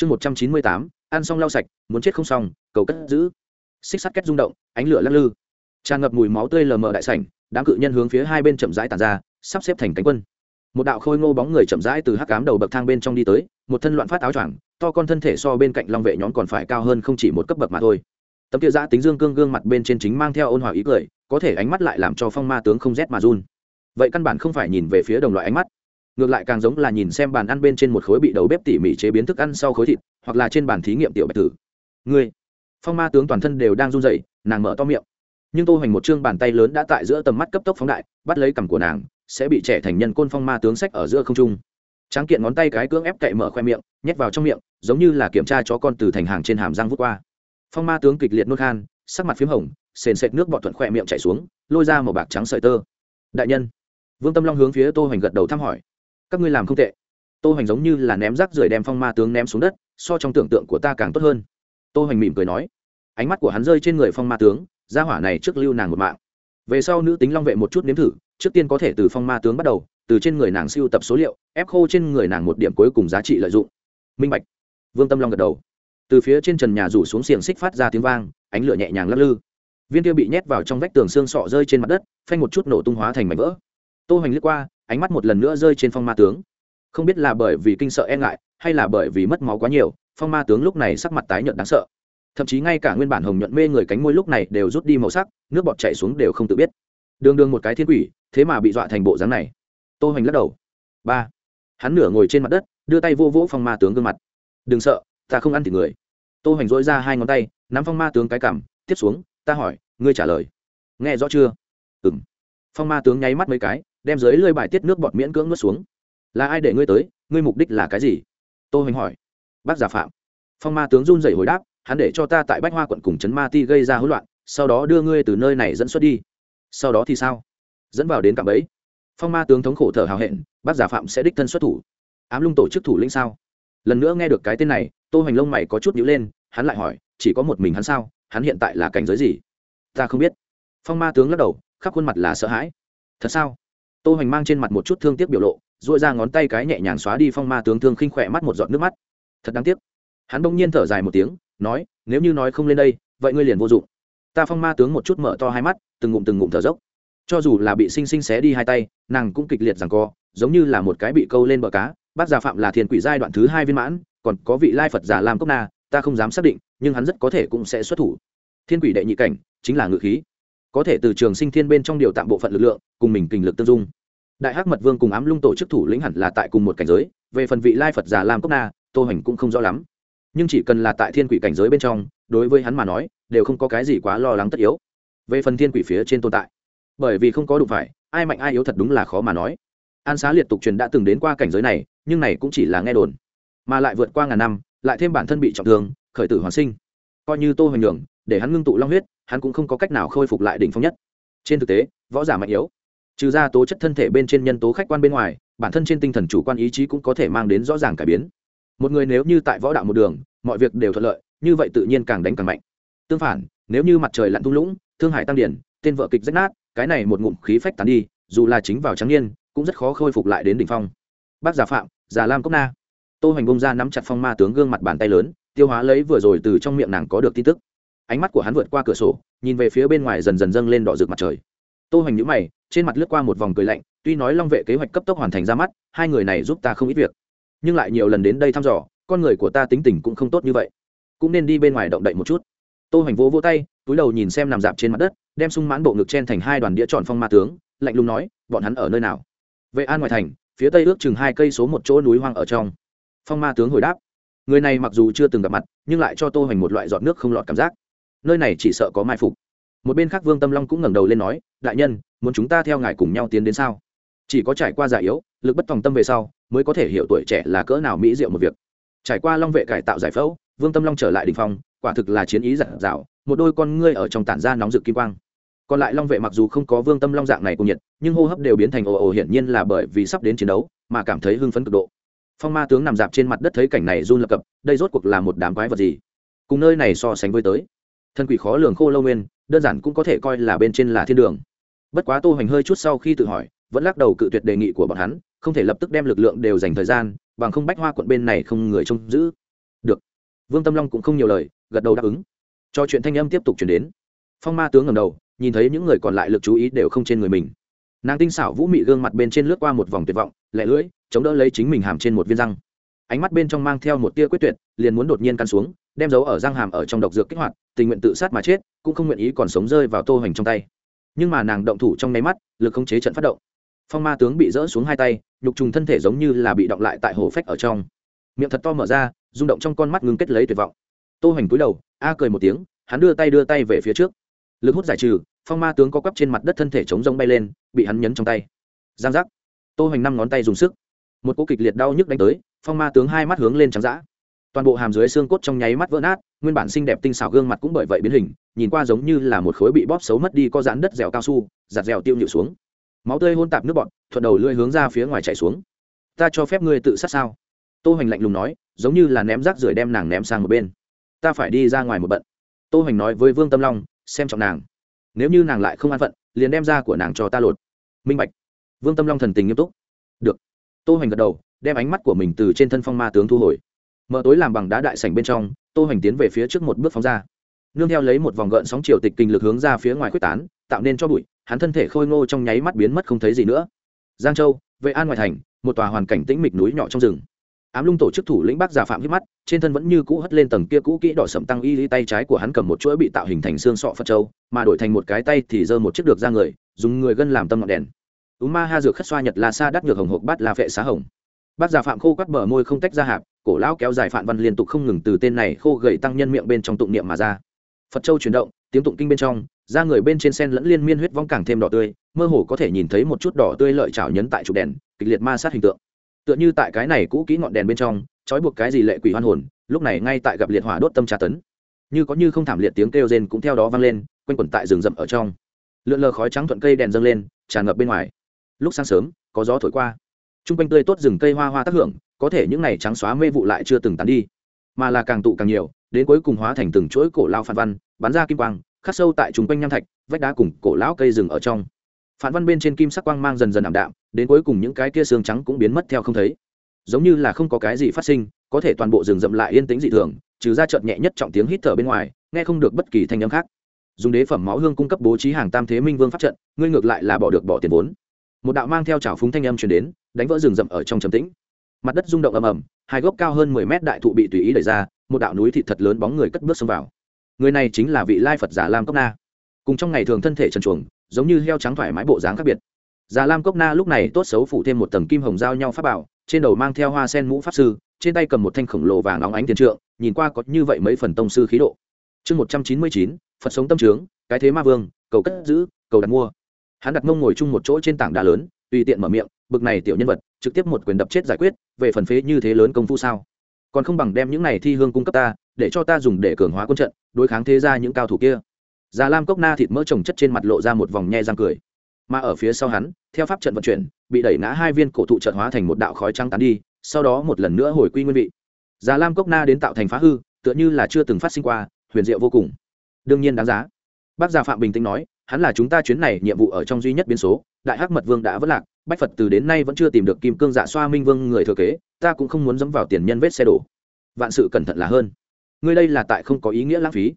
chương một trăm chín mươi tám, ăn xong lau sạch, muốn chết không xong, cầu cất giữ. Xích sắt két rung động, ánh lửa lắc lư. Tràn ngập mùi máu tươi lờ mờ đại sảnh, đám cự nhân hướng phía hai bên chậm rãi tàn ra, sắp xếp thành cánh quân. Một đạo khôi ngô bóng người chậm rãi từ hắc cám đầu bậc thang bên trong đi tới, một thân loạn phát áo choàng, to con thân thể so bên cạnh long vệ nhóm còn phải cao hơn không chỉ một cấp bậc mà thôi. Tấm kia giã tính dương cương gương mặt bên trên chính mang theo ôn hòa ý cười, có thể ánh mắt lại làm cho phong ma tướng không rét mà run. Vậy căn bản không phải nhìn về phía đồng loại ánh mắt ngược lại càng giống là nhìn xem bàn ăn bên trên một khối bị đầu bếp tỉ mỉ chế biến thức ăn sau khối thịt, hoặc là trên bàn thí nghiệm tiểu bạch tử. Ngươi, phong ma tướng toàn thân đều đang run rẩy, nàng mở to miệng. Nhưng tô hoành một chương bàn tay lớn đã tại giữa tầm mắt cấp tốc phóng đại, bắt lấy cằm của nàng, sẽ bị trẻ thành nhân côn phong ma tướng sách ở giữa không trung. Tráng kiện ngón tay cái cưỡng ép cậy mở khoe miệng, nhét vào trong miệng, giống như là kiểm tra chó con từ thành hàng trên hàm răng vút qua. Phong ma tướng kịch liệt nuốt khan, sắc mặt p h í m hồng, sền sệt nước bọt thuận khoe miệng chảy xuống, lôi ra màu bạc trắng sợi tơ. Đại nhân, vương tâm long hướng phía tô hoành gật đầu thăm hỏi các ngươi làm không tệ. Tô hoành giống như là ném rác rưởi đem phong ma tướng ném xuống đất, so trong tưởng tượng của ta càng tốt hơn. Tô hoành mỉm cười nói. Ánh mắt của hắn rơi trên người phong ma tướng, gia hỏa này trước lưu nàng một mạng. Về sau nữ tính long vệ một chút nếm thử, trước tiên có thể từ phong ma tướng bắt đầu, từ trên người nàng siêu tập số liệu, ép khô trên người nàng một điểm cuối cùng giá trị lợi dụng. Minh bạch. Vương tâm long gật đầu. Từ phía trên trần nhà rủ xuống xiềng xích phát ra tiếng vang, ánh lửa nhẹ nhàng lắc lư. Viên kia bị nhét vào trong vách tường xương sọ rơi trên mặt đất, phanh một chút nổ tung hóa thành mảnh vỡ tô hoành lướt qua, ánh mắt một lần nữa rơi trên phong ma tướng. Không biết là bởi vì kinh sợ e ngại, hay là bởi vì mất máu quá nhiều, phong ma tướng lúc này sắc mặt tái nhợt đáng sợ. Thậm chí ngay cả nguyên bản hồng nhuận mê người cánh môi lúc này đều rút đi màu sắc, nước bọt chảy xuống đều không tự biết. Đường đường một cái thiên quỷ, thế mà bị dọa thành bộ dáng này. Tô hoành lắc đầu. Ba. Hắn nửa ngồi trên mặt đất, đưa tay vô vỗ phong ma tướng gương mặt. Đừng sợ, ta không ăn thịt người. Tô hoành dỗi ra hai ngón tay, nắm phong ma tướng cái cằm, tiếp xuống, ta hỏi, ngươi trả lời. Nghe rõ chưa? Ừng phong ma tướng nháy mắt mấy cái đem dưới lơi bài tiết nước bọt miễn cưỡng nuốt xuống. Là ai để ngươi tới? Ngươi mục đích là cái gì? Tô hoành hỏi. Bác giả phạm. Phong ma tướng run rẩy hồi đáp, hắn để cho ta tại bách hoa quận cùng trấn ma ti gây ra hỗn loạn, sau đó đưa ngươi từ nơi này dẫn xuất đi. Sau đó thì sao? Dẫn vào đến cạm ấy phong ma tướng thống khổ thở hào hẹn, bác giả phạm sẽ đích thân xuất thủ. Ám lung tổ chức thủ lĩnh sao? Lần nữa nghe được cái tên này, tô hoành lông mày có chút nhíu lên, hắn lại hỏi, chỉ có một mình hắn sao? Hắn hiện tại là cảnh giới gì? Ta không biết. Phong ma tướng lắc đầu, khắp khuôn mặt là sợ hãi. Thật sao? tô hoành mang trên mặt một chút thương tiếc biểu lộ dội ra ngón tay cái nhẹ nhàng xóa đi phong ma tướng thương khinh khỏe mắt một giọt nước mắt. Thật đáng tiếc. Hắn bỗng nhiên thở dài một tiếng, nói, nếu như nói không lên đây, vậy ngươi liền vô dụng. Ta phong ma tướng một chút mở to hai mắt, từng ngụm từng ngụm thở dốc. Cho dù là bị sinh sinh xé đi hai tay, nàng cũng kịch liệt rằng co, giống như là một cái bị câu lên bờ cá. Bác gia phạm là thiền quỷ giai đoạn thứ hai viên mãn, còn có vị lai phật giả làm cốc na, ta không dám xác định, nhưng hắn rất có thể cũng sẽ xuất thủ. Thiên quỷ đệ nhị cảnh, chính là ngự khí có thể từ trường sinh thiên bên trong điều tạm bộ phận lực lượng, cùng mình kình lực tương dung. Đại hắc mật vương cùng ám lung tổ chức thủ lĩnh hẳn là tại cùng một cảnh giới, về phần vị lai phật già lam cốc na, tô hoành cũng không rõ lắm. Nhưng chỉ cần là tại thiên quỷ cảnh giới bên trong, đối với hắn mà nói, đều không có cái gì quá lo lắng tất yếu. Về phần thiên quỷ phía trên tồn tại, bởi vì không có đụng phải, ai mạnh ai yếu thật đúng là khó mà nói. An xá liệt tục truyền đã từng đến qua cảnh giới này, nhưng này cũng chỉ là nghe đồn. Mà lại vượt qua ngàn năm, lại thêm bản thân bị trọng thương, khởi tử hoàn sinh. Coi như tô hoành nhường, để hắn ngưng tụ long huyết hắn cũng không có cách nào khôi phục lại đỉnh phong nhất. Trên thực tế, võ giả mạnh yếu. Trừ ra tố chất thân thể bên trên nhân tố khách quan bên ngoài, bản thân trên tinh thần chủ quan ý chí cũng có thể mang đến rõ ràng cải biến. Một người nếu như tại võ đạo một đường, mọi việc đều thuận lợi, như vậy tự nhiên càng đánh càng mạnh. Tương phản, nếu như mặt trời lặn thung lũng, thương hải tăng điển, tên vợ kịch rách nát, cái này một ngụm khí phách tán đi, dù là chính vào trắng niên, cũng rất khó khôi phục lại đến đỉnh phong. Bác giả phạm, giả lam cốc na. Tô hành bung ra nắm chặt phong ma tướng gương mặt bàn tay lớn, tiêu hóa lấy vừa rồi từ trong miệng nàng có được tin tức ánh mắt của hắn vượt qua cửa sổ, nhìn về phía bên ngoài dần dần dâng lên đỏ rực mặt trời. Tô hoành nhữ mày, trên mặt lướt qua một vòng cười lạnh, tuy nói long vệ kế hoạch cấp tốc hoàn thành ra mắt, hai người này giúp ta không ít việc. Nhưng lại nhiều lần đến đây thăm dò, con người của ta tính tình cũng không tốt như vậy. Cũng nên đi bên ngoài động đậy một chút. Tô hoành vỗ vỗ tay, túi đầu nhìn xem nằm dạp trên mặt đất, đem sung mãn bộ ngực chen thành hai đoàn đĩa tròn phong ma tướng, lạnh lùng nói, bọn hắn ở nơi nào? Vệ an ngoài thành, phía tây ước chừng hai cây số một chỗ núi hoang ở trong. Phong ma tướng hồi đáp. Người này mặc dù chưa từng gặp mặt, nhưng lại cho tô hoành một loại giọt nước không lọt cảm giác nơi này chỉ sợ có mai phục. Một bên khác vương tâm long cũng ngẩng đầu lên nói đại nhân muốn chúng ta theo ngài cùng nhau tiến đến sao? Chỉ có trải qua giải yếu lực bất phòng tâm về sau mới có thể hiểu tuổi trẻ là cỡ nào mỹ diệu một việc. Trải qua long vệ cải tạo giải phẫu vương tâm long trở lại đỉnh phong, quả thực là chiến ý giản dào, một đôi con ngươi ở trong tản ra nóng rực kim quang. Còn lại long vệ mặc dù không có vương tâm long dạng này cùng nhiệt nhưng hô hấp đều biến thành ồ ồ hiển nhiên là bởi vì sắp đến chiến đấu mà cảm thấy hưng phấn cực độ. Phong ma tướng nằm dạp trên mặt đất thấy cảnh này run lập cập đây rốt cuộc là một đám quái vật gì? Cùng nơi này so sánh với tới thần quỷ khó lường khô lâu nguyên, đơn giản cũng có thể coi là bên trên là thiên đường. Bất quá tô hoành hơi chút sau khi tự hỏi, vẫn lắc đầu cự tuyệt đề nghị của bọn hắn, không thể lập tức đem lực lượng đều dành thời gian, bằng không bách hoa quận bên này không người trông giữ. Được. Vương tâm long cũng không nhiều lời, gật đầu đáp ứng. Cho chuyện thanh âm tiếp tục chuyển đến. Phong ma tướng ngầm đầu, nhìn thấy những người còn lại lực chú ý đều không trên người mình. Nàng tinh xảo vũ mị gương mặt bên trên lướt qua một vòng tuyệt vọng lẹ lưỡi, chống đỡ lấy chính mình hàm trên một viên răng. Ánh mắt bên trong mang theo một tia quyết tuyệt, liền muốn đột nhiên căn xuống đem dấu ở giang hàm ở trong độc dược kích hoạt, tình nguyện tự sát mà chết, cũng không nguyện ý còn sống rơi vào tô hoành trong tay. Nhưng mà nàng động thủ trong nháy mắt, lực khống chế trận phát động. Phong ma tướng bị rỡ xuống hai tay, nhục trùng thân thể giống như là bị động lại tại hồ phách ở trong. Miệng thật to mở ra, rung động trong con mắt ngừng kết lấy tuyệt vọng. Tô hoành cúi đầu, a cười một tiếng, hắn đưa tay đưa tay về phía trước. Lực hút giải trừ, phong ma tướng có quắp trên mặt đất thân thể chống rông bay lên, bị hắn nhấn trong tay. Giang giác. Tô hoành năm ngón tay dùng sức. Một cú kịch liệt đau nhức đánh tới, phong ma tướng hai mắt hướng lên trắng dã toàn bộ hàm dưới xương cốt trong nháy mắt vỡ nát, nguyên bản xinh đẹp tinh xảo gương mặt cũng bởi vậy biến hình, nhìn qua giống như là một khối bị bóp xấu mất đi có dán đất dẻo cao su, giặt dẻo tiêu nhịu xuống. Máu tươi hôn tạp nước bọt, thuận đầu lưỡi hướng ra phía ngoài chảy xuống. Ta cho phép ngươi tự sát sao? Tô hoành lạnh lùng nói, giống như là ném rác rưởi đem nàng ném sang một bên. Ta phải đi ra ngoài một bận. Tô hoành nói với vương tâm long, xem trọng nàng. Nếu như nàng lại không an phận, liền đem ra của nàng cho ta lột. Minh bạch. Vương tâm long thần tình nghiêm túc. Được. Tô hoành gật đầu, đem ánh mắt của mình từ trên thân phong ma tướng thu hồi mở tối làm bằng đá đại sảnh bên trong, tô hoành tiến về phía trước một bước phóng ra. Nương theo lấy một vòng gợn sóng chiều tịch kinh lực hướng ra phía ngoài quyết tán, tạo nên cho bụi, hắn thân thể khôi ngô trong nháy mắt biến mất không thấy gì nữa. Giang châu, vệ an ngoại thành, một tòa hoàn cảnh tĩnh mịch núi nhỏ trong rừng. Ám lung tổ chức thủ lĩnh bác giả phạm hít mắt, trên thân vẫn như cũ hất lên tầng kia cũ kỹ đỏ sậm tăng y tay trái của hắn cầm một chuỗi bị tạo hình thành xương sọ phật châu, mà đổi thành một cái tay thì giơ một chiếc được ra người, dùng người gân làm tâm ngọn đèn. U ma ha dược khất xoa nhật la sa đắt nhược hồng hộp bát la vệ xá hồng bác già phạm khô cắt bờ môi không tách ra hạp, cổ lão kéo dài phạm văn liên tục không ngừng từ tên này khô gầy tăng nhân miệng bên trong tụng niệm mà ra. Phật châu chuyển động, tiếng tụng kinh bên trong, da người bên trên sen lẫn liên miên huyết vong càng thêm đỏ tươi, mơ hồ có thể nhìn thấy một chút đỏ tươi lợi chảo nhấn tại trụ đèn, kịch liệt ma sát hình tượng. Tựa như tại cái này cũ kỹ ngọn đèn bên trong, trói buộc cái gì lệ quỷ hoan hồn, lúc này ngay tại gặp liệt hỏa đốt tâm tra tấn. Như có như không thảm liệt tiếng kêu rên cũng theo đó vang lên, quanh quẩn tại rừng rậm ở trong. Lượn lờ khói trắng thuận cây đèn dâng lên, tràn ngập bên ngoài. Lúc sáng sớm, có gió thổi qua. Trung r quanh tươi tốt rừng cây hoa hoa tác hưởng, có thể những n trắng xóa mê vụ lại chưa từng tan đi. Mà là càng tụ càng nhiều, đến cuối cùng hóa thành từng chuỗi cổ lão phản văn, bắn ra kim quang, khắc sâu tại trung r u quanh nham thạch, vách đá cùng cổ lão cây rừng ở trong. Phản văn bên trên kim sắc quang mang dần dần ảm đạm, đến cuối cùng những cái kia xương trắng cũng biến mất theo không thấy. Giống như là không có cái gì phát sinh, có thể toàn bộ rừng rậm lại yên tĩnh dị thường, trừ ra chợt nhẹ nhất trọng tiếng hít thở bên ngoài, nghe không được bất kỳ thanh âm khác. Dùng đế phẩm máu hương cung cấp bố trí hàng tam thế minh vương pháp trận, ngươi ngược lại là bỏ được bỏ tiền vốn một đạo mang theo trào phúng thanh âm chuyển đến, đánh vỡ rừng rậm ở trong trầm tĩnh. Mặt đất rung động ầm ầm, hai gốc cao hơn mười mét đại thụ bị tùy ý đẩy ra, một đạo núi thịt thật lớn bóng người cất bước xông vào. Người này chính là vị lai phật giả lam cốc na. Cùng trong ngày thường thân thể trần chuồng giống như heo trắng thoải mái bộ dáng khác biệt. Già lam cốc na lúc này tốt xấu phủ thêm một tầng kim hồng giao nhau pháp bảo, trên đầu mang theo hoa sen mũ pháp sư, trên tay cầm một thanh khổng lồ vàng óng ánh tiền trượng, nhìn qua có như vậy mấy phần tông sư khí độ. Chương một trăm chín mươi chín, phật sống tâm trướng, cái thế ma vương, cầu cất giữ, cầu đặt mua hắn đặt mông ngồi chung một chỗ trên tảng đá lớn, tùy tiện mở miệng, bực này tiểu nhân vật, trực tiếp một quyền đập chết giải quyết, về phần phế như thế lớn công phu sao? Còn không bằng đem những này thi hương cung cấp ta, để cho ta dùng để cường hóa quân trận, đối kháng thế ra những cao thủ kia. Già lam cốc na thịt mỡ trồng chất trên mặt lộ ra một vòng nhe răng cười. Mà ở phía sau hắn, theo pháp trận vận chuyển, bị đẩy ngã hai viên cổ thụ trận hóa thành một đạo khói trắng tán đi, sau đó một lần nữa hồi quy nguyên vị. Già lam cốc na đến tạo thành phá hư, tựa như là chưa từng phát sinh qua, huyền diệu vô cùng. Đương nhiên đáng giá. Bác già phạm bình tĩnh nói hắn là chúng ta chuyến này nhiệm vụ ở trong duy nhất biến số, đại hắc mật vương đã vất lạc, bách phật từ đến nay vẫn chưa tìm được kim cương dạ xoa minh vương người thừa kế, ta cũng không muốn dẫm vào tiền nhân vết xe đổ. Vạn sự cẩn thận là hơn. Ngươi đây là tại không có ý nghĩa lãng phí.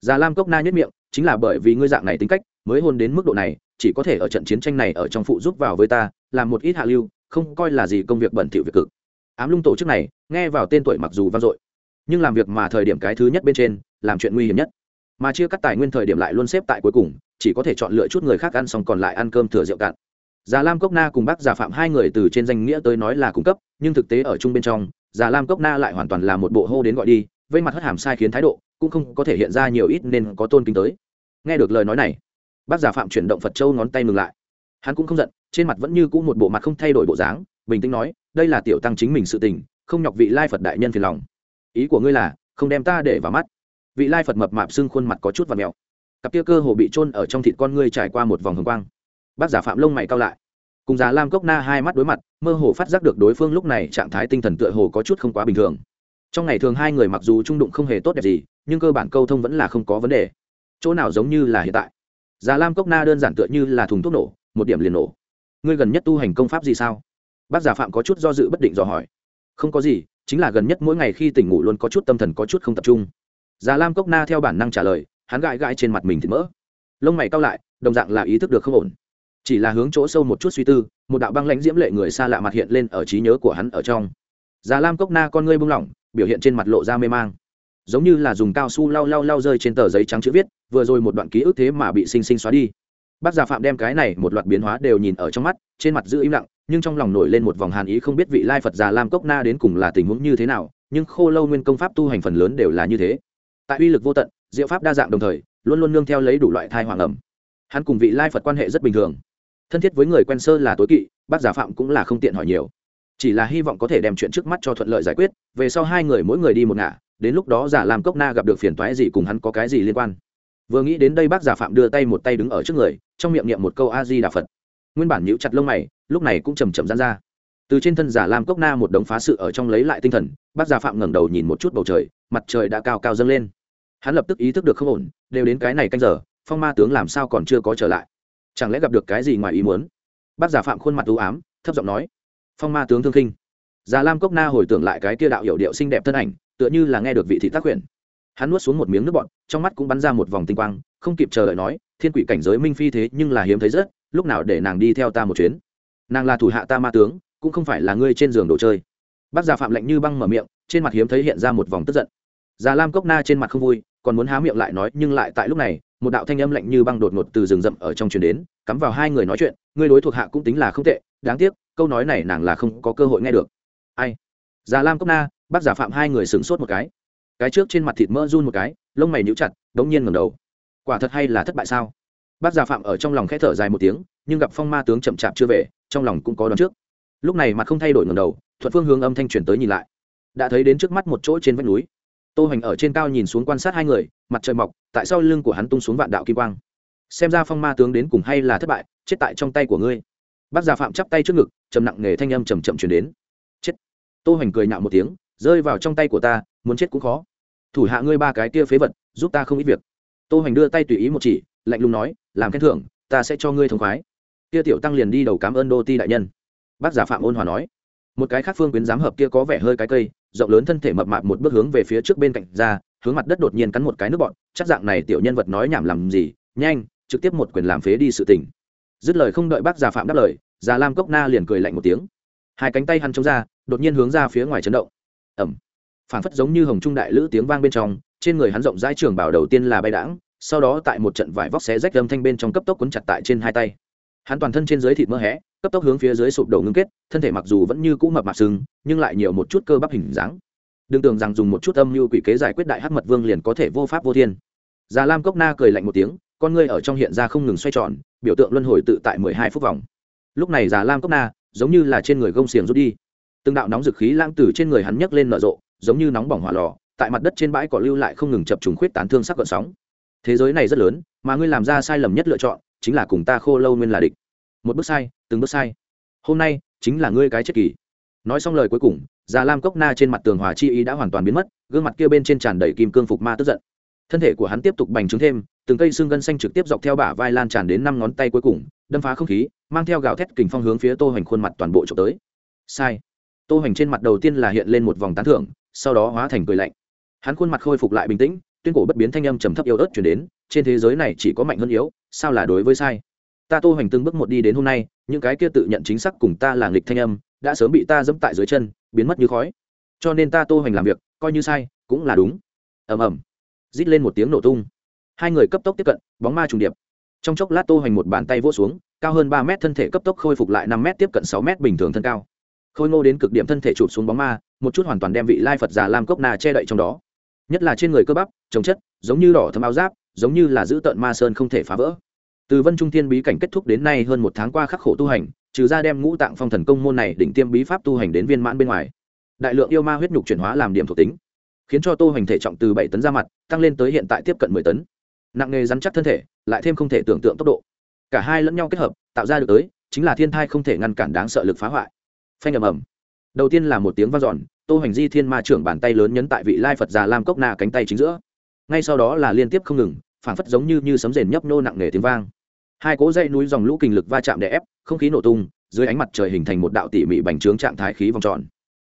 Già lam cốc na nhất miệng, chính là bởi vì ngươi dạng này tính cách, mới hôn đến mức độ này, chỉ có thể ở trận chiến tranh này ở trong phụ giúp vào với ta, làm một ít hạ lưu, không coi là gì công việc bẩn thỉu việc cực. Ám lung tổ chức này, nghe vào tên tuổi mặc dù vang dội, nhưng làm việc mà thời điểm cái thứ nhất bên trên, làm chuyện nguy hiểm nhất mà chia cắt tài nguyên thời điểm lại luôn xếp tại cuối cùng, chỉ có thể chọn lựa chút người khác ăn xong còn lại ăn cơm thừa rượu cạn. Già lam cốc na cùng bác già phạm hai người từ trên danh nghĩa tới nói là cung cấp, nhưng thực tế ở chung bên trong, già lam cốc na lại hoàn toàn là một bộ hô đến gọi đi, vây mặt hất hàm sai khiến thái độ, cũng không có thể hiện ra nhiều ít nên có tôn kính tới. Nghe được lời nói này, bác già phạm chuyển động phật châu ngón tay ngừng lại. Hắn cũng không giận, trên mặt vẫn như cũ một bộ mặt không thay đổi bộ dáng, bình tĩnh nói, đây là tiểu tăng chính mình sự tình, không nhọc vị lai phật đại nhân phiền lòng. Ý của ngươi là, không đem ta để vào mắt vị lai phật mập mạp xưng khuôn mặt có chút và mèo cặp kia cơ hồ bị trôn ở trong thịt con ngươi trải qua một vòng hồng quang. Bác giả phạm lông mày cao lại. Cùng già lam cốc na hai mắt đối mặt, mơ hồ phát giác được đối phương lúc này trạng thái tinh thần tựa hồ có chút không quá bình thường. Trong ngày thường hai người mặc dù trung đụng không hề tốt đẹp gì, nhưng cơ bản câu thông vẫn là không có vấn đề. Chỗ nào giống như là hiện tại. Già lam cốc na đơn giản tựa như là thùng thuốc nổ, một điểm liền nổ. Ngươi gần nhất tu hành công pháp gì sao? Bác giả phạm có chút do dự bất định dò hỏi. Không có gì, chính là gần nhất mỗi ngày khi tỉnh ngủ luôn có chút tâm thần có chút không tập trung già lam cốc na theo bản năng trả lời, hắn gãi gãi trên mặt mình thì mỡ. Lông mày cao lại, đồng dạng là ý thức được không ổn. Chỉ là hướng chỗ sâu một chút suy tư, một đạo băng lãnh diễm lệ người xa lạ mặt hiện lên ở trí nhớ của hắn ở trong. Già lam cốc na con ngươi bung lỏng, biểu hiện trên mặt lộ ra mê mang. Giống như là dùng cao su lau lau lau rơi trên tờ giấy trắng chữ viết, vừa rồi một đoạn ký ức thế mà bị sinh sinh xóa đi. Bác già phạm đem cái này một loạt biến hóa đều nhìn ở trong mắt, trên mặt giữ im lặng, nhưng trong lòng nổi lên một vòng hàn ý không biết vị lai phật già lam cốc na đến cùng là tình huống như thế nào, nhưng khô lâu nguyên công pháp tu hành phần lớn đều là như thế tại uy lực vô tận, diệu pháp đa dạng đồng thời, luôn luôn nương theo lấy đủ loại thai hoàng ẩm. Hắn cùng vị lai phật quan hệ rất bình thường. Thân thiết với người quen sơ là tối kỵ, bác giả phạm cũng là không tiện hỏi nhiều. Chỉ là hy vọng có thể đem chuyện trước mắt cho thuận lợi giải quyết, về sau hai người mỗi người đi một ngả, đến lúc đó giả làm cốc na gặp được phiền toái gì cùng hắn có cái gì liên quan. Vừa nghĩ đến đây bác giả phạm đưa tay một tay đứng ở trước người, trong miệng niệm một câu a di đà phật. Nguyên bản nhíu chặt lông mày, lúc này cũng chầm chậm dán ra. Từ trên thân giả làm cốc na một đống phá sự ở trong lấy lại tinh thần, bác giả phạm ngẩng đầu nhìn một chút bầu trời, mặt trời đã cao cao dâng lên hắn lập tức ý thức được không ổn, đều đến cái này canh giờ, phong ma tướng làm sao còn chưa có trở lại? Chẳng lẽ gặp được cái gì ngoài ý muốn? Bác giả phạm khuôn mặt ưu ám, thấp giọng nói, phong ma tướng thương khinh. Già lam cốc na hồi tưởng lại cái tia đạo hiệu điệu xinh đẹp thân ảnh, tựa như là nghe được vị thị tác huyện hắn nuốt xuống một miếng nước bọn trong mắt cũng bắn ra một vòng tinh quang, không kịp chờ đợi nói, thiên quỷ cảnh giới minh phi thế nhưng là hiếm thấy rất, lúc nào để nàng đi theo ta một chuyến? Nàng là thủ hạ ta ma tướng, cũng không phải là ngươi trên giường đồ chơi. Bác già phạm lạnh như băng mở miệng, trên mặt hiếm thấy hiện ra một vòng tức giận. Già lam cốc na trên mặt không vui còn muốn há miệng lại nói, nhưng lại tại lúc này, một đạo thanh âm lạnh như băng đột ngột từ rừng rậm ở trong truyền đến, cắm vào hai người nói chuyện, ngươi đối thuộc hạ cũng tính là không tệ, đáng tiếc, câu nói này nàng là không có cơ hội nghe được. Ai? Già lam cốc na, bác giả phạm hai người sửng sốt một cái. Cái trước trên mặt thịt mỡ run một cái, lông mày níu chặt, đống nhiên ngẩng đầu. Quả thật hay là thất bại sao? Bác giả phạm ở trong lòng khẽ thở dài một tiếng, nhưng gặp phong ma tướng chậm chạp chưa về, trong lòng cũng có đoán trước. Lúc này mặt không thay đổi ngẩng đầu, thuận phương hướng âm thanh truyền tới nhìn lại. Đã thấy đến trước mắt một chỗ trên vách núi tô hoành ở trên cao nhìn xuống quan sát hai người, mặt trời mọc, tại sao lưng của hắn tung xuống vạn đạo kim quang. Xem ra phong ma tướng đến cùng hay là thất bại, chết tại trong tay của ngươi. Bác già phạm chắp tay trước ngực, trầm nặng nghề thanh âm trầm chậm chuyển đến. Chết. Tô hoành cười nạo một tiếng, rơi vào trong tay của ta, muốn chết cũng khó. Thủ hạ ngươi ba cái kia phế vật, giúp ta không ít việc. Tô hoành đưa tay tùy ý một chỉ, lạnh lùng nói, làm khen thưởng, ta sẽ cho ngươi thông khoái. Kia tiểu tăng liền đi đầu cảm ơn đô ti đại nhân. Bác giả phạm ôn hòa nói. Một cái khác phương quyến giám hợp kia có vẻ hơi cái cây rộng lớn thân thể mập mạp một bước hướng về phía trước bên cạnh ra, hướng mặt đất đột nhiên cắn một cái nước bọt chắc dạng này tiểu nhân vật nói nhảm làm gì, nhanh, trực tiếp một quyền làm phế đi sự tình. Dứt lời không đợi bác già phạm đáp lời, già lam cốc na liền cười lạnh một tiếng. Hai cánh tay hắn chống ra, đột nhiên hướng ra phía ngoài chấn động. Ầm. Phảng phất giống như hồng trung đại lữ tiếng vang bên trong, trên người hắn rộng rãi trường bảo đầu tiên là bay đãng, sau đó tại một trận vải vóc xé rách âm thanh bên trong cấp tốc cuốn chặt tại trên hai tay hắn toàn thân trên dưới thịt mơ hẽ cấp tốc hướng phía dưới sụp đổ ngưng kết, thân thể mặc dù vẫn như cũ mập mạp sừng, nhưng lại nhiều một chút cơ bắp hình dáng. Đừng tưởng rằng dùng một chút âm mưu quỷ kế giải quyết đại hắc mật vương liền có thể vô pháp vô thiên. Già lam cốc na cười lạnh một tiếng, con ngươi ở trong hiện ra không ngừng xoay tròn, biểu tượng luân hồi tự tại mười hai phút vòng. Lúc này già lam cốc na, giống như là trên người gông xiềng rút đi. Từng đạo nóng dực khí lãng từ trên người hắn nhấc lên nở rộ, giống như nóng bỏng hỏa lò, tại mặt đất trên bãi cỏ lưu lại không ngừng chập trùng khuyết tán thương sắc gợn sóng. Thế giới này rất lớn, mà ngươi làm ra sai lầm nhất lựa chọn chính là cùng ta khô lâu nguyên là địch. Một bước sai, từng bước sai. Hôm nay, chính là ngươi cái chết kỳ. Nói xong lời cuối cùng, già lam cốc na trên mặt tường hòa chi ý đã hoàn toàn biến mất, gương mặt kia bên trên tràn đầy kim cương phục ma tức giận. Thân thể của hắn tiếp tục bành trướng thêm, từng cây xương gân xanh trực tiếp dọc theo bả vai lan tràn đến năm ngón tay cuối cùng, đâm phá không khí, mang theo gạo thét kình phong hướng phía tô hoành khuôn mặt toàn bộ trộm tới. Sai. Tô hoành trên mặt đầu tiên là hiện lên một vòng tán thưởng, sau đó hóa thành cười lạnh. Hắn khuôn mặt khôi phục lại bình tĩnh tuyên cổ bất biến thanh âm trầm thấp yếu ớt chuyển đến, trên thế giới này chỉ có mạnh hơn yếu, sao là đối với sai? Ta tô hoành từng bước một đi đến hôm nay, những cái kia tự nhận chính xác cùng ta là nghịch thanh âm, đã sớm bị ta dẫm tại dưới chân, biến mất như khói. Cho nên ta tô hoành làm việc, coi như sai, cũng là đúng. Ầm ầm. Rít lên một tiếng nổ tung. Hai người cấp tốc tiếp cận, bóng ma trùng điệp. Trong chốc lát tô hoành một bàn tay vỗ xuống, cao hơn ba mét thân thể cấp tốc khôi phục lại năm mét tiếp cận sáu mét bình thường thân cao. Khôi ngô đến cực điểm thân thể chụp xuống bóng ma, một chút hoàn toàn đem vị lai phật già lam cốc na che đậy trong đó nhất là trên người cơ bắp, trồng chất, giống như đỏ thấm áo giáp, giống như là giữ tợn ma sơn không thể phá vỡ. Từ vân trung thiên bí cảnh kết thúc đến nay hơn một tháng qua khắc khổ tu hành, trừ ra đem ngũ tạng phong thần công môn này định tiêm bí pháp tu hành đến viên mãn bên ngoài. Đại lượng yêu ma huyết nhục chuyển hóa làm điểm thuộc tính, khiến cho tô hành thể trọng từ bảy tấn ra mặt, tăng lên tới hiện tại tiếp cận mười tấn. Nặng nghề rắn chắc thân thể, lại thêm không thể tưởng tượng tốc độ. Cả hai lẫn nhau kết hợp, tạo ra được tới, chính là thiên thai không thể ngăn cản đáng sợ lực phá hoại. Phanh ầm ầm. Đầu tiên là một tiếng vang giòn tô hoành di thiên ma trưởng bàn tay lớn nhấn tại vị lai phật già lam cốc na cánh tay chính giữa. Ngay sau đó là liên tiếp không ngừng phản phất giống như như sấm rền nhấp nô nặng nề tiếng vang. Hai cố dây núi dòng lũ kình lực va chạm đè ép, không khí nổ tung, dưới ánh mặt trời hình thành một đạo tỉ mỉ bành trướng trạng thái khí vòng tròn.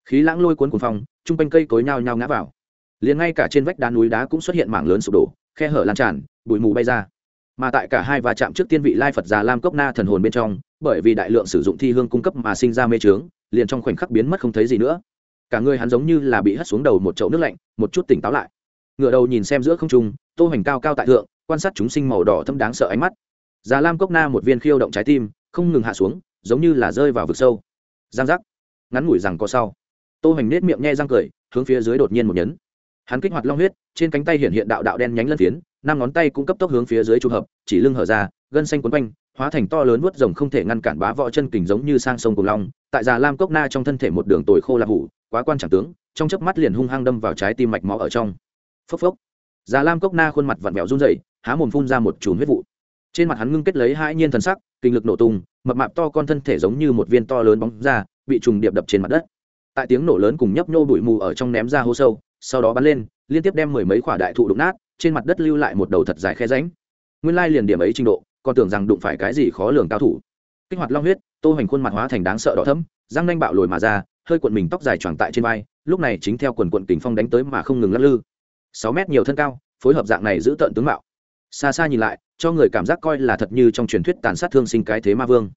Khí lãng lôi cuốn cuồng phong, trung quanh cây cối nhao nhao ngã vào. Liền ngay cả trên vách đá núi đá cũng xuất hiện mảng lớn sụp đổ, khe hở lan tràn, bụi mù bay ra. Mà tại cả hai va chạm trước tiên vị lai phật già lam cốc na thần hồn bên trong, bởi vì đại lượng sử dụng thi hương cung cấp mà sinh ra mê trướng, liền trong khoảnh khắc biến mất không thấy gì nữa cả người hắn giống như là bị hất xuống đầu một chậu nước lạnh, một chút tỉnh táo lại. Ngựa đầu nhìn xem giữa không trung, tô hoành cao cao tại thượng, quan sát chúng sinh màu đỏ thâm đáng sợ ánh mắt. Già lam cốc na một viên khiêu động trái tim, không ngừng hạ xuống, giống như là rơi vào vực sâu. Giang giác. Ngắn ngủi rằng có sau. Tô hoành nết miệng nhe răng cười, hướng phía dưới đột nhiên một nhấn. Hắn kích hoạt long huyết, trên cánh tay hiện hiện đạo đạo đen nhánh lân phiến, năm ngón tay cũng cấp tốc hướng phía dưới trùng hợp, chỉ lưng hở ra, gân xanh quấn quanh, hóa thành to lớn vuốt rồng không thể ngăn cản bá võ chân kình giống như sang sông cùng long, tại già lam cốc na trong thân thể một đường tồi khô lạp hủ quá quan chẳng tướng, trong chớp mắt liền hung hăng đâm vào trái tim mạch máu ở trong. Phốc phốc. Già lam cốc na khuôn mặt vặn vẹo run rẩy, há mồm phun ra một chùm huyết vụ. Trên mặt hắn ngưng kết lấy hai nhiên thần sắc, kinh lực nổ tung, mập mạp to con thân thể giống như một viên to lớn bóng ra, bị trùng điệp đập trên mặt đất. Tại tiếng nổ lớn cùng nhấp nhô bụi mù ở trong ném ra hố sâu, sau đó bắn lên, liên tiếp đem mười mấy quả đại thụ đụng nát, trên mặt đất lưu lại một đầu thật dài khe ránh nguyên lai liền điểm ấy trình độ, còn tưởng rằng đụng phải cái gì khó lường cao thủ. Kích hoạt long huyết, tô hoành khuôn mặt hóa thành đáng sợ đỏ thẫm, răng nanh bạo lồi mà ra hơi cuộn mình tóc dài choàng tại trên vai, lúc này chính theo quần quận tình phong đánh tới mà không ngừng lắc lư. Sáu mét nhiều thân cao, phối hợp dạng này giữ tận tướng mạo. Xa xa nhìn lại, cho người cảm giác coi là thật như trong truyền thuyết tàn sát thương sinh cái thế ma vương.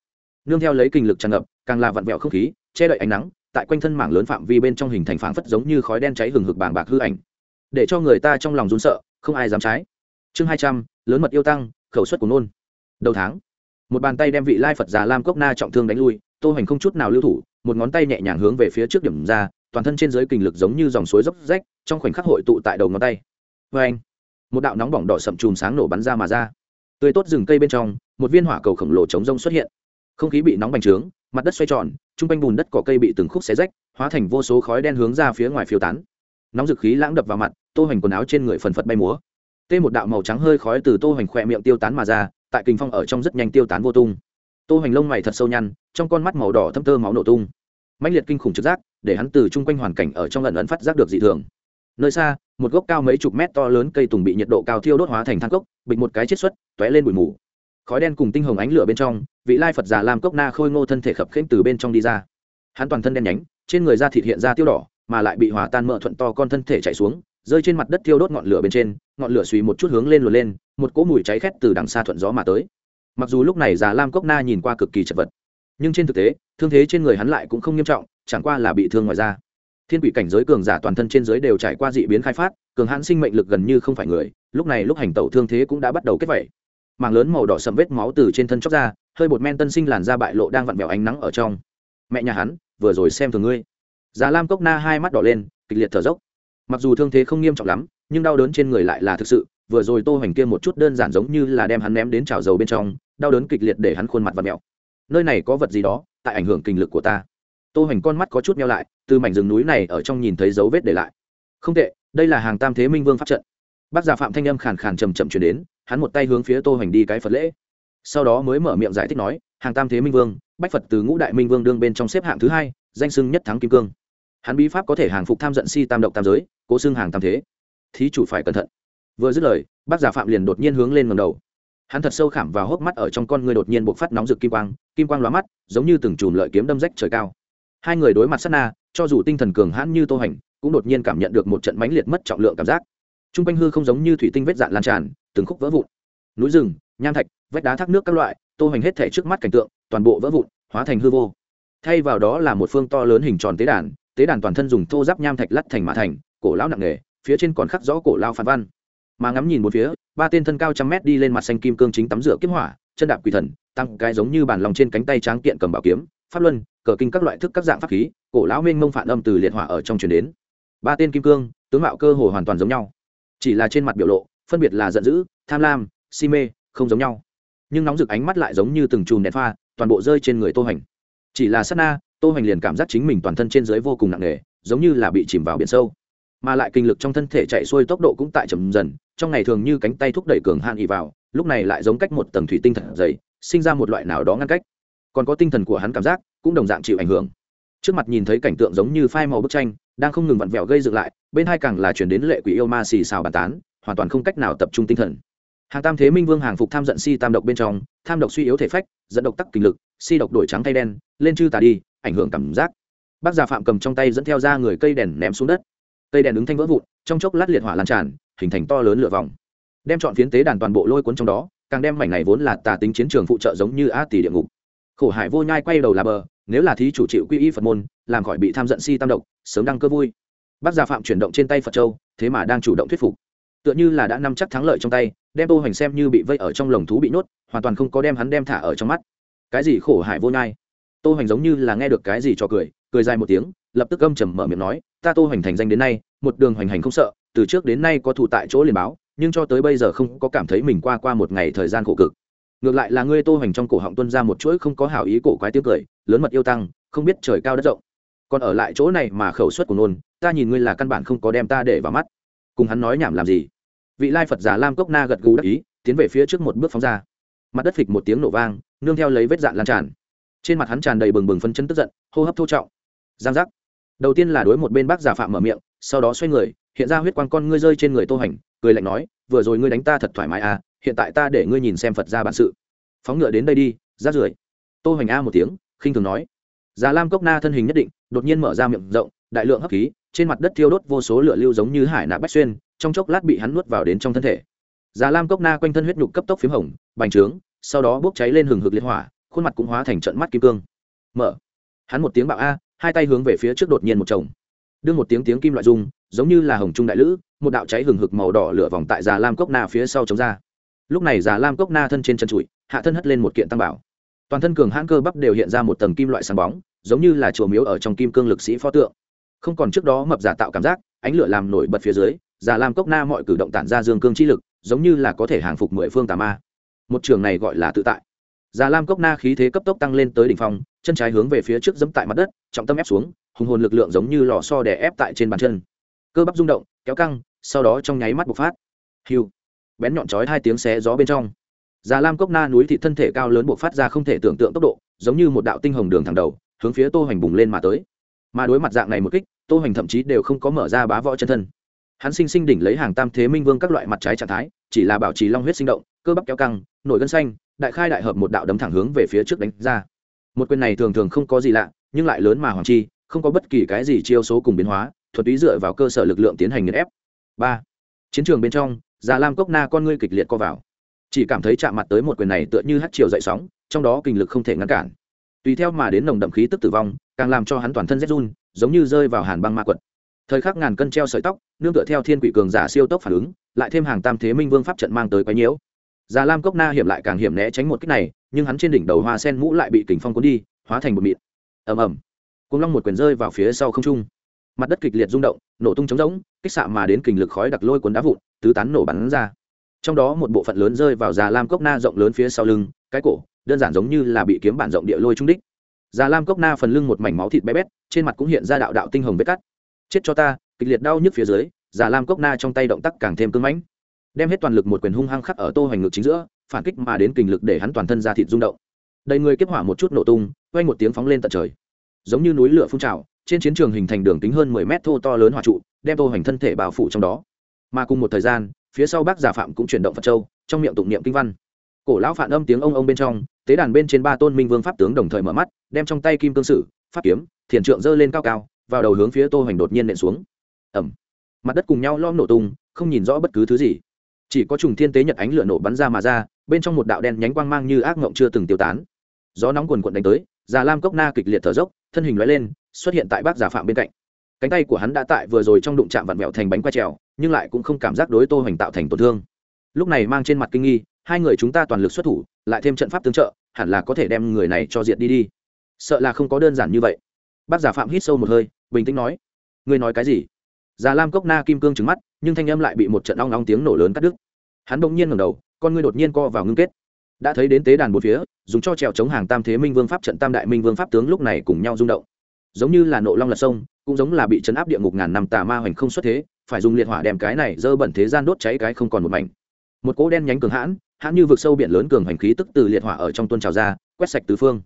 Nương theo lấy kinh lực tràn ngập, càng là vặn vẹo không khí, che đậy ánh nắng, tại quanh thân mảng lớn phạm vi bên trong hình thành phảng phất giống như khói đen cháy hừng hực bàng bạc hư ảnh. Để cho người ta trong lòng run sợ, không ai dám trái. Chương hai trăm, lớn mật yêu tăng, khẩu suất của nôn. Đầu tháng, một bàn tay đem vị lai phật già lam cốc na trọng thương đánh lui, tô hoành không chút nào lưu thủ một ngón tay nhẹ nhàng hướng về phía trước điểm ra, toàn thân trên dưới kinh lực giống như dòng suối dốc rách, trong khoảnh khắc hội tụ tại đầu ngón tay. Vê anh, một đạo nóng bỏng đỏ sậm chùm sáng nổ bắn ra mà ra. Tươi tốt rừng cây bên trong, một viên hỏa cầu khổng lồ chống rông xuất hiện. Không khí bị nóng bành trướng, mặt đất xoay tròn t r u n g quanh bùn đất cỏ cây bị từng khúc xé rách, hóa thành vô số khói đen hướng ra phía ngoài phiêu tán. Nóng dực khí lãng đập vào mặt, tô hoành quần áo trên người phần phật bay múa. Tê một đạo màu trắng hơi khói từ tô hoành khỏe miệng tiêu tán mà ra, tại kinh phong ở trong rất nhanh tiêu tán vô tung tô hoành lông mày thật sâu nhăn, trong con mắt màu đỏ thâm tơ máu nổ tung. Mãnh liệt kinh khủng trực giác, để hắn từ chung quanh hoàn cảnh ở trong lần ẩn phát giác được dị thường. Nơi xa, một gốc cao mấy chục mét to lớn cây tùng bị nhiệt độ cao thiêu đốt hóa thành than cốc, bịch một cái chết xuất, tóe lên bụi mù. Khói đen cùng tinh hồng ánh lửa bên trong, vị lai phật già làm cốc na khôi ngô thân thể khập khênh từ bên trong đi ra. Hắn toàn thân đen nhánh, trên người da thịt hiện ra tiêu đỏ, mà lại bị hòa tan mỡ thuận to con thân thể chạy xuống, rơi trên mặt đất thiêu đốt ngọn lửa bên trên, ngọn lửa suy một chút hướng lên luồn lên, một cỗ mùi cháy khét từ đằng xa thuận gió mà tới mặc dù lúc này già lam cốc na nhìn qua cực kỳ chật vật, nhưng trên thực tế, thương thế trên người hắn lại cũng không nghiêm trọng, chẳng qua là bị thương ngoài da. Thiên quỷ cảnh giới cường giả toàn thân trên giới đều trải qua dị biến khai phát, cường hãn sinh mệnh lực gần như không phải người, lúc này lúc hành tẩu thương thế cũng đã bắt đầu kết vẩy. Màng lớn màu đỏ sầm vết máu từ trên thân chóc ra, hơi bột men tân sinh làn da bại lộ đang vặn vẹo ánh nắng ở trong. Mẹ nhà hắn, vừa rồi xem thường ngươi. Già lam cốc na hai mắt đỏ lên, kịch liệt thở dốc. Mặc dù thương thế không nghiêm trọng lắm, nhưng đau đớn trên người lại là thực sự vừa rồi tô hoành kia một chút đơn giản giống như là đem hắn ném đến chảo dầu bên trong, đau đớn kịch liệt để hắn khuôn mặt và mẹo nơi này có vật gì đó, tại ảnh hưởng kinh lực của ta. Tô hoành con mắt có chút meo lại, từ mảnh rừng núi này ở trong nhìn thấy dấu vết để lại. Không tệ, đây là hàng tam thế minh vương pháp trận. Bác già phạm thanh âm khàn khàn chầm chậm chuyển đến, hắn một tay hướng phía tô hoành đi cái phật lễ. Sau đó mới mở miệng giải thích nói, hàng tam thế minh vương, bách phật từ ngũ đại minh vương đương bên trong xếp hạng thứ hai, danh sưng nhất thắng kim cương. Hắn bí pháp có thể hàng phục tham giận si tam động tam giới, cố xưng hàng tam thế. Thí chủ phải cẩn thận vừa dứt lời, bác giả phạm liền đột nhiên hướng lên ngầm đầu. Hắn thật sâu khảm vào hốc mắt ở trong con người đột nhiên bộc phát nóng rực kim quang kim quang lóa mắt, giống như từng chùm lợi kiếm đâm rách trời cao. Hai người đối mặt sát na, cho dù tinh thần cường hãn như tô hành, cũng đột nhiên cảm nhận được một trận mãnh liệt mất trọng lượng cảm giác. T r u n g quanh hư không giống như thủy tinh vết dạn lan tràn, từng khúc vỡ vụn. Núi rừng, nham thạch, vách đá thác nước các loại, tô hành hết thể trước mắt cảnh tượng, toàn bộ vỡ vụn, hóa thành hư vô. Thay vào đó là một phương to lớn hình tròn tế đàn tế đàn toàn thân dùng thô giáp nham thạch lắt thành mã thành, cổ lão nặng nghề phía trên còn khắc rõ cổ lao phản văn mà ngắm nhìn một phía, ba tên thân cao trăm mét đi lên mặt xanh kim cương chính tắm rửa kiếp hỏa, chân đạp quỷ thần, tăng cái giống như bàn lòng trên cánh tay tráng kiện cầm bảo kiếm, pháp luân, cờ kinh các loại thức các dạng pháp khí, cổ lão minh mông phản âm từ liệt hỏa ở trong truyền đến. Ba tên kim cương, tướng mạo cơ hồ hoàn toàn giống nhau. Chỉ là trên mặt biểu lộ, phân biệt là giận dữ, tham lam, si mê, không giống nhau. Nhưng nóng rực ánh mắt lại giống như từng chùm đèn pha, toàn bộ rơi trên người tô hành. Chỉ là sát na, tô hành liền cảm giác chính mình toàn thân trên dưới vô cùng nặng nề, giống như là bị chìm vào biển sâu. Mà lại kinh lực trong thân thể chạy xuôi tốc độ cũng tại chậm dần trong ngày thường như cánh tay thúc đẩy cường hạn ỉ vào, lúc này lại giống cách một tầng thủy tinh thật dày, sinh ra một loại nào đó ngăn cách. Còn có tinh thần của hắn cảm giác cũng đồng dạng chịu ảnh hưởng. Trước mặt nhìn thấy cảnh tượng giống như phai màu bức tranh, đang không ngừng vặn vẹo gây dựng lại, bên hai càng là chuyển đến lệ quỷ yêu ma xì xào bàn tán, hoàn toàn không cách nào tập trung tinh thần. Hàng tam thế minh vương hàng phục tham giận si tam độc bên trong, tham độc suy yếu thể phách, dẫn độc tắc kinh lực, si độc đổi trắng tay đen, lên chư tà đi, ảnh hưởng cảm giác. Bác già phạm cầm trong tay dẫn theo ra người cây đèn ném xuống đất. Cây đèn đứng thanh vỡ vụn, trong chốc lát liệt hỏa lan tràn hình thành to lớn lửa vòng. Đem chọn phiến tế đàn toàn bộ lôi cuốn trong đó, càng đem mảnh này vốn là tà tính chiến trường phụ trợ giống như a tỷ địa ngục. Khổ hải vô nhai quay đầu là bờ, nếu là thí chủ chịu quy y phật môn, làm khỏi bị tham giận si tam độc, sớm đăng cơ vui. Bác gia phạm chuyển động trên tay phật châu, thế mà đang chủ động thuyết phục. Tựa như là đã nắm chắc thắng lợi trong tay, đem tô hoành xem như bị vây ở trong lồng thú bị nhốt, hoàn toàn không có đem hắn đem thả ở trong mắt. Cái gì khổ hải vô nhai? Tô hoành giống như là nghe được cái gì cho cười cười dài một tiếng, lập tức âm trầm mở miệng nói, ta tô hoành thành danh đến nay, một đường hoành hành không sợ từ trước đến nay có thủ tại chỗ liền báo, nhưng cho tới bây giờ không có cảm thấy mình qua qua một ngày thời gian khổ cực. Ngược lại là ngươi tô hoành trong cổ họng tuân ra một chuỗi không có hảo ý cổ quái tiếng cười, lớn mật yêu tăng, không biết trời cao đất rộng. Còn ở lại chỗ này mà khẩu suất của nôn, ta nhìn ngươi là căn bản không có đem ta để vào mắt. Cùng hắn nói nhảm làm gì? Vị lai phật giả lam cốc na gật gù đắc ý, tiến về phía trước một bước phóng ra. Mặt đất phịch một tiếng nổ vang, nương theo lấy vết dạn lan tràn. Trên mặt hắn tràn đầy bừng bừng phấn chấn tức giận, hô hấp thô trọng. Giang giác. Đầu tiên là đối một bên bác giả phạm mở miệng sau đó xoay người, hiện ra huyết quang con ngươi rơi trên người tô hành, cười lạnh nói, vừa rồi ngươi đánh ta thật thoải mái à hiện tại ta để ngươi nhìn xem phật ra bản sự. Phóng ngựa đến đây đi, rát rưởi. Tô hành a một tiếng, khinh thường nói, già lam cốc na thân hình nhất định, đột nhiên mở ra miệng rộng, đại lượng hấp khí, trên mặt đất thiêu đốt vô số lửa lưu giống như hải nạ bách xuyên, trong chốc lát bị hắn nuốt vào đến trong thân thể. Già lam cốc na quanh thân huyết nhục cấp tốc p h í m hồng, bành trướng, sau đó bốc cháy lên hừng hực liên hỏa, khuôn mặt cũng hóa thành trận mắt kim cương. Mở. Hắn một tiếng bạo a, hai tay hướng về phía trước đột nhiên một chồng đương một tiếng tiếng kim loại rung, giống như là hồng trung đại lữ, một đạo cháy hừng hực màu đỏ lửa vòng tại già lam cốc na phía sau chống ra. Lúc này già lam cốc na thân trên chân trụi, hạ thân hất lên một kiện tăng bảo. Toàn thân cường hãn cơ bắp đều hiện ra một tầng kim loại sáng bóng, giống như là chùa miếu ở trong kim cương lực sĩ pho tượng. Không còn trước đó mập giả tạo cảm giác, ánh lửa làm nổi bật phía dưới, già lam cốc na mọi cử động tản ra dương cương chi lực, giống như là có thể hàng phục mười phương tà ma. Một trường này gọi là tự tại. Già lam cốc na khí thế cấp tốc tăng lên tới đỉnh phong chân trái hướng về phía trước dẫm tại mặt đất, trọng tâm ép xuống, hùng hồn lực lượng giống như lò xo đè ép tại trên bàn chân. Cơ bắp rung động, kéo căng, sau đó trong nháy mắt bộc phát. Hiu! Bén nhọn chói hai tiếng xé gió bên trong. Già lam cốc na núi thị thân thể cao lớn bộc phát ra không thể tưởng tượng tốc độ, giống như một đạo tinh hồng đường thẳng đầu, hướng phía tô hoành bùng lên mà tới. Mà đối mặt dạng này một kích, tô hoành thậm chí đều không có mở ra bá võ chân thân. Hắn sinh sinh đỉnh lấy hàng tam thế minh vương các loại mặt trái trạng thái, chỉ là bảo trì long huyết sinh động, cơ bắp kéo căng, nổi gân xanh, đại khai đại hợp một đạo đấm thẳng hướng về phía trước đánh ra một quyền này thường thường không có gì lạ, nhưng lại lớn mà hoàng chi, không có bất kỳ cái gì chiêu số cùng biến hóa thuật ý dựa vào cơ sở lực lượng tiến hành nghiền ép. Ba, chiến trường bên trong, già lam cốc na con ngươi kịch liệt co vào. Chỉ cảm thấy chạm mặt tới một quyền này tựa như hát chiều dậy sóng, trong đó kinh lực không thể ngăn cản. Tùy theo mà đến nồng đậm khí tức tử vong, càng làm cho hắn toàn thân rét run, giống như rơi vào hàn băng ma quật. Thời khắc ngàn cân treo sợi tóc, nương tựa theo thiên quỷ cường giả siêu tốc phản ứng, lại thêm hàng tam thế minh vương pháp trận mang tới quái nhiễu già lam cốc na hiểm lại càng hiểm né tránh một kích này, nhưng hắn trên đỉnh đầu hoa sen mũ lại bị kính phong cuốn đi, hóa thành một mịt ầm ầm. Cuồng long một quyền rơi vào phía sau không trung. Mặt đất kịch liệt rung động, nổ tung trống rỗng, kích xạ mà đến kình lực khói đặc lôi cuốn đá vụn, tứ tán nổ bắn ra. Trong đó một bộ phận lớn rơi vào già lam cốc na rộng lớn phía sau lưng, cái cổ, đơn giản giống như là bị kiếm bản rộng địa lôi trung đích. Già lam cốc na phần lưng một mảnh máu thịt bé bét, trên mặt cũng hiện ra đạo đạo tinh hồng vết cắt. Chết cho ta, kịch liệt đau nhức phía dưới, già lam cốc na trong tay động tác càng thêm cưng mãnh đem hết toàn lực một quyền hung hăng khắc ở tô hoành ngực chính giữa, phản kích mà đến kình lực để hắn toàn thân ra thịt rung động. Đầy người kiếp hỏa một chút nổ tung quay một tiếng phóng lên tận trời. Giống như núi lửa phun trào, trên chiến trường hình thành đường kính hơn mười mét thô to lớn hỏa trụ, đem tô hoành thân thể bao phủ trong đó. Mà cùng một thời gian, phía sau bác giả phạm cũng chuyển động phật châu, trong miệng tụng niệm kinh văn. Cổ lão phản âm tiếng ông ông bên trong, tế đàn bên trên ba tôn minh vương pháp tướng đồng thời mở mắt, đem trong tay kim cương sử, pháp kiếm, thiền trượng giơ lên cao cao, vào đầu hướng phía tô hoành đột nhiên nện xuống. Ẩm mặt đất cùng nhau lom nổ tung, không nhìn rõ bất cứ thứ gì chỉ có trùng thiên tế nhật ánh lửa nổ bắn ra mà ra, bên trong một đạo đen nhánh quang mang như ác ngộng chưa từng tiêu tán. Gió nóng quần quận đánh tới, già lam cốc na kịch liệt thở dốc, thân hình l lên, xuất hiện tại bác giả phạm bên cạnh. Cánh tay của hắn đã tại vừa rồi trong đụng chạm vặn vẹo thành bánh quay trèo, nhưng lại cũng không cảm giác đối tô hoành tạo thành tổn thương. Lúc này mang trên mặt kinh nghi, hai người chúng ta toàn lực xuất thủ, lại thêm trận pháp tương trợ, hẳn là có thể đem người này cho diện đi đi. Sợ là không có đơn giản như vậy. Bác giả phạm hít sâu một hơi, bình tĩnh nói người nói cái gì? Già lam cốc na kim cương trứng mắt nhưng thanh âm lại bị một trận ong ong tiếng nổ lớn cắt đứt. Hắn bỗng nhiên ngẩng đầu, con ngươi đột nhiên co vào ngưng kết. Đã thấy đến tế đàn một phía, dùng cho trèo chống hàng tam thế minh vương pháp trận tam đại minh vương pháp tướng lúc này cùng nhau rung động. Giống như là nộ long là sông, cũng giống là bị chấn áp địa ngục ngàn năm tà ma hoành không xuất thế, phải dùng liệt hỏa đem cái này dơ bẩn thế gian đốt cháy cái không còn một mảnh. Một cỗ đen nhánh cường hãn hãn như vực sâu biển lớn cường hành khí tức từ liệt hỏa ở trong tuôn trào ra, quét sạch tứ phương.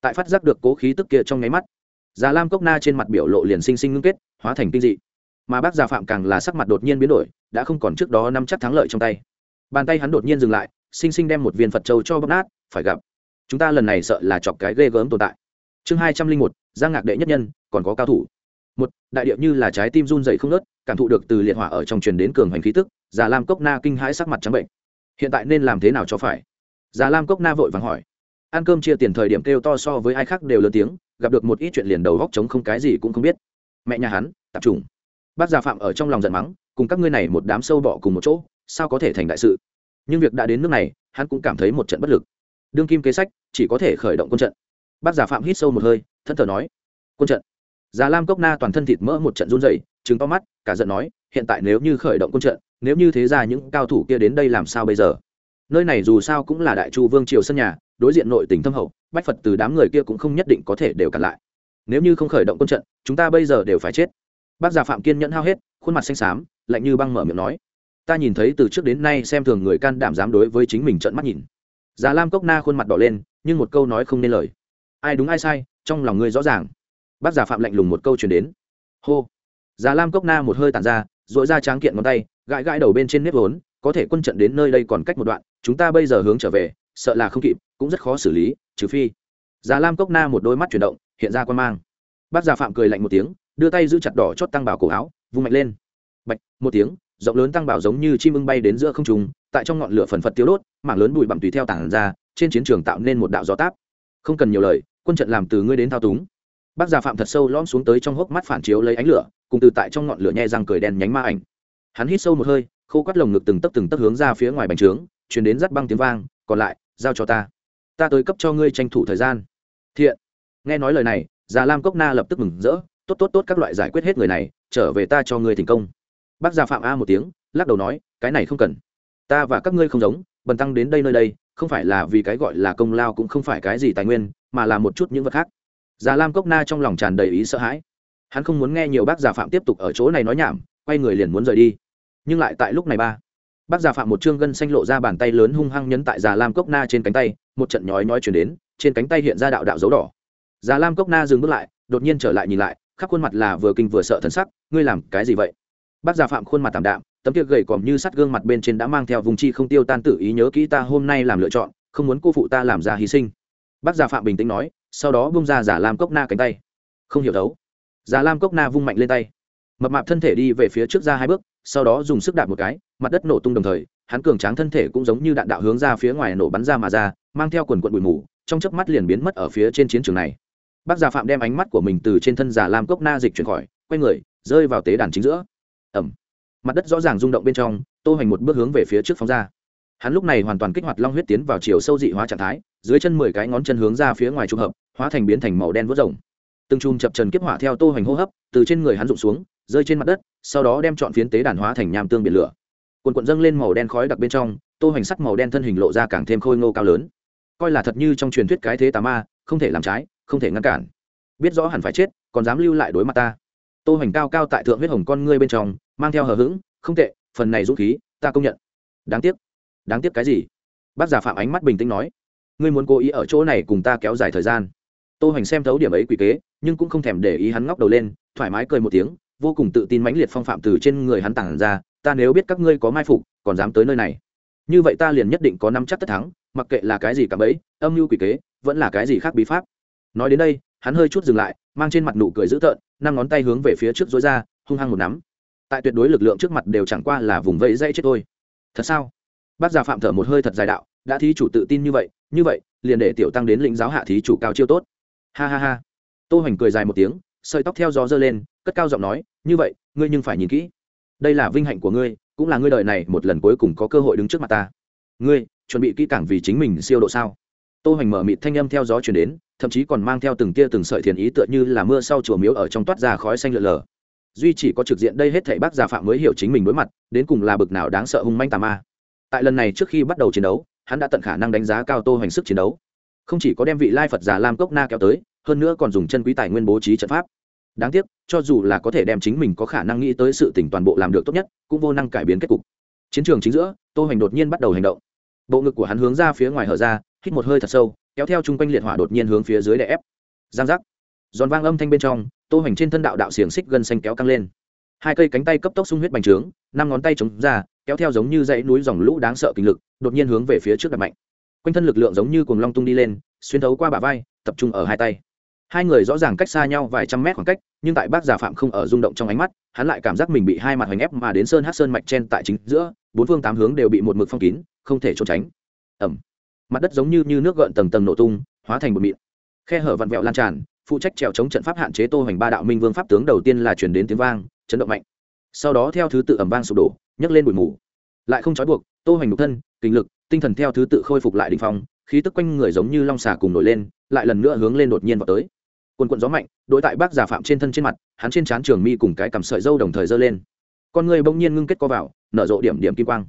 Tại phát giác được cố khí tức kia trong nháy mắt, già lam cốc na trên mặt biểu lộ liền sinh sinh ngưng kết, hóa thành tinh dị mà bác già phạm càng là sắc mặt đột nhiên biến đổi, đã không còn trước đó năm chắc thắng lợi trong tay. Bàn tay hắn đột nhiên dừng lại, xinh xinh đem một viên phật châu cho bóc nát, phải gặp. Chúng ta lần này sợ là chọc cái ghê gớm tồn tại. Chương hai trăm linh một, giang ngạc đệ nhất nhân, còn có cao thủ. Một, đại điệu như là trái tim run dày không nớt cảm thụ được từ liệt hỏa ở trong truyền đến cường hành khí tức, già lam cốc na kinh hãi sắc mặt trắng bệnh. Hiện tại nên làm thế nào cho phải? Già lam cốc na vội vàng hỏi. Ăn cơm chia tiền thời điểm kêu to so với ai khác đều lớn tiếng, gặp được một ít chuyện liền đầu góc trống không, cái gì cũng không biết. Mẹ nhà hắn tập trung bác già phạm ở trong lòng giận mắng, cùng các ngươi này một đám sâu bọ cùng một chỗ, sao có thể thành đại sự? Nhưng việc đã đến nước này, hắn cũng cảm thấy một trận bất lực. Đương kim kế sách, chỉ có thể khởi động quân trận. Bác giả phạm hít sâu một hơi thân thờ nói, quân trận? Già lam cốc na toàn thân thịt mỡ một trận run dày chứng to mắt, cả giận nói, hiện tại nếu như khởi động quân trận, nếu như thế ra những cao thủ kia đến đây làm sao bây giờ? Nơi này dù sao cũng là đại chu vương triều sân nhà, đối diện nội tỉnh thâm hậu, bách phật từ đám người kia cũng không nhất định có thể đều cản lại. Nếu như không khởi động quân trận, chúng ta bây giờ đều phải chết bác già phạm kiên nhẫn hao hết, khuôn mặt xanh xám, lạnh như băng mở miệng nói. Ta nhìn thấy từ trước đến nay xem thường người can đảm dám đối với chính mình trận mắt nhìn. Già lam cốc na khuôn mặt đỏ lên, nhưng một câu nói không nên lời. Ai đúng ai sai, trong lòng ngươi rõ ràng. Bác già phạm lạnh lùng một câu chuyển đến. Hô. Già lam cốc na một hơi tàn ra dội ra tráng kiện ngón tay, gãi gãi đầu bên trên nếp vốn, có thể quân trận đến nơi đây còn cách một đoạn, chúng ta bây giờ hướng trở về, sợ là không kịp, cũng rất khó xử lý, trừ phi. Già lam cốc na một đôi mắt chuyển động, hiện ra quan mang. Bác già phạm cười lạnh một tiếng đưa tay giữ chặt đỏ chót tăng bảo cổ áo, vung mạnh lên. Bạch, một tiếng, rộng lớn tăng bảo giống như chim ưng bay đến giữa không trùng tại trong ngọn lửa phần phật tiêu đốt, mảng lớn bụi bặm tùy theo tảng ra, trên chiến trường tạo nên một đạo gió táp. Không cần nhiều lời, quân trận làm từ ngươi đến thao túng. Bác già phạm thật sâu lõm xuống tới trong hốc mắt phản chiếu lấy ánh lửa, cùng từ tại trong ngọn lửa nhẹ răng cười đèn nhánh ma ảnh. Hắn hít sâu một hơi, khô quát lồng ngực từng tấc từng tấc hướng ra phía ngoài bành trướng chuyển đến rắt băng tiếng vang, còn lại, giao cho ta. Ta tới cấp cho ngươi tranh thủ thời gian. Thiện. Nghe nói lời này, già lam cốc na lập tức mừng rỡ tốt tốt tốt các loại giải quyết hết người này, trở về ta cho ngươi thành công. Bác gia phạm a một tiếng, lắc đầu nói, cái này không cần. Ta và các ngươi không giống, bần tăng đến đây nơi đây, không phải là vì cái gọi là công lao cũng không phải cái gì tài nguyên, mà là một chút những vật khác. Già lam cốc na trong lòng tràn đầy ý sợ hãi. Hắn không muốn nghe nhiều bác già phạm tiếp tục ở chỗ này nói nhảm, quay người liền muốn rời đi. Nhưng lại tại lúc này ba, bác già phạm một chương gân xanh lộ ra bàn tay lớn hung hăng nhấn tại già lam cốc na trên cánh tay, một trận nhói nhói chuyển đến, trên cánh tay hiện ra đạo đạo dấu đỏ. Già lam cốc na dừng bước lại, đột nhiên trở lại nhìn lại khắp khuôn mặt là vừa kinh vừa sợ thần sắc, ngươi làm cái gì vậy? Bác gia phạm khuôn mặt tạm đạm, tấm kia gầy còm như sắt gương mặt bên trên đã mang theo vùng chi không tiêu tan tự ý nhớ kỹ ta hôm nay làm lựa chọn, không muốn cô phụ ta làm ra hy sinh. Bác gia phạm bình tĩnh nói, sau đó bung ra giả lam cốc na cánh tay. Không hiểu đấu giả lam cốc na vung mạnh lên tay. Mập mạp thân thể đi về phía trước ra hai bước, sau đó dùng sức đạp một cái, mặt đất nổ tung đồng thời, hắn cường tráng thân thể cũng giống như đạn đạo hướng ra phía ngoài nổ bắn ra mà ra, mang theo quần quận bụi mù, trong chớp mắt liền biến mất ở phía trên chiến trường này bác già phạm đem ánh mắt của mình từ trên thân già lam cốc na dịch chuyển khỏi, quay người, rơi vào tế đàn chính giữa. Ẩm. Mặt đất rõ ràng rung động bên trong, tô hoành một bước hướng về phía trước phóng ra. Hắn lúc này hoàn toàn kích hoạt long huyết tiến vào chiều sâu dị hóa trạng thái, dưới chân mười cái ngón chân hướng ra phía ngoài trùng hợp, hóa thành biến thành màu đen vớt rồng. Từng chùm chập trần kiếp hỏa theo tô hoành hô hấp, từ trên người hắn rụng xuống, rơi trên mặt đất, sau đó đem chọn phiến tế đàn hóa thành nham tương biển lửa. Cuồn cuộn dâng lên màu đen khói đặc bên trong, tô hoành sắc màu đen thân hình lộ ra càng thêm khôi ngô cao lớn. Coi là thật như trong truyền thuyết cái thế tà ma, không thể làm trái không thể ngăn cản. Biết rõ hẳn phải chết, còn dám lưu lại đối mặt ta. Tô hoành cao cao tại thượng huyết hồng con ngươi bên trong, mang theo hờ hững, không tệ, phần này dũng khí, ta công nhận. Đáng tiếc. Đáng tiếc cái gì? Bác giả phạm ánh mắt bình tĩnh nói. Ngươi muốn cố ý ở chỗ này cùng ta kéo dài thời gian. Tô hoành xem thấu điểm ấy quỷ kế, nhưng cũng không thèm để ý hắn ngóc đầu lên, thoải mái cười một tiếng, vô cùng tự tin mãnh liệt phong phạm từ trên người hắn tản ra, ta nếu biết các ngươi có mai phục, còn dám tới nơi này. Như vậy ta liền nhất định có năm chắc tất thắng, mặc kệ là cái gì cả bấy âm mưu quỷ kế, vẫn là cái gì khác bí pháp nói đến đây, hắn hơi chút dừng lại, mang trên mặt nụ cười dữ tợn, năm ngón tay hướng về phía trước dối ra, hung hăng một nắm. Tại tuyệt đối lực lượng trước mặt đều chẳng qua là vùng vẫy dây chết tôi. thật sao? Bác già phạm thở một hơi thật dài đạo, đã thí chủ tự tin như vậy như vậy, liền để tiểu tăng đến lĩnh giáo hạ thí chủ cao chiêu tốt. Ha ha ha. Tô hoành cười dài một tiếng, sợi tóc theo gió dơ lên, cất cao giọng nói, như vậy, ngươi nhưng phải nhìn kỹ. Đây là vinh hạnh của ngươi, cũng là ngươi đời này một lần cuối cùng có cơ hội đứng trước mặt ta. Ngươi, chuẩn bị kỹ càng vì chính mình siêu độ sao? Tô hoành mở mịt thanh âm theo gió chuyển đến thậm chí còn mang theo từng tia từng sợi thiền ý tựa như là mưa sau chùa miếu ở trong toát ra khói xanh lượn lờ. Duy chỉ có trực diện đây hết thảy bác già phạm mới hiểu chính mình đối mặt, đến cùng là bực nào đáng sợ hung manh tà ma. Tại lần này trước khi bắt đầu chiến đấu, hắn đã tận khả năng đánh giá cao tô hoành sức chiến đấu. Không chỉ có đem vị lai phật già lam cốc na kéo tới, hơn nữa còn dùng chân quý tài nguyên bố trí trận pháp. Đáng tiếc, cho dù là có thể đem chính mình có khả năng nghĩ tới sự tỉnh toàn bộ làm được tốt nhất, cũng vô năng cải biến kết cục. Chiến trường chính giữa, tô hoành đột nhiên bắt đầu hành động. Bộ ngực của hắn hướng ra phía ngoài hở ra, hít một hơi thật sâu kéo theo chung quanh liệt hỏa đột nhiên hướng phía dưới đè ép. Giang giác. Giòn vang âm thanh bên trong, tô hoành trên thân đạo đạo xiềng xích gân xanh kéo căng lên. Hai cây cánh tay cấp tốc sung huyết bành trướng, năm ngón tay chống ra, kéo theo giống như dãy núi dòng lũ đáng sợ kinh lực, đột nhiên hướng về phía trước đặt mạnh. Quanh thân lực lượng giống như cuồng long tung đi lên, xuyên thấu qua bả vai, tập trung ở hai tay. Hai người rõ ràng cách xa nhau vài trăm mét khoảng cách, nhưng tại bác già phạm không ở rung động trong ánh mắt, hắn lại cảm giác mình bị hai mặt hoành ép mà đến sơn hát sơn mạch chen tại chính giữa, bốn phương tám hướng đều bị một mực phong kín, không thể trốn tránh. Ẩm mặt đất giống như, như nước gợn tầng tầng nổ tung hóa thành bột mịn. Khe hở vặn vẹo lan tràn phụ trách trèo chống trận pháp hạn chế tô hoành ba đạo minh vương pháp tướng đầu tiên là chuyển đến tiếng vang chấn động mạnh. Sau đó theo thứ tự ẩm vang sụp đổ nhấc lên bụi mù. Lại không trói buộc tô hoành nhục thân kinh lực tinh thần theo thứ tự khôi phục lại đ phong khí tức quanh người giống như long xà cùng nổi lên lại lần nữa hướng lên đột nhiên vào tới. Quần quận gió mạnh đội tại bác giả phạm trên thân trên mặt hắn trên trán trường mi cùng cái cầm sợi dâu đồng thời giơ lên. Con người bỗng nhiên ngưng kết co vào nở rộ điểm điểm kim quang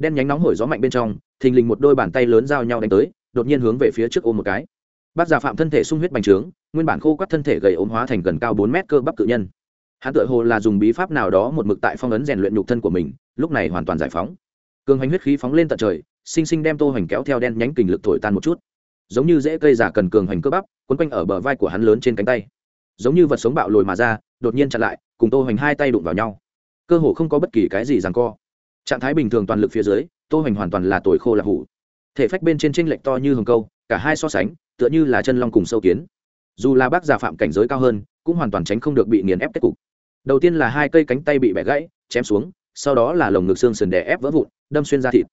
đen nhánh nóng hổi gió mạnh bên trong, thình lình một đôi bàn tay lớn giao nhau đánh tới, đột nhiên hướng về phía trước ôm một cái. Bác già phạm thân thể sung huyết bành trướng, nguyên bản khô quắt thân thể gầy ốm hóa thành gần cao bốn mét cơ bắp cự nhân. Hắn tự hồ là dùng bí pháp nào đó một mực tại phong ấn rèn luyện nhục thân của mình, lúc này hoàn toàn giải phóng. Cường hoành huyết khí phóng lên tận trời, sinh sinh đem tô hoành kéo theo đen nhánh kình lực thổi tan một chút. Giống như rễ cây giả cần cường hoành cơ bắp, quấn quanh ở bờ vai của hắn lớn trên cánh tay. Giống như vật sống bạo lồi mà ra, đột nhiên chặn lại, cùng tô hoành hai tay đụng vào nhau. Cơ hồ không có bất kỳ cái gì giằng co trạng thái bình thường toàn lực phía dưới, tô hoành hoàn toàn là tồi khô là hủ. Thể phách bên trên tranh lệch to như hồng câu, cả hai so sánh, tựa như là chân long cùng sâu kiến. Dù là bác già phạm cảnh giới cao hơn, cũng hoàn toàn tránh không được bị nghiền ép kết cục. Đầu tiên là hai cây cánh tay bị bẻ gãy, chém xuống, sau đó là lồng ngực xương sườn đè ép vỡ vụn, đâm xuyên ra thịt.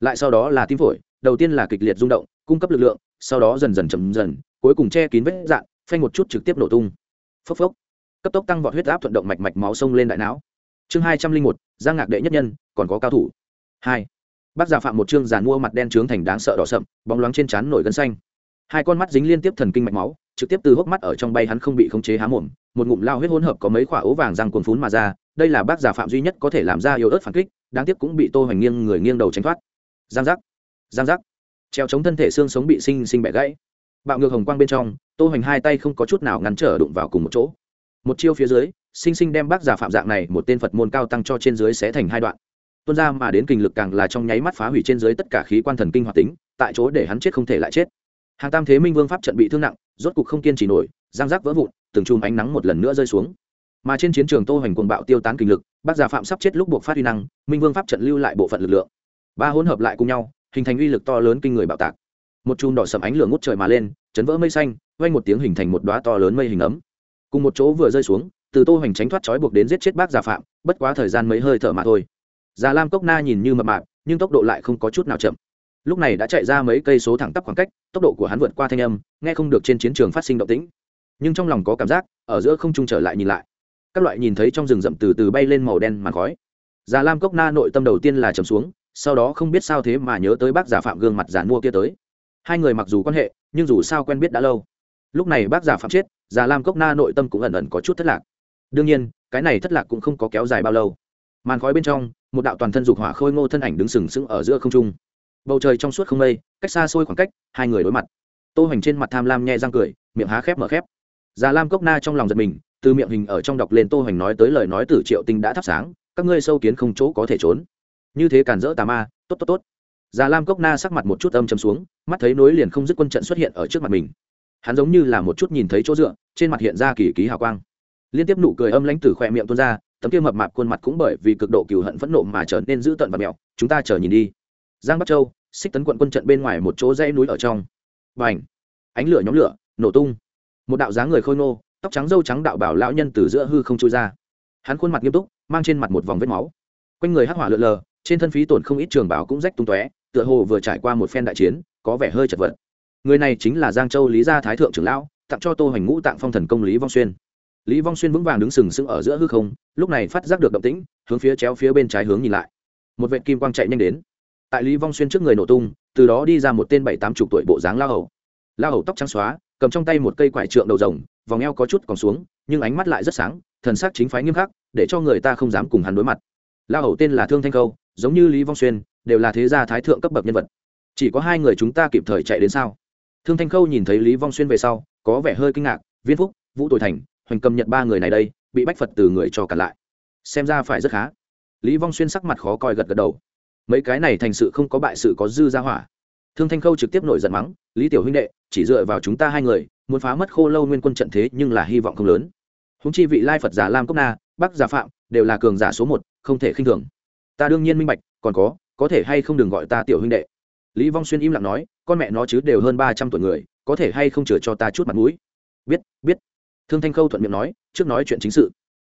Lại sau đó là tim phổi, đầu tiên là kịch liệt rung động, cung cấp lực lượng, sau đó dần dần chậm dần, cuối cùng che kín vết dạn, phanh một chút trực tiếp nổ tung. Phốc phốc. Cấp tốc tăng vọt huyết áp thuận động mạch mạch máu sông lên đại não. Chương hai trăm linh một giang ngạc đệ nhất nhân, còn có cao thủ. Hai, bác giả phạm một chương giàn mua mặt đen trướng thành đáng sợ đỏ sậm, bóng loáng trên trán nổi gân xanh. Hai con mắt dính liên tiếp thần kinh mạch máu, trực tiếp từ hốc mắt ở trong bay hắn không bị khống chế há mồm, một ngụm lao huyết hỗn hợp có mấy quả ố vàng răng cuồn phún mà ra, đây là bác giả phạm duy nhất có thể làm ra yếu ớt phản kích, đáng tiếc cũng bị tô hoành nghiêng người nghiêng đầu tránh thoát. Giang giác giang giác. Treo chống thân thể xương sống bị sinh sinh bẻ gãy. Bạo ngược hồng quang bên trong, tô hoành hai tay không có chút nào ngăn trở đụng vào cùng một chỗ một chiêu phía dưới, sinh sinh đem bác giả phạm dạng này một tên phật môn cao tăng cho trên dưới sẽ thành hai đoạn. Tuôn ra mà đến kinh lực càng là trong nháy mắt phá hủy trên dưới tất cả khí quan thần kinh hoạt tính, tại chỗ để hắn chết không thể lại chết. Hàng tam thế minh vương pháp trận bị thương nặng, rốt cục không kiên trì nổi giang giác vỡ vụn, từng chùm ánh nắng một lần nữa rơi xuống. Mà trên chiến trường tô hoành cuồng bạo tiêu tán kinh lực, bác giả phạm sắp chết lúc buộc phát uy năng, minh vương pháp trận lưu lại bộ phận lực lượng. Ba hỗn hợp lại cùng nhau, hình thành uy lực to lớn kinh người bạo tạc. Một chùm đỏ sầm ánh lửa ngút trời mà lên, chấn vỡ mây xanh, vang một tiếng hình thành một đóa to lớn mây hình ấm cùng một chỗ vừa rơi xuống, từ tô hoành tránh thoát trói buộc đến giết chết bác giả phạm, bất quá thời gian mấy hơi thở mà thôi. Già lam cốc na nhìn như mập mạp, nhưng tốc độ lại không có chút nào chậm. Lúc này đã chạy ra mấy cây số thẳng tắp khoảng cách, tốc độ của hắn vượt qua thanh âm, nghe không được trên chiến trường phát sinh động tĩnh. Nhưng trong lòng có cảm giác, ở giữa không trung trở lại nhìn lại. Các loại nhìn thấy trong rừng rậm từ từ bay lên màu đen màn khói. Già lam cốc na nội tâm đầu tiên là chầm xuống, sau đó không biết sao thế mà nhớ tới bác giả phạm gương mặt giàn mua kia tới. Hai người mặc dù quan hệ, nhưng dù sao quen biết đã lâu lúc này bác già phạm chết, già lam cốc na nội tâm cũng ẩn ẩn có chút thất lạc. Đương nhiên, cái này thất lạc cũng không có kéo dài bao lâu. Màn khói bên trong, một đạo toàn thân dục hỏa khôi ngô thân ảnh đứng sừng sững ở giữa không trung. Bầu trời trong suốt không mây, cách xa xôi khoảng cách, hai người đối mặt. Tô Hành trên mặt tham lam nhẹ răng cười, miệng há khép mở khép. Già lam cốc na trong lòng giật mình, từ miệng hình ở trong đọc lên tô Hành nói tới lời nói từ triệu tinh đã thắp sáng, các ngươi sâu kiến không chỗ có thể trốn. Như thế cản rỡ tà ma, tốt tốt tốt. Già lam cốc na sắc mặt một chút âm chầm xuống, mắt thấy nối liền không dứt quân trận xuất hiện ở trước mặt mình hắn giống như là một chút nhìn thấy chỗ dựa, trên mặt hiện ra kỳ ký hào quang. Liên tiếp nụ cười âm lãnh từ khoe miệng tuôn ra, tấm kia mập mạp khuôn mặt cũng bởi vì cực độ cừu hận phẫn nộ mà trở nên dữ tợn và mẹo. Chúng ta chờ nhìn đi. Giang bắc châu xích tấn quận quân trận bên ngoài một chỗ dãy núi ở trong. Và ảnh ánh lửa nhóm lửa, nổ tung. Một đạo dáng người khôi nô tóc trắng dâu trắng đạo bảo lão nhân từ giữa hư không trôi ra. Hắn khuôn mặt nghiêm túc, mang trên mặt một vòng vết máu. Quanh người hắc hỏa lượn lờ, trên thân phí tổn không ít trường bảo cũng rách tung tóe, tựa hồ vừa trải qua một phen đại chiến, có vẻ hơi chật vật người này chính là giang châu lý gia thái thượng trưởng lão, tặng cho tô hoành ngũ tạng phong thần công lý vong xuyên. Lý vong xuyên vững vàng đứng sừng sững ở giữa hư không, lúc này phát giác được động tĩnh, hướng phía chéo phía bên trái hướng nhìn lại. Một vệt kim quang chạy nhanh đến. Tại lý vong xuyên trước người nổ tung, từ đó đi ra một tên bảy tám chục tuổi bộ dáng lao hầu. Lao hầu tóc trắng xóa, cầm trong tay một cây quải trượng đầu rồng, vòng eo có chút còn xuống, nhưng ánh mắt lại rất sáng, thần sắc chính phái nghiêm khắc, để cho người ta không dám cùng hắn đối mặt. Lao hầu tên là thương thanh câu giống như lý vong xuyên, đều là thế gia thái thượng cấp bậc nhân vật. Chỉ có hai người chúng ta kịp thời chạy đến sao? thương thanh khâu nhìn thấy lý vong xuyên về sau, có vẻ hơi kinh ngạc, viên phúc, vũ tội thành, hoành cầm nhận ba người này đây, bị bách phật từ người cho cả lại. Xem ra phải rất khá. Lý vong xuyên sắc mặt khó coi gật gật đầu. Mấy cái này thành sự không có bại sự có dư ra hỏa. Thương thanh khâu trực tiếp nổi giận mắng, lý tiểu huynh đệ, chỉ dựa vào chúng ta hai người, muốn phá mất khô lâu nguyên quân trận thế nhưng là hy vọng không lớn. Húng chi vị lai phật giả lam cốc na, bắc giả phạm, đều là cường giả số một, không thể khinh thường. Ta đương nhiên minh bạch, còn có có thể hay không đừng gọi ta tiểu huynh đệ lý vong xuyên im lặng nói, con mẹ nó chứ đều hơn ba trăm tuổi người, có thể hay không chừa cho ta chút mặt mũi? Biết biết. Thương thanh khâu thuận miệng nói, trước nói chuyện chính sự.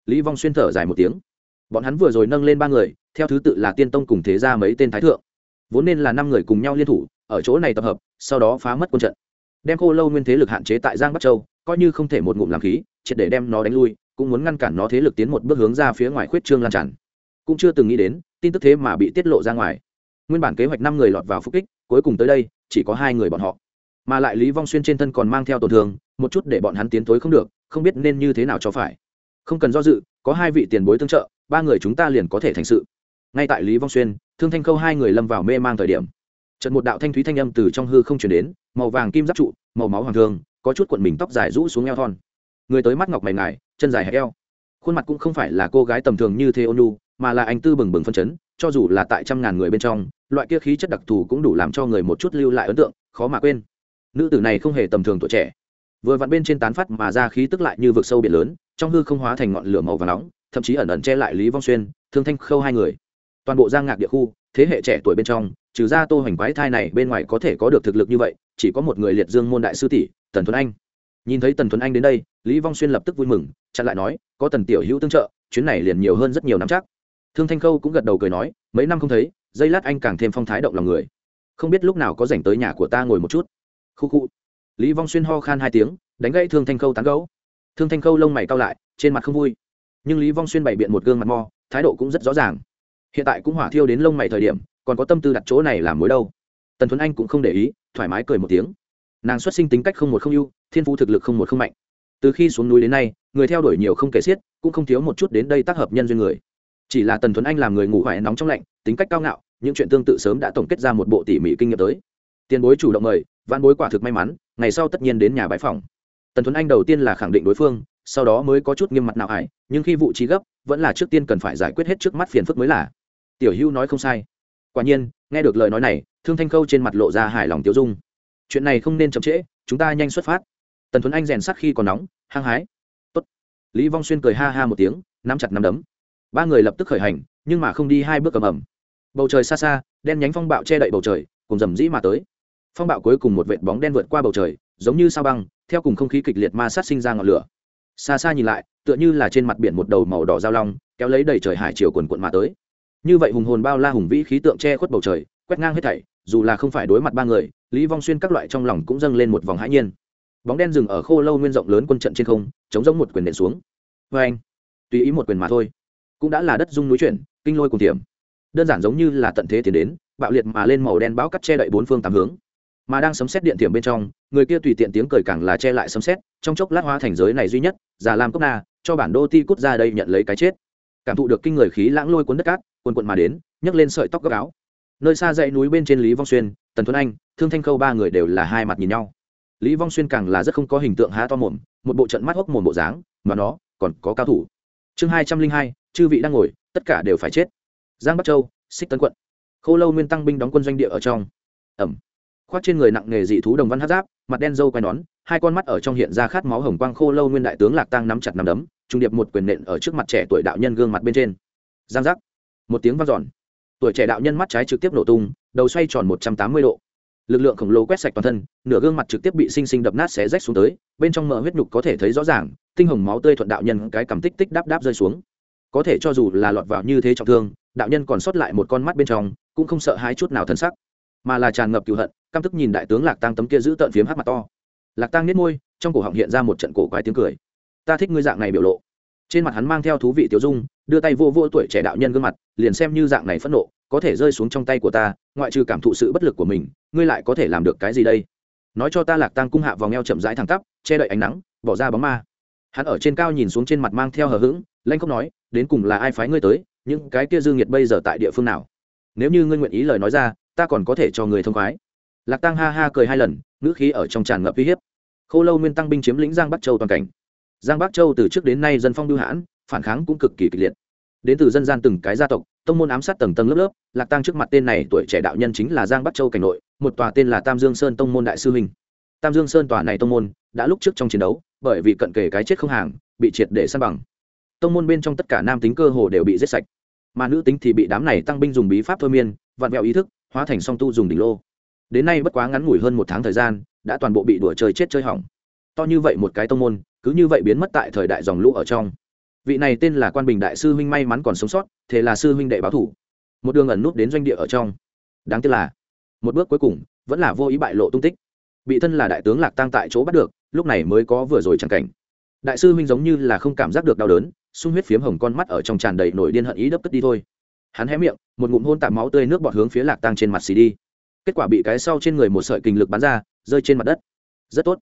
Lý vong xuyên thở dài một tiếng. Bọn hắn vừa rồi nâng lên ba người, theo thứ tự là tiên tông cùng thế ra mấy tên thái thượng. Vốn nên là năm người cùng nhau liên thủ, ở chỗ này tập hợp, sau đó phá mất quân trận. Đem khô lâu nguyên thế lực hạn chế tại giang bắc châu, coi như không thể một ngụm làm khí, triệt để đem nó đánh lui, cũng muốn ngăn cản nó thế lực tiến một bước hướng ra phía ngoài khuyết trương lan tràn. Cũng chưa từng nghĩ đến, tin tức thế mà bị tiết lộ ra ngoài nguyên bản kế hoạch năm người lọt vào phúc kích, cuối cùng tới đây, chỉ có hai người bọn họ. Mà lại lý vong xuyên trên thân còn mang theo tổn thương, một chút để bọn hắn tiến thối không được, không biết nên như thế nào cho phải. Không cần do dự, có hai vị tiền bối tương trợ, ba người chúng ta liền có thể thành sự. Ngay tại lý vong xuyên, thương thanh khâu hai người lâm vào mê mang thời điểm. Trận một đạo thanh thúy thanh âm từ trong hư không chuyển đến, màu vàng kim giáp trụ, màu máu hoàng thương, có chút cuộn mình tóc dài rũ xuống eo thon. Người tới mắt ngọc mày ngài, chân dài hẹp eo. Khuôn mặt cũng không phải là cô gái tầm thường như thế ônu mà là anh tư bừng bừng phân chấn, cho dù là tại trăm ngàn người bên trong loại kia khí chất đặc thù cũng đủ làm cho người một chút lưu lại ấn tượng, khó mà quên. Nữ tử này không hề tầm thường tuổi trẻ. Vừa vặn bên trên tán phát mà ra khí tức lại như vực sâu biển lớn, trong hư không hóa thành ngọn lửa màu và nóng, thậm chí ẩn ẩn che lại lý vong xuyên, thương thanh khâu hai người. Toàn bộ giang ngạc địa khu, thế hệ trẻ tuổi bên trong, trừ ra tô hoành quái thai này, bên ngoài có thể có được thực lực như vậy, chỉ có một người liệt dương môn đại sư tỷ, tần tuấn anh. Nhìn thấy tần tuấn anh đến đây, lý vong xuyên lập tức vui mừng, chặn lại nói, có tần tiểu hữu tương trợ, chuyến này liền nhiều hơn rất nhiều năm chắc. Thương thanh khâu cũng gật đầu cười nói, mấy năm không thấy dây lát anh càng thêm phong thái động lòng người. Không biết lúc nào có rảnh tới nhà của ta ngồi một chút. Khu khu. Lý vong xuyên ho khan hai tiếng, đánh gãy thương thanh khâu tán gấu thương thanh khâu lông mày cao lại, trên mặt không vui. Nhưng lý vong xuyên bày biện một gương mặt mò thái độ cũng rất rõ ràng. Hiện tại cũng hỏa thiêu đến lông mày thời điểm, còn có tâm tư đặt chỗ này làm mối đâu. Tần Thuấn anh cũng không để ý, thoải mái cười một tiếng. Nàng xuất sinh tính cách không một không ưu, thiên phú thực lực không một không mạnh. Từ khi xuống núi đến nay, người theo đuổi nhiều không kể xiết, cũng không thiếu một chút đến đây tác hợp nhân duyên người. Chỉ là tần Thuấn anh làm người ngủ hoài nóng trong lạnh tính cách cao ngạo, những chuyện tương tự sớm đã tổng kết ra một bộ tỉ mỉ kinh nghiệm tới. Tiền bối chủ động mời văn bối quả thực may mắn, ngày sau tất nhiên đến nhà bãi phỏng. tần tuấn anh đầu tiên là khẳng định đối phương, sau đó mới có chút nghiêm mặt nào ải nhưng khi vụ trí gấp, vẫn là trước tiên cần phải giải quyết hết trước mắt phiền phức mới là. Tiểu hưu nói không sai. Quả nhiên, nghe được lời nói này, thương thanh câu trên mặt lộ ra hài lòng tiêu dung. Chuyện này không nên chậm trễ, chúng ta nhanh xuất phát. Tần tuấn anh rèn sắt khi còn nóng, hăng hái. Tốt. lý vong xuyên cười ha ha một tiếng, nắm chặt nắm đấm. Ba người lập tức khởi hành nhưng mà không đi hai bước cầm ẩm. Bầu trời xa xa, đen nhánh phong bạo che đậy bầu trời, cùng rầm rĩ mà tới. Phong bạo cuối cùng một vệt bóng đen vượt qua bầu trời, giống như sao băng, theo cùng không khí kịch liệt ma sát sinh ra ngọn lửa. Xa xa nhìn lại, tựa như là trên mặt biển một đầu màu đỏ giao long, kéo lấy đầy trời hải chiều quần quận mà tới. Như vậy hùng hồn bao la hùng vĩ khí tượng che khuất bầu trời, quét ngang hết thảy, dù là không phải đối mặt ba người, lý vong xuyên các loại trong lòng cũng dâng lên một vòng hãi nhiên. Bóng đen dừng ở khô lâu nguyên rộng lớn quân trận trên không, chống giống một quyền nện xuống. Vê anh tùy ý một quyền mà thôi. Cũng đã là đất dung núi chuyển kinh lôi cùng tiệm đơn giản giống như là tận thế tiến đến, bạo liệt mà lên màu đen bão cắt che đậy bốn phương tám hướng. Mà đang sấm xét điện tiệm bên trong, người kia tùy tiện tiếng cười càng là che lại sấm xét trong chốc lát hóa thành giới này duy nhất, già làm cốc na, cho bản đô ti cút ra đây nhận lấy cái chết. Cảm thụ được kinh người khí lãng lôi cuốn đất cát quần quận mà đến, nhấc lên sợi tóc gấp áo. Nơi xa dãy núi bên trên lý vong xuyên, tần Thuấn anh, thương thanh khâu ba người đều là hai mặt nhìn nhau. Lý vong xuyên càng là rất không có hình tượng há to mồm, một bộ trận mắt hốc mồm bộ dáng, mà nó còn có cao thủ. Chương hai trăm linh hai, chư vị đang ngồi tất cả đều phải chết. Giang bắc châu, xích tấn quận. Khâu lâu nguyên tăng binh đóng quân doanh địa ở trong. Ẩm. Khoác trên người nặng nghề dị thú đồng văn hát giáp, mặt đen dâu quai nón, hai con mắt ở trong hiện ra khát máu hồng quang khô lâu nguyên đại tướng lạc tăng nắm chặt nắm đấm, trung điệp một quyền nện ở trước mặt trẻ tuổi đạo nhân gương mặt bên trên. Giang giác. Một tiếng vang giòn tuổi trẻ đạo nhân mắt trái trực tiếp nổ tung, đầu xoay tròn một trăm tám mươi độ. Lực lượng khổng lồ quét sạch toàn thân, nửa gương mặt trực tiếp bị sinh sinh đập nát xé rách xuống tới, bên trong mỡ huyết nhục có thể thấy rõ ràng, tinh hồng máu tươi thuận đạo nhân cái cảm tích tích đáp đáp rơi xuống có thể cho dù là lọt vào như thế trọng thương, đạo nhân còn sót lại một con mắt bên trong, cũng không sợ hãi chút nào thân sắc. Mà là tràn ngập cựu hận, căm tức nhìn đại tướng lạc tăng tấm kia giữ tợn phiếm hát mặt to. Lạc tăng nết môi, trong cổ họng hiện ra một trận cổ quái tiếng cười. Ta thích ngươi dạng này biểu lộ. Trên mặt hắn mang theo thú vị tiểu dung, đưa tay vô vô tuổi trẻ đạo nhân gương mặt, liền xem như dạng này phẫn nộ, có thể rơi xuống trong tay của ta, ngoại trừ cảm thụ sự bất lực của mình, ngươi lại có thể làm được cái gì đây? Nói cho ta lạc tăng cung hạ vòng eo chậm rãi thẳng tắp, che đậy ánh nắng, bỏ ra bóng ma hắn ở trên cao nhìn xuống trên mặt mang theo hờ hững, lanh không nói, đến cùng là ai phái ngươi tới? Những cái kia dương nhiệt bây giờ tại địa phương nào? Nếu như ngươi nguyện ý lời nói ra, ta còn có thể cho người thông khoái. Lạc tăng ha ha cười hai lần, ngữ khí ở trong tràn ngập uy hiếp. Khô lâu nguyên tăng binh chiếm lĩnh giang bắc châu toàn cảnh. Giang bắc châu từ trước đến nay dân phong lưu hãn, phản kháng cũng cực kỳ kịch liệt. Đến từ dân gian từng cái gia tộc, tông môn ám sát tầng tầng lớp lớp, lạc tăng trước mặt tên này tuổi trẻ đạo nhân chính là giang bắc châu cảnh nội, một tòa tên là tam dương sơn tông môn đại sư huynh. Tam dương sơn tòa này tông môn, đã lúc trước trong chiến đấu bởi vì cận kề cái chết không hàng, bị triệt để săn bằng. Tông môn bên trong tất cả nam tính cơ hồ đều bị giết sạch. Mà nữ tính thì bị đám này tăng binh dùng bí pháp thôi miên, vặn vẹo ý thức, hóa thành song tu dùng đỉnh lô. Đến nay bất quá ngắn ngủi hơn một tháng thời gian, đã toàn bộ bị đùa chơi chết chơi hỏng. To như vậy một cái tông môn, cứ như vậy biến mất tại thời đại dòng lũ ở trong. Vị này tên là quan bình đại sư huynh may mắn còn sống sót, thế là sư huynh đệ báo thủ. Một đường ẩn nút đến doanh địa ở trong. Đáng tiếc là, một bước cuối cùng, vẫn là vô ý bại lộ tung tích. Bị thân là đại tướng lạc tang tại chỗ bắt được lúc này mới có vừa rồi chẳng cảnh. Đại sư huynh giống như là không cảm giác được đau đớn, sung huyết phiếm hồng con mắt ở trong tràn đầy nổi điên hận ý đớp cất đi thôi. Hắn hé miệng, một ngụm hôn tạm máu tươi nước bọt hướng phía lạc tăng trên mặt xì đi. Kết quả bị cái sau trên người một sợi kình lực bắn ra, rơi trên mặt đất. Rất tốt.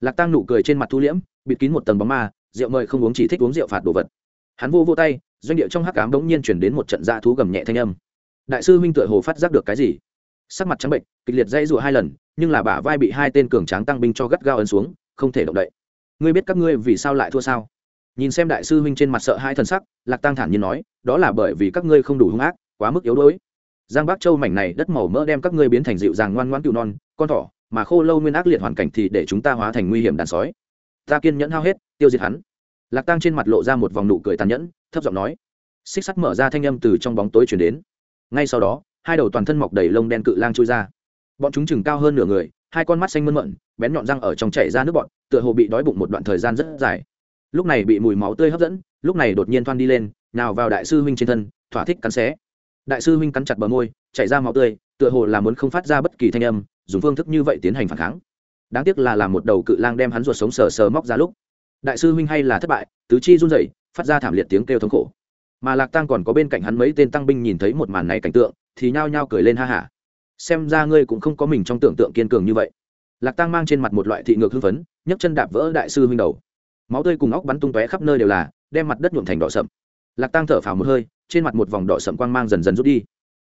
Lạc tăng nụ cười trên mặt thu liễm, bịt kín một tầng bóng ma, rượu mời không uống chỉ thích uống rượu phạt đồ vật. Hắn vô vô tay, doanh điệu trong hắc cám bỗng nhiên chuyển đến một trận da thú gầm nhẹ thanh âm. Đại sư huynh tựa hồ phát giác được cái gì? Sắc mặt trắng bệnh, kịch liệt dây rụa hai lần, nhưng là bả vai bị hai tên cường tráng tăng binh cho gắt gao ấn xuống không thể động đậy. Ngươi biết các ngươi vì sao lại thua sao? Nhìn xem đại sư huynh trên mặt sợ hãi thần sắc, lạc tăng thản nhiên nói, đó là bởi vì các ngươi không đủ hung ác, quá mức yếu đuối. Giang bắc châu mảnh này đất màu mỡ đem các ngươi biến thành dịu dàng ngoan ngoãn cựu non, con thỏ, mà khô lâu nguyên ác liệt hoàn cảnh thì để chúng ta hóa thành nguy hiểm đàn sói. Ta kiên nhẫn hao hết, tiêu diệt hắn. Lạc tăng trên mặt lộ ra một vòng nụ cười tàn nhẫn, thấp giọng nói. Xích sắt mở ra thanh âm từ trong bóng tối truyền đến. Ngay sau đó, hai đầu toàn thân mọc đầy lông đen cự lang trôi ra. Bọn chúng chừng cao hơn nửa người hai con mắt xanh mơn mận bén nhọn răng ở trong chảy ra nước bọn tựa hồ bị đói bụng một đoạn thời gian rất dài. Lúc này bị mùi máu tươi hấp dẫn, lúc này đột nhiên thoan đi lên, nào vào đại sư huynh trên thân, thỏa thích cắn xé. Đại sư huynh cắn chặt bờ môi, chảy ra máu tươi, tựa hồ là muốn không phát ra bất kỳ thanh âm, dùng phương thức như vậy tiến hành phản kháng. Đáng tiếc là làm một đầu cự lang đem hắn ruột sống sờ sờ móc ra lúc. Đại sư huynh hay là thất bại, tứ chi run rẩy, phát ra thảm liệt tiếng kêu thống khổ. Mà lạc tăng còn có bên cạnh hắn mấy tên tăng binh nhìn thấy một màn này cảnh tượng, thì nhao nhao cười lên ha hả xem ra ngươi cũng không có mình trong tưởng tượng kiên cường như vậy. Lạc tăng mang trên mặt một loại thị ngược hưng phấn, nhấc chân đạp vỡ đại sư huynh đầu. Máu tươi cùng óc bắn tung tóe khắp nơi đều là, đem mặt đất nhuộm thành đỏ sậm. Lạc tăng thở phào một hơi, trên mặt một vòng đỏ sậm quang mang dần dần rút đi.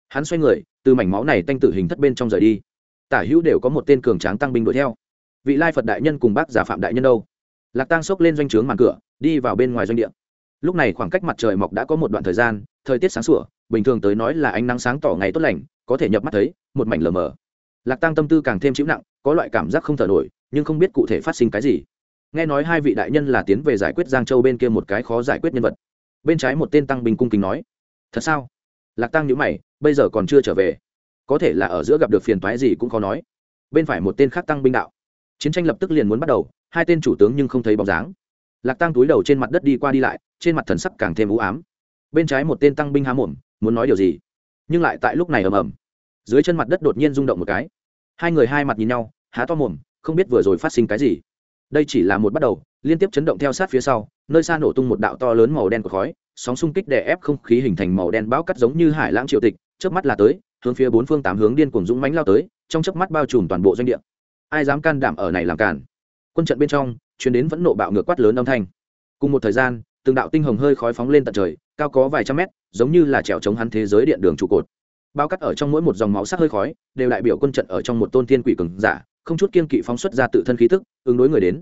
Hắn xoay người, từ mảnh máu này tanh tử hình thất bên trong rời đi. Tả hữu đều có một tên cường tráng tăng binh đuổi theo. Vị lai phật đại nhân cùng bác giả phạm đại nhân đâu? Lạc tăng xốc lên doanh trướng màn cửa, đi vào bên ngoài doanh địa. Lúc này khoảng cách mặt trời mọc đã có một đoạn thời gian, thời tiết sáng sủa bình thường tới nói là ánh nắng sáng tỏ ngày tốt lành, có thể nhập mắt thấy, một mảnh lờ mờ. Lạc tăng tâm tư càng thêm chịu nặng, có loại cảm giác không thở nổi, nhưng không biết cụ thể phát sinh cái gì. Nghe nói hai vị đại nhân là tiến về giải quyết giang châu bên kia một cái khó giải quyết nhân vật. Bên trái một tên tăng bình cung kính nói, thật sao? Lạc tăng nhữ mày, bây giờ còn chưa trở về. Có thể là ở giữa gặp được phiền toái gì cũng khó nói. Bên phải một tên khác tăng binh đạo, chiến tranh lập tức liền muốn bắt đầu, hai tên chủ tướng nhưng không thấy bóng dáng. Lạc tăng túi đầu trên mặt đất đi qua đi lại, trên mặt thần sắc càng thêm u ám. Bên trái một tên tăng binh há mồm muốn nói điều gì? Nhưng lại tại lúc này ầm ầm, dưới chân mặt đất đột nhiên rung động một cái. Hai người hai mặt nhìn nhau, há to mồm, không biết vừa rồi phát sinh cái gì. Đây chỉ là một bắt đầu, liên tiếp chấn động theo sát phía sau, nơi xa nổ tung một đạo to lớn màu đen của khói, sóng xung kích đè ép không khí hình thành màu đen bão cắt giống như hải lãng triều tịch trước mắt là tới, hướng phía bốn phương tám hướng điên cuồng dũng mánh lao tới, trong chớp mắt bao trùm toàn bộ doanh địa. Ai dám can đảm ở này làm cản quân trận bên trong chuyến đến vẫn nộ bạo ngược quát lớn âm thanh. Cùng một thời gian, từng đạo tinh hồng hơi khói phóng lên tận trời, cao có vài trăm mét giống như là trèo chống hắn thế giới điện đường trụ cột. Bao cắt ở trong mỗi một dòng máu sắc hơi khói, đều đại biểu quân trận ở trong một tôn thiên quỷ cường giả, không chút kiên kỵ phóng xuất ra tự thân khí thức ứng đối người đến.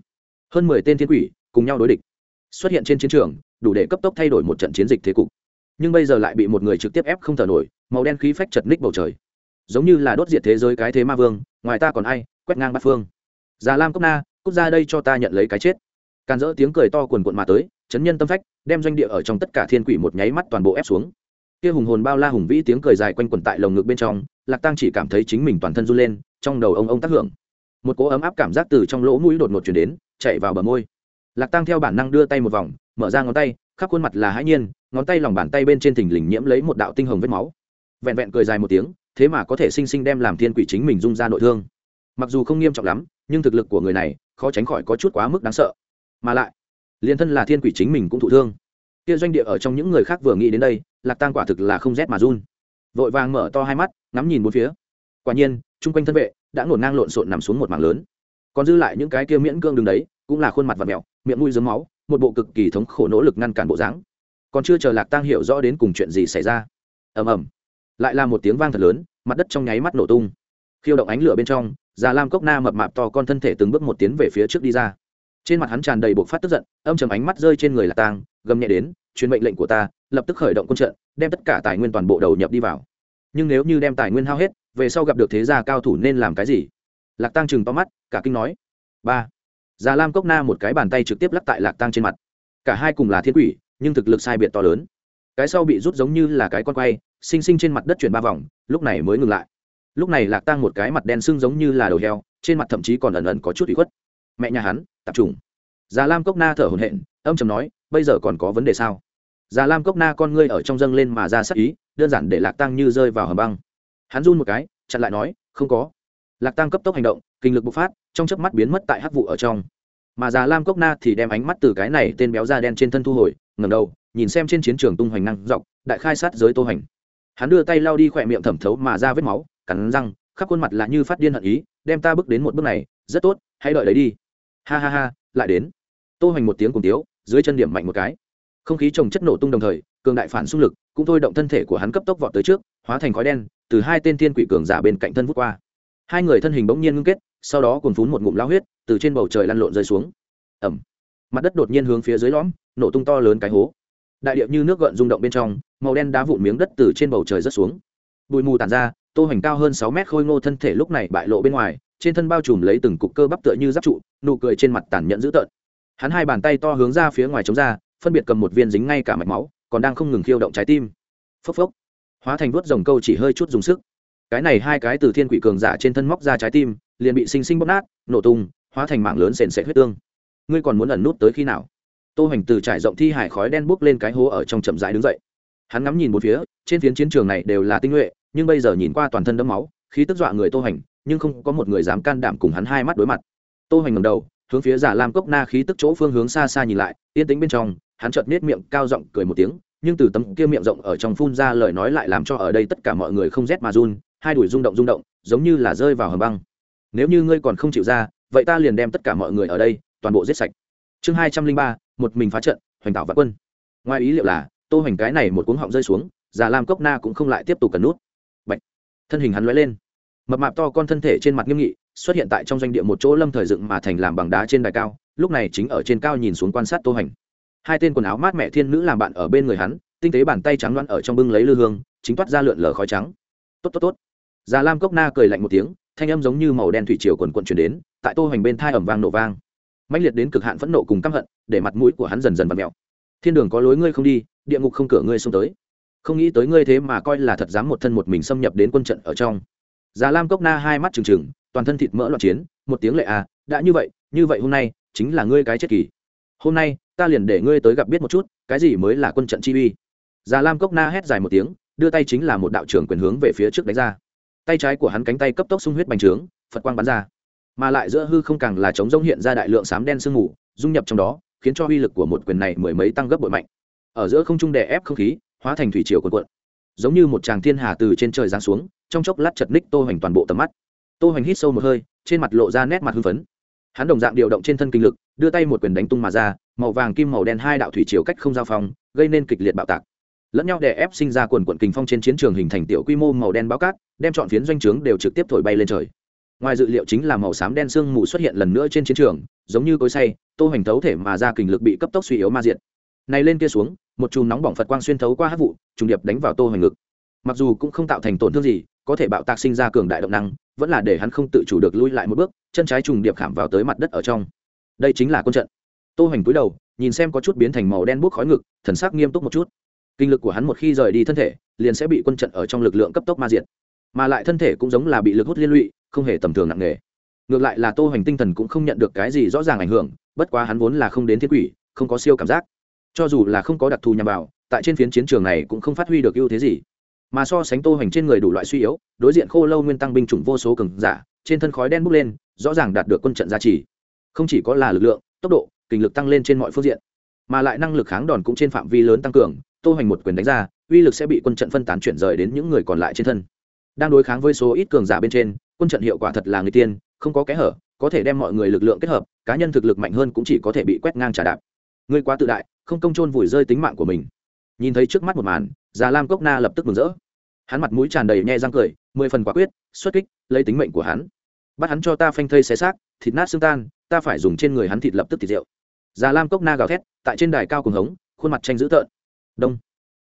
Hơn mười tên thiên quỷ cùng nhau đối địch, xuất hiện trên chiến trường, đủ để cấp tốc thay đổi một trận chiến dịch thế cục. Nhưng bây giờ lại bị một người trực tiếp ép không thở nổi, màu đen khí phách chật ních bầu trời. Giống như là đốt diệt thế giới cái thế ma vương, ngoài ta còn ai, quét ngang bát phương. Già lam cốc na quốc gia đây cho ta nhận lấy cái chết. Càn rỡ tiếng cười to quần quận mà tới chấn nhân tâm phách, đem doanh địa ở trong tất cả thiên quỷ một nháy mắt toàn bộ ép xuống. Kia hùng hồn bao la hùng vĩ tiếng cười dài quanh quẩn tại lồng ngực bên trong, lạc tang chỉ cảm thấy chính mình toàn thân run lên, trong đầu ông ông tác hưởng. Một cỗ ấm áp cảm giác từ trong lỗ mũi đột ngột truyền đến, chạy vào bờ môi. Lạc tang theo bản năng đưa tay một vòng, mở ra ngón tay, khắp khuôn mặt là hãi nhiên, ngón tay lòng bàn tay bên trên thình lình nhiễm lấy một đạo tinh hồng vết máu. Vẹn vẹn cười dài một tiếng, thế mà có thể sinh sinh đem làm thiên quỷ chính mình dung ra nội thương. Mặc dù không nghiêm trọng lắm, nhưng thực lực của người này khó tránh khỏi có chút quá mức đáng sợ. Mà lại liền thân là thiên quỷ chính mình cũng thụ thương. Kia doanh địa ở trong những người khác vừa nghĩ đến đây, lạc tăng quả thực là không rét mà run. Vội vàng mở to hai mắt, ngắm nhìn bốn phía. Quả nhiên, chung quanh thân vệ đã ngổn ngang lộn xộn nằm xuống một mảng lớn. Còn dư lại những cái kia miễn cương đường đấy, cũng là khuôn mặt và mẹo miệng mũi dướng máu, một bộ cực kỳ thống khổ nỗ lực ngăn cản bộ dáng. Còn chưa chờ lạc tăng hiểu rõ đến cùng chuyện gì xảy ra, ầm ầm, lại là một tiếng vang thật lớn, mặt đất trong nháy mắt nổ tung. Khiêu động ánh lửa bên trong, già lam cốc na mập mạp to con thân thể từng bước một tiến về phía trước đi ra trên mặt hắn tràn đầy bộc phát tức giận, âm trầm ánh mắt rơi trên người là tang gầm nhẹ đến, truyền mệnh lệnh của ta, lập tức khởi động quân trận, đem tất cả tài nguyên toàn bộ đầu nhập đi vào. Nhưng nếu như đem tài nguyên hao hết, về sau gặp được thế gia cao thủ nên làm cái gì? Lạc tăng chừng to mắt, cả kinh nói, ba. Già lam cốc na một cái bàn tay trực tiếp lắc tại lạc tăng trên mặt. Cả hai cùng là thiên quỷ, nhưng thực lực sai biệt to lớn. Cái sau bị rút giống như là cái con quay xinh xinh trên mặt đất chuyển ba vòng, lúc này mới ngừng lại. Lúc này lạc tăng một cái mặt đen sưng giống như là đầu heo, trên mặt thậm chí còn ẩn ẩn có chút bị khuất. Mẹ nhà hắn tạp trùng già lam cốc na thở hồn hện âm chầm nói, bây giờ còn có vấn đề sao? Già lam cốc na con ngươi ở trong dâng lên mà ra sắc ý, đơn giản để lạc tăng như rơi vào hầm băng. Hắn run một cái, chặn lại nói, không có. Lạc tăng cấp tốc hành động, kinh lực bộc phát, trong chớp mắt biến mất tại hắc vụ ở trong. Mà già lam cốc na thì đem ánh mắt từ cái này tên béo da đen trên thân thu hồi ngầm đầu, nhìn xem trên chiến trường tung hoành năng dọc, đại khai sát giới tô hành. Hắn đưa tay lao đi khỏe miệng thẩm thấu mà ra vết máu, cắn răng, khắp khuôn mặt là như phát điên hận ý, đem ta bước đến một bước này, rất tốt, hãy đợi đấy đi ha ha ha, lại đến. Tô hoành một tiếng cùng tiếu, dưới chân điểm mạnh một cái. Không khí trồng chất nổ tung đồng thời, cường đại phản xung lực, cũng thôi động thân thể của hắn cấp tốc vọt tới trước, hóa thành khói đen, từ hai tên thiên quỷ cường giả bên cạnh thân vút qua. Hai người thân hình bỗng nhiên ngưng kết, sau đó cồn phún một ngụm lao huyết, từ trên bầu trời lăn lộn rơi xuống. Ẩm. Mặt đất đột nhiên hướng phía dưới lõm, nổ tung to lớn cái hố. Đại điệu như nước gợn rung động bên trong, màu đen đá vụn miếng đất từ trên bầu trời rớt xuống. Bụi mù tàn ra, tô hoành cao hơn sáu mét khôi ngô thân thể lúc này bại lộ bên ngoài trên thân bao trùm lấy từng cục cơ bắp tựa như giáp trụ, nụ cười trên mặt tàn nhẫn dữ tợn. Hắn hai bàn tay to hướng ra phía ngoài chống ra, phân biệt cầm một viên dính ngay cả mạch máu, còn đang không ngừng khiêu động trái tim. Phốc phốc. Hóa thành vuốt rồng câu chỉ hơi chút dùng sức. Cái này hai cái từ thiên quỷ cường giả trên thân móc ra trái tim, liền bị sinh sinh bóp nát, nổ tung, hóa thành mạng lớn sền sệt huyết tương. Ngươi còn muốn ẩn nút tới khi nào? Tô hoành từ trải rộng thi hải khói đen bốc lên cái hố ở trong chậm rãi đứng dậy. Hắn ngắm nhìn một phía, trên phiến chiến trường này đều là tinh nhuệ, nhưng bây giờ nhìn qua toàn thân đẫm máu, khí tức dọa người tô hoành nhưng không có một người dám can đảm cùng hắn hai mắt đối mặt. Tô hoành ngẩng đầu hướng phía giả lam cốc na khí tức chỗ phương hướng xa xa nhìn lại yên tĩnh bên trong hắn chợt nết miệng cao giọng cười một tiếng nhưng từ tấm kia miệng rộng ở trong phun ra lời nói lại làm cho ở đây tất cả mọi người không rét mà run hai đuổi rung động rung động giống như là rơi vào hầm băng. Nếu như ngươi còn không chịu ra vậy ta liền đem tất cả mọi người ở đây toàn bộ giết sạch. Chương hai trăm linh ba một mình phá trận hoành tạo vạn quân. Ngoài ý liệu là tô hoành cái này một cuống họng rơi xuống già lam cốc na cũng không lại tiếp tục cần nút. Bạch, thân hình hắn lóe lên mập mạp to con thân thể trên mặt nghiêm nghị, xuất hiện tại trong doanh địa một chỗ lâm thời dựng mà thành làm bằng đá trên đài cao, lúc này chính ở trên cao nhìn xuống quan sát tô hành. Hai tên quần áo mát mẹ thiên nữ làm bạn ở bên người hắn, tinh tế bàn tay trắng loan ở trong bưng lấy lư hương, chính toát ra lượn lờ khói trắng. Tốt tốt tốt. Già lam cốc na cười lạnh một tiếng, thanh âm giống như màu đen thủy triều quần quận chuyển đến, tại tô hành bên thai ẩm vang nổ vang. Mạnh liệt đến cực hạn phẫn nộ cùng căm hận, để mặt mũi của hắn dần dần vặn mẹo thiên đường có lối ngươi không đi, địa ngục không cửa ngươi xông tới. Không nghĩ tới ngươi thế mà coi là thật dám một thân một mình xâm nhập đến quân trận ở trong già lam cốc na hai mắt trừng trừng, toàn thân thịt mỡ loạn chiến, một tiếng lệ à đã như vậy như vậy hôm nay, chính là ngươi cái chết kỳ. Hôm nay, ta liền để ngươi tới gặp biết một chút, cái gì mới là quân trận chi uy. Già lam cốc na hét dài một tiếng, đưa tay chính là một đạo trưởng quyền hướng về phía trước đánh ra. Tay trái của hắn cánh tay cấp tốc sung huyết bành trướng, phật quang bắn ra. Mà lại giữa hư không càng là chống rông hiện ra đại lượng sám đen sương mù, dung nhập trong đó, khiến cho uy lực của một quyền này mười mấy tăng gấp bội mạnh. Ở giữa không trung đè ép không khí, hóa thành thủy triều cuộn cuộn. Giống như một tràng thiên hà từ trên trời giáng xuống trong chốc lát chật ních tô hoành toàn bộ tầm mắt. Tô hoành hít sâu một hơi, trên mặt lộ ra nét mặt hưng phấn. Hắn đồng dạng điều động trên thân kinh lực, đưa tay một quyền đánh tung mà ra, màu vàng kim màu đen hai đạo thủy chiều cách không giao phong, gây nên kịch liệt bạo tạc. Lẫn nhau đè ép sinh ra quần quận kinh phong trên chiến trường hình thành tiểu quy mô màu đen báo cát, đem chọn phiến doanh trướng đều trực tiếp thổi bay lên trời. Ngoài dự liệu chính là màu xám đen sương mù xuất hiện lần nữa trên chiến trường, giống như cối say tô hoành thấu thể mà ra kinh lực bị cấp tốc suy yếu ma diện này lên kia xuống, một chùm nóng bỏng phật quang xuyên thấu qua hắc vụ, trùng điệp đánh vào tô hoành ngực. Mặc dù cũng không tạo thành tổn thương gì có thể bạo tạc sinh ra cường đại động năng, vẫn là để hắn không tự chủ được lui lại một bước, chân trái trùng điệp khảm vào tới mặt đất ở trong. Đây chính là quân trận. Tô hoành cúi đầu, nhìn xem có chút biến thành màu đen buốc khói ngực, thần sắc nghiêm túc một chút. Kinh lực của hắn một khi rời đi thân thể, liền sẽ bị quân trận ở trong lực lượng cấp tốc ma diệt. Mà lại thân thể cũng giống là bị lực hút liên lụy, không hề tầm thường nặng nề. Ngược lại là tô hoành tinh thần cũng không nhận được cái gì rõ ràng ảnh hưởng, bất quá hắn vốn là không đến thiên quỷ, không có siêu cảm giác. Cho dù là không có đặc thù nhằm vào, tại trên phiến chiến trường này cũng không phát huy được ưu thế gì mà so sánh tô hành trên người đủ loại suy yếu, đối diện khô lâu nguyên tăng binh chủng vô số cường giả, trên thân khói đen bốc lên, rõ ràng đạt được quân trận giá trị không chỉ có là lực lượng, tốc độ kình lực tăng lên trên mọi phương diện, mà lại năng lực kháng đòn cũng trên phạm vi lớn tăng cường, tô hành một quyền đánh ra, uy lực sẽ bị quân trận phân tán chuyển rời đến những người còn lại trên thân. Đang đối kháng với số ít cường giả bên trên, quân trận hiệu quả thật là người tiên, không có kẽ hở, có thể đem mọi người lực lượng kết hợp, cá nhân thực lực mạnh hơn cũng chỉ có thể bị quét ngang trả đạp. Ngươi quá tự đại, không công trôn vùi rơi tính mạng của mình. Nhìn thấy trước mắt một màn, già lam cốc na lập tức mừng rỡ hắn mặt mũi tràn đầy nhẹ răng cười, mười phần quả quyết, xuất kích, lấy tính mệnh của hắn. Bắt hắn cho ta phanh thây xé xác, thịt nát xương tan, ta phải dùng trên người hắn thịt lập tức thịt rượu. Già lam cốc na gào thét, tại trên đài cao cùng hống, khuôn mặt tranh dữ tợn. Đông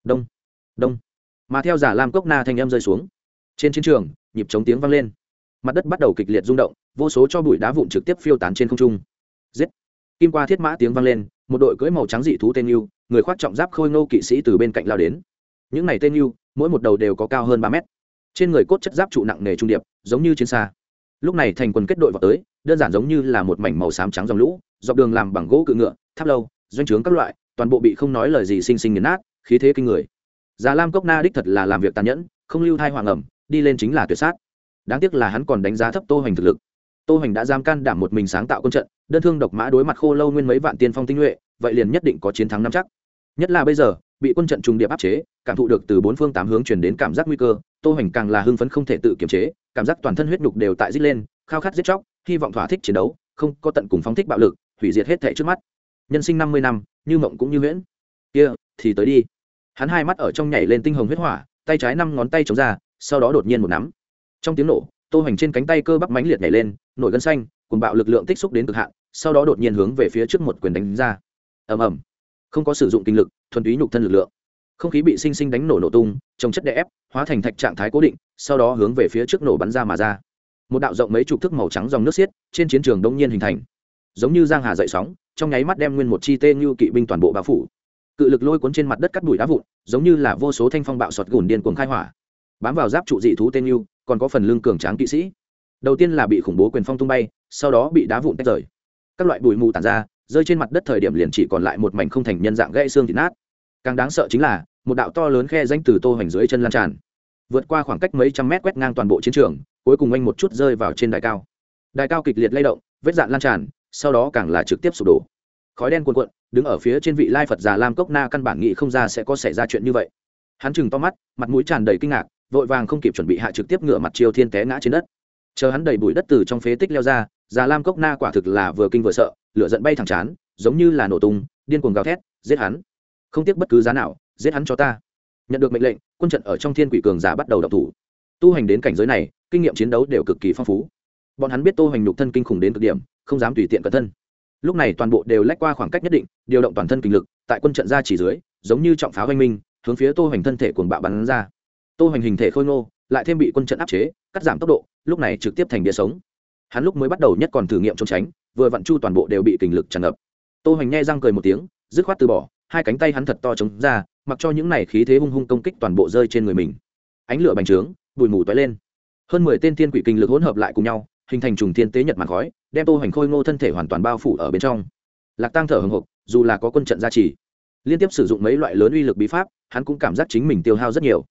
đông đông. Mà theo giả lam cốc na thanh em rơi xuống, trên chiến trường, nhịp chống tiếng vang lên. Mặt đất bắt đầu kịch liệt rung động, vô số cho bụi đá vụn trực tiếp phiêu tán trên không trung. Giết! Kim qua thiết mã tiếng vang lên, một đội cưỡi màu trắng dị thú tên yêu người khoác trọng giáp khôi ngô kỵ sĩ từ bên cạnh lao đến. Những này tên yêu mỗi một đầu đều có cao hơn ba mét. Trên người cốt chất giáp trụ nặng nề trung điệp, giống như chiến xa. Lúc này thành quần kết đội vào tới, đơn giản giống như là một mảnh màu xám trắng dòng lũ, dọc đường làm bằng gỗ cự ngựa, tháp lâu, doanh trướng các loại, toàn bộ bị không nói lời gì xinh xinh nghiền nát, khí thế kinh người. Già lam cốc na đích thật là làm việc tàn nhẫn, không lưu thai hoàng ẩm, đi lên chính là tuyệt sát. Đáng tiếc là hắn còn đánh giá thấp tô hoành thực lực. Tô hoành đã giam can đảm một mình sáng tạo quân trận, đơn thương độc mã đối mặt khô lâu nguyên mấy vạn tiên phong tinh nhuệ, vậy liền nhất định có chiến thắng năm chắc. Nhất là bây giờ bị quân trận trùng điệp áp chế cảm thụ được từ bốn phương tám hướng chuyển đến cảm giác nguy cơ tô hoành càng là hưng phấn không thể tự kiềm chế cảm giác toàn thân huyết nhục đều tại rít lên khao khát giết chóc hy vọng thỏa thích chiến đấu không có tận cùng phóng thích bạo lực hủy diệt hết thệ trước mắt. Nhân sinh năm mươi năm như mộng cũng như nguyễn, kia thì tới đi. Hắn hai mắt ở trong nhảy lên tinh hồng huyết hỏa tay trái năm ngón tay chống ra sau đó đột nhiên một nắm. Trong tiếng nổ tô hoành trên cánh tay cơ bắp mãnh liệt nhảy lên nổi gân xanh cùng bạo lực lượng tích xúc đến cực hạn sau đó đột nhiên hướng về phía trước một quyền đánh ra. Ầm ầm không có sử dụng kinh lực, thuần túy nhục thân lực lượng. Không khí bị sinh sinh đánh nổ nổ tung, trồng chất đè ép, hóa thành thạch trạng thái cố định, sau đó hướng về phía trước nổ bắn ra mà ra. Một đạo rộng mấy chục thước màu trắng dòng nước xiết, trên chiến trường đông nhiên hình thành. Giống như giang hà dậy sóng, trong nháy mắt đem nguyên một chi tê như kỵ binh toàn bộ bao phủ. Cự lực lôi cuốn trên mặt đất cắt bụi đá vụn, giống như là vô số thanh phong bạo sọt gùn điên cuồng khai hỏa. Bám vào giáp trụ dị thú tên như, còn có phần lương cường tráng kỵ sĩ. Đầu tiên là bị khủng bố quyền phong tung bay, sau đó bị đá vụn tách rời. Các loại bụi mù tàn ra rơi trên mặt đất thời điểm liền chỉ còn lại một mảnh không thành nhân dạng gãy xương thịt nát. Càng đáng sợ chính là, một đạo to lớn khe danh từ tô hoành dưới chân lan tràn. Vượt qua khoảng cách mấy trăm mét quét ngang toàn bộ chiến trường, cuối cùng anh một chút rơi vào trên đài cao. Đài cao kịch liệt lay động, vết dạn lan tràn, sau đó càng là trực tiếp sụp đổ. Khói đen cuồn cuộn, đứng ở phía trên vị lai phật già lam cốc na căn bản nghĩ không ra sẽ có xảy ra chuyện như vậy. Hắn chừng to mắt, mặt mũi tràn đầy kinh ngạc, vội vàng không kịp chuẩn bị hạ trực tiếp ngửa mặt chiêu thiên té ngã trên đất. Chờ hắn đầy bụi đất từ trong phế tích leo ra già lam cốc na quả thực là vừa kinh vừa sợ, lửa giận bay thẳng chán, giống như là nổ tung, điên cuồng gào thét, giết hắn. Không tiếc bất cứ giá nào, giết hắn cho ta. Nhận được mệnh lệnh, quân trận ở trong thiên quỷ cường giả bắt đầu động thủ. Tu hành đến cảnh giới này, kinh nghiệm chiến đấu đều cực kỳ phong phú. Bọn hắn biết tô hành nhục thân kinh khủng đến cực điểm, không dám tùy tiện cẩn thân. Lúc này toàn bộ đều lách qua khoảng cách nhất định, điều động toàn thân kinh lực, tại quân trận ra chỉ dưới, giống như trọng pháo oanh minh, hướng phía tô hành thân thể cuồng bạo bắn ra. Tô hành hình thể khôi ngô, lại thêm bị quân trận áp chế, cắt giảm tốc độ, lúc này trực tiếp thành địa sống hắn lúc mới bắt đầu nhất còn thử nghiệm trốn tránh, vừa vặn chu toàn bộ đều bị kình lực tràn ngập. Tô hoành nghe răng cười một tiếng, dứt khoát từ bỏ, hai cánh tay hắn thật to chống ra, mặc cho những này khí thế hung hung công kích toàn bộ rơi trên người mình. Ánh lửa bành trướng, bụi mù tóe lên. Hơn mười tên thiên quỷ kình lực hỗn hợp lại cùng nhau, hình thành trùng thiên tế nhật màn khói, đem tô hoành khôi ngô thân thể hoàn toàn bao phủ ở bên trong. Lạc tăng thở hừng hực, dù là có quân trận gia trì, liên tiếp sử dụng mấy loại lớn uy lực bí pháp, hắn cũng cảm giác chính mình tiêu hao rất nhiều.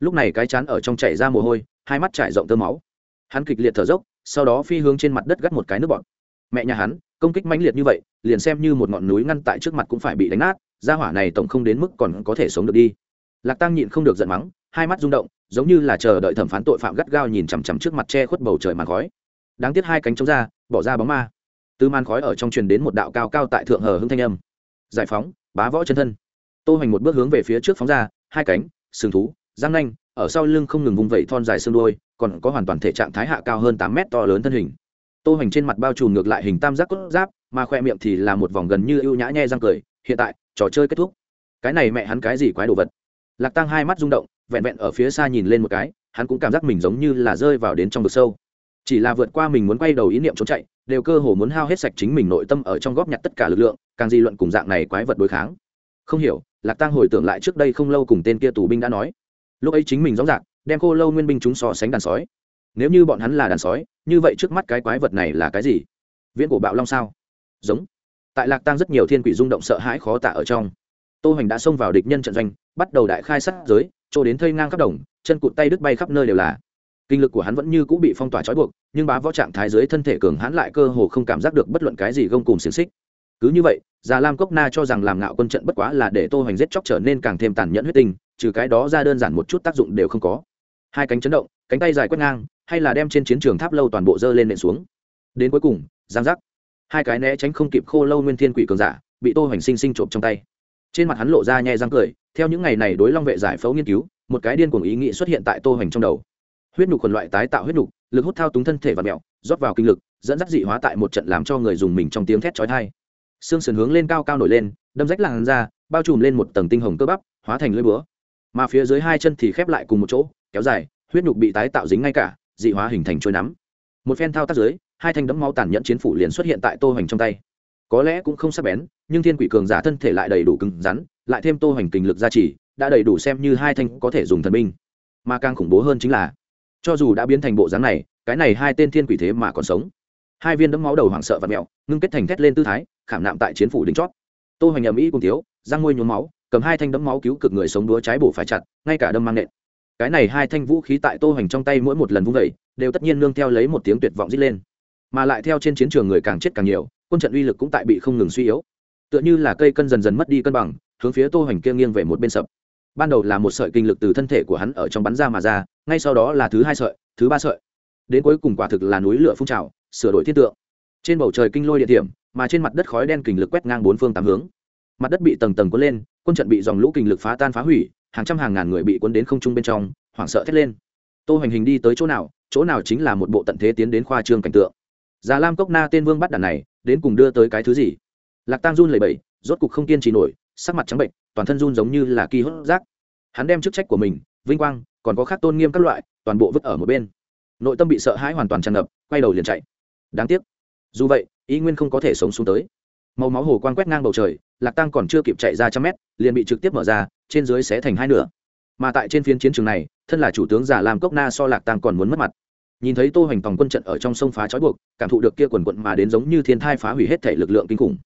Lúc này cái chán ở trong chảy ra mồ hôi, hai mắt trải rộng tơ máu. Hắn kịch liệt thở dốc sau đó phi hướng trên mặt đất gắt một cái nước bọt. Mẹ nhà hắn, công kích mãnh liệt như vậy, liền xem như một ngọn núi ngăn tại trước mặt cũng phải bị đánh nát, gia hỏa này tổng không đến mức còn có thể sống được đi. Lạc tăng nhịn không được giận mắng, hai mắt rung động, giống như là chờ đợi thẩm phán tội phạm gắt gao nhìn chằm chằm trước mặt che khuất bầu trời màn khói. Đáng tiếc hai cánh chống ra, bỏ ra bóng ma. Tứ màn khói ở trong truyền đến một đạo cao cao tại thượng hờ hưng thanh âm. Giải phóng, bá võ chân thân. Tô hoành một bước hướng về phía trước phóng ra, hai cánh, sừng thú, răng nanh, ở sau lưng không ngừng vung vẩy thon dài xương đuôi còn có hoàn toàn thể trạng thái hạ cao hơn tám mét to lớn thân hình. Tô hoành trên mặt bao trùm ngược lại hình tam giác cốt giáp, mà khoe miệng thì là một vòng gần như ưu nhã nhe răng cười, hiện tại, trò chơi kết thúc. Cái này mẹ hắn cái gì quái đồ vật? Lạc tang hai mắt rung động, vẹn vẹn ở phía xa nhìn lên một cái, hắn cũng cảm giác mình giống như là rơi vào đến trong vực sâu. Chỉ là vượt qua mình muốn quay đầu ý niệm trốn chạy, đều cơ hồ muốn hao hết sạch chính mình nội tâm ở trong góp nhặt tất cả lực lượng, càng gì luận cùng dạng này quái vật đối kháng. Không hiểu, lạc tang hồi tưởng lại trước đây không lâu cùng tên kia tù binh đã nói. Lúc ấy chính mình rõ ràng đem khô lâu nguyên binh chúng so sánh đàn sói. Nếu như bọn hắn là đàn sói, như vậy trước mắt cái quái vật này là cái gì? Viễn cổ bạo long sao? Giống. Tại lạc tăng rất nhiều thiên quỷ rung động sợ hãi khó tả ở trong. Tô hoành đã xông vào địch nhân trận doanh, bắt đầu đại khai sát giới trôi đến thây ngang khắp đồng, chân cụt tay đứt bay khắp nơi đều là. Kinh lực của hắn vẫn như cũ bị phong tỏa trói buộc, nhưng bá võ trạng thái dưới thân thể cường hãn lại cơ hồ không cảm giác được bất luận cái gì gông cùng xiềng xích. Cứ như vậy, già lam cốc na cho rằng làm ngạo quân trận bất quá là để tô hoành giết chóc trở nên càng thêm tàn nhẫn huyết tinh, trừ cái đó ra đơn giản một chút tác dụng đều không có hai cánh chấn động cánh tay dài quét ngang hay là đem trên chiến trường tháp lâu toàn bộ dơ lên nện xuống. Đến cuối cùng giang giác. Hai cái né tránh không kịp khô lâu nguyên thiên quỷ cường giả bị tô hoành sinh sinh trộm trong tay. Trên mặt hắn lộ ra nhẹ răng cười theo những ngày này đối long vệ giải phẫu nghiên cứu một cái điên cuồng ý nghĩ xuất hiện tại tô hoành trong đầu. Huyết nhục quần loại tái tạo huyết nhục lực hút thao túng thân thể và mẹo rót vào kinh lực dẫn dắt dị hóa tại một trận làm cho người dùng mình trong tiếng thét chói tai. Xương sườn hướng lên cao cao nổi lên đâm rách làn ra, bao trùm lên một tầng tinh hồng cơ bắp hóa thành lưỡi búa mà phía dưới hai chân thì khép lại cùng một chỗ, kéo dài, huyết nhục bị tái tạo dính ngay cả, dị hóa hình thành trôi nắm. Một phen thao tác dưới, hai thanh đấm máu tàn nhẫn chiến phủ liền xuất hiện tại tô hoành trong tay. Có lẽ cũng không sắc bén, nhưng thiên quỷ cường giả thân thể lại đầy đủ cứng rắn, lại thêm tô hoành kình lực gia trì, đã đầy đủ xem như hai thanh có thể dùng thần binh. Mà càng khủng bố hơn chính là, cho dù đã biến thành bộ dáng này, cái này hai tên thiên quỷ thế mà còn sống. Hai viên đấm máu đầu hoảng sợ và mẹo, ngưng kết thành thét lên tư thái, khảm nạm tại chiến phủ đỉnh chót. Tô hoành ầm ĩ cùng thiếu, răng môi nhuốm máu cầm hai thanh đấm máu cứu cực người sống đúa trái bổ phải chặt, ngay cả đâm mang nện. Cái này hai thanh vũ khí tại tô hoành trong tay mỗi một lần vung vẩy đều tất nhiên nương theo lấy một tiếng tuyệt vọng rít lên. Mà lại theo trên chiến trường người càng chết càng nhiều, quân trận uy lực cũng tại bị không ngừng suy yếu. Tựa như là cây cân dần dần mất đi cân bằng, hướng phía tô hoành kia nghiêng về một bên sập. Ban đầu là một sợi kinh lực từ thân thể của hắn ở trong bắn ra mà ra, ngay sau đó là thứ hai sợi, thứ ba sợi. Đến cuối cùng quả thực là núi lửa phun trào, sửa đổi thiết tượng. Trên bầu trời kinh lôi địa điểm, mà trên mặt đất khói đen kình lực quét ngang bốn phương tám hướng mặt đất bị tầng tầng cuốn lên, quân trận bị dòng lũ kinh lực phá tan phá hủy, hàng trăm hàng ngàn người bị cuốn đến không trung bên trong, hoảng sợ thét lên. Tô hoành hình đi tới chỗ nào chỗ nào chính là một bộ tận thế tiến đến khoa trương cảnh tượng. Già lam cốc na tên vương bắt đàn này, đến cùng đưa tới cái thứ gì? Lạc tang run lẩy bẩy, rốt cục không kiên trì nổi, sắc mặt trắng bệnh, toàn thân run giống như là kỳ hốt rác. Hắn đem chức trách của mình, vinh quang, còn có khác tôn nghiêm các loại, toàn bộ vứt ở một bên. Nội tâm bị sợ hãi hoàn toàn tràn ngập, quay đầu liền chạy. Đáng tiếc. Dù vậy, y nguyên không có thể sống xuống tới màu máu hồ quang quét ngang bầu trời, lạc tăng còn chưa kịp chạy ra trăm mét, liền bị trực tiếp mở ra, trên dưới sẽ thành hai nửa. Mà tại trên phiến chiến trường này, thân là chủ tướng giả làm cốc na so lạc tăng còn muốn mất mặt. Nhìn thấy tô hoành tòng quân trận ở trong sông phá trói buộc, cảm thụ được kia quần quận mà đến giống như thiên thai phá hủy hết thể lực lượng kinh khủng.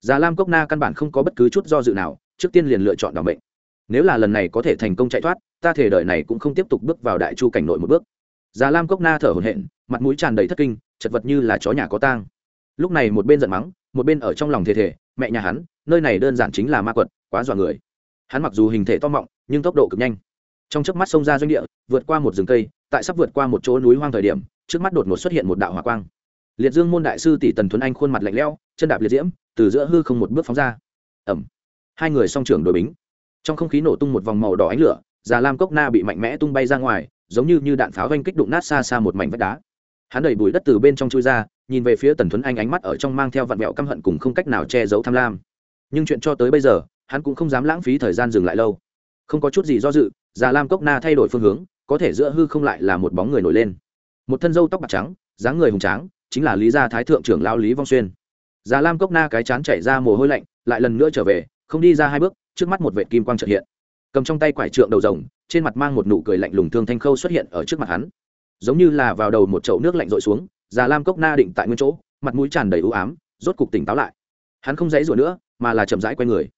Già lam cốc na căn bản không có bất cứ chút do dự nào, trước tiên liền lựa chọn đ ỏ mệnh. Nếu là lần này có thể thành công chạy thoát, ta thể đợi này cũng không tiếp tục bước vào đại chu cảnh nội một bước. Già lam cốc na thở hổn hển, mặt mũi tràn đầy thất kinh, chật vật như là chó nhà có tang lúc này một bên giận mắng, một bên ở trong lòng thể thể mẹ nhà hắn, nơi này đơn giản chính là ma quật, quá dọa người. Hắn mặc dù hình thể to mọng, nhưng tốc độ cực nhanh. Trong chớp mắt xông ra doanh địa, vượt qua một rừng cây, tại sắp vượt qua một chỗ núi hoang thời điểm, trước mắt đột ngột xuất hiện một đạo hỏa quang. Liệt dương môn đại sư tỷ tần thuấn anh khuôn mặt lạnh lẽo, chân đạp liệt diễm, từ giữa hư không một bước phóng ra. Ẩm hai người song trưởng đội bính. Trong không khí nổ tung một vòng màu đỏ ánh lửa, già lam cốc na bị mạnh mẽ tung bay ra ngoài, giống như như đạn pháo vanh kích đụng nát xa xa một mảnh vách đá hắn đẩy bùi đất từ bên trong chui ra, nhìn về phía tần thuấn anh ánh mắt ở trong mang theo vạn mẹo căm hận cùng không cách nào che giấu tham lam. Nhưng chuyện cho tới bây giờ, hắn cũng không dám lãng phí thời gian dừng lại lâu. Không có chút gì do dự, già lam cốc na thay đổi phương hướng, có thể giữa hư không lại là một bóng người nổi lên. Một thân râu tóc bạc trắng, dáng người hùng tráng, chính là lý gia thái thượng trưởng lao lý vong xuyên. Già lam cốc na cái chán chảy ra mồ hôi lạnh, lại lần nữa trở về, không đi ra hai bước, trước mắt một vệ kim quang trợ hiện. Cầm trong tay quải trượng đầu rồng, trên mặt mang một nụ cười lạnh lùng thương thanh khâu xuất hiện ở trước mặt hắn giống như là vào đầu một chậu nước lạnh rội xuống, già lam cốc na định tại nguyên chỗ, mặt mũi tràn đầy ưu ám, rốt cục tỉnh táo lại. Hắn không dãy rủa nữa, mà là chậm rãi q u a y người.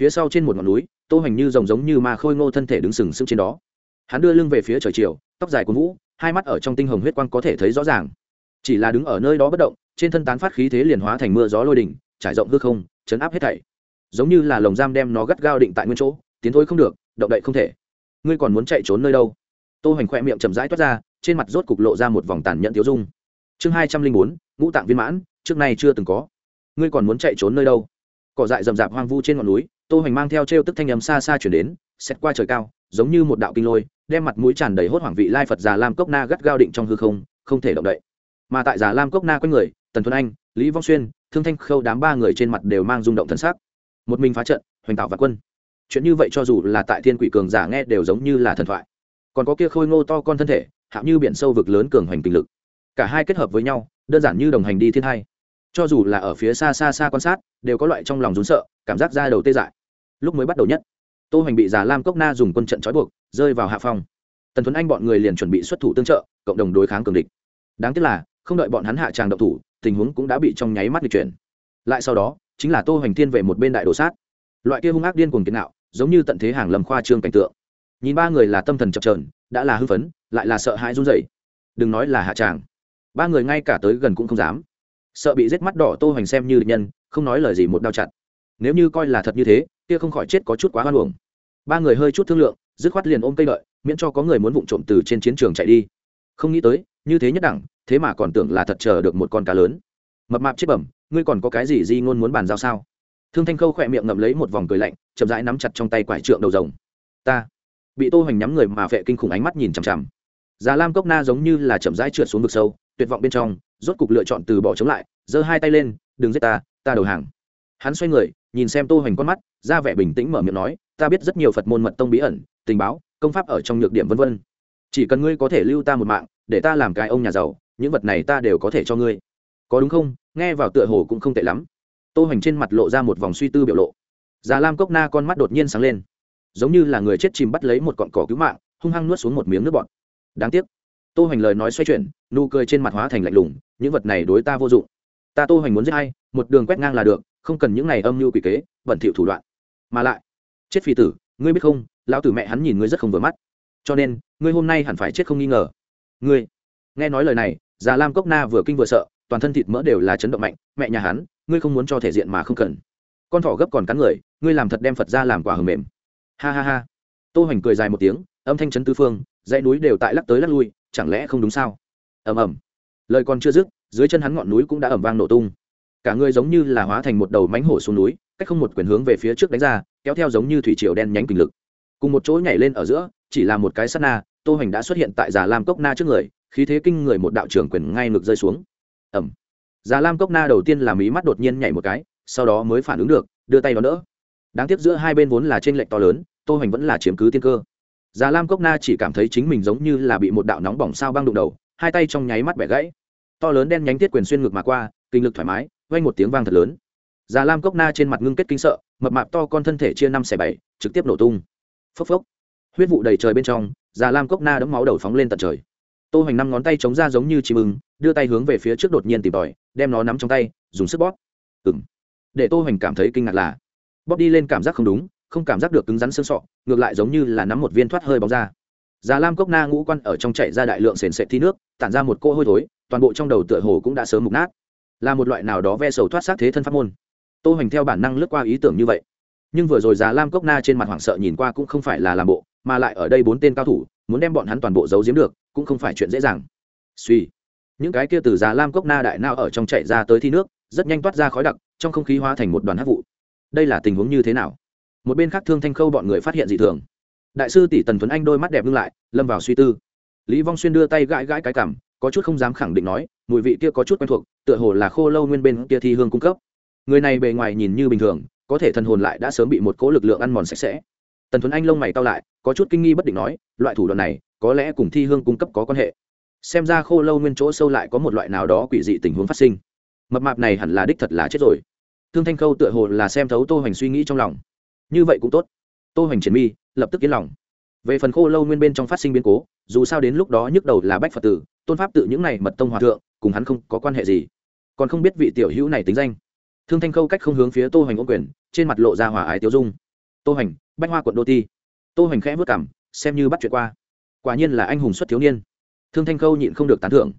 Phía sau trên một ngọn núi, tô hoành như rồng giống như ma khôi ngô thân thể đứng sừng sững trên đó. Hắn đưa lưng về phía trời chiều, tóc dài của vũ, hai mắt ở trong tinh hồng huyết quang có thể thấy rõ ràng. Chỉ là đứng ở nơi đó bất động, trên thân tán phát khí thế liền hóa thành mưa gió lôi đỉnh, trải rộng hư không, chấn áp hết thảy. Giống như là lồng giam đem nó gắt gao định tại nguyên chỗ, tiến thôi không được, động đậy không thể. Ngươi còn muốn chạy trốn nơi đâu? Tô hoành khoe miệng chậm rãi toát ra trên mặt rốt cục lộ ra một vòng tàn nhẫn tiêu dung. Chương hai trăm linh bốn, ngũ tạng viên mãn, trước nay chưa từng có. Ngươi còn muốn chạy trốn nơi đâu? Cỏ dại rậm rạp hoang vu trên ngọn núi, tô hoành mang theo t r e o tức thanh â xa xa chuyển đến, xét qua trời cao, giống như một đạo kinh lôi, đem mặt mũi tràn đầy hốt hoảng vị lai phật già lam cốc na gắt gao định trong hư không không thể động đậy. Mà tại già lam cốc na quanh người, tần tuấn anh, lý vong xuyên, thương thanh khâu đám ba người trên mặt đều mang rung động thân xác một mình phá trận, hoành tạo và quân. Chuyện như vậy cho dù là tại thiên quỷ cường giả nghe đều giống như là thần thoại. Còn có kia khôi ngô to con thân thể hạo như biển sâu vực lớn cường hoành tình lực. Cả hai kết hợp với nhau, đơn giản như đồng hành đi thiên hai. Cho dù là ở phía xa xa xa quan sát, đều có loại trong lòng rún sợ, cảm giác ra đầu tê dại. Lúc mới bắt đầu nhất, tô hoành bị già lam cốc na dùng quân trận trói buộc, rơi vào hạ phong. Tần tuấn anh bọn người liền chuẩn bị xuất thủ tương trợ, cộng đồng đối kháng cường địch. Đáng tiếc là, không đợi bọn hắn hạ tràng động thủ, tình huống cũng đã bị trong nháy mắt lịch chuyển. Lại sau đó, chính là tô hoành thiên về một bên đại đồ sát. Loại kia hung ác điên cuồng kiến nạo giống như tận thế hàng lầm khoa trương cảnh tượng. Nhìn ba người là tâm thần chập trờn đã là hưng phấn, lại là sợ hãi run rẩy. Đừng nói là hạ tràng. Ba người ngay cả tới gần cũng không dám. Sợ bị rết mắt đỏ tô hoành xem như địch nhân, không nói lời gì một đao chặt. Nếu như coi là thật như thế, kia không khỏi chết có chút quá hoan hồng ba người hơi chút thương lượng, dứt khoát liền ôm cây lợi, miễn cho có người muốn vụng trộm từ trên chiến trường chạy đi. Không nghĩ tới, như thế nhất đẳng, thế mà còn tưởng là thật chờ được một con cá lớn. Mập mạp chết bẩm, ngươi còn có cái gì di ngôn muốn bàn giao sao? Thương thanh khâu khỏe miệng ngậm lấy một vòng cười lạnh, chậm rãi nắm chặt trong tay quải trượng đầu rồng. Ta bị tô hoành nhắm người mà vệ kinh khủng ánh mắt nhìn chằm chằm. Già lam cốc na giống như là chậm rãi trượt xuống vực sâu, tuyệt vọng bên trong, rốt cục lựa chọn từ bỏ chống lại, giơ hai tay lên, đừng giết ta ta đầu hàng. Hắn xoay người, nhìn xem tô hoành con mắt, ra vẻ bình tĩnh mở miệng nói, ta biết rất nhiều phật môn mật tông bí ẩn, tình báo, công pháp ở trong nhược điểm vân vân. Chỉ cần ngươi có thể lưu ta một mạng, để ta làm cái ông nhà giàu, những vật này ta đều có thể cho ngươi. Có đúng không? Nghe vào tựa hồ cũng không tệ lắm. Tô hoành trên mặt lộ ra một vòng suy tư biểu lộ. Già lam cốc na con mắt đột nhiên sáng lên giống như là người chết chìm bắt lấy một cọn cỏ cứu mạng, hung hăng nuốt xuống một miếng nước bọt. Đáng tiếc. Tô hoành lời nói xoay chuyển, nụ cười trên mặt hóa thành lạnh lùng, những vật này đối ta vô dụng. Ta tô hoành muốn giết hay một đường quét ngang là được, không cần những này âm mưu quỷ kế, bẩn thỉu thủ đoạn. Mà lại, chết phi tử, ngươi biết không, lão tử mẹ hắn nhìn ngươi rất không vừa mắt. Cho nên, ngươi hôm nay hẳn phải chết không nghi ngờ. Ngươi, nghe nói lời này, già lam cốc na vừa kinh vừa sợ, toàn thân thịt mỡ đều là chấn động mạnh, mẹ nhà hắn, ngươi không muốn cho thể diện mà không cần. Con thỏ gấp còn cắn người, ngươi làm thật đem phật ra làm quả hầm mềm ha ha ha. Tô hoành cười dài một tiếng âm thanh chấn tư phương dãy núi đều tại lắc tới lắc lui chẳng lẽ không đúng sao? Ầm ầm. Lời còn chưa dứt dưới chân hắn ngọn núi cũng đã ầm vang nổ tung. Cả người giống như là hóa thành một đầu mánh hổ xuống núi cách không một quyền hướng về phía trước đánh ra kéo theo giống như thủy triều đen nhánh kình lực. Cùng một chỗ nhảy lên ở giữa chỉ là một cái sát na tô hoành đã xuất hiện tại già lam cốc na trước người khí thế kinh người một đạo trưởng quyền ngay ngược rơi xuống. Ẩm, già lam cốc na đầu tiên là mí mắt đột nhiên nhảy một cái sau đó mới phản ứng được đưa tay đón đỡ. Đáng tiếc giữa hai bên vốn là trên lệnh to lớn tô hoành vẫn là chiếm cứ tiên cơ. Già lam cốc na chỉ cảm thấy chính mình giống như là bị một đạo nóng bỏng sao băng đụng đầu, hai tay trong nháy mắt bẻ gãy. To lớn đen nhánh tiết quyền xuyên ngược mà qua, kinh lực thoải mái, vang một tiếng vang thật lớn. Già lam cốc na trên mặt ngưng kết kinh sợ, mập mạp to con thân thể chia năm xẻ bảy, trực tiếp nổ tung. Phốc phốc. Huyết vụ đầy trời bên trong, già lam cốc na đấm máu đầu phóng lên tận trời. Tô hoành năm ngón tay chống ra giống như chim ưng, đưa tay hướng về phía trước đột nhiên tìm tòi, đem nó nắm trong tay, dùng sức bóp. Ừng để tô hoành cảm thấy kinh ngạc là, bóp đi lên cảm giác không đúng không cảm giác được cứng rắn xương sọ, ngược lại giống như là nắm một viên thoát hơi bóng ra. Già lam cốc na ngũ quan ở trong chạy ra đại lượng sền sệt thi nước, tản ra một cô hôi thối, toàn bộ trong đầu tựa hồ cũng đã sớm mục nát. Là một loại nào đó ve sầu thoát xác thế thân pháp môn. Tô hoành theo bản năng lướt qua ý tưởng như vậy. Nhưng vừa rồi già lam cốc na trên mặt hoảng sợ nhìn qua cũng không phải là làm bộ, mà lại ở đây bốn tên cao thủ, muốn đem bọn hắn toàn bộ giấu giếm được, cũng không phải chuyện dễ dàng. Suy. Những cái kia từ già lam cốc na đại nao ở trong chạy ra tới thi nước, rất nhanh toát ra khói đặc, trong không khí hóa thành một đoàn hắc vụ. Đây là tình huống như thế nào? một bên khác thương thanh khâu bọn người phát hiện dị thường đại sư tỷ tần tuấn anh đôi mắt đẹp ngưng lại lâm vào suy tư lý vong xuyên đưa tay gãi gãi cái cảm, có chút không dám khẳng định nói mùi vị kia có chút quen thuộc tựa hồ là khô lâu nguyên bên kia thi hương cung cấp người này bề ngoài nhìn như bình thường có thể thần hồn lại đã sớm bị một cỗ lực lượng ăn mòn sạch sẽ tần tuấn anh lông mày cao lại có chút kinh nghi bất định nói loại thủ đoạn này có lẽ cùng thi hương cung cấp có quan hệ xem ra khô lâu nguyên chỗ sâu lại có một loại nào đó quỷ dị tình huống phát sinh mập mạp này hẳn là đích thật là chết rồi thương thanh khâu tựa hồ là xem thấu tô hoành suy nghĩ trong lòng như vậy cũng tốt. Tô hoành triển mi lập tức yên lòng. Về phần khô lâu nguyên bên trong phát sinh biến cố, dù sao đến lúc đó nhức đầu là bách phật tử, tôn pháp tự những này mật tông hòa thượng, cùng hắn không có quan hệ gì. Còn không biết vị tiểu hữu này tính danh. Thương thanh khâu cách không hướng phía tô hoành ô quyền, trên mặt lộ ra hòa ái tiêu dung. Tô hoành, bách hoa quận đô ti. Tô hoành khẽ vất cảm, xem như bắt chuyện qua. Quả nhiên là anh hùng xuất thiếu niên. Thương thanh khâu nhịn không được tán thưởng.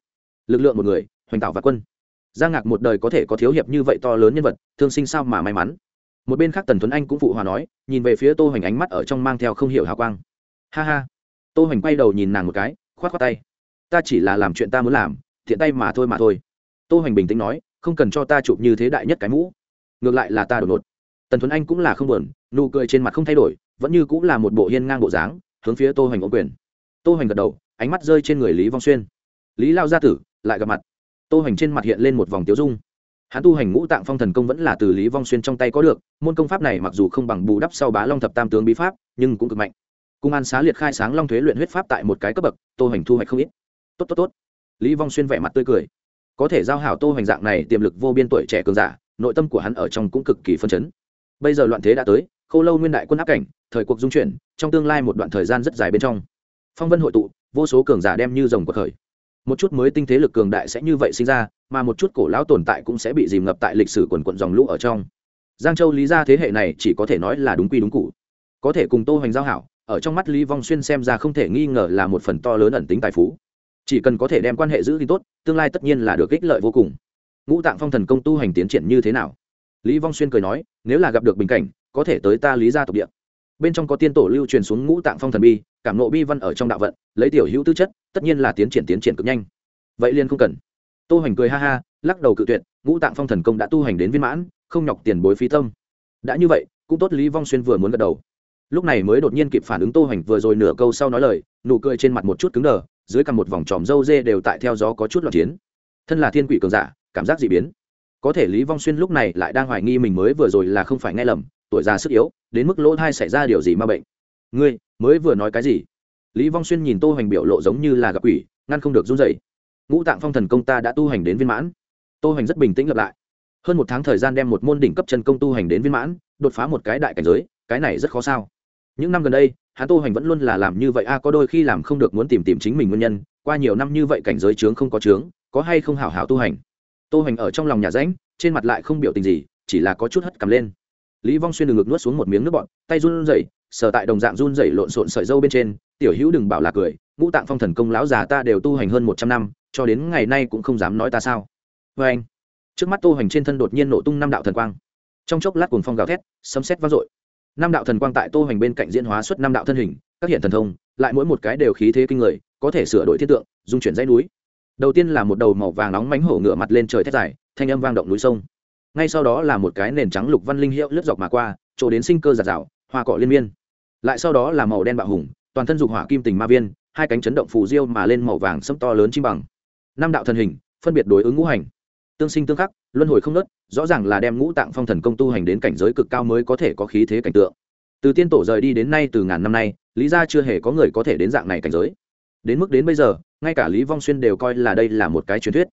Lực lượng một người, hoành tạo và quân. Giang ngạc một đời có thể có thiếu hiệp như vậy to lớn nhân vật, thương sinh sao mà may mắn một bên khác tần tuấn anh cũng phụ hòa nói, nhìn về phía tô hoành ánh mắt ở trong mang theo không hiểu hào quang. Ha ha. Tô hoành quay đầu nhìn nàng một cái, khoát khoát tay. Ta chỉ là làm chuyện ta muốn làm, thiện tay mà thôi mà thôi. Tô hoành bình tĩnh nói, không cần cho ta chụp như thế đại nhất cái mũ. Ngược lại là ta đột ngột. Tần tuấn anh cũng là không buồn, nụ cười trên mặt không thay đổi, vẫn như cũng là một bộ hiên ngang bộ dáng, hướng phía tô hoành ổn quyền. Tô hoành gật đầu, ánh mắt rơi trên người lý vong xuyên. Lý lao gia tử, lại gặp mặt. Tô hoành trên mặt hiện lên một vòng tiếu dung hắn tu hành ngũ tạng phong thần công vẫn là từ lý vong xuyên trong tay có được, môn công pháp này mặc dù không bằng bù đắp sau bá long thập tam tướng bí pháp, nhưng cũng cực mạnh. Cung an xá liệt khai sáng long thuế luyện huyết pháp tại một cái cấp bậc, tô hành thu hoạch không ít. Tốt tốt tốt. Lý vong xuyên vẻ mặt tươi cười. Có thể giao hảo tô hành dạng này, tiềm lực vô biên tuổi trẻ cường giả, nội tâm của hắn ở trong cũng cực kỳ phân chấn. Bây giờ loạn thế đã tới khâu lâu nguyên đại quân áp cảnh, thời cuộc dung chuyển, trong tương lai một đoạn thời gian rất dài bên trong. Phong vân hội tụ, vô số cường giả đem như rồng cuộc khởi một chút mới tinh thế lực cường đại sẽ như vậy sinh ra, mà một chút cổ lão tồn tại cũng sẽ bị dìm ngập tại lịch sử quần quận dòng lũ ở trong. Giang châu lý ra thế hệ này chỉ có thể nói là đúng quy đúng cụ có thể cùng tô hoành giao hảo, ở trong mắt lý vong xuyên xem ra không thể nghi ngờ là một phần to lớn ẩn tính tài phú. Chỉ cần có thể đem quan hệ giữ gìn tốt, tương lai tất nhiên là được ích lợi vô cùng. Ngũ tạng phong thần công tu hành tiến triển như thế nào? Lý vong xuyên cười nói, nếu là gặp được bình cảnh, có thể tới ta lý ra tộc địa bên trong có tiên tổ lưu truyền xuống ngũ tạng phong thần bi, cảm nộ bi văn ở trong đạo vận, lấy tiểu hữu tư chất, tất nhiên là tiến triển tiến triển cực nhanh. Vậy liền không cần. Tô hoành cười ha ha, lắc đầu cự tuyệt, ngũ tạng phong thần công đã tu hành đến viên mãn, không nhọc tiền bối phí tâm. Đã như vậy, cũng tốt lý vong xuyên vừa muốn gật đầu. Lúc này mới đột nhiên kịp phản ứng tô hoành vừa rồi nửa câu sau nói lời, nụ cười trên mặt một chút cứng đờ, dưới cằm một vòng tròm râu dê đều tại theo gió có chút loạn chiến. Thân là thiên quỷ cường giả, cảm giác dị biến. Có thể lý vong xuyên lúc này lại đang hoài nghi mình mới vừa rồi là không phải nghe lầm tuổi già sức yếu, đến mức lỗ thai xảy ra điều gì mà bệnh? Ngươi, mới vừa nói cái gì? Lý vong xuyên nhìn tô hoành biểu lộ giống như là gặp ủy ngăn không được run rẩy. Ngũ tạng phong thần công ta đã tu hành đến viên mãn. Tô hoành rất bình tĩnh lặp lại. Hơn một tháng thời gian đem một môn đỉnh cấp chân công tu hành đến viên mãn, đột phá một cái đại cảnh giới, cái này rất khó sao. Những năm gần đây, hắn tô hoành vẫn luôn là làm như vậy, a, có đôi khi làm không được muốn tìm tìm chính mình nguyên nhân, qua nhiều năm như vậy cảnh giới trướng không có trướng có hay không hảo hảo tu hành. Tô hoành ở trong lòng nhà ránh trên mặt lại không biểu tình gì, chỉ là có chút hất cầm lên lý vong xuyên đường ngực nuốt xuống một miếng nước bọt, tay run rẩy sở tại đồng dạng run rẩy lộn xộn sợi dâu bên trên tiểu hữu đừng bảo là cười ngũ tạng phong thần công lão già ta đều tu hành hơn một trăm năm cho đến ngày nay cũng không dám nói ta sao. Vê anh. Trước mắt tu hành trên thân đột nhiên nổ tung năm đạo thần quang. Trong chốc lát cuồng phong gào thét sấm sét vang dội. Năm đạo thần quang tại tu hành bên cạnh diễn hóa xuất năm đạo thân hình các hiện thần thông lại mỗi một cái đều khí thế kinh người có thể sửa đổi thiên tượng dung chuyển dãy núi. Đầu tiên là một đầu màu vàng nóng mánh hổ ngựa mặt lên trời thét dài thanh âm vang động núi sông ngay sau đó là một cái nền trắng lục văn linh hiệu lướt dọc mà qua, chỗ đến sinh cơ giạt rào, hoa cọ liên miên. Lại sau đó là màu đen bạo hùng, toàn thân dục hỏa kim tình ma viên, hai cánh chấn động phù diêu mà lên màu vàng sẫm to lớn chim bằng. Năm đạo thần hình, phân biệt đối ứng ngũ hành. Tương sinh tương khắc, luân hồi không nớt, rõ ràng là đem ngũ tạng phong thần công tu hành đến cảnh giới cực cao mới có thể có khí thế cảnh tượng. Từ tiên tổ rời đi đến nay từ ngàn năm nay, lý ra chưa hề có người có thể đến dạng này cảnh giới. Đến mức đến bây giờ, ngay cả lý vong xuyên đều coi là đây là một cái truyền thuyết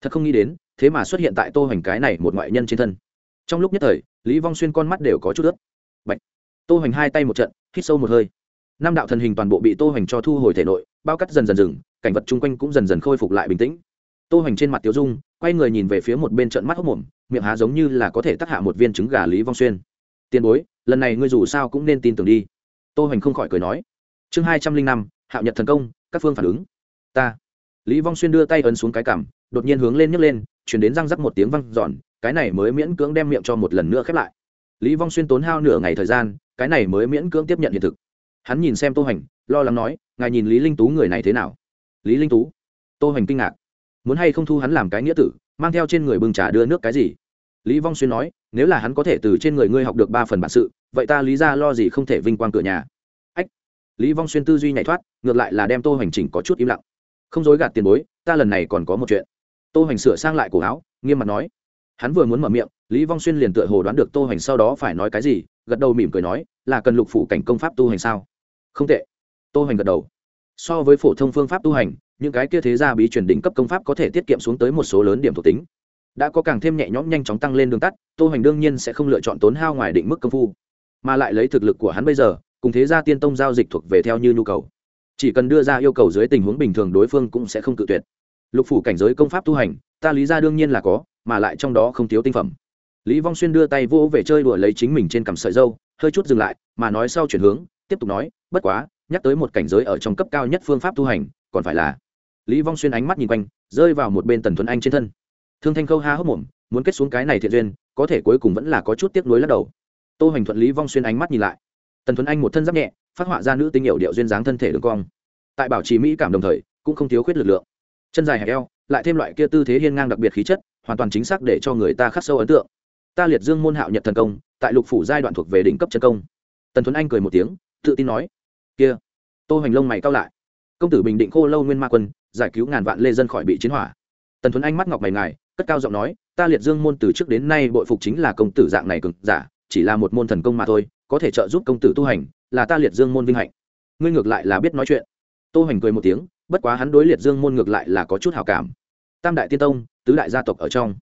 thật không nghĩ đến, thế mà xuất hiện tại tô hoành cái này một ngoại nhân trên thân. Trong lúc nhất thời, lý vong xuyên con mắt đều có chút ướt. Bệnh. tô hoành hai tay một trận, hít sâu một hơi. Năm đạo thần hình toàn bộ bị tô hoành cho thu hồi thể nội, bao cắt dần dần dừng, cảnh vật chung quanh cũng dần dần khôi phục lại bình tĩnh. Tô hoành trên mặt tiếu dung, quay người nhìn về phía một bên trận mắt hốc mồm, miệng há giống như là có thể tắc hạ một viên trứng gà lý vong xuyên. Tiền bối, lần này ngươi dù sao cũng nên tin tưởng đi. Tô hoành không khỏi cười nói. Chương hai trăm linh năm, hạo nhật thần công, các phương phản ứng. Ta lý vong xuyên đưa tay ấn xuống cái cằm, đột nhiên hướng lên nhấc lên chuyển đến răng rắc một tiếng văng giòn cái này mới miễn cưỡng đem miệng cho một lần nữa khép lại. Lý vong xuyên tốn hao nửa ngày thời gian, cái này mới miễn cưỡng tiếp nhận hiện thực. Hắn nhìn xem tô hành, lo lắng nói, ngài nhìn lý linh tú người này thế nào? Lý linh tú? Tô hành kinh ngạc. Muốn hay không thu hắn làm cái nghĩa tử, mang theo trên người bưng trà đưa nước cái gì? Lý vong xuyên nói, nếu là hắn có thể từ trên người ngươi học được ba phần bản sự, vậy ta lý ra lo gì không thể vinh quang cửa nhà. Ách! Lý vong xuyên tư duy nhảy thoát, ngược lại là đem tô hành chỉnh có chút im lặng không dối gạt tiền bối, ta lần này còn có một chuyện. Tô hoành sửa sang lại cổ áo, nghiêm mặt nói. Hắn vừa muốn mở miệng, lý vong xuyên liền tựa hồ đoán được tô hoành sau đó phải nói cái gì, gật đầu mỉm cười nói, là cần lục phủ cảnh công pháp tu hành sao? Không tệ. Tô hoành gật đầu. So với phổ thông phương pháp tu hành, những cái kia thế gia bí truyền đỉnh cấp công pháp có thể tiết kiệm xuống tới một số lớn điểm thuộc tính. Đã có càng thêm nhẹ nhõm nhanh chóng tăng lên đường tắt, tô hoành đương nhiên sẽ không lựa chọn tốn hao ngoài định mức công phu, mà lại lấy thực lực của hắn bây giờ, cùng thế gia tiên tông giao dịch thuộc về theo như nhu cầu chỉ cần đưa ra yêu cầu dưới tình huống bình thường đối phương cũng sẽ không cự tuyệt. Lục phủ cảnh giới công pháp tu hành, ta lý ra đương nhiên là có, mà lại trong đó không thiếu tinh phẩm. Lý vong xuyên đưa tay vô về chơi đùa lấy chính mình trên cằm sợi dâu, hơi chút dừng lại, mà nói sau chuyển hướng, tiếp tục nói, bất quá, nhắc tới một cảnh giới ở trong cấp cao nhất phương pháp tu hành, còn phải là lý vong xuyên ánh mắt nhìn quanh, rơi vào một bên tần thuấn anh trên thân. Thương thanh khâu ha hốc mồm, muốn kết xuống cái này thiện duyên, có thể cuối cùng vẫn là có chút tiếc nuối lắc đầu. Tô Hành thuận lý vong xuyên ánh mắt nhìn lại tần Thuấn anh một thân giáp nhẹ, phát họa ra nữ tinh hiệu điệu duyên dáng thân thể đường cong. Tại bảo trì mỹ cảm đồng thời, cũng không thiếu khuyết lực lượng. Chân dài hẹp eo, lại thêm loại kia tư thế hiên ngang đặc biệt khí chất, hoàn toàn chính xác để cho người ta khắc sâu ấn tượng. Ta liệt dương môn hạo nhật thần công, tại lục phủ giai đoạn thuộc về đỉnh cấp chân công. Tần Thuấn anh cười một tiếng, tự tin nói, kia. Tô hoành lông mày cao lại. Công tử bình định khô lâu nguyên ma quân, giải cứu ngàn vạn lê dân khỏi bị chiến hỏa. Tần Thuấn anh mắt ngọc mày ngài, cất cao giọng nói, ta liệt dương môn từ trước đến nay bội phục chính là công tử dạng này cực giả, chỉ là một môn thần công mà thôi có thể trợ giúp công tử tu hành, là ta liệt dương môn vinh hạnh. Ngươi ngược lại là biết nói chuyện. Tô Hành cười một tiếng, bất quá hắn đối liệt dương môn ngược lại là có chút hào cảm. Tam đại tiên tông, tứ đại gia tộc ở trong.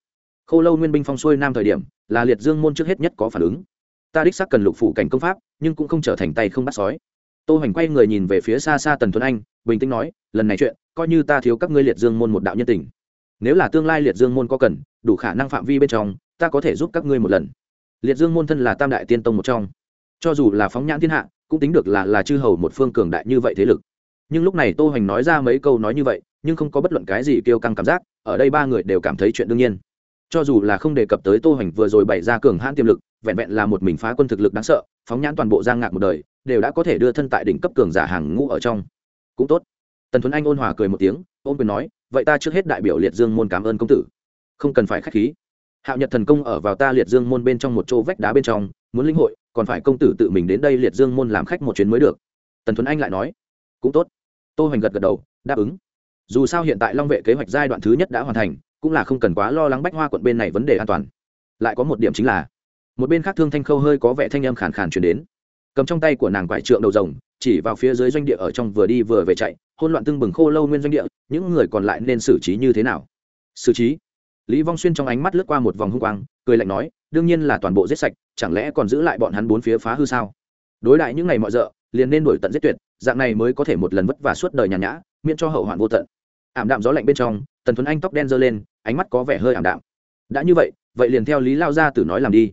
Khô lâu nguyên binh phong xuôi nam thời điểm, là liệt dương môn trước hết nhất có phản ứng. Ta đích xác cần lục phủ cảnh công pháp, nhưng cũng không trở thành tay không bắt sói. Tô Hành quay người nhìn về phía xa xa tần tuấn anh, bình tĩnh nói, lần này chuyện, coi như ta thiếu các ngươi liệt dương môn một đạo nhân tình. Nếu là tương lai liệt dương môn có cần, đủ khả năng phạm vi bên trong, ta có thể giúp các ngươi một lần. Liệt dương môn thân là tam đại tiên tông một trong cho dù là phóng nhãn thiên hạ, cũng tính được là là chư hầu một phương cường đại như vậy thế lực. Nhưng lúc này tô hoành nói ra mấy câu nói như vậy, nhưng không có bất luận cái gì kêu căng cảm giác, ở đây ba người đều cảm thấy chuyện đương nhiên. Cho dù là không đề cập tới tô hoành vừa rồi bày ra cường hãn tiềm lực, vẹn vẹn là một mình phá quân thực lực đáng sợ, phóng nhãn toàn bộ giang ngạc một đời, đều đã có thể đưa thân tại đỉnh cấp cường giả hàng ngũ ở trong. Cũng tốt. Tần thuấn anh ôn hòa cười một tiếng, ôn quyền nói, vậy ta trước hết đại biểu liệt dương môn cảm ơn công tử. Không cần phải khách khí. Hạo nhật thần công ở vào ta liệt dương môn bên trong một chỗ vách đá bên trong, muốn linh hội còn phải công tử tự mình đến đây liệt dương môn làm khách một chuyến mới được. Tần tuấn anh lại nói, cũng tốt. Tô hoành gật gật đầu, đáp ứng. Dù sao hiện tại long vệ kế hoạch giai đoạn thứ nhất đã hoàn thành, cũng là không cần quá lo lắng bách hoa quận bên này vấn đề an toàn. Lại có một điểm chính là, một bên khác thương thanh khâu hơi có vẻ thanh âm khàn khàn chuyển đến. Cầm trong tay của nàng quải trượng đầu rồng, chỉ vào phía dưới doanh địa ở trong vừa đi vừa về chạy hôn loạn tưng bừng khô lâu nguyên doanh địa, những người còn lại nên xử trí như thế nào? Xử trí? Lý vong xuyên trong ánh mắt lướt qua một vòng hung quang cười lạnh nói, đương nhiên là toàn bộ giết sạch, chẳng lẽ còn giữ lại bọn hắn bốn phía phá hư sao? Đối đại những ngày mọi rợ liền nên đổi tận giết tuyệt, dạng này mới có thể một lần vất và suốt đời nhàn nhã, miễn cho hậu hoạn vô tận. Ảm đạm gió lạnh bên trong, tần tuấn anh tóc đen giơ lên, ánh mắt có vẻ hơi ảm đạm. Đã như vậy vậy liền theo lý lao ra từ nói làm đi.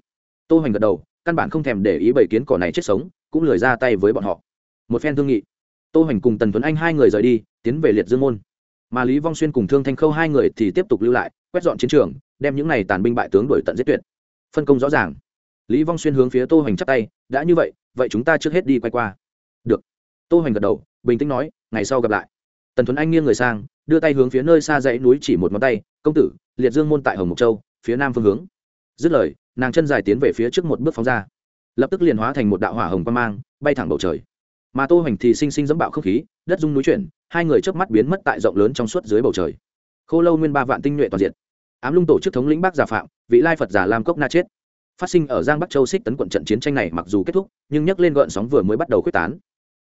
Tô hoành gật đầu, căn bản không thèm để ý bảy kiến cỏ này chết sống, cũng lười ra tay với bọn họ. Một phen thương nghị, tô hoành cùng tần tuấn anh hai người rời đi, tiến về liệt dương môn. Mà lý vong xuyên cùng thương thanh khâu hai người thì tiếp tục lưu lại quét dọn chiến trường, đem những này tàn binh bại tướng đuổi tận giết tuyệt. Phân công rõ ràng. Lý vong xuyên hướng phía tô hoành chắp tay, đã như vậy vậy chúng ta trước hết đi quay qua. Được. Tô hoành gật đầu, bình tĩnh nói, ngày sau gặp lại. Tần thuấn anh nghiêng người sang, đưa tay hướng phía nơi xa dãy núi chỉ một ngón tay, công tử, liệt dương môn tại hồng mộc châu, phía nam phương hướng. Dứt lời, nàng chân dài tiến về phía trước một bước phóng ra. Lập tức liền hóa thành một đạo hỏa hồng quan mang, bay thẳng bầu trời. Mà tô hoành thì sinh sinh dẫm bạo không khí, đất dung núi chuyển, hai người trước mắt biến mất tại rộng lớn trong suốt dưới bầu trời. Khô lâu nguyên ba vạn tinh nhuệ toàn diện ám lung tổ chức thống lĩnh bác giả phạm, vị lai phật giả lam cốc na chết. Phát sinh ở giang bắc châu xích tấn quận trận chiến tranh này mặc dù kết thúc, nhưng nhắc lên gợn sóng vừa mới bắt đầu quyết tán.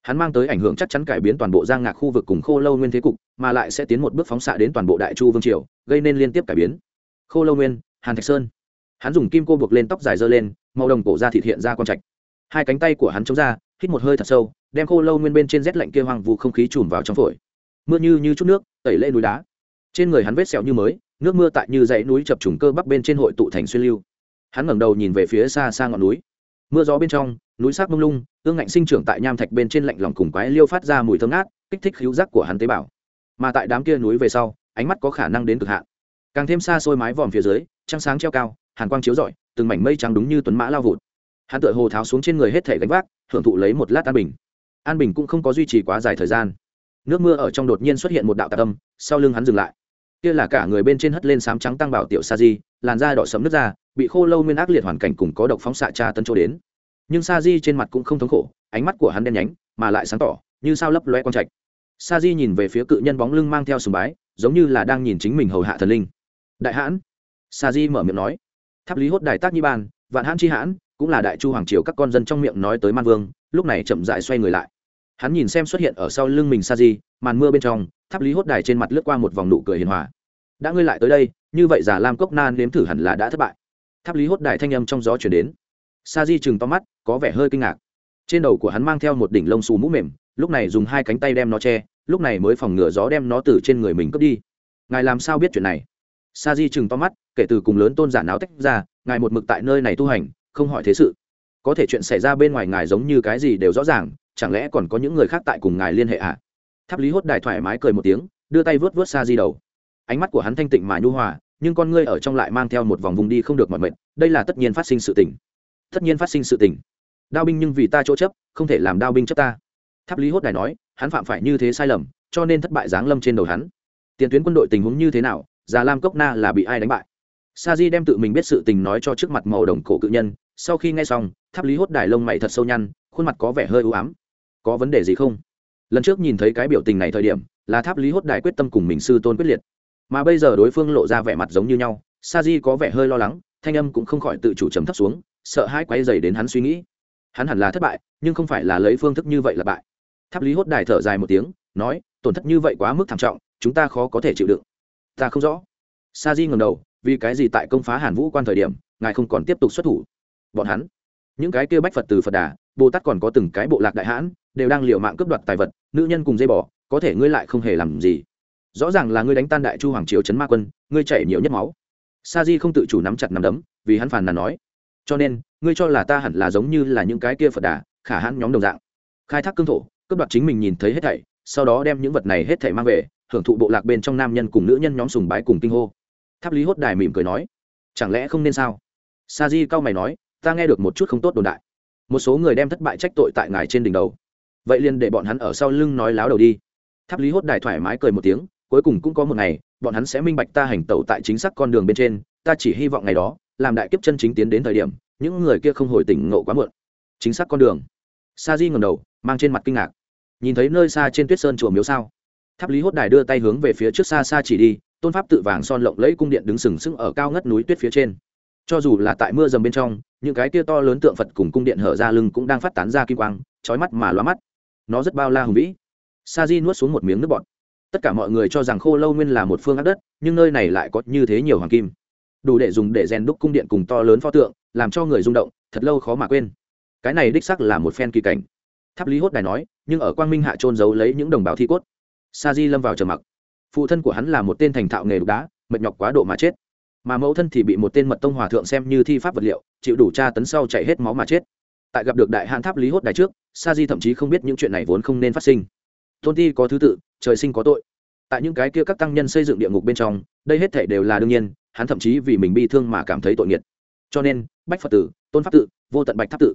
Hắn mang tới ảnh hưởng chắc chắn cải biến toàn bộ giang ngạc khu vực cùng khô lâu nguyên thế cục, mà lại sẽ tiến một bước phóng xạ đến toàn bộ đại chu vương triều, gây nên liên tiếp cải biến. Khô lâu nguyên, hàn thạch sơn. Hắn dùng kim cô buộc lên tóc dài dơ lên, màu đồng cổ ra thịt hiện ra con trạch. Hai cánh tay của hắn chống ra, hít một hơi thật sâu, đem khô lâu nguyên bên trên rét lạnh kia hoàng vu không khí chùm vào trong phổi. Mưa như như chút nước, tẩy lên núi đá. Trên người hắn vết sẹo như mới nước mưa tại như dãy núi chập trùng cơ bắc bên trên hội tụ thành xuyên lưu. Hắn ngẩng đầu nhìn về phía xa xa ngọn núi. Mưa gió bên trong, núi sắc mông lung, ương ngạnh sinh trưởng tại nham thạch bên trên lạnh lòng cùng quái liêu phát ra mùi thơm ngát, kích thích khíu giác của hắn tế bào. Mà tại đám kia núi về sau, ánh mắt có khả năng đến cực hạn. Càng thêm xa xôi mái vòm phía dưới, trăng sáng treo cao, hàn quang chiếu rọi, từng mảnh mây trắng đúng như tuấn mã lao vụt. Hắn tựa hồ tháo xuống trên người hết thể gánh vác, hưởng thụ lấy một lát an bình. An bình cũng không có duy trì quá dài thời gian. Nước mưa ở trong đột nhiên xuất hiện một đạo tạc âm, sau lưng hắn dừng lại kia là cả người bên trên hất lên sám trắng tăng bảo tiểu sa di, làn da đỏ sẫm nước da bị khô lâu nguyên ác liệt hoàn cảnh cùng có độc phóng xạ tra tấn chỗ đến. Nhưng sa di trên mặt cũng không thống khổ, ánh mắt của hắn đen nhánh, mà lại sáng tỏ, như sao lấp loe quang trạch. Sa di nhìn về phía cự nhân bóng lưng mang theo sùng bái, giống như là đang nhìn chính mình hầu hạ thần linh. Đại hãn. Sa di mở miệng nói. Tháp lý hốt đài tác nhi ban, vạn hãn chi hãn, cũng là đại chu hoàng triều các con dân trong miệng nói tới man vương, lúc này chậm dại xoay người lại. Hắn nhìn xem xuất hiện ở sau lưng mình sa di, màn mưa bên trong, tháp lý hốt đài trên mặt lướt qua một vòng nụ cười hiền hòa đã ngươi lại tới đây, như vậy giả lam cốc nan nếm thử hẳn là đã thất bại. Tháp lý hốt đại thanh âm trong gió chuyển đến. Sa di chừng to mắt, có vẻ hơi kinh ngạc. Trên đầu của hắn mang theo một đỉnh lông xù mũ mềm, lúc này dùng hai cánh tay đem nó che, lúc này mới phòng ngừa gió đem nó từ trên người mình cướp đi. Ngài làm sao biết chuyện này? Sa di chừng to mắt, kể từ cùng lớn tôn giả náo tách ra, ngài một mực tại nơi này tu hành, không hỏi thế sự. Có thể chuyện xảy ra bên ngoài ngài giống như cái gì đều rõ ràng, chẳng lẽ còn có những người khác tại cùng ngài liên hệ à? Tháp lý hốt đại thoải mái cười một tiếng, đưa tay vớt vớt sa di đầu ánh mắt của hắn thanh tịnh mà nhu hòa, nhưng con ngươi ở trong lại mang theo một vòng vùng đi không được mọi mệnh đây là tất nhiên phát sinh sự tình. Tất nhiên phát sinh sự tình. Đao binh nhưng vì ta chỗ chấp, không thể làm đao binh chấp ta. Tháp lý hốt đài nói, hắn phạm phải như thế sai lầm, cho nên thất bại giáng lâm trên đầu hắn. Tiền tuyến quân đội tình huống như thế nào, già lam cốc na là bị ai đánh bại? Sa di đem tự mình biết sự tình nói cho trước mặt màu đồng cổ cự nhân, sau khi nghe xong, tháp lý hốt đài lông mày thật sâu nhăn, khuôn mặt có vẻ hơi ưu ám. Có vấn đề gì không? Lần trước nhìn thấy cái biểu tình này thời điểm, là tháp lý hốt đài quyết tâm cùng mình sư tôn quyết liệt mà bây giờ đối phương lộ ra vẻ mặt giống như nhau, sa di có vẻ hơi lo lắng, thanh âm cũng không khỏi tự chủ chấm thấp xuống, sợ hãi quay dày đến hắn suy nghĩ. Hắn hẳn là thất bại, nhưng không phải là lấy phương thức như vậy là bại. Tháp lý hốt đài thở dài một tiếng, nói, tổn thất như vậy quá mức thảm trọng, chúng ta khó có thể chịu đựng. Ta không rõ. Sa di ngầm đầu, vì cái gì tại công phá hàn vũ quan thời điểm, ngài không còn tiếp tục xuất thủ? Bọn hắn, những cái kêu bách phật từ phật đà, bồ tát còn có từng cái bộ lạc đại hãn, đều đang l i ề u mạng cướp đoạt tài vật, nữ nhân cùng dây bỏ có thể ngươi lại không hề làm gì rõ ràng là ngươi đánh tan đại chu hoàng triều trấn ma quân, ngươi chảy nhiều nhất máu. Sa di không tự chủ nắm chặt nắm đấm, vì hắn phàn nàn nói. Cho nên, ngươi cho là ta hẳn là giống như là những cái kia phật đà, khả hãn nhóm đồng dạng. Khai thác cương thổ, cướp đoạt chính mình nhìn thấy hết thảy, sau đó đem những vật này hết thảy mang về, hưởng thụ bộ lạc bên trong nam nhân cùng nữ nhân nhóm sùng bái cùng kinh hô. Tháp lý hốt đài mỉm cười nói, chẳng lẽ không nên sao? Sa di cau mày nói, ta nghe được một chút không tốt đồn đại. Một số người đem thất bại trách tội tại ngài trên đỉnh đầu. Vậy liền để bọn hắn ở sau lưng nói láo đầu đi. Tháp lý hốt đài thoải mái cười một tiếng cuối cùng cũng có một ngày, bọn hắn sẽ minh bạch ta hành tẩu tại chính xác con đường bên trên, ta chỉ hy vọng ngày đó, làm đại kiếp chân chính tiến đến thời điểm, những người kia không hồi tỉnh ngộ quá muộn. Chính xác con đường. Sa di ngẩng đầu, mang trên mặt kinh ngạc. Nhìn thấy nơi xa trên tuyết sơn chùa miếu sao? Tháp lý hốt đài đưa tay hướng về phía trước xa xa chỉ đi, tôn pháp tự vàng son lộng lẫy cung điện đứng sừng sững ở cao ngất núi tuyết phía trên. Cho dù là tại mưa dầm bên trong, những cái kia to lớn tượng phật cùng cung điện hở ra lưng cũng đang phát tán ra kim quang, chói mắt mà lóa mắt. Nó rất bao la hùng vĩ. Sa di nuốt xuống một miếng nước bọt tất cả mọi người cho rằng khô lâu nguyên là một phương ác đất, nhưng nơi này lại có như thế nhiều hoàng kim. Đủ để dùng để rèn đúc cung điện cùng to lớn pho tượng, làm cho người rung động, thật lâu khó mà quên. Cái này đích sắc là một phen kỳ cảnh. Tháp lý hốt đài nói, nhưng ở quang minh hạ trôn giấu lấy những đồng bào thi cốt. Sa di lâm vào trầm mặc. Phụ thân của hắn là một tên thành thạo nghề đục đá, mệt nhọc quá độ mà chết. Mà mẫu thân thì bị một tên mật tông hòa thượng xem như thi pháp vật liệu, chịu đủ tra tấn sau chạy hết máu mà chết. Tại gặp được đại hạn tháp lý hốt đài trước, sa di thậm chí không biết những chuyện này vốn không nên phát sinh. Tôn ti có thứ tự trời sinh có tội. Tại những cái kia các tăng nhân xây dựng địa ngục bên trong, đây hết thể đều là đương nhiên, hắn thậm chí vì mình bi thương mà cảm thấy tội nghiệt. Cho nên, bách phật tử, tôn pháp tự vô tận bạch tháp tự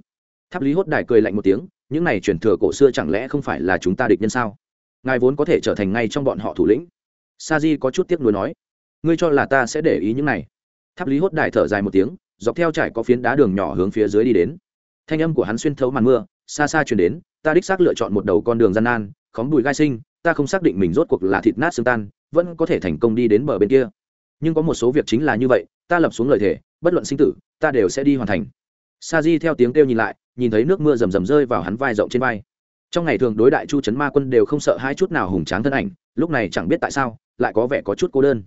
tháp lý hốt đài cười lạnh một tiếng, những này truyền thừa cổ xưa chẳng lẽ không phải là chúng ta địch nhân sao? Ngài vốn có thể trở thành ngay trong bọn họ thủ lĩnh. Sa di có chút tiếc nuối nói, ngươi cho là ta sẽ để ý những này. Tháp lý hốt đài thở dài một tiếng, dọc theo trải có phiến đá đường nhỏ hướng phía dưới đi đến. Thanh âm của hắn xuyên thấu màn mưa, xa xa chuyển đến, ta đích xác lựa chọn một đầu con đường gian nan, khóm bùi gai sinh ta không xác định mình rốt cuộc là thịt nát xương tan, vẫn có thể thành công đi đến bờ bên kia. Nhưng có một số việc chính là như vậy, ta lập xuống lời thề, bất luận sinh tử, ta đều sẽ đi hoàn thành. Sa di theo tiếng kêu nhìn lại, nhìn thấy nước mưa rầm rầm rơi vào hắn vai rộng trên vai. Trong ngày thường đối đại chu trấn ma quân đều không sợ hai chút nào hùng tráng thân ảnh, lúc này chẳng biết tại sao, lại có vẻ có chút cô đơn.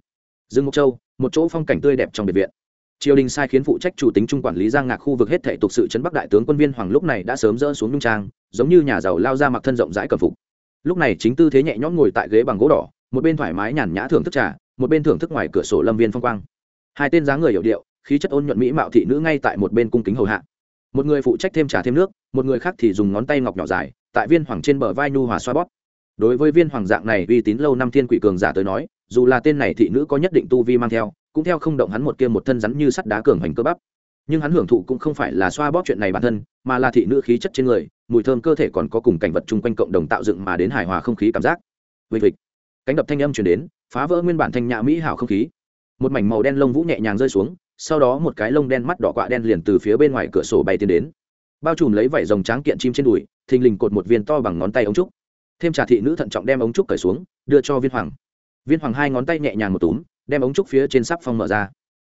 Dương mộc châu, một chỗ phong cảnh tươi đẹp trong biệt viện. Triều đình sai khiến phụ trách chủ tính trung quản lý giang ngạc khu vực hết thể tục sự trấn bắc đại tướng quân viên hoàng lúc này đã sớm dỡ xuống nhung trang, giống như nhà giàu lao ra mặc thân rộng rãi cẩm phục lúc này chính tư thế nhẹ nhõm ngồi tại ghế bằng gỗ đỏ, một bên thoải mái nhàn nhã thưởng thức trà, một bên thưởng thức ngoài cửa sổ lâm viên phong quang. Hai tên dáng người hiểu điệu, khí chất ôn nhuận mỹ mạo thị nữ ngay tại một bên cung kính hầu hạ. Một người phụ trách thêm trà thêm nước, một người khác thì dùng ngón tay ngọc nhỏ dài, tại viên hoàng trên bờ vai nhu hòa xoa bóp. Đối với viên hoàng dạng này uy tín lâu năm thiên quỷ cường giả tới nói, dù là tên này thị nữ có nhất định tu vi mang theo, cũng theo không động hắn một kia một thân rắn như sắt đá cường hoành cơ bắp. Nhưng hắn hưởng thụ cũng không phải là xoa bóp chuyện này bản thân, mà là thị nữ khí chất trên người mùi thơm cơ thể còn có cùng cảnh vật chung quanh cộng đồng tạo dựng mà đến hài hòa không khí cảm giác. Vịt vịt cánh đập thanh âm chuyển đến, phá vỡ nguyên bản thanh nhã mỹ hảo không khí. Một mảnh màu đen lông vũ nhẹ nhàng rơi xuống, sau đó một cái lông đen mắt đỏ quạ đen liền từ phía bên ngoài cửa sổ bay tiến đến. Bao trùm lấy vảy dòng tráng kiện chim trên đùi, thình lình cột một viên to bằng ngón tay ống trúc. Thêm trà thị nữ thận trọng đem ống trúc cởi xuống, đưa cho viên hoàng. Viên hoàng hai ngón tay nhẹ nhàng một túm, đem ống trúc phía trên sắp phong mở ra.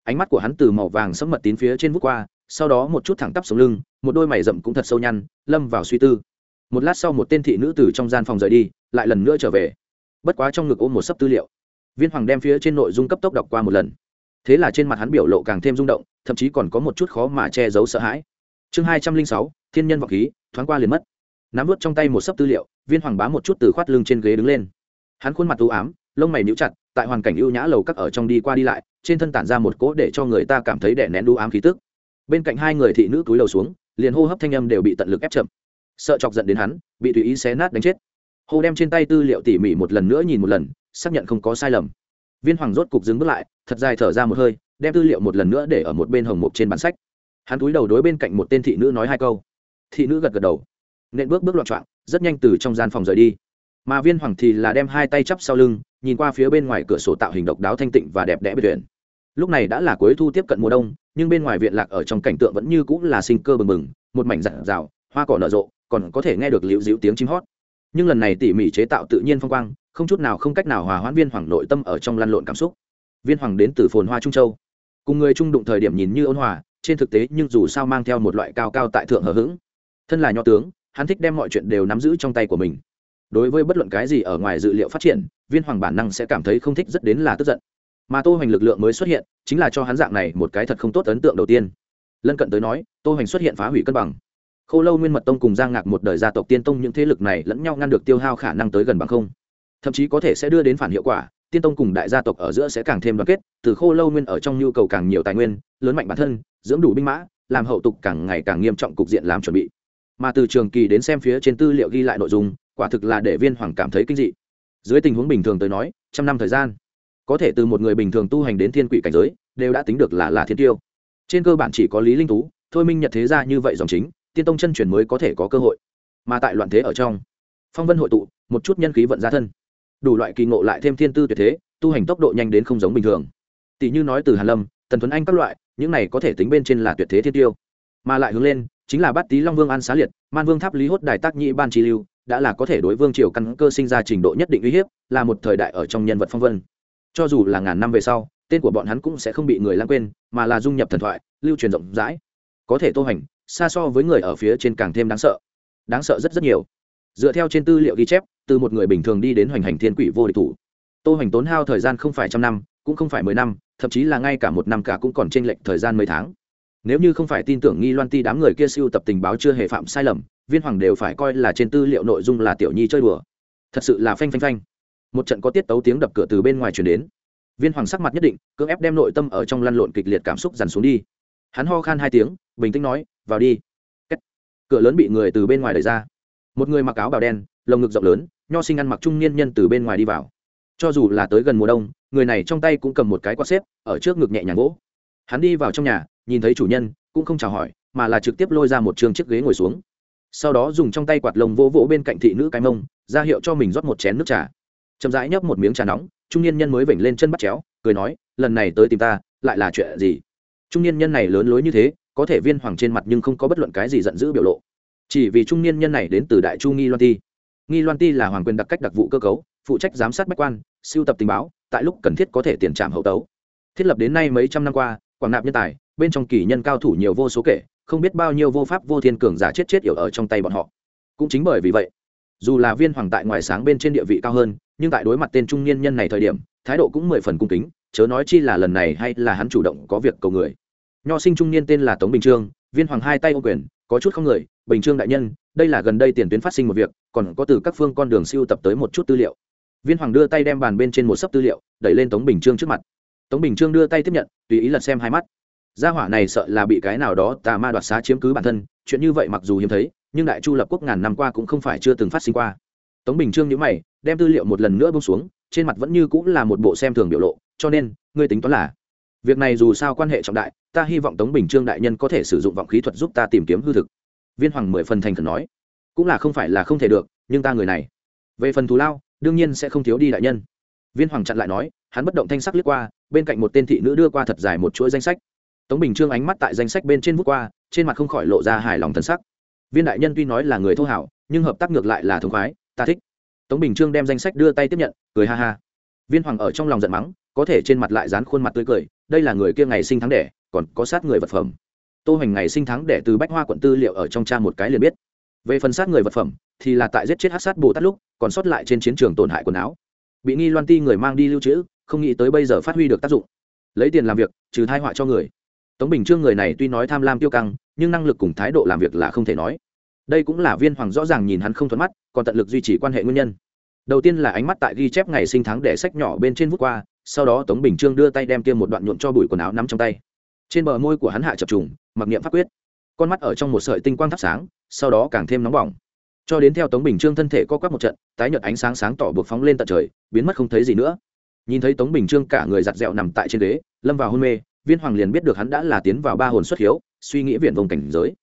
Ánh mắt của hắn từ màu vàng sẫm mật tín phía trên vút qua sau đó một chút thẳng tắp sống lưng, một đôi mày rậm cũng thật sâu nhăn, lâm vào suy tư. Một lát sau một tên thị nữ từ trong gian phòng rời đi, lại lần nữa trở về. Bất quá trong ngực ôm một sấp tư liệu. Viên hoàng đem phía trên nội dung cấp tốc đọc qua một lần. Thế là trên mặt hắn biểu lộ càng thêm rung động, thậm chí còn có một chút khó mà che giấu sợ hãi. Chương hai trăm linh sáu, thiên nhân vọng khí, thoáng qua liền mất. Nắm vớt trong tay một sấp tư liệu, viên hoàng bá một chút từ khoát lưng trên ghế đứng lên. Hắn khuôn mặt t ám, lông mày níu chặt, tại hoàn cảnh ưu nhã lầu các ở trong đi qua đi lại, trên thân tản ra một cỗ để cho người ta cảm thấy đẻ nén đu ám khí tức bên cạnh hai người thị nữ túi đầu xuống, liền hô hấp thanh âm đều bị tận lực ép chậm. Sợ chọc giận đến hắn, bị tùy ý xé nát đánh chết. Hô đem trên tay tư liệu tỉ mỉ một lần nữa nhìn một lần, xác nhận không có sai lầm. Viên hoàng rốt cục dừng bước lại, thật dài thở ra một hơi, đem tư liệu một lần nữa để ở một bên hồng mục trên bản sách. Hắn túi đầu đối bên cạnh một tên thị nữ nói hai câu. Thị nữ gật gật đầu. Nện bước bước loạn trọng rất nhanh từ trong gian phòng rời đi. Mà viên hoàng thì là đem hai tay chắp sau lưng, nhìn qua phía bên ngoài cửa sổ tạo hình độc đáo thanh tịnh và đẹp đẽ biệt tuyển. Lúc này đã là cuối thu tiếp cận mùa đông nhưng bên ngoài viện lạc ở trong cảnh tượng vẫn như cũng là sinh cơ bừng bừng, một mảnh rạng rào hoa cỏ nở rộ, còn có thể nghe được liễu dịu tiếng chim hót. Nhưng lần này tỉ mỉ chế tạo tự nhiên phong quang, không chút nào không cách nào hòa hoãn viên hoàng nội tâm ở trong lăn lộn cảm xúc. Viên hoàng đến từ phồn hoa trung châu. Cùng người trung đụng thời điểm nhìn như ôn hòa, trên thực tế nhưng dù sao mang theo một loại cao cao tại thượng hờ hững. thân là nho tướng, hắn thích đem mọi chuyện đều nắm giữ trong tay của mình. Đối với bất luận cái gì ở ngoài dự liệu phát triển, viên hoàng bản năng sẽ cảm thấy không thích rất đến là tức giận mà tô hoành lực lượng mới xuất hiện, chính là cho hắn dạng này một cái thật không tốt ấn tượng đầu tiên. Lân cận tới nói, tô hoành xuất hiện phá hủy cân bằng. K h ô lâu nguyên mật tông cùng giang ngạc một đời gia tộc tiên tông những thế lực này lẫn nhau ngăn được tiêu hao khả năng tới gần bằng không. Thậm chí có thể sẽ đưa đến phản hiệu quả, tiên tông cùng đại gia tộc ở giữa sẽ càng thêm đoàn kết, từ khô lâu nguyên ở trong nhu cầu càng nhiều tài nguyên, lớn mạnh bản thân, dưỡng đủ binh mã, làm hậu tục càng ngày càng nghiêm trọng cục diện làm chuẩn bị. Mà từ trường kỳ đến xem phía trên tư liệu ghi lại nội dung, quả thực là để viên hoàng cảm thấy kinh dị. Dưới tình huống bình thường tới nói, trăm năm thời gian có thể từ một người bình thường tu hành đến thiên quỷ cảnh giới, đều đã tính được là là thiên tiêu. Trên cơ bản chỉ có lý linh tú thôi minh nhật thế ra như vậy dòng chính, tiên tông chân truyền mới có thể có cơ hội. Mà tại loạn thế ở trong, phong vân hội tụ, một chút nhân khí vận ra thân. Đủ loại kỳ ngộ lại thêm thiên tư tuyệt thế, tu hành tốc độ nhanh đến không giống bình thường. Tỷ như nói từ hàn lâm, tần tuấn anh các loại, những này có thể tính bên trên là tuyệt thế thiên tiêu. Mà lại hướng lên, chính là bát tý long vương an xá liệt, man vương tháp lý hốt đài tác nhị ban chi lưu, đã là có thể đối vương triều căn cơ sinh ra trình độ nhất định uy hiếp, là một thời đại ở trong nhân vật phong vân cho dù là ngàn năm về sau, tên của bọn hắn cũng sẽ không bị người lãng quên, mà là dung nhập thần thoại, lưu truyền rộng rãi. Có thể tô hành, xa so với người ở phía trên càng thêm đáng sợ. Đáng sợ rất rất nhiều. Dựa theo trên tư liệu ghi chép, từ một người bình thường đi đến hoành hành thiên quỷ vô địch thủ. Tô hành tốn hao thời gian không phải trăm năm, cũng không phải mười năm, thậm chí là ngay cả một năm cả cũng còn t r ê n lệch thời gian mấy tháng. Nếu như không phải tin tưởng nghi loan ti đám người kia siêu tập tình báo chưa hề phạm sai lầm, viên hoàng đều phải coi là trên tư liệu nội dung là tiểu nhi chơi đùa. Thật sự là phanh phanh phanh một trận có tiết tấu tiếng đập cửa từ bên ngoài truyền đến. Viên hoàng sắc mặt nhất định, cưỡng ép đem nội tâm ở trong lăn lộn kịch liệt cảm xúc dằn xuống đi. Hắn ho khan hai tiếng, bình tĩnh nói, vào đi. Kết. cửa lớn bị người từ bên ngoài đẩy ra. Một người mặc áo bào đen, lồng ngực rộng lớn, nho sinh ăn mặc trung niên nhân từ bên ngoài đi vào. Cho dù là tới gần mùa đông, người này trong tay cũng cầm một cái quạt xếp, ở trước ngực nhẹ nhàng gỗ hắn đi vào trong nhà, nhìn thấy chủ nhân, cũng không chào hỏi, mà là trực tiếp lôi ra một trường chiếc ghế ngồi xuống. Sau đó dùng trong tay quạt lồng vỗ vỗ bên cạnh thị nữ cái mông, ra hiệu cho mình rót một chén nước trà chậm rãi nhấp một miếng trà nóng, trung niên nhân mới vểnh lên chân bắt chéo, cười nói, lần này tới tìm ta, lại là chuyện gì? Trung niên nhân này lớn lối như thế, có thể viên hoàng trên mặt nhưng không có bất luận cái gì giận dữ biểu lộ. Chỉ vì trung niên nhân này đến từ đại chu nghi loan ti. Nghi loan ti là hoàng quyền đặc cách đặc vụ cơ cấu, phụ trách giám sát bách quan siêu tập tình báo, tại lúc cần thiết có thể tiền trạm hậu tấu. Thiết lập đến nay mấy trăm năm qua, quảng nạp nhân tài, bên trong kỳ nhân cao thủ nhiều vô số kể, không biết bao nhiêu vô pháp vô thiên cường giả chết chết yểu ở trong tay bọn họ. Cũng chính bởi vì vậy, dù là viên hoàng tại ngoài sáng bên trên địa vị cao hơn nhưng tại đối mặt tên trung niên nhân này thời điểm, thái độ cũng mười phần cung kính, chớ nói chi là lần này hay là hắn chủ động có việc cầu người. Nho sinh trung niên tên là tống bình trương, viên hoàng hai tay ô quyền, có chút không người, bình trương đại nhân, đây là gần đây tiền tuyến phát sinh một việc, còn có từ các phương con đường siêu tập tới một chút tư liệu. Viên hoàng đưa tay đem bàn bên trên một sấp tư liệu, đẩy lên tống bình trương trước mặt. Tống bình trương đưa tay tiếp nhận, tùy ý lật xem hai mắt. Gia hỏa này sợ là bị cái nào đó tà ma đoạt xá chiếm cứ bản thân, chuyện như vậy mặc dù hiếm thấy, nhưng đại chu lập quốc ngàn năm qua cũng không phải chưa từng phát sinh qua. Tống bình trương nhữ mày đem tư liệu một lần nữa bông xuống, trên mặt vẫn như cũng là một bộ xem thường biểu lộ, cho nên, ngươi tính toán là, việc này dù sao quan hệ trọng đại, ta hy vọng tống bình trương đại nhân có thể sử dụng vọng khí thuật giúp ta tìm kiếm hư thực. Viên hoàng mười phần thành khẩn nói, cũng là không phải là không thể được, nhưng ta người này, về phần thù lao, đương nhiên sẽ không thiếu đi đại nhân. Viên hoàng chặn lại nói, hắn bất động thanh sắc lướt qua, bên cạnh một tên thị nữ đưa qua thật dài một chuỗi danh sách. Tống bình trương ánh mắt tại danh sách bên trên vút qua, trên mặt không khỏi lộ ra hài lòng thân sắc. Viên đại nhân tuy nói là người thô hảo, nhưng hợp tác ngược lại là thống khoái, ta thích tống bình trương đem danh sách đưa tay tiếp nhận, cười ha ha. Viên hoàng ở trong lòng giận mắng, có thể trên mặt lại dán khuôn mặt tươi cười, đây là người kia ngày sinh tháng đẻ, còn có sát người vật phẩm. Tô hoành ngày sinh tháng đẻ từ bách hoa quận tư liệu ở trong tra một cái liền biết. Về phần sát người vật phẩm, thì là tại giết chết hát sát bồ tát lúc, còn sót lại trên chiến trường tổn hại quần áo. Bị nghi loan ti người mang đi lưu trữ, không nghĩ tới bây giờ phát huy được tác dụng. Lấy tiền làm việc, trừ thai họa cho người. Tống bình trương người này tuy nói tham lam tiêu căng, nhưng năng lực cùng thái độ làm việc là không thể nói đây cũng là viên hoàng rõ ràng nhìn hắn không thuận mắt còn tận lực duy trì quan hệ nguyên nhân. Đầu tiên là ánh mắt tại ghi chép ngày sinh tháng để sách nhỏ bên trên vút qua sau đó tống bình trương đưa tay đem kia một đoạn nhuộm cho bụi quần áo nắm trong tay. Trên bờ môi của hắn hạ chập trùng mặc niệm pháp quyết. Con mắt ở trong một sợi tinh quang thắp sáng sau đó càng thêm nóng bỏng. Cho đến theo tống bình trương thân thể co quắp một trận tái nhợt ánh sáng sáng tỏ buộc phóng lên tận trời biến mất không thấy gì nữa. Nhìn thấy tống bình trương cả người giặt dẹo nằm tại trên ghế, lâm vào hôn mê viên hoàng liền biết được hắn đã là tiến vào ba hồn xuất hiếu suy nghĩ viện vùng cảnh giới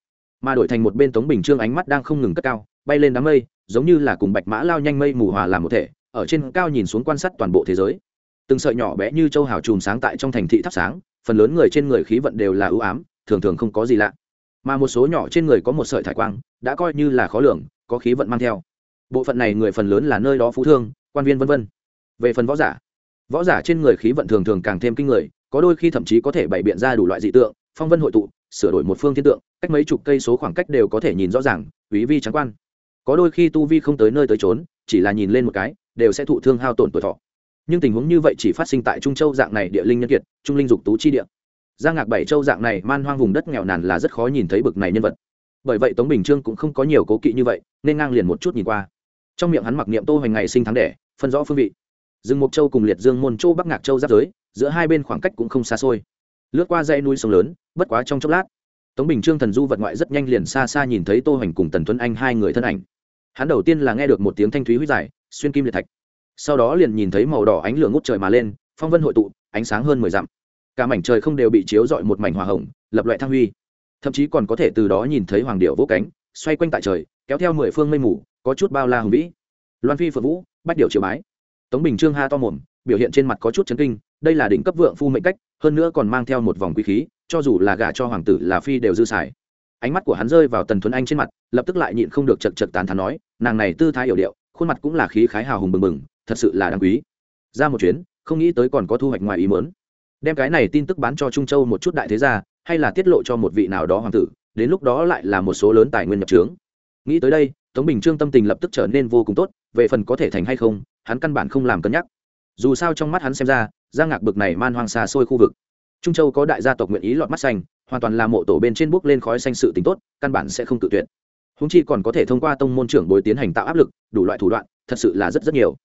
mà đổi thành một bên tống bình trương ánh mắt đang không ngừng cất cao, bay lên đám mây, giống như là cùng bạch mã lao nhanh mây mù hòa làm một thể, ở trên cao nhìn xuống quan sát toàn bộ thế giới. Từng sợi nhỏ bé như châu hào chùm sáng tại trong thành thị thắp sáng, phần lớn người trên người khí vận đều là ưu ám, thường thường không có gì lạ. Mà một số nhỏ trên người có một sợi thải quang, đã coi như là khó lường, có khí vận mang theo. Bộ phận này người phần lớn là nơi đó phú thương, quan viên vân vân. Về phần võ giả võ giả trên người khí vận thường thường càng thêm kinh người, có đôi khi thậm chí có thể bày biện ra đủ loại dị tượng, phong vân hội tụ sửa đổi một phương thiên tượng, cách mấy chục cây số khoảng cách đều có thể nhìn rõ ràng, quý vi trắng quan. Có đôi khi tu vi không tới nơi tới trốn chỉ là nhìn lên một cái, đều sẽ thụ thương hao tổn tuổi thọ. Nhưng tình huống như vậy chỉ phát sinh tại trung châu dạng này địa linh nhân kiệt, trung linh dục tú chi địa. Giang ngạc bảy châu dạng này man hoang vùng đất nghèo nàn là rất khó nhìn thấy bực này nhân vật. Bởi vậy tống bình trương cũng không có nhiều cố kỵ như vậy, nên ngang liền một chút nhìn qua. Trong miệng hắn mặc niệm tô hoành ngày sinh tháng đẻ, phân rõ phương vị. Rừng mộc châu cùng liệt dương môn châu bắc ngạc châu giáp giới, giữa hai bên khoảng cách cũng không xa xôi. Lướt qua dãy núi sông lớn bất quá trong chốc lát, tống bình trương thần du vật ngoại rất nhanh liền xa xa nhìn thấy tô hoành cùng tần tuấn anh hai người thân ảnh. Hắn đầu tiên là nghe được một tiếng thanh thúy huyết dài, xuyên kim liệt thạch. Sau đó liền nhìn thấy màu đỏ ánh lửa ngút trời mà lên, phong vân hội tụ, ánh sáng hơn mười dặm. Cả mảnh trời không đều bị chiếu rọi một mảnh hỏa hồng, lập loại thăng huy. Thậm chí còn có thể từ đó nhìn thấy hoàng điệu vỗ cánh, xoay quanh tại trời, kéo theo mười phương mây mù, có chút bao la hùng vĩ. Loan phi phượng vũ, bách điệu triều bái. Tống bình trương ha to mồm, biểu hiện trên mặt có chút chấn kinh, đây là đỉnh cấp vượng phu mệnh cách, hơn nữa còn mang theo một vòng quý khí cho dù là gả cho hoàng tử là phi đều dư xài. Ánh mắt của hắn rơi vào tần thuấn anh trên mặt, lập tức lại nhịn không được chật chật tán thán nói, nàng này tư thái hiểu điệu, khuôn mặt cũng là khí khái hào hùng bừng bừng, thật sự là đáng quý. Ra một chuyến, không nghĩ tới còn có thu hoạch ngoài ý mớn đem cái này tin tức bán cho trung châu một chút đại thế gia, hay là tiết lộ cho một vị nào đó hoàng tử, đến lúc đó lại là một số lớn tài nguyên nhập trướng. Nghĩ tới đây, tống bình trương tâm tình lập tức trở nên vô cùng tốt, về phần có thể thành hay không, hắn căn bản không làm cân nhắc. Dù sao trong mắt hắn xem ra, giang ngạc bực này man hoang xa xôi khu vực trung châu có đại gia tộc nguyện ý lọt mắt xanh, hoàn toàn là mộ tổ bên trên bước lên khói xanh sự tình tốt, căn bản sẽ không tự tuyệt. Huống chi còn có thể thông qua tông môn trưởng bồi tiến hành tạo áp lực, đủ loại thủ đoạn, thật sự là rất rất nhiều.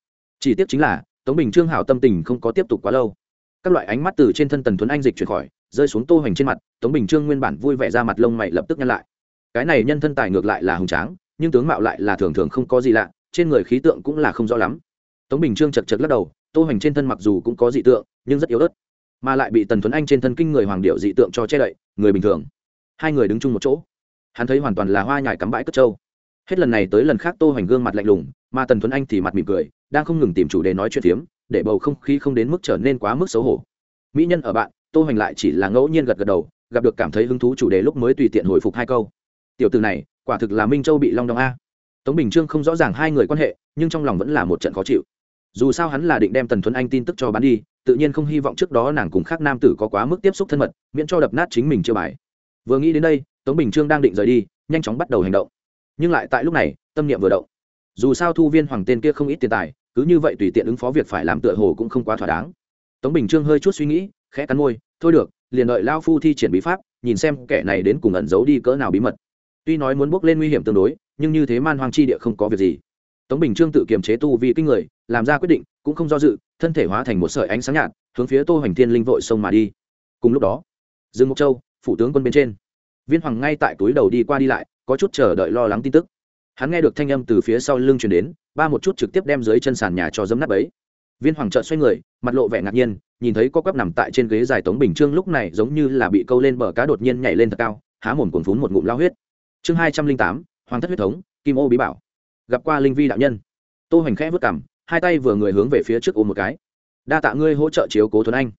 Chỉ tiếc chính là, tống bình trương hảo tâm tình không có tiếp tục quá lâu. Các loại ánh mắt từ trên thân tần tuấn anh dịch chuyển khỏi, rơi xuống tô hoành trên mặt, tống bình trương nguyên bản vui vẻ ra mặt lông mày lập tức nhăn lại. Cái này nhân thân tài ngược lại là hùng tráng, nhưng tướng mạo lại là thường thường không có gì lạ, trên người khí tượng cũng là không rõ lắm. Tống bình trương chật chật lắc đầu, tô hoành trên thân mặc dù cũng có dị tượng, nhưng rất yếu ớt mà lại bị tần tuấn anh trên thân kinh người hoàng điệu dị tượng cho che đậy, người bình thường. Hai người đứng chung một chỗ. Hắn thấy hoàn toàn là hoa nhải cắm bãi cất trâu. Hết lần này tới lần khác tô hoành gương mặt lạnh lùng, mà tần tuấn anh thì mặt mỉm cười, đang không ngừng tìm chủ đề nói chuyện phiếm, để bầu không khí không đến mức trở nên quá mức xấu hổ. Mỹ nhân ở bạn, tô hoành lại chỉ là ngẫu nhiên gật gật đầu, gặp được cảm thấy hứng thú chủ đề lúc mới tùy tiện hồi phục hai câu. Tiểu từ này, quả thực là minh châu bị long đong a. Tống bình trương không rõ ràng hai người quan hệ, nhưng trong lòng vẫn là một trận khó chịu. Dù sao hắn là định đem tần tuấn anh tin tức cho bán đi tự nhiên không hy vọng trước đó nàng cùng khác nam tử có quá mức tiếp xúc thân mật, miễn cho đập nát chính mình chưa bài. Vừa nghĩ đến đây, tống bình trương đang định rời đi, nhanh chóng bắt đầu hành động. Nhưng lại tại lúc này, tâm niệm vừa động. Dù sao thu viên hoàng tên kia không ít tiền tài, cứ như vậy tùy tiện ứng phó việc phải làm tựa hồ cũng không quá thỏa đáng. Tống bình trương hơi chút suy nghĩ, khẽ cắn môi, thôi được, liền đợi lao phu thi triển bí pháp, nhìn xem kẻ này đến cùng ẩn giấu đi cỡ nào bí mật. Tuy nói muốn bước lên nguy hiểm tương đối, nhưng như thế man hoang chi địa không có việc gì tống bình trương tự kiềm chế tu vi kinh người, làm ra quyết định, cũng không do dự, thân thể hóa thành một sợi ánh sáng nhạt, hướng phía tô hoành thiên linh vội sông mà đi. Cùng lúc đó, dương mộc châu, phủ tướng quân bên trên, viên hoàng ngay tại túi đầu đi qua đi lại, có chút chờ đợi lo lắng tin tức. Hắn nghe được thanh âm từ phía sau lưng truyền đến, ba một chút trực tiếp đem dưới chân sàn nhà cho dẫm nát bấy. viên hoàng chợt xoay người, mặt lộ vẻ ngạc nhiên, nhìn thấy có quắp nằm tại trên ghế dài tống bình trương lúc này giống như là bị câu lên bờ cá đột nhiên nhảy lên thật cao, há mồm cuồn phún một ngụm lao huyết. Chương hai trăm linh tám, hoàng thất huyết thống, kim ô bí bảo gặp qua linh vi đạo nhân. Tô hoành khẽ vất cảm hai tay vừa người hướng về phía trước ôm một cái. Đa tạ ngươi hỗ trợ chiếu cố thuấn anh.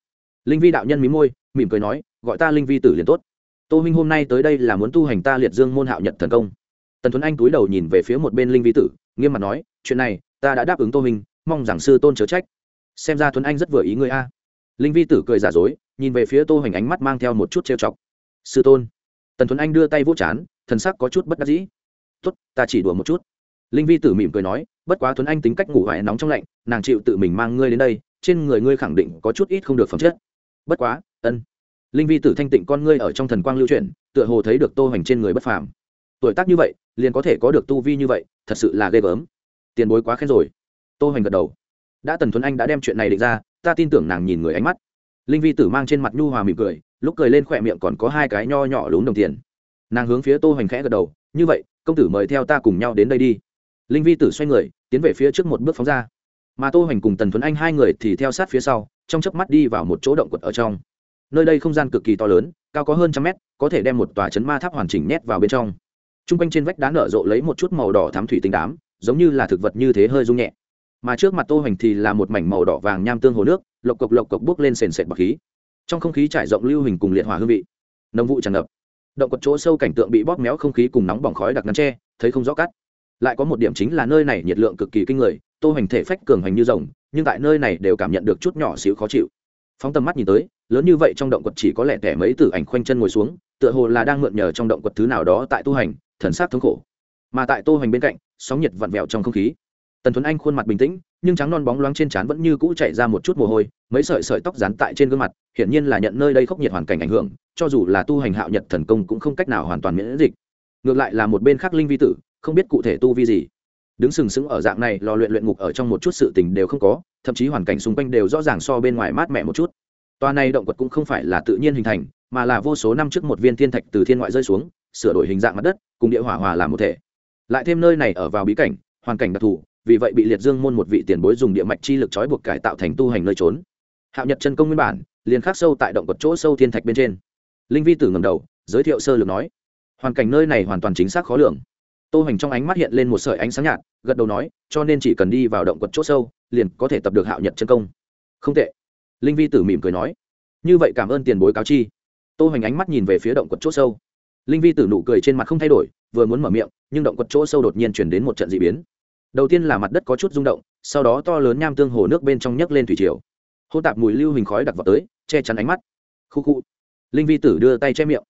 Linh vi đạo nhân mí môi, mỉm cười nói, gọi ta linh vi tử liền tốt. Tô huynh hôm nay tới đây là muốn tu hành ta liệt dương môn hạo nhận thần công. Tần tuấn anh cúi đầu nhìn về phía một bên linh vi tử, nghiêm mặt nói, chuyện này, ta đã đáp ứng tô huynh mong giảng sư tôn chớ trách. Xem ra tuấn anh rất vừa ý ngươi a. Linh vi tử cười giả dối, nhìn về phía tô huỳnh ánh mắt mang theo một chút trêu chọc. Sư tôn. Tần tuấn anh đưa tay vỗ chán, thần sắc có chút bất đắc dĩ. Tốt, ta chỉ đùa một chút linh vi tử mỉm cười nói, bất quá tuấn anh tính cách ngủ hoài nóng trong lạnh, nàng chịu tự mình mang ngươi đến đây, trên người ngươi khẳng định có chút ít không được phẩm chất. Bất quá, ân. Linh vi tử thanh tịnh con ngươi ở trong thần quang lưu chuyển, tựa hồ thấy được tô hoành trên người bất phàm. Tuổi tác như vậy, liền có thể có được tu vi như vậy, thật sự là ghê gớm. Tiền bối quá khen rồi. Tô hoành gật đầu. Đã tần tuấn anh đã đem chuyện này định ra, ta tin tưởng nàng nhìn người ánh mắt. Linh vi tử mang trên mặt nhu hòa mỉm cười, lúc cười lên khỏe miệng còn có hai cái nho nhỏ lún đồng tiền. Nàng hướng phía tô hoành khẽ gật đầu, như vậy, công tử mời theo ta cùng nhau đến đây đi linh vi tử xoay người, tiến về phía trước một bước phóng ra. Mà tô hoành cùng tần thuấn anh hai người thì theo sát phía sau, trong chớp mắt đi vào một chỗ động quật ở trong. Nơi đây không gian cực kỳ to lớn, cao có hơn trăm mét, có thể đem một tòa chấn ma tháp hoàn chỉnh nhét vào bên trong. T r u n g quanh trên vách đá nở rộ lấy một chút màu đỏ thám thủy tinh đám, giống như là thực vật như thế hơi rung nhẹ. Mà trước mặt tô hoành thì là một mảnh màu đỏ vàng nham tương hồ nước, lộc cộc lộc cộc bước lên sền sệt bọc khí. Trong không khí trải rộng lưu hình cùng liệt hòa hương vị, nồng vụ tràn ngập. Động quật chỗ sâu cảnh tượng bị bóp méo không khí cùng nóng bỏng khói đặc ngắn tre thấy không rõ cắt lại có một điểm chính là nơi này nhiệt lượng cực kỳ kinh người, tô hành thể phách cường hành như rồng, nhưng tại nơi này đều cảm nhận được chút nhỏ xíu khó chịu. Phóng tầm mắt nhìn tới, lớn như vậy trong động quật chỉ có lẻ tẻ mấy tử ảnh khoanh chân ngồi xuống, tựa hồ là đang mượn nhờ trong động quật thứ nào đó tại tu hành, thần sát thống khổ. Mà tại tô hành bên cạnh, sóng nhiệt vặn vẹo trong không khí. Tần thuấn anh khuôn mặt bình tĩnh, nhưng trắng non bóng loáng trên trán vẫn như cũ chảy ra một chút mồ hôi, mấy sợi sợi tóc dán tại trên gương mặt, hiển nhiên là nhận nơi đây khốc nhiệt hoàn cảnh ảnh hưởng, cho dù là tu hành hạo nhật thần công cũng không cách nào hoàn toàn miễn dịch. Ngược lại là một bên khác linh vi tử không biết cụ thể tu vi gì. Đứng sừng sững ở dạng này, lò luyện luyện ngục ở trong một chút sự tình đều không có, thậm chí hoàn cảnh xung quanh đều rõ ràng so bên ngoài mát mẻ một chút. Toa này động vật cũng không phải là tự nhiên hình thành, mà là vô số năm trước một viên thiên thạch từ thiên ngoại rơi xuống, sửa đổi hình dạng mặt đất, cùng địa hỏa hòa làm một thể. Lại thêm nơi này ở vào bí cảnh, hoàn cảnh đặc thù, vì vậy bị liệt dương môn một vị tiền bối dùng địa mạch chi lực trói buộc cải tạo thành tu hành nơi trốn. Hạo nhật chân công nguyên bản, liền khắc sâu tại động vật chỗ sâu thiên thạch bên trên. Linh vi tử ngầm đầu, giới thiệu sơ lược nói, hoàn cảnh nơi này hoàn toàn chính xác khó lường tô hoành trong ánh mắt hiện lên một sợi ánh sáng nhạt, gật đầu nói, cho nên chỉ cần đi vào động quật c h ỗ sâu, liền có thể tập được hạo nhật chân công. Không tệ. Linh vi tử mỉm cười nói. Như vậy cảm ơn tiền bối cáo chi. Tô hoành ánh mắt nhìn về phía động quật c h ỗ sâu. Linh vi tử nụ cười trên mặt không thay đổi, vừa muốn mở miệng, nhưng động quật chỗ sâu đột nhiên chuyển đến một trận d ị biến. Đầu tiên là mặt đất có chút rung động, sau đó to lớn nham tương hồ nước bên trong nhấc lên thủy triều. Hôn tạp mùi lưu hình khói đặc vào tới, che chắn ánh mắt. Khu khu. Linh vi tử đưa tay che miệng.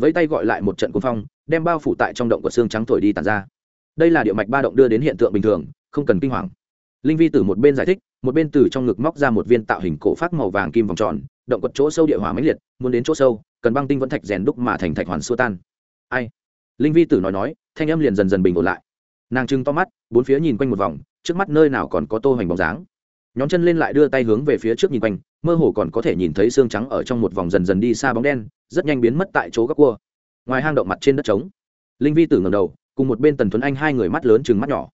Vẫy tay gọi lại một trận cuồng phong đem bao phủ tại trong động của xương trắng thổi đi tàn ra. Đây là địa mạch ba động đưa đến hiện tượng bình thường, không cần kinh hoàng. Linh vi từ một bên giải thích, một bên từ trong ngực móc ra một viên tạo hình cổ phát màu vàng kim vòng tròn, động quật chỗ sâu địa hỏa mãnh liệt, muốn đến chỗ sâu, cần băng tinh vẫn thạch rèn đúc mà thành thạch hoàn xua tan. Ai? Linh vi tử nói nói, thanh âm liền dần dần bình ổn lại. Nàng trưng to mắt, bốn phía nhìn quanh một vòng, trước mắt nơi nào còn có tô hoành bóng dáng. Nhóm chân lên lại đưa tay hướng về phía trước nhìn quanh, mơ hồ còn có thể nhìn thấy xương trắng ở trong một vòng dần dần đi xa bóng đen, rất nhanh biến mất tại chỗ góc cua ngoài hang động mặt trên đất trống. Linh vi tử ngầm đầu, cùng một bên tần thuấn anh hai người mắt lớn chừng mắt nhỏ.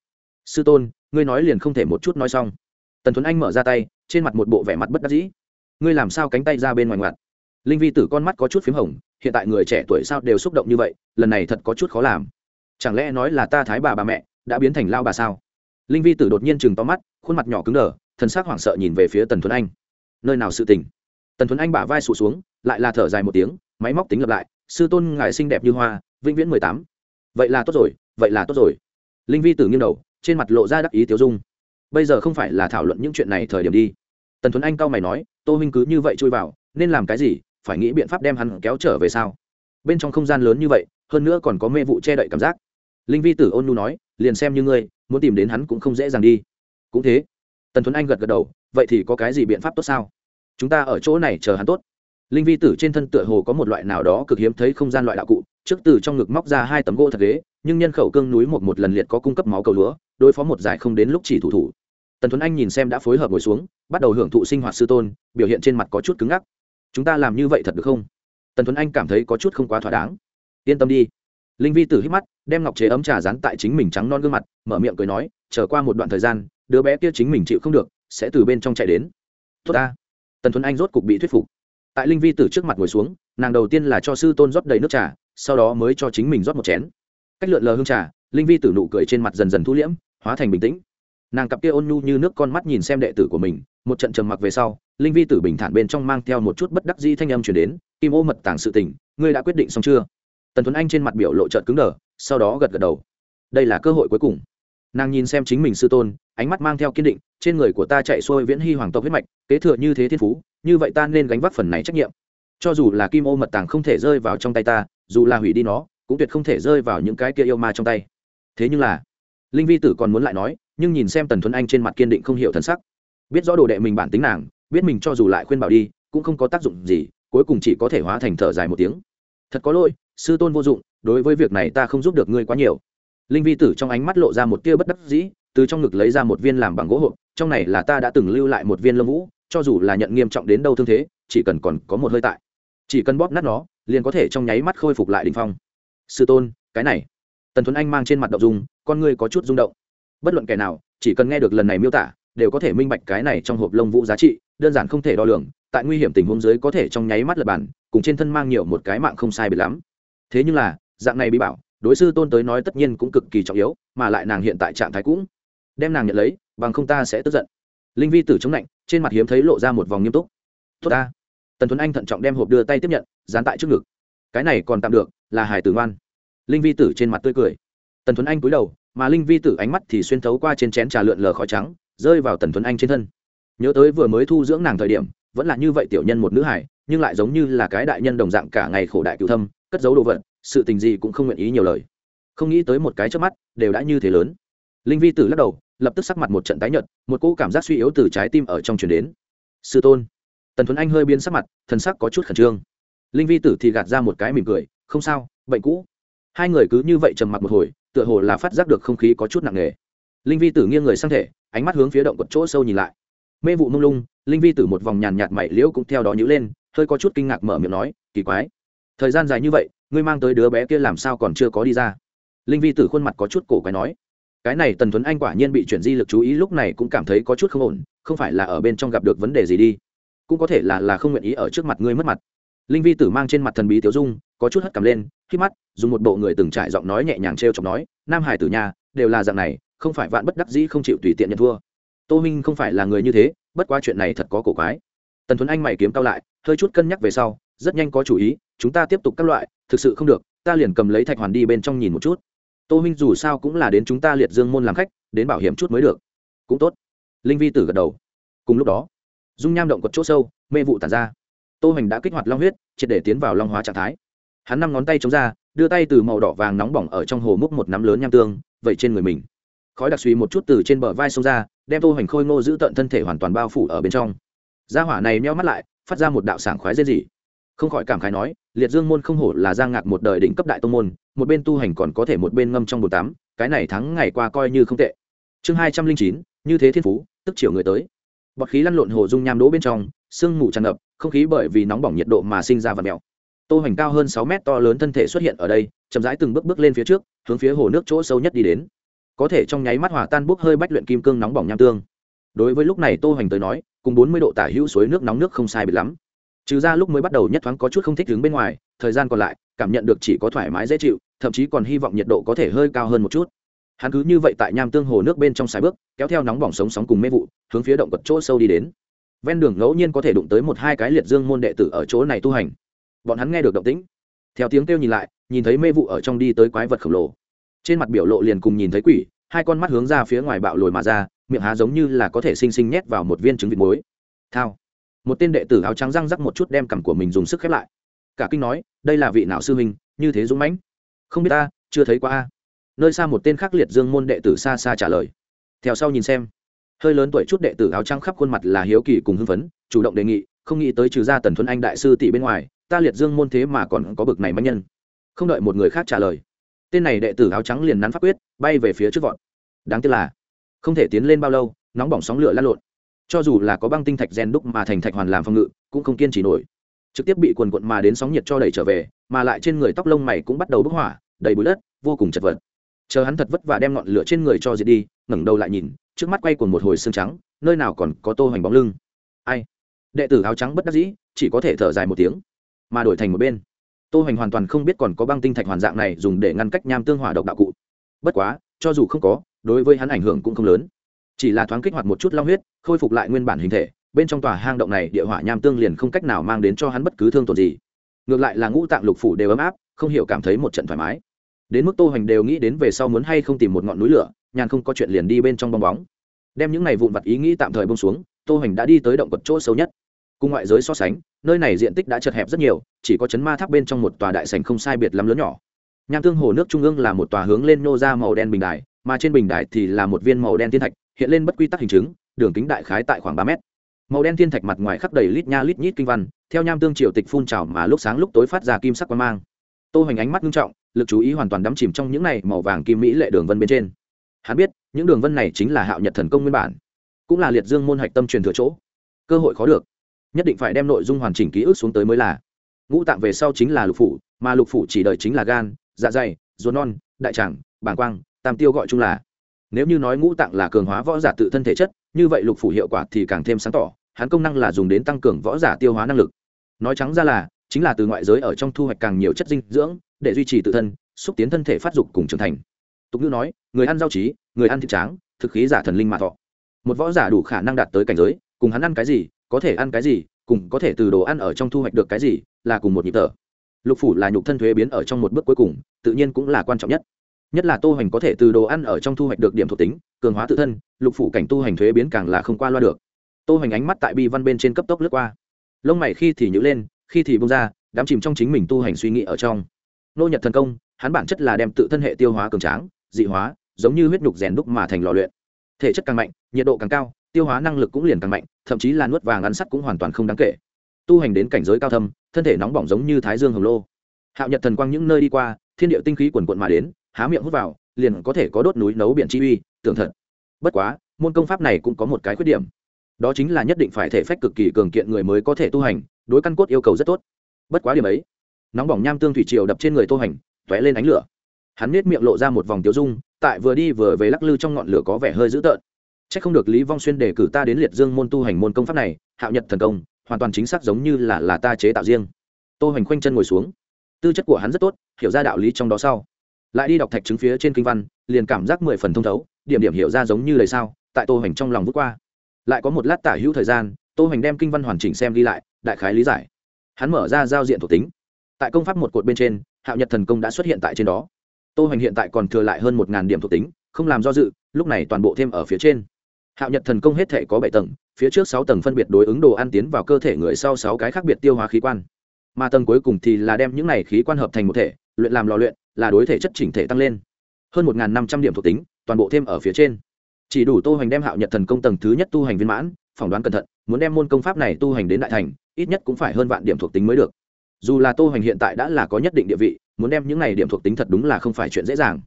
Sư tôn, ngươi nói liền không thể một chút nói xong. Tần thuấn anh mở ra tay, trên mặt một bộ vẻ mặt bất đắc dĩ. Ngươi làm sao cánh tay ra bên ngoài ngoặt? Linh vi tử con mắt có chút p h í m hồng, hiện tại người trẻ tuổi sao đều xúc động như vậy, lần này thật có chút khó làm. Chẳng lẽ nói là ta thái bà bà mẹ đã biến thành lao bà sao? Linh vi tử đột nhiên chừng to mắt, khuôn mặt nhỏ cứng đờ, thần s ắ c hoảng sợ nhìn về phía tần thuấn anh. Nơi nào sự tình? Tần thuấn anh bả vai sụt xuống, lại là thở dài một tiếng, máy móc tính lập lại sư tôn ngài xinh đẹp như hoa, vĩnh viễn mười tám. Vậy là tốt rồi, vậy là tốt rồi. Linh vi tử nghiêng đầu, trên mặt lộ ra đắc ý tiêu dung. Bây giờ không phải là thảo luận những chuyện này thời điểm đi. Tần Thuấn anh cau mày nói, tô huynh cứ như vậy chui vào, nên làm cái gì, phải nghĩ biện pháp đem hắn kéo trở về sao? bên trong không gian lớn như vậy, hơn nữa còn có mê vụ che đậy cảm giác. Linh vi tử ôn nu nói, liền xem như ngươi, muốn tìm đến hắn cũng không dễ dàng đi. Cũng thế. Tần Thuấn anh gật gật đầu, vậy thì có cái gì biện pháp tốt sao? Chúng ta ở chỗ này chờ hắn tốt linh vi tử trên thân tựa hồ có một loại nào đó cực hiếm thấy không gian loại đạo cụ, trước từ trong ngực móc ra hai tấm gỗ thật ghế, nhưng nhân khẩu cương núi một một lần liệt có cung cấp máu cầu lúa, đối phó một giải không đến lúc chỉ thủ thủ. Tần tuấn anh nhìn xem đã phối hợp ngồi xuống, bắt đầu hưởng thụ sinh hoạt sư tôn, biểu hiện trên mặt có chút cứng ngắc. Chúng ta làm như vậy thật được không? Tần tuấn anh cảm thấy có chút không quá thỏa đáng. Yên tâm đi. Linh vi tử hít mắt, đem ngọc chế ấm trà rán tại chính mình trắng non gương mặt, mở miệng cười nói trở qua một đoạn thời gian, đứa bé kia chính mình chịu không được, sẽ từ bên trong chạy đến. Tốt ta. Tần tuấn anh rốt cục bị thuyết phục tại linh vi tử trước mặt ngồi xuống, nàng đầu tiên là cho sư tôn rót đầy nước trà, sau đó mới cho chính mình rót một chén. Cách lượn lờ hương trà, linh vi tử nụ cười trên mặt dần dần thu liễm, hóa thành bình tĩnh. Nàng cặp kia ôn nhu như nước con mắt nhìn xem đệ tử của mình, một trận trầm mặc về sau, linh vi tử bình thản bên trong mang theo một chút bất đắc di thanh âm chuyển đến, kim ô mật tàng sự tình, ngươi đã quyết định xong chưa? Tần tuấn anh trên mặt biểu lộ trợt cứng đờ, sau đó gật gật đầu. Đây là cơ hội cuối cùng. Nàng nhìn xem chính mình sư tôn ánh mắt mang theo kiên định, trên người của ta chạy xuôi viễn hy hoàng tộc huyết mạch, kế thừa như thế thiên phú, như vậy ta nên gánh vác phần này trách nhiệm. Cho dù là kim ô mật tàng không thể rơi vào trong tay ta, dù là hủy đi nó, cũng tuyệt không thể rơi vào những cái kia yêu ma trong tay. Thế nhưng là, linh vi tử còn muốn lại nói, nhưng nhìn xem tần thuấn anh trên mặt kiên định không hiểu thân sắc. Biết rõ đồ đệ mình bản tính nàng, biết mình cho dù lại khuyên bảo đi, cũng không có tác dụng gì, cuối cùng chỉ có thể hóa thành thở dài một tiếng. Thật có lỗi, sư tôn vô dụng, đối với việc này ta không giúp được ngươi quá nhiều. Linh vi tử trong ánh mắt lộ ra một tia bất đắc dĩ từ trong ngực lấy ra một viên làm bằng gỗ hộp, trong này là ta đã từng lưu lại một viên lông vũ, cho dù là nhận nghiêm trọng đến đâu thương thế, chỉ cần còn có một hơi tại. Chỉ cần bóp nát nó, liền có thể trong nháy mắt khôi phục lại đình phong. Sư tôn, cái này. Tần tuấn anh mang trên mặt đậu dung, con ngươi có chút rung động. Bất luận kẻ nào, chỉ cần nghe được lần này miêu tả, đều có thể minh bạch cái này trong hộp lông vũ giá trị, đơn giản không thể đo lường, tại nguy hiểm tình huống dưới có thể trong nháy mắt lật bản, cùng trên thân mang nhiều một cái mạng không sai biệt lắm. Thế nhưng là, dạng này bí bảo, đối sư tôn tới nói tất nhiên cũng cực kỳ trọng yếu, mà lại nàng hiện tại trạng thái cũng đem nàng nhận lấy, bằng không ta sẽ tức giận. Linh vi tử chống lạnh, trên mặt hiếm thấy lộ ra một vòng nghiêm túc. Tốt ta. Tần tuấn anh thận trọng đem hộp đưa tay tiếp nhận, dán tại trước ngực. Cái này còn tạm được, là hải tử ngoan. Linh vi tử trên mặt tươi cười. Tần tuấn anh cúi đầu, mà linh vi tử ánh mắt thì xuyên thấu qua trên chén trà lượn lờ khói trắng, rơi vào tần tuấn anh trên thân. Nhớ tới vừa mới thu dưỡng nàng thời điểm, vẫn là như vậy tiểu nhân một nữ hải nhưng lại giống như là cái đại nhân đồng dạng cả ngày khổ đại cựu thâm, cất giấu đồ vật, sự tình gì cũng không nguyện ý nhiều lời. Không nghĩ tới một cái trước mắt, đều đã như thế lớn. Linh vi tử lắc đầu lập tức sắc mặt một trận tái nhợt, một cỗ cảm giác suy yếu từ trái tim ở trong truyền đến. Sư tôn. Tần thuấn anh hơi biến sắc mặt, thần sắc có chút khẩn trương. Linh vi tử thì gạt ra một cái mỉm cười, không sao, bệnh cũ. Hai người cứ như vậy trầm mặc một hồi, tựa hồ là phát giác được không khí có chút nặng nề. Linh vi tử nghiêng người sang thể, ánh mắt hướng phía động cột chỗ sâu nhìn lại. Mê vụ mông lung, linh vi tử một vòng nhàn nhạt mảy liễu cũng theo đó nhíu lên, hơi có chút kinh ngạc mở miệng nói, kỳ quái. Thời gian dài như vậy, ngươi mang tới đứa bé kia làm sao còn chưa có đi ra? Linh vi tử khuôn mặt có chút cổ quái nói cái này tần tuấn anh quả nhiên bị chuyển di lực chú ý, lúc này cũng cảm thấy có chút không ổn, không phải là ở bên trong gặp được vấn đề gì đi. Cũng có thể là là không nguyện ý ở trước mặt ngươi mất mặt. Linh vi tử mang trên mặt thần bí tiểu dung, có chút hất cầm lên, khi mắt, dùng một bộ người từng trải giọng nói nhẹ nhàng t chọc nói, nam hải tử nhà, đều là dạng này, không phải vạn bất đắc dĩ không chịu tùy tiện nhận thua. Tô minh không phải là người như thế, bất qua chuyện này thật có cổ quái. Tần tuấn anh mày kiếm cao lại, hơi chút cân nhắc về sau, rất nhanh có chủ ý, chúng ta tiếp tục các loại, thực sự không được, ta liền cầm lấy thạch hoàn đi bên trong nhìn một chút tô Minh dù sao cũng là đến chúng ta liệt dương môn làm khách, đến bảo hiểm chút mới được. Cũng tốt. Linh vi tử gật đầu. Cùng lúc đó, dung nham động quật chỗ sâu, mê vụ tàn ra. Tô Hành đã kích hoạt long huyết, triệt để tiến vào long hóa trạng thái. Hắn năm ngón tay chống ra, đưa tay từ màu đỏ vàng nóng bỏng ở trong hồ múc một nắm lớn nham tương vậy trên người mình. Khói đặc suy một chút từ trên bờ vai xông ra, đem tô Hành khôi ngô giữ tận thân thể hoàn toàn bao phủ ở bên trong. Gia hỏa này meo mắt lại, phát ra một đạo sảng khoái dễ gì không khỏi cảm khái nói, liệt dương môn không hổ là giang ngạc một đời đỉnh cấp đại tô môn một bên tu hành còn có thể một bên ngâm trong bồn tắm, cái này tháng ngày qua coi như không tệ. Chương hai trăm linh chín, như thế thiên phú, tức chiều người tới. Bọt khí lăn lộn hồ dung nham đỗ bên trong, sương mù tràn ngập, không khí bởi vì nóng bỏng nhiệt độ mà sinh ra vật mèo. Tô hành cao hơn sáu mét to lớn thân thể xuất hiện ở đây, chậm rãi từng bước bước lên phía trước, hướng phía hồ nước chỗ sâu nhất đi đến. Có thể trong nháy mắt hòa tan bốc hơi bách luyện kim cương nóng bỏng nham tương. Đối với lúc này tô hành tới nói, cùng bốn mươi độ tả hữu suối nước nóng nước không sai biệt lắm trừ ra lúc mới bắt đầu nhất thoáng có chút không thích đứng bên ngoài, thời gian còn lại, cảm nhận được chỉ có thoải mái dễ chịu, thậm chí còn hy vọng nhiệt độ có thể hơi cao hơn một chút. Hắn cứ như vậy tại nham tương hồ nước bên trong sài bước, kéo theo nóng bỏng sống sóng cùng mê vụ, hướng phía động vật chỗ sâu đi đến. Ven đường ngẫu nhiên có thể đụng tới một hai cái liệt dương môn đệ tử ở chỗ này tu hành. Bọn hắn nghe được động tĩnh. Theo tiếng kêu nhìn lại, nhìn thấy mê vụ ở trong đi tới quái vật khổng lồ. Trên mặt biểu lộ liền cùng nhìn thấy quỷ, hai con mắt hướng ra phía ngoài bạo lồi mà ra, miệng há giống như là có thể xinh xinh nhét vào một viên trứng vịt muối. Thao một tên đệ tử áo trắng răng rắc một chút đem cằm của mình dùng sức khép lại. Cả kinh nói, đây là vị nào sư huynh, như thế dũng mãnh? Không biết ta, chưa thấy qua a. Nơi xa một tên khác liệt dương môn đệ tử xa xa trả lời. Theo sau nhìn xem. Hơi lớn tuổi chút đệ tử áo trắng khắp khuôn mặt là hiếu kỳ cùng hưng phấn, chủ động đề nghị, không nghĩ tới trừ ra tần thuấn anh đại sư tỷ bên ngoài, ta liệt dương môn thế mà còn có bực này manh nhân. Không đợi một người khác trả lời, tên này đệ tử áo trắng liền nắn pháp quyết, bay về phía trước vọt. Đáng tiếc là, không thể tiến lên bao lâu, nóng bỏng sóng lửa lan lộn cho dù là có băng tinh thạch gen đúc mà thành thạch hoàn làm phòng ngự, cũng không kiên trì nổi. Trực tiếp bị quần quận mà đến sóng nhiệt cho đẩy trở về, mà lại trên người tóc lông mày cũng bắt đầu bốc hỏa, đầy bụi đất, vô cùng chật vật. Chờ hắn thật vất vả đem ngọn lửa trên người cho diệt đi, ngẩng đầu lại nhìn, trước mắt quay của một hồi xương trắng, nơi nào còn có tô hoành bóng lưng. Ai? Đệ tử áo trắng bất đắc dĩ, chỉ có thể thở dài một tiếng, mà đổi thành một bên. Tô hoành hoàn toàn không biết còn có băng tinh thạch hoàn dạng này dùng để ngăn cách nham tương hỏa độc đạo cụ. Bất quá, cho dù không có, đối với hắn ảnh hưởng cũng không lớn chỉ là thoáng kích hoạt một chút long huyết, khôi phục lại nguyên bản hình thể, bên trong tòa hang động này địa hỏa nham tương liền không cách nào mang đến cho hắn bất cứ thương tổn gì. Ngược lại là ngũ tạng lục phủ đều ấm áp, không hiểu cảm thấy một trận thoải mái. Đến mức tô hoành đều nghĩ đến về sau muốn hay không tìm một ngọn núi lửa, nhàn không có chuyện liền đi bên trong bong bóng. Đem những ngày vụn vặt ý nghĩ tạm thời bông xuống, tô hoành đã đi tới động vật chỗ sâu nhất. Cùng ngoại giới so sánh, nơi này diện tích đã chật hẹp rất nhiều, chỉ có chấn ma tháp bên trong một tòa đại sành không sai biệt lắm lớn nhỏ. Nham tương hồ nước trung ương là một tòa hướng lên nô ra màu đen bình đài, mà trên bình đài thì là một viên màu đen thiên thạch hiện lên bất quy tắc hình chứng, đường kính đại khái tại khoảng ba mét. Màu đen thiên thạch mặt ngoài khắp đầy lít nha lít nhít kinh văn, theo nham tương triều tịch phun trào mà lúc sáng lúc tối phát ra kim sắc quan mang. Tô hoành ánh mắt nghiêm trọng, lực chú ý hoàn toàn đắm chìm trong những này màu vàng kim mỹ lệ đường vân bên trên. Hắn biết, những đường vân này chính là hạo nhật thần công nguyên bản, cũng là liệt dương môn hạch tâm truyền thừa chỗ. Cơ hội khó được. Nhất định phải đem nội dung hoàn chỉnh ký ức xuống tới mới là. Ngũ tạng về sau chính là lục phủ, mà lục phủ chỉ đời chính là gan dạ dày, ruột non, đại tràng, bàng quang, tam tiêu gọi chung là nếu như nói ngũ tạng là cường hóa võ giả tự thân thể chất, như vậy lục phủ hiệu quả thì càng thêm sáng tỏ, hắn công năng là dùng đến tăng cường võ giả tiêu hóa năng lực. Nói trắng ra là, chính là từ ngoại giới ở trong thu hoạch càng nhiều chất dinh dưỡng, để duy trì tự thân, xúc tiến thân thể phát dục cùng trưởng thành. Tục ngữ nói, người ăn rau trí, người ăn thịt tráng, thực khí giả thần linh mà thọ. Một võ giả đủ khả năng đạt tới cảnh giới, cùng hắn ăn cái gì, có thể ăn cái gì, cùng có thể từ đồ ăn ở trong thu hoạch được cái gì, là cùng một nhịp thở. Lục phủ là nhục thân thuế biến ở trong một bước cuối cùng, tự nhiên cũng là quan trọng nhất nhất là tô hành có thể từ đồ ăn ở trong thu hoạch được điểm thuộc tính, cường hóa tự thân, lục phủ cảnh tu hành thuế biến càng là không qua loa được. Tô hành ánh mắt tại bi văn bên trên cấp tốc lướt qua. Lông mày khi thì nhữ lên, khi thì bông ra, đám chìm trong chính mình tu hành suy nghĩ ở trong. Nô nhật thần công, hắn bản chất là đem tự thân hệ tiêu hóa cường tráng, dị hóa, giống như huyết nhục rèn đúc mà thành lò luyện. Thể chất càng mạnh, nhiệt độ càng cao, tiêu hóa năng lực cũng liền càng mạnh, thậm chí là nuốt vàng ăn sắt cũng hoàn toàn không đáng kể. Tu hành đến cảnh giới cao thâm, thân thể nóng bỏng giống như thái dương hồng lô. Hạo nhật thần quang những nơi đi qua, thiên địa tinh khí quần quận mà đến há miệng hút vào, liền có thể có đốt núi nấu biển chi uy, tưởng thật. Bất quá, môn công pháp này cũng có một cái khuyết điểm. Đó chính là nhất định phải thể phách cực kỳ cường kiện người mới có thể tu hành, đối căn cốt yêu cầu rất tốt. Bất quá điểm ấy, nóng bỏng nham tương thủy triều đập trên người tô hành, tóe lên ánh lửa. Hắn nết miệng lộ ra một vòng tiêu dung, tại vừa đi vừa về lắc lư trong ngọn lửa có vẻ hơi dữ tợn. C h ắ c không được lý vong xuyên đề cử ta đến liệt dương môn tu hành môn công pháp này, hạo nhật thần công, hoàn toàn chính xác giống như là là ta chế tạo riêng. Tô hành khoanh chân ngồi xuống. Tư chất của hắn rất tốt, hiểu ra đạo lý trong đó sau lại đi đọc thạch chứng phía trên kinh văn, liền cảm giác mười phần thông thấu, điểm điểm hiểu ra giống như lời sao, tại tô hoành trong lòng vút qua. Lại có một lát tả hữu thời gian, tô hoành đem kinh văn hoàn chỉnh xem đi lại, đại khái lý giải. Hắn mở ra giao diện thuộc tính. Tại công pháp một cột bên trên, hạo nhật thần công đã xuất hiện tại trên đó. Tô hoành hiện tại còn thừa lại hơn một ngàn điểm thuộc tính, không làm do dự, lúc này toàn bộ thêm ở phía trên. Hạo nhật thần công hết thể có bảy tầng, phía trước sáu tầng phân biệt đối ứng đồ ăn tiến vào cơ thể người sau sáu cái khác biệt tiêu hóa khí quan. Mà tầng cuối cùng thì là đem những này khí quan hợp thành một thể luyện làm lò luyện, là đối thể chất chỉnh thể tăng lên. Hơn một năm trăm điểm thuộc tính, toàn bộ thêm ở phía trên. Chỉ đủ tô hành đem hạo nhật thần công tầng thứ nhất tu hành viên mãn, phỏng đoán cẩn thận, muốn đem môn công pháp này tu hành đến đại thành, ít nhất cũng phải hơn vạn điểm thuộc tính mới được. Dù là tô hành hiện tại đã là có nhất định địa vị, muốn đem những này điểm thuộc tính thật đúng là không phải chuyện dễ dàng.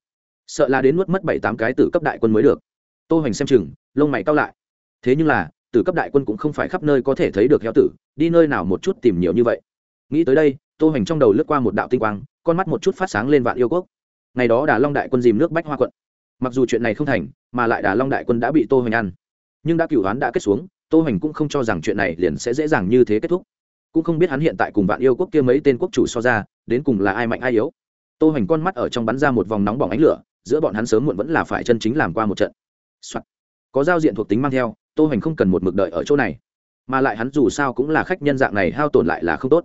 Sợ là đến nuốt mất bảy tám cái tử cấp đại quân mới được. Tô hành xem chừng, lông mày cao lại. Thế nhưng là, tử cấp đại quân cũng không phải khắp nơi có thể thấy được heo tử, đi nơi nào một chút tìm nhiều như vậy. Nghĩ tới đây tô Hành trong đầu lướt qua một đạo tinh quang, con mắt một chút phát sáng lên vạn yêu quốc. Ngày đó đà long đại quân dìm nước bách hoa quận. Mặc dù chuyện này không thành, mà lại đà long đại quân đã bị tô Hành ăn. Nhưng đã cửu đoán đã kết xuống, tô Hành cũng không cho rằng chuyện này liền sẽ dễ dàng như thế kết thúc. Cũng không biết hắn hiện tại cùng vạn yêu quốc kia mấy tên quốc chủ so ra, đến cùng là ai mạnh ai yếu. Tô Hành con mắt ở trong bắn ra một vòng nóng bỏng ánh lửa, giữa bọn hắn sớm muộn vẫn là phải chân chính làm qua một trận、Soạn. có giao diện thuộc tính mang theo, tô Hành không cần một mực đợi ở chỗ này. Mà lại hắn dù sao cũng là khách nhân dạng này, hao tổn lại là không tốt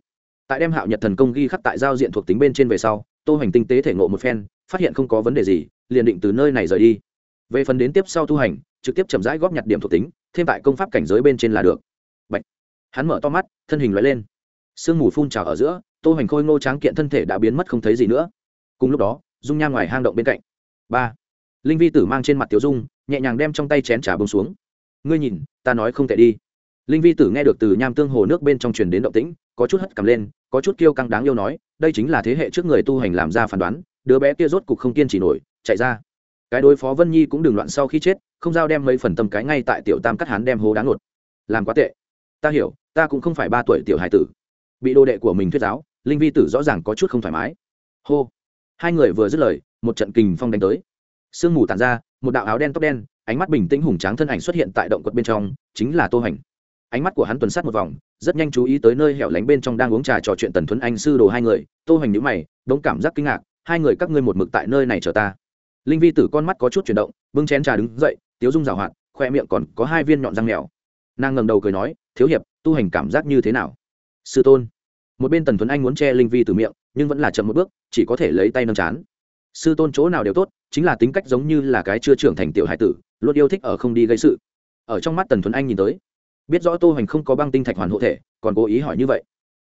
tại đem hạo nhật thần công ghi khắc tại giao diện thuộc tính bên trên về sau, tô hành tinh tế thể ngộ một phen, phát hiện không có vấn đề gì, liền định từ nơi này rời đi. Về phần đến tiếp sau tu hành, trực tiếp chậm rãi góp nhặt điểm thuộc tính, thêm tại công pháp cảnh giới bên trên là được. Bạch. hắn mở to mắt, thân hình loại lên. Sương mù phun trào ở giữa, tô hành khôi ngô tráng kiện thân thể đã biến mất không thấy gì nữa. Cùng lúc đó, dung nha ngoài hang động bên cạnh. Ba. Linh vi tử mang trên mặt tiểu dung, nhẹ nhàng đem trong tay chén trà bông xuống. Ngươi nhìn, ta nói không thể đi linh vi tử nghe được từ nham tương hồ nước bên trong truyền đến động tĩnh, có chút hất cầm lên, có chút kêu căng đáng yêu nói, đây chính là thế hệ trước người tu hành làm ra phán đoán, đứa bé kia rốt cục không kiên trì nổi, chạy ra. Cái đối phó vân nhi cũng đừng loạn sau khi chết, không giao đem mấy phần tâm cái ngay tại tiểu tam cắt hắn đem hố đáng ngột. Làm quá tệ. Ta hiểu, ta cũng không phải ba tuổi tiểu hải tử. Bị đồ đệ của mình thuyết giáo, linh vi tử rõ ràng có chút không thoải mái. Hô. Hai người vừa dứt lời, một trận kình phong đánh tới. Sương mù tàn ra, một đạo áo đen tóc đen, ánh mắt bình tĩnh hùng tráng thân ảnh xuất hiện tại động quật bên trong, chính là tô hành ánh mắt của hắn tuần sát một vòng, rất nhanh chú ý tới nơi hẻo lánh bên trong đang uống trà trò chuyện tần thuấn anh sư đồ hai người. Tô hoành nhữ mày, đống cảm giác kinh ngạc, hai người các ngươi một mực tại nơi này chờ ta. Linh vi tử con mắt có chút chuyển động, bưng chén trà đứng dậy, tiếu dung rào hoạt, khoe miệng còn có hai viên nhọn răng mèo. Nàng ngầm đầu cười nói, thiếu hiệp, tu hành cảm giác như thế nào? Sư tôn. Một bên tần thuấn anh muốn che linh vi tử miệng, nhưng vẫn là chậm một bước, chỉ có thể lấy tay nâng chán. Sư tôn chỗ nào đều tốt, chính là tính cách giống như là cái chưa trưởng thành tiểu hải tử, luôn yêu thích ở không đi gây sự. Ở trong mắt tần thuấn anh nhìn tới biết rõ tô hoành không có băng tinh thạch hoàn hộ thể, còn cố ý hỏi như vậy.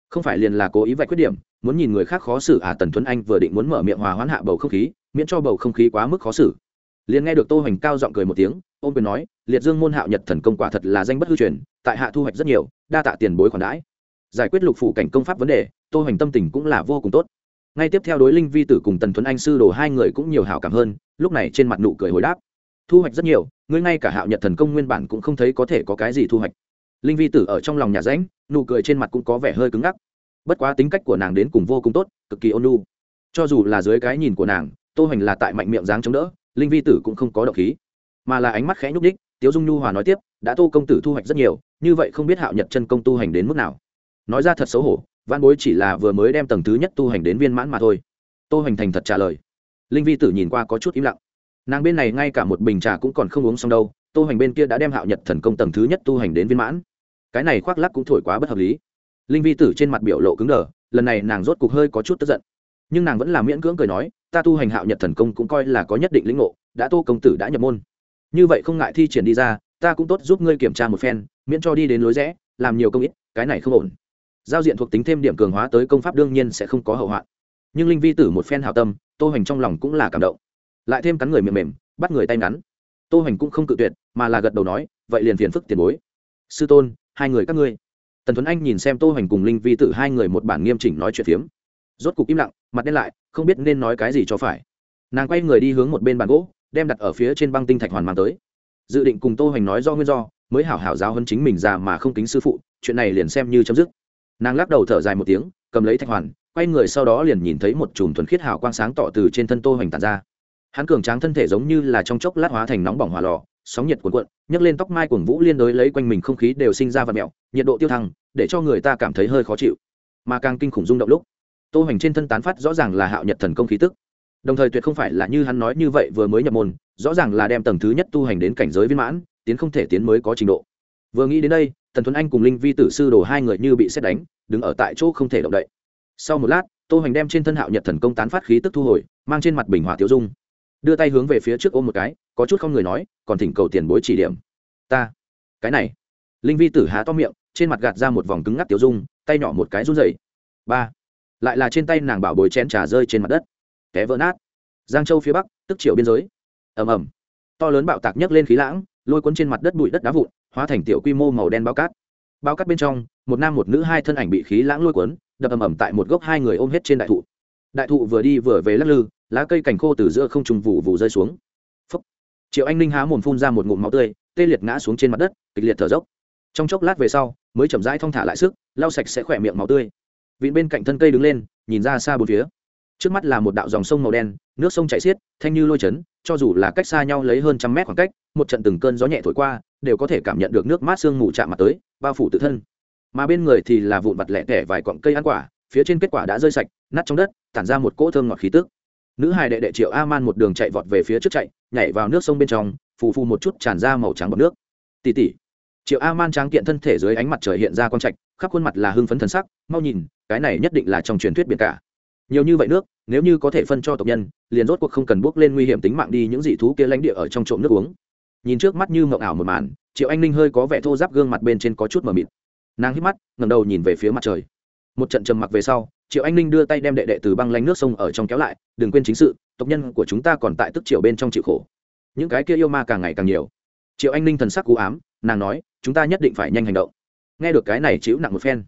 Không phải liền là cố ý vạch khuyết điểm, muốn nhìn người khác khó xử à tần tuấn anh vừa định muốn mở miệng hòa hoãn hạ bầu không khí, miễn cho bầu không khí quá mức khó xử. Liền nghe được tô hoành cao giọng cười một tiếng ôm quyền nói, liệt dương môn hạo nhật thần công quả thật là danh bất hư truyền, tại hạ thu hoạch rất nhiều, đa tạ tiền bối khoản đãi. Giải quyết lục phủ cảnh công pháp vấn đề, tô hoành tâm tình cũng là vô cùng tốt. Ngay tiếp theo đối linh vi tử cùng tần tuấn anh sư đồ hai người cũng nhiều hảo cảm hơn, lúc này trên mặt nụ cười hồi đáp. Thu hoạch rất nhiều, ngươi ngay cả hạo nhật thần công nguyên bản cũng không thấy có thể có cái gì thu hoạch linh vi tử ở trong lòng nhà ránh nụ cười trên mặt cũng có vẻ hơi cứng ngắc. Bất quá tính cách của nàng đến cùng vô cùng tốt, cực kỳ ôn lu cho dù là dưới cái nhìn của nàng, tô hoành là tại mạnh miệng dáng chống đỡ, linh vi tử cũng không có động khí. Mà là ánh mắt khẽ nhúc ních tiếu dung nhu hòa nói tiếp, đã tô công tử thu hoạch rất nhiều, như vậy không biết hạo nhật chân công tu hành đến mức nào. Nói ra thật xấu hổ văn bối chỉ là vừa mới đem tầng thứ nhất tu hành đến viên mãn mà thôi. Tô hoành thành thật trả lời. Linh vi tử nhìn qua có chút im lặng. Nàng bên này ngay cả một bình trà cũng còn không uống xong đâu, tô hoành bên kia đã đem hạo nhật thần công tầng thứ nhất tu hành đến viên mãn cái này khoác lắc cũng thổi quá bất hợp lý. Linh vi tử trên mặt biểu lộ cứng đờ, lần này nàng rốt cục hơi có chút tức giận. Nhưng nàng vẫn là miễn cưỡng cười nói, ta tu hành hạo nhật thần công cũng coi là có nhất định lĩnh ngộ, đã tô công tử đã nhập môn. Như vậy không ngại thi triển đi ra, ta cũng tốt giúp ngươi kiểm tra một phen, miễn cho đi đến lối rẽ, làm nhiều công ít, cái này không ổn. Giao diện thuộc tính thêm điểm cường hóa tới công pháp đương nhiên sẽ không có hậu hoạn. Nhưng linh vi tử một phen hào tâm tô hành trong lòng cũng là cảm động. Lại thêm cắn người mềm mềm, bắt người tay ngắn. Tô hành cũng không cự tuyệt, mà là gật đầu nói, vậy liền phiền phức tiền bối. Sư tôn hai người các ngươi. Tần tuấn anh nhìn xem tô hoành cùng linh vi tử, hai người một bản nghiêm chỉnh nói chuyện phiếm. Rốt cục im lặng, mặt đen lại, không biết nên nói cái gì cho phải. Nàng quay người đi hướng một bên bàn gỗ, đem đặt ở phía trên băng tinh thạch hoàn mang tới. Dự định cùng tô hoành nói do nguyên do, mới hảo hảo giáo hơn chính mình già mà không kính sư phụ, chuyện này liền xem như chấm dứt. Nàng lắc đầu thở dài một tiếng, cầm lấy thạch hoàn, quay người sau đó liền nhìn thấy một chùm thuần khiết hào quang sáng tỏ từ trên thân tô hoành tàn ra. Hắn cường tráng thân thể giống như là trong chốc lát hóa thành nóng bỏng hỏa lò sóng nhiệt cuồn cuộn, nhấc lên tóc mai cuồng vũ liên đối lấy quanh mình không khí đều sinh ra vật mèo nhiệt độ tiêu thăng, để cho người ta cảm thấy hơi khó chịu. Mà càng kinh khủng rung động lúc, tô hoành trên thân tán phát rõ ràng là hạo nhật thần công khí tức. Đồng thời tuyệt không phải là như hắn nói như vậy vừa mới nhập môn, rõ ràng là đem tầng thứ nhất tu hành đến cảnh giới viên mãn, tiến không thể tiến mới có trình độ. Vừa nghĩ đến đây, tần tuấn anh cùng linh vi tử sư đồ hai người như bị sét đánh, đứng ở tại chỗ không thể động đậy. Sau một lát, tô hoành đem trên thân hạo nhật thần công tán phát khí tức thu hồi, mang trên mặt bình hòa tiêu dung đưa tay hướng về phía trước ôm một cái, có chút không người nói, còn thỉnh cầu tiền bối chỉ điểm. Ta, cái này. Linh vi tử há to miệng, trên mặt gạt ra một vòng cứng ngắc tiểu dung, tay nhỏ một cái run dậy ba, lại là trên tay nàng bảo bồi chén trà rơi trên mặt đất. Té vỡ nát. Giang châu phía bắc, tức triệu biên giới. Ầm ầm. To lớn bạo tạc nhấc lên khí lãng, lôi cuốn trên mặt đất bụi đất đá vụn, hóa thành tiểu quy mô màu đen bao cát. Bao cát bên trong, một nam một nữ hai thân ảnh bị khí lãng lôi cuốn, đập ầm ầm tại một gốc hai người ôm hết trên đại thụ. Đại thụ vừa đi vừa về lắc lư lá cây cành khô từ giữa không trùng vụ vụ rơi xuống. Phốc. triệu anh ninh há mồm phun ra một ngụm máu tươi, tê liệt ngã xuống trên mặt đất, kịch liệt thở dốc. Trong chốc lát về sau, mới chậm rãi thong thả lại sức, lau sạch sẽ khỏe miệng máu tươi. Vịn bên cạnh thân cây đứng lên, nhìn ra xa bốn phía. Trước mắt là một đạo dòng sông màu đen, nước sông chảy xiết, thanh như lôi chấn, cho dù là cách xa nhau lấy hơn trăm mét khoảng cách, một trận từng cơn gió nhẹ thổi qua, đều có thể cảm nhận được nước mát sương mù chạm mặt tới, bao phủ tự thân. Mà bên người thì là vụn vặt lẻ tẻ vài cọng cây ăn quả, phía trên kết quả đã rơi sạch, nát trong đất, tản ra một cỗ thơm ngọt khí tức nữ hài đệ đệ triệu a man một đường chạy vọt về phía trước chạy, nhảy vào nước sông bên trong, phù phù một chút tràn ra màu trắng bọc nước. Tỉ tỉ triệu a man tráng kiện thân thể dưới ánh mặt trời hiện ra quang trạch, khắp khuôn mặt là hưng phấn thần sắc, mau nhìn, cái này nhất định là trong truyền thuyết biển cả. Nhiều như vậy nước, nếu như có thể phân cho tộc nhân, liền rốt cuộc không cần bước lên nguy hiểm tính mạng đi những dị thú kia lãnh địa ở trong trộm nước uống. Nhìn trước mắt như mộng ảo một màn, triệu anh ninh hơi có vẻ thô giáp gương mặt bên trên có chút mờ mịt. Nàng hít mắt ngầm đầu nhìn về phía mặt trời. Một trận trầm mặc về sau triệu anh ninh đưa tay đem đệ đệ từ băng lánh nước sông ở trong kéo lại, đừng quên chính sự, tộc nhân của chúng ta còn tại tức triệu bên trong chịu khổ. Những cái kia yêu ma càng ngày càng nhiều. Triệu anh ninh thần sắc cú ám, nàng nói, chúng ta nhất định phải nhanh hành động. Nghe được cái này chịu nặng một phen,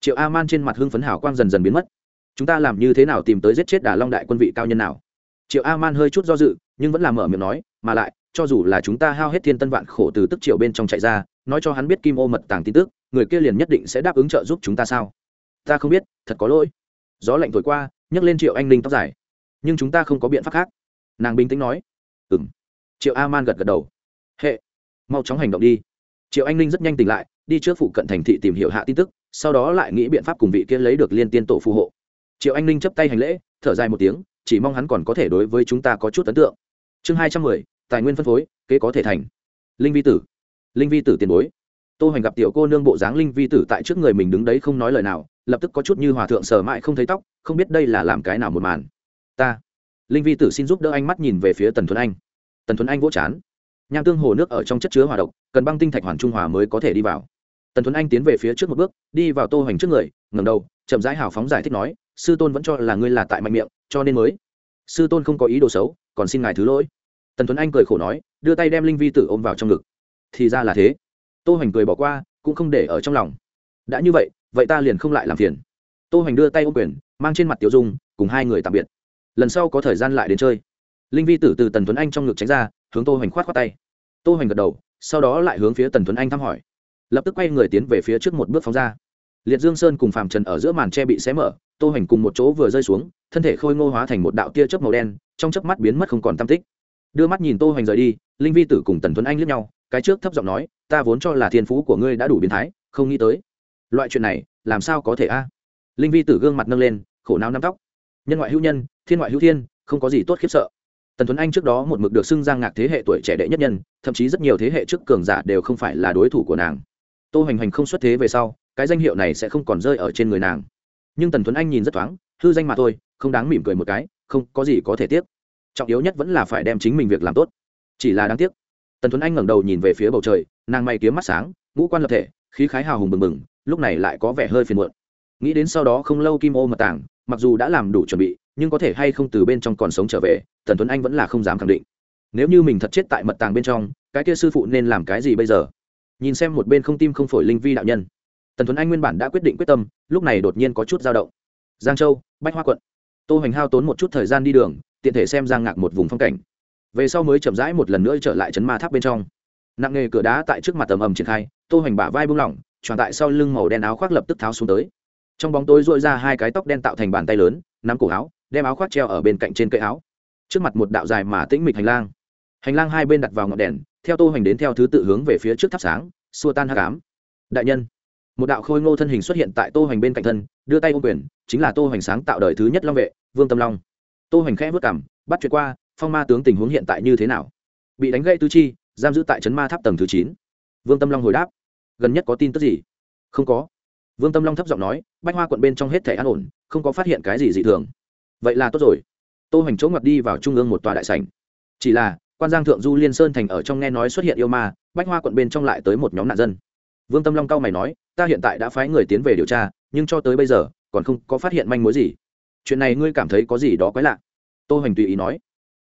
triệu a man trên mặt hưng phấn hào quang dần dần biến mất. Chúng ta làm như thế nào tìm tới giết chết đà long đại quân vị cao nhân nào? Triệu a man hơi chút do dự, nhưng vẫn làm mở miệng nói, mà lại, cho dù là chúng ta hao hết thiên tân vạn khổ từ tức triệu bên trong chạy ra, nói cho hắn biết kim ô mật tàng tin tức, người kia liền nhất định sẽ đáp ứng trợ giúp chúng ta sao? Ta không biết, thật có lỗi gió lạnh thổi qua, nhấc lên triệu anh linh tóc dài. Nhưng chúng ta không có biện pháp khác. Nàng bình tĩnh nói. Ừ m triệu a man gật gật đầu. Hệ. Mau chóng hành động đi. Triệu anh linh rất nhanh tỉnh lại, đi trước phụ cận thành thị tìm hiểu hạ tin tức, sau đó lại nghĩ biện pháp cùng vị kia lấy được liên tiên tổ phù hộ. Triệu anh linh chấp tay hành lễ, thở dài một tiếng, chỉ mong hắn còn có thể đối với chúng ta có chút ấn tượng. Chương hai trăm mười, tài nguyên phân phối, kế có thể thành. Linh vi tử. Linh vi tử tiền bối. Tô hoành gặp tiểu cô nương bộ dáng linh vi tử tại trước người mình đứng đấy không nói lời nào lập tức có chút như hòa thượng sờ mãi không thấy tóc, không biết đây là làm cái nào một màn. Ta, linh vi tử xin giúp đỡ anh mắt nhìn về phía tần thuấn anh. Tần thuấn anh vỗ chán. Nham tương hồ nước ở trong chất chứa hòa độc, cần băng tinh thạch hoàn trung hòa mới có thể đi vào. Tần thuấn anh tiến về phía trước một bước, đi vào tô hoành trước người, ngẩng đầu, chậm rãi hào phóng giải thích nói, sư tôn vẫn cho là ngươi là tại mạnh miệng, cho nên mới. Sư tôn không có ý đồ xấu, còn xin ngài thứ lỗi. Tần thuấn anh cười khổ nói, đưa tay đem linh vi tử ôm vào trong ngực. Thì ra là thế. Tô hoành cười bỏ qua, cũng không để ở trong lòng. Đã như vậy vậy ta liền không lại làm phiền. Tô hoành đưa tay ô quyền, mang trên mặt tiểu dung, cùng hai người tạm biệt. Lần sau có thời gian lại đến chơi. Linh vi tử từ tần tuấn anh trong ngực tránh ra, hướng tô hoành khoát khoát tay. Tô hoành gật đầu, sau đó lại hướng phía tần tuấn anh thăm hỏi. Lập tức quay người tiến về phía trước một bước phóng ra. Liệt dương sơn cùng phàm trần ở giữa màn tre bị xé mở, tô hoành cùng một chỗ vừa rơi xuống, thân thể khôi ngô hóa thành một đạo tia chớp màu đen, trong chớp mắt biến mất không còn tâm tích. Đưa mắt nhìn tô hoành rời đi, linh vi tử cùng tần tuấn anh liếc nhau, cái trước thấp giọng nói, ta vốn cho là thiên phú của ngươi đã đủ biến thái, không nghĩ tới loại chuyện này, làm sao có thể a? Linh vi tử gương mặt nâng lên, khổ não nắm tóc. Nhân ngoại hữu nhân, thiên ngoại hữu thiên, không có gì tốt khiếp sợ. Tần tuấn anh trước đó một mực được xưng giang ngạc thế hệ tuổi trẻ đệ nhất nhân, thậm chí rất nhiều thế hệ trước cường giả đều không phải là đối thủ của nàng. Tô hoành hành không xuất thế về sau, cái danh hiệu này sẽ không còn rơi ở trên người nàng. Nhưng tần tuấn anh nhìn rất thoáng, hư danh mà thôi, không đáng mỉm cười một cái, không có gì có thể tiếc. trọng yếu nhất vẫn là phải đem chính mình việc làm tốt. Chỉ là đáng tiếc. Tần tuấn anh ngẩng đầu nhìn về phía bầu trời, nàng may kiếm mắt sáng, ngũ quan lập thể khí khái hào hùng bừng bừng lúc này lại có vẻ hơi phiền muộn. Nghĩ đến sau đó không lâu kim ô mật tàng, mặc dù đã làm đủ chuẩn bị nhưng có thể hay không từ bên trong còn sống trở về tần tuấn anh vẫn là không dám khẳng định. Nếu như mình thật chết tại mật tàng bên trong cái kia sư phụ nên làm cái gì bây giờ? Nhìn xem một bên không tim không phổi linh vi đạo nhân. Tần tuấn anh nguyên bản đã quyết định quyết tâm lúc này đột nhiên có chút dao động. Giang châu bách hoa quận. Tô hoành hao tốn một chút thời gian đi đường tiện thể xem giang ngạc một vùng phong cảnh. Về sau mới chậm rãi một lần nữa trở lại trấn ma tháp bên trong nặng nghề cửa đá tại trước mặt tầm ầm triển khai, tô hoành bả vai bung lỏng tròn tại sau lưng màu đen áo khoác lập tức tháo xuống tới. Trong bóng tối dội ra hai cái tóc đen tạo thành bàn tay lớn, nắm cổ áo, đem áo khoác treo ở bên cạnh trên cây áo. Trước mặt một đạo dài mà tĩnh mịch hành lang. Hành lang hai bên đặt vào ngọn đèn, theo tô hoành đến theo thứ tự hướng về phía trước thắp sáng, xua tan hắc ám. Đại nhân, một đạo khôi ngô thân hình xuất hiện tại tô hoành bên cạnh thân, đưa tay ôm quyền, chính là tô hoành sáng tạo đời thứ nhất long vệ, vương tâm long. Tô hoành khẽ vớt cảm bắt chuyện qua, phong ma tướng tình huống hiện tại như thế nào? Bị đánh gãy tư chi giam giữ tại trấn ma tháp tầng thứ chín. Vương tâm long hồi đáp. Gần nhất có tin tức gì? Không có. Vương tâm long thấp giọng nói, bách hoa quận bên trong hết thể an ổn, không có phát hiện cái gì dị thường. Vậy là tốt rồi. Tô hoành chỗ ngập đi vào trung ương một tòa đại sảnh. Chỉ là, quan giang thượng du liên sơn thành ở trong nghe nói xuất hiện yêu ma, bách hoa quận bên trong lại tới một nhóm nạn dân. Vương tâm long cao mày nói, ta hiện tại đã phái người tiến về điều tra, nhưng cho tới bây giờ, còn không có phát hiện manh mối gì. Chuyện này ngươi cảm thấy có gì đó quái lạ? Tô hoành tùy ý nói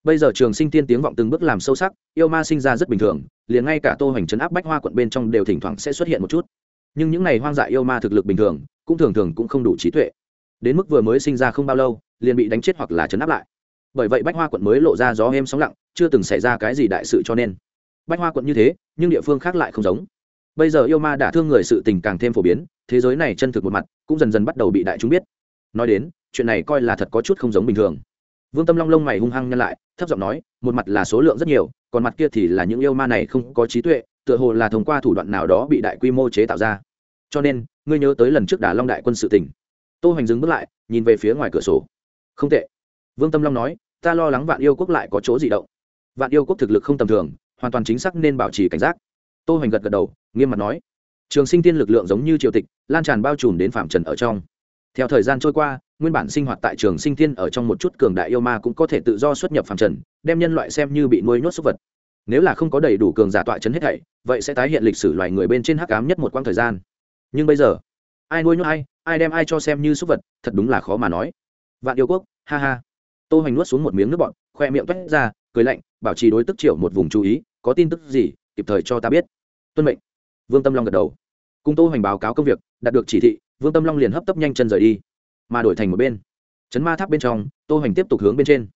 bây giờ trường sinh tiên tiếng vọng từng bước làm sâu sắc, yêu ma sinh ra rất bình thường, liền ngay cả tô hoành trấn áp bách hoa quận bên trong đều thỉnh thoảng sẽ xuất hiện một chút. Nhưng những n à y hoang dại yêu ma thực lực bình thường, cũng thường thường cũng không đủ trí tuệ. Đến mức vừa mới sinh ra không bao lâu, liền bị đánh chết hoặc là trấn áp lại. Bởi vậy bách hoa quận mới lộ ra gió êm sóng lặng, chưa từng xảy ra cái gì đại sự cho nên. Bách hoa quận như thế, nhưng địa phương khác lại không giống. Bây giờ yêu ma đả thương người sự tình càng thêm phổ biến, thế giới này chân thực một mặt, cũng dần dần bắt đầu bị đại chúng biết. Nói đến, chuyện này coi là thật có chút không giống bình thường vương tâm long lông mày hung hăng nhăn lại, thấp giọng nói, một mặt là số lượng rất nhiều, còn mặt kia thì là những yêu ma này không có trí tuệ, tựa hồ là thông qua thủ đoạn nào đó bị đại quy mô chế tạo ra. Cho nên, ngươi nhớ tới lần trước đả long đại quân sự tỉnh tô hoành dừng bước lại, nhìn về phía ngoài cửa sổ. Không tệ. Vương tâm long nói, ta lo lắng vạn yêu quốc lại có chỗ gì động. Vạn yêu quốc thực lực không tầm thường, hoàn toàn chính xác nên bảo trì cảnh giác. Tô hoành gật gật đầu, nghiêm mặt nói, trường sinh tiên lực lượng giống như triều tịch, lan tràn bao trùm đến phạm trần ở trong. Theo thời gian trôi qua nguyên bản sinh hoạt tại trường sinh thiên ở trong một chút cường đại yêu ma cũng có thể tự do xuất nhập phàm trần, đem nhân loại xem như bị nuôi nhốt súc vật. Nếu là không có đầy đủ cường giả tọa chấn hết thảy, vậy sẽ tái hiện lịch sử loài người bên trên hắc ám nhất một quãng thời gian. Nhưng bây giờ, ai nuôi nhốt ai ai đem ai cho xem như súc vật, thật đúng là khó mà nói. Vạn yêu quốc, ha ha. Tô hoành nuốt xuống một miếng nước bọt, khoe miệng toét ra, cười lạnh, bảo trì đối tức triệu một vùng chú ý, có tin tức gì, kịp thời cho ta biết. Tuân mệnh. Vương tâm long gật đầu. Cùng tô hoành báo cáo công việc, đạt được chỉ thị, vương tâm long liền hấp tấp nhanh chân rời đi mà đổi thành một bên. Chấn ma tháp bên trong, tô hoành tiếp tục hướng bên trên.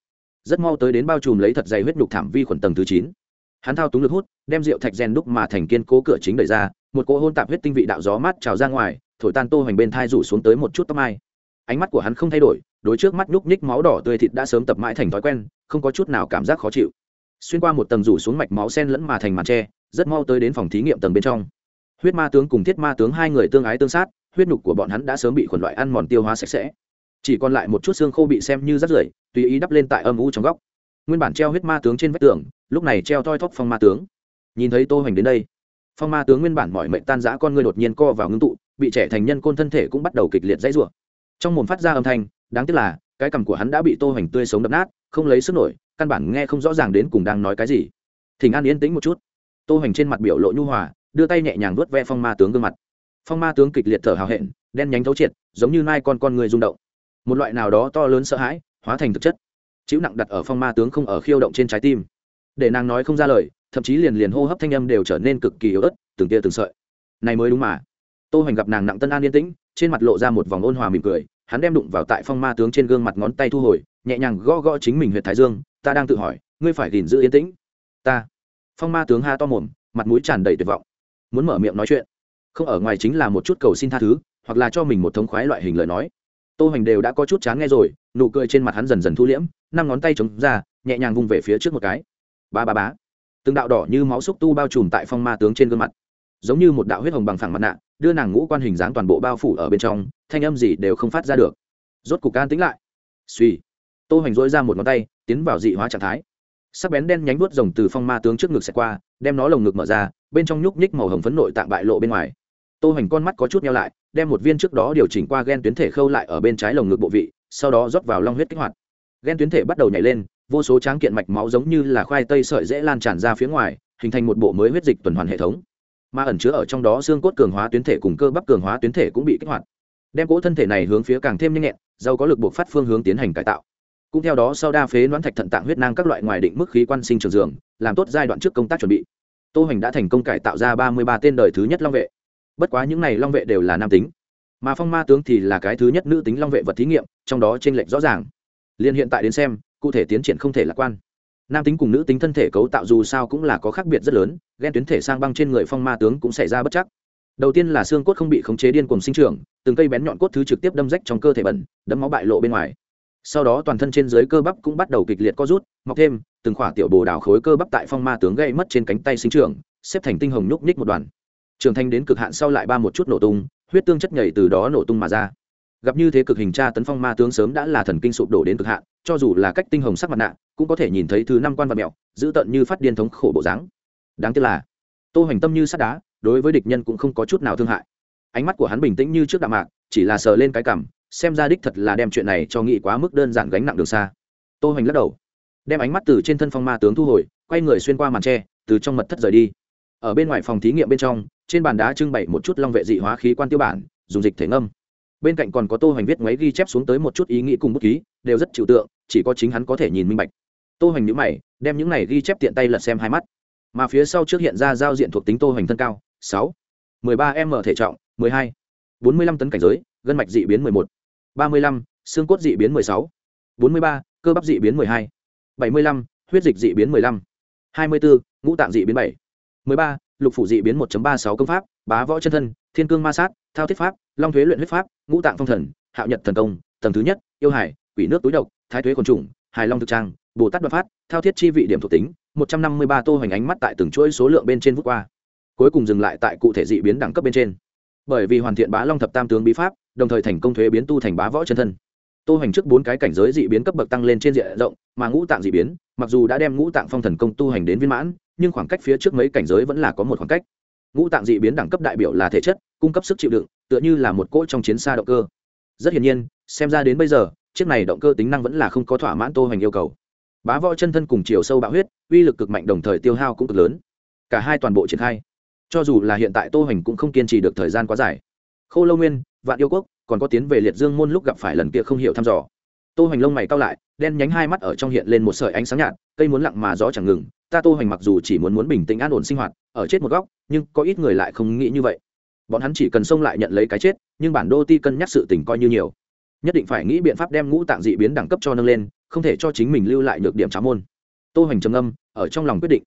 Rất mau tới đến bao trùm lấy thật dày huyết nhục thảm vi khuẩn tầng thứ chín. Hắn thao túng lực hút, đem rượu thạch rèn đúc mà thành kiên cố cửa chính đẩy ra, một cỗ hôn tạp huyết tinh vị đạo gió mát trào ra ngoài, thổi tan tô hoành bên thai rủ xuống tới một chút tóc mai. Ánh mắt của hắn không thay đổi, đối trước mắt nhúc nhích máu đỏ tươi thịt đã sớm tập mãi thành thói quen, không có chút nào cảm giác khó chịu. Xuyên qua một tầng rủ xuống mạch máu sen lẫn mà thành màn tre, rất mau tới đến phòng thí nghiệm tầng bên trong. Huyết ma tướng cùng thiết ma tướng hai người tương ái tương sát huyết nhục của bọn hắn đã sớm bị khuẩn loại ăn mòn tiêu hóa sạch sẽ. Chỉ còn lại một chút xương khô bị xem như rắt rưởi, tùy ý đắp lên tại âm u trong góc. Nguyên bản treo huyết ma tướng trên vách tường, lúc này treo thoi thóp phong ma tướng. Nhìn thấy tô hoành đến đây, phong ma tướng nguyên bản mọi mệnh tan rã con người đột nhiên co vào ngưng tụ, bị trẻ thành nhân côn thân thể cũng bắt đầu kịch liệt dãy rủa. Trong mồm phát ra âm thanh, đáng tiếc là, cái cằm của hắn đã bị tô hoành tươi sống đập nát, không lấy sức nổi, căn bản nghe không rõ ràng đến cùng đang nói cái gì. Thỉnh an yên tĩnh một chút. Tô hoành trên mặt biểu lộ nhu hòa, đưa tay nhẹ nhàng vuốt ve phong ma tướng gương mặt phong ma tướng kịch liệt thở hào hẹn, đen nhánh thấu triệt, giống như mai con con người rung động. Một loại nào đó to lớn sợ hãi, hóa thành thực chất. Chịu nặng đặt ở phong ma tướng không ở khiêu động trên trái tim. Để nàng nói không ra lời, thậm chí liền liền hô hấp thanh âm đều trở nên cực kỳ yếu ớt, từng tia từng sợi. Này mới đúng mà. Tô hoành gặp nàng nặng tân an yên tĩnh, trên mặt lộ ra một vòng ôn hòa mỉm cười, hắn đem đụng vào tại phong ma tướng trên gương mặt ngón tay thu hồi, nhẹ nhàng gõ gõ chính mình huyệt thái dương, ta đang tự hỏi, ngươi phải gìn giữ yên tĩnh. Ta. Phong ma tướng ha to mồm, mặt mũi tràn đầy tuyệt vọng, muốn mở miệng nói chuyện không ở ngoài chính là một chút cầu xin tha thứ, hoặc là cho mình một thống khoái loại hình lời nói. Tô hoành đều đã có chút chán nghe rồi, nụ cười trên mặt hắn dần dần thu liễm, năm ngón tay chống ra, nhẹ nhàng vung về phía trước một cái. Ba ba bá từng đạo đỏ như máu xúc tu bao trùm tại phong ma tướng trên gương mặt. Giống như một đạo huyết hồng bằng phẳng mặt nạ, đưa nàng ngũ quan hình dáng toàn bộ bao phủ ở bên trong, thanh âm gì đều không phát ra được. Rốt cục can tính lại. Suy tô hoành dỗi ra một ngón tay, tiến vào dị hóa trạng thái. Sắc bén đen nhánh vuốt rồng từ phong ma tướng trước ngực xẹt qua, đem nó lồng ngực mở ra, bên trong nhúc nhích màu hồng phấn nội tạng bại lộ bên ngoài tô hoành con mắt có chút neo lại, đem một viên trước đó điều chỉnh qua gen tuyến thể khâu lại ở bên trái lồng ngực bộ vị, sau đó rót vào long huyết kích hoạt. Gen tuyến thể bắt đầu nhảy lên, vô số tráng kiện mạch máu giống như là khoai tây sợi dễ lan tràn ra phía ngoài, hình thành một bộ mới huyết dịch tuần hoàn hệ thống. Mà ẩn chứa ở trong đó xương cốt cường hóa tuyến thể cùng cơ bắp cường hóa tuyến thể cũng bị kích hoạt. Đem cỗ thân thể này hướng phía càng thêm nhanh nhẹn, giàu có lực buộc phát phương hướng tiến hành cải tạo. Cũng theo đó sau đa phế đoán thạch thận tạng huyết năng các loại ngoài định mức khí quan sinh trường dường làm tốt giai đoạn trước công tác chuẩn bị. Tô hoành đã thành công cải tạo ra ba mươi ba tên đời thứ nhất long vệ bất quá những này long vệ đều là nam tính. Mà phong ma tướng thì là cái thứ nhất nữ tính long vệ vật thí nghiệm, trong đó t r ê n lệch rõ ràng. Liên hiện tại đến xem, cụ thể tiến triển không thể lạc quan. Nam tính cùng nữ tính thân thể cấu tạo dù sao cũng là có khác biệt rất lớn ghen tuyến thể sang băng trên người phong ma tướng cũng xảy ra bất chắc. Đầu tiên là xương cốt không bị khống chế điên cùng sinh trưởng, từng cây bén nhọn cốt thứ trực tiếp đâm rách trong cơ thể bẩn, đấm máu bại lộ bên ngoài. Sau đó toàn thân trên dưới cơ bắp cũng bắt đầu kịch liệt co rút, mọc thêm, từng khỏa tiểu bồ đào khối cơ bắp tại phong ma tướng gây mất trên cánh tay sinh trưởng, xếp thành tinh hồng nhúc nhích một đoàn trưởng thành đến cực hạn sau lại ba một chút nổ tung, huyết tương chất nhảy từ đó nổ tung mà ra. Gặp như thế cực hình tra tấn phong ma tướng sớm đã là thần kinh sụp đổ đến cực hạn, cho dù là cách tinh hồng sắc mặt nạ, cũng có thể nhìn thấy thứ năm quan vật mẹo, giữ tận như phát điên thống khổ bộ dáng. Đáng tiếc là, tô hoành tâm như sắt đá, đối với địch nhân cũng không có chút nào thương hại. Ánh mắt của hắn bình tĩnh như trước đạm mạc, chỉ là sờ lên cái cằm, xem ra đích thật là đem chuyện này cho nghị quá mức đơn giản gánh nặng đường xa. Tô hoành lắc đầu, đem ánh mắt từ trên thân phong ma tướng thu hồi, quay người xuyên qua màn tre, từ trong mật thất rời đi. Ở bên ngoài phòng thí nghiệm bên trong trên bàn đá trưng bày một chút long vệ dị hóa khí quan tiêu bản, dùng dịch thể ngâm. Bên cạnh còn có tô hoành viết ngoáy ghi chép xuống tới một chút ý nghĩ cùng bút ký, đều rất trừu tượng, chỉ có chính hắn có thể nhìn minh bạch. Tô hoành nhíu mày, đem những này ghi chép tiện tay lật xem hai mắt. Mà phía sau trước hiện ra giao diện thuộc tính tô hoành thân cao, sáu, mười ba m thể trọng, mười hai, bốn mươi lăm tấn cảnh giới, gân mạch dị biến mười một, ba mươi lăm, xương cốt dị biến mười sáu, bốn mươi ba, cơ bắp dị biến mười hai, bảy mươi lăm, huyết dịch dị biến mười lăm, hai mươi bốn ngũ tạng dị biến bảy, mười ba lục phủ dị biến 1.36 công pháp, bá võ chân thân, thiên cương ma sát, thao thiết pháp, long thuế luyện huyết pháp, ngũ tạng phong thần, hạo nhật thần công, tầng thứ nhất, yêu hải, quỷ nước túi độc, thái thuế quần trùng, hài long thực trang, bồ tát đoạt phát, thao thiết chi vị điểm thuộc tính, 153 tô hoành ánh mắt tại từng chuỗi số lượng bên trên vút qua. Cuối cùng dừng lại tại cụ thể dị biến đẳng cấp bên trên. Bởi vì hoàn thiện bá long thập tam tướng bí pháp, đồng thời thành công thuế biến tu thành bá võ chân thân. Tô hành trước bốn cái cảnh giới dị biến cấp bậc tăng lên trên diện rộng, mà ngũ tạng dị biến, mặc dù đã đem ngũ tạng phong thần công tu hành đến viên mãn, nhưng khoảng cách phía trước mấy cảnh giới vẫn là có một khoảng cách. Ngũ tạng dị biến đẳng cấp đại biểu là thể chất, cung cấp sức chịu đựng, tựa như là một cỗ trong chiến xa động cơ. Rất hiển nhiên, xem ra đến bây giờ, chiếc này động cơ tính năng vẫn là không có thỏa mãn tô hoành yêu cầu. Bá võ chân thân cùng chiều sâu bạo huyết, uy lực cực mạnh đồng thời tiêu hao cũng cực lớn. Cả hai toàn bộ triển khai. Cho dù là hiện tại tô hoành cũng không kiên trì được thời gian quá dài. Khô lâu nguyên, vạn yêu quốc, còn có tiến về liệt dương môn lúc gặp phải lần kia không hiểu thăm dò. Tô hoành lông mày cao lại, đen nhánh hai mắt ở trong hiện lên một sợi ánh sáng nhạt, cây muốn lặng mà gió chẳng ngừng ta tô hoành mặc dù chỉ muốn muốn bình tĩnh an ổn sinh hoạt, ở chết một góc, nhưng có ít người lại không nghĩ như vậy. Bọn hắn chỉ cần xông lại nhận lấy cái chết, nhưng bản đô ti cân nhắc sự tình coi như nhiều. Nhất định phải nghĩ biện pháp đem ngũ tạng dị biến đẳng cấp cho nâng lên, không thể cho chính mình lưu lại nhược điểm trá môn. Tô hoành trầm âm ở trong lòng quyết định.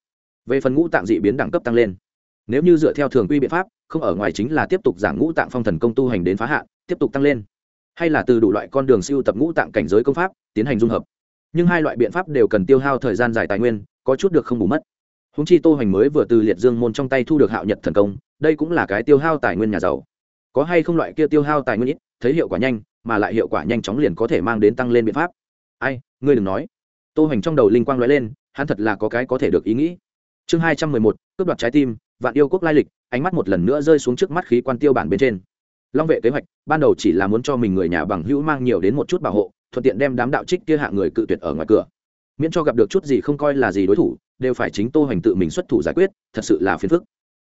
Về phần ngũ tạng dị biến đẳng cấp tăng lên, nếu như dựa theo thường quy biện pháp, không ở ngoài chính là tiếp tục giảm ngũ tạng phong thần công tu hành đến phá hạn, tiếp tục tăng lên. Hay là từ đủ loại con đường siêu tập ngũ tạng cảnh giới công pháp, tiến hành dung hợp nhưng hai loại biện pháp đều cần tiêu hao thời gian dài tài nguyên, có chút được không bù mất. Húng chi tô hoành mới vừa từ liệt dương môn trong tay thu được hạo nhật thần công, đây cũng là cái tiêu hao tài nguyên nhà giàu. Có hay không loại kia tiêu hao tài nguyên ít, thấy hiệu quả nhanh, mà lại hiệu quả nhanh chóng liền có thể mang đến tăng lên biện pháp. Ai, ngươi đừng nói. Tô hoành trong đầu linh quang lóe lên, hắn thật là có cái có thể được ý nghĩ. Chương hai trăm mười một, cướp đoạt trái tim, vạn yêu quốc lai lịch, ánh mắt một lần nữa rơi xuống trước mắt khí quan tiêu bản bên trên. Long vệ kế hoạch, ban đầu chỉ là muốn cho mình người nhà bằng hữu mang nhiều đến một chút bảo hộ thuận tiện đem đám đạo trích kia hạ người cự tuyệt ở ngoài cửa. Miễn cho gặp được chút gì không coi là gì đối thủ, đều phải chính tô hoành tự mình xuất thủ giải quyết, thật sự là phiền phức.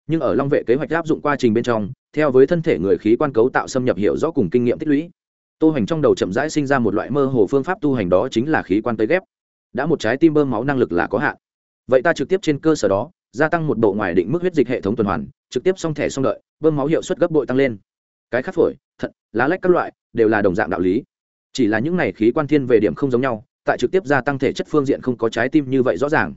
Nhưng ở long vệ kế hoạch áp dụng quá trình bên trong, theo với thân thể người khí quan cấu tạo xâm nhập hiểu rõ cùng kinh nghiệm tích lũy, tô hoành trong đầu chậm rãi sinh ra một loại mơ hồ phương pháp tu hành đó chính là khí quan tới ghép. Đã một trái tim bơm máu năng lực là có hạn. Vậy ta trực tiếp trên cơ sở đó, gia tăng một bộ ngoài định mức huyết dịch hệ thống tuần hoàn, trực tiếp xong thẻ xong đợi, bơm máu hiệu suất gấp bội tăng lên. Cái khắc phổi, thận, lá lách các loại, đều là đồng dạng đạo lý chỉ là những này khí quan thiên về điểm không giống nhau, tại trực tiếp gia tăng thể chất phương diện không có trái tim như vậy rõ ràng.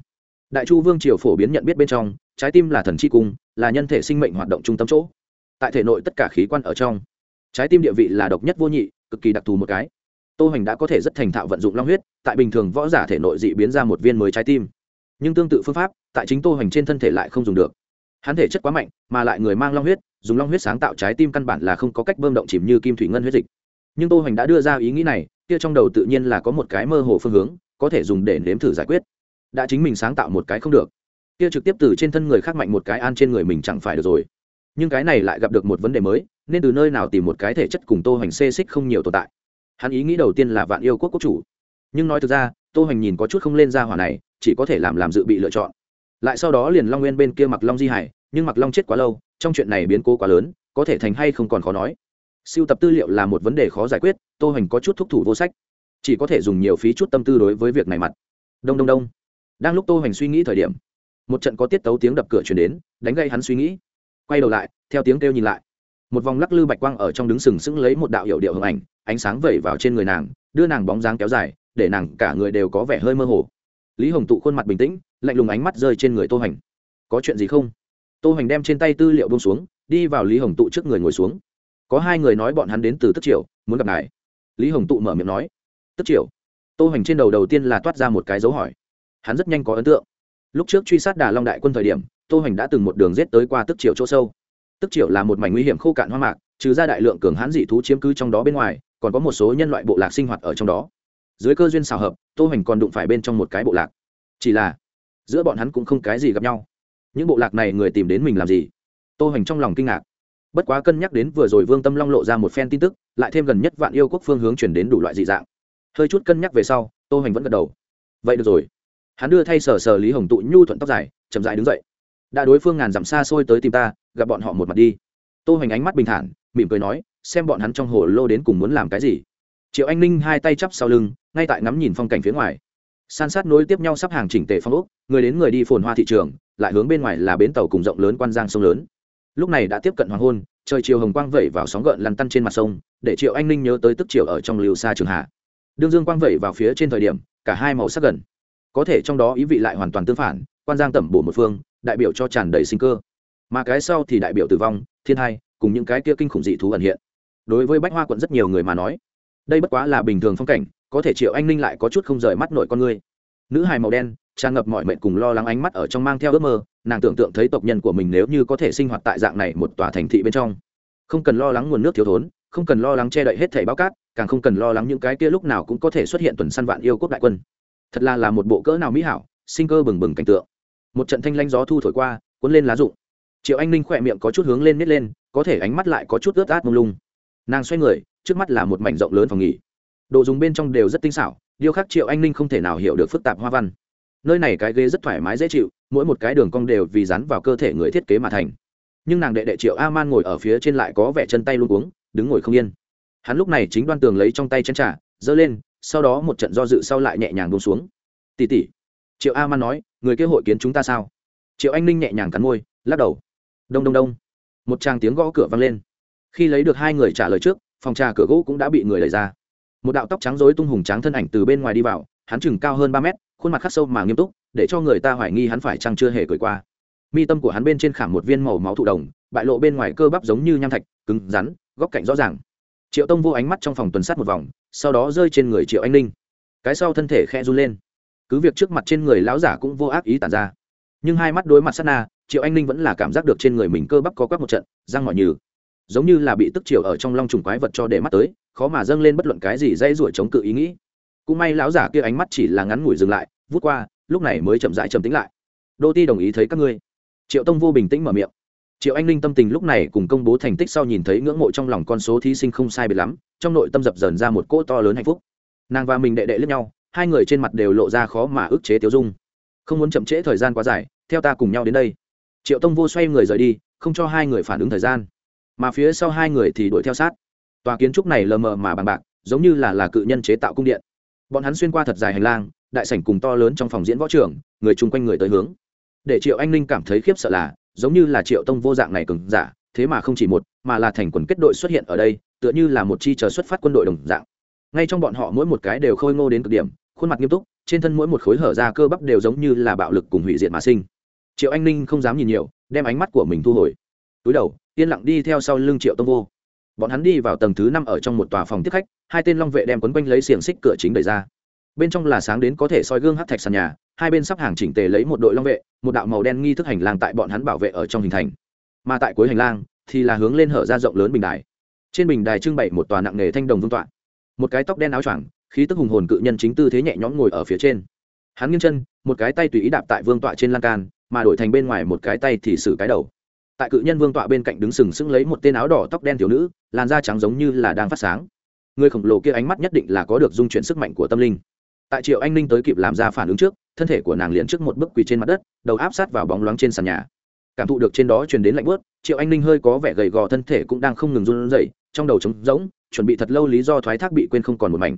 Đại chu vương triều phổ biến nhận biết bên trong, trái tim là thần chi cung, là nhân thể sinh mệnh hoạt động trung tâm chỗ. Tại thể nội tất cả khí quan ở trong, trái tim địa vị là độc nhất vô nhị, cực kỳ đặc thù một cái. Tô hoành đã có thể rất thành thạo vận dụng long huyết, tại bình thường võ giả thể nội dị biến ra một viên mới trái tim. Nhưng tương tự phương pháp, tại chính tô hoành trên thân thể lại không dùng được. Hắn thể chất quá mạnh, mà lại người mang long huyết, dùng long huyết sáng tạo trái tim căn bản là không có cách bơm động chìm như kim thủy ngân huyết dịch nhưng tô hoành đã đưa ra ý nghĩ này, kia trong đầu tự nhiên là có một cái mơ hồ phương hướng, có thể dùng để nếm thử giải quyết. Đã chính mình sáng tạo một cái không được. Kia trực tiếp từ trên thân người khác mạnh một cái an trên người mình chẳng phải được rồi. Nhưng cái này lại gặp được một vấn đề mới, nên từ nơi nào tìm một cái thể chất cùng tô hoành xê xích không nhiều tồn tại. Hắn ý nghĩ đầu tiên là vạn yêu quốc quốc chủ. Nhưng nói thực ra, tô hoành nhìn có chút không lên ra hỏa này, chỉ có thể làm làm dự bị lựa chọn. Lại sau đó liền long nguyên bên kia mặc long di hải, nhưng mặc long chết quá lâu, trong chuyện này biến cố quá lớn, có thể thành hay không còn khó nói siêu tập tư liệu là một vấn đề khó giải quyết, tô hoành có chút thúc thủ vô sách. Chỉ có thể dùng nhiều phí chút tâm tư đối với việc này mặt. Đông đông đông. Đang lúc tô hoành suy nghĩ thời điểm, một trận có tiết tấu tiếng đập cửa chuyển đến, đánh gây hắn suy nghĩ. Quay đầu lại, theo tiếng kêu nhìn lại, một vòng lắc lư bạch quang ở trong đứng sừng sững lấy một đạo hiệu điệu hưởng ảnh, ánh sáng vẩy vào trên người nàng, đưa nàng bóng dáng kéo dài, để nàng cả người đều có vẻ hơi mơ hồ. Lý hồng tụ khuôn mặt bình tĩnh, lạnh lùng ánh mắt rơi trên người tô hoành. Có chuyện gì không? Tô hoành đem trên tay tư liệu buông xuống, đi vào lý hồng tụ trước người ngồi xuống có hai người nói bọn hắn đến từ tức triều, muốn gặp ngài. Lý hồng tụ mở miệng nói, tức triều? Tô hoành trên đầu đầu tiên là toát ra một cái dấu hỏi. Hắn rất nhanh có ấn tượng. Lúc trước truy sát đà long đại quân thời điểm, tô hoành đã từng một đường rết tới qua tức triều chỗ sâu. Tức triều là một mảnh nguy hiểm khô cạn hoang mạc, trừ ra đại lượng cường hãn dị thú chiếm cứ trong đó bên ngoài, còn có một số nhân loại bộ lạc sinh hoạt ở trong đó. Dưới cơ duyên xào hợp, tô hoành còn đụng phải bên trong một cái bộ lạc. Chỉ là, giữa bọn hắn cũng không cái gì gặp nhau. Những bộ lạc này người tìm đến mình làm gì? Tô hoành trong lòng kinh ngạc bất quá cân nhắc đến vừa rồi vương tâm long lộ ra một phen tin tức, lại thêm gần nhất vạn yêu quốc phương hướng chuyển đến đủ loại dị dạng. Hơi chút cân nhắc về sau, tô hoành vẫn gật đầu. Vậy được rồi. Hắn đưa thay sở sở lý hồng tụ nhu thuận tóc dài, chậm dại đứng dậy. Đã đối phương ngàn dặm xa xôi tới tìm ta, gặp bọn họ một mặt đi. Tô hoành ánh mắt bình thản, mỉm cười nói, xem bọn hắn trong hồ lô đến cùng muốn làm cái gì. Triệu anh ninh hai tay chắp sau lưng, ngay tại ngắm nhìn phong cảnh phía ngoài. San sát nối tiếp nhau sắp hàng chỉnh tề phong ốc, người đến người đi phồn hoa thị trường, lại hướng bên ngoài là bến tàu cùng rộng lớn quan giang sông lớn lúc này đã tiếp cận hoàng hôn, trời chiều hồng quang vẩy vào sóng gợn lăn tăn trên mặt sông, để triệu anh ninh nhớ tới tức chiều ở trong liều xa trường hạ. Đương dương quang vẩy vào phía trên thời điểm, cả hai màu sắc gần. Có thể trong đó ý vị lại hoàn toàn tương phản, quan giang tẩm bổ một phương, đại biểu cho tràn đầy sinh cơ. Mà cái sau thì đại biểu tử vong, thiên hai, cùng những cái kia kinh khủng dị thú ẩn hiện. Đối với bách hoa quận rất nhiều người mà nói, đây bất quá là bình thường phong cảnh, có thể triệu anh ninh lại có chút không rời mắt nổi con người. Nữ hài màu đen tràn ngập mọi mệnh cùng lo lắng ánh mắt ở trong mang theo ước mơ, nàng tưởng tượng thấy tộc nhân của mình nếu như có thể sinh hoạt tại dạng này một tòa thành thị bên trong. Không cần lo lắng nguồn nước thiếu thốn, không cần lo lắng che đậy hết thảy bao cát, càng không cần lo lắng những cái kia lúc nào cũng có thể xuất hiện tuần săn vạn yêu quốc đại quân. Thật là là một bộ cỡ nào mỹ hảo, sinh cơ bừng bừng cảnh tượng. Một trận thanh lanh gió thu thổi qua, cuốn lên lá rụng. Triệu anh ninh khỏe miệng có chút hướng lên nít lên, có thể ánh mắt lại có chút ướt át mông lung. Nàng xoay người, trước mắt là một mảnh rộng lớn phòng nghỉ. Đồ dùng bên trong đều rất tinh xảo, điều khác triệu anh ninh không thể nào hiểu được phức tạp hoa văn nơi này cái ghế rất thoải mái dễ chịu, mỗi một cái đường cong đều vì rắn vào cơ thể người thiết kế mà thành. Nhưng nàng đệ đệ triệu a man ngồi ở phía trên lại có vẻ chân tay luôn uống đứng ngồi không yên. Hắn lúc này chính đoan tường lấy trong tay chân trả giơ lên, sau đó một trận do dự sau lại nhẹ nhàng buông xuống. Tỉ tỉ triệu a man nói, người kế hội kiến chúng ta sao? Triệu anh ninh nhẹ nhàng cắn môi, lắc đầu. Đông đông đông. Một tràng tiếng gõ cửa vang lên. Khi lấy được hai người trả lời trước, phòng trà cửa gỗ cũng đã bị người đẩy ra. Một đạo tóc trắng rối tung hùng trắng thân ảnh từ bên ngoài đi vào, hắn chừng cao hơn ba mét khuôn mặt khắc sâu mà nghiêm túc, để cho người ta hoài nghi hắn phải chăng chưa hề cười qua. Mi tâm của hắn bên trên khảm một viên màu máu thụ đồng, bại lộ bên ngoài cơ bắp giống như nham thạch, cứng rắn, góc cạnh rõ ràng. Triệu tông vô ánh mắt trong phòng tuần sát một vòng, sau đó rơi trên người triệu anh ninh. Cái sau thân thể khe run lên. Cứ việc trước mặt trên người lão giả cũng vô ác ý tản ra. Nhưng hai mắt đối mặt sát na, triệu anh ninh vẫn là cảm giác được trên người mình cơ bắp có quắc một trận, răng mỏi nhừ. Giống như là bị tức chiều ở trong long trùng quái vật cho để mắt tới, khó mà dâng lên bất luận cái gì dây ruổi chống cự ý nghĩ. Cũng may lão giả kia ánh mắt chỉ là ngắn ngủi dừng lại vút qua, lúc này mới chậm rãi chậm tính lại. Đô ti đồng ý thấy các ngươi. Triệu tông vô bình tĩnh mở miệng. Triệu anh linh tâm tình lúc này cùng công bố thành tích sau nhìn thấy ngưỡng mộ trong lòng con số thí sinh không sai biệt lắm, trong nội tâm dập dờn ra một cỗ to lớn hạnh phúc. Nàng và mình đệ đệ lẫn nhau, hai người trên mặt đều lộ ra khó mà ức chế tiêu dung. Không muốn chậm trễ thời gian quá dài, theo ta cùng nhau đến đây. Triệu tông vô xoay người rời đi, không cho hai người phản ứng thời gian. Mà phía sau hai người thì đuổi theo sát. Tòa kiến trúc này lờ mờ mà bằng bạc, giống như là là cự nhân chế tạo cung điện. Bọn hắn xuyên qua thật dài hành lang đại sảnh cùng to lớn trong phòng diễn võ trường, người chung quanh người tới hướng. Để triệu anh ninh cảm thấy khiếp sợ là, giống như là triệu tông vô dạng này cường giả, thế mà không chỉ một, mà là thành quần kết đội xuất hiện ở đây, tựa như là một chi chờ xuất phát quân đội đồng dạng. Ngay trong bọn họ mỗi một cái đều khôi ngô đến cực điểm, khuôn mặt nghiêm túc, trên thân mỗi một khối hở ra cơ bắp đều giống như là bạo lực cùng hủy diệt mà sinh. Triệu anh ninh không dám nhìn nhiều, đem ánh mắt của mình thu hồi. Túi đầu, yên lặng đi theo sau lưng triệu tông vô. Bọn hắn đi vào tầng thứ năm ở trong một tòa phòng tiếp khách, hai tên long vệ đem quấn quanh lấy xiềng xích cửa chính đẩy ra bên trong là sáng đến có thể soi gương hát thạch sàn nhà, hai bên sắp hàng chỉnh tề lấy một đội long vệ, một đạo màu đen nghi thức hành lang tại bọn hắn bảo vệ ở trong hình thành. Mà tại cuối hành lang thì là hướng lên hở ra rộng lớn bình đài. Trên bình đài trưng bày một tòa nặng nghề thanh đồng vương tọa. Một cái tóc đen áo choàng, khí tức hùng hồn cự nhân chính tư thế nhẹ nhõm ngồi ở phía trên. Hắn nghiêng chân, một cái tay tùy ý đạp tại vương tọa trên lan can, mà đổi thành bên ngoài một cái tay thì sử cái đầu. Tại cự nhân vương tọa bên cạnh đứng sừng sững lấy một tên áo đỏ tóc đen tiểu nữ, làn da trắng giống như là đang phát sáng. Người khổng lồ kia ánh mắt nhất định là có được dung chuyển sức mạnh của tâm linh tại triệu anh ninh tới kịp làm ra phản ứng trước, thân thể của nàng liền trước một bước quỳ trên mặt đất, đầu áp sát vào bóng loáng trên sàn nhà. Cảm thụ được trên đó truyền đến lạnh bớt triệu anh ninh hơi có vẻ gầy gò, thân thể cũng đang không ngừng run rẩy, trong đầu trống rỗng, chuẩn bị thật lâu lý do thoái thác bị quên không còn một mảnh.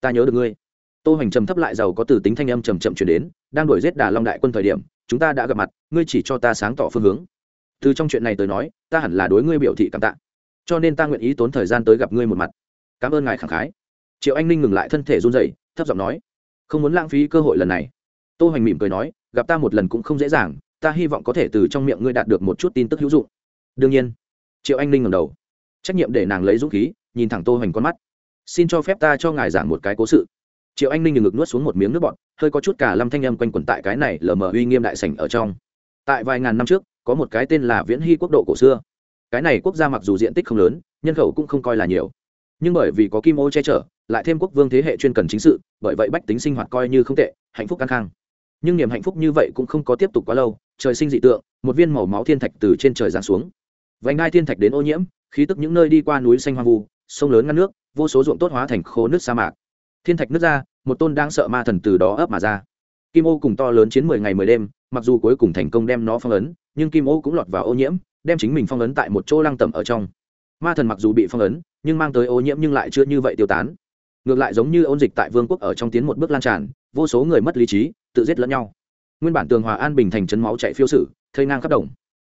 Ta nhớ được ngươi. Tô hành trầm thấp lại giàu có từ tính thanh âm trầm chậm truyền đến, đang đuổi giết đà long đại quân thời điểm, chúng ta đã gặp mặt, ngươi chỉ cho ta sáng tỏ phương hướng. Từ trong chuyện này tới nói, ta hẳn là đối ngươi biểu thị cảm tạ. Cho nên ta nguyện ý tốn thời gian tới gặp ngươi một mặt. Cảm ơn ngài khẳng khái. Triệu anh ninh ngừng lại thân thể run rẩy, thấp giọng nói không muốn lãng phí cơ hội lần này. Tô hoành mỉm cười nói, gặp ta một lần cũng không dễ dàng, ta hy vọng có thể từ trong miệng ngươi đạt được một chút tin tức hữu dụng. Đương nhiên. Triệu anh ninh ngẩng đầu. Trách nhiệm để nàng lấy dũng khí, nhìn thẳng tô hoành con mắt. Xin cho phép ta cho ngài giảng một cái cố sự. Triệu anh ninh ngực nuốt xuống một miếng nước bọt, hơi có chút cả lâm thanh âm quanh quẩn tại cái này lờ mờ uy nghiêm đại sảnh ở trong. Tại vài ngàn năm trước, có một cái tên là viễn hy quốc độ cổ xưa. Cái này quốc gia mặc dù diện tích không lớn, nhân khẩu cũng không coi là nhiều nhưng bởi vì có kim ô che chở, lại thêm quốc vương thế hệ chuyên cần chính sự, bởi vậy bách tính sinh hoạt coi như không tệ, hạnh phúc căng khang. Nhưng niềm hạnh phúc như vậy cũng không có tiếp tục quá lâu, trời sinh dị tượng, một viên màu máu thiên thạch từ trên trời giáng xuống. Vành đai thiên thạch đến ô nhiễm, khí tức những nơi đi qua núi xanh hoang vu, sông lớn ngăn nước, vô số ruộng tốt hóa thành khô nước sa mạc. Thiên thạch nước ra, một tôn đang sợ ma thần từ đó ấp mà ra. Kim ô cùng to lớn chiến mười ngày mười đêm, mặc dù cuối cùng thành công đem nó phong ấn, nhưng kim ô cũng lọt vào ô nhiễm, đem chính mình phong ấn tại một chỗ lăng tầm ở trong ma thần mặc dù bị phong ấn, nhưng mang tới ô nhiễm nhưng lại chưa như vậy tiêu tán. Ngược lại giống như ôn dịch tại vương quốc ở trong tiến một bước lan tràn, vô số người mất lý trí, tự giết lẫn nhau. Nguyên bản tường hòa an bình thành chấn máu chạy phiêu sử, thây ngang khắp đồng.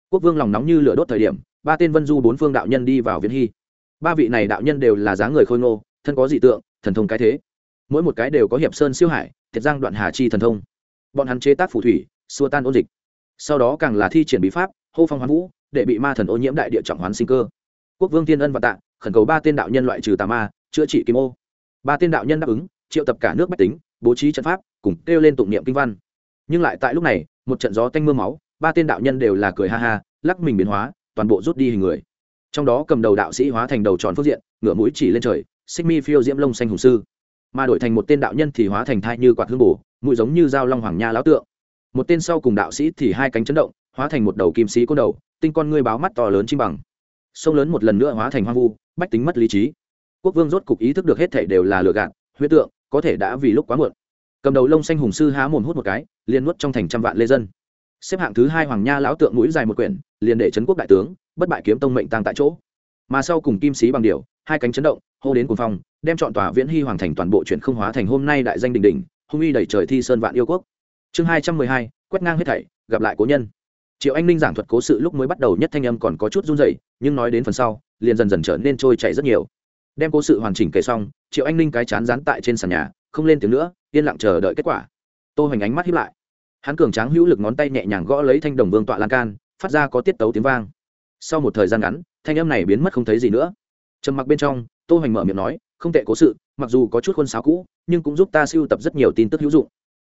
Quốc vương lòng nóng như lửa đốt thời điểm, ba tên vân du bốn phương đạo nhân đi vào viễn hy. Ba vị này đạo nhân đều là dáng người khôi ngô, thân có dị tượng, thần thông cái thế. Mỗi một cái đều có hiệp sơn siêu hải, thiệt giang đoạn hà chi thần thông. Bọn hắn chế tác phù thủy, xua tan ôn dịch. Sau đó càng là thi triển bí pháp, hô phong hoán vũ, để bị ma thần ô nhiễm đại địa trọng hoán sinh cơ quốc vương thiên ân và tạ, khẩn cầu ba tên đạo nhân loại trừ tà ma, chữa trị kim ô. Ba tên đạo nhân đáp ứng, triệu tập cả nước bách tính, bố trí trận pháp, cùng kêu lên tụng niệm kinh văn. Nhưng lại tại lúc này, một trận gió tanh m ư a máu, ba tên đạo nhân đều là cười ha ha, lắc mình biến hóa, toàn bộ rút đi hình người. Trong đó cầm đầu đạo sĩ hóa thành đầu tròn phước diện ngửa mũi chỉ lên trời, xích mi phiêu diễm lông xanh hùng sư. Mà đổi thành một tên đạo nhân thì hóa thành thai như quạt hương bổ, mũi giống như dao long hoàng nha láo tượng. Một tên sau cùng đạo sĩ thì hai cánh chấn động, hóa thành một đầu kim sĩ côn đầu, tinh con ngươi báo mắt to lớn chim bằng sông lớn một lần nữa hóa thành hoang vu, bách tính mất lý trí. Quốc vương rốt cục ý thức được hết thể đều là lừa gạt huyết tượng, có thể đã vì lúc quá muộn. Cầm đầu lông xanh hùng sư há mồm hút một cái, liền nuốt trong thành trăm vạn lê dân. Xếp hạng thứ hai hoàng nha lão tượng mũi dài một quyển, liền để trấn quốc đại tướng, bất bại kiếm tông mệnh tang tại chỗ. Mà sau cùng kim sĩ bằng điều hai cánh chấn động, hô đến cuồng phong, đem chọn tòa viễn hy hoàng thành toàn bộ chuyển không hóa thành hôm nay đại danh đình đình hung uy đẩy trời thi sơn vạn yêu quốc. Chương hai trăm mười hai, quét ngang hết thảy, gặp lại cố nhân. Triệu anh ninh giảng thuật cố sự lúc mới bắt đầu nhất thanh âm còn có chút run dày nhưng nói đến phần sau, liền dần dần trở nên trôi chảy rất nhiều. Đem cố sự hoàn chỉnh kể xong, triệu anh ninh cái chán dán tại trên sàn nhà, không lên tiếng nữa, yên lặng chờ đợi kết quả. Tô hoành ánh mắt hiếp lại. Hắn cường tráng hữu lực ngón tay nhẹ nhàng gõ lấy thanh đồng vương tọa lan can, phát ra có tiết tấu tiếng vang. Sau một thời gian ngắn, thanh âm này biến mất không thấy gì nữa. Trầm mặc bên trong, tô hoành mở miệng nói, không tệ cố sự, mặc dù có chút khuôn sáo cũ, nhưng cũng giúp ta siêu tập rất nhiều tin tức hữu dụng.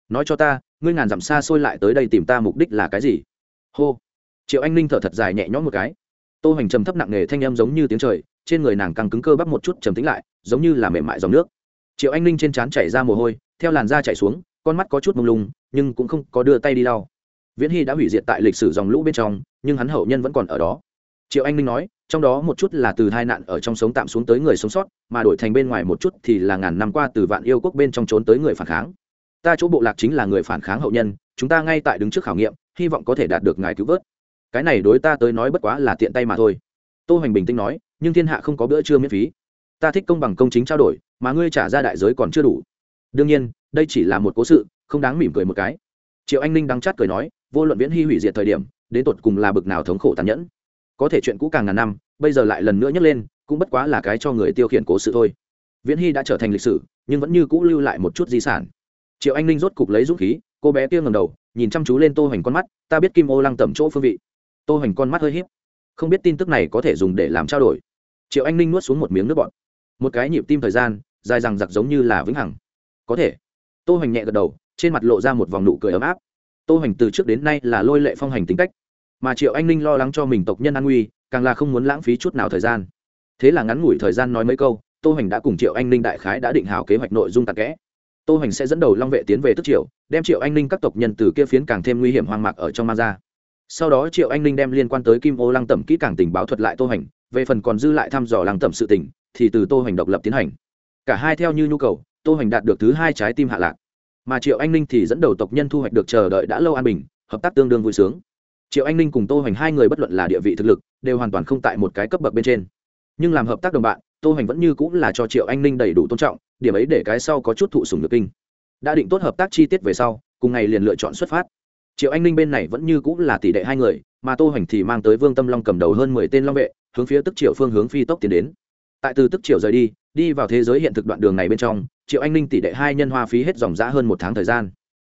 Nói cho ta, ngươi ngàn dặm xa xôi lại tới đây tìm ta mục đích là cái gì? Hô. Triệu anh ninh thở thật dài nhẹ nhõm một cái tô hoành trầm thấp nặng nề thanh em giống như tiếng trời, trên người nàng càng cứng cơ bắp một chút trầm tĩnh lại, giống như là mềm mại dòng nước. Triệu anh Linh trên trán chảy ra mồ hôi, theo làn da chảy xuống, con mắt có chút mông lung, nhưng cũng không có đưa tay đi lau. Viễn hy đã hủy diệt tại lịch sử dòng lũ bên trong, nhưng hắn hậu nhân vẫn còn ở đó. Triệu anh Linh nói, trong đó một chút là từ hai nạn ở trong sống tạm xuống tới người sống sót, mà đổi thành bên ngoài một chút thì là ngàn năm qua từ vạn yêu quốc bên trong trốn tới người phản kháng. Ta chỗ bộ lạc chính là người phản kháng hậu nhân, chúng ta ngay tại đứng trước khảo nghiệm, hy vọng có thể đạt được ngài cứu vớt cái này đối ta tới nói bất quá là tiện tay mà thôi. Tô hoành bình tĩnh nói, nhưng thiên hạ không có bữa trưa miễn phí. Ta thích công bằng công chính trao đổi, mà ngươi trả ra đại giới còn chưa đủ. Đương nhiên, đây chỉ là một cố sự, không đáng mỉm cười một cái. Triệu anh ninh đắng chát cười nói, vô luận viễn hy hủy diệt thời điểm, đến tột cùng là bực nào thống khổ tàn nhẫn. Có thể chuyện cũ càng ngàn năm, bây giờ lại lần nữa nhấc lên, cũng bất quá là cái cho người tiêu khiển cố sự thôi. Viễn hy đã trở thành lịch sử, nhưng vẫn như cũ lưu lại một chút di sản. Triệu anh ninh rốt cục lấy dũng khí, cô bé kia ngầm đầu, nhìn chăm chú lên tô hoành con mắt, ta biết kim ô lăng tẩm chỗ phương vị tô hoành con mắt hơi hiếp, không biết tin tức này có thể dùng để làm trao đổi. Triệu anh ninh nuốt xuống một miếng nước bọn một cái nhịp tim thời gian dài rằng giặc giống như là vĩnh hằng. Có thể. Tô hoành nhẹ gật đầu trên mặt lộ ra một vòng nụ cười ấm áp. Tô hoành từ trước đến nay là lôi lệ phong hành tính cách. Mà triệu anh ninh lo lắng cho mình tộc nhân an nguy càng là không muốn lãng phí chút nào thời gian. Thế là ngắn ngủi thời gian nói mấy câu tô hoành đã cùng triệu anh ninh đại khái đã định hào kế hoạch nội dung tạc kẽ. Tô hoành sẽ dẫn đầu long vệ tiến về tức triệu đem triệu anh ninh các tộc nhân từ kia phiến càng thêm nguy hiểm hoang mạc ở trong mang ra sau đó triệu anh Linh đem liên quan tới kim ô lăng tẩm kỹ càng tình báo thuật lại tô hành, về phần còn dư lại thăm dò lăng tẩm sự tình, thì từ tô hành độc lập tiến hành. Cả hai theo như nhu cầu, tô hành đạt được thứ hai trái tim hạ lạc. Mà triệu anh Linh thì dẫn đầu tộc nhân thu hoạch được chờ đợi đã lâu an bình, hợp tác tương đương vui sướng. Triệu anh Linh cùng tô hành hai người bất luận là địa vị thực lực, đều hoàn toàn không tại một cái cấp bậc bên trên. Nhưng làm hợp tác đồng bạn, tô hành vẫn như cũng là cho triệu anh Linh đầy đủ tôn trọng, điểm ấy để cái sau có chút thụ sùng được kinh. Đã định tốt hợp tác chi tiết về sau, cùng ngày liền lựa chọn xuất phát triệu anh ninh bên này vẫn như cũng là tỷ đệ hai người mà tô hoành thì mang tới vương tâm long cầm đầu hơn mười tên long vệ hướng phía tức triệu phương hướng phi tốc tiến đến. Tại từ tức triệu rời đi đi vào thế giới hiện thực đoạn đường này bên trong triệu anh ninh tỷ đệ hai nhân hoa phí hết dòng giã hơn một tháng thời gian.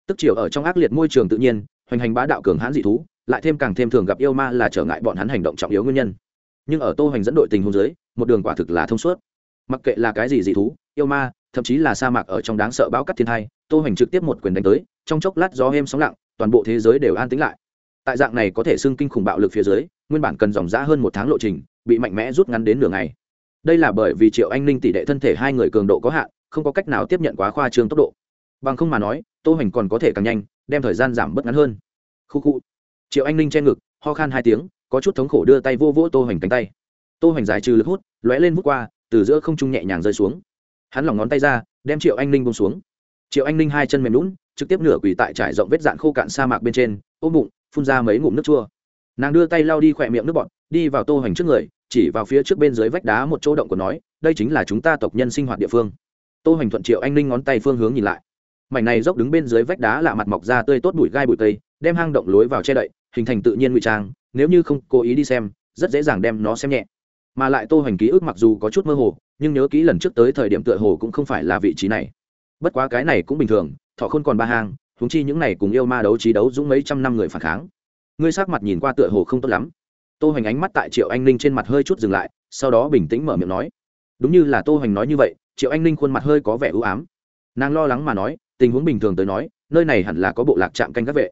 Tức triệu ở trong ác liệt môi trường tự nhiên hoành hành bá đạo cường hãn dị thú lại thêm càng thêm thường gặp yêu ma là trở ngại bọn hắn hành động trọng yếu nguyên nhân. Nhưng ở tô hoành dẫn đội tình hôn giới, một đường quả thực là thông suốt. Mặc kệ là cái gì dị thú yêu ma thậm chí là sa mạc ở trong đáng sợ bão cắt thiên thai tô hoành trực tiếp một quyền đánh tới trong chốc lát gió êm sóng lặng toàn bộ thế giới đều an tĩnh lại. Tại dạng này có thể xưng kinh khủng bạo lực phía dưới, nguyên bản cần dòng dã hơn một tháng lộ trình, bị mạnh mẽ rút ngắn đến nửa ngày. Đây là bởi vì triệu anh ninh tỷ đệ thân thể hai người cường độ có hạn, không có cách nào tiếp nhận quá khoa trương tốc độ. Bằng không mà nói, tô hoành còn có thể càng nhanh, đem thời gian giảm bớt ngắn hơn. Khu khu. Triệu anh ninh che ngực, ho khan hai tiếng, có chút thống khổ đưa tay vỗ vỗ tô hoành cánh tay. Tô hoành giải trừ lực hút, lóe lên vút qua, từ giữa không trung nhẹ nhàng rơi xuống. Hắn lỏng ngón tay ra, đem triệu anh ninh buông xuống. Triệu anh ninh hai chân mềm lún trực tiếp nửa quỳ tại trải rộng vết dạn khô cạn sa mạc bên trên, ôm bụng, phun ra mấy ngụm nước chua. Nàng đưa tay lao đi khỏe miệng nước bọt, đi vào tô hoành trước người, chỉ vào phía trước bên dưới vách đá một chỗ động của nói, đây chính là chúng ta tộc nhân sinh hoạt địa phương. Tô hoành thuận triệu anh linh ngón tay phương hướng nhìn lại. Mảnh này dốc đứng bên dưới vách đá lạ mặt mọc ra tươi tốt bụi gai bụi tây đem hang động lối vào che đậy, hình thành tự nhiên ngụy trang, nếu như không cố ý đi xem, rất dễ dàng đem nó xem nhẹ. Mà lại tô hoành ký ức mặc dù có chút mơ hồ, nhưng nhớ kỹ lần trước tới thời điểm tựa hồ cũng không phải là vị trí này. Bất quá cái này cũng bình thường thọ khôn còn ba hàng húng chi những này cùng yêu ma đấu trí đấu dũng mấy trăm năm người phản kháng. Ngươi sát mặt nhìn qua tựa hồ không tốt lắm. Tô hoành ánh mắt tại triệu anh ninh trên mặt hơi chút dừng lại, sau đó bình tĩnh mở miệng nói. Đúng như là tô hoành nói như vậy, triệu anh ninh khuôn mặt hơi có vẻ ưu ám. Nàng lo lắng mà nói, tình huống bình thường tới nói, nơi này hẳn là có bộ lạc trạm canh các vệ.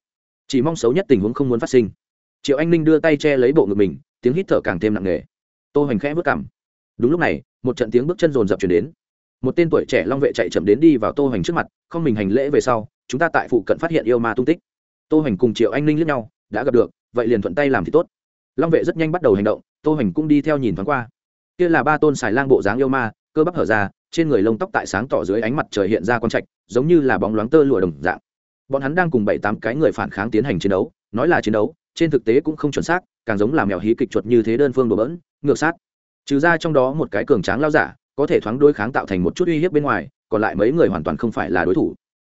Chỉ mong xấu nhất tình huống không muốn phát sinh. Triệu anh ninh đưa tay che lấy bộ ngực mình, tiếng hít thở càng thêm nặng nề. Tô hoành khẽ vất cảm đúng lúc này, một trận tiếng bước chân rồn rập chuyển đến một tên tuổi trẻ long vệ chạy chậm đến đi vào tô hoành trước mặt, không mình hành lễ về sau, chúng ta tại phụ cận phát hiện yêu ma tung tích. Tô hoành cùng triệu anh linh liếc nhau, đã gặp được, vậy liền thuận tay làm thì tốt. Long vệ rất nhanh bắt đầu hành động, tô hoành cũng đi theo nhìn thoáng qua. Kia là ba tôn xài lang bộ dáng yêu ma, cơ bắp hở ra, trên người lông tóc tại sáng tỏ dưới ánh mặt trời hiện ra con trạch, giống như là bóng loáng tơ lụa đồng dạng. Bọn hắn đang cùng bảy tám cái người phản kháng tiến hành chiến đấu, nói là chiến đấu, trên thực tế cũng không chuẩn xác, càng giống là mèo hí kịch chuột như thế đơn phương đổ bỡn, ngược sát. Trừ ra trong đó một cái cường tráng lao giả có thể thoáng đối kháng tạo thành một chút uy hiếp bên ngoài, còn lại mấy người hoàn toàn không phải là đối thủ.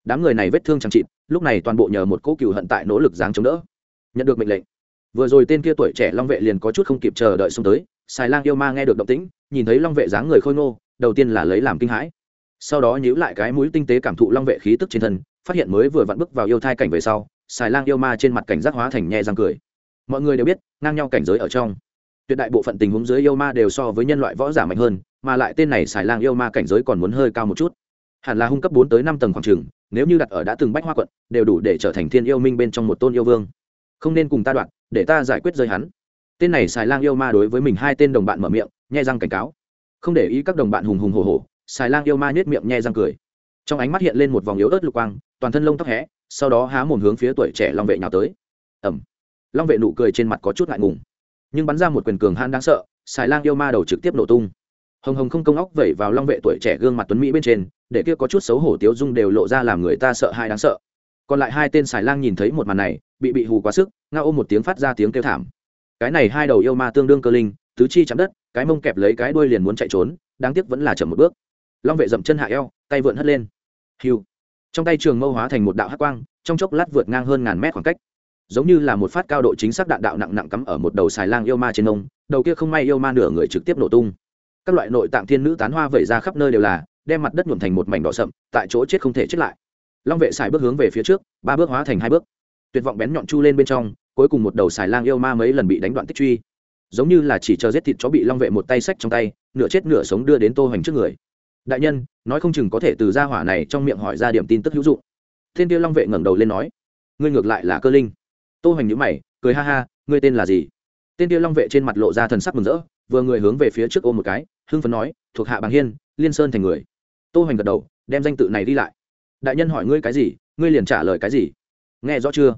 Đám người này vết thương chẳng chịt, lúc này toàn bộ nhờ một cỗ cựu hận tại nỗ lực dáng chống đỡ. Nhận được mệnh lệnh. Vừa rồi tên kia tuổi trẻ long vệ liền có chút không kịp chờ đợi xông tới. Xài lang yêu ma nghe được động tĩnh, nhìn thấy long vệ dáng người khôi ngô, đầu tiên là lấy làm kinh hãi. Sau đó nhíu lại cái mũi tinh tế cảm thụ long vệ khí tức trên thân, phát hiện mới vừa vặn bước vào yêu thai cảnh về sau, xài lang yêu ma trên mặt cảnh giác hóa thành nhẹ răng cười. Mọi người đều biết, ngang nhau cảnh giới ở trong tuyệt đại bộ phận tình huống dưới yêu ma đều so với nhân loại võ giả mạnh hơn, mà lại tên này xài lang yêu ma cảnh giới còn muốn hơi cao một chút. Hẳn là hung cấp bốn tới năm tầng khoảng trường, nếu như đặt ở đã từng bách hoa quận, đều đủ để trở thành thiên yêu minh bên trong một tôn yêu vương. Không nên cùng ta đoạn, để ta giải quyết rơi hắn. Tên này xài lang yêu ma đối với mình hai tên đồng bạn mở miệng, nhai răng cảnh cáo. Không để ý các đồng bạn hùng hùng hồ hồ xài lang yêu ma nhét miệng nhai răng cười. Trong ánh mắt hiện lên một vòng yếu ớt lục quang, toàn thân lông tóc hé, sau đó há mồm hướng phía tuổi trẻ long vệ nhào tới. Ẩm long vệ nụ cười trên mặt có chút ngại ngùng nhưng bắn ra một quyền cường hãn đáng sợ, xài lang yêu ma đầu trực tiếp nổ tung. Hồng hồng không công óc vẩy vào long vệ tuổi trẻ gương mặt tuấn mỹ bên trên, để kia có chút xấu hổ tiếu dung đều lộ ra làm người ta sợ hai đáng sợ. Còn lại hai tên xài lang nhìn thấy một màn này, bị bị hù quá sức nga ôm một tiếng phát ra tiếng kêu thảm. Cái này hai đầu yêu ma tương đương cơ linh, tứ chi chạm đất, cái mông kẹp lấy cái đuôi liền muốn chạy trốn, đáng tiếc vẫn là chậm một bước. Long vệ dậm chân hạ eo, tay vượn hất lên. Hiu. Trong tay trường mâu hóa thành một đạo hắc quang, trong chốc lát vượt ngang hơn ngàn mét khoảng cách giống như là một phát cao độ chính xác đạn đạo nặng nặng cắm ở một đầu xài lang yêu ma trên ông, đầu kia không may yêu ma nửa người trực tiếp nổ tung. Các loại nội tạng thiên nữ tán hoa vẩy ra khắp nơi đều là, đem mặt đất nhuộm thành một mảnh đỏ sậm, tại chỗ chết không thể chết lại. Long vệ xài bước hướng về phía trước, ba bước hóa thành hai bước. Tuyệt vọng bén nhọn chu lên bên trong, cuối cùng một đầu xài lang yêu ma mấy lần bị đánh đoạn tích truy. Giống như là chỉ chờ giết thịt chó bị long vệ một tay xách trong tay, nửa chết nửa sống đưa đến tô hoành trước người. Đại nhân, nói không chừng có thể từ ra hỏa này trong miệng hỏi ra điểm tin tức hữu dụng. Thiên tiêu long vệ ngẩng đầu lên nói, ngươi ngược lại là cơ linh tô hoành nhữ mày, cười ha ha, ngươi tên là gì? Tên kia long vệ trên mặt lộ ra thần sắc mừng rỡ, vừa người hướng về phía trước ôm một cái, hưng phấn nói, thuộc hạ bàng hiên, liên sơn thành người. Tô hoành gật đầu, đem danh tự này đi lại. Đại nhân hỏi ngươi cái gì, ngươi liền trả lời cái gì? Nghe rõ chưa?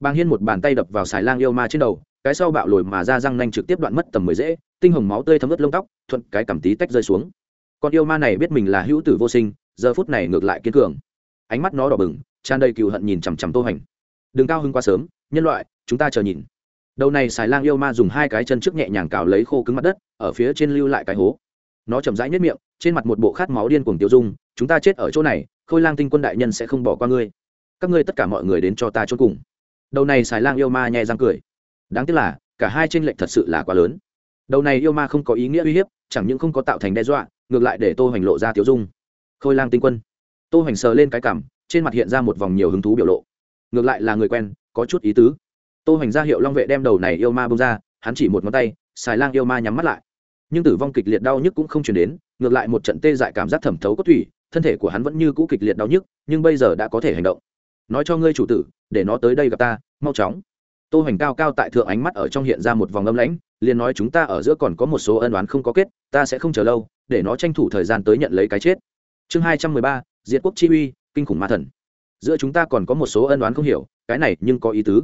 Bàng hiên một bàn tay đập vào xài lang yêu ma trên đầu, cái sau bạo lồi mà ra răng nanh trực tiếp đoạn mất tầm mười dễ, tinh hồng máu tươi thấm ướt lông tóc, thuận cái cảm tí tách rơi xuống. Con yêu ma này biết mình là hữu tử vô sinh, giờ phút này ngược lại kiên cường. Ánh mắt nó đỏ bừng, tràn đầy cừu hận nhìn chằm chằm tô hoành đừng cao hưng quá sớm, nhân loại, chúng ta chờ nhìn. Đầu này xài lang yêu ma dùng hai cái chân trước nhẹ nhàng cào lấy khô cứng mặt đất, ở phía trên lưu lại cái hố. Nó chậm rãi nhất miệng, trên mặt một bộ khát máu điên cuồng tiêu dung, chúng ta chết ở chỗ này, khôi lang tinh quân đại nhân sẽ không bỏ qua ngươi. Các ngươi tất cả mọi người đến cho ta chốt cùng. Đầu này xài lang yêu ma nhẹ răng cười. Đáng tiếc là, cả hai trên lệnh thật sự là quá lớn. Đầu này yêu ma không có ý nghĩa uy hiếp, chẳng những không có tạo thành đe dọa, ngược lại để tô hoành lộ ra tiêu dung. Khôi lang tinh quân. Tô hoành sờ lên cái cảm, trên mặt hiện ra một vòng nhiều hứng thú biểu lộ ngược lại là người quen, có chút ý tứ. Tô hoành ra hiệu long vệ đem đầu này yêu ma bông ra, hắn chỉ một ngón tay xài lang yêu ma nhắm mắt lại. Nhưng tử vong kịch liệt đau nhức cũng không chuyển đến, ngược lại một trận tê dại cảm giác thẩm thấu có thủy thân thể của hắn vẫn như cũ kịch liệt đau nhức, nhưng bây giờ đã có thể hành động. Nói cho ngươi chủ tử, để nó tới đây gặp ta, mau chóng. Tô hoành cao cao tại thượng ánh mắt ở trong hiện ra một vòng âm lãnh, liền nói chúng ta ở giữa còn có một số ân oán không có kết, ta sẽ không chờ lâu, để nó tranh thủ thời gian tới nhận lấy cái chết. Chương hai trăm mười ba, diệt quốc chi uy, kinh khủng ma thần giữa chúng ta còn có một số ân oán không hiểu, cái này nhưng có ý tứ.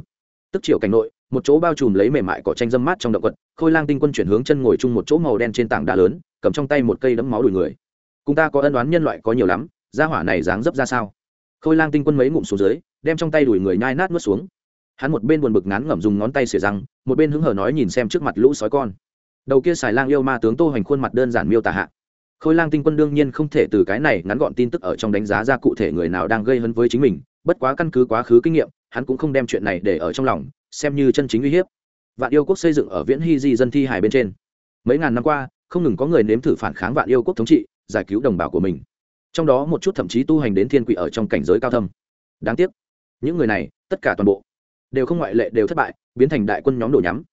Tức chiều cảnh nội, một chỗ bao trùm lấy mềm mại cỏ tranh dâm mát trong động vật khôi lang tinh quân chuyển hướng chân ngồi chung một chỗ màu đen trên tảng đá lớn, cầm trong tay một cây đấm máu đùi người. Cùng ta có ân oán nhân loại có nhiều lắm ra hỏa này dáng dấp ra sao? Khôi lang tinh quân mấy ngụm xuống dưới, đem trong tay đùi người nhai nát n xuống. Hắn một bên buồn bực ngán ngẩm dùng ngón tay xỉa răng, một bên hứng hờ nói nhìn xem trước mặt lũ sói con. Đầu kia xài lang yêu ma tướng tô hoành khuôn mặt đơn giản miêu tả hạ khôi lang tinh quân đương nhiên không thể từ cái này ngắn gọn tin tức ở trong đánh giá ra cụ thể người nào đang gây hấn với chính mình, bất quá căn cứ quá khứ kinh nghiệm, hắn cũng không đem chuyện này để ở trong lòng, xem như chân chính uy hiếp. Vạn yêu quốc xây dựng ở viễn hy di dân thi hài bên trên. Mấy ngàn năm qua, không ngừng có người nếm thử phản kháng vạn yêu quốc thống trị, giải cứu đồng bào của mình. Trong đó một chút thậm chí tu hành đến thiên quỷ ở trong cảnh giới cao thâm. Đáng tiếc, những người này, tất cả toàn bộ, đều không ngoại lệ, đều thất bại, biến thành đại quân nhóm đổ nhắm.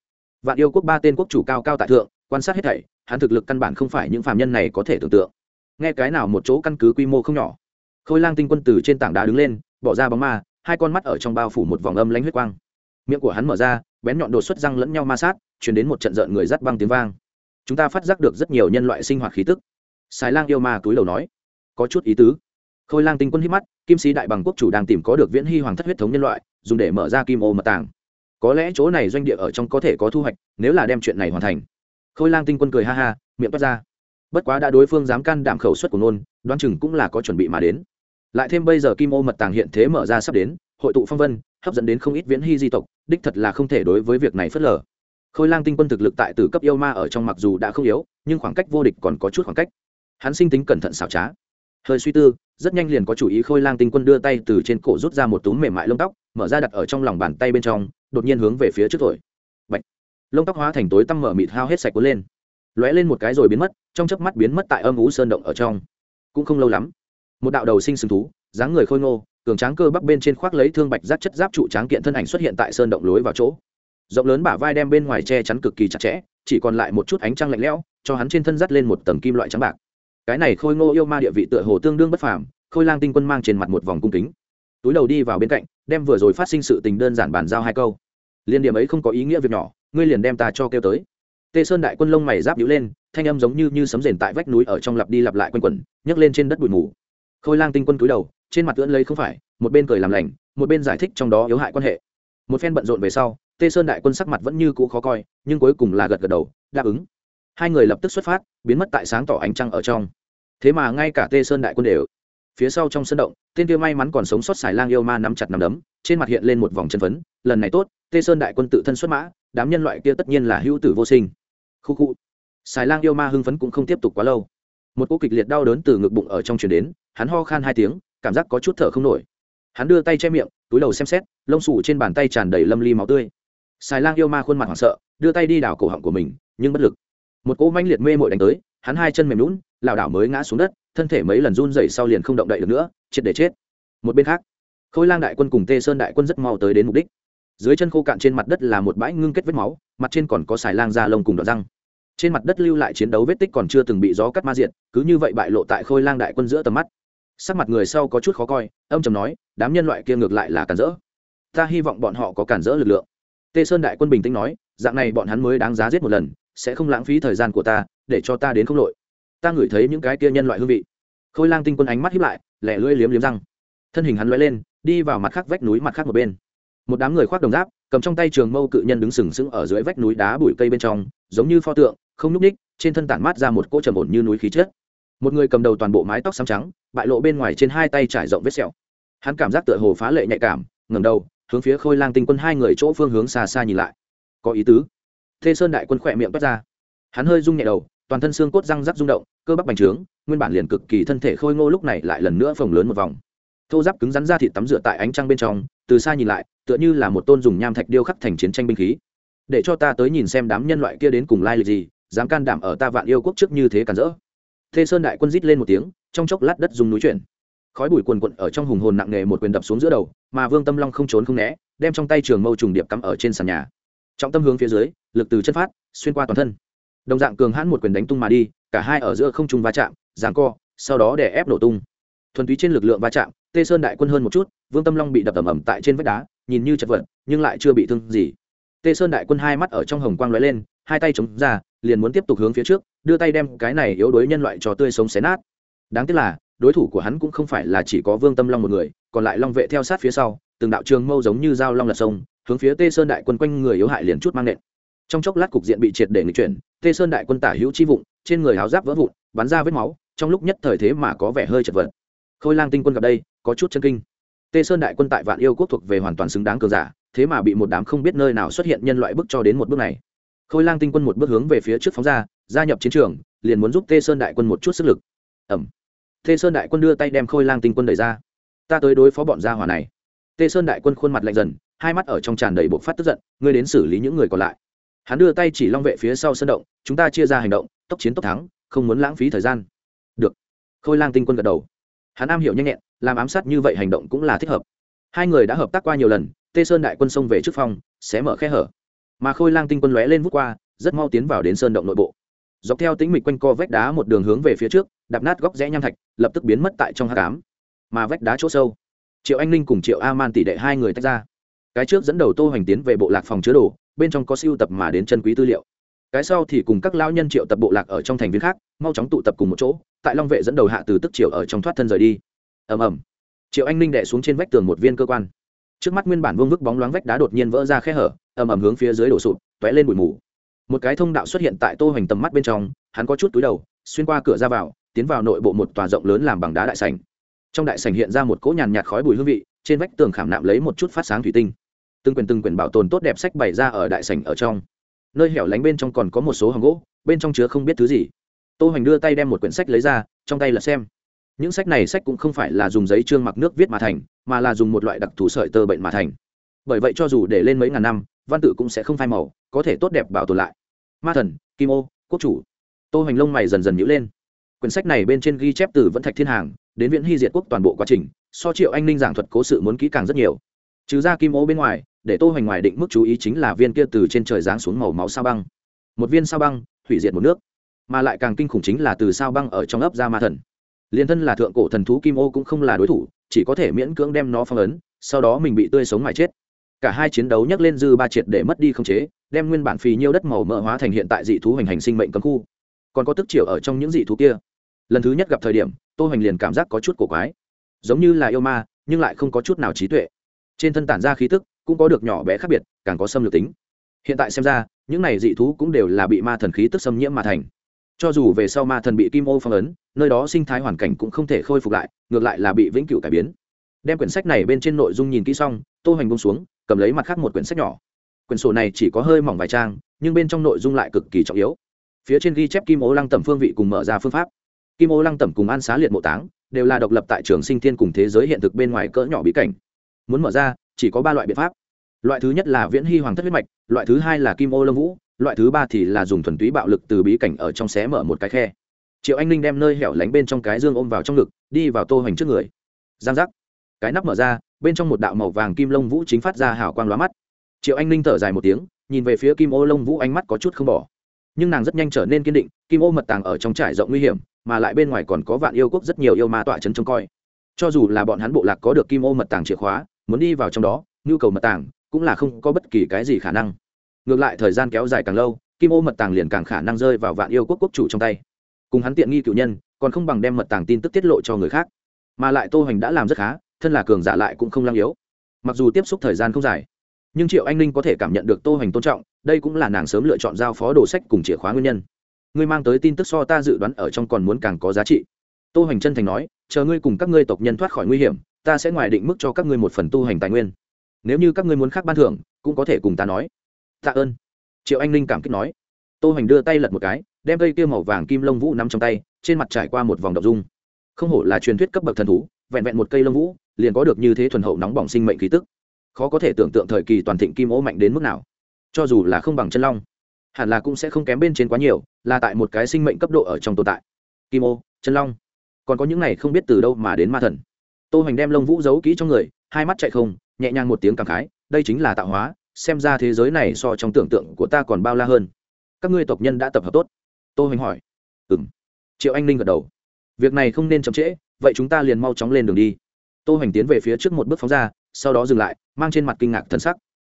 Vạn yêu quốc ba tên quốc chủ cao cao tại thượng, quan sát hết thảy hắn thực lực căn bản không phải những phạm nhân này có thể tưởng tượng. Nghe cái nào một chỗ căn cứ quy mô không nhỏ. Khôi lang tinh quân từ trên tảng đá đứng lên, bỏ ra bóng ma, hai con mắt ở trong bao phủ một vòng âm lãnh huyết quang. Miệng của hắn mở ra, bén nhọn đột xuất răng lẫn nhau ma sát, truyền đến một trận rợn người rắt băng tiếng vang. Chúng ta phát giác được rất nhiều nhân loại sinh hoạt khí tức. Sài lang yêu ma túi lầu nói, có chút ý tứ. Khôi lang tinh quân hít mắt, kim sĩ đại bằng quốc chủ đang tìm có được viễn hy hoàng thất huyết thống nhân loại, dùng để mở ra kim ô mật tàng. Có lẽ chỗ này doanh địa ở trong có thể có thu hoạch, nếu là đem chuyện này hoàn thành khôi lang tinh quân cười ha ha, miệng toát ra. Bất quá đã đối phương dám can đảm khẩu suất của nôn đoán chừng cũng là có chuẩn bị mà đến. Lại thêm bây giờ kim ô mật tàng hiện thế mở ra sắp đến, hội tụ phong vân, hấp dẫn đến không ít viễn hy di tộc, đích thật là không thể đối với việc này phớt lờ. Khôi lang tinh quân thực lực tại từ cấp yêu ma ở trong mặc dù đã không yếu, nhưng khoảng cách vô địch còn có chút khoảng cách. Hắn sinh tính cẩn thận xảo trá. Hơi suy tư, rất nhanh liền có chủ ý khôi lang tinh quân đưa tay từ trên cổ rút ra một túm mềm mại lông tóc, mở ra đặt ở trong lòng bàn tay bên trong, đột nhiên hướng về phía trước thổi lông tóc hóa thành tối tăm mở mịt hao hết sạch cuốn lên. Lóe lên một cái rồi biến mất, trong chớp mắt biến mất tại âm ú sơn động ở trong. Cũng không lâu lắm, một đạo đầu sinh sừng thú, dáng người khôi ngô, cường tráng cơ bắp bên trên khoác lấy thương bạch giáp chất giáp trụ tráng kiện thân ảnh xuất hiện tại sơn động lối vào chỗ. Rộng lớn bả vai đem bên ngoài che chắn cực kỳ chặt chẽ, chỉ còn lại một chút ánh trăng lạnh lẽo, cho hắn trên thân dắt lên một tầng kim loại trắng bạc. Cái này khôi ngô yêu ma địa vị tựa hồ tương đương bất phàm, khôi lang tinh quân mang trên mặt một vòng cung kính. Túi đầu đi vào bên cạnh, đem vừa rồi phát sinh sự tình đơn giản bàn giao hai câu. Liên điểm ấy không có ý nghĩa việc nhỏ ngươi liền đem ta cho kêu tới. Tê sơn đại quân lông mày giáp nhữ lên, thanh âm giống như như sấm rền tại vách núi ở trong lặp đi lặp lại quanh quẩn, nhấc lên trên đất bụi mù. Khôi lang tinh quân cúi đầu, trên mặt tưỡn lấy không phải, một bên cười làm lành, một bên giải thích trong đó yếu hại quan hệ. Một phen bận rộn về sau, tê sơn đại quân sắc mặt vẫn như cũ khó coi, nhưng cuối cùng là gật gật đầu, đáp ứng. Hai người lập tức xuất phát, biến mất tại sáng tỏ ánh trăng ở trong. Thế mà ngay cả tê sơn đại quân đều phía sau trong sân động, tên kia may mắn còn sống sót xài lang yêu ma nắm chặt nắm đấm, trên mặt hiện lên một vòng chân phấn, lần này tốt, tê sơn đại quân tự thân xuất mã, đám nhân loại kia tất nhiên là hữu tử vô sinh. Khu khu. Xài lang yêu ma hưng phấn cũng không tiếp tục quá lâu. Một cô kịch liệt đau đớn từ ngực bụng ở trong chuyển đến, hắn ho khan hai tiếng, cảm giác có chút thở không nổi. Hắn đưa tay che miệng, túi đầu xem xét, lông sủ trên bàn tay tràn đầy lâm ly máu tươi. Xài lang yêu ma khuôn mặt hoảng sợ, đưa tay đi đào cổ họng của mình, nhưng bất lực. Một cỗ manh liệt mê mội đánh tới, hắn hai chân mềm lún lảo đảo mới ngã xuống đất thân thể mấy lần run rẩy sau liền không động đậy được nữa, triệt để chết. Một bên khác, khôi lang đại quân cùng tê sơn đại quân rất mau tới đến mục đích. Dưới chân khô cạn trên mặt đất là một bãi ngưng kết vết máu, mặt trên còn có xài lang da lông cùng đoạn răng. Trên mặt đất lưu lại chiến đấu vết tích còn chưa từng bị gió cắt ma diện cứ như vậy bại lộ tại khôi lang đại quân giữa tầm mắt. Sắc mặt người sau có chút khó coi, âm trầm nói, đám nhân loại kia ngược lại là cản rỡ. Ta hy vọng bọn họ có cản rỡ lực lượng. Tê sơn đại quân bình tĩnh nói, dạng này bọn hắn mới đáng giá giết một lần, sẽ không lãng phí thời gian của ta, để cho ta đến không lội ta ngửi thấy những cái kia nhân loại hương vị. Khôi lang tinh quân ánh mắt hiếp lại lẹ lưỡi liếm liếm răng. Thân hình hắn lóe lên, đi vào mặt khác vách núi mặt khác một bên. Một đám người khoác đồng giáp, cầm trong tay trường mâu cự nhân đứng sừng sững ở dưới vách núi đá bụi cây bên trong, giống như pho tượng, không n ú c ních trên thân tản mát ra một cỗ trầm ổn như núi khí chết một người cầm đầu toàn bộ mái tóc xám trắng, bại lộ bên ngoài trên hai tay trải rộng vết sẹo. Hắn cảm giác tựa hồ phá lệ nhạy cảm ngầm đầu, hướng phía khôi lang tinh quân hai người chỗ phương hướng xa xa nhìn lại. Có ý tứ. Thê sơn đại quân khỏe miệng toát ra. Hắn hơi rung nhẹ đầu toàn thân xương cốt răng rắc rung động, cơ bắp bành trướng, nguyên bản liền cực kỳ thân thể khôi ngô lúc này lại lần nữa phồng lớn một vòng. Thô giáp cứng rắn ra thịt tắm rửa tại ánh trăng bên trong, từ xa nhìn lại, tựa như là một tôn dùng nham thạch điêu khắc thành chiến tranh binh khí. Để cho ta tới nhìn xem đám nhân loại kia đến cùng lai lịch gì, dám can đảm ở ta vạn yêu quốc trước như thế cản rỡ. Thê sơn đại quân rít lên một tiếng, trong chốc lát đất dùng núi chuyển. Khói bụi quần quận ở trong hùng hồn nặng nề một quyền đập xuống giữa đầu, mà vương tâm long không trốn không né, đem trong tay trường mâu trùng điệp cắm ở trên sàn nhà. Trọng tâm hướng phía dưới, lực từ chất phát, xuyên qua toàn thân đồng dạng cường hãn một quyền đánh tung mà đi, cả hai ở giữa không trung va chạm giáng co, sau đó đè ép nổ tung. Thuần túy trên lực lượng va chạm, tê sơn đại quân hơn một chút, vương tâm long bị đập ầm ầm tại trên vách đá, nhìn như chật vật, nhưng lại chưa bị thương gì. Tê sơn đại quân hai mắt ở trong hồng quang lóe lên, hai tay chống ra, liền muốn tiếp tục hướng phía trước, đưa tay đem cái này yếu đuối nhân loại trò tươi sống xé nát. Đáng tiếc là, đối thủ của hắn cũng không phải là chỉ có vương tâm long một người, còn lại long vệ theo sát phía sau, từng đạo trường mâu giống như dao long lật sông, hướng phía tê sơn đại quân quanh người yếu hại liền chút mang nện. Trong chốc lát cục diện bị triệt để nghịch chuyển tê sơn đại quân tả hữu chi vụng, trên người háo giáp vỡ vụn, bắn ra vết máu, trong lúc nhất thời thế mà có vẻ hơi chật vật. Khôi lang tinh quân gặp đây, có chút chân kinh. Tê sơn đại quân tại vạn yêu quốc thuộc về hoàn toàn xứng đáng cường giả, thế mà bị một đám không biết nơi nào xuất hiện nhân loại bước cho đến một bước này. Khôi lang tinh quân một bước hướng về phía trước phóng ra, gia nhập chiến trường, liền muốn giúp tê sơn đại quân một chút sức lực. Ẩm tê sơn đại quân đưa tay đem khôi lang tinh quân đẩy ra. Ta tới đối phó bọn gia hỏa này. Tê sơn đại quân khuôn mặt lạnh dần, hai mắt ở trong tràn đầy bộ phát tức giận, ngươi đến xử lý những người còn lại hắn đưa tay chỉ long vệ phía sau sân động, chúng ta chia ra hành động, tốc chiến tốc thắng, không muốn lãng phí thời gian. Được. Khôi lang tinh quân gật đầu. Hắn am hiểu nhanh nhẹn, làm ám sát như vậy hành động cũng là thích hợp. Hai người đã hợp tác qua nhiều lần, tê sơn đại quân xông về trước phòng, sẽ mở khe hở. Mà khôi lang tinh quân lóe lên vút qua, rất mau tiến vào đến sơn động nội bộ. Dọc theo tính mịch quanh co vách đá một đường hướng về phía trước, đạp nát góc rẽ nham thạch, lập tức biến mất tại trong hát cám mà vách đá chỗ sâu, triệu anh ninh cùng triệu a man tỷ đệ hai người tách ra. Cái trước dẫn đầu tô hoành tiến về bộ lạc phòng chứa đồ bên trong có siêu tập mà đến chân quý tư liệu. Cái sau thì cùng các lão nhân triệu tập bộ lạc ở trong thành viên khác, mau chóng tụ tập cùng một chỗ, tại long vệ dẫn đầu hạ từ tức triệu ở trong thoát thân rời đi. Ầm ầm. Triệu anh ninh đẻ xuống trên vách tường một viên cơ quan. Trước mắt nguyên bản vương vức bóng loáng vách đá đột nhiên vỡ ra khe hở, ầm ầm hướng phía dưới đổ sụp t lên bụi mù. Một cái thông đạo xuất hiện tại tô hoành tầm mắt bên trong, hắn có chút túi đầu, xuyên qua cửa ra vào, tiến vào nội bộ một tòa rộng lớn làm bằng đá đại sành trong đại sành hiện ra một cỗ nhàn nhạt khói bụi hương vị, trên vách tường khảm nạm lấy một chút phát sáng thủy tinh từng quyển từng quyển bảo tồn tốt đẹp sách bày ra ở đại sảnh ở trong. Nơi hẻo lánh bên trong còn có một số hàng gỗ, bên trong chứa không biết thứ gì. Tô hoành đưa tay đem một quyển sách lấy ra, trong tay là xem. Những sách này sách cũng không phải là dùng giấy trương mặc nước viết mà thành, mà là dùng một loại đặc thù sợi tơ bệnh mà thành. Bởi vậy cho dù để lên mấy ngàn năm, văn tự cũng sẽ không phai màu, có thể tốt đẹp bảo tồn lại. Ma thần, kim ô, quốc chủ. Tô hoành lông mày dần dần nhữ lên. Quyển sách này bên trên ghi chép từ vẫn thạch thiên hàng, đến viễn hy diệt quốc toàn bộ quá trình, so triệu anh ninh giảng thuật cố sự muốn kỹ càng rất nhiều. Trừ ra kim ô bên ngoài để tô hoành ngoài định mức chú ý chính là viên kia từ trên trời giáng xuống màu máu sao băng. Một viên sao băng, hủy diệt một nước, mà lại càng kinh khủng chính là từ sao băng ở trong ấp ra ma thần. Liên thân là thượng cổ thần thú kim ô cũng không là đối thủ, chỉ có thể miễn cưỡng đem nó phong ấn, sau đó mình bị tươi sống mà chết. Cả hai chiến đấu nhắc lên dư ba triệt để mất đi không chế, đem nguyên bản phì nhiêu đất màu mỡ hóa thành hiện tại dị thú hoành hành sinh mệnh cấm khu. Còn có tức triệu ở trong những dị thú kia. Lần thứ nhất gặp thời điểm, tô hoành liền cảm giác có chút cổ quái. Giống như là yêu ma, nhưng lại không có chút nào trí tuệ trên thân tản ra khí tức, cũng có được nhỏ bé khác biệt, càng có xâm lược tính. Hiện tại xem ra, những này dị thú cũng đều là bị ma thần khí tức xâm nhiễm mà thành. Cho dù về sau ma thần bị kim ô phong ấn, nơi đó sinh thái hoàn cảnh cũng không thể khôi phục lại, ngược lại là bị vĩnh cửu cải biến. Đem quyển sách này bên trên nội dung nhìn kỹ xong, tô hoành bông xuống, cầm lấy mặt khác một quyển sách nhỏ. Quyển sổ này chỉ có hơi mỏng vài trang, nhưng bên trong nội dung lại cực kỳ trọng yếu. Phía trên ghi chép kim ô lăng tẩm phương vị cùng mở ra phương pháp. Kim ô lăng tẩm cùng an xá liệt mộ táng đều là độc lập tại trường sinh thiên cùng thế giới hiện thực bên ngoài cỡ nhỏ bí cảnh muốn mở ra, chỉ có ba loại biện pháp. Loại thứ nhất là viễn hy hoàng thất huyết mạch, loại thứ hai là kim ô lâm vũ, loại thứ ba thì là dùng thuần túy bạo lực từ bí cảnh ở trong xé mở một cái khe. Triệu anh ninh đem nơi hẻo lánh bên trong cái dương ôm vào trong ngực, đi vào tô hoành trước người. Giang giác. Cái nắp mở ra, bên trong một đạo màu vàng kim lông vũ chính phát ra hào quang lóa mắt. Triệu anh ninh thở dài một tiếng, nhìn về phía kim ô lông vũ ánh mắt có chút không bỏ. Nhưng nàng rất nhanh trở nên kiên định, kim ô mật tàng ở trong trải rộng nguy hiểm, mà lại bên ngoài còn có vạn yêu quốc rất nhiều yêu ma tọa trấn trông coi. Cho dù là bọn hắn bộ lạc có được kim ô mật tàng chìa khóa muốn đi vào trong đó, nhu cầu mật tàng cũng là không có bất kỳ cái gì khả năng. Ngược lại thời gian kéo dài càng lâu, kim ô mật tàng liền càng khả năng rơi vào vạn yêu quốc quốc chủ trong tay. Cùng hắn tiện nghi cựu nhân, còn không bằng đem mật tàng tin tức tiết lộ cho người khác. Mà lại tô hoành đã làm rất khá, thân là cường giả lại cũng không lăng yếu. Mặc dù tiếp xúc thời gian không dài, nhưng triệu anh ninh có thể cảm nhận được tô hoành tôn trọng, đây cũng là nàng sớm lựa chọn giao phó đồ sách cùng chìa khóa nguyên nhân. Ngươi mang tới tin tức so ta dự đoán ở trong còn muốn càng có giá trị. Tô hoành chân thành nói, chờ ngươi cùng các ngươi tộc nhân thoát khỏi nguy hiểm ta sẽ ngoài định mức cho các ngươi một phần tu hành tài nguyên. Nếu như các ngươi muốn khác ban thưởng, cũng có thể cùng ta nói. Tạ ơn. Triệu anh linh cảm kích nói. Tô hoành đưa tay lật một cái, đem cây kia màu vàng kim lông vũ nắm trong tay, trên mặt trải qua một vòng đậu dung. Không hổ là truyền thuyết cấp bậc thần thú, vẹn vẹn một cây lông vũ, liền có được như thế thuần hậu nóng bỏng sinh mệnh khí tức. Khó có thể tưởng tượng thời kỳ toàn thịnh kim ô mạnh đến mức nào. Cho dù là không bằng chân long, hẳn là cũng sẽ không kém bên trên quá nhiều, là tại một cái sinh mệnh cấp độ ở trong tồn tại. Kim ô, chân long, còn có những này không biết từ đâu mà đến ma thần tô hoành đem lông vũ giấu kỹ trong người, hai mắt chạy không, nhẹ nhàng một tiếng cảm khái, đây chính là tạo hóa, xem ra thế giới này so trong tưởng tượng của ta còn bao la hơn. Các ngươi tộc nhân đã tập hợp tốt. Tô hoành hỏi. Ừ m triệu anh Linh gật đầu. Việc này không nên chậm trễ, vậy chúng ta liền mau chóng lên đường đi. Tô hoành tiến về phía trước một bước phóng ra, sau đó dừng lại, mang trên mặt kinh ngạc thân sắc.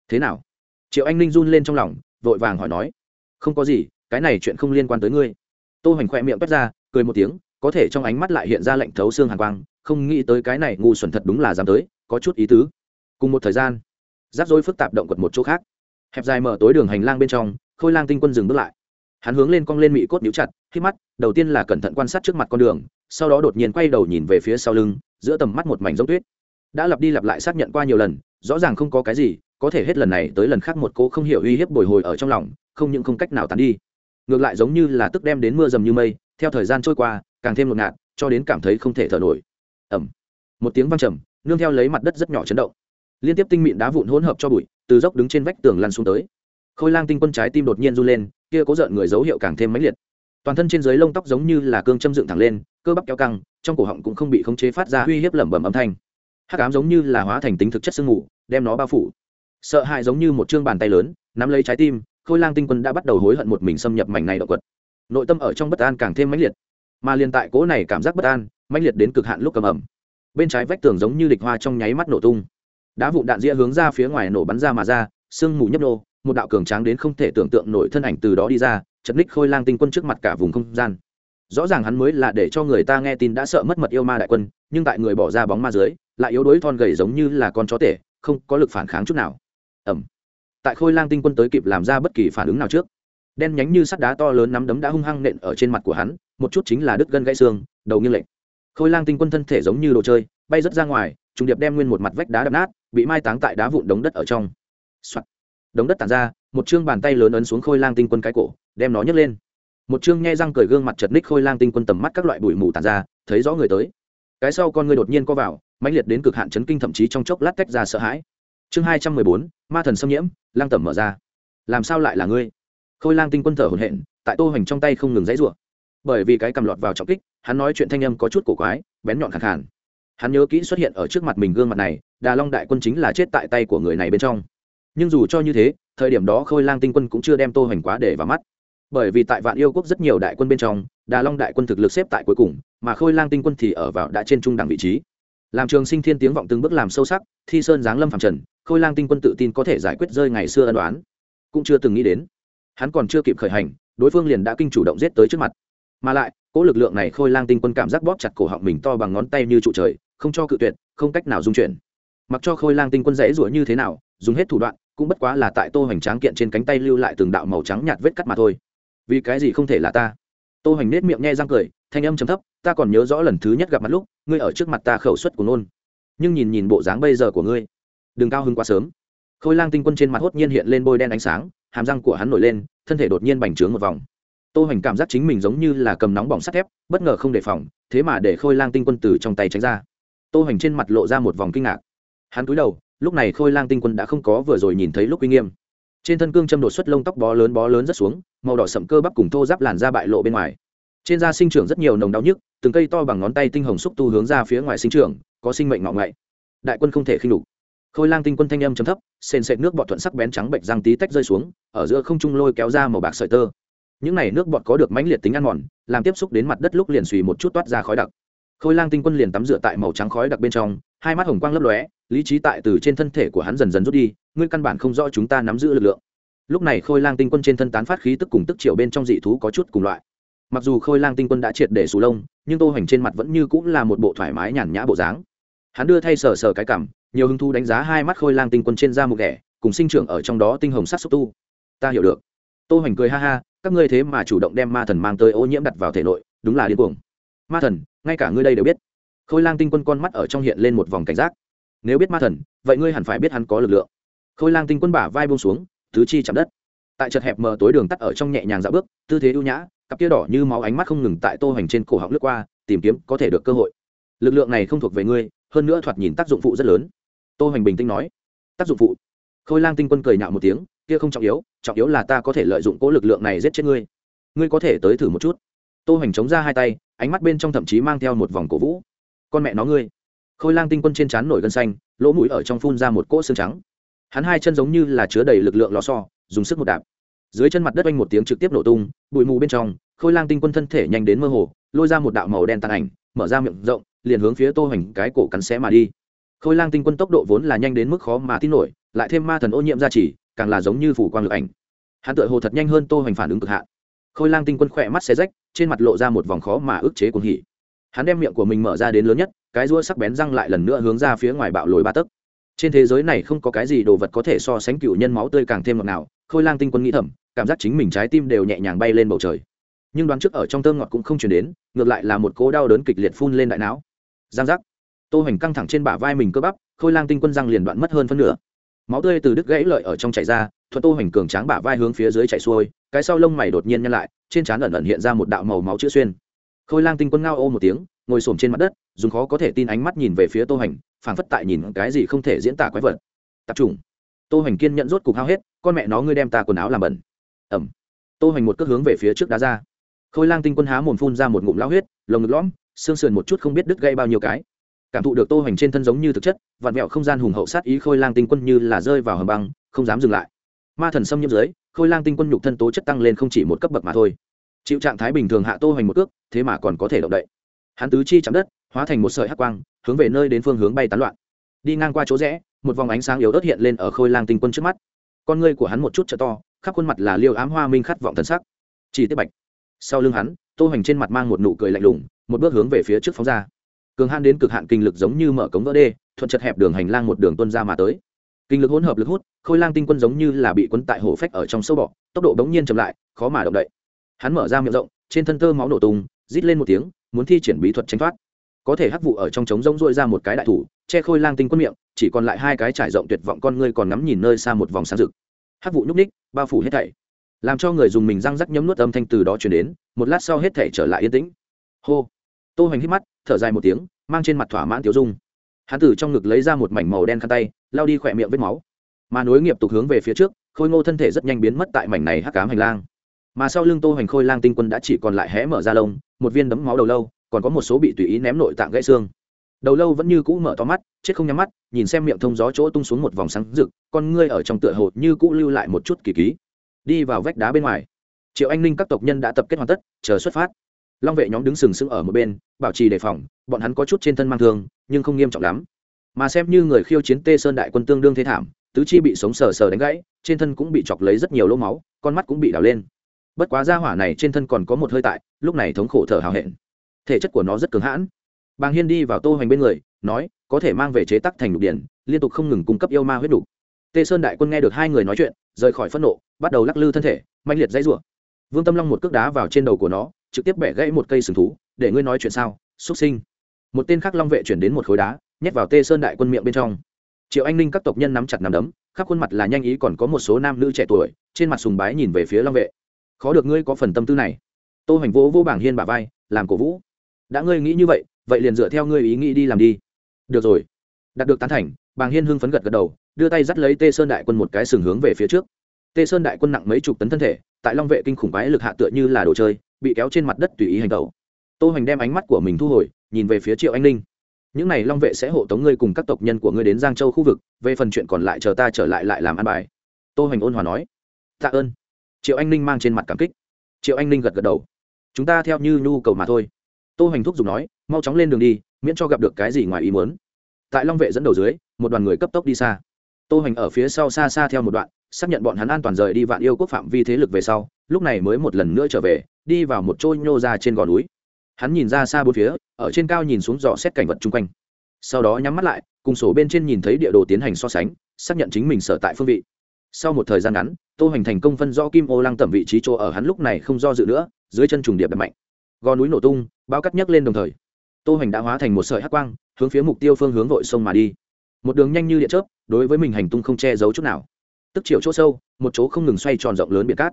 Thế nào? Triệu anh Linh run lên trong lòng, vội vàng hỏi nói. Không có gì, cái này chuyện không liên quan tới ngươi. Tô hoành khỏe miệng toát ra, cười một tiếng có thể trong ánh mắt lại hiện ra lệnh thấu xương hàn quang, không nghĩ tới cái này ngu xuẩn thật đúng là dám tới, có chút ý tứ. Cùng một thời gian, rắc rối phức tạp động quật một chỗ khác. Hẹp dài mở tối đường hành lang bên trong, khôi lang tinh quân dừng bước lại. Hắn hướng lên cong lên mị cốt níu chặt, khi mắt, đầu tiên là cẩn thận quan sát trước mặt con đường, sau đó đột nhiên quay đầu nhìn về phía sau lưng, giữa tầm mắt một mảnh dốc tuyết. Đã lặp đi lặp lại xác nhận qua nhiều lần, rõ ràng không có cái gì, có thể hết lần này tới lần khác một cô không hiểu uy hiếp bồi hồi ở trong lòng, không những không cách nào tán đi. Ngược lại giống như là tức đem đến mưa dầm như mây, theo thời gian trôi qua càng thêm ngột ngạt, cho đến cảm thấy không thể thở nổi. Ẩm một tiếng văng trầm, nương theo lấy mặt đất rất nhỏ chấn động. Liên tiếp tinh mịn đá vụn hỗn hợp cho bụi, từ dốc đứng trên vách tường lăn xuống tới. Khôi lang tinh quân trái tim đột nhiên run lên, kia cố rợn người dấu hiệu càng thêm mãnh liệt. Toàn thân trên dưới lông tóc giống như là cương châm dựng thẳng lên, cơ bắp kéo căng, trong cổ họng cũng không bị khống chế phát ra uy hiếp lẩm bẩm âm thanh. Hắc ám giống như là hóa thành tính thực chất sương mù, đem nó bao phủ. Sợ hãi giống như một chương bàn tay lớn, nắm lấy trái tim, khôi lang tinh quân đã bắt đầu hối hận một mình xâm nhập mảnh này động quật. Nội tâm ở trong bất an càng thêm mãnh liệt mà liền tại cỗ này cảm giác bất an, mãnh liệt đến cực hạn lúc cầm ẩm. Bên trái vách tường giống như địch hoa trong nháy mắt nổ tung. Đá vụn đạn dĩa hướng ra phía ngoài nổ bắn ra mà ra, sương mù nhấp nô, một đạo cường tráng đến không thể tưởng tượng nổi thân ảnh từ đó đi ra, chật ních khôi lang tinh quân trước mặt cả vùng không gian. Rõ ràng hắn mới là để cho người ta nghe tin đã sợ mất mật yêu ma đại quân, nhưng tại người bỏ ra bóng ma dưới, lại yếu đuối thon gầy giống như là con chó tể, không có lực phản kháng chút nào. Ẩm. Tại khôi lang tinh quân tới kịp làm ra bất kỳ phản ứng nào trước, đen nhánh như sắt đá to lớn nắm đấm đã hung hăng nện ở trên mặt của hắn một chút chính là đứt gân gãy xương đầu nghiêng lệch. Khôi lang tinh quân thân thể giống như đồ chơi bay rất ra ngoài trùng điệp đem nguyên một mặt vách đá đập nát bị mai táng tại đá vụn đống đất ở trong、Soạn. đống đất tản ra một chương bàn tay lớn ấn xuống khôi lang tinh quân cái cổ đem nó nhấc lên. Một chương nghe răng cười gương mặt chợt ních khôi lang tinh quân tầm mắt các loại bụi mù tản ra thấy rõ người tới. Cái sau con người đột nhiên co vào mãnh liệt đến cực hạn chấn kinh thậm chí trong chốc lát tách ra sợ hãi. Chương hai trăm mười bốn ma thần xâm nhiễm lang tầm mở ra. Làm sao lại là ngươi? Khôi lang tinh quân thở hổn hển, tại tô hoành trong tay không ngừng dãy ruộng bởi vì cái cầm lọt vào trọng kích, hắn nói chuyện thanh âm có chút cổ quái, bén nhọn khẳng khản hắn nhớ kỹ xuất hiện ở trước mặt mình gương mặt này, đà long đại quân chính là chết tại tay của người này bên trong. Nhưng dù cho như thế, thời điểm đó khôi lang tinh quân cũng chưa đem tô hoành quá để vào mắt. Bởi vì tại vạn yêu quốc rất nhiều đại quân bên trong, đà long đại quân thực lực xếp tại cuối cùng, mà khôi lang tinh quân thì ở vào đã trên trung đẳng vị trí. Làm trường sinh thiên tiếng vọng từng bước làm sâu sắc, thi sơn giáng lâm phạm trần, khôi lang tinh quân tự tin có thể giải quyết rơi ngày xưa ân đoán cũng chưa từng nghĩ đến, hắn còn chưa kịp khởi hành, đối phương liền đã kinh chủ động giết tới trước mặt mà lại, cỗ lực lượng này khôi lang tinh quân cảm giác bóp chặt cổ họng mình to bằng ngón tay như trụ trời, không cho cự tuyệt, không cách nào dung chuyển. Mặc cho khôi lang tinh quân dễ rủa như thế nào, dùng hết thủ đoạn, cũng bất quá là tại tô hoành tráng kiện trên cánh tay lưu lại từng đạo màu trắng nhạt vết cắt mà thôi. Vì cái gì không thể là ta? Tô hoành nết miệng nhe răng cười, thanh âm chấm thấp, ta còn nhớ rõ lần thứ nhất gặp mặt lúc, ngươi ở trước mặt ta khẩu suất của nôn nhưng nhìn nhìn bộ dáng bây giờ của ngươi, đừng cao hứng quá sớm. Khôi lang tinh quân trên mặt hốt nhiên hiện lên bôi đen ánh sáng, hàm răng của hắn nổi lên, thân thể đột nhiên bành trướng một vòng tô hoành cảm giác chính mình giống như là cầm nóng bỏng sắt thép, bất ngờ không đề phòng, thế mà để khôi lang tinh quân từ trong tay tránh ra. Tô hoành trên mặt lộ ra một vòng kinh ngạc. Hắn cúi đầu, lúc này khôi lang tinh quân đã không có vừa rồi nhìn thấy lúc uy nghiêm. Trên thân cương châm đột xuất lông tóc bó lớn bó lớn rất xuống, màu đỏ sậm cơ bắp cùng thô giáp làn da bại lộ bên ngoài. Trên da sinh trưởng rất nhiều nồng đau nhức, từng cây to bằng ngón tay tinh hồng xúc tu hướng ra phía ngoài sinh trưởng, có sinh mệnh ngọ ngậy. Đại quân không thể khinh đủ khôi lang tinh quân thanh âm chấm thấp, sền sệt nước bọt thuận sắc bén trắng bệnh răng tí tách rơi xuống, ở giữa không trung lôi kéo ra màu bạc sợi tơ những này nước bọt có được mãnh liệt tính ăn mòn, làm tiếp xúc đến mặt đất lúc liền suy một chút toát ra khói đặc. Khôi lang tinh quân liền tắm rửa tại màu trắng khói đặc bên trong, hai mắt hồng quang lấp lóe, lý trí tại từ trên thân thể của hắn dần dần rút đi nguyên căn bản không rõ chúng ta nắm giữ lực lượng. Lúc này khôi lang tinh quân trên thân tán phát khí tức cùng tức triệu bên trong dị thú có chút cùng loại. Mặc dù khôi lang tinh quân đã triệt để sù lông, nhưng tô hoành trên mặt vẫn như cũng là một bộ thoải mái nhàn nhã bộ dáng. Hắn đưa thay sờ sờ cái cảm nhiều hứng thú đánh giá hai mắt khôi lang tinh quân trên da mục ghẻ cùng sinh trưởng ở trong đó tinh hồng sắc xúc tu. Ta hiểu được. Tô hoành cười ha ha các ngươi thế mà chủ động đem ma thần mang tới ô nhiễm đặt vào thể nội, đúng là điên cuồng. Ma thần, ngay cả ngươi đây đều biết. Khôi lang tinh quân con mắt ở trong hiện lên một vòng cảnh giác. Nếu biết ma thần, vậy ngươi hẳn phải biết hắn có lực lượng. Khôi lang tinh quân bả vai bông xuống, tứ chi chạm đất. Tại chật hẹp mờ tối đường tắt ở trong nhẹ nhàng dạo bước, tư thế ưu nhã, cặp kia đỏ như máu ánh mắt không ngừng tại tô hoành trên cổ họng lướt qua, tìm kiếm có thể được cơ hội. Lực lượng này không thuộc về ngươi, hơn nữa thoạt nhìn tác dụng phụ rất lớn. Tô hoành bình tĩnh nói. Tác dụng phụ. Khôi lang tinh quân cười nhạo một tiếng kia không trọng yếu trọng yếu là ta có thể lợi dụng cỗ lực lượng này giết chết ngươi. Ngươi có thể tới thử một chút. Tô hoành chống ra hai tay, ánh mắt bên trong thậm chí mang theo một vòng cổ vũ. Con mẹ nó ngươi. Khôi lang tinh quân trên trán nổi gân xanh, lỗ mũi ở trong phun ra một cỗ xương trắng. Hắn hai chân giống như là chứa đầy lực lượng lò xo, dùng sức một đạp. Dưới chân mặt đất oanh một tiếng trực tiếp nổ tung, bụi mù bên trong, khôi lang tinh quân thân thể nhanh đến mơ hồ, lôi ra một đạo màu đen tàn ảnh, mở ra miệng rộng, liền hướng phía tô hoành cái cổ cắn xé mà đi. Khôi lang tinh quân tốc độ vốn là nhanh đến mức khó mà tin nổi, lại thêm ma thần ô nhiễm gia trì càng là giống như phủ quang lực ảnh. Hắn tựa hồ thật nhanh hơn tô hoành phản ứng cực hạn. Khôi lang tinh quân khỏe mắt xe rách, trên mặt lộ ra một vòng khó mà ức chế cuồng hỉ. Hắn đem miệng của mình mở ra đến lớn nhất, cái rua sắc bén răng lại lần nữa hướng ra phía ngoài bạo lồi ba tấc. Trên thế giới này không có cái gì đồ vật có thể so sánh cựu nhân máu tươi càng thêm ngọt nào khôi lang tinh quân nghĩ thầm, cảm giác chính mình trái tim đều nhẹ nhàng bay lên bầu trời. Nhưng đoán trước ở trong tơ ngọt cũng không chuyển đến, ngược lại là một cỗ đau đớn kịch liệt phun lên đại não. Giang giác. Tô hoành căng thẳng trên bả vai mình cơ bắp, khôi lang tinh quân răng liền đoạn mất hơn phân nửa máu tươi từ đứt gãy lợi ở trong chảy ra, thuận tô hoành cường tráng bả vai hướng phía dưới chảy xuôi, cái sau lông mày đột nhiên nhăn lại, trên trán ẩn ẩn hiện ra một đạo màu máu chữ xuyên. Khôi lang tinh quân ngao ô một tiếng, ngồi s trên mặt đất, dùng khó có thể tin ánh mắt nhìn về phía tô hoành, phảng phất tại nhìn cái gì không thể diễn tả quái vật. Tập trung. Tô hoành kiên nhận rốt cục hao hết, con mẹ nó, ngươi đem ta quần áo làm bẩn. Ẩm tô hoành một cước hướng về phía trước đá ra. Khôi lang tinh quân há mồm phun ra một ngụm lao huyết, lồng ngực lõm, xương sườn một chút không biết đứt gây bao nhiêu cái cảm thụ được tô hoành trên thân giống như thực chất vạn mẹo không gian hùng hậu sát ý khôi lang tinh quân như là rơi vào hầm băng, không dám dừng lại. Ma thần xâm nhiễm dưới, khôi lang tinh quân nhục thân tố chất tăng lên không chỉ một cấp bậc mà thôi. Chịu trạng thái bình thường hạ tô hoành một cước, thế mà còn có thể động đậy. Hắn tứ chi chạm đất, hóa thành một sợi hắc quang, hướng về nơi đến phương hướng bay tán loạn. Đi ngang qua chỗ rẽ, một vòng ánh sáng yếu ớt hiện lên ở khôi lang tinh quân trước mắt. Con ngươi của hắn một chút trợ to, khắp khuôn mặt là liêu ám hoa minh khát vọng thần sắc. Chỉ tiếp bạch. Sau lưng hắn, tô hoành trên mặt mang một nụ cười lạnh lùng, một bước hướng về phía trước phóng ra cường hạn đến cực hạn kinh lực giống như mở cống vỡ đê, thuận chật hẹp đường hành lang một đường tuân ra mà tới. Kinh lực hỗn hợp lực hút, khôi lang tinh quân giống như là bị quấn tại hổ phách ở trong sâu bọ, tốc độ bỗng nhiên chậm lại, khó mà động đậy. Hắn mở ra miệng rộng, trên thân tơ máu nổ tung, rít lên một tiếng, muốn thi triển bí thuật tranh thoát. Có thể hắc vụ ở trong trống rông dội ra một cái đại thủ, che khôi lang tinh quân miệng, chỉ còn lại hai cái trải rộng tuyệt vọng con ngươi còn ngắm nhìn nơi xa một vòng sáng rực. Hắc vụ nhúc ních bao phủ hết thảy, làm cho người dùng mình răng rắc nhấm nuốt âm thanh từ đó truyền đến, một lát sau hết thảy trở lại yên tĩnh. Hô, tô hoành hít mắt thở dài một tiếng, mang trên mặt thỏa mãn tiểu dung. Hắn từ trong ngực lấy ra một mảnh màu đen khăn tay lao đi khỏe miệng vết máu. Mà nối nghiệp tục hướng về phía trước, khôi ngô thân thể rất nhanh biến mất tại mảnh này hắc cám hành lang. Mà sau lưng tô hoành khôi lang tinh quân đã chỉ còn lại hé mở ra lông, một viên đấm máu đầu lâu, còn có một số bị tùy ý ném nội tạng gãy xương. Đầu lâu vẫn như cũ mở to mắt, chết không nhắm mắt, nhìn xem miệng thông gió chỗ tung xuống một vòng sáng rực, con ngươi ở trong tựa hồ như cũ lưu lại một chút kỳ ký. Đi vào vách đá bên ngoài. Triệu anh ninh các tộc nhân đã tập kết hoàn tất, chờ xuất phát long vệ nhóm đứng sừng sững ở một bên, bảo trì đề phòng, bọn hắn có chút trên thân mang thương, nhưng không nghiêm trọng lắm. Mà xem như người khiêu chiến tê sơn đại quân tương đương thế thảm, tứ chi bị sống sờ sờ đánh gãy, trên thân cũng bị chọc lấy rất nhiều lỗ máu, con mắt cũng bị đào lên. Bất quá ra hỏa này trên thân còn có một hơi tại, lúc này thống khổ thở hào hẹn. Thể chất của nó rất cứng hãn. Bàng hiên đi vào tô hoành bên người, nói, có thể mang về chế tắc thành lục điển liên tục không ngừng cung cấp yêu ma huyết đục tê sơn đại quân nghe được hai người nói chuyện, rời khỏi phẫn nộ, bắt đầu lắc lư thân thể mạnh liệt dãy rủa. Vương tâm long một cước đá vào trên đầu của nó trực tiếp bẻ gãy một cây sừng thú, để ngươi nói chuyện sao? Xuất sinh. Một tên khác long vệ chuyển đến một khối đá, nhét vào tê sơn đại quân miệng bên trong. Triệu anh ninh các tộc nhân nắm chặt nắm đấm, khắp khuôn mặt là nhanh ý còn có một số nam nữ trẻ tuổi, trên mặt sùng bái nhìn về phía long vệ. Khó được ngươi có phần tâm tư này. Tô Hành vỗ vô bảng hiên bà vai, làm cổ vũ. Đã ngươi nghĩ như vậy vậy liền dựa theo ngươi ý nghĩ đi làm đi. Được rồi. Đạt được tán thành bàng hiên hưng phấn gật gật đầu, đưa tay dắt lấy tê sơn đại quân một cái sừng hướng về phía trước tê sơn đại quân nặng mấy chục tấn thân thể, tại long vệ kinh khủng quái lực hạ tựa như là đồ chơi, bị kéo trên mặt đất tùy ý hành tẩu. Tô hoành đem ánh mắt của mình thu hồi, nhìn về phía triệu anh linh những n à y long vệ sẽ hộ tống ngươi cùng các tộc nhân của ngươi đến giang châu khu vực, về phần chuyện còn lại chờ ta trở lại lại làm ăn bài. Tô hoành ôn hòa nói. Tạ ơn. Triệu anh ninh mang trên mặt cảm kích. Triệu anh ninh gật gật đầu. Chúng ta theo như nhu cầu mà thôi. Tô hoành thúc giục nói, mau chóng lên đường đi, miễn cho gặp được cái gì ngoài ý muốn. Tại long vệ dẫn đầu dưới, một đoàn người cấp tốc đi xa. Tô hoành ở phía sau xa xa theo một đoạn xác nhận bọn hắn an toàn rời đi vạn yêu quốc phạm vi thế lực về sau, lúc này mới một lần nữa trở về, đi vào một trôi nhô ra trên gò núi. Hắn nhìn ra xa bốn phía, ở trên cao nhìn xuống dò xét cảnh vật chung quanh. Sau đó nhắm mắt lại, cùng sổ bên trên nhìn thấy địa đồ tiến hành so sánh, xác nhận chính mình sở tại phương vị. Sau một thời gian ngắn, tô hoành thành công phân do kim ô lăng tẩm vị trí chỗ ở hắn lúc này không do dự nữa, dưới chân trùng điệp đập mạnh. Gò núi nổ tung, bao cắt nhấc lên đồng thời. Tô hoành đã hóa thành một sợi hắc quang, hướng phía mục tiêu phương hướng vội sông mà đi. Một đường nhanh như điện chớp, đối với mình hành tung không che giấu chút nào tức chiều chỗ sâu, một chỗ không ngừng xoay tròn rộng lớn biển cát.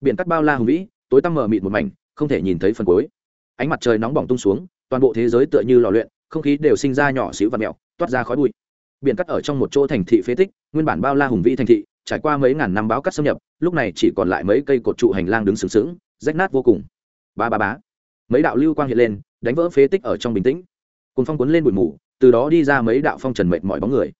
Biển cát bao la hùng vĩ, tối tăm mờ mịt một mảnh, không thể nhìn thấy phần cuối. Ánh mặt trời nóng bỏng tung xuống, toàn bộ thế giới tựa như lò luyện, không khí đều sinh ra nhỏ xíu và mèo toát ra khói bụi. Biển cát ở trong một chỗ thành thị phế tích, nguyên bản bao la hùng vĩ thành thị, trải qua mấy ngàn năm báo cát xâm nhập, lúc này chỉ còn lại mấy cây cột trụ hành lang đứng sừng sững, rách nát vô cùng. Ba ba bá mấy đạo lưu quang hiện lên, đánh vỡ phế tích ở trong bình tĩnh. Cùng phong cuốn lên bụi mù, từ đó đi ra mấy đạo phong trần mệt mỏi bóng người.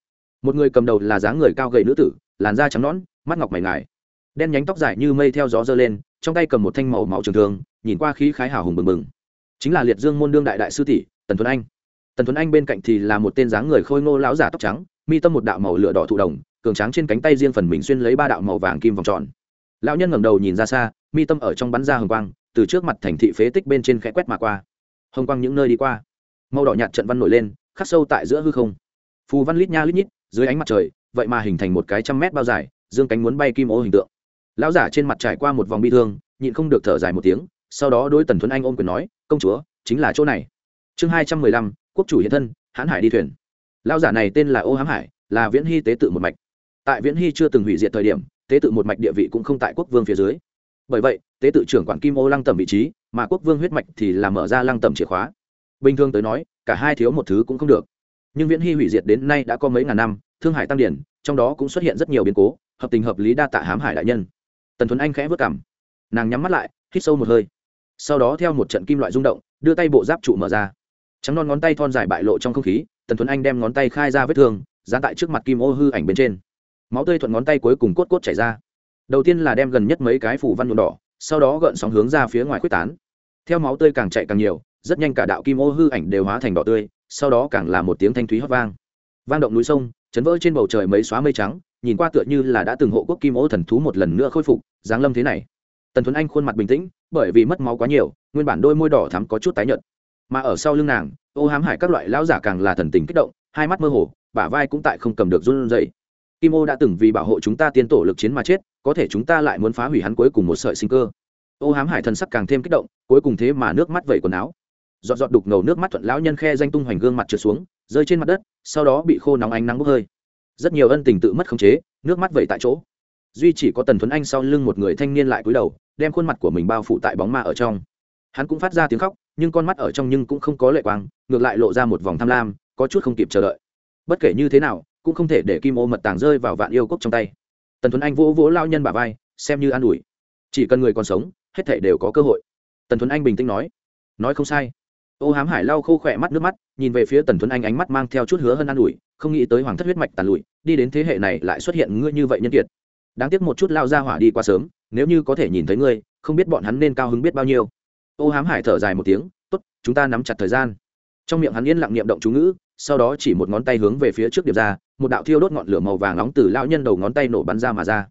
Một người cầm đầu là dáng người cao gầy nữ tử làn da trắng nõn mắt ngọc mày ngài. Đen nhánh tóc dài như mây theo gió dơ lên trong tay cầm một thanh màu máu trường thương, nhìn qua khí khái hào hùng bừng bừng. Chính là liệt dương môn đương đại đại sư tỷ tần tuấn anh. Tần tuấn anh bên cạnh thì là một tên dáng người khôi ngô lão giả tóc trắng mi tâm một đạo màu lửa đỏ thụ đồng cường tráng trên cánh tay riêng phần mình xuyên lấy ba đạo màu vàng kim vòng tròn. Lão nhân ngẩng đầu nhìn ra xa mi tâm ở trong bắn ra hồng quang từ trước mặt thành thị phế tích bên trên khẽ quét mà qua. Hồng quang những nơi đi qua màu đỏ nhạt trận văn nổi lên khắc sâu tại giữa hư không. Phù văn lít nha lít nhít dưới ánh mặt trời vậy mà hình thành một cái trăm mét bao dài, dương cánh muốn bay kim ô hình tượng. Lão giả trên mặt trải qua một vòng bi thương, nhịn không được thở dài một tiếng, sau đó đôi tần thuấn anh ôm quyền nói, công chúa, chính là chỗ này. Chương hai trăm mười lăm, quốc chủ hiện thân, hãn hải đi thuyền. Lão giả này tên là ô hám hải, là viễn hy tế tự một mạch. Tại viễn hy chưa từng hủy diệt thời điểm, tế tự một mạch địa vị cũng không tại quốc vương phía dưới. Bởi vậy, tế tự trưởng quản kim ô lăng tầm vị trí, mà quốc vương huyết mạch thì là mở ra lăng tầm chìa khóa. Bình thường tới nói, cả hai thiếu một thứ cũng không được. Nhưng viễn hy hủy diệt đến nay đã có mấy ngàn năm thương hải tăng điển trong đó cũng xuất hiện rất nhiều biến cố, hợp tình hợp lý đa tạ hám hải đại nhân. Tần thuấn anh khẽ vất cảm nàng nhắm mắt lại, hít sâu một hơi. Sau đó theo một trận kim loại rung động, đưa tay bộ giáp trụ mở ra. Trắng non ngón tay thon dài bại lộ trong không khí, tần thuấn anh đem ngón tay khai ra vết thương, dán tại trước mặt kim ô hư ảnh bên trên. Máu tươi thuận ngón tay cuối cùng cốt cốt chảy ra. Đầu tiên là đem gần nhất mấy cái phủ văn nhuộm đỏ, sau đó gợn sóng hướng ra phía ngoài quyết tán. Theo máu tươi càng chạy càng nhiều, rất nhanh cả đạo kim ô hư ảnh đều hóa thành đỏ tươi, sau đó càng là một tiếng thanh thúy hót vang. Vang động núi sông chấn vỡ trên bầu trời mấy xóa mây trắng, nhìn qua tựa như là đã từng hộ quốc kim ô thần thú một lần nữa khôi phục giáng lâm thế này. Tần thuấn anh khuôn mặt bình tĩnh, bởi vì mất máu quá nhiều, nguyên bản đôi môi đỏ thắm có chút tái nhợt. Mà ở sau lưng nàng, ô hám hải các loại lão giả càng là thần tình kích động, hai mắt mơ hồ, bả vai cũng tại không cầm được run rẩy. Kim ô đã từng vì bảo hộ chúng ta tiên tổ lực chiến mà chết, có thể chúng ta lại muốn phá hủy hắn cuối cùng một sợi sinh cơ. Ô hám hải thần sắc càng thêm kích động, cuối cùng thế mà nước mắt vẩy quần áo. Giọt giọt đục ngầu nước mắt thuận lão nhân khe danh tung hoành gương mặt trượt xuống rơi trên mặt đất, sau đó bị khô nóng ánh nắng bốc hơi. Rất nhiều ân tình tự mất khống chế, nước mắt vẩy tại chỗ. Duy chỉ có tần thuấn anh sau lưng một người thanh niên lại cúi đầu, đem khuôn mặt của mình bao phủ tại bóng ma ở trong. Hắn cũng phát ra tiếng khóc, nhưng con mắt ở trong nhưng cũng không có lệ quang, ngược lại lộ ra một vòng tham lam, có chút không kịp chờ đợi. Bất kể như thế nào, cũng không thể để kim ô mật tàng rơi vào vạn yêu cốc trong tay. Tần thuấn anh vỗ vỗ lao nhân bà vai, xem như an ủi. Chỉ cần người còn sống, hết thể đều có cơ hội. Tần thuấn anh bình tĩnh nói. Nói không sai ô hám hải lau khô khỏe mắt nước mắt, nhìn về phía tần Thuấn anh ánh mắt mang theo chút hứa hơn an ủi, không nghĩ tới hoàng thất huyết mạch tàn lụi, đi đến thế hệ này lại xuất hiện ngươi như vậy nhân kiệt. Đáng tiếc một chút lao ra hỏa đi quá sớm, nếu như có thể nhìn thấy ngươi, không biết bọn hắn nên cao hứng biết bao nhiêu. Ô hám hải thở dài một tiếng, tốt, chúng ta nắm chặt thời gian. Trong miệng hắn yên lặng niệm động chú ngữ, sau đó chỉ một ngón tay hướng về phía trước điệp ra, một đạo thiêu đốt ngọn lửa màu vàng nóng từ lão nhân đầu ngón tay nổ bắn ra mà ra.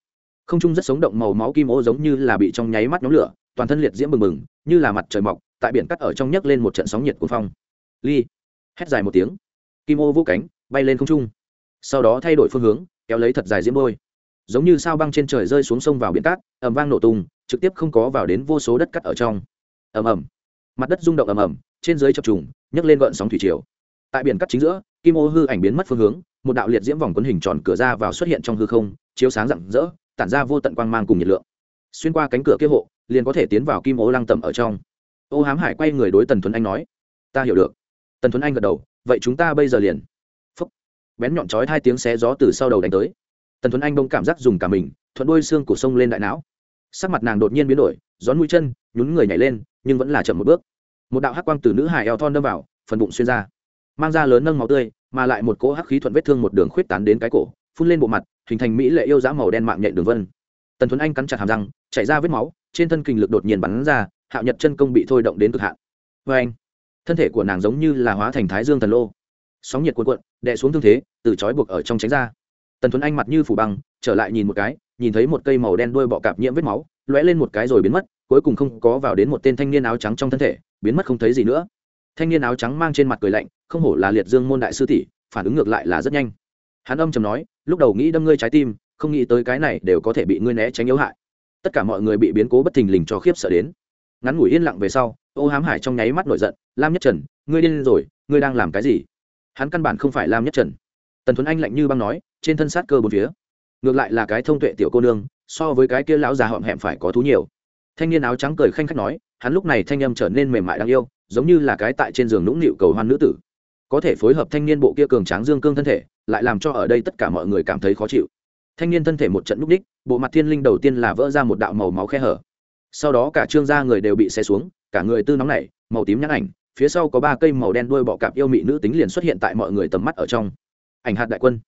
Không trung rất sống động màu máu kim ô giống như là bị trong nháy mắt nhóm lửa, toàn thân liệt diễm bừng bừng, như là mặt trời mọc tại biển cắt ở trong nhấc lên một trận sóng nhiệt cuồng phong. Ly, hét dài một tiếng. Kim ô vũ cánh, bay lên không trung. Sau đó thay đổi phương hướng, kéo lấy thật dài diễm bôi. Giống như sao băng trên trời rơi xuống sông vào biển cát, ầm vang nổ tung, trực tiếp không có vào đến vô số đất cắt ở trong. Ầm ầm. Mặt đất rung động ầm ầm, trên dưới chập trùng, nhấc lên gợn sóng thủy triều. Tại biển cắt chính giữa, kim ô hư ảnh biến mất phương hướng, một đạo liệt diễm vòng quấn hình tròn cửa ra vào xuất hiện trong hư không, chiếu sáng rạng rỡ, tản ra vô tận quang mang cùng nhiệt lượng. Xuyên qua cánh cửa kia hộ, liền có thể tiến vào kim ô lăng tầm ở trong ô hám hải quay người đối tần Thuấn anh nói, ta hiểu được. Tần Thuấn anh gật đầu, vậy chúng ta bây giờ liền. Phấp bén nhọn chói hai tiếng xé gió từ sau đầu đánh tới. Tần Thuấn anh bỗng cảm giác dùng cả mình, thuận đôi xương của sông lên đại não. Sắc mặt nàng đột nhiên biến đổi, gión mũi chân, nhún người nhảy lên, nhưng vẫn là chậm một bước. Một đạo hắc quang từ nữ hải eo thon đâm vào, phần bụng xuyên ra. Mang ra lớn nâng máu tươi, mà lại một cỗ hắc khí thuận vết thương một đường khuyết tán đến cái cổ, phun lên bộ mặt, hình thành mỹ lệ yêu dã màu đen mạng nhện đường vân. Tần Thuấn anh cắn chặt hàm răng, chảy ra vết máu, trên thân kinh lực đột nhiên bắn ra hạo nhật chân công bị thôi động đến cực hạn. Vê anh, thân thể của nàng giống như là hóa thành thái dương thần lô. Sóng nhiệt cuộn cuộn, đè xuống thương thế, từ trói buộc ở trong tránh ra. Tần Thuấn anh mặt như phủ băng, trở lại nhìn một cái, nhìn thấy một cây màu đen đuôi bọ cạp nhiễm vết máu, lóe lên một cái rồi biến mất, cuối cùng không có vào đến một tên thanh niên áo trắng trong thân thể, biến mất không thấy gì nữa. Thanh niên áo trắng mang trên mặt cười lạnh, không hổ là liệt dương môn đại sư tỷ, phản ứng ngược lại là rất nhanh. Hắn âm chầm nói, lúc đầu nghĩ đâm ngươi trái tim, không nghĩ tới cái này đều có thể bị ngươi né tránh yếu hại. Tất cả mọi người bị biến cố bất thình lình cho khiếp sợ đến ngắn ngủi yên lặng về sau, ô hám hải trong nháy mắt nổi giận, lam nhất trần, ngươi điên rồi, ngươi đang làm cái gì? Hắn căn bản không phải lam nhất trần. Tần Thuấn anh lạnh như băng nói, trên thân sát cơ bốn phía. Ngược lại là cái thông tuệ tiểu cô nương, so với cái kia lão già họm hẹm phải có thú nhiều. Thanh niên áo trắng cười khanh khách nói, hắn lúc này thanh âm trở nên mềm mại đáng yêu, giống như là cái tại trên giường nũng nịu cầu hoan nữ tử. Có thể phối hợp thanh niên bộ kia cường tráng dương cương thân thể, lại làm cho ở đây tất cả mọi người cảm thấy khó chịu. Thanh niên thân thể một trận núp đích bộ mặt thiên linh đầu tiên là vỡ ra một đạo màu máu khe hở sau đó cả trương gia người đều bị xe xuống, cả người tư nóng này màu tím nhãn ảnh, phía sau có ba cây màu đen đuôi bọ cạp yêu mị nữ tính liền xuất hiện tại mọi người tầm mắt ở trong. Ảnh hạt đại quân.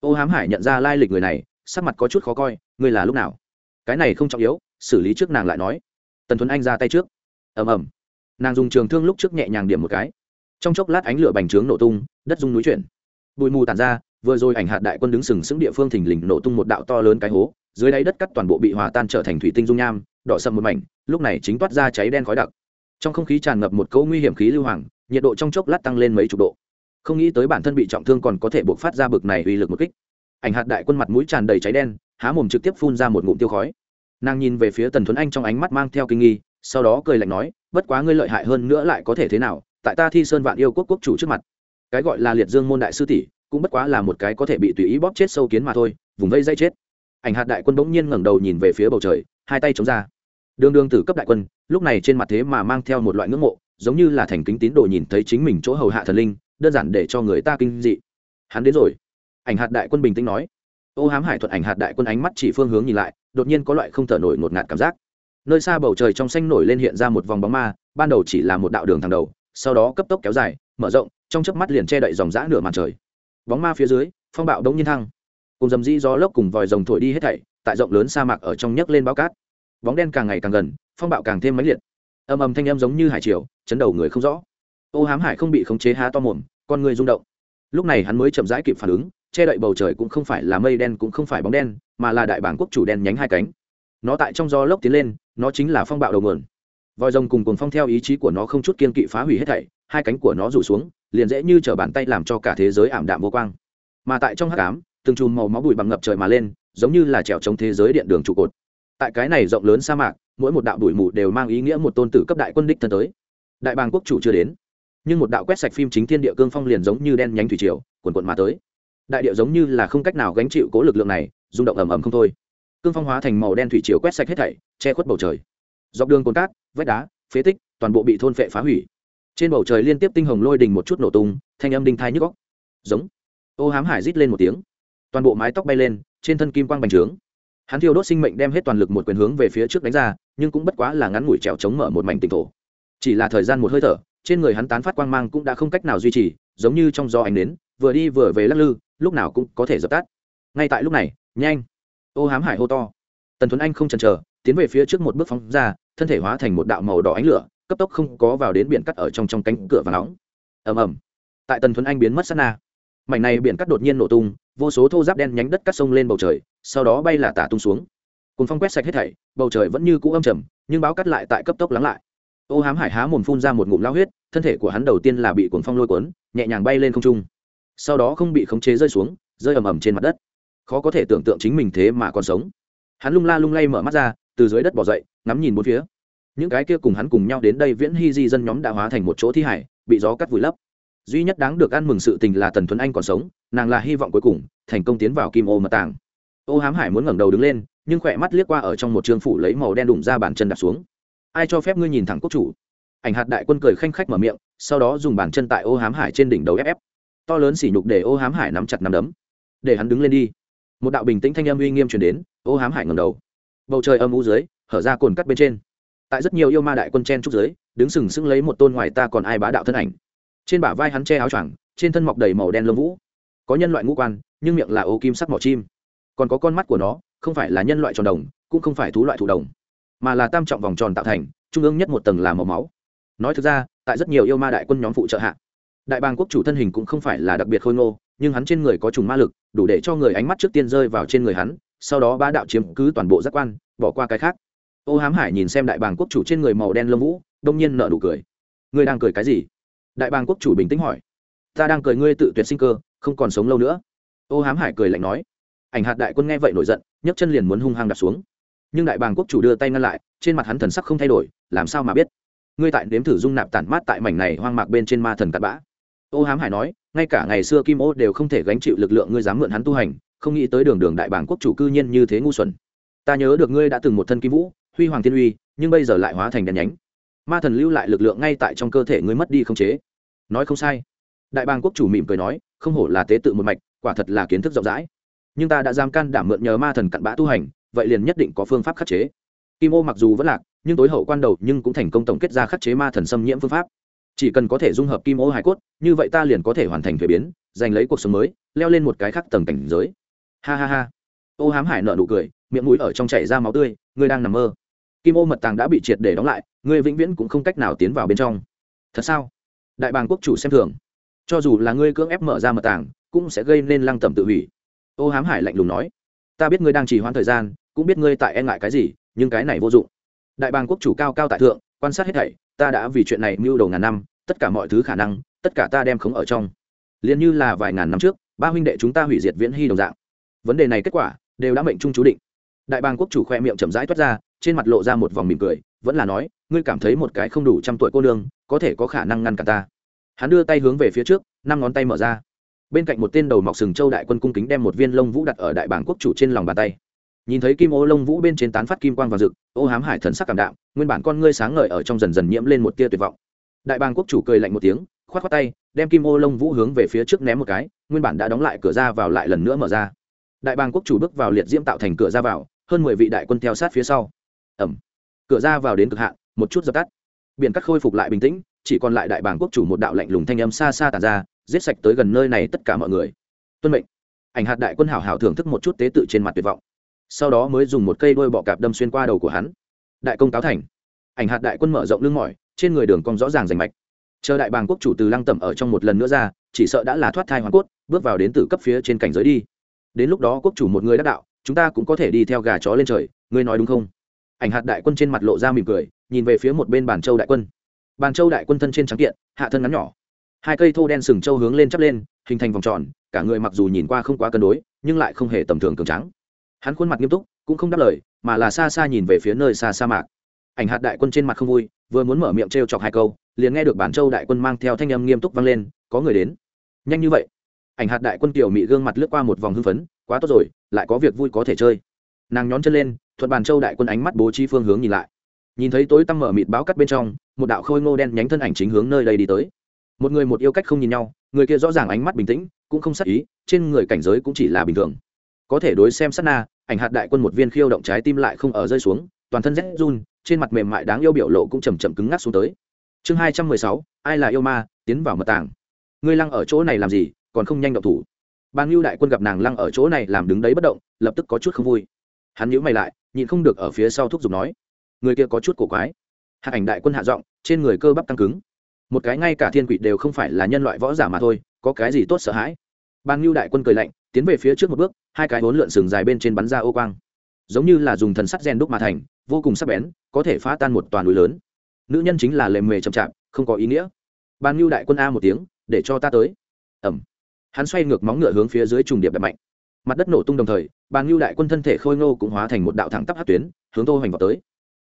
Ô hám hải nhận ra lai lịch người này, sắc mặt có chút khó coi người là lúc nào? Cái này không trọng yếu, xử lý trước nàng lại nói. Tần tuấn anh ra tay trước. Ầm ầm. Nàng dùng trường thương lúc trước nhẹ nhàng điểm một cái. Trong chốc lát ánh lửa bành trướng nổ tung, đất rung núi chuyển. Bụi mù tàn ra, vừa rồi ảnh hạt đại quân đứng sừng sững địa phương thình lình nổ tung một đạo to lớn cái hố dưới đáy đất cắt toàn bộ bị hòa tan trở thành thủy tinh dung nham, đỏ sầm một mảnh, lúc này chính toát ra cháy đen khói đặc. Trong không khí tràn ngập một cỗ nguy hiểm khí lưu hoàng, nhiệt độ trong chốc lát tăng lên mấy chục độ. Không nghĩ tới bản thân bị trọng thương còn có thể buộc phát ra bực này uy lực một kích. Ảnh hạt đại quân mặt mũi tràn đầy cháy đen, há mồm trực tiếp phun ra một ngụm tiêu khói. Nàng nhìn về phía tần thuấn anh trong ánh mắt mang theo kinh nghi, sau đó cười lạnh nói, bất quá ngươi lợi hại hơn nữa lại có thể thế nào, tại ta thi sơn vạn yêu quốc quốc chủ trước mặt. Cái gọi là liệt dương môn đại sư tỷ, cũng bất quá là một cái có thể bị tùy ý bóp chết sâu kiến mà thôi, vùng vây dây chết ảnh hạt đại quân bỗng nhiên ngẩng đầu nhìn về phía bầu trời, hai tay chống ra. Đương đương tử cấp đại quân, lúc này trên mặt thế mà mang theo một loại ngưỡng mộ, giống như là thành kính tín đồ nhìn thấy chính mình chỗ hầu hạ thần linh, đơn giản để cho người ta kinh dị. Hắn đến rồi. Ảnh hạt đại quân bình tĩnh nói. Ô hám hải thuật ảnh hạt đại quân ánh mắt chỉ phương hướng nhìn lại, đột nhiên có loại không thở nổi ngột ngạt cảm giác. Nơi xa bầu trời trong xanh nổi lên hiện ra một vòng bóng ma, ban đầu chỉ là một đạo đường thẳng đầu, sau đó cấp tốc kéo dài, mở rộng, trong chớp mắt liền che đậy dòng g nửa mặt trời. Bóng ma phía dưới, phong bạo đống nhiên thăng cùng dầm dĩ gió lốc cùng vòi rồng thổi đi hết thảy, tại rộng lớn sa mạc ở trong nhấc lên bao cát. Bóng đen càng ngày càng gần, phong bạo càng thêm mãnh liệt. Âm âm thanh âm giống như hải triều, chấn đầu người không rõ. Ô hám hải không bị khống chế há to mồm, con người rung động. Lúc này hắn mới chậm rãi kịp phản ứng, che đậy bầu trời cũng không phải là mây đen cũng không phải bóng đen, mà là đại bản quốc chủ đen nhánh hai cánh. Nó tại trong gió lốc tiến lên, nó chính là phong bạo đầu nguồn. Vòi rồng cùng cuồng phong theo ý chí của nó không chút kiên kỵ phá hủy hết thảy, hai cánh của nó rủ xuống, liền dễ như t bàn tay làm cho cả thế giới ảm đạm vô quang. Mà tại trong hắc ám từng chùm màu máu bụi bằng ngập trời mà lên, giống như là trèo chống thế giới điện đường trụ cột. Tại cái này rộng lớn sa mạc, mỗi một đạo bụi mù đều mang ý nghĩa một tôn tử cấp đại quân đích thân tới. Đại bàng quốc chủ chưa đến, nhưng một đạo quét sạch phim chính thiên địa cương phong liền giống như đen nhánh thủy triều quần quận mà tới. Đại địa giống như là không cách nào gánh chịu cố lực lượng này, rung động ầm ầm không thôi. Cương phong hóa thành màu đen thủy triều quét sạch hết thảy, che khuất bầu trời. Dọc đường cồn cát, vách đá, phế tích, toàn bộ bị thôn phệ phá hủy. Trên bầu trời liên tiếp tinh hồng lôi đình một chút nổ tung, thanh âm đinh thai nhức góc giống. Ô hám hải rít lên một tiếng toàn bộ mái tóc bay lên, trên thân kim quang bành trướng. Hắn thiêu đốt sinh mệnh đem hết toàn lực một quyền hướng về phía trước đánh ra, nhưng cũng bất quá là ngắn ngủi trèo chống mở một mảnh tỉnh thổ. Chỉ là thời gian một hơi thở, trên người hắn tán phát quang mang cũng đã không cách nào duy trì, giống như trong gió ánh nến, vừa đi vừa về lắc lư, lúc nào cũng có thể dập tắt. Ngay tại lúc này, nhanh. Ô hám hải hô to. Tần tuấn anh không chần chờ, tiến về phía trước một bước phóng ra, thân thể hóa thành một đạo màu đỏ ánh lửa, cấp tốc không có vào đến biển cắt ở trong trong cánh cửa và nóng. Ầm ầm. Tại tần tuấn anh biến mất sát na mảnh này biển cắt đột nhiên nổ tung, vô số thô giáp đen nhánh đất cắt sông lên bầu trời, sau đó bay là tả tung xuống. Cùng phong quét sạch hết thảy, bầu trời vẫn như cũ âm trầm, nhưng báo cắt lại tại cấp tốc lắng lại. Ô hám hải há mồm phun ra một ngụm lao huyết, thân thể của hắn đầu tiên là bị cuồng phong lôi cuốn, nhẹ nhàng bay lên không trung. Sau đó không bị khống chế rơi xuống, rơi ầm ầm trên mặt đất. Khó có thể tưởng tượng chính mình thế mà còn sống. Hắn lung la lung lay mở mắt ra, từ dưới đất bỏ dậy, ngắm nhìn bốn phía. Những cái kia cùng hắn cùng nhau đến đây viễn hy di dân nhóm đã hóa thành một chỗ thi hải, bị gió cắt vùi lấp duy nhất đáng được ăn mừng sự tình là tần thuấn anh còn sống, nàng là hy vọng cuối cùng, thành công tiến vào kim ô mật tàng. Ô hám hải muốn ngẩng đầu đứng lên, nhưng khỏe mắt liếc qua ở trong một trường phủ lấy màu đen đủng ra bàn chân đặt xuống. Ai cho phép ngươi nhìn thẳng quốc chủ? Ảnh hạt đại quân cười khanh khách mở miệng, sau đó dùng bàn chân tại ô hám hải trên đỉnh đầu ép ép. To lớn sỉ nhục để ô hám hải nắm chặt nắm đấm. Để hắn đứng lên đi. Một đạo bình tĩnh thanh âm uy nghiêm truyền đến, ô hám hải ngẩng đầu. Bầu trời âm u dưới, hở ra cồn cắt bên trên. Tại rất nhiều yêu ma đại quân chen trúc dưới, đứng sừng sững lấy một tôn ngoài ta còn ai bá đạo thân ảnh trên bả vai hắn che áo choàng, trên thân mọc đầy màu đen lông vũ. Có nhân loại ngũ quan, nhưng miệng là ô kim sắc mỏ chim. Còn có con mắt của nó, không phải là nhân loại tròn đồng, cũng không phải thú loại thụ đồng, mà là tam trọng vòng tròn tạo thành, trung ương nhất một tầng là màu máu. Nói thực ra, tại rất nhiều yêu ma đại quân nhóm phụ trợ hạ, đại bàng quốc chủ thân hình cũng không phải là đặc biệt khôi ngô, nhưng hắn trên người có trùng ma lực, đủ để cho người ánh mắt trước tiên rơi vào trên người hắn, sau đó ba đạo chiếm cứ toàn bộ giác quan, bỏ qua cái khác. Ô hám hải nhìn xem đại bàng quốc chủ trên người màu đen lông vũ, đông nhiên nợ đủ cười. Người đang cười cái gì? đại bàng quốc chủ bình tĩnh hỏi. Ta đang cười ngươi tự tuyệt sinh cơ, không còn sống lâu nữa. Ô hám hải cười lạnh nói. Ảnh hạt đại quân nghe vậy nổi giận, nhấc chân liền muốn hung hăng đặt xuống. Nhưng đại bàng quốc chủ đưa tay ngăn lại, trên mặt hắn thần sắc không thay đổi, làm sao mà biết? Ngươi tại nếm thử dung nạp tản mát tại mảnh này hoang mạc bên trên ma thần cặn bã. Ô hám hải nói, ngay cả ngày xưa kim ô đều không thể gánh chịu lực lượng ngươi dám mượn hắn tu hành, không nghĩ tới đường đường đại bàng quốc chủ cư nhiên như thế ngu xuẩn. Ta nhớ được ngươi đã từng một thân kim vũ, huy hoàng thiên uy, nhưng bây giờ lại hóa thành đèn nhánh ma thần lưu lại lực lượng ngay tại trong cơ thể ngươi mất đi không chế. Nói không sai. Đại bàng quốc chủ mỉm cười nói, không hổ là tế tự một mạch, quả thật là kiến thức rộng rãi. Nhưng ta đã giam can đảm mượn nhờ ma thần cặn bã tu hành, vậy liền nhất định có phương pháp khắc chế. Kim ô mặc dù vẫn lạc, nhưng tối hậu quan đầu nhưng cũng thành công tổng kết ra khắc chế ma thần xâm nhiễm phương pháp. Chỉ cần có thể dung hợp kim ô hải cốt, như vậy ta liền có thể hoàn thành thuế biến, giành lấy cuộc sống mới, leo lên một cái khác tầng cảnh giới. Ha ha ha. Ô hám hải nợ nụ cười, miệng mũi ở trong chảy ra máu tươi ngươi đang nằm mơ kim ô mật tàng đã bị triệt để đóng lại, ngươi vĩnh viễn cũng không cách nào tiến vào bên trong. Thật sao? Đại bàng quốc chủ xem thường. Cho dù là ngươi cưỡng ép mở ra mật tàng, cũng sẽ gây nên lăng tầm tự hủy. Ô hám hải lạnh lùng nói. Ta biết ngươi đang trì hoãn thời gian, cũng biết ngươi tại e ngại cái gì, nhưng cái này vô dụng. Đại bàng quốc chủ cao cao tại thượng, quan sát hết thảy, ta đã vì chuyện này mưu đầu ngàn năm, tất cả mọi thứ khả năng, tất cả ta đem khống ở trong. Liền như là vài ngàn năm trước, ba huynh đệ chúng ta hủy diệt viễn hy đồng dạng. Vấn đề này kết quả, đều đã mệnh trung chú định. Đại bàng quốc chủ khoe miệng chậm rãi thoát ra trên mặt lộ ra một vòng mỉm cười, vẫn là nói, ngươi cảm thấy một cái không đủ trăm tuổi cô nương có thể có khả năng ngăn cả ta. Hắn đưa tay hướng về phía trước, năm ngón tay mở ra. Bên cạnh một tên đầu mọc sừng châu đại quân cung kính đem một viên lông vũ đặt ở đại bảng quốc chủ trên lòng bàn tay. Nhìn thấy kim ô lông vũ bên trên tán phát kim quang và rực, ô hám hải thần sắc cảm đạm, nguyên bản con ngươi sáng ngời ở trong dần dần nhiễm lên một tia tuyệt vọng. Đại bàng quốc chủ cười lạnh một tiếng k h o á t khoác tay, đem kim ô lông vũ hướng về phía trước ném một cái, nguyên bản đã đóng lại cửa ra vào lại lần nữa mở ra. Đại bàng quốc chủ bước vào liệt diễm tạo thành cửa ra vào, hơn mười vị đại quân theo sát phía sau ẩm. Cửa ra vào đến cực hạn, một chút dập tắt. Biển cắt khôi phục lại bình tĩnh, chỉ còn lại đại bảng quốc chủ một đạo lạnh lùng thanh âm xa xa tàn ra, giết sạch tới gần nơi này tất cả mọi người. Tuân mệnh. Ảnh hạt đại quân hảo hảo thưởng thức một chút tế tự trên mặt tuyệt vọng. Sau đó mới dùng một cây đôi bọ cạp đâm xuyên qua đầu của hắn. Đại công cáo thành. Ảnh hạt đại quân mở rộng lưng mỏi, trên người đường cong rõ ràng rành mạch. Chờ đại bàng quốc chủ từ lăng tẩm ở trong một lần nữa ra, chỉ sợ đã là thoát thai hoàng cốt, bước vào đến từ cấp phía trên cảnh giới đi. Đến lúc đó quốc chủ một người đắc đạo, chúng ta cũng có thể đi theo gà chó lên trời, ngươi nói đúng không? ảnh hạt đại quân trên mặt lộ ra mỉm cười, nhìn về phía một bên bàn châu đại quân. Bàn châu đại quân thân trên trắng kiện, hạ thân ngắn nhỏ. Hai cây thô đen sừng châu hướng lên chắp lên, hình thành vòng tròn, cả người mặc dù nhìn qua không quá cân đối, nhưng lại không hề tầm thường cường trắng hắn khuôn mặt nghiêm túc, cũng không đáp lời, mà là xa xa nhìn về phía nơi xa sa mạc. Ảnh hạt đại quân trên mặt không vui, vừa muốn mở miệng t r e o chọc hai câu, liền nghe được bản châu đại quân mang theo thanh âm nghiêm túc vang lên, có người đến. Nhanh như vậy. Ảnh hạt đại quân kiểu mị gương mặt lướt qua một vòng hưng phấn, quá tốt rồi, lại có việc vui có thể chơi. Nàng nhón chân lên thuận bàn châu đại quân ánh mắt bố trí phương hướng nhìn lại. Nhìn thấy tối tăm mở mịt báo cắt bên trong, một đạo khôi ngô đen nhánh thân ảnh chính hướng nơi đây đi tới. Một người một yêu cách không nhìn nhau, người kia rõ ràng ánh mắt bình tĩnh, cũng không sắc ý, trên người cảnh giới cũng chỉ là bình thường. Có thể đối xem sát na, ảnh hạt đại quân một viên khiêu động trái tim lại không ở rơi xuống, toàn thân rét run, trên mặt mềm mại đáng yêu biểu lộ cũng chầm chậm cứng ngắc xuống tới. Chương hai trăm mười sáu, ai là yêu ma, tiến vào mật tàng. Ngươi lăng ở chỗ này làm gì, còn không nhanh động thủ. Bàn ngưu đại quân gặp nàng lăng ở chỗ này làm đứng đấy bất động, lập tức có chút không vui. Hắn nhữ mày lại nhịn không được ở phía sau thúc giục nói, người kia có chút cổ quái. Hạ ảnh đại quân hạ giọng, trên người cơ bắp tăng cứng. Một cái ngay cả thiên quỷ đều không phải là nhân loại võ giả mà thôi, có cái gì tốt sợ hãi? Ban ngưu đại quân cười lạnh, tiến về phía trước một bước, hai cái hốn lượn sừng dài bên trên bắn ra ô quang. Giống như là dùng thần sắt gen đúc mà thành, vô cùng sắc bén, có thể phá tan một toàn núi lớn. Nữ nhân chính là lề mề chậm chạp, không có ý nghĩa. Ban ngưu đại quân a một tiếng, để cho ta tới. Ẩm. Hắn xoay ngược móng ngựa hướng phía dưới trùng điệp đập mạnh mặt đất nổ tung đồng thời bàn ngưu đại quân thân thể khôi ngô cũng hóa thành một đạo thẳng tắp hát tuyến, hướng tô hoành vào tới.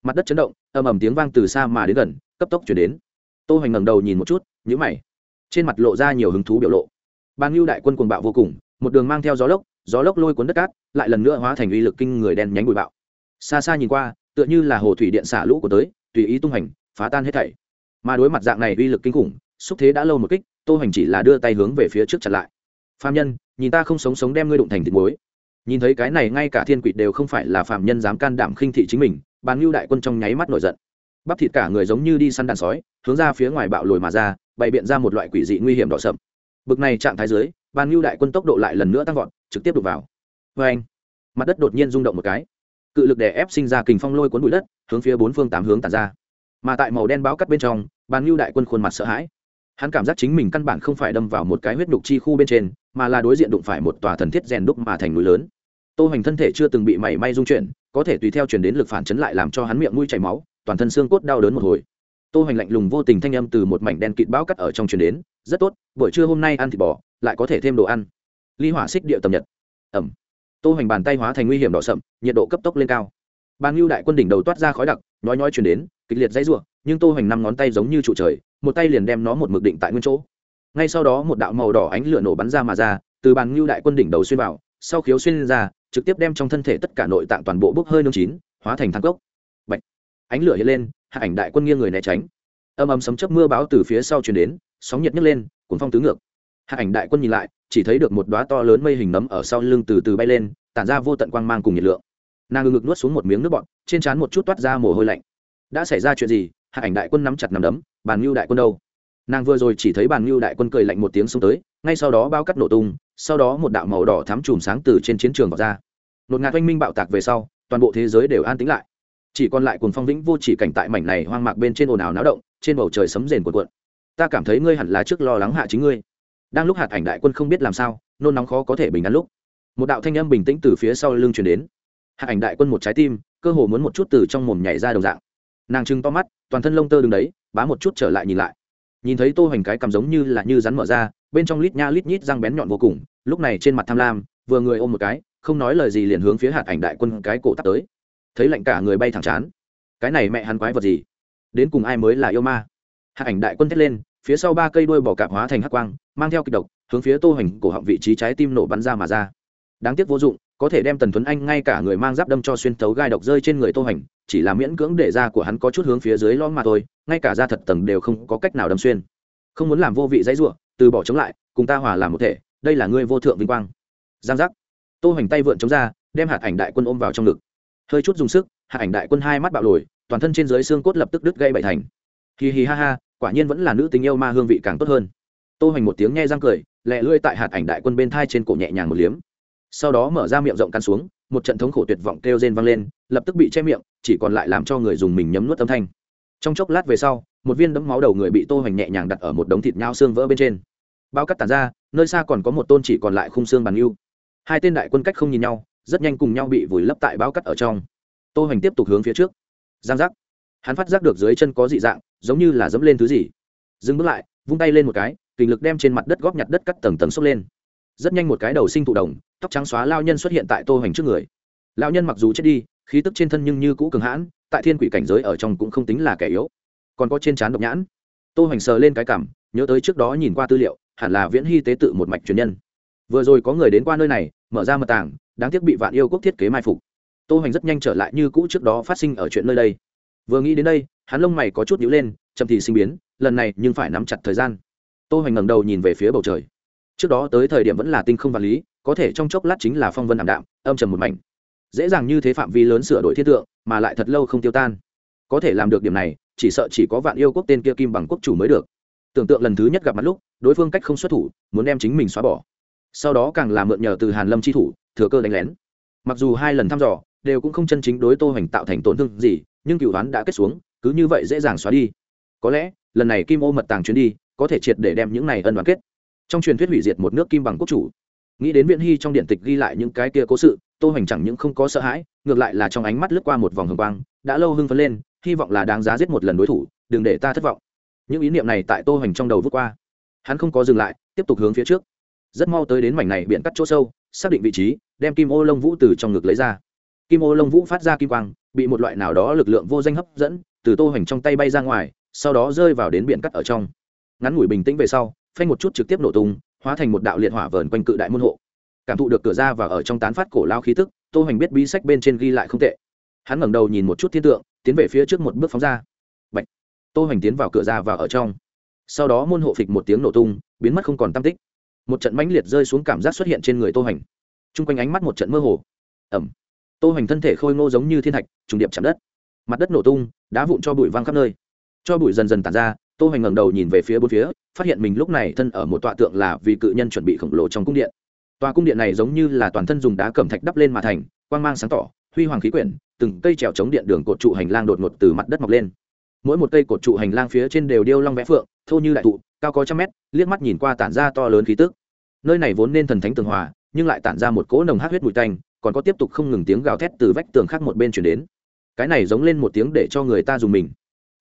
Mặt đất chấn động, ầm ầm tiếng vang từ xa mà đến gần, cấp tốc chuyển đến. Tô hoành ngẩng đầu nhìn một chút nhữ mày. Trên mặt lộ ra nhiều hứng thú biểu lộ. Bàn ngưu đại quân cuồng bạo vô cùng, một đường mang theo gió lốc gió lốc lôi cuốn đất cát, lại lần nữa hóa thành uy lực kinh người đen nhánh bụi bạo. Xa xa nhìn qua, tựa như là hồ thủy điện xả lũ của tới, tùy ý tung hành, phá tan hết thảy. Mà đối mặt dạng này uy lực kinh khủng, xúc thế đã lâu một kích, tô hoành chỉ là đưa tay hướng về phía trước chặn lại. Phạm nhân nhìn ta không sống sống đem ngươi đụng thành thịt muối. Nhìn thấy cái này ngay cả thiên quỷ đều không phải là phạm nhân dám can đảm khinh thị chính mình, bàn lưu đại quân trong nháy mắt nổi giận. Bắp thịt cả người giống như đi săn đàn sói, hướng ra phía ngoài bạo lùi mà ra, bày biện ra một loại quỷ dị nguy hiểm đỏ sậm. Bực này trạng thái dưới, bàn lưu đại quân tốc độ lại lần nữa tăng vọt, trực tiếp đục vào. Vê anh mặt đất đột nhiên rung động một cái. Cự lực đè ép sinh ra kình phong lôi cuốn bụi đất, hướng phía bốn phương tám hướng tản ra. Mà tại màu đen báo cắt bên trong, bàn lưu đại quân khuôn mặt sợ hãi hắn cảm giác chính mình căn bản không phải đâm vào một cái huyết đục chi khu bên trên, mà là đối diện đụng phải một tòa thần thiết rèn đúc mà thành núi lớn. Tô hoành thân thể chưa từng bị mảy may dung chuyển, có thể tùy theo chuyển đến lực phản chấn lại làm cho hắn miệng mũi chảy máu, toàn thân xương cốt đau đớn một hồi. Tô hoành lạnh lùng vô tình thanh âm từ một mảnh đen kịt bão cắt ở trong chuyển đến, rất tốt, buổi trưa hôm nay ăn thịt bò, lại có thể thêm đồ ăn. Ly hỏa xích địa tầm nhật. Ẩm. Tô hoành bàn tay hóa thành nguy hiểm đỏ sậm, nhiệt độ cấp tốc lên cao. Bàn lưu đại quân đỉnh đầu toát ra khói đặc nói nói chuyển đến, kịch liệt dãy rủa nhưng tô hoành năm ngón tay giống như trụ trời, một tay liền đem nó một mực định tại nguyên chỗ. Ngay sau đó một đạo màu đỏ ánh lửa nổ bắn ra mà ra, từ bàn ngưu đại quân đỉnh đầu xuyên vào, sau khiếu xuyên ra, trực tiếp đem trong thân thể tất cả nội tạng toàn bộ bốc hơi nương chín, hóa thành thang cốc. Bạch. ánh lửa hiện lên, hạ ảnh đại quân nghiêng người né tránh. Âm âm sấm chớp mưa báo từ phía sau truyền đến, sóng nhiệt nhấc lên, cuốn phong tứ ngược. Hạ ảnh đại quân nhìn lại, chỉ thấy được một đóa to lớn mây hình nấm ở sau lưng từ từ bay lên, tản ra vô tận quang mang cùng nhiệt lượng. Nàng ngực nuốt xuống một miếng nước bọt, trên trán một chút toát ra mồ hôi lạnh. Đã xảy ra chuyện gì? hạ ảnh đại quân nắm chặt nằm đấm, bàn ngưu đại quân đâu? Nàng vừa rồi chỉ thấy bàn ngưu đại quân cười lạnh một tiếng xông tới, ngay sau đó bao cắt nổ tung, sau đó một đạo màu đỏ thám chùm sáng từ trên chiến trường vào ra. Nột ngạt oanh minh bạo tạc về sau, toàn bộ thế giới đều an tĩnh lại. Chỉ còn lại cùng phong vĩnh vô chỉ cảnh tại mảnh này hoang mạc bên trên ồn ào náo động, trên bầu trời sấm rền cuộn cuộn. Ta cảm thấy ngươi hẳn là trước lo lắng hạ chính ngươi. Đang lúc hạt ảnh đại quân không biết làm sao, nôn nóng khó có thể bình đắn lúc, một đạo thanh âm bình tĩnh từ phía sau lưng truyền đến. Hạt ảnh đại quân một trái tim, cơ hồ muốn một chút từ trong mồm nhảy ra đồng dạng nàng trưng to mắt, toàn thân lông tơ đứng đấy, bá một chút trở lại nhìn lại. Nhìn thấy tô hoành cái cầm giống như là như rắn mở ra, bên trong lít nha lít nhít răng bén nhọn vô cùng, lúc này trên mặt tham lam, vừa người ôm một cái, không nói lời gì liền hướng phía hạt ảnh đại quân cái cổ tắt tới. Thấy lạnh cả người bay thẳng chán. Cái này mẹ hắn quái vật gì? Đến cùng ai mới là yêu ma? Hạt ảnh đại quân thét lên, phía sau ba cây đuôi bỏ cạp hóa thành hắc quang, mang theo kịch độc, hướng phía tô hoành cổ họng vị trí trái tim nổ bắn ra mà ra. Đáng tiếc vô dụng có thể đem tần tuấn anh ngay cả người mang giáp đâm cho xuyên thấu gai độc rơi trên người tô hành, chỉ là miễn cưỡng để da của hắn có chút hướng phía dưới lõm mà thôi, ngay cả da thật tầng đều không có cách nào đâm xuyên. Không muốn làm vô vị dãy rủa, từ bỏ chống lại, cùng ta hòa làm một thể, đây là ngươi vô thượng vinh quang. Giang giác. Tô hành tay vượn chống ra, đem hạt ảnh đại quân ôm vào trong ngực. Hơi chút dùng sức, hạt ảnh đại quân hai mắt bạo lồi, toàn thân trên dưới xương cốt lập tức đứt gây bậy thành. Hì hì ha ha, quả nhiên vẫn là nữ tình yêu ma hương vị càng tốt hơn. Tô hành một tiếng nghe răng cười, lẹ lưỡi tại hạt ảnh đại quân bên thai trên cổ nhẹ nhàng một liếm sau đó mở ra miệng rộng căn xuống, một trận thống khổ tuyệt vọng kêu rên vang lên, lập tức bị che miệng, chỉ còn lại làm cho người dùng mình nhấm nuốt âm thanh. Trong chốc lát về sau, một viên đấm máu đầu người bị tô hoành nhẹ nhàng đặt ở một đống thịt nhau xương vỡ bên trên. Bao cắt tàn ra, nơi xa còn có một tôn chỉ còn lại khung xương bàn yêu hai tên đại quân cách không nhìn nhau, rất nhanh cùng nhau bị vùi lấp tại bao cắt ở trong. Tô hoành tiếp tục hướng phía trước. Giang giác. Hắn phát giác được dưới chân có dị dạng, giống như là dẫm lên thứ gì. Dừng bước lại, vung tay lên một cái kình lực đem trên mặt đất góp nhặt đất cắt tầng tầng xốc lên rất nhanh một cái đầu sinh tụ đồng, tóc trắng xóa lao nhân xuất hiện tại tô hoành trước người. Lao nhân mặc dù chết đi, khí tức trên thân nhưng như cũ cường hãn, tại thiên quỷ cảnh giới ở trong cũng không tính là kẻ yếu, còn có trên trán độc nhãn. Tô hoành sờ lên cái cảm, nhớ tới trước đó nhìn qua tư liệu, hẳn là viễn hy tế tự một mạch truyền nhân. Vừa rồi có người đến qua nơi này, mở ra mật tảng đáng tiếc bị vạn yêu quốc thiết kế mai phục. Tô hoành rất nhanh trở lại như cũ trước đó phát sinh ở chuyện nơi đây. Vừa nghĩ đến đây, hắn lông mày có chút nhíu lên, chậm thì sinh biến, lần này nhưng phải nắm chặt thời gian. Tô hoành ngẩng đầu nhìn về phía bầu trời trước đó tới thời điểm vẫn là tinh không vật lý, có thể trong chốc lát chính là phong vân ảm đạm, âm trầm một mảnh. Dễ dàng như thế phạm vi lớn sửa đổi thiên tượng, mà lại thật lâu không tiêu tan. Có thể làm được điểm này, chỉ sợ chỉ có vạn yêu quốc tên kia kim bằng quốc chủ mới được. Tưởng tượng lần thứ nhất gặp mặt lúc, đối phương cách không xuất thủ, muốn đem chính mình xóa bỏ. Sau đó càng là mượn nhờ từ hàn lâm chi thủ, thừa cơ đánh lén. Mặc dù hai lần thăm dò, đều cũng không chân chính đối tô hoành tạo thành tổn thương gì, nhưng cựu đoán đã kết xuống, cứ như vậy dễ dàng xóa đi. Có lẽ, lần này kim ô mật tàng chuyến đi, có thể triệt để đem những này ân đoán kết trong truyền thuyết hủy diệt một nước kim bằng quốc chủ. Nghĩ đến viễn hy trong điện tịch ghi lại những cái kia cố sự, tô hoành chẳng những không có sợ hãi, ngược lại là trong ánh mắt lướt qua một vòng hồng quang, đã lâu hưng phấn lên, hy vọng là đáng giá giết một lần đối thủ, đừng để ta thất vọng. Những ý niệm này tại tô hoành trong đầu vút qua. Hắn không có dừng lại, tiếp tục hướng phía trước. Rất mau tới đến mảnh này biển cắt chỗ sâu, xác định vị trí, đem kim ô lông vũ từ trong ngực lấy ra. Kim ô lông vũ phát ra kim quang, bị một loại nào đó lực lượng vô danh hấp dẫn, từ tô hoành trong tay bay ra ngoài, sau đó rơi vào đến biển cắt ở trong. Ngắn ngủi bình tĩnh về sau phanh một chút trực tiếp nổ tung, hóa thành một đạo liệt hỏa vờn quanh cự đại môn hộ. Cảm thụ được cửa ra và ở trong tán phát cổ lao khí tức, tô hoành biết bí sách bên trên ghi lại không tệ. Hắn ngẩng đầu nhìn một chút thiên tượng, tiến về phía trước một bước phóng ra. Bạch. tô hoành tiến vào cửa ra và ở trong. Sau đó môn hộ phịch một tiếng nổ tung, biến mất không còn tam tích. Một trận mãnh liệt rơi xuống cảm giác xuất hiện trên người tô hoành. T quanh ánh mắt một trận mơ hồ. Ẩm! Tô hoành thân thể khôi ngô giống như thiên thạch, trùng điệp chạm đất. Mặt đất nổ tung, đá vụn cho bụi văng khắp nơi. Cho bụi dần dần tản ra tô hoành ngẩng đầu nhìn về phía bốn phía, phát hiện mình lúc này thân ở một tọa tượng là vì cự nhân chuẩn bị khổng lồ trong cung điện. Tòa cung điện này giống như là toàn thân dùng đá cẩm thạch đắp lên mà thành, quang mang sáng tỏ, huy hoàng khí quyển, từng cây trèo chống điện đường cột trụ hành lang đột ngột từ mặt đất mọc lên. Mỗi một cây cột trụ hành lang phía trên đều điêu long vẽ phượng, thô như đại thụ, cao có trăm mét, liếc mắt nhìn qua tản ra to lớn khí tức. Nơi này vốn nên thần thánh tường hòa, nhưng lại tản ra một cỗ nồng hát huyết bụi tanh, còn có tiếp tục không ngừng tiếng gào thét từ vách tường khác một bên chuyển đến. Cái này giống lên một tiếng để cho người ta dùng mình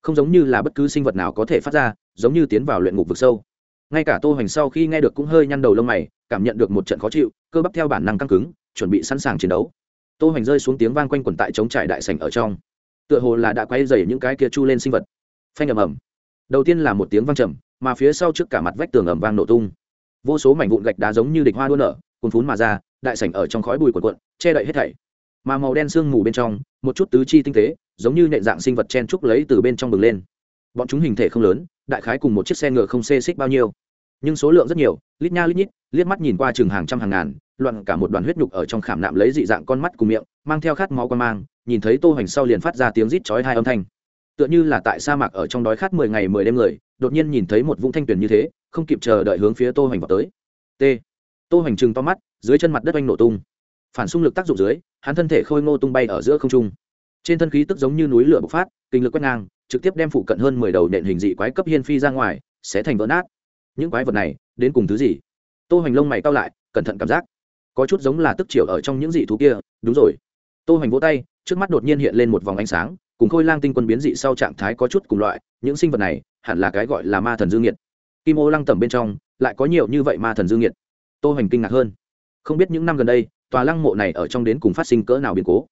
không giống như là bất cứ sinh vật nào có thể phát ra, giống như tiến vào luyện ngục vực sâu. Ngay cả tô hoành sau khi nghe được cũng hơi nhăn đầu lông mày, cảm nhận được một trận khó chịu, cơ bắp theo bản năng căng cứng, chuẩn bị sẵn sàng chiến đấu. Tô hoành rơi xuống tiếng vang quanh quần tại chống trải đại sảnh ở trong. Tựa hồ là đã quay dày những cái kia chu lên sinh vật. Phanh ầm ầm. Đầu tiên là một tiếng vang trầm, mà phía sau trước cả mặt vách tường ầm vang nổ tung. Vô số mảnh vụn gạch đá giống như địch hoa đua nở, cuồn phún mà ra, đại sảnh ở trong khói bụi cuộn quận che đậy hết thảy. Mà màu đen sương mù bên trong, một chút tứ chi tinh tế giống như nhện dạng sinh vật chen trúc lấy từ bên trong bừng lên. Bọn chúng hình thể không lớn, đại khái cùng một chiếc xe ngựa không xê xích bao nhiêu. Nhưng số lượng rất nhiều, lít nha lít nhít, liếc mắt nhìn qua chừng hàng trăm hàng ngàn, loạn cả một đoàn huyết nhục ở trong khảm nạm lấy dị dạng con mắt cùng miệng, mang theo khát máu con mang, nhìn thấy tô hoành sau liền phát ra tiếng rít chói hai âm thanh. Tựa như là tại sa mạc ở trong đói khát mười ngày mười đêm người, đột nhiên nhìn thấy một vũng thanh tuyển như thế, không kịp chờ đợi hướng phía tô hoành vào tới. T. Tô hoành trừng to mắt, dưới chân mặt đất oanh nổ tung. Phản xung lực tác dụng dưới, hắn thân thể khôi ngô tung bay ở giữa không trung trên thân khí tức giống như núi lửa bộc phát, kinh lực quét ngang, trực tiếp đem phụ cận hơn mười đầu nện hình dị quái cấp hiên phi ra ngoài, sẽ thành vỡ nát. Những quái vật này, đến cùng thứ gì? Tô hoành lông mày cao lại, cẩn thận cảm giác. Có chút giống là tức chiều ở trong những dị thú kia, đúng rồi. Tô hoành vỗ tay, trước mắt đột nhiên hiện lên một vòng ánh sáng, cùng khôi lang tinh quân biến dị sau trạng thái có chút cùng loại, những sinh vật này, hẳn là cái gọi là ma thần dương nhiệt. Kim ô lăng tẩm bên trong, lại có nhiều như vậy ma thần dương nhiệt. Tô hoành kinh ngạc hơn. Không biết những năm gần đây, tòa lăng mộ này ở trong đến cùng phát sinh cỡ nào biến cố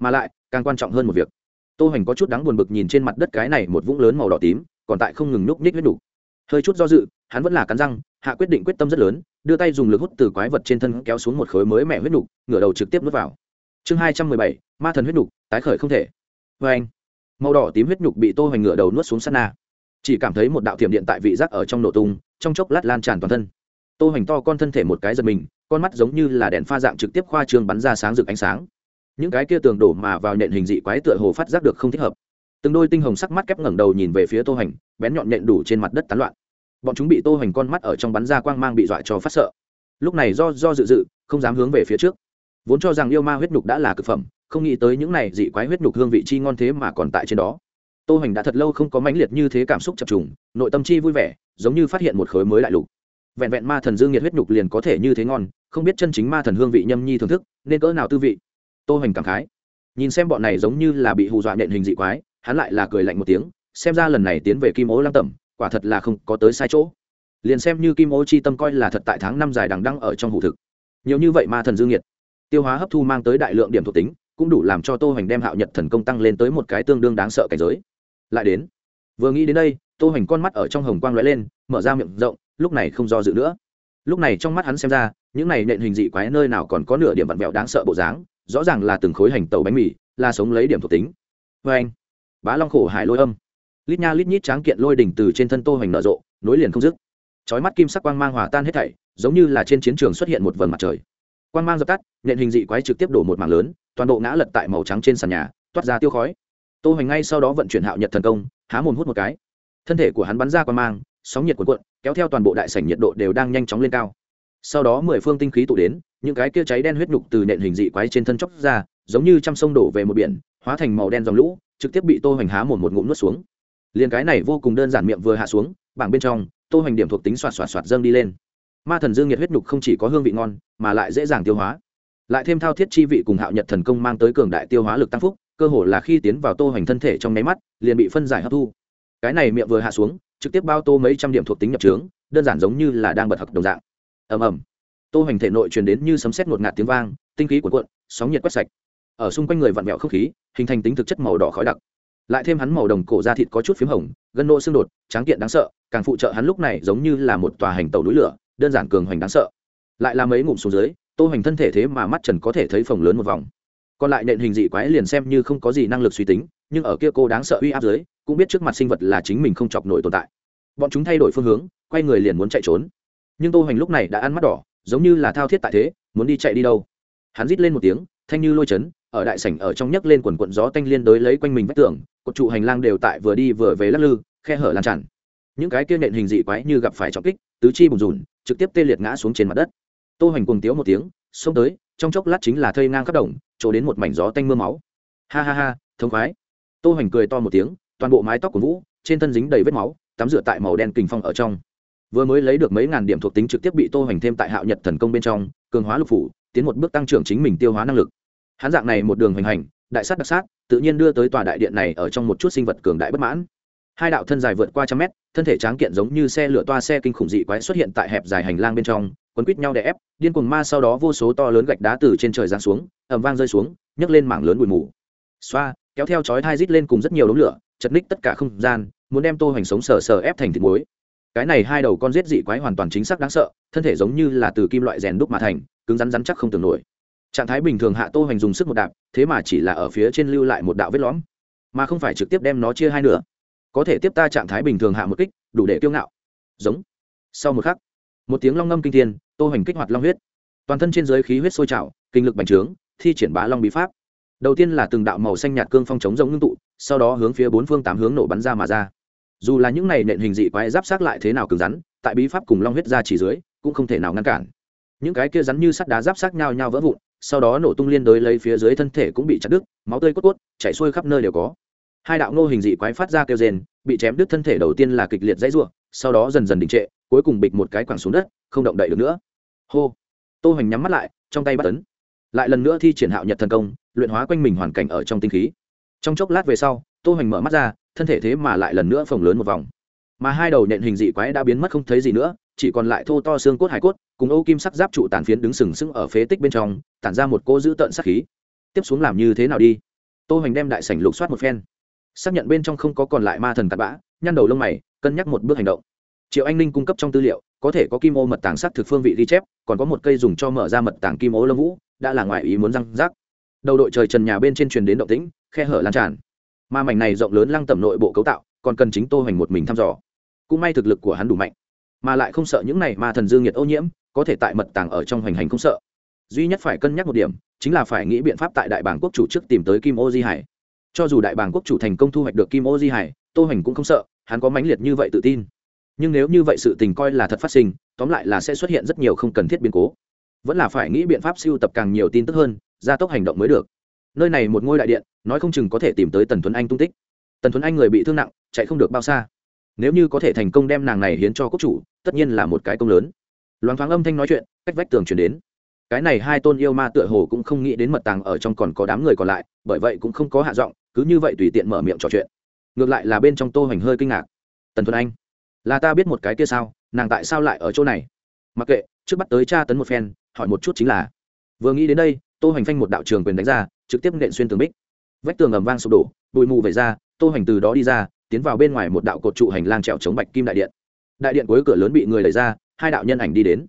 mà lại càng quan trọng hơn một việc. Tô hoành có chút đáng buồn bực nhìn trên mặt đất cái này một vũng lớn màu đỏ tím còn tại không ngừng núp nhích huyết đủ. hơi chút do dự hắn vẫn là cắn răng hạ quyết định quyết tâm rất lớn đưa tay dùng lực hút từ quái vật trên thân kéo xuống một khối mới mẻ huyết đủ, ngửa đầu trực tiếp nuốt vào. Chương hai trăm mười bảy ma thần huyết đủ, tái khởi không thể. Vê anh màu đỏ tím huyết nhục bị tô hoành ngửa đầu nuốt xuống sát na. Chỉ cảm thấy một đạo thiểm điện tại vị giác ở trong nổ tung trong chốc lát lan tràn toàn thân. Tô hoành to con thân thể một cái giật mình con mắt giống như là đèn pha dạng trực tiếp khoa trương bắn ra sáng rực ánh sáng những cái kia tường đổ mà vào nện hình dị quái tựa hồ phát giác được không thích hợp. Từng đôi tinh hồng sắc mắt kép ngẩng đầu nhìn về phía tô hành, bén nhọn nện đủ trên mặt đất tán loạn. Bọn chúng bị tô hành con mắt ở trong bắn ra quang mang bị dọa cho phát sợ. Lúc này do do dự dự, không dám hướng về phía trước. Vốn cho rằng yêu ma huyết nhục đã là cực phẩm, không nghĩ tới những này dị quái huyết nhục hương vị chi ngon thế mà còn tại trên đó. Tô hành đã thật lâu không có mãnh liệt như thế cảm xúc chập trùng, nội tâm chi vui vẻ, giống như phát hiện một khối mới lại lục. Vẹn vẹn ma thần dương nhiệt huyết nhục liền có thể như thế ngon, không biết chân chính ma thần hương vị nhâm nhi thưởng thức, nên cỡ nào tư vị tô hoành cảm khái. Nhìn xem bọn này giống như là bị hù dọa nện hình dị quái, hắn lại là cười lạnh một tiếng, xem ra lần này tiến về kim ố lăng tẩm, quả thật là không có tới sai chỗ. Liền xem như kim ố chi tâm coi là thật tại tháng năm dài đằng đăng ở trong hủ thực. Nhiều như vậy ma thần dương nhiệt tiêu hóa hấp thu mang tới đại lượng điểm thuộc tính, cũng đủ làm cho tô hoành đem hạo nhật thần công tăng lên tới một cái tương đương đáng sợ cảnh giới. Lại đến. Vừa nghĩ đến đây, tô hoành con mắt ở trong hồng quang lóe lên, mở ra miệng rộng, lúc này không do dự nữa. Lúc này trong mắt hắn xem ra, những này nện hình dị quái nơi nào còn có nửa điểm vặn vẹo đáng sợ bộ dáng rõ ràng là từng khối hành tàu bánh mì, là sống lấy điểm thuộc tính. Vê anh, bá long khổ hải lôi âm. Lít nha lít nhít tráng kiện lôi đỉnh từ trên thân tô hoành nở rộ, nối liền không dứt. Chói mắt kim sắc quang mang hòa tan hết thảy, giống như là trên chiến trường xuất hiện một vầng mặt trời. Quang mang dập tắt, nện hình dị quái trực tiếp đổ một mảng lớn, toàn bộ ngã lật tại màu trắng trên sàn nhà, toát ra tiêu khói. Tô hoành ngay sau đó vận chuyển hạo nhật thần công, há mồm hút một cái. Thân thể của hắn bắn ra quang mang, sóng nhiệt cuộn cuộn, kéo theo toàn bộ đại sảnh nhiệt độ đều đang nhanh chóng lên cao. Sau đó mười phương tinh khí tụ đến những cái kia cháy đen huyết nhục từ nện hình dị quái trên thân chóc ra, giống như trăm sông đổ về một biển, hóa thành màu đen dòng lũ, trực tiếp bị tô hoành há một một ngụm nuốt xuống. Liên cái này vô cùng đơn giản miệng vừa hạ xuống, bảng bên trong, tô hoành điểm thuộc tính xoạt xoạt xoạt dâng đi lên. Ma thần dương nhiệt huyết nhục không chỉ có hương vị ngon, mà lại dễ dàng tiêu hóa. Lại thêm thao thiết chi vị cùng hạo nhật thần công mang tới cường đại tiêu hóa lực tăng phúc, cơ hồ là khi tiến vào tô hoành thân thể trong nháy mắt, liền bị phân giải hấp thu. Cái này miệng vừa hạ xuống, trực tiếp bao tô mấy trăm điểm thuộc tính nhập trướng, đơn giản giống như là đang bật học đồng dạng. Ầm ầm tô hoành thể nội truyền đến như sấm sét ngột ngạt tiếng vang, tinh khí cuộn cuộn, sóng nhiệt quét sạch. Ở xung quanh người vặn vẹo không khí, hình thành tính thực chất màu đỏ khói đặc. Lại thêm hắn màu đồng cổ da thịt có chút p h í m hồng, gân nô xương đột, tráng kiện đáng sợ, càng phụ trợ hắn lúc này giống như là một tòa hành tàu núi lửa, đơn giản cường hoành đáng sợ. Lại làm ấy ngụm xuống dưới, tô hoành thân thể thế mà mắt trần có thể thấy phồng lớn một vòng. Còn lại nện hình dị quái liền xem như không có gì năng lực suy tính, nhưng ở kia cô đáng sợ uy áp dưới, cũng biết trước mặt sinh vật là chính mình không chọc nổi tồn tại. Bọn chúng thay đổi phương hướng, quay người liền muốn chạy trốn. Nhưng tô hoành lúc này đã ăn mắt đỏ giống như là thao thiết tại thế, muốn đi chạy đi đâu. Hắn rít lên một tiếng, thanh như lôi chấn, ở đại sảnh ở trong nhấc lên quần quận gió tanh liên đối lấy quanh mình vách tường, cột trụ hành lang đều tại vừa đi vừa về lắc lư, khe hở lan tràn. Những cái kia nện hình dị quái như gặp phải trọng kích, tứ chi bùn rùn, trực tiếp tê liệt ngã xuống trên mặt đất. Tô hoành cùng tiếu một tiếng, xông tới, trong chốc lát chính là thây ngang khắp đồng chỗ đến một mảnh gió tanh mưa máu. Ha ha ha thống khoái. Tô hoành cười to một tiếng, toàn bộ mái tóc của vũ, trên thân dính đầy vết máu, tắm rửa tại màu đen kình phong ở trong vừa mới lấy được mấy ngàn điểm thuộc tính trực tiếp bị tô hoành thêm tại hạo nhật thần công bên trong, cường hóa lục phủ, tiến một bước tăng trưởng chính mình tiêu hóa năng lực. Hắn dạng này một đường hoành hành, đại sát đặc sát, tự nhiên đưa tới tòa đại điện này ở trong một chút sinh vật cường đại bất mãn. Hai đạo thân dài vượt qua trăm mét, thân thể tráng kiện giống như xe lửa toa xe kinh khủng dị quái xuất hiện tại hẹp dài hành lang bên trong, quấn quít nhau đè ép, điên cuồng ma sau đó vô số to lớn gạch đá từ trên trời giáng xuống, ầm vang rơi xuống, nhấc lên mảng lớn bụi mù. Xoa, kéo theo chói thai rít lên cùng rất nhiều đống lửa, chật ních tất cả không gian, muốn đem tô hoành sống sờ sờ ép thành thịt muối cái này hai đầu con rết dị quái hoàn toàn chính xác đáng sợ, thân thể giống như là từ kim loại rèn đúc mà thành, cứng rắn rắn chắc không tưởng nổi. Trạng thái bình thường hạ tô hoành dùng sức một đạp, thế mà chỉ là ở phía trên lưu lại một đạo vết lõm, mà không phải trực tiếp đem nó chia hai nửa. Có thể tiếp ta trạng thái bình thường hạ một kích, đủ để kiêu ngạo. Giống. Sau một khắc, một tiếng long ngâm kinh thiên, tô hoành kích hoạt long huyết. Toàn thân trên giới khí huyết sôi trào, kinh lực bành trướng, thi triển bá long bí pháp. Đầu tiên là từng đạo màu xanh nhạt cương phong chống giống ngưng tụ, sau đó hướng phía bốn phương tám hướng nổ bắn ra mà ra dù là những này nện hình dị quái giáp sát lại thế nào cứng rắn, tại bí pháp cùng long huyết ra chỉ dưới, cũng không thể nào ngăn cản. Những cái kia rắn như sắt đá giáp sát nhau nhau vỡ vụn, sau đó nổ tung liên đới lấy phía dưới thân thể cũng bị chặt đứt, máu tươi cốt cốt chảy xuôi khắp nơi đều có. Hai đạo nô hình dị quái phát ra kêu rền bị chém đứt thân thể đầu tiên là kịch liệt dãy ruộng sau đó dần dần đình trệ, cuối cùng bịch một cái quẳng xuống đất, không động đậy được nữa. Hô! Tô hoành nhắm mắt lại, trong tay bắt tấn lại lần nữa thi triển hạo nhật thần công, luyện hóa quanh mình hoàn cảnh ở trong tinh khí. Trong chốc lát về sau, tô hoành mở mắt ra thân thể thế mà lại lần nữa phồng lớn một vòng. Mà hai đầu nện hình dị quái đã biến mất không thấy gì nữa, chỉ còn lại thô to xương cốt hải cốt, cùng ô kim sắc giáp trụ tàn phiến đứng sừng sững ở phế tích bên trong, tản ra một cô dữ tợn sắc khí. Tiếp xuống làm như thế nào đi? Tô hoành đem đại sảnh lục soát một phen. Xác nhận bên trong không có còn lại ma thần cặn bã, nhăn đầu lông mày, cân nhắc một bước hành động. Triệu anh ninh cung cấp trong tư liệu, có thể có kim ô mật tàng sắc thực phương vị ghi chép, còn có một cây dùng cho mở ra mật tàng kim ô lâm vũ, đã là ngoài ý muốn răng rác đầu đội trời trần nhà bên trên truyền đến động tĩnh, khe hở lan tràn mà mảnh này rộng lớn lăng tầm nội bộ cấu tạo còn cần chính tô hoành một mình thăm dò. Cũng may thực lực của hắn đủ mạnh, mà lại không sợ những này mà thần dương nhiệt ô nhiễm, có thể tại mật tàng ở trong hoành hành không sợ. Duy nhất phải cân nhắc một điểm, chính là phải nghĩ biện pháp tại đại bảng quốc chủ trước tìm tới kim ô di hải. Cho dù đại bảng quốc chủ thành công thu hoạch được kim ô di hải, tô hoành cũng không sợ, hắn có mãnh liệt như vậy tự tin. Nhưng nếu như vậy sự tình coi là thật phát sinh, tóm lại là sẽ xuất hiện rất nhiều không cần thiết biến cố. Vẫn là phải nghĩ biện pháp siêu tập càng nhiều tin tức hơn, gia tốc hành động mới được nơi này một ngôi đại điện, nói không chừng có thể tìm tới tần tuấn anh tung tích. Tần tuấn anh người bị thương nặng, chạy không được bao xa. Nếu như có thể thành công đem nàng này hiến cho quốc chủ, tất nhiên là một cái công lớn. Loáng thoáng âm thanh nói chuyện, cách vách tường chuyển đến. Cái này hai tôn yêu ma tựa hồ cũng không nghĩ đến mật tàng ở trong còn có đám người còn lại, bởi vậy cũng không có hạ giọng, cứ như vậy tùy tiện mở miệng trò chuyện. Ngược lại là bên trong tô hoành hơi kinh ngạc. Tần thuần anh, là ta biết một cái kia sao, nàng tại sao lại ở chỗ này? Mặc kệ, trước bắt tới cha tấn một phen, hỏi một chút chính là. Vừa nghĩ đến đây, tô hoành phanh một đạo trường quyền đánh ra trực tiếp nện xuyên tường bích. Vách tường ầm vang sụp đổ, bụi mù vẩy ra, tô hành từ đó đi ra, tiến vào bên ngoài một đạo cột trụ hành lang trèo chống bạch kim đại điện. Đại điện cuối cửa lớn bị người đẩy ra, hai đạo nhân ảnh đi đến.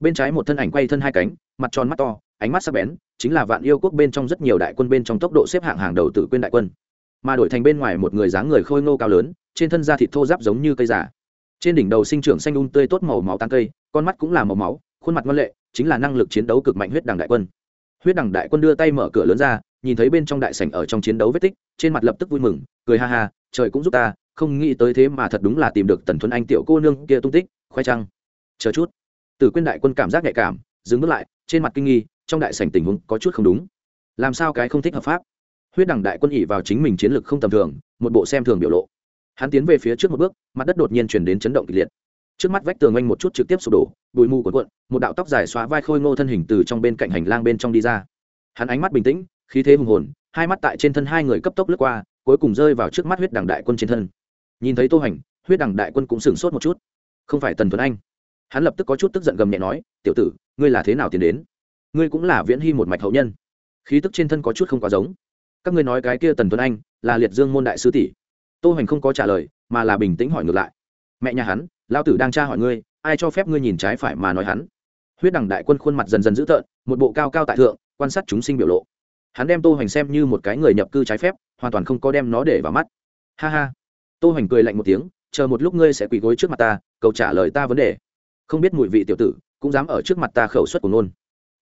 Bên trái một thân ảnh quay thân hai cánh, mặt tròn mắt to, ánh mắt sắc bén, chính là vạn yêu quốc bên trong rất nhiều đại quân bên trong tốc độ xếp hạng hàng đầu tử quyên đại quân. Mà đổi thành bên ngoài một người dáng người khôi ngô cao lớn, trên thân da thịt thô giáp giống như cây giả trên đỉnh đầu sinh trưởng xanh un tươi tốt màu máu tán cây, con mắt cũng là màu máu, khuôn mặt ngân lệ, chính là năng lực chiến đấu cực mạnh huyết đằng đại quân huyết đẳng đại quân đưa tay mở cửa lớn ra, nhìn thấy bên trong đại sảnh ở trong chiến đấu vết tích, trên mặt lập tức vui mừng, cười ha ha, trời cũng giúp ta, không nghĩ tới thế mà thật đúng là tìm được tần thuấn anh tiểu cô nương kia tung tích khoe trăng chờ chút. Tử quyên đại quân cảm giác nhạy cảm, dừng bước lại, trên mặt kinh nghi, trong đại sảnh tình huống có chút không đúng. Làm sao cái không thích hợp pháp? Huyết đẳng đại quân ỉ vào chính mình chiến lược không tầm thường, một bộ xem thường biểu lộ. Hắn tiến về phía trước một bước, mặt đất đột nhiên chuyển đến chấn động kịch liệt trước mắt vách tường anh một chút trực tiếp sụp đổ, bụi mù cuộn cuộn, một đạo tóc dài xóa vai khôi ngô thân hình từ trong bên cạnh hành lang bên trong đi ra. Hắn ánh mắt bình tĩnh, khí thế hùng hồn, hai mắt tại trên thân hai người cấp tốc lướt qua, cuối cùng rơi vào trước mắt huyết đảng đại quân trên thân. Nhìn thấy tô hành, huyết đảng đại quân cũng sửng sốt một chút. Không phải tần tuấn anh. Hắn lập tức có chút tức giận gầm nhẹ nói, tiểu tử, ngươi là thế nào tiến đến? Ngươi cũng là viễn hy một mạch hậu nhân. Khí tức trên thân có chút không quá giống. Các ngươi nói cái kia tần tuấn anh, là liệt dương môn đại sứ tỷ. Tô hành không có trả lời, mà là bình tĩnh hỏi ngược lại. Mẹ nhà hắn Lão tử đang tra hỏi ngươi, ai cho phép ngươi nhìn trái phải mà nói hắn? Huyết đằng đại quân khuôn mặt dần dần dữ tợn, một bộ cao cao tại thượng, quan sát chúng sinh biểu lộ. Hắn đem tô hoành xem như một cái người nhập cư trái phép, hoàn toàn không có đem nó để vào mắt. Ha ha. Tô hoành cười lạnh một tiếng, chờ một lúc ngươi sẽ quỳ gối trước mặt ta, cầu trả lời ta vấn đề. Không biết mùi vị tiểu tử, cũng dám ở trước mặt ta khẩu suất của nôn.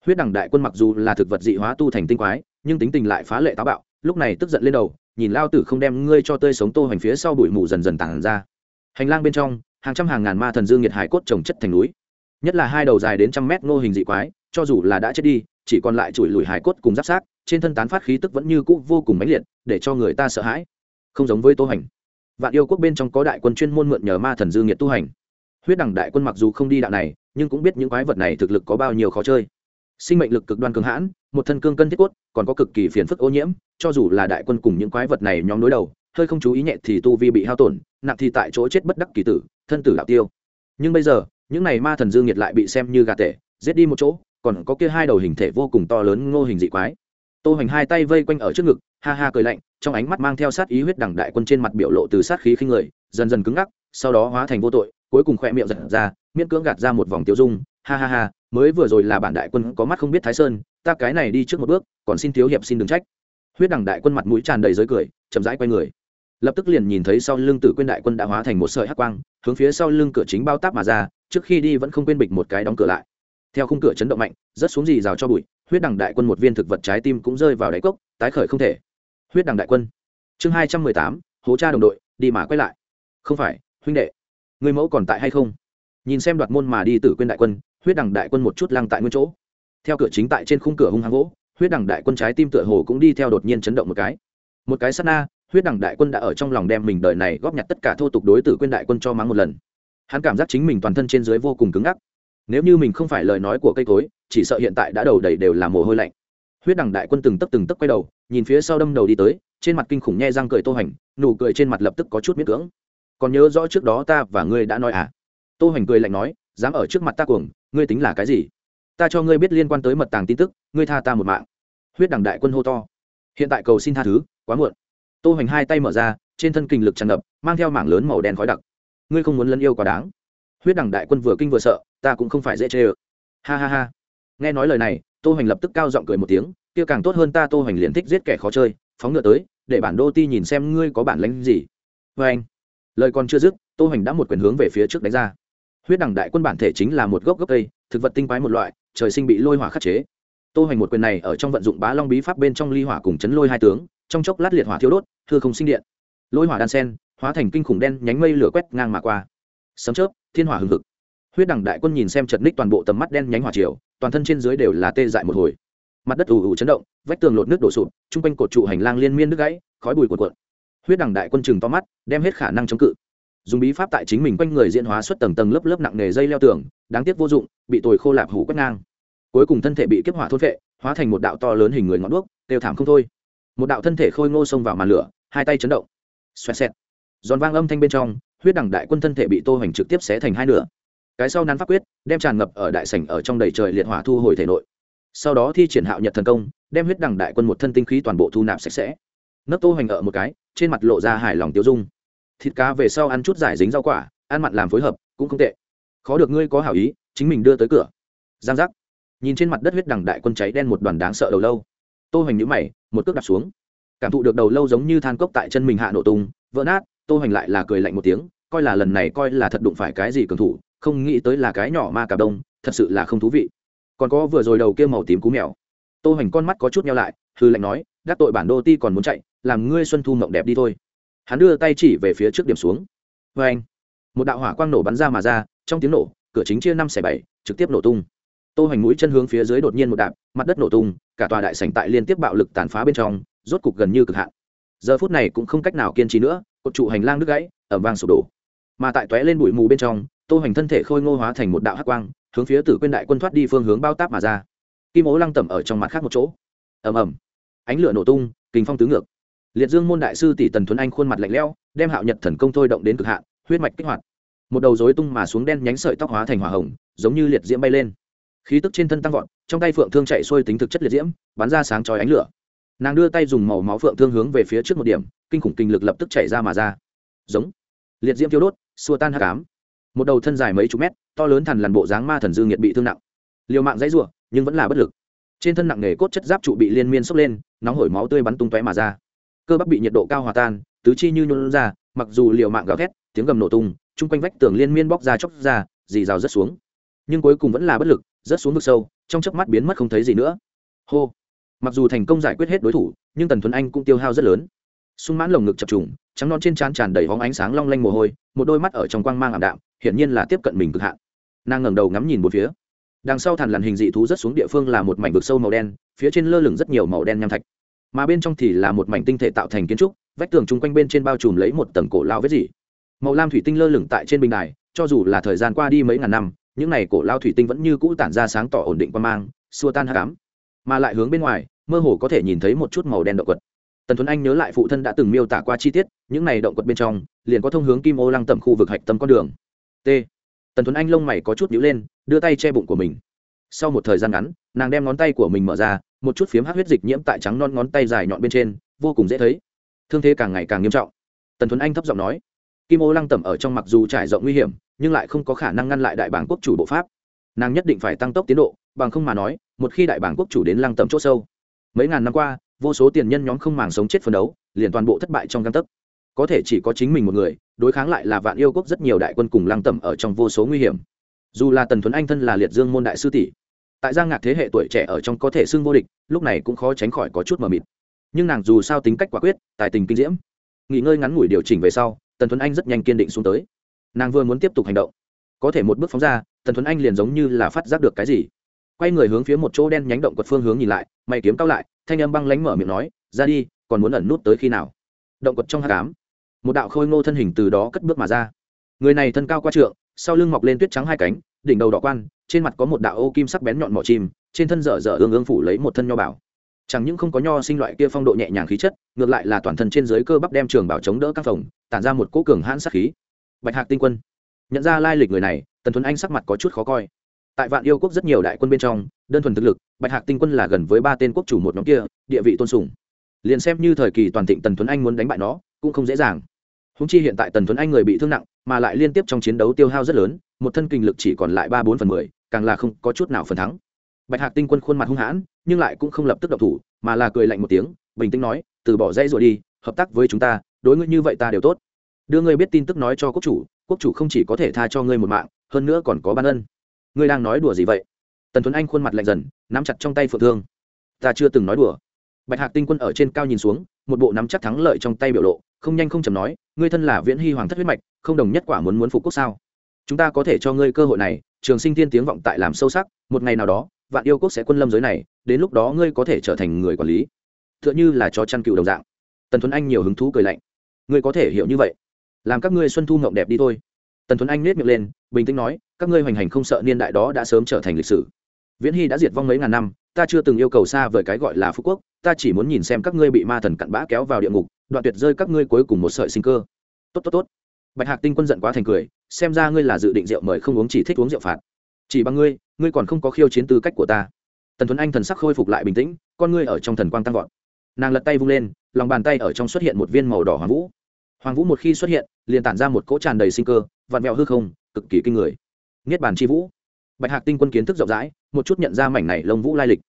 Huyết Đằng đại quân mặc dù là thực vật dị hóa tu thành tinh quái, nhưng tính tình lại phá lệ táo bạo, lúc này tức giận lên đầu, nhìn lao tử không đem ngươi cho tơi sống tô hoành phía sau bụi mù dần dần tản ra. Hành lang bên trong hàng trăm hàng ngàn ma thần dương nhiệt hải cốt trồng chất thành núi. Nhất là hai đầu dài đến trăm mét ngô hình dị quái, cho dù là đã chết đi, chỉ còn lại chùi lùi hải cốt cùng giáp xác, trên thân tán phát khí tức vẫn như cũ vô cùng mãnh liệt, để cho người ta sợ hãi. Không giống với tô hành. Vạn yêu quốc bên trong có đại quân chuyên môn mượn nhờ ma thần dương nhiệt tu hành. Huyết đẳng đại quân mặc dù không đi đạo này, nhưng cũng biết những quái vật này thực lực có bao nhiêu khó chơi. Sinh mệnh lực cực đoan cường hãn, một thân cương cân thiết cốt, còn có cực kỳ phiền phức ô nhiễm, cho dù là đại quân cùng những quái vật này nhóm đối đầu, hơi không chú ý nhẹ thì tu vi bị hao tổn, nặng thì tại chỗ chết bất đắc kỳ tử thân tử đạo tiêu. Nhưng bây giờ, những này ma thần dương nhiệt lại bị xem như gà tệ giết đi một chỗ, còn có kia hai đầu hình thể vô cùng to lớn ngô hình dị quái. Tô hoành hai tay vây quanh ở trước ngực, ha ha cười lạnh, trong ánh mắt mang theo sát ý huyết đẳng đại quân trên mặt biểu lộ từ sát khí khinh người, dần dần cứng ngắc, sau đó hóa thành vô tội, cuối cùng khỏe miệng giật ra, miễn cưỡng gạt ra một vòng tiêu dung, ha ha ha, mới vừa rồi là bản đại quân có mắt không biết thái sơn, ta cái này đi trước một bước, còn xin thiếu hiệp xin đừng trách. Huyết đẳng đại quân mặt mũi tràn đầy giới cười, chậm rãi quay người. Lập tức liền nhìn thấy sau lưng tử quyên đại quân đã hóa thành một sợi hắc quang hướng phía sau lưng cửa chính bao táp mà ra, trước khi đi vẫn không quên bịch một cái đóng cửa lại. Theo khung cửa chấn động mạnh rất xuống dì rào cho bụi, huyết đằng đại quân một viên thực vật trái tim cũng rơi vào đáy cốc, tái khởi không thể. Huyết đằng đại quân. Chương hai trăm mười tám, hố cha đồng đội, đi mà quay lại. Không phải, huynh đệ. Người mẫu còn tại hay không? Nhìn xem đoạt môn mà đi tử quên đại quân, huyết đằng đại quân một chút lăng tại nguyên chỗ. Theo cửa chính tại trên khung cửa hung hăng gỗ huyết đằng đại quân trái tim tựa hồ cũng đi theo đột nhiên chấn động một cái. Một cái sát na huyết đẳng đại quân đã ở trong lòng đem mình đời này góp nhặt tất cả thô tục đối tử quên đại quân cho mắng một lần. Hắn cảm giác chính mình toàn thân trên dưới vô cùng cứng ngắc. Nếu như mình không phải lời nói của cây cối, chỉ sợ hiện tại đã đầu đầy đều là mồ hôi lạnh. Huyết đẳng đại quân từng tấp từng tấp quay đầu, nhìn phía sau đâm đầu đi tới, trên mặt kinh khủng nhe răng cười tô hành, nụ cười trên mặt lập tức có chút miễn cưỡng. Còn nhớ rõ trước đó ta và ngươi đã nói à? Tô hành cười lạnh nói, dám ở trước mặt ta cuồng, ngươi tính là cái gì? Ta cho ngươi biết liên quan tới mật tàng tin tức, ngươi tha ta một mạng. Huyết đẳng đại quân hô to. Hiện tại cầu xin tha thứ, quá muộn tô hoành hai tay mở ra, trên thân kinh lực tràn ngập, mang theo mảng lớn màu đen khói đặc. Ngươi không muốn lấn yêu quá đáng. Huyết đẳng đại quân vừa kinh vừa sợ, ta cũng không phải dễ chê ơ. Ha ha ha. Nghe nói lời này, tô hoành lập tức cao giọng cười một tiếng, kia càng tốt hơn ta, tô hoành liền thích giết kẻ khó chơi, phóng ngựa tới, để bản đô ti nhìn xem ngươi có bản lánh gì. Vê anh. Lời còn chưa dứt, tô hoành đã một quyền hướng về phía trước đánh ra. Huyết đẳng đại quân bản thể chính là một gốc gốc cây, thực vật tinh quái một loại, trời sinh bị lôi hỏa khắc chế. Tô hoành một quyền này ở trong vận dụng bá long bí pháp bên trong ly hỏa cùng chấn lôi hai tướng trong chốc lát liệt hỏa thiêu đốt thưa không sinh điện. Lôi hỏa đan sen, hóa thành kinh khủng đen nhánh mây lửa quét ngang mà qua. Sấm chớp, thiên hỏa hừng hực. Huyết đẳng đại quân nhìn xem chật ních toàn bộ tầm mắt đen nhánh hỏa chiều toàn thân trên dưới đều là tê dại một hồi. Mặt đất ủ ủ chấn động, vách tường lột nước đổ sụp, chung quanh cột trụ hành lang liên miên nước gãy, khói bùi cuộn cuộn. Huyết đẳng đại quân chừng to mắt, đem hết khả năng chống cự. Dùng bí pháp tại chính mình quanh người diễn hóa xuất tầng tầng lớp lớp nặng nề dây leo tường, đáng tiếc vô dụng, bị tồi khô lạp hủ quét ngang. Cuối cùng thân thể bị kiếp hỏa thôn vệ hóa thành một đạo to lớn hình người ngọn đuốc đều thảm không thôi một đạo thân thể khôi ngô xông vào màn lửa, hai tay chấn động. Xoẹt xẹt. Giòn vang âm thanh bên trong, huyết đẳng đại quân thân thể bị tô hoành trực tiếp xé thành hai nửa. Cái sau nắn pháp quyết, đem tràn ngập ở đại sảnh ở trong đầy trời liệt hỏa thu hồi thể nội. Sau đó thi triển hạo nhật thần công, đem huyết đẳng đại quân một thân tinh khí toàn bộ thu nạp sạch sẽ. Nấc tô hoành ở một cái, trên mặt lộ ra hài lòng tiêu dung. Thịt cá về sau ăn chút giải dính rau quả, ăn mặn làm phối hợp, cũng không tệ. Khó được ngươi có hảo ý, chính mình đưa tới cửa. Giang giác. Nhìn trên mặt đất huyết đằng đại quân cháy đen một đoàn đáng sợ đầu lâu tô hoành nhíu mày, một cước đạp xuống. Cảm thụ được đầu lâu giống như than cốc tại chân mình hạ nổ tung, vỡ nát, tô hoành lại là cười lạnh một tiếng, coi là lần này coi là thật đụng phải cái gì cường thủ, không nghĩ tới là cái nhỏ ma cà đông, thật sự là không thú vị. Còn có vừa rồi đầu kia màu tím cú mèo. Tô hoành con mắt có chút nhau lại hư lạnh nói, đắc tội bản đô ti còn muốn chạy, làm ngươi xuân thu mộng đẹp đi thôi. Hắn đưa tay chỉ về phía trước điểm xuống. Vê anh một đạo hỏa quang nổ bắn ra mà ra, trong tiếng nổ, cửa chính chia năm xẻ bảy, trực tiếp nổ tung tô hoành mũi chân hướng phía dưới đột nhiên một đạp, mặt đất nổ tung, cả tòa đại sảnh tại liên tiếp bạo lực tàn phá bên trong, rốt cục gần như cực hạn. Giờ phút này cũng không cách nào kiên trì nữa, cột trụ hành lang đứt gãy ẩm vang sụp đổ. Mà tại tóe lên bụi mù bên trong, tô hoành thân thể khôi ngô hóa thành một đạo hắc quang, hướng phía tử quyên đại quân thoát đi phương hướng bao táp mà ra. Kim ố lăng tẩm ở trong mặt khác một chỗ. Ầm ầm. Ánh lửa nổ tung, kinh phong tứ ngược. Liệt dương môn đại sư tỷ tần tuấn anh khuôn mặt lạnh lẽo, đem hạo nhật thần công thôi động đến cực hạn, huyết mạch kích hoạt. Một đầu rối tung mà xuống đen nhánh sợi tóc hóa thành hỏa hồng, giống như liệt diễm bay lên khí tức trên thân tăng vọt, trong tay phượng thương chạy xuôi tính thực chất liệt diễm, bắn ra sáng chói ánh lửa. Nàng đưa tay dùng màu máu phượng thương hướng về phía trước một điểm, kinh khủng kinh lực lập tức chạy ra mà ra. Giống. Liệt diễm thiêu đốt, xua tan hạ cám một đầu thân dài mấy chục mét, to lớn thằn lằn bộ dáng ma thần dương nhiệt bị thương nặng. Liều mạng dãy rủa, nhưng vẫn là bất lực. Trên thân nặng nghề cốt chất giáp trụ bị liên miên sốc lên, nóng hổi máu tươi bắn tung tóe mà ra. Cơ bắp bị nhiệt độ cao hòa tan, tứ chi như nhuôn ra, mặc dù liều mạng gào thét, tiếng gầm nổ tung, chung quanh vách tường liên miên bóc ra chóc ra, dì rào rất xuống. Nhưng cuối cùng vẫn là bất lực rớt xuống vực sâu, trong chớp mắt biến mất không thấy gì nữa. Hô. Mặc dù thành công giải quyết hết đối thủ, nhưng tần thuấn anh cũng tiêu hao rất lớn. Sung mãn lồng ngực chập trùng, trắng non trên trán tràn đầy hóng ánh sáng long lanh mồ hôi, một đôi mắt ở trong quang mang ảm đạm, hiển nhiên là tiếp cận mình cực hạn. Nàng ngẩng đầu ngắm nhìn một phía. Đằng sau thằn lằn hình dị thú rất xuống địa phương là một mảnh vực sâu màu đen, phía trên lơ lửng rất nhiều màu đen nham thạch. Mà bên trong thì là một mảnh tinh thể tạo thành kiến trúc, vách tường chung quanh bên trên bao trùm lấy một tầng cổ lao vết dỉ màu lam thủy tinh lơ lửng tại trên bình đài, cho dù là thời gian qua đi mấy ngàn năm những này cổ lao thủy tinh vẫn như cũ tản ra sáng tỏ ổn định qua mang, xua tan hát cám mà lại hướng bên ngoài, mơ hồ có thể nhìn thấy một chút màu đen động quật. Tần Thuấn anh nhớ lại phụ thân đã từng miêu tả qua chi tiết, những này động quật bên trong, liền có thông hướng kim ô lăng tầm khu vực hạch tâm con đường. T. Tần Thuấn anh lông mày có chút nhữ lên, đưa tay che bụng của mình. Sau một thời gian ngắn, nàng đem ngón tay của mình mở ra, một chút phiếm hát huyết dịch nhiễm tại trắng non ngón tay dài nhọn bên trên, vô cùng dễ thấy. Thương thế càng ngày càng nghiêm trọng. Tần Thuấn anh thấp giọng nói, kim ô lăng tầm ở trong mặc dù trải rộng nguy hiểm nhưng lại không có khả năng ngăn lại đại bảng quốc chủ bộ pháp. Nàng nhất định phải tăng tốc tiến độ, bằng không mà nói, một khi đại bảng quốc chủ đến lăng tầm c h ỗ sâu, mấy ngàn năm qua, vô số tiền nhân nhóm không màng sống chết phấn đấu, liền toàn bộ thất bại trong găng tấc. Có thể chỉ có chính mình một người, đối kháng lại là vạn yêu quốc rất nhiều đại quân cùng lăng tầm ở trong vô số nguy hiểm. Dù là tần thuấn anh thân là liệt dương môn đại sư tỷ, tại giang ngạc thế hệ tuổi trẻ ở trong có thể xưng vô địch, lúc này cũng khó tránh khỏi có chút mờ mịt. Nhưng nàng dù sao tính cách quả quyết, tài tình kinh diễm. Nghỉ ngơi ngắn ngủi điều chỉnh về sau, tần thuấn anh rất nhanh kiên định xuống tới nàng vừa muốn tiếp tục hành động, có thể một bước phóng ra, tần thuấn anh liền giống như là phát giác được cái gì. Quay người hướng phía một chỗ đen nhánh động quật phương hướng nhìn lại, mày kiếm cao lại, thanh âm băng lánh mở miệng nói, ra đi, còn muốn ẩn nút tới khi nào? Động quật trong hát cám một đạo khôi ngô thân hình từ đó cất bước mà ra. Người này thân cao qua trượng, sau lưng mọc lên tuyết trắng hai cánh, đỉnh đầu đỏ quan, trên mặt có một đạo ô kim sắc bén nhọn mỏ chim, trên thân dở dở ương ương phủ lấy một thân nho bảo. Chẳng những không có nho sinh loại kia phong độ nhẹ nhàng khí chất, ngược lại là toàn thân trên dưới cơ bắp đem trường bảo chống đỡ các phòng, tản ra một cỗ cường hãn sát khí bạch hạc tinh quân. Nhận ra lai lịch người này, tần Thuấn anh sắc mặt có chút khó coi. Tại vạn yêu quốc rất nhiều đại quân bên trong, đơn thuần thực lực, bạch hạc tinh quân là gần với ba tên quốc chủ một nhóm kia, địa vị tôn sùng. Liền xem như thời kỳ toàn thịnh tần Thuấn anh muốn đánh bại nó, cũng không dễ dàng. Húng chi hiện tại tần Thuấn anh người bị thương nặng, mà lại liên tiếp trong chiến đấu tiêu hao rất lớn, một thân kinh lực chỉ còn lại ba bốn phần mười, càng là không có chút nào phần thắng. Bạch hạc tinh quân khuôn mặt hung hãn, nhưng lại cũng không lập tức độc thủ, mà là cười lạnh một tiếng, bình tĩnh nói, từ bỏ dây rồi đi, hợp tác với chúng ta, đối ngữ như vậy ta đều tốt đưa ngươi biết tin tức nói cho quốc chủ quốc chủ không chỉ có thể tha cho ngươi một mạng, hơn nữa còn có ban ân. Ngươi đang nói đùa gì vậy? Tần tuấn anh khuôn mặt lạnh dần, nắm chặt trong tay phượng thương. Ta chưa từng nói đùa. Bạch hạc tinh quân ở trên cao nhìn xuống, một bộ nắm chắc thắng lợi trong tay biểu lộ, không nhanh không chầm nói, ngươi thân là viễn hy hoàng thất huyết mạch, không đồng nhất quả muốn muốn phục quốc sao? Chúng ta có thể cho ngươi cơ hội này, trường sinh tiên tiếng vọng tại làm sâu sắc, một ngày nào đó, vạn yêu quốc sẽ quân lâm giới này, đến lúc đó ngươi có thể trở thành người quản lý. T h ư ợ n h ư là cho chăn cựu đồng dạng. Tần tuấn anh nhiều hứng thú cười lạnh. Ngươi có thể hiểu như vậy làm các ngươi xuân thu ngộng đẹp đi thôi. Tần Thuấn anh nết miệng lên, bình tĩnh nói, các ngươi hoành hành không sợ niên đại đó đã sớm trở thành lịch sử. Viễn hy đã diệt vong mấy ngàn năm, ta chưa từng yêu cầu xa vời cái gọi là phú quốc, ta chỉ muốn nhìn xem các ngươi bị ma thần cặn bã kéo vào địa ngục, đoạn tuyệt rơi các ngươi cuối cùng một sợi sinh cơ. Tốt tốt tốt. Bạch hạc tinh quân giận quá thành cười, xem ra ngươi là dự định rượu mời không uống chỉ thích uống rượu phạt. Chỉ bằng ngươi ngươi còn không có khiêu chiến tư cách của ta. Tần Thuấn anh thần sắc khôi phục lại bình tĩnh, con ngươi ở trong thần quang tăng vọt. Nàng lật tay vung lên, lòng bàn tay ở trong xuất hiện một viên màu đỏ hoàng vũ hoàng vũ một khi xuất hiện, liền tản ra một cỗ tràn đầy sinh cơ vạn mẹo hư không, cực kỳ kinh người. Niết bàn chi vũ. Bạch hạc tinh quân kiến thức rộng rãi, một chút nhận ra mảnh này lông vũ lai lịch.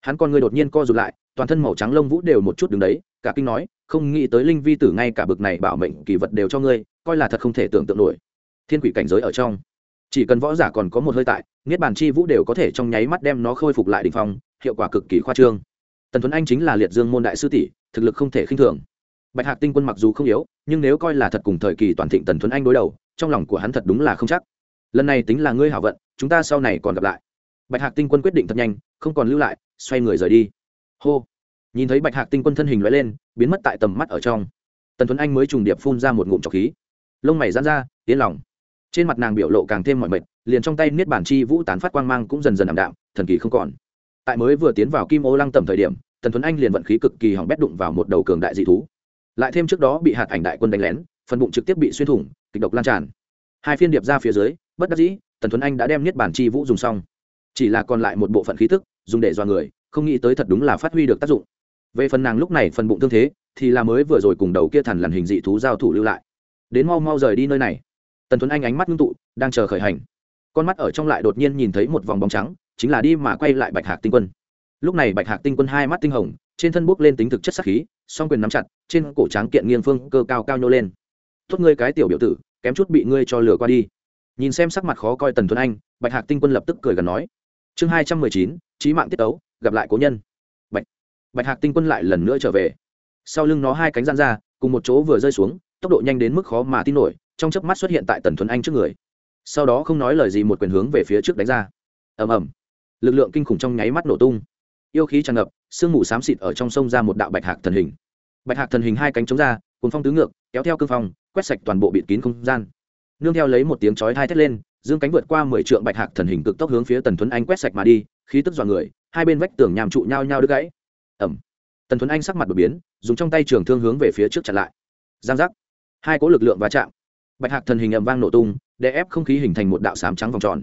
Hắn con người đột nhiên co rụt lại, toàn thân màu trắng lông vũ đều một chút đứng đấy, cả kinh nói, không nghĩ tới linh vi tử ngay cả bực này bảo mệnh kỳ vật đều cho ngươi, coi là thật không thể tưởng tượng nổi. Thiên quỷ cảnh giới ở trong. Chỉ cần võ giả còn có một hơi tại, niết bàn chi vũ đều có thể trong nháy mắt đem nó khôi phục lại đỉnh phong, hiệu quả cực kỳ khoa trương. Tần tuấn anh chính là liệt dương môn đại sư tỷ, thực lực không thể khinh thường bạch hạc tinh quân mặc dù không yếu, nhưng nếu coi là thật cùng thời kỳ toàn thịnh tần thuấn anh đối đầu, trong lòng của hắn thật đúng là không chắc. Lần này tính là ngươi hảo vận, chúng ta sau này còn gặp lại. Bạch hạc tinh quân quyết định thật nhanh, không còn lưu lại, xoay người rời đi. Hô. Nhìn thấy bạch hạc tinh quân thân hình l lên, biến mất tại tầm mắt ở trong. Tần thuấn anh mới trùng điệp phun ra một ngụm trọc khí. Lông mày dán ra tiến lòng. Trên mặt nàng biểu lộ càng thêm mọi mệt, liền trong tay niết bản chi vũ tán phát quang mang cũng dần dần ảm đạm, thần kỳ không còn. Tại mới vừa tiến vào kim ô lăng tầm thời điểm, tần thuấn anh liền vận khí cực kỳ hỏng bét đụng vào một đầu cường đại dị thú lại thêm trước đó bị hạt ảnh đại quân đánh lén, phần bụng trực tiếp bị xuyên thủng, kịch độc lan tràn. Hai phiên điệp ra phía dưới, bất đắc dĩ, tần tuấn anh đã đem niết bản chi vũ dùng xong. Chỉ là còn lại một bộ phận khí thức dùng để dọa người, không nghĩ tới thật đúng là phát huy được tác dụng. Về phần nàng lúc này phần bụng thương thế, thì là mới vừa rồi cùng đầu kia thằn lằn hình dị thú giao thủ lưu lại. Đến mau mau rời đi nơi này. Tần tuấn anh ánh mắt ngưng tụ, đang chờ khởi hành. Con mắt ở trong lại đột nhiên nhìn thấy một vòng bóng trắng, chính là đi mà quay lại bạch hạc tinh quân. Lúc này bạch hạc tinh quân hai mắt tinh hồng, trên thân bốc lên tính thực chất sắc khí song quyền nắm chặt, trên cổ tráng kiện nghiêng phương cơ cao cao nhô lên. Thốt ngươi cái tiểu biểu tử, kém chút bị ngươi cho lửa qua đi. Nhìn xem sắc mặt khó coi tần tuấn anh, bạch hạc tinh quân lập tức cười gần nói. Chương hai trăm mười chín trí mạng tiết tấu, gặp lại cố nhân. Bạch bạch hạc tinh quân lại lần nữa trở về. Sau lưng nó hai cánh gian ra, cùng một chỗ vừa rơi xuống, tốc độ nhanh đến mức khó mà tin nổi, trong chớp mắt xuất hiện tại tần tuấn anh trước người. Sau đó không nói lời gì một quyền hướng về phía trước đánh ra. Ầm ầm. Lực lượng kinh khủng trong nháy mắt nổ tung. Yêu khí tràn ngập sương mù xám xịt ở trong sông ra một đạo bạch hạc thần hình. Bạch hạc thần hình hai cánh chống ra cuốn phong tứ ngược, kéo theo cương phong, quét sạch toàn bộ bịt kín không gian. Nương theo lấy một tiếng chói thai thét lên, dương cánh vượt qua mười trượng bạch hạc thần hình cực tốc hướng phía tần thuấn anh quét sạch mà đi, khí tức dọa người, hai bên vách tường nhàm trụ nhau nhau đứt gãy. Ẩm tần thuấn anh sắc mặt đột biến, dùng trong tay trường thương hướng về phía trước chặn lại. Giang giác. Hai cỗ lực lượng va chạm. Bạch hạc thần hình ầm vang nổ tung, đè ép không khí hình thành một đạo sám trắng vòng tròn.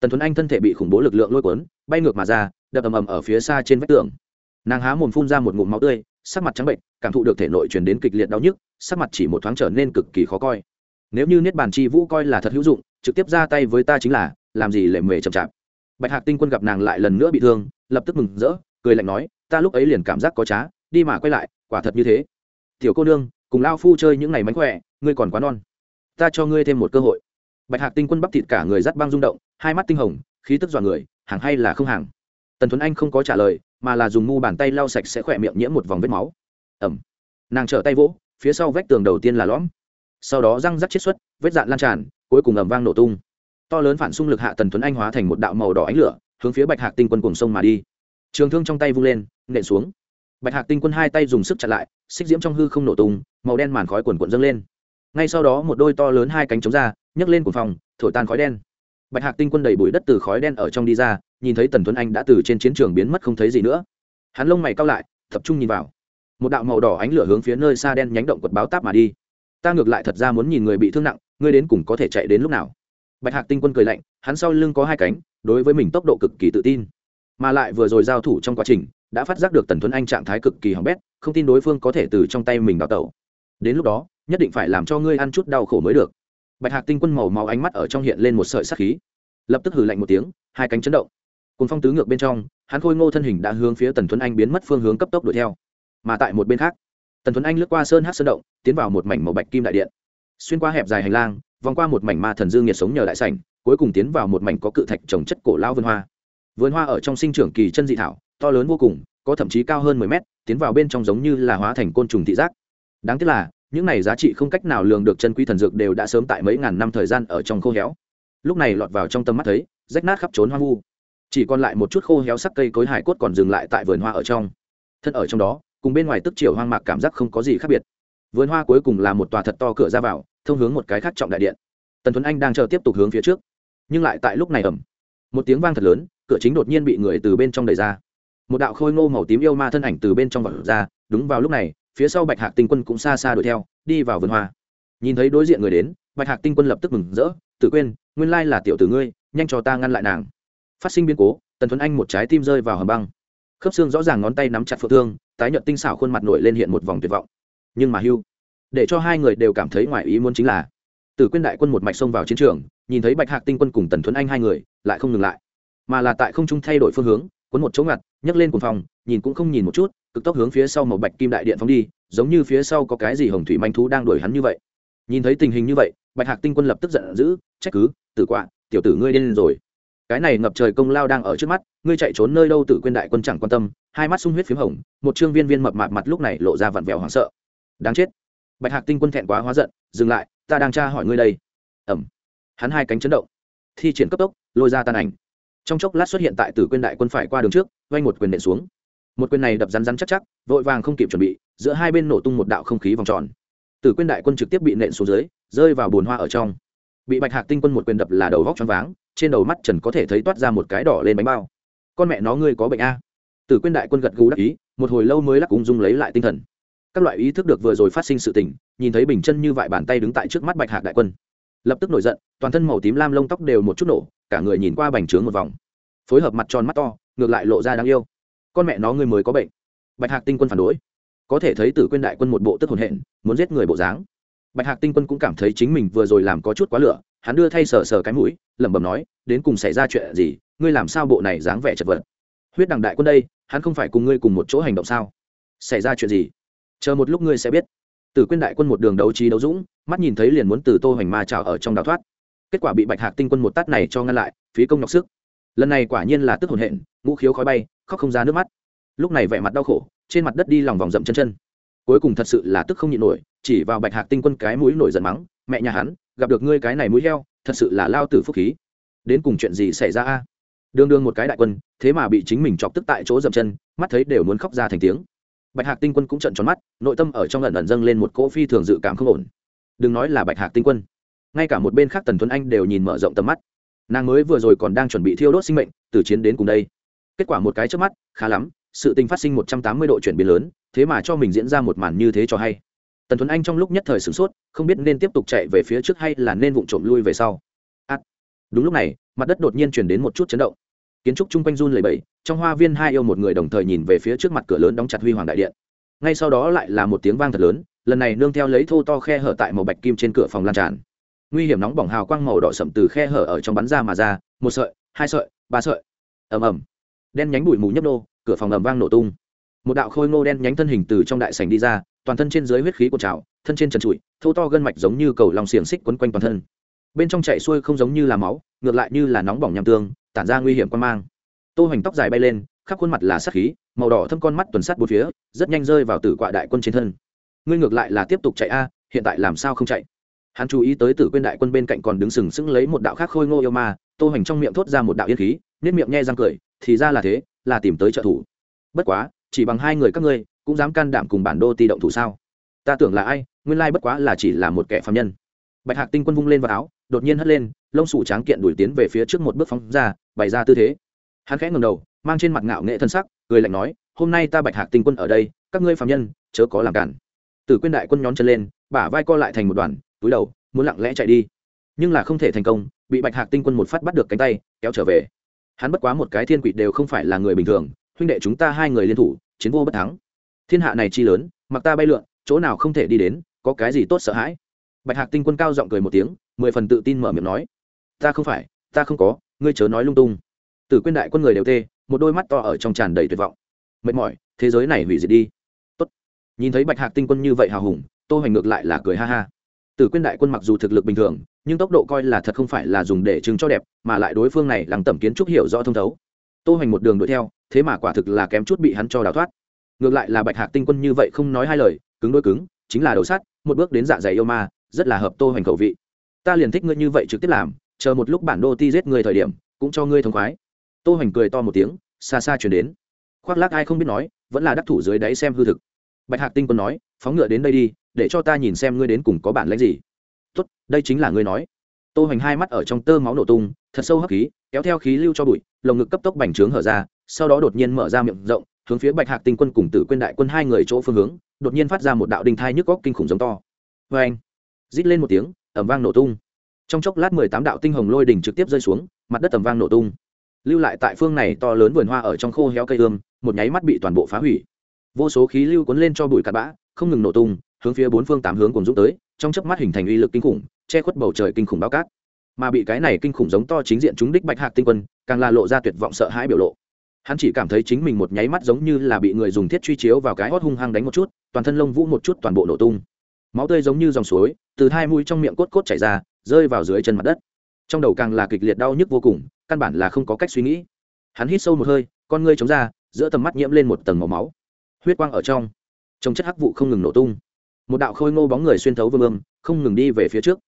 Tần thuấn anh thân thể bị khủng bố lực lượng lôi cuốn, bay ngược mà ra, đập ầm ầm ở phía xa trên vách tường nàng há mồm phun ra một ngụm máu tươi, sắc mặt trắng bệnh, cảm thụ được thể nội truyền đến kịch liệt đau nhức, sắc mặt chỉ một thoáng trở nên cực kỳ khó coi. Nếu như niết bàn chi vũ coi là thật hữu dụng, trực tiếp ra tay với ta chính là, làm gì lệ mề chậm chạp. Bạch hạc tinh quân gặp nàng lại lần nữa bị thương, lập tức mừng rỡ, cười lạnh nói, ta lúc ấy liền cảm giác có trá, đi mà quay lại, quả thật như thế. Tiểu cô nương, cùng lao phu chơi những ngày mánh khỏe, ngươi còn quá non. Ta cho ngươi thêm một cơ hội. Bạch hạc tinh quân bắp thịt cả người dắt băng rung động, hai mắt tinh hồng, khí tức dọa người, hàng hay là không hàng. Tần Thuấn anh không có trả lời mà là dùng ngu bàn tay lau sạch sẽ khỏe miệng nhiễm một vòng vết máu. Ẩm. Nàng trở tay vỗ, phía sau vách tường đầu tiên là lõm. Sau đó răng rắc chiết xuất, vết dạn lan tràn, cuối cùng ẩm vang nổ tung. To lớn phản xung lực hạ tần tuấn anh hóa thành một đạo màu đỏ ánh lửa, hướng phía bạch hạc tinh quân cùng sông mà đi. Trường thương trong tay vung lên, nện xuống. Bạch hạc tinh quân hai tay dùng sức chặt lại, xích diễm trong hư không nổ tung, màu đen màn khói quần quần dâng lên. Ngay sau đó một đôi to lớn hai cánh chống ra, nhấc lên cuồng phòng thổi tan khói đen bạch hạc tinh quân đầy bụi đất từ khói đen ở trong đi ra, nhìn thấy tần tuấn anh đã từ trên chiến trường biến mất không thấy gì nữa. Hắn lông mày cao lại, tập trung nhìn vào. Một đạo màu đỏ ánh lửa hướng phía nơi xa đen nhánh động quật báo táp mà đi. Ta ngược lại thật ra muốn nhìn người bị thương nặng, ngươi đến cùng có thể chạy đến lúc nào? Bạch hạc tinh quân cười lạnh, hắn sau lưng có hai cánh, đối với mình tốc độ cực kỳ tự tin. Mà lại vừa rồi giao thủ trong quá trình, đã phát giác được tần tuấn anh trạng thái cực kỳ hỏng bét, không tin đối phương có thể từ trong tay mình đào tẩu. Đến lúc đó, nhất định phải làm cho ngươi ăn chút đau khổ mới được bạch hạc tinh quân màu máu ánh mắt ở trong hiện lên một sợi sắc khí. Lập tức hử lạnh một tiếng, hai cánh chấn động. Cùng phong tứ ngược bên trong, hắn khôi ngô thân hình đã hướng phía tần thuấn anh biến mất phương hướng cấp tốc đuổi theo. Mà tại một bên khác, tần thuấn anh lướt qua sơn hát sơn động, tiến vào một mảnh màu bạch kim đại điện. Xuyên qua hẹp dài hành lang, vòng qua một mảnh ma thần dương nhiệt sống nhờ đại sảnh, cuối cùng tiến vào một mảnh có cự thạch trồng chất cổ lao vườn hoa. Vườn hoa ở trong sinh trưởng kỳ chân dị thảo, to lớn vô cùng, có thậm chí cao hơn mười mét, tiến vào bên trong giống như là hóa thành côn trùng thị giác. Đáng tiếc là những này giá trị không cách nào lường được chân quý thần dược đều đã sớm tại mấy ngàn năm thời gian ở trong khô héo. Lúc này lọt vào trong tầm mắt thấy, rách nát khắp trốn hoang vu. Chỉ còn lại một chút khô héo sắc cây cối hải cốt còn dừng lại tại vườn hoa ở trong. Thân ở trong đó, cùng bên ngoài tức triều hoang mạc cảm giác không có gì khác biệt. Vườn hoa cuối cùng là một tòa thật to cửa ra vào, thông hướng một cái khác trọng đại điện. Tần tuấn anh đang chờ tiếp tục hướng phía trước, nhưng lại tại lúc này ẩm một tiếng vang thật lớn, cửa chính đột nhiên bị người từ bên trong đẩy ra. Một đạo khôi ngô màu tím yêu ma thân ảnh từ bên trong vật ra, đúng vào lúc này phía sau bạch hạc tinh quân cũng xa xa đuổi theo, đi vào vườn hoa. Nhìn thấy đối diện người đến, bạch hạc tinh quân lập tức mừng rỡ, tử quên nguyên lai là tiểu tử ngươi, nhanh cho ta ngăn lại nàng. Phát sinh biến cố, tần thuấn anh một trái tim rơi vào hầm băng. Khớp xương rõ ràng ngón tay nắm chặt phượng thương, tái nhận tinh xảo khuôn mặt nổi lên hiện một vòng tuyệt vọng. Nhưng mà hưu, để cho hai người đều cảm thấy ngoài ý muốn chính là, tử quyên đại quân một mạch xông vào chiến trường, nhìn thấy bạch hạc tinh quân cùng tần thuấn anh hai người, lại không ngừng lại. Mà là tại không trung thay đổi phương hướng quấn một chỗ ngặt, nhấc lên cuồng phòng nhìn cũng không nhìn một chút cực tốc hướng phía sau một bạch kim đại điện phóng đi, giống như phía sau có cái gì hồng thủy manh thú đang đuổi hắn như vậy. Nhìn thấy tình hình như vậy, bạch hạc tinh quân lập tức giận dữ, trách cứ, tử quạ, tiểu tử ngươi điên rồi. Cái này ngập trời công lao đang ở trước mắt, ngươi chạy trốn nơi đâu? Tử quên đại quân chẳng quan tâm, hai mắt sung huyết p h í m hồng, một chương viên viên mập mạp mặt lúc này lộ ra vặn vẹo hoảng sợ. Đáng chết. Bạch hạc tinh quân thẹn quá hóa giận, dừng lại, ta đang tra hỏi ngươi đây. Ẩm hắn hai cánh chấn động, thi triển cấp tốc, lôi ra tàn ảnh. Trong chốc lát xuất hiện tại tử quên đại quân phải qua đường trước vay một quyền nện xuống một quyền này đập rắn rắn chắc chắc vội vàng không kịp chuẩn bị giữa hai bên nổ tung một đạo không khí vòng tròn. Tử quyên đại quân trực tiếp bị nện xuống dưới rơi vào bùn hoa ở trong. Bị bạch hạc tinh quân một quyền đập là đầu vóc choáng váng trên đầu mắt trần có thể thấy toát ra một cái đỏ lên bánh bao. Con mẹ nó ngươi có bệnh a? Tử quyên đại quân gật gù đắc ý một hồi lâu mới lắc ung dung lấy lại tinh thần. Các loại ý thức được vừa rồi phát sinh sự tỉnh, nhìn thấy bình chân như vại bàn tay đứng tại trước mắt bạch hạc đại quân lập tức nổi giận toàn thân màu tím lam lông tóc đều một chút nổ cả người nhìn qua bành trướng một vòng. Phối hợp mặt tròn mắt to ngược lại lộ ra đáng yêu con mẹ nó ngươi mới có bệnh. Bạch hạc tinh quân phản đối. Có thể thấy tử quên đại quân một bộ tức hồn hện, muốn giết người bộ dáng. Bạch hạc tinh quân cũng cảm thấy chính mình vừa rồi làm có chút quá lửa, hắn đưa thay sờ sờ cái mũi, lẩm bẩm nói, đến cùng xảy ra chuyện gì, ngươi làm sao bộ này dáng vẻ chật vật? Huyết đằng đại quân đây, hắn không phải cùng ngươi cùng một chỗ hành động sao? Xảy ra chuyện gì? Chờ một lúc ngươi sẽ biết. Tử quyên đại quân một đường đấu trí đấu dũng, mắt nhìn thấy liền muốn từ tô hoành ma trào ở trong đào thoát. Kết quả bị bạch hạc tinh quân một tát này cho ngăn lại, phí công nhọc sức. Lần này quả nhiên là tức hồn hện, ngũ khiếu khói bay khóc không ra nước mắt. Lúc này vẻ mặt đau khổ, trên mặt đất đi lòng vòng rậm chân chân. Cuối cùng thật sự là tức không nhịn nổi, chỉ vào bạch hạc tinh quân cái mũi nổi giận mắng, mẹ nhà hắn, gặp được ngươi cái này mũi heo, thật sự là lao tử phúc khí. Đến cùng chuyện gì xảy ra a? Đương đương một cái đại quân, thế mà bị chính mình chọc tức tại chỗ dậm chân, mắt thấy đều muốn khóc ra thành tiếng. Bạch hạc tinh quân cũng trận tròn mắt, nội tâm ở trong lần ẩn dâng lên một cỗ phi thường dự cảm không ổn. Đừng nói là bạch hạc tinh quân, ngay cả một bên khác tần tuấn anh đều nhìn mở rộng tầm mắt. Nàng mới vừa rồi còn đang chuẩn bị thiêu đốt sinh mệnh, từ chiến đến cùng đây kết quả một cái trước mắt khá lắm sự tình phát sinh một trăm tám mươi độ chuyển biến lớn thế mà cho mình diễn ra một màn như thế cho hay. Tần tuấn anh trong lúc nhất thời sửng sốt không biết nên tiếp tục chạy về phía trước hay là nên vụng trộm lui về sau. À, đúng lúc này mặt đất đột nhiên chuyển đến một chút chấn động. Kiến trúc chung quanh run lầy bẫy trong hoa viên hai yêu một người đồng thời nhìn về phía trước mặt cửa lớn đóng chặt huy hoàng đại điện. Ngay sau đó lại là một tiếng vang thật lớn lần này nương theo lấy thô to khe hở tại màu bạch kim trên cửa phòng lan tràn. Nguy hiểm nóng bỏng hào quang màu đỏ sậm từ khe hở ở trong bắn ra mà ra một sợi hai sợi ba sợi. Ầm ầm đen nhánh bụi mù nhấp nô, cửa phòng ầm vang nổ tung. Một đạo khôi ngô đen nhánh thân hình từ trong đại sảnh đi ra, toàn thân trên dưới huyết khí của trào, thân trên trần trụi thâu to gân mạch giống như cầu lòng xiềng xích quấn quanh toàn thân. Bên trong chạy xuôi không giống như là máu, ngược lại như là nóng bỏng nham tương, tản ra nguy hiểm quan mang. Tô hoành tóc dài bay lên, khắp khuôn mặt là sát khí, màu đỏ thâm con mắt tuần sát bốn phía, rất nhanh rơi vào tử quạ đại quân trên thân. Ngươi ngược lại là tiếp tục chạy a, hiện tại làm sao không chạy? Hắn chú ý tới tử quên đại quân bên cạnh còn đứng sừng sững lấy một đạo khác khôi ngô yêu ma, tô hoành trong miệng thốt ra một đạo yên khí nếp miệng nhe răng cười thì ra là thế, là tìm tới trợ thủ. Bất quá, chỉ bằng hai người các ngươi, cũng dám can đảm cùng bản đô ti động thủ sao? Ta tưởng là ai, nguyên lai bất quá là chỉ là một kẻ phạm nhân. Bạch hạc tinh quân vung lên vào áo, đột nhiên hất lên, lông sủ tráng kiện đuổi tiến về phía trước một bước phóng ra, bày ra tư thế. Hắn khẽ ngầm đầu, mang trên mặt ngạo nghệ thân sắc, cười lạnh nói, hôm nay ta bạch hạc tinh quân ở đây, các ngươi phạm nhân, chớ có làm cản. Tử quyên đại quân nhón chân lên, bả vai co lại thành một đoàn, túi đầu, muốn lặng lẽ chạy đi. Nhưng là không thể thành công, bị bạch hạc tinh quân một phát bắt được cánh tay, kéo trở về hắn bất quá một cái thiên quỷ đều không phải là người bình thường, huynh đệ chúng ta hai người liên thủ, chiến vô bất thắng. Thiên hạ này chi lớn, mặc ta bay lượn, chỗ nào không thể đi đến, có cái gì tốt sợ hãi? Bạch hạc tinh quân cao giọng cười một tiếng, mười phần tự tin mở miệng nói, ta không phải, ta không có, ngươi chớ nói lung tung. Tử quyên đại quân người đều tê, một đôi mắt to ở trong tràn đầy tuyệt vọng. Mệt mỏi, thế giới này hủy diệt đi. Tốt. nhìn thấy bạch hạc tinh quân như vậy hào hùng, tô hoành ngược lại là cười ha ha. Tử quyên đại quân mặc dù thực lực bình thường nhưng tốc độ coi là thật không phải là dùng để chứng cho đẹp, mà lại đối phương này lăng tẩm kiến trúc hiểu rõ thông thấu. Tô hoành một đường đuổi theo, thế mà quả thực là kém chút bị hắn cho đào thoát. Ngược lại là bạch hạc tinh quân như vậy không nói hai lời, cứng đôi cứng, chính là đầu sắt, một bước đến dạ dày yêu ma, rất là hợp tô hoành khẩu vị. Ta liền thích ngươi như vậy trực tiếp làm, chờ một lúc bản đô ti giết người thời điểm, cũng cho ngươi thông khoái. Tô hoành cười to một tiếng, xa xa chuyển đến. Khoác lác ai không biết nói, vẫn là đắc thủ dưới đáy xem hư thực. Bạch hạc tinh quân nói, phóng ngựa đến đây đi, để cho ta nhìn xem ngươi đến cùng có bản lãnh gì tốt, đây chính là ngươi nói. Tô hoành hai mắt ở trong tơ máu nổ tung, thật sâu hấp khí, kéo theo khí lưu cho bụi, lồng ngực cấp tốc bành trướng hở ra, sau đó đột nhiên mở ra miệng rộng, hướng phía bạch hạc tinh quân cùng tử quyên đại quân hai người chỗ phương hướng, đột nhiên phát ra một đạo đinh thai nhức góc kinh khủng giống to. Vê anh rít lên một tiếng ẩm vang nổ tung. Trong chốc lát mười tám đạo tinh hồng lôi đỉnh trực tiếp rơi xuống, mặt đất ẩm vang nổ tung. Lưu lại tại phương này to lớn vườn hoa ở trong khô héo cây ươm, một nháy mắt bị toàn bộ phá hủy. Vô số khí lưu cuốn lên cho bụi cát bã, không ngừng nổ tung, hướng phía bốn phương tám hướng cùng dũng tới trong chớp mắt hình thành uy lực kinh khủng, che khuất bầu trời kinh khủng bao cát. Mà bị cái này kinh khủng giống to chính diện chúng đích bạch hạc tinh quân, càng là lộ ra tuyệt vọng sợ hãi biểu lộ. Hắn chỉ cảm thấy chính mình một nháy mắt giống như là bị người dùng thiết truy chiếu vào cái hót hung hăng đánh một chút, toàn thân lông vũ một chút toàn bộ nổ tung. Máu tươi giống như dòng suối, từ hai mũi trong miệng cốt cốt chảy ra, rơi vào dưới chân mặt đất. Trong đầu càng là kịch liệt đau nhức vô cùng, căn bản là không có cách suy nghĩ. Hắn hít sâu một hơi, con ngươi chống ra, giữa tầm mắt nhiễm lên một tầng màu máu. Huyết quang ở trong. Trong chất hắc vụ không ngừng nổ tung một đạo khôi ngô bóng người xuyên thấu vương ương, không ngừng đi về phía trước.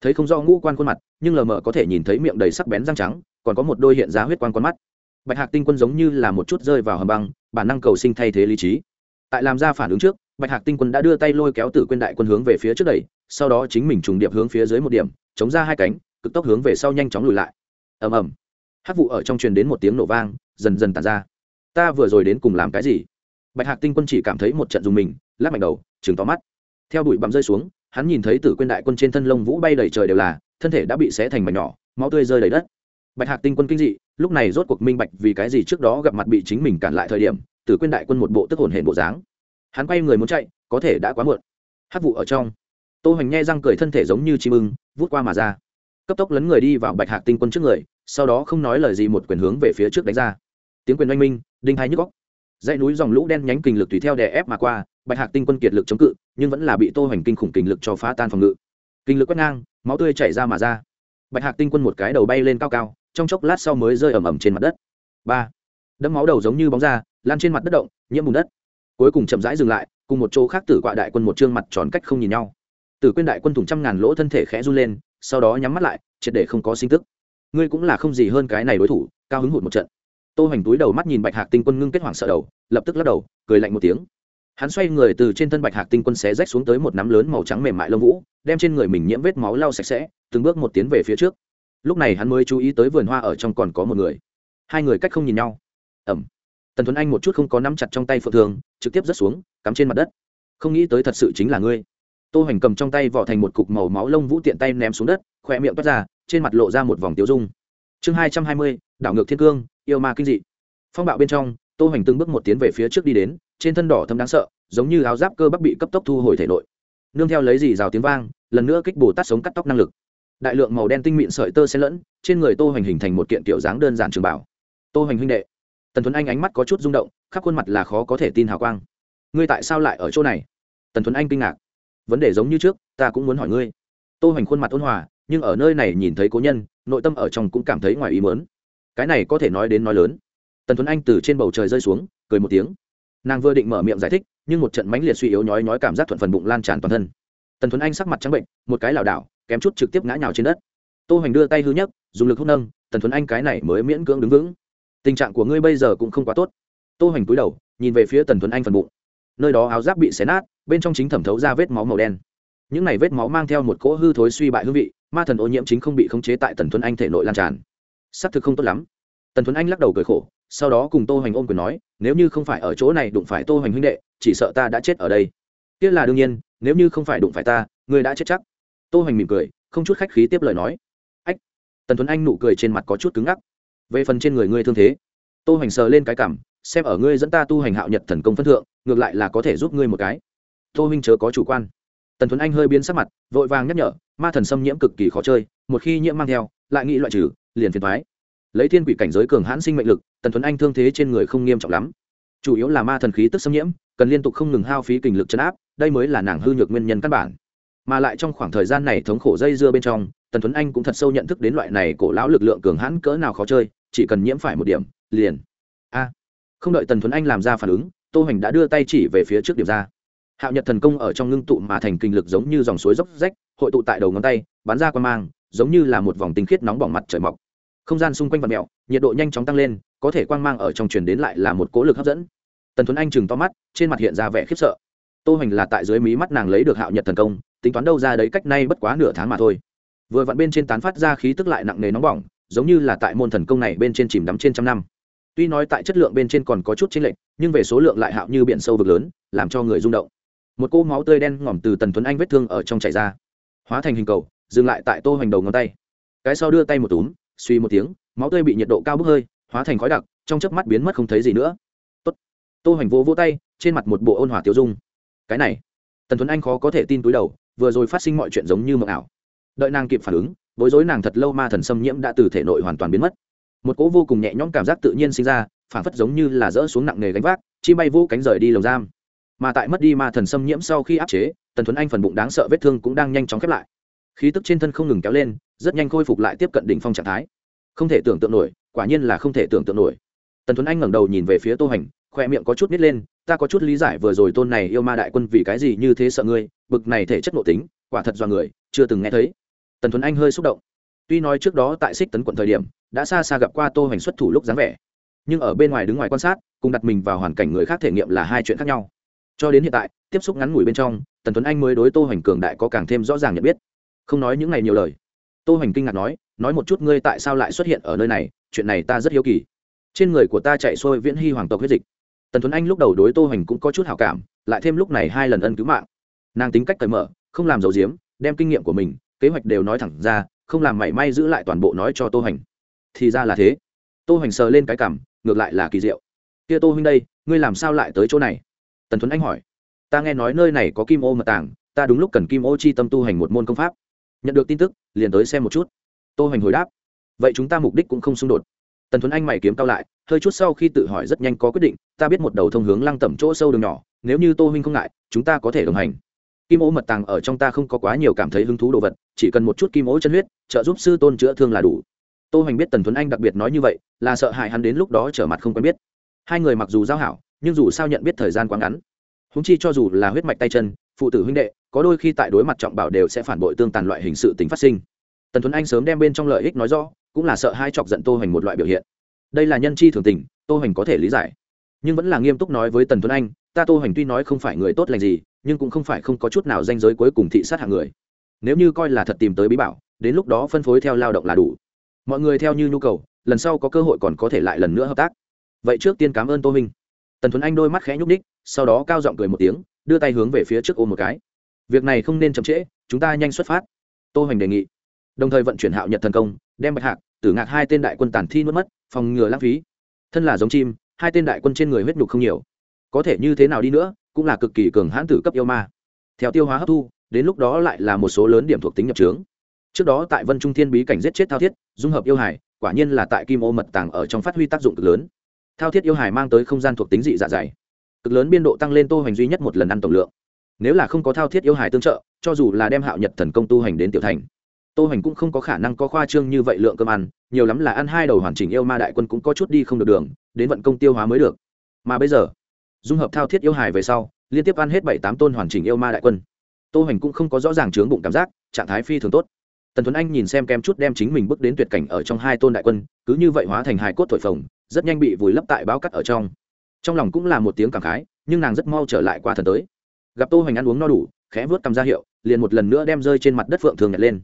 Thấy không do ngũ quan khuôn mặt, nhưng lờ mờ có thể nhìn thấy miệng đầy sắc bén răng trắng, còn có một đôi hiện giá huyết quan con mắt. Bạch hạc tinh quân giống như là một chút rơi vào hầm băng, bản năng cầu sinh thay thế lý trí. Tại làm ra phản ứng trước, bạch hạc tinh quân đã đưa tay lôi kéo tử Quyên đại quân hướng về phía trước đẩy, sau đó chính mình trùng điệp hướng phía dưới một điểm, chống ra hai cánh, cực tốc hướng về sau nhanh chóng lùi lại. Ầm ầm. Hát vụ ở trong truyền đến một tiếng nổ vang, dần dần tàn ra. Ta vừa rồi đến cùng làm cái gì? Bạch hạc tinh quân chỉ cảm thấy một trận dùng mình, lắc mạnh đầu chừng tóm mắt theo bụi bặm rơi xuống, hắn nhìn thấy tử quên đại quân trên thân lông vũ bay đầy trời đều là, thân thể đã bị xé thành mảnh nhỏ, máu tươi rơi đầy đất. Bạch hạc tinh quân kinh dị, lúc này rốt cuộc minh bạch vì cái gì trước đó gặp mặt bị chính mình cản lại thời điểm, tử quên đại quân một bộ tức hồn hển bộ dáng. Hắn quay người muốn chạy, có thể đã quá muộn. Hát vụ ở trong. Tô hoành nghe răng cười thân thể giống như chim ưng, vút qua mà ra. Cấp tốc lấn người đi vào bạch hạc tinh quân trước người, sau đó không nói lời gì một quyền hướng về phía trước đánh ra. Tiếng quyền oanh minh, đinh hai nhức góc dãy núi dòng lũ đen nhánh kình lực tùy theo đè ép mà qua bạch hạc tinh quân kiệt lực chống cự, nhưng vẫn là bị tô hoành kinh khủng kinh lực cho phá tan phòng ngự. Kinh lực quét ngang, máu tươi chảy ra mà ra. Bạch hạc tinh quân một cái đầu bay lên cao cao, trong chốc lát sau mới rơi ẩm ẩm trên mặt đất. Ba. Đẫm máu đầu giống như bóng da, lan trên mặt đất động, nhiễm bùn đất. Cuối cùng chậm rãi dừng lại, cùng một chỗ khác tử quạ đại quân một trương mặt tròn cách không nhìn nhau. Tử quyên đại quân thủng trăm ngàn lỗ thân thể khẽ run lên, sau đó nhắm mắt lại, triệt để không có sinh tức. Ngươi cũng là không gì hơn cái này đối thủ, cao hứng hụt một trận. Tô hoành túi đầu mắt nhìn bạch hạc tinh quân ngưng kết hoảng sợ đầu, lập tức lắc đầu, cười lạnh một tiếng hắn xoay người từ trên thân bạch hạc tinh quân xé rách xuống tới một nắm lớn màu trắng mềm mại lông vũ, đem trên người mình nhiễm vết máu lau sạch sẽ, từng bước một tiến về phía trước. Lúc này hắn mới chú ý tới vườn hoa ở trong còn có một người. Hai người cách không nhìn nhau. Ẩm. Tần tuấn anh một chút không có nắm chặt trong tay phượng thường, trực tiếp rớt xuống, cắm trên mặt đất. Không nghĩ tới thật sự chính là ngươi. Tô hoành cầm trong tay vỏ thành một cục màu máu lông vũ tiện tay ném xuống đất khoe miệng toát ra, trên mặt lộ ra một vòng tiêu dung. Chương hai trăm hai mươi, đảo ngược thiên cương, yêu ma kinh dị. Phong bạo bên trong, tô hoành từng bước một tiến về phía trước đi đến trên thân đỏ thâm đáng sợ, giống như áo giáp cơ bắp bị cấp tốc thu hồi thể nội. Nương theo lấy gì rào tiếng vang, lần nữa kích bồ tát sống cắt tóc năng lực. Đại lượng màu đen tinh mịn sợi tơ xen lẫn, trên người tô hoành hình thành một kiện kiểu dáng đơn giản trường bảo tô hoành huynh đệ, tần tuấn anh ánh mắt có chút rung động, khắp khuôn mặt là khó có thể tin hào quang. Ngươi tại sao lại ở chỗ này? Tần tuấn anh kinh ngạc. Vấn đề giống như trước, ta cũng muốn hỏi ngươi. Tô hoành khuôn mặt ôn hòa, nhưng ở nơi này nhìn thấy cố nhân, nội tâm ở trong cũng cảm thấy ngoài ý mớn cái này có thể nói đến nói lớn. Tần tuấn anh từ trên bầu trời rơi xuống, cười một tiếng nàng vừa định mở miệng giải thích, nhưng một trận mánh liệt suy yếu nhói nhói cảm giác thuận phần bụng lan tràn toàn thân. Tần thuấn anh sắc mặt trắng bệnh, một cái lảo đảo, kém chút trực tiếp ngã nhào trên đất. Tô hoành đưa tay hư nhất dùng lực hút nâng, tần thuấn anh cái này mới miễn cưỡng đứng vững. Tình trạng của ngươi bây giờ cũng không quá tốt. Tô hoành cúi đầu, nhìn về phía tần thuấn anh phần bụng. Nơi đó áo giáp bị xé nát, bên trong chính thẩm thấu ra vết máu màu đen. Những này vết máu mang theo một cỗ hư thối suy bại hương vị, ma thần ô nhiễm chính không bị khống chế tại tần thuấn anh thể nội lan tràn. Xác thực không tốt lắm. Tần thuấn anh lắc đầu cười khổ sau đó cùng tô hoành ôm quyền nói, nếu như không phải ở chỗ này đụng phải tô hoành huynh đệ, chỉ sợ ta đã chết ở đây. Tiết là đương nhiên, nếu như không phải đụng phải ta, ngươi đã chết chắc. Tô hoành mỉm cười, không chút khách khí tiếp lời nói. Ách. Tần tuấn anh nụ cười trên mặt có chút cứng ngắc. Về phần trên người ngươi thương thế. Tô hoành sờ lên cái cảm, xem ở ngươi dẫn ta tu hành hạo nhật thần công phân thượng, ngược lại là có thể giúp ngươi một cái. Tô huynh chớ có chủ quan. Tần tuấn anh hơi biến sắc mặt, vội vàng nhắc nhở, ma thần xâm nhiễm cực kỳ khó chơi, một khi nhiễm mang theo, lại nghĩ loại trừ, liền phiền thoái lấy thiên quỷ cảnh giới cường hãn sinh mệnh lực, tần tuấn anh thương thế trên người không nghiêm trọng lắm. Chủ yếu là ma thần khí tức xâm nhiễm, cần liên tục không ngừng hao phí kình lực chấn áp, đây mới là nàng hư nhược nguyên nhân căn bản. Mà lại trong khoảng thời gian này thống khổ dây dưa bên trong, tần tuấn anh cũng thật sâu nhận thức đến loại này cổ lão lực lượng cường hãn cỡ nào khó chơi, chỉ cần nhiễm phải một điểm, liền. A. Không đợi tần tuấn anh làm ra phản ứng, tô hoành đã đưa tay chỉ về phía trước điểm ra. Hạo nhật thần công ở trong ngưng tụ mà thành kinh lực giống như dòng suối dốc rách, hội tụ tại đầu ngón tay, bắn ra qua mang, giống như là một vòng tinh khiết nóng bỏng mặt trời mọc không gian xung quanh vật mèo, nhiệt độ nhanh chóng tăng lên có thể quang mang ở trong truyền đến lại là một cố lực hấp dẫn. Tần Thuấn anh chừng to mắt trên mặt hiện ra vẻ khiếp sợ. Tô hoành là tại dưới mí mắt nàng lấy được hạo nhật thần công tính toán đâu ra đấy cách nay bất quá nửa tháng mà thôi. Vừa vặn bên trên tán phát ra khí tức lại nặng nề nóng bỏng giống như là tại môn thần công này bên trên chìm đắm trên trăm năm. Tuy nói tại chất lượng bên trên còn có chút chênh lệch nhưng về số lượng lại hạo như biển sâu vực lớn làm cho người rung động. Một cô máu tươi đen ngòm từ tần Thuấn anh vết thương ở trong chảy ra. Hóa thành hình cầu dừng lại tại tô hoành đầu ngón tay. Cái sau đưa tay một túm suy một tiếng, máu tươi bị nhiệt độ cao bốc hơi, hóa thành khói đặc, trong chớp mắt biến mất không thấy gì nữa. Tốt. Tô hoành vô vỗ tay, trên mặt một bộ ôn hòa tiêu dung. Cái này, tần tuấn anh khó có thể tin túi đầu, vừa rồi phát sinh mọi chuyện giống như mộng ảo. Đợi nàng kịp phản ứng, bối rối nàng thật lâu ma thần xâm nhiễm đã từ thể nội hoàn toàn biến mất. Một cỗ vô cùng nhẹ nhõm cảm giác tự nhiên sinh ra phản phất giống như là dỡ xuống nặng nề gánh vác chi bay vô cánh rời đi lồng giam. Mà tại mất đi ma thần xâm nhiễm sau khi áp chế, tần thuấn anh phần bụng đáng sợ vết thương cũng đang nhanh chóng khép lại. Khí tức trên thân không ngừng kéo lên rất nhanh khôi phục lại tiếp cận đỉnh phong trạng thái. Không thể tưởng tượng nổi, quả nhiên là không thể tưởng tượng nổi. Tần tuấn anh ngẩng đầu nhìn về phía tô hành, khoe miệng có chút nít lên, ta có chút lý giải vừa rồi tôn này yêu ma đại quân vì cái gì như thế sợ ngươi, bực này thể chất nội tính, quả thật do người, chưa từng nghe thấy. Tần tuấn anh hơi xúc động. Tuy nói trước đó tại xích tấn quận thời điểm, đã xa xa gặp qua tô hành xuất thủ lúc dáng vẻ, nhưng ở bên ngoài đứng ngoài quan sát, cùng đặt mình vào hoàn cảnh người khác thể nghiệm là hai chuyện khác nhau. Cho đến hiện tại, tiếp xúc ngắn ngủi bên trong, tần tuấn anh mới đối tô Hành cường đại có càng thêm rõ ràng nhận biết. Không nói những ngày nhiều lời tô hoành kinh ngạc nói nói một chút ngươi tại sao lại xuất hiện ở nơi này? Chuyện này ta rất hiếu kỳ. Trên người của ta chạy xuôi viễn hy hoàng tộc huyết dịch. Tần tuấn anh lúc đầu đối tô hoành cũng có chút hảo cảm, lại thêm lúc này hai lần ân cứu mạng. Nàng tính cách cởi mở, không làm giấu giếm, đem kinh nghiệm của mình, kế hoạch đều nói thẳng ra, không làm mảy may giữ lại toàn bộ nói cho tô hoành. Thì ra là thế. Tô hoành sờ lên cái cảm, ngược lại là kỳ diệu. Kia tô huynh đây, ngươi làm sao lại tới chỗ này? Tần tuấn anh hỏi. Ta nghe nói nơi này có kim ô mật tàng, ta đúng lúc cần kim ô chi tâm tu hành một môn công pháp nhận được tin tức, liền tới xem một chút. Tô hoành hồi đáp, vậy chúng ta mục đích cũng không xung đột. Tần thuấn anh mày kiếm cao lại, hơi chút sau khi tự hỏi rất nhanh có quyết định, ta biết một đầu thông hướng lăng tẩm chỗ sâu đường nhỏ, nếu như tô huynh không ngại, chúng ta có thể đồng hành. Kim ố mật tàng ở trong ta không có quá nhiều cảm thấy hứng thú đồ vật, chỉ cần một chút kim ố chân huyết, trợ giúp sư tôn chữa thương là đủ. Tô hoành biết tần thuấn anh đặc biệt nói như vậy, là sợ hại hắn đến lúc đó trở mặt không quen biết. Hai người mặc dù giao hảo, nhưng dù sao nhận biết thời gian quá ngắn. Húng chi cho dù là huyết mạch tay chân, phụ tử huynh đệ có đôi khi tại đối mặt trọng bảo đều sẽ phản bội tương tàn loại hình sự tính phát sinh. Tần tuấn anh sớm đem bên trong lợi ích nói rõ, cũng là sợ hai chọc giận tô hoành một loại biểu hiện. Đây là nhân chi thường tình, tô hoành có thể lý giải. Nhưng vẫn là nghiêm túc nói với tần tuấn anh, ta tô hoành tuy nói không phải người tốt lành gì, nhưng cũng không phải không có chút nào danh giới cuối cùng thị sát hạng người. Nếu như coi là thật tìm tới bí bảo, đến lúc đó phân phối theo lao động là đủ. Mọi người theo như nhu cầu, lần sau có cơ hội còn có thể lại lần nữa hợp tác. Vậy trước tiên cảm ơn tô minh. Tần tuấn anh đôi mắt khẽ nhúc ních sau đó cao giọng cười một tiếng, đưa tay hướng về phía trước ôm một cái việc này không nên chậm trễ, chúng ta nhanh xuất phát. Tô hoành đề nghị. Đồng thời vận chuyển hạo nhật thần công, đem bạch hạc, tử ngạc hai tên đại quân tàn thi nuốt mất, phòng ngừa lãng phí. Thân là giống chim, hai tên đại quân trên người huyết nhục không nhiều. Có thể như thế nào đi nữa, cũng là cực kỳ cường hãn tử cấp yêu ma. Theo tiêu hóa hấp thu, đến lúc đó lại là một số lớn điểm thuộc tính nhập trướng. Trước đó tại vân trung thiên bí cảnh giết chết thao thiết, dung hợp yêu hải, quả nhiên là tại kim ô mật tàng ở trong phát huy tác dụng cực lớn. Thao thiết yêu hải mang tới không gian thuộc tính dị dạ dày. Cực lớn biên độ tăng lên tô hoành duy nhất một lần ăn tổng lượng nếu là không có thao thiết yêu hài tương trợ, cho dù là đem hạo nhật thần công tu hành đến tiểu thành, tô hành cũng không có khả năng có khoa trương như vậy lượng cơm ăn, nhiều lắm là ăn hai đầu hoàn chỉnh yêu ma đại quân cũng có chút đi không được đường, đến vận công tiêu hóa mới được. Mà bây giờ, dung hợp thao thiết yêu hài về sau, liên tiếp ăn hết bảy tám tôn hoàn chỉnh yêu ma đại quân. Tô hành cũng không có rõ ràng chướng bụng cảm giác, trạng thái phi thường tốt. Tần tuấn anh nhìn xem kem chút đem chính mình bước đến tuyệt cảnh ở trong hai tôn đại quân, cứ như vậy hóa thành hài cốt thổi phồng, rất nhanh bị vùi lấp tại báo cắt ở trong. Trong lòng cũng là một tiếng cảm khái, nhưng nàng rất mau trở lại qua thần tới gặp tô hoành ăn uống no đủ, khẽ vớt cầm ra hiệu, liền một lần nữa đem rơi trên mặt đất phượng thường nhặt lên.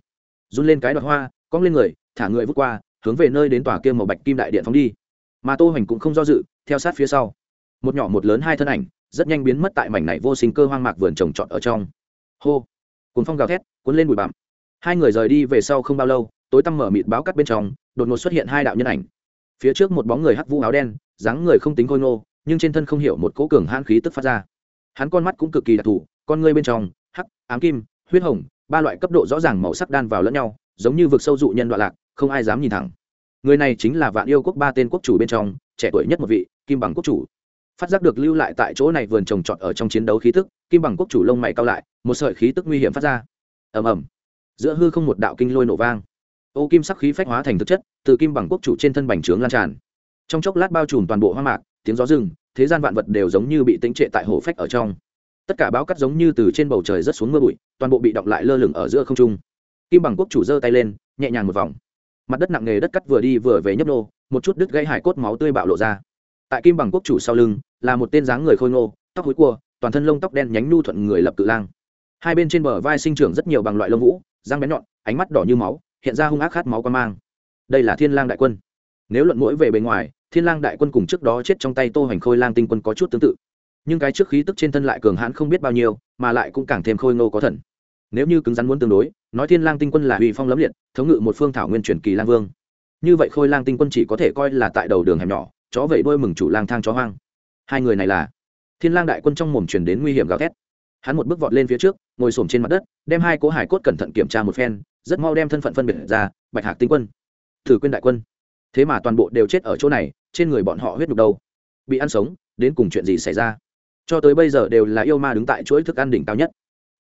Run lên cái đoạn hoa, cong lên người, thả người vút qua, hướng về nơi đến tòa kia màu bạch kim đại điện phóng đi. Mà tô hoành cũng không do dự, theo sát phía sau. Một nhỏ một lớn hai thân ảnh, rất nhanh biến mất tại mảnh này vô sinh cơ hoang mạc vườn trồng trọt ở trong. Hô! Cuốn phong gào thét, cuốn lên bụi bặm. Hai người rời đi về sau không bao lâu, tối tăm mở mịt báo cắt bên trong, đột ngột xuất hiện hai đạo nhân ảnh. Phía trước một bóng người hắc vũ áo đen, dáng người không tính khôi ngô, nhưng trên thân không hiểu một cỗ cường hãn khí tức phát ra hắn con mắt cũng cực kỳ đặc thù, con ngươi bên trong, hắc, ám kim, huyết hồng, ba loại cấp độ rõ ràng màu sắc đan vào lẫn nhau, giống như vực sâu dụ nhân đoạn lạc, không ai dám nhìn thẳng. Người này chính là vạn yêu quốc ba tên quốc chủ bên trong, trẻ tuổi nhất một vị, kim bằng quốc chủ. Phát giác được lưu lại tại chỗ này vườn trồng trọt ở trong chiến đấu khí tức, kim bằng quốc chủ lông mày cao lại, một sợi khí tức nguy hiểm phát ra. Ầm ầm. Giữa hư không một đạo kinh lôi nổ vang. Ô kim sắc khí phách hóa thành thực chất, từ kim bằng quốc chủ trên thân bành trướng lan tràn. Trong chốc lát bao trùm toàn bộ hoang mạc, tiếng gió rừng thế gian vạn vật đều giống như bị tĩnh trệ tại hồ phách ở trong. Tất cả báo cắt giống như từ trên bầu trời rớt xuống mưa bụi, toàn bộ bị động lại lơ lửng ở giữa không trung. Kim bằng quốc chủ giơ tay lên, nhẹ nhàng một vòng. Mặt đất nặng nghề đất cắt vừa đi vừa về nhấp nô, một chút đứt gãy hải cốt máu tươi bạo lộ ra. Tại kim bằng quốc chủ sau lưng, là một tên dáng người khôi ngô, tóc hối cua, toàn thân lông tóc đen nhánh nhu thuận người lập cự lang. Hai bên trên bờ vai sinh trưởng rất nhiều bằng loại lông vũ, răng bén nhọn, ánh mắt đỏ như máu, hiện ra hung ác khát máu quan mang. Đây là thiên lang đại quân nếu luận mũi về bề ngoài, thiên lang đại quân cùng trước đó chết trong tay tô hoành khôi lang tinh quân có chút tương tự. Nhưng cái trước khí tức trên thân lại cường hãn không biết bao nhiêu, mà lại cũng càng thêm khôi ngô có thần. Nếu như cứng rắn muốn tương đối, nói thiên lang tinh quân là uy phong lấm liệt, thống ngự một phương thảo nguyên truyền kỳ lang vương. Như vậy khôi lang tinh quân chỉ có thể coi là tại đầu đường hẻm nhỏ, chó vẫy đuôi mừng chủ lang thang chó hoang. Hai người này là thiên lang đại quân trong mồm truyền đến nguy hiểm gào thét. Hắn một bước vọt lên phía trước, ngồi xổm trên mặt đất, đem hai cố hải cốt cẩn thận kiểm tra một phen, rất mau đem thân phận phân biệt ra, bạch hạc tinh quân, thử quyên đại quân thế mà toàn bộ đều chết ở chỗ này trên người bọn họ huyết nhục đâu? Bị ăn sống đến cùng chuyện gì xảy ra? Cho tới bây giờ đều là yêu ma đứng tại chuỗi thức ăn đỉnh cao nhất.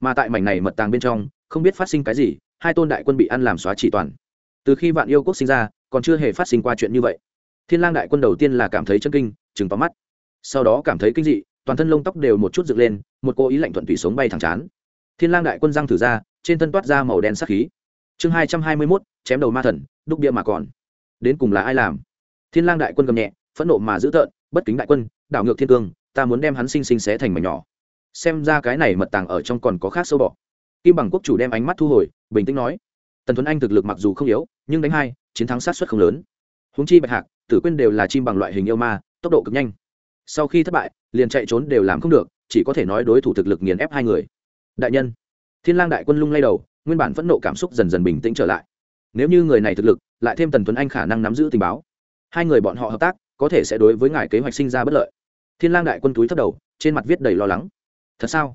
Mà tại mảnh này mật tàng bên trong không biết phát sinh cái gì hai tôn đại quân bị ăn làm xóa chỉ toàn. Từ khi vạn yêu quốc sinh ra còn chưa hề phát sinh qua chuyện như vậy. Thiên lang đại quân đầu tiên là cảm thấy chân kinh chừng tóm mắt. Sau đó cảm thấy kinh dị toàn thân lông tóc đều một chút dựng lên một cô ý lạnh thuận tủy sống bay thẳng chán. Thiên lang đại quân răng thử ra trên thân toát ra màu đen sắc khí. Chương hai hai mươi 221, chém đầu ma thần đúc bia mà còn đến cùng là ai làm? Thiên lang đại quân gầm nhẹ, phẫn nộ mà giữ tợn, bất kính đại quân, đảo ngược thiên cương, ta muốn đem hắn sinh sinh xé thành mảnh nhỏ. Xem ra cái này mật tàng ở trong còn có khác sâu bọ. Kim bằng quốc chủ đem ánh mắt thu hồi, bình tĩnh nói, tần tuấn anh thực lực mặc dù không yếu, nhưng đánh hai, chiến thắng sát suất không lớn. Huống chi bạch hạc, tử quyên đều là chim bằng loại hình yêu ma, tốc độ cực nhanh. Sau khi thất bại, liền chạy trốn đều làm không được, chỉ có thể nói đối thủ thực lực nghiền ép hai người. Đại nhân, thiên lang đại quân lung lay đầu, nguyên bản phẫn nộ cảm xúc dần dần bình tĩnh trở lại. Nếu như người này thực lực lại thêm tần tuấn anh khả năng nắm giữ tình báo. Hai người bọn họ hợp tác, có thể sẽ đối với ngài kế hoạch sinh ra bất lợi. Thiên lang đại quân túi thấp đầu, trên mặt viết đầy lo lắng. Thật sao?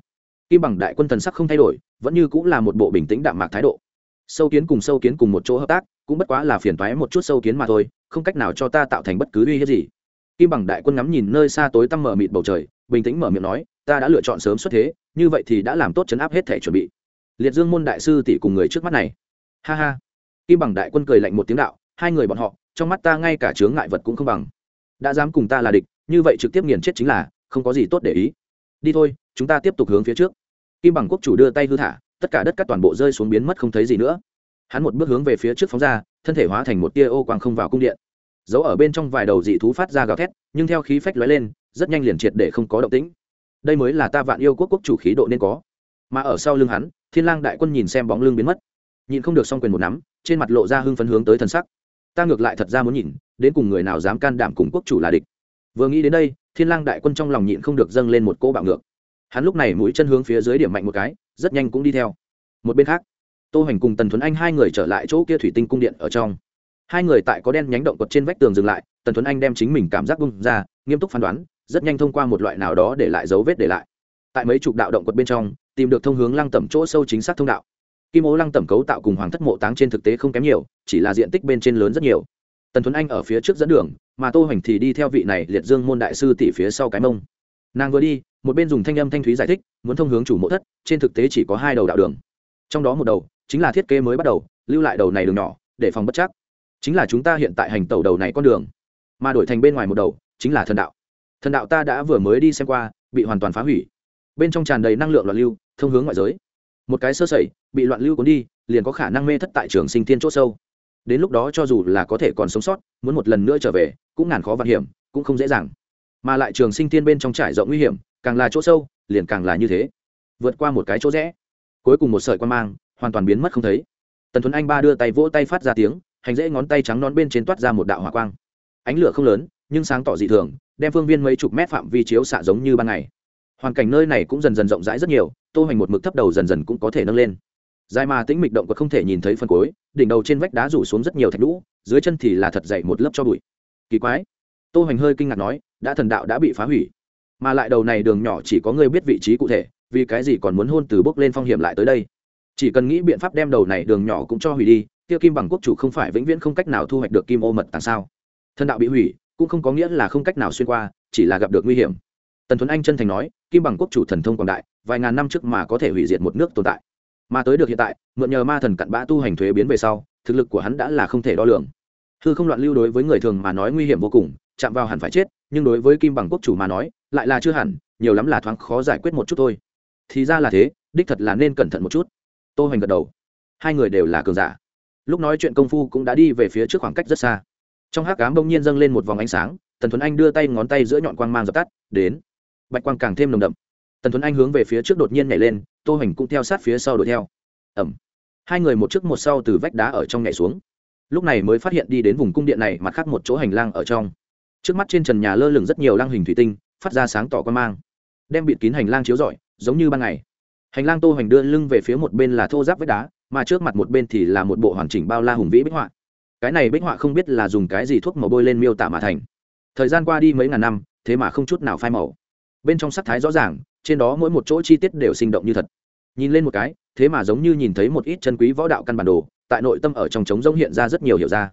Kim bằng đại quân thần sắc không thay đổi, vẫn như cũng là một bộ bình tĩnh đạm mạc thái độ. Sâu kiến cùng sâu kiến cùng một chỗ hợp tác, cũng bất quá là phiền toái một chút sâu kiến mà thôi, không cách nào cho ta tạo thành bất cứ uy hiếp gì. Kim bằng đại quân ngắm nhìn nơi xa tối tăm mờ mịt bầu trời, bình tĩnh mở miệng nói, ta đã lựa chọn sớm xuất thế, như vậy thì đã làm tốt chấn áp hết thể chuẩn bị. Liệt dương môn đại sư tỷ cùng người trước mắt này. Ha ha kim bằng đại quân cười lạnh một tiếng đạo, hai người bọn họ, trong mắt ta ngay cả chướng ngại vật cũng không bằng. Đã dám cùng ta là địch, như vậy trực tiếp nghiền chết chính là, không có gì tốt để ý. Đi thôi, chúng ta tiếp tục hướng phía trước. Kim bằng quốc chủ đưa tay hư thả, tất cả đất cát toàn bộ rơi xuống biến mất không thấy gì nữa. Hắn một bước hướng về phía trước phóng ra, thân thể hóa thành một tia ô quang không vào cung điện. Giấu ở bên trong vài đầu dị thú phát ra gào thét, nhưng theo khí phách lóe lên, rất nhanh liền triệt để không có động tĩnh. Đây mới là ta vạn yêu quốc quốc chủ khí độ nên có. Mà ở sau lưng hắn, thiên lang đại quân nhìn xem bóng lưng biến mất nhìn không được xong quyền một nắm, trên mặt lộ ra hưng phấn hướng tới thần sắc. Ta ngược lại thật ra muốn nhìn, đến cùng người nào dám can đảm cùng quốc chủ là địch. Vừa nghĩ đến đây, thiên lang đại quân trong lòng nhịn không được dâng lên một cỗ bạo ngược. Hắn lúc này mũi chân hướng phía dưới điểm mạnh một cái, rất nhanh cũng đi theo. Một bên khác, tô hoành cùng tần thuấn anh hai người trở lại chỗ kia thủy tinh cung điện ở trong. Hai người tại có đen nhánh động cột trên vách tường dừng lại, tần thuấn anh đem chính mình cảm giác bung ra, nghiêm túc phán đoán, rất nhanh thông qua một loại nào đó để lại dấu vết để lại. Tại mấy chục đạo động cột bên trong, tìm được thông hướng lăng tẩm chỗ sâu chính xác thông đạo kim ố lăng tẩm cấu tạo cùng hoàng thất mộ táng trên thực tế không kém nhiều, chỉ là diện tích bên trên lớn rất nhiều. Tần Thuấn anh ở phía trước dẫn đường, mà tô hoành thì đi theo vị này liệt dương môn đại sư tỷ phía sau cái mông. Nàng vừa đi, một bên dùng thanh âm thanh thúy giải thích, muốn thông hướng chủ mộ thất, trên thực tế chỉ có hai đầu đạo đường. Trong đó một đầu chính là thiết kế mới bắt đầu, lưu lại đầu này đường nhỏ, để phòng bất chắc. Chính là chúng ta hiện tại hành tàu đầu này con đường, mà đổi thành bên ngoài một đầu chính là thần đạo. Thần đạo ta đã vừa mới đi xem qua, bị hoàn toàn phá hủy. Bên trong tràn đầy năng lượng loạn lưu, thông hướng ngoại giới. Một cái sơ sẩy bị loạn lưu cuốn đi, liền có khả năng mê thất tại trường sinh thiên chỗ sâu. Đến lúc đó cho dù là có thể còn sống sót, muốn một lần nữa trở về, cũng ngàn khó vạn hiểm, cũng không dễ dàng. Mà lại trường sinh thiên bên trong trải rộng nguy hiểm, càng là chỗ sâu, liền càng là như thế. Vượt qua một cái chỗ rẽ, cuối cùng một sợi quan mang, hoàn toàn biến mất không thấy. Tần tuấn anh ba đưa tay vỗ tay phát ra tiếng, hành dễ ngón tay trắng non bên trên toát ra một đạo hỏa quang. Ánh lửa không lớn, nhưng sáng tỏ dị thường, đem phương viên mấy chục mét phạm vi chiếu xạ giống như ban ngày. Hoàn cảnh nơi này cũng dần dần rộng rãi rất nhiều, tô hoành một mực thấp đầu dần dần cũng có thể nâng lên dài mà tĩnh mịch động và không thể nhìn thấy phần cuối, đỉnh đầu trên vách đá rủ xuống rất nhiều thạch lũ dưới chân thì là thật dậy một lớp cho bụi. Kỳ quái. Tô hoành hơi kinh ngạc nói, đã thần đạo đã bị phá hủy. Mà lại đầu này đường nhỏ chỉ có người biết vị trí cụ thể, vì cái gì còn muốn hôn từ bước lên phong hiểm lại tới đây? Chỉ cần nghĩ biện pháp đem đầu này đường nhỏ cũng cho hủy đi tiêu kim bằng quốc chủ không phải vĩnh viễn không cách nào thu hoạch được kim ô mật tàng sao? Thần đạo bị hủy, cũng không có nghĩa là không cách nào xuyên qua, chỉ là gặp được nguy hiểm. Tần Thuấn anh chân thành nói, kim bằng quốc chủ thần thông quảng đại, vài ngàn năm trước mà có thể hủy diệt một nước tồn tại mà tới được hiện tại, mượn nhờ ma thần cặn bã tu hành thuế biến về sau, thực lực của hắn đã là không thể đo lường. Hư không loạn lưu đối với người thường mà nói nguy hiểm vô cùng, chạm vào hẳn phải chết, nhưng đối với kim bằng quốc chủ mà nói, lại là chưa hẳn, nhiều lắm là thoáng khó giải quyết một chút thôi. Thì ra là thế, đích thật là nên cẩn thận một chút. Tô hoành gật đầu. Hai người đều là cường giả. Lúc nói chuyện công phu cũng đã đi về phía trước khoảng cách rất xa. Trong hát cám bỗng nhiên dâng lên một vòng ánh sáng, tần thuấn anh đưa tay ngón tay giữa nhọn quang mang dập tắt, đến. Bạch quang càng thêm nồng đậm. Tần thuấn anh hướng về phía trước đột nhiên nhảy lên tô hoành cũng theo sát phía sau đuổi theo. Ẩm hai người một trước một sau từ vách đá ở trong nhảy xuống. Lúc này mới phát hiện đi đến vùng cung điện này mặt khác một chỗ hành lang ở trong. Trước mắt trên trần nhà lơ lửng rất nhiều lang hình thủy tinh, phát ra sáng tỏ quan mang. Đem bịt kín hành lang chiếu rọi, giống như ban ngày. Hành lang tô hoành đưa lưng về phía một bên là thô giáp vách đá, mà trước mặt một bên thì là một bộ hoàn chỉnh bao la hùng vĩ bích họa. Cái này bích họa không biết là dùng cái gì thuốc màu bôi lên miêu tả mà thành. Thời gian qua đi mấy ngàn năm, thế mà không chút nào phai màu bên trong sắc thái rõ ràng, trên đó mỗi một chỗ chi tiết đều sinh động như thật. Nhìn lên một cái, thế mà giống như nhìn thấy một ít chân quý võ đạo căn bản đồ, tại nội tâm ở trong trống rông hiện ra rất nhiều hiểu ra.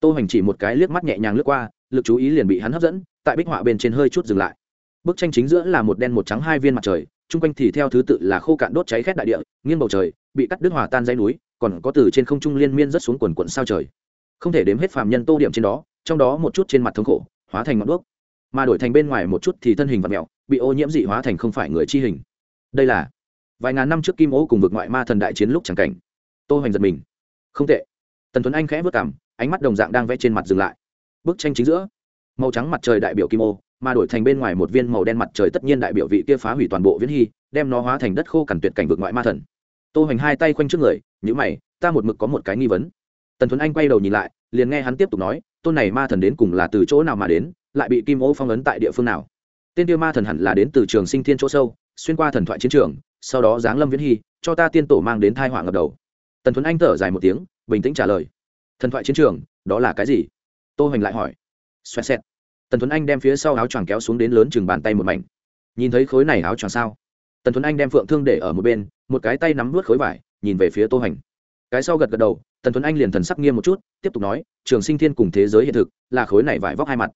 Tô hoành chỉ một cái liếc mắt nhẹ nhàng lướt qua, lực chú ý liền bị hắn hấp dẫn, tại bích họa bên trên hơi chút dừng lại. Bức tranh chính giữa là một đen một trắng hai viên mặt trời, chung quanh thì theo thứ tự là khô cạn đốt cháy khét đại địa, nghiêng bầu trời, bị cắt đứt hòa tan dây núi, còn có từ trên không trung liên miên rất xuống quần quận sao trời. Không thể đếm hết phàm nhân tô điểm trên đó, trong đó một chút trên mặt thống khổ, hóa thành ngọn đuốc mà đổi thành bên ngoài một chút thì thân hình vật mèo bị ô nhiễm dị hóa thành không phải người chi hình. Đây là vài ngàn năm trước kim ô cùng vực ngoại ma thần đại chiến lúc c h ẳ n g cảnh. Tô hoành giật mình. Không tệ. Tần tuấn anh khẽ vất cảm ánh mắt đồng dạng đang vẽ trên mặt dừng lại. Bức tranh chính giữa. Màu trắng mặt trời đại biểu kim ô, mà đổi thành bên ngoài một viên màu đen mặt trời tất nhiên đại biểu vị kia phá hủy toàn bộ viễn hy, đem nó hóa thành đất khô cằn tuyệt cảnh vực ngoại ma thần. Tô hoành hai tay quanh trước người nhữ mày, ta một mực có một cái nghi vấn. Tần tuấn anh quay đầu nhìn lại, liền nghe hắn tiếp tục nói, tôn này ma thần đến cùng là từ chỗ nào mà đến? lại bị kim ô phong ấn tại địa phương nào. Tên tiêu ma thần hẳn là đến từ trường sinh thiên chỗ sâu, xuyên qua thần thoại chiến trường, sau đó giáng lâm viễn hy, cho ta tiên tổ mang đến thai họa ngập đầu. Tần thuấn anh thở dài một tiếng, bình tĩnh trả lời. Thần thoại chiến trường, đó là cái gì? Tô hoành lại hỏi. Xoẹt xẹt. Tần thuấn anh đem phía sau áo choàng kéo xuống đến lớn chừng bàn tay một mảnh. Nhìn thấy khối này áo choàng sao? Tần thuấn anh đem phượng thương để ở một bên, một cái tay nắm vớt khối vải, nhìn về phía tô hoành. Cái sau gật gật đầu, tần thuấn anh liền thần sắc nghiêm một chút, tiếp tục nói, trường sinh thiên cùng thế giới hiện thực, là khối này vải vóc hai mặt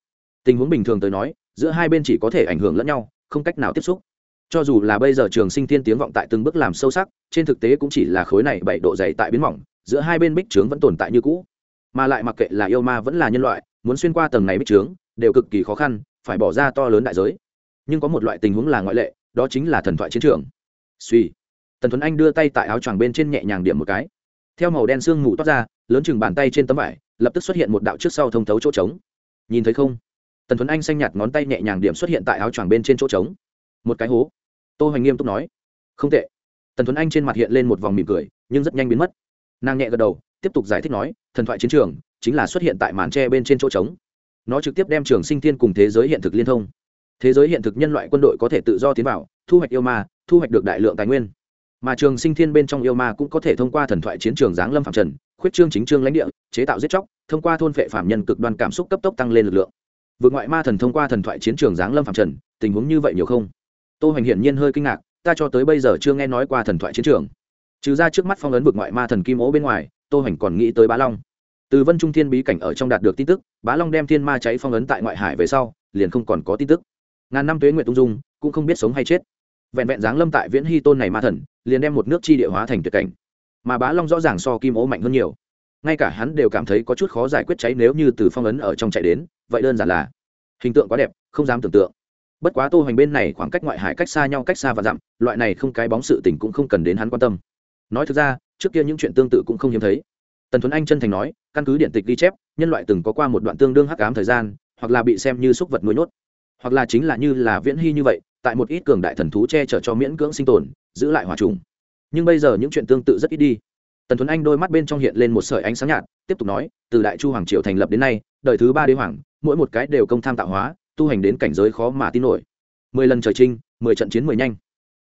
tình huống bình thường tới nói, giữa hai bên chỉ có thể ảnh hưởng lẫn nhau, không cách nào tiếp xúc. Cho dù là bây giờ trường sinh thiên tiếng vọng tại từng bước làm sâu sắc, trên thực tế cũng chỉ là khối này bảy độ dày tại biến mỏng, giữa hai bên bích trướng vẫn tồn tại như cũ. Mà lại mặc kệ là yêu ma vẫn là nhân loại, muốn xuyên qua tầng này bích trướng, đều cực kỳ khó khăn, phải bỏ ra to lớn đại giới. Nhưng có một loại tình huống là ngoại lệ, đó chính là thần thoại chiến trường. Suy tần tuấn anh đưa tay tại áo choàng bên trên nhẹ nhàng điểm một cái. Theo màu đen sương ngủ toát ra, lớn chừng bàn tay trên tấm vải, lập tức xuất hiện một đạo trước sau thông thấu chỗ trống. Nhìn thấy không? tần tuấn anh xanh nhạt ngón tay nhẹ nhàng điểm xuất hiện tại áo choàng bên trên chỗ trống. Một cái hố. Tô hoành nghiêm túc nói. Không tệ. Tần tuấn anh trên mặt hiện lên một vòng mỉm cười, nhưng rất nhanh biến mất. Nàng nhẹ gật đầu, tiếp tục giải thích nói, thần thoại chiến trường chính là xuất hiện tại màn tre bên trên chỗ trống. Nó trực tiếp đem trường sinh thiên cùng thế giới hiện thực liên thông. Thế giới hiện thực nhân loại quân đội có thể tự do tiến vào, thu hoạch yêu ma, thu hoạch được đại lượng tài nguyên. Mà trường sinh thiên bên trong yêu ma cũng có thể thông qua thần thoại chiến trường giáng lâm phạm trần, khuyết trương chính trương lãnh địa, chế tạo giết chóc, thông qua thôn vệ phạm nhân cực đoan cảm xúc cấp tốc tăng lên lực lượng vượt ngoại ma thần thông qua thần thoại chiến trường giáng lâm phạm trần, tình huống như vậy nhiều không? Tô hoành hiển nhiên hơi kinh ngạc, ta cho tới bây giờ chưa nghe nói qua thần thoại chiến trường. Trừ ra trước mắt phong ấn vượt ngoại ma thần kim ố bên ngoài, tô hoành còn nghĩ tới bá long. Từ vân trung thiên bí cảnh ở trong đạt được tin tức, bá long đem thiên ma cháy phong ấn tại ngoại hải về sau, liền không còn có tin tức. Ngàn năm tuế nguyện tung dung, cũng không biết sống hay chết. Vẹn vẹn giáng lâm tại viễn hy tôn này ma thần, liền đem một nước chi địa hóa thành tuyệt cảnh. Mà bá long rõ ràng so kim ố mạnh hơn nhiều. Ngay cả hắn đều cảm thấy có chút khó giải quyết cháy nếu như từ phong ấn ở trong chạy đến vậy đơn giản là hình tượng quá đẹp, không dám tưởng tượng. Bất quá tô hoành bên này khoảng cách ngoại hải cách xa nhau cách xa và dặm, loại này không cái bóng sự tình cũng không cần đến hắn quan tâm. Nói thực ra, trước kia những chuyện tương tự cũng không hiếm thấy. Tần thuấn anh chân thành nói, căn cứ điện tịch ghi đi chép, nhân loại từng có qua một đoạn tương đương hắc ám thời gian, hoặc là bị xem như súc vật nuôi nhốt, hoặc là chính là như là viễn hy như vậy, tại một ít cường đại thần thú che chở cho miễn cưỡng sinh tồn, giữ lại hòa trùng. Nhưng bây giờ những chuyện tương tự rất ít đi. Tần thuấn anh đôi mắt bên trong hiện lên một sợi ánh sáng nhạt, tiếp tục nói, từ đại chu hoàng triều thành lập đến nay, đời thứ ba đế hoàng mỗi một cái đều công tham tạo hóa, tu hành đến cảnh giới khó mà tin nổi. Mười lần trời trinh, mười trận chiến mười nhanh.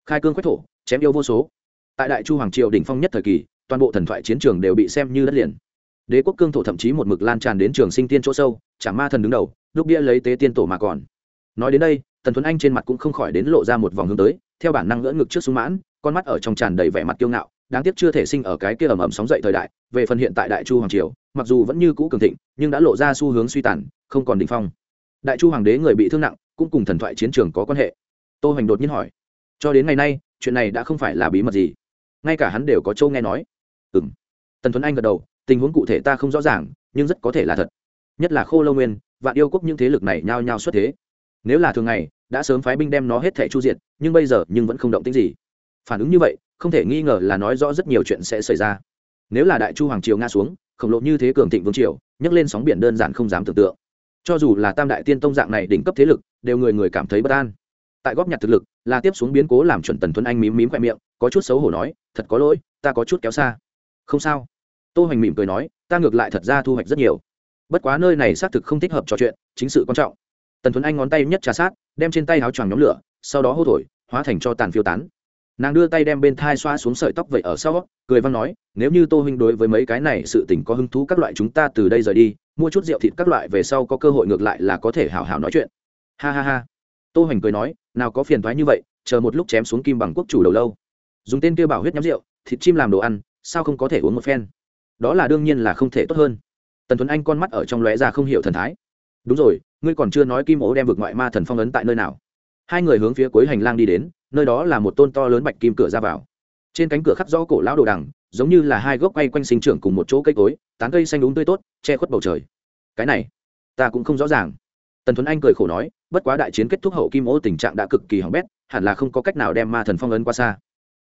Khai cương quách thổ, chém yêu vô số. Tại đại chu hoàng triều đỉnh phong nhất thời kỳ, toàn bộ thần thoại chiến trường đều bị xem như đất liền. Đế quốc cương thổ thậm chí một mực lan tràn đến trường sinh tiên chỗ sâu, chả ma thần đứng đầu lúc bia lấy tế tiên tổ mà còn. Nói đến đây, tần tuấn anh trên mặt cũng không khỏi đến lộ ra một vòng hướng tới, theo bản năng ngỡ ngực trước súng mãn, con mắt ở trong tràn đầy vẻ mặt kiêu ngạo, đáng tiếc chưa thể sinh ở cái kia ầm ầm sóng dậy thời đại, về phần hiện tại đại chu hoàng triều mặc dù vẫn như cũ cường thịnh, nhưng đã lộ ra xu hướng suy tàn, không còn đỉnh phong. Đại chu hoàng đế người bị thương nặng, cũng cùng thần thoại chiến trường có quan hệ. Tô hoành đột nhiên hỏi, cho đến ngày nay, chuyện này đã không phải là bí mật gì? Ngay cả hắn đều có châu nghe nói. Ừ tần tuấn anh gật đầu, tình huống cụ thể ta không rõ ràng, nhưng rất có thể là thật. Nhất là khô lâu nguyên, vạn yêu quốc những thế lực này nhao nhao xuất thế. Nếu là thường ngày, đã sớm phái binh đem nó hết thẻ chu diệt, nhưng bây giờ nhưng vẫn không động tĩnh gì. Phản ứng như vậy, không thể nghi ngờ là nói rõ rất nhiều chuyện sẽ xảy ra. Nếu là đại chu hoàng triều nga xuống khổng lồ như thế cường thịnh vương triều, nhấc lên sóng biển đơn giản không dám tưởng tượng. Cho dù là tam đại tiên tông dạng này đỉnh cấp thế lực, đều người người cảm thấy bất an. Tại góp nhặt thực lực, là tiếp xuống biến cố làm chuẩn tần thuấn anh mím mím khoe miệng, có chút xấu hổ nói, thật có lỗi, ta có chút kéo xa. Không sao. Tô hoành mỉm cười nói, ta ngược lại thật ra thu hoạch rất nhiều. Bất quá nơi này xác thực không thích hợp trò chuyện, chính sự quan trọng. Tần thuấn anh ngón tay nhất trà sát, đem trên tay áo choàng nhóm lửa, sau đó hô thổi, hóa thành cho tàn phiêu tán nàng đưa tay đem bên thai xoa xuống sợi tóc vậy ở sau, cười văn nói, nếu như tô huynh đối với mấy cái này sự tình có hứng thú các loại chúng ta từ đây rời đi, mua chút rượu thịt các loại về sau có cơ hội ngược lại là có thể hào hào nói chuyện. Ha ha ha. Tô hoành cười nói, nào có phiền thoái như vậy, chờ một lúc chém xuống kim bằng quốc chủ đầu lâu. Dùng tên kia bảo huyết nhắm rượu, thịt chim làm đồ ăn, sao không có thể uống một phen? Đó là đương nhiên là không thể tốt hơn. Tần tuấn anh con mắt ở trong lóe ra không hiểu thần thái. Đúng rồi, ngươi còn chưa nói kim ố đem vực ngoại ma thần phong ấn tại nơi nào? Hai người hướng phía cuối hành lang đi đến nơi đó là một tôn to lớn bạch kim cửa ra vào. Trên cánh cửa khắc rõ cổ lão đồ đằng, giống như là hai gốc quay quanh sinh trưởng cùng một chỗ cây cối, tán cây xanh đúng tươi tốt, che khuất bầu trời. Cái này, ta cũng không rõ ràng. Tần thuấn anh cười khổ nói, bất quá đại chiến kết thúc hậu kim ô tình trạng đã cực kỳ hỏng bét, hẳn là không có cách nào đem ma thần phong ấn qua xa.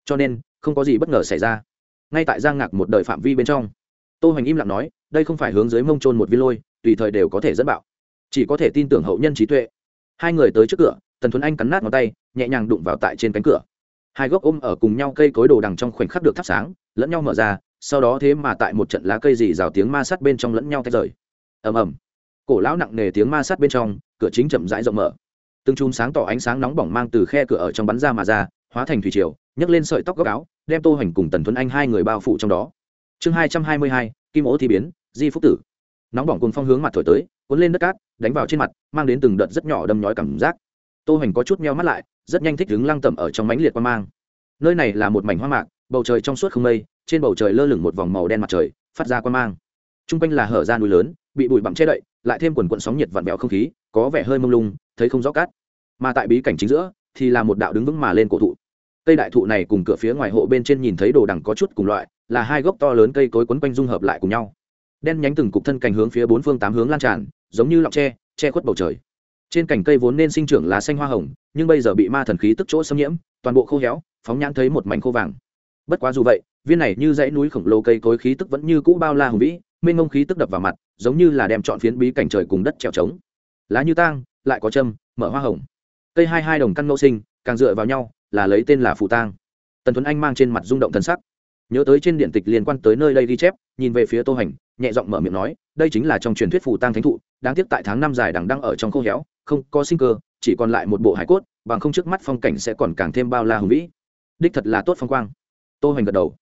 Cho nên, không có gì bất ngờ xảy ra. Ngay tại giang ngạc một đời phạm vi bên trong, tô hoành im lặng nói, đây không phải hướng dưới mông trôn một viên lôi, tùy thời đều có thể dẫn bạo. Chỉ có thể tin tưởng hậu nhân trí tuệ. Hai người tới trước cửa tần thuấn anh cắn nát ngón tay, nhẹ nhàng đụng vào tại trên cánh cửa. Hai gốc ôm ở cùng nhau cây cối đồ đằng trong khoảnh khắc được thắp sáng, lẫn nhau mở ra, sau đó thế mà tại một trận lá cây dì rào tiếng ma sát bên trong lẫn nhau tách rời. Ầm ầm. Cổ lão nặng nề tiếng ma sát bên trong, cửa chính chậm rãi rộng mở. Từng chùm sáng tỏ ánh sáng nóng bỏng mang từ khe cửa ở trong bắn ra mà ra, hóa thành thủy triều, nhấc lên sợi tóc góc áo, đem tô hoành cùng tần thuấn anh hai người bao phủ trong đó. Chương hai trăm hai mươi hai, kim ố thi biến, di phúc tử. Nóng bỏng cùng phong hướng mặt thổi tới, cuốn lên đất cát, đánh vào trên mặt, mang đến từng đợt rất nhỏ đâm nhói cảm giác tô hoành có chút meo mắt lại, rất nhanh thích đứng lăng tẩm ở trong mánh liệt quan mang. Nơi này là một mảnh hoang mạc, bầu trời trong suốt không mây, trên bầu trời lơ lửng một vòng màu đen mặt trời, phát ra quan mang. T r u n g quanh là hở ra núi lớn, bị bụi bặm che đậy, lại thêm quần quận sóng nhiệt vặn vẹo không khí, có vẻ hơi mông lung, thấy không rõ cát. Mà tại bí cảnh chính giữa, thì là một đạo đứng vững mà lên cổ thụ. Cây đại thụ này cùng cửa phía ngoài hộ bên trên nhìn thấy đồ đằng có chút cùng loại, là hai gốc to lớn cây cối quấn quanh dung hợp lại cùng nhau. Đen nhánh từng cục thân cành hướng phía bốn phương tám hướng lan tràn, giống như lọng tre, che khuất bầu trời trên cành cây vốn nên sinh trưởng lá xanh hoa hồng, nhưng bây giờ bị ma thần khí tức chỗ xâm nhiễm, toàn bộ khô héo, phóng nhãn thấy một mảnh khô vàng. Bất quá dù vậy, viên này như dãy núi khổng lồ cây cối khí tức vẫn như cũ bao la hùng vĩ, mênh mông khí tức đập vào mặt, giống như là đem chọn phiến bí cảnh trời cùng đất trèo trống. Lá như tang, lại có châm, mở hoa hồng. Cây hai hai đồng căn ngẫu sinh, càng dựa vào nhau, là lấy tên là phù tang. Tần tuấn anh mang trên mặt rung động thần sắc. Nhớ tới trên điện tịch liên quan tới nơi đây ghi chép, nhìn về phía tô hành, nhẹ giọng mở miệng nói, đây chính là trong truyền thuyết phù tang thánh thụ, đáng tiếc tại tháng năm dài đằng đang ở trong khô héo không có sinh cơ, chỉ còn lại một bộ hải cốt, bằng không trước mắt phong cảnh sẽ còn càng thêm bao la hùng vĩ. Đích thật là tốt phong quang. Tô hoành gật đầu.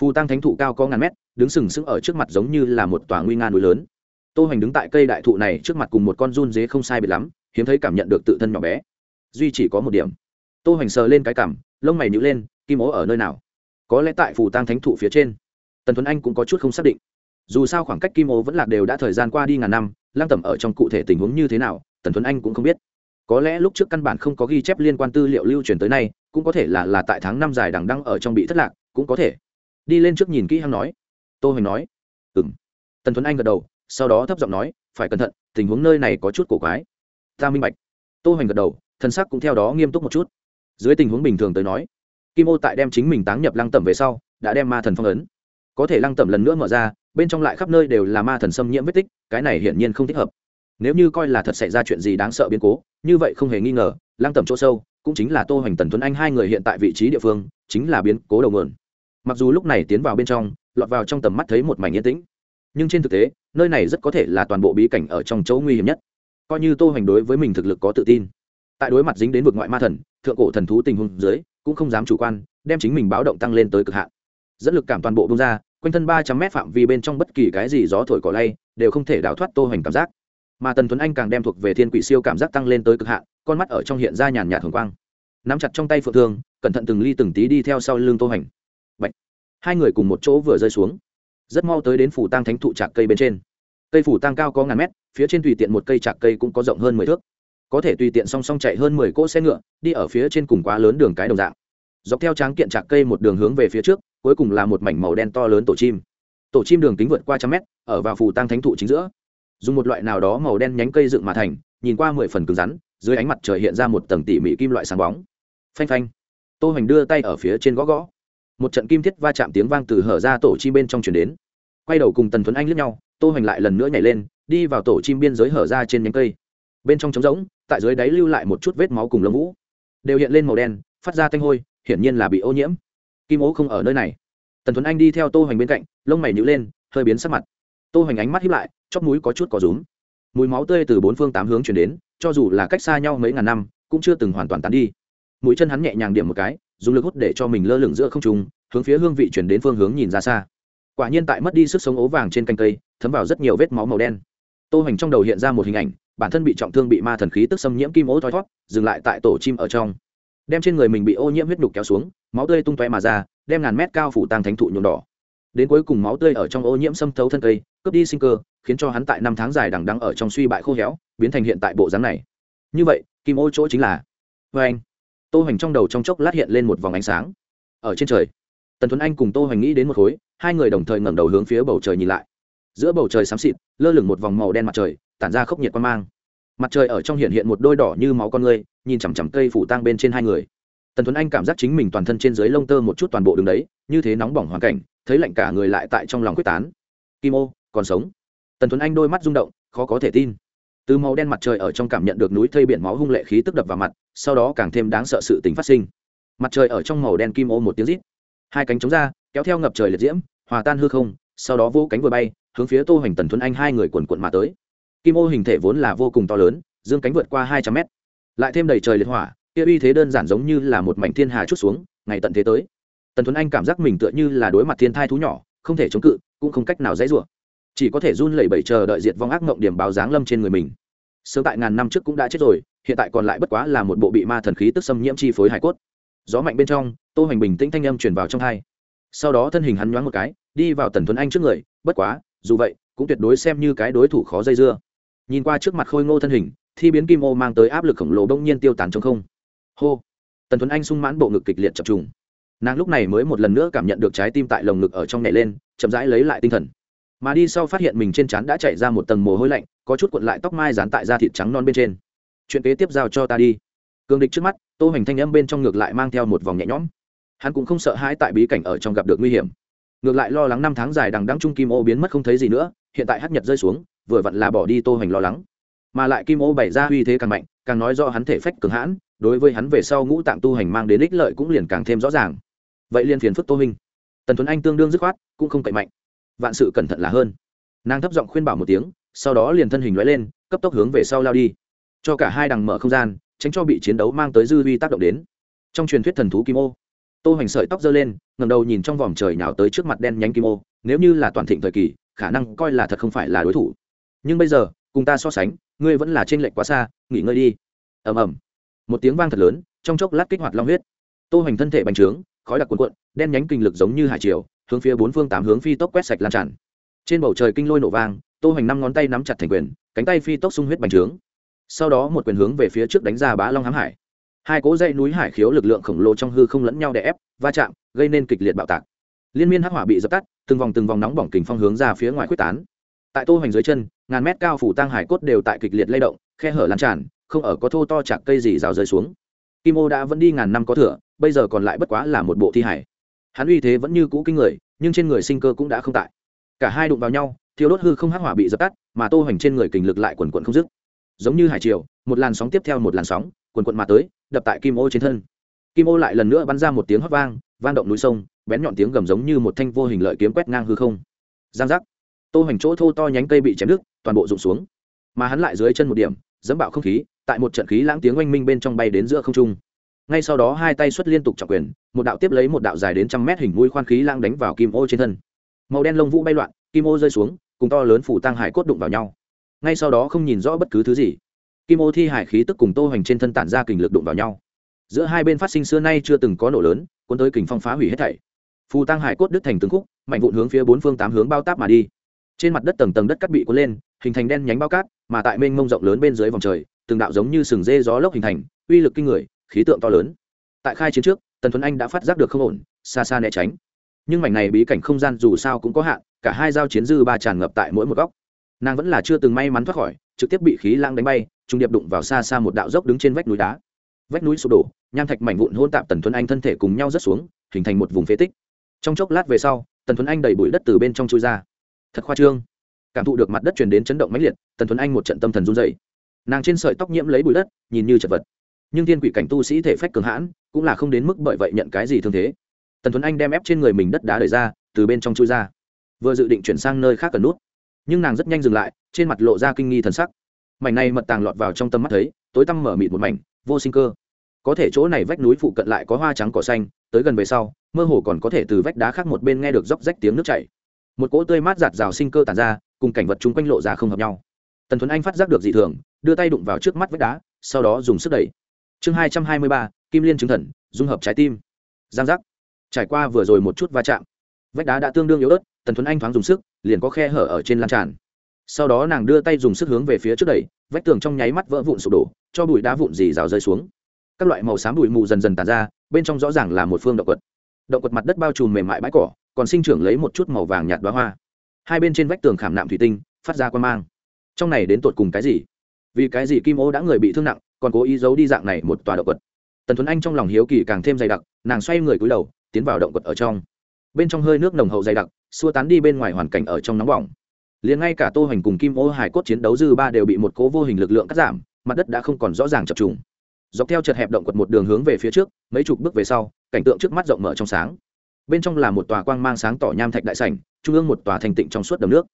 Phù tăng thánh thụ cao có ngàn mét, đứng sừng sững ở trước mặt giống như là một tòa nguy nga núi lớn. Tô hoành đứng tại cây đại thụ này trước mặt cùng một con run dế không sai biệt lắm, hiếm thấy cảm nhận được tự thân nhỏ bé. Duy chỉ có một điểm. Tô hoành sờ lên cái cảm lông mày nhíu lên, kim ố ở nơi nào? Có lẽ tại phù tăng thánh thụ phía trên. Tần tuấn anh cũng có chút không xác định dù sao khoảng cách kim ô vẫn lạc đều đã thời gian qua đi ngàn năm, lăng tẩm ở trong cụ thể tình huống như thế nào, tần tuấn anh cũng không biết. Có lẽ lúc trước căn bản không có ghi chép liên quan tư liệu lưu truyền tới nay, cũng có thể là là tại tháng năm dài đằng đăng ở trong bị thất lạc, cũng có thể. Đi lên trước nhìn kỹ hăng nói. Tô hoành nói. Ừng tần tuấn anh gật đầu, sau đó thấp giọng nói, phải cẩn thận, tình huống nơi này có chút cổ quái. Ta minh bạch. Tô hoành gật đầu, thân sắc cũng theo đó nghiêm túc một chút. Dưới tình huống bình thường tới nói, kim ô tại đem chính mình táng nhập lăng tẩm về sau, đã đem ma thần phong ấn có thể lăng tẩm lần nữa mở ra, bên trong lại khắp nơi đều là ma thần xâm nhiễm vết tích, cái này hiển nhiên không thích hợp. Nếu như coi là thật xảy ra chuyện gì đáng sợ biến cố, như vậy không hề nghi ngờ, lăng tẩm chỗ sâu cũng chính là tô hoành tần tuấn anh hai người hiện tại vị trí địa phương, chính là biến cố đầu nguồn. Mặc dù lúc này tiến vào bên trong, lọt vào trong tầm mắt thấy một mảnh yên tĩnh, nhưng trên thực tế, nơi này rất có thể là toàn bộ bí cảnh ở trong chỗ nguy hiểm nhất. Coi như tô hoành đối với mình thực lực có tự tin, tại đối mặt dính đến vực ngoại ma thần, thượng cổ thần thú tình huống dưới, cũng không dám chủ quan, đem chính mình báo động tăng lên tới cực hạn dẫn lực cảm toàn bộ bung ra, quanh thân ba trăm mét phạm vi bên trong bất kỳ cái gì gió thổi cỏ lay, đều không thể đào thoát tô hoành cảm giác. Mà tần tuấn anh càng đem thuộc về thiên quỷ siêu cảm giác tăng lên tới cực hạn, con mắt ở trong hiện ra nhàn nhạt hồng quang. Nắm chặt trong tay phượng thương, cẩn thận từng ly từng tí đi theo sau lưng tô hoành. Bạch. hai người cùng một chỗ vừa rơi xuống. Rất mau tới đến phủ tăng thánh thụ trạc cây bên trên. Cây phủ tăng cao có ngàn mét, phía trên tùy tiện một cây trạc cây cũng có rộng hơn mười thước. Có thể tùy tiện song song chạy hơn mười cỗ xe ngựa, đi ở phía trên cùng quá lớn đường cái đồng dạng. Dọc theo tráng kiện trạc cây một đường hướng về phía trước cuối cùng là một mảnh màu đen to lớn tổ chim. Tổ chim đường kính vượt qua trăm mét, ở vào phù tăng thánh thụ chính giữa. Dùng một loại nào đó màu đen nhánh cây dựng mà thành, nhìn qua mười phần cứng rắn, dưới ánh mặt trời hiện ra một tầng tỉ mỉ kim loại sáng bóng. Phanh phanh. Tô hoành đưa tay ở phía trên gõ gõ. Một trận kim thiết va chạm tiếng vang từ hở ra tổ chim bên trong chuyển đến. Quay đầu cùng tần thuấn anh lướt nhau, tô hoành lại lần nữa nhảy lên, đi vào tổ chim biên giới hở ra trên nhánh cây. Bên trong trống rỗng, tại dưới đáy lưu lại một chút vết máu cùng lông vũ. Đều hiện lên màu đen, phát ra tanh hôi, hiển nhiên là bị ô nhiễm kim ố không ở nơi này. Tần tuấn anh đi theo tô hoành bên cạnh, lông mày nhữ lên, hơi biến sắc mặt. Tô hoành ánh mắt hiếp lại, chóp mũi có chút có rúm. Mùi máu tươi từ bốn phương tám hướng chuyển đến, cho dù là cách xa nhau mấy ngàn năm, cũng chưa từng hoàn toàn tán đi. Mũi chân hắn nhẹ nhàng điểm một cái, dùng lực hút để cho mình lơ lửng giữa không trung, hướng phía hương vị chuyển đến phương hướng nhìn ra xa. Quả nhiên tại mất đi sức sống ố vàng trên canh cây, thấm vào rất nhiều vết máu màu đen. Tô hoành trong đầu hiện ra một hình ảnh, bản thân bị trọng thương bị ma thần khí tức xâm nhiễm kim ố thoi thót dừng lại tại tổ chim ở trong đem trên người mình bị ô nhiễm huyết nhục kéo xuống, máu tươi tung toe mà ra, đem ngàn mét cao phủ tàng thánh thụ nhuộm đỏ. Đến cuối cùng máu tươi ở trong ô nhiễm xâm thấu thân cây, cướp đi sinh cơ, khiến cho hắn tại năm tháng dài đằng đắng ở trong suy bại khô héo, biến thành hiện tại bộ dáng này. Như vậy, kim ô chỗ chính là vê anh. Tô hoành trong đầu trong chốc lát hiện lên một vòng ánh sáng. Ở trên trời, tần tuấn anh cùng tô hoành nghĩ đến một khối, hai người đồng thời ngẩng đầu hướng phía bầu trời nhìn lại. Giữa bầu trời xám xịt, lơ lửng một vòng màu đen mặt trời, tản ra khốc nhiệt quan mang mặt trời ở trong hiện hiện một đôi đỏ như máu con người, nhìn chằm chằm cây phủ tang bên trên hai người. Tần tuấn anh cảm giác chính mình toàn thân trên dưới lông tơ một chút toàn bộ đường đấy, như thế nóng bỏng hoàn cảnh, thấy lạnh cả người lại tại trong lòng quyết tán. Kim ô, còn sống? Tần tuấn anh đôi mắt rung động, khó có thể tin. Từ màu đen mặt trời ở trong cảm nhận được núi thây biển máu hung lệ khí tức đập vào mặt, sau đó càng thêm đáng sợ sự tình phát sinh. Mặt trời ở trong màu đen kim ô một tiếng rít. Hai cánh chống ra, kéo theo ngập trời liệt diễm, hòa tan hư không, sau đó vô cánh vừa bay, hướng phía tô hoành tần thuấn anh hai người quần quận mà tới kim ô hình thể vốn là vô cùng to lớn, dương cánh vượt qua hai trăm mét. Lại thêm đầy trời liệt hỏa, kia uy thế đơn giản giống như là một mảnh thiên hà chút xuống, ngày tận thế tới. Tần tuấn anh cảm giác mình tựa như là đối mặt thiên thai thú nhỏ, không thể chống cự, cũng không cách nào dãy rủa. Chỉ có thể run lẩy bẩy chờ đợi diệt vong ác mộng điểm báo giáng lâm trên người mình. Sớm tại ngàn năm trước cũng đã chết rồi, hiện tại còn lại bất quá là một bộ bị ma thần khí tức xâm nhiễm chi phối hải cốt. Gió mạnh bên trong, tô hoành bình tĩnh thanh âm truyền vào trong hai. Sau đó thân hình hắn nhoáng một cái, đi vào tần tuấn anh trước người, bất quá, dù vậy, cũng tuyệt đối xem như cái đối thủ khó dây dưa nhìn qua trước mặt khôi ngô thân hình, thi biến kim ô mang tới áp lực khổng lồ bỗng nhiên tiêu tán trong không. Hô! Tần tuấn anh sung mãn bộ ngực kịch liệt chập trùng. Nàng lúc này mới một lần nữa cảm nhận được trái tim tại lồng ngực ở trong nhảy lên, chậm rãi lấy lại tinh thần. Mà đi sau phát hiện mình trên trán đã chảy ra một tầng mồ hôi lạnh, có chút cuộn lại tóc mai dán tại da thịt trắng non bên trên. Chuyện kế tiếp giao cho ta đi. Cường địch trước mắt, tô hành thanh âm bên trong ngược lại mang theo một vòng nhẹ nhõm. Hắn cũng không sợ hãi tại bí cảnh ở trong gặp được nguy hiểm ngược lại lo lắng năm tháng dài đằng đăng Chung kim ô biến mất không thấy gì nữa, hiện tại hát nhật rơi xuống, vừa vặn là bỏ đi tô hoành lo lắng. Mà lại kim ô bày ra uy thế càng mạnh, càng nói do hắn thể phách cường hãn, đối với hắn về sau ngũ tạng tu hành mang đến ích lợi cũng liền càng thêm rõ ràng. Vậy liền phiền phức tô hình tần tuấn anh tương đương dứt khoát, cũng không cậy mạnh. Vạn sự cẩn thận là hơn. Nàng thấp giọng khuyên bảo một tiếng, sau đó liền thân hình lóe lên, cấp tốc hướng về sau lao đi. Cho cả hai đằng mở không gian, tránh cho bị chiến đấu mang tới dư vi tác động đến. Trong truyền thuyết thần thú kim ô tô hoành sợi tóc giơ lên ngầm đầu nhìn trong vòng trời nào tới trước mặt đen nhánh kim ô, nếu như là toàn thịnh thời kỳ, khả năng coi là thật không phải là đối thủ. Nhưng bây giờ, cùng ta so sánh, ngươi vẫn là t r ê n lệch quá xa, nghỉ ngơi đi. Ầm ầm. Một tiếng vang thật lớn, trong chốc lát kích hoạt long huyết. Tô hoành thân thể bành trướng, khói đặc cuồn cuộn, đen nhánh kinh lực giống như hải triều, hướng phía bốn phương tám hướng phi tốc quét sạch lan tràn. Trên bầu trời kinh lôi nổ vang, tô hoành năm ngón tay nắm chặt thành quyền, cánh tay phi tốc sung huyết bành trướng. Sau đó một quyền hướng về phía trước đánh ra bá long hám hải hai cỗ dây núi hải khiếu lực lượng khổng lồ trong hư không lẫn nhau đè ép, va chạm, gây nên kịch liệt bạo tạc. Liên miên hắc hỏa bị dập tắt, từng vòng từng vòng nóng bỏng kình phong hướng ra phía ngoài quyết tán. Tại tô hoành dưới chân, ngàn mét cao phủ tăng hải cốt đều tại kịch liệt lay động, khe hở lan tràn, không ở có thô to chạc cây gì rào rơi xuống. Kim ô đã vẫn đi ngàn năm có thừa, bây giờ còn lại bất quá là một bộ thi hải. Hắn uy thế vẫn như cũ kinh người, nhưng trên người sinh cơ cũng đã không tại. Cả hai đụng vào nhau thiếu đốt hư không hắc hỏa bị dập tắt, mà tô hoành trên người kình lực lại quần quần không dứt. Giống như hải triều, một làn sóng tiếp theo một làn sóng quần quận mà tới, đập tại kim ô trên thân. Kim ô lại lần nữa bắn ra một tiếng hót vang vang động núi sông, bén nhọn tiếng gầm giống như một thanh vô hình lợi kiếm quét ngang hư không. Giang giác. Tô hành chỗ thô to nhánh cây bị chém đứt, toàn bộ rụng xuống. Mà hắn lại dưới chân một điểm, dẫm bạo không khí, tại một trận khí lãng tiếng oanh minh bên trong bay đến giữa không trung. Ngay sau đó hai tay xuất liên tục trọng quyền, một đạo tiếp lấy một đạo dài đến trăm mét hình mũi khoan khí lãng đánh vào kim ô trên thân. Màu đen lông vũ bay loạn, kim ô rơi xuống, cùng to lớn phủ tang hải cốt đụng vào nhau. Ngay sau đó không nhìn rõ bất cứ thứ gì kim ô thi hải khí tức cùng tô hoành trên thân tản ra kình lực đụng vào nhau. Giữa hai bên phát sinh xưa nay chưa từng có nổ lớn, cuốn tới kình phong phá hủy hết thảy. Phù tăng hải cốt đứt thành từng khúc, mạnh vụn hướng phía bốn phương tám hướng bao táp mà đi. Trên mặt đất tầng tầng đất cắt bị cuốn lên, hình thành đen nhánh bao cát, mà tại mênh mông rộng lớn bên dưới vòng trời, từng đạo giống như sừng dê gió lốc hình thành, uy lực kinh người, khí tượng to lớn. Tại khai chiến trước, tần tuấn anh đã phát giác được không ổn, xa xa né tránh. Nhưng mảnh này bí cảnh không gian dù sao cũng có hạn, cả hai giao chiến dư ba tràn ngập tại mỗi một góc. Nàng vẫn là chưa từng may mắn thoát khỏi, trực tiếp bị khí lang đánh bay trung điệp đụng vào xa xa một đạo dốc đứng trên vách núi đá. Vách núi sụp đổ, nham thạch mảnh vụn hôn tạp tần thuấn anh thân thể cùng nhau rớt xuống, hình thành một vùng phế tích. Trong chốc lát về sau, tần thuấn anh đẩy bụi đất từ bên trong chui ra. Thật khoa trương. Cảm thụ được mặt đất truyền đến chấn động mãnh liệt, tần thuấn anh một trận tâm thần run dày nàng trên sợi tóc nhiễm lấy bụi đất, nhìn như chật vật. Nhưng thiên quỷ cảnh tu sĩ thể phách cường hãn, cũng là không đến mức bởi vậy nhận cái gì thương thế. Tần thuấn anh đem ép trên người mình đất đá đẩy ra, từ bên trong chui ra. Vừa dự định chuyển sang nơi khác cần nút. Nhưng nàng rất nhanh dừng lại, trên mặt lộ ra kinh nghi thần sắc mảnh này mật tàng lọt vào trong tâm mắt thấy, tối tăm mở mịt một mảnh, vô sinh cơ. Có thể chỗ này vách núi phụ cận lại có hoa trắng cỏ xanh, tới gần về sau, mơ hồ còn có thể từ vách đá khác một bên nghe được róc rách tiếng nước chảy. Một cỗ tươi mát giạt rào sinh cơ tàn ra, cùng cảnh vật chung quanh lộ ra không hợp nhau. Tần thuấn anh phát giác được dị thường, đưa tay đụng vào trước mắt vách đá, sau đó dùng sức đẩy. Chương hai trăm hai mươi ba, kim liên chứng thần, dung hợp trái tim. Giang giác. Trải qua vừa rồi một chút va chạm, vách đá đã tương đương yếu ớt, tần thuấn anh thoáng dùng sức, liền có khe hở ở trên lan tràn sau đó nàng đưa tay dùng sức hướng về phía trước đẩy, vách tường trong nháy mắt vỡ vụn sụp đổ, cho bụi đá vụn dì rào rơi xuống. Các loại màu xám bụi mù dần dần tàn ra, bên trong rõ ràng là một phương động quật. Động quật mặt đất bao trùm mềm mại bãi cỏ, còn sinh trưởng lấy một chút màu vàng nhạt đoá hoa. Hai bên trên vách tường khảm nạm thủy tinh, phát ra quan mang. Trong này đến tột cùng cái gì? Vì cái gì kim ô đã người bị thương nặng, còn cố ý giấu đi dạng này một tòa động quật? Tần thuấn anh trong lòng hiếu kỳ càng thêm dày đặc, nàng xoay người cúi đầu, tiến vào động quật ở trong. Bên trong hơi nước nồng hậu dày đặc, xua tán đi bên ngoài hoàn cảnh ở trong nóng bỏng liền ngay cả tô hành cùng kim ô hải cốt chiến đấu dư ba đều bị một cố vô hình lực lượng cắt giảm, mặt đất đã không còn rõ ràng chập trùng. Dọc theo chật hẹp động quật một đường hướng về phía trước, mấy chục bước về sau, cảnh tượng trước mắt rộng mở trong sáng. Bên trong là một tòa quang mang sáng tỏ nham thạch đại sảnh, trung ương một tòa thành tịnh trong suốt đầm nước.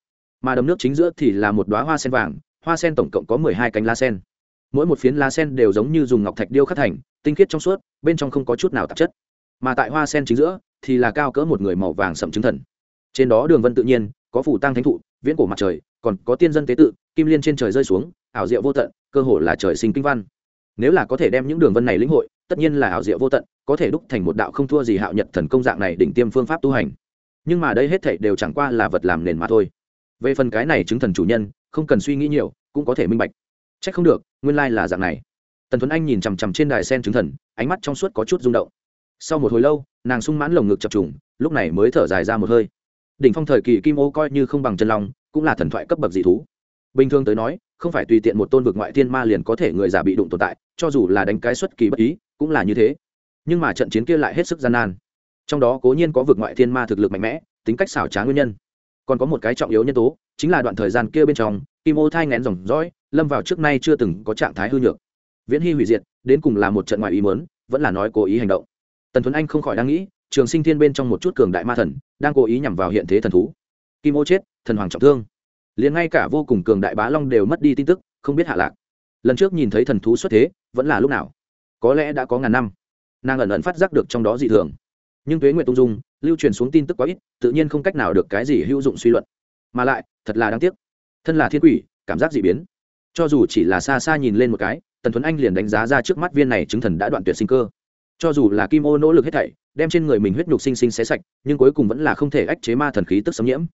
Mà đầm nước chính giữa thì là một đóa hoa sen vàng, hoa sen tổng cộng có mười hai cánh lá sen. Mỗi một phiến lá sen đều giống như dùng ngọc thạch điêu khắc thành, tinh khiết trong suốt, bên trong không có chút nào tạp chất. Mà tại hoa sen chính giữa thì là cao cỡ một người màu vàng sậm chứng thần. Trên đó đường vân tự nhiên có phủ tăng thánh thụ, viễn cổ mặt trời, còn có tiên dân tế tự, kim liên trên trời rơi xuống, ảo diệu vô tận, cơ hồ là trời sinh kinh văn. Nếu là có thể đem những đường vân này lĩnh hội, tất nhiên là ảo diệu vô tận, có thể đúc thành một đạo không thua gì hạo nhật thần công dạng này đỉnh tiêm phương pháp tu hành. Nhưng mà đây hết thảy đều chẳng qua là vật làm nền mà thôi. Về phần cái này chứng thần chủ nhân, không cần suy nghĩ nhiều, cũng có thể minh bạch. Trách không được, nguyên lai là dạng này. Tần tuấn anh nhìn chằm chằm trên đài sen chứng thần, ánh mắt trong suốt có chút rung động. Sau một hồi lâu, nàng sung mãn lồng ngực chập trùng, lúc này mới thở dài ra một hơi đỉnh phong thời kỳ kim ô coi như không bằng chân long, cũng là thần thoại cấp bậc dị thú. Bình thường tới nói, không phải tùy tiện một tôn vực ngoại thiên ma liền có thể người giả bị đụng tồn tại, cho dù là đánh cái xuất kỳ bất ý, cũng là như thế. Nhưng mà trận chiến kia lại hết sức gian nan. Trong đó cố nhiên có vực ngoại thiên ma thực lực mạnh mẽ, tính cách xảo trá nguyên nhân. Còn có một cái trọng yếu nhân tố, chính là đoạn thời gian kia bên trong, kim ô thai ngén dòng dõi, lâm vào trước nay chưa từng có trạng thái hư nhược. Viễn hy hủy diệt, đến cùng là một trận ngoại ý mớn vẫn là nói cố ý hành động. Tần Thuấn anh không khỏi đang nghĩ trường sinh thiên bên trong một chút cường đại ma thần, đang cố ý nhằm vào hiện thế thần thú. Kim ô chết, thần hoàng trọng thương. Liền ngay cả vô cùng cường đại bá long đều mất đi tin tức, không biết hạ lạc. Lần trước nhìn thấy thần thú xuất thế, vẫn là lúc nào? Có lẽ đã có ngàn năm. Nàng ẩn ẩn phát giác được trong đó dị thường. Nhưng thuế nguyện tung dung, lưu truyền xuống tin tức quá ít, tự nhiên không cách nào được cái gì hữu dụng suy luận. Mà lại, thật là đáng tiếc. Thân là thiên quỷ, cảm giác dị biến. Cho dù chỉ là xa xa nhìn lên một cái, tần thuấn anh liền đánh giá ra trước mắt viên này chứng thần đã đoạn tuyệt sinh cơ cho dù là kim ô nỗ lực hết thảy, đem trên người mình huyết nhục sinh sinh xé sạch, nhưng cuối cùng vẫn là không thể ách chế ma thần khí tức xâm nhiễm.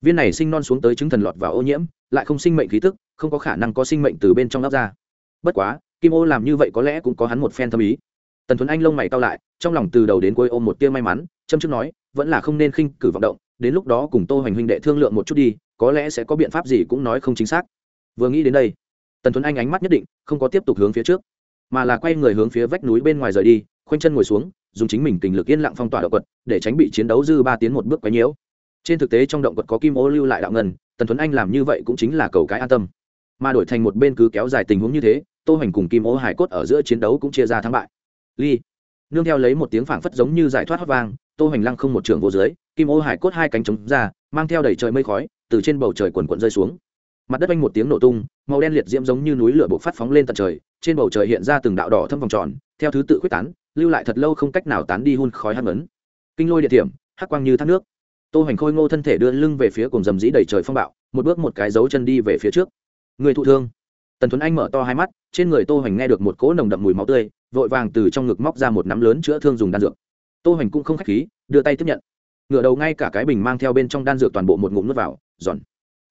Viên này sinh non xuống tới chứng thần lọt vào ô nhiễm, lại không sinh mệnh khí tức, không có khả năng có sinh mệnh từ bên trong áp ra. Bất quá, kim ô làm như vậy có lẽ cũng có hắn một phen tâm ý. Tần thuấn anh lông mày cao lại, trong lòng từ đầu đến cuối ôm một tia may mắn, châm chức nói, vẫn là không nên khinh cử vọng động, đến lúc đó cùng tô hoành huynh đệ thương lượng một chút đi, có lẽ sẽ có biện pháp gì cũng nói không chính xác. Vừa nghĩ đến đây, tần thuấn anh ánh mắt nhất định không có tiếp tục hướng phía trước, mà là quay người hướng phía vách núi bên ngoài rời đi khoanh chân ngồi xuống, dùng chính mình kình lực yên lặng phong tỏa động quật, để tránh bị chiến đấu dư ba tiến một bước quấy nhiễu. Trên thực tế trong động quật có kim ô lưu lại đạo ngân, tần tuấn anh làm như vậy cũng chính là cầu cái an tâm. Mà đổi thành một bên cứ kéo dài tình huống như thế, tô hoành cùng kim ô hải cốt ở giữa chiến đấu cũng chia ra thắng bại. Ly, nương theo lấy một tiếng phảng phất giống như giải thoát hót vang, tô hoành lăng không một trường vô dưới, kim ô hải cốt hai cánh trống ra, mang theo đầy trời mây khói, từ trên bầu trời quần quận rơi xuống. Mặt đất anh một tiếng nổ tung, màu đen liệt diễm giống như núi lửa bộc phát phóng lên tận trời, trên bầu trời hiện ra từng đạo đỏ thâm vòng tròn, theo thứ tự quyết tán lưu lại thật lâu không cách nào tán đi hun khói hắc ấn kinh lôi địa điểm hắc quang như thác nước. Tô hoành khôi ngô thân thể đưa lưng về phía cùng dầm dĩ đầy trời phong bạo, một bước một cái dấu chân đi về phía trước. Người thụ thương. Tần tuấn anh mở to hai mắt, trên người tô hoành nghe được một cỗ nồng đậm mùi máu tươi, vội vàng từ trong ngực móc ra một nắm lớn chữa thương dùng đan dược. Tô hoành cũng không khách khí, đưa tay tiếp nhận. Ngửa đầu ngay cả cái bình mang theo bên trong đan dược toàn bộ một ngụm nuốt vào, giòn.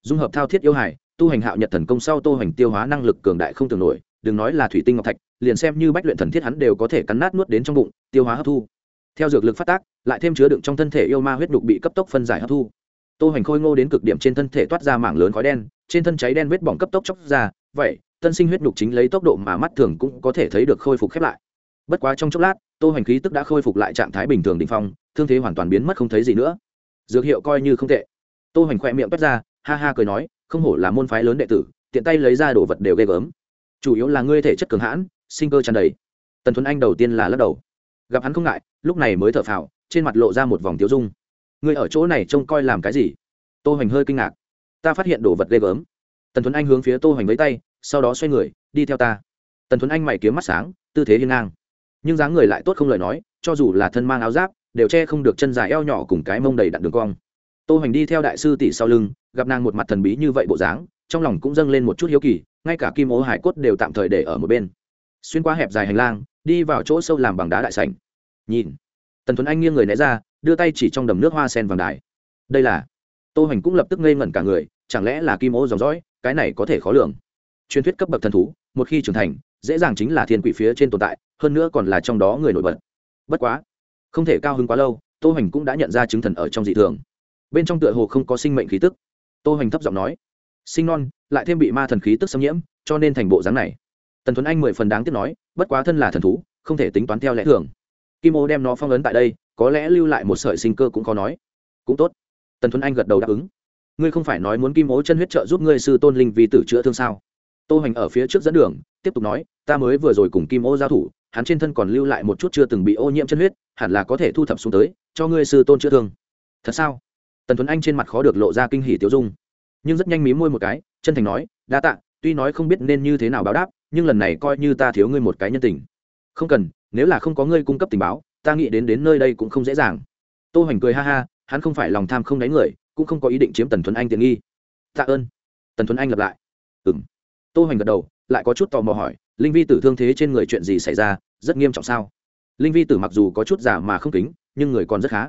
Dung hợp thao thiết yêu hải tu hành hạo nhật thần công sau tô hoành tiêu hóa năng lực cường đại không tưởng nổi đừng nói là thủy tinh ngọc thạch, liền xem như bách luyện thần thiết hắn đều có thể cắn nát nuốt đến trong bụng, tiêu hóa hấp thu. Theo dược lực phát tác, lại thêm chứa đựng trong thân thể yêu ma huyết đục bị cấp tốc phân giải hấp thu. Tô hoành khôi ngô đến cực điểm trên thân thể toát ra mảng lớn khói đen, trên thân cháy đen vết bỏng cấp tốc chốc ra, vậy, tân sinh huyết đục chính lấy tốc độ mà mắt thường cũng có thể thấy được khôi phục khép lại. Bất quá trong chốc lát, tô hoành khí tức đã khôi phục lại trạng thái bình thường đỉnh phong, thương thế hoàn toàn biến mất không thấy gì nữa. Dược hiệu coi như không tệ. Tô hoành khoe miệng toát ra, ha ha cười nói, không hổ là môn phái lớn đệ tử, tiện tay lấy ra đồ vật đều ghê gớm chủ yếu là ngươi thể chất cường hãn, sinh cơ tràn đầy. Tần thuấn anh đầu tiên là lắc đầu. Gặp hắn không ngại, lúc này mới thở phào, trên mặt lộ ra một vòng tiêu dung. Ngươi ở chỗ này trông coi làm cái gì? Tô hoành hơi kinh ngạc. Ta phát hiện đồ vật ghê gớm. Tần thuấn anh hướng phía tô hoành với tay, sau đó xoay người, đi theo ta. Tần thuấn anh mày kiếm mắt sáng, tư thế hiên ngang. Nhưng dáng người lại tốt không lời nói, cho dù là thân mang áo giáp, đều che không được chân dài eo nhỏ cùng cái mông đầy đặn đường cong. Tô hoành đi theo đại sư tỷ sau lưng, gặp nàng một mặt thần bí như vậy bộ dáng, trong lòng cũng dâng lên một chút hiếu kỳ ngay cả kim ố hải cốt đều tạm thời để ở một bên. Xuyên qua hẹp dài hành lang, đi vào chỗ sâu làm bằng đá đại sảnh. Nhìn, tần tuấn anh nghiêng người né ra, đưa tay chỉ trong đầm nước hoa sen vàng đài. Đây là, tô hoành cũng lập tức ngây ngẩn cả người, chẳng lẽ là kim ô dòng dõi, cái này có thể khó lường. Truyền thuyết cấp bậc thần thú, một khi trưởng thành, dễ dàng chính là thiên quỷ phía trên tồn tại, hơn nữa còn là trong đó người nổi bật. Bất quá, không thể cao hứng quá lâu, tô hoành cũng đã nhận ra chứng thần ở trong dị thường. Bên trong tựa hồ không có sinh mệnh khí tức. Tô hoành thấp giọng nói sinh non, lại thêm bị ma thần khí tức xâm nhiễm, cho nên thành bộ dáng này. Tần Thuấn anh mười phần đáng tiếc nói, bất quá thân là thần thú, không thể tính toán theo lẽ thường. Kim ô đem nó phong ấn tại đây, có lẽ lưu lại một sợi sinh cơ cũng khó nói. Cũng tốt. Tần Thuấn anh gật đầu đáp ứng. Ngươi không phải nói muốn kim ô chân huyết trợ giúp ngươi sư tôn linh vì tử chữa thương sao? Tô hoành ở phía trước dẫn đường, tiếp tục nói, ta mới vừa rồi cùng kim ô giao thủ, hắn trên thân còn lưu lại một chút chưa từng bị ô nhiễm chân huyết, hẳn là có thể thu thập xuống tới, cho ngươi sư tôn chữa thương. Thật sao? Tần Thuấn anh trên mặt khó được lộ ra kinh hỉ tiêu dung nhưng rất nhanh mí môi một cái, chân thành nói, đa tạ, tuy nói không biết nên như thế nào báo đáp, nhưng lần này coi như ta thiếu ngươi một cái nhân tình. Không cần, nếu là không có ngươi cung cấp tình báo, ta nghĩ đến đến nơi đây cũng không dễ dàng. Tô hoành cười ha ha, hắn không phải lòng tham không đánh người, cũng không có ý định chiếm tần thuấn anh tiện nghi. Tạ ơn. Tần thuấn anh lặp lại. Ừ m tô hoành gật đầu, lại có chút tò mò hỏi, linh vi tử thương thế trên người chuyện gì xảy ra, rất nghiêm trọng sao? Linh vi tử mặc dù có chút giả mà không kính, nhưng người còn rất khá.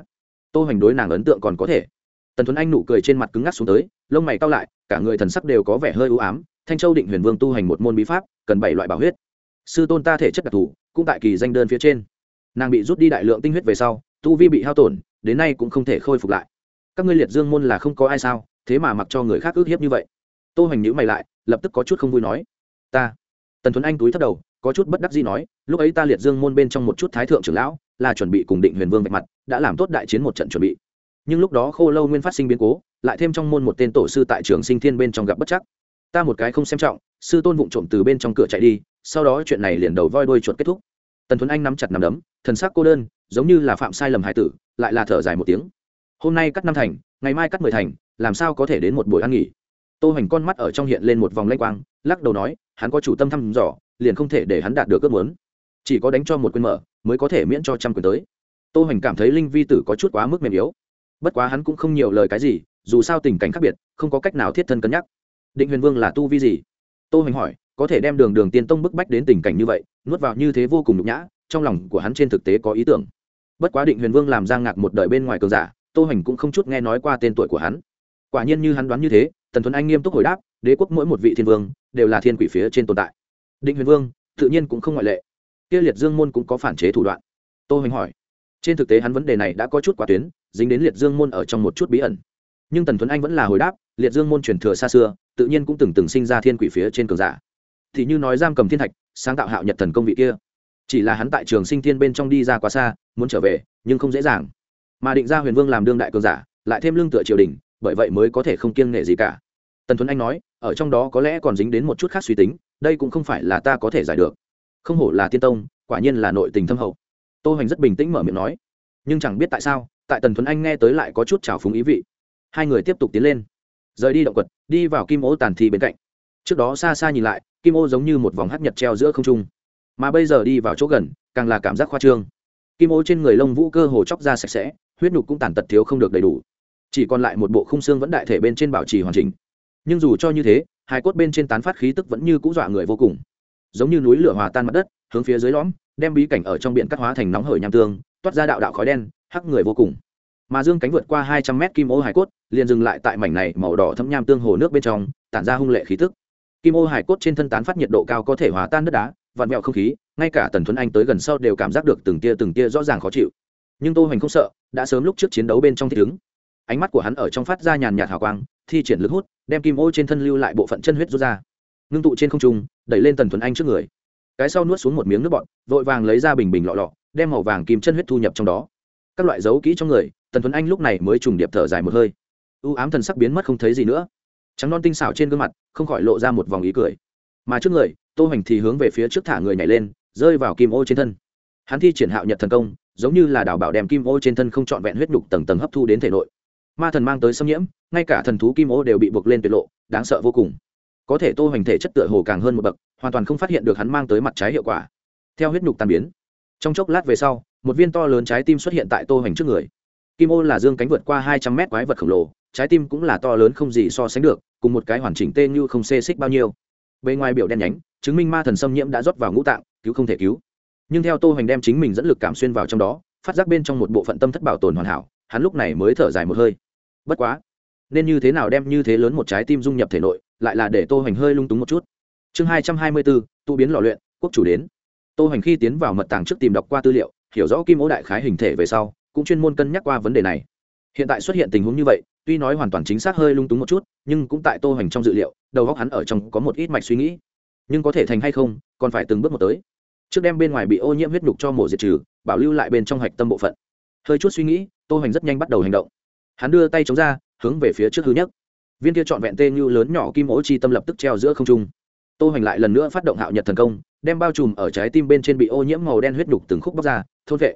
Tô hoành đối nàng ấn tượng còn có thể tần tuấn anh nụ cười trên mặt cứng ngắc xuống tới, lông mày cao lại, cả người thần sắc đều có vẻ hơi ưu ám, thanh châu định huyền vương tu hành một môn bí pháp, cần bảy loại bảo huyết. sư tôn ta thể chất đặc thù, cũng tại kỳ danh đơn phía trên. nàng bị rút đi đại lượng tinh huyết về sau, tu vi bị hao tổn, đến nay cũng không thể khôi phục lại. các ngươi liệt dương môn là không có ai sao, thế mà mặc cho người khác ước hiếp như vậy. tô hoành nhữ mày lại, lập tức có chút không vui nói, ta. tần tuấn anh túi thấp đầu, có chút bất đắc dĩ nói, lúc ấy ta liệt dương môn bên trong một chút thái thượng trưởng lão, là chuẩn bị cùng định huyền vương vạch mặt, đã làm tốt đại chiến một trận chuẩn bị nhưng lúc đó khô lâu nguyên phát sinh biến cố, lại thêm trong môn một tên tổ sư tại trường sinh thiên bên trong gặp bất chắc. Ta một cái không xem trọng, sư tôn vụng trộm từ bên trong cửa chạy đi, sau đó chuyện này liền đầu voi đuôi chuột kết thúc. Tần thuấn anh nắm chặt nằm đấm, thần sắc cô đơn, giống như là phạm sai lầm hải tử, lại là thở dài một tiếng. Hôm nay cắt năm thành, ngày mai cắt mười thành, làm sao có thể đến một buổi ăn nghỉ? Tô hoành con mắt ở trong hiện lên một vòng lanh quang, lắc đầu nói, hắn có chủ tâm thăm dò, liền không thể để hắn đạt được ước muốn. Chỉ có đánh cho một quyền mở, mới có thể miễn cho trăm quyền tới. Tô hoành cảm thấy linh vi tử có chút quá mức mềm yếu bất quá hắn cũng không nhiều lời cái gì, dù sao tình cảnh khác biệt, không có cách nào thiết thân cân nhắc. Định huyền vương là tu vi gì? Tô hoành hỏi, có thể đem đường đường tiên tông bức bách đến tình cảnh như vậy, nuốt vào như thế vô cùng nhục nhã, trong lòng của hắn trên thực tế có ý tưởng. Bất quá định huyền vương làm giang ngạc một đời bên ngoài cường giả, tô hoành cũng không chút nghe nói qua tên tuổi của hắn. Quả nhiên như hắn đoán như thế, tần thuấn anh nghiêm túc hồi đáp, đế quốc mỗi một vị thiên vương, đều là thiên quỷ phía trên tồn tại. Định huyền vương, tự nhiên cũng không ngoại lệ. Kia liệt dương môn cũng có phản chế thủ đoạn. Tô hoành hỏi trên thực tế hắn vấn đề này đã có chút quả tuyến, dính đến liệt dương môn ở trong một chút bí ẩn. Nhưng tần thuấn anh vẫn là hồi đáp, liệt dương môn truyền thừa xa xưa, tự nhiên cũng từng từng sinh ra thiên quỷ phía trên cường giả. Thì như nói giam cầm thiên thạch, sáng tạo hạo nhật thần công vị kia. Chỉ là hắn tại trường sinh thiên bên trong đi ra quá xa, muốn trở về, nhưng không dễ dàng. Mà định ra huyền vương làm đương đại cường giả, lại thêm lương tựa triều đình, bởi vậy mới có thể không kiêng nể gì cả. Tần thuấn anh nói, ở trong đó có lẽ còn dính đến một chút khác suy tính, đây cũng không phải là ta có thể giải được. Không hổ là tiên tông, quả nhiên là nội tình thâm hậu tô hoành rất bình tĩnh mở miệng nói. Nhưng chẳng biết tại sao, tại tần tuấn anh nghe tới lại có chút trào phúng ý vị. Hai người tiếp tục tiến lên. Rời đi động quật, đi vào kim ô tàn thi bên cạnh. Trước đó xa xa nhìn lại, kim ô giống như một vòng hát nhật treo giữa không trung. Mà bây giờ đi vào chỗ gần, càng là cảm giác khoa trương. Kim ô trên người lông vũ cơ hồ chóc ra sạch sẽ, huyết nhục cũng tàn tật thiếu không được đầy đủ. Chỉ còn lại một bộ khung xương vẫn đại thể bên trên bảo trì hoàn chỉnh. Nhưng dù cho như thế, hai cốt bên trên tán phát khí tức vẫn như cũ dọa người vô cùng. Giống như núi lửa hòa tan mặt đất, hướng phía dưới lõm đem bí cảnh ở trong biển cắt hóa thành nóng hởi nham tương, toát ra đạo đạo khói đen, hắc người vô cùng. Mà dương cánh vượt qua hai trăm mét kim ô hải cốt, liền dừng lại tại mảnh này màu đỏ thấm nham tương hồ nước bên trong, tản ra hung lệ khí tức. Kim ô hải cốt trên thân tán phát nhiệt độ cao có thể hòa tan đất đá, vặn vẹo không khí, ngay cả tần thuấn anh tới gần sau đều cảm giác được từng tia từng tia rõ ràng khó chịu. Nhưng tô hoành không sợ, đã sớm lúc trước chiến đấu bên trong thị ứng. Ánh mắt của hắn ở trong phát ra nhàn nhạt hào quang, thi triển lực hút, đem kim ô trên thân lưu lại bộ phận chân huyết rút ra. Ngưng tụ trên không trung, đẩy lên tần thuấn anh trước người cái sau nuốt xuống một miếng nước bọn vội vàng lấy ra bình bình lọ lọ, đem màu vàng kim chân huyết thu nhập trong đó. Các loại dấu kỹ trong người, tần tuấn anh lúc này mới trùng điệp thở dài một hơi. U ám thần sắc biến mất không thấy gì nữa. Trắng non tinh xảo trên gương mặt, không khỏi lộ ra một vòng ý cười. Mà trước người, tô hoành thì hướng về phía trước thả người nhảy lên, rơi vào kim ô trên thân. Hắn thi triển hạo nhật thần công, giống như là đảo bảo đem kim ô trên thân không trọn vẹn huyết nhục tầng tầng hấp thu đến thể nội. Ma thần mang tới xâm nhiễm, ngay cả thần thú kim ô đều bị buộc lên tuyệt lộ, đáng sợ vô cùng có thể tô hoành thể chất tựa hồ càng hơn một bậc, hoàn toàn không phát hiện được hắn mang tới mặt trái hiệu quả. Theo huyết nhục tàn biến, trong chốc lát về sau, một viên to lớn trái tim xuất hiện tại tô hoành trước người. Kim ô là dương cánh vượt qua hai trăm mét quái vật khổng lồ, trái tim cũng là to lớn không gì so sánh được, cùng một cái hoàn chỉnh tê như không xê xích bao nhiêu. Bề ngoài biểu đen nhánh, chứng minh ma thần xâm nhiễm đã rót vào ngũ tạng, cứu không thể cứu. Nhưng theo tô hoành đem chính mình dẫn lực cảm xuyên vào trong đó, phát giác bên trong một bộ phận tâm thất bảo tồn hoàn hảo, hắn lúc này mới thở dài một hơi. Bất quá nên như thế nào đem như thế lớn một trái tim dung nhập thể nội, lại là để tô hoành hơi lung túng một chút. Chương hai trăm hai mươi bốn, tụ biến lò luyện, quốc chủ đến. Tô hoành khi tiến vào mật tàng trước tìm đọc qua tư liệu, hiểu rõ kim ố đại khái hình thể về sau, cũng chuyên môn cân nhắc qua vấn đề này. Hiện tại xuất hiện tình huống như vậy, tuy nói hoàn toàn chính xác hơi lung túng một chút, nhưng cũng tại tô hoành trong dự liệu, đầu óc hắn ở trong có một ít mạch suy nghĩ. Nhưng có thể thành hay không, còn phải từng bước một tới. Trước đem bên ngoài bị ô nhiễm huyết nhục cho mổ diệt trừ, bảo lưu lại bên trong hạch tâm bộ phận. Hơi chút suy nghĩ, tô hoành rất nhanh bắt đầu hành động. Hắn đưa tay chống ra hướng về phía trước hư nhất. Viên kia trọn vẹn tê như lớn nhỏ kim ố chi tâm lập tức treo giữa không trung. Tô hoành lại lần nữa phát động hạo nhật thần công, đem bao trùm ở trái tim bên trên bị ô nhiễm màu đen huyết nhục từng khúc bóc ra, thôn vệ.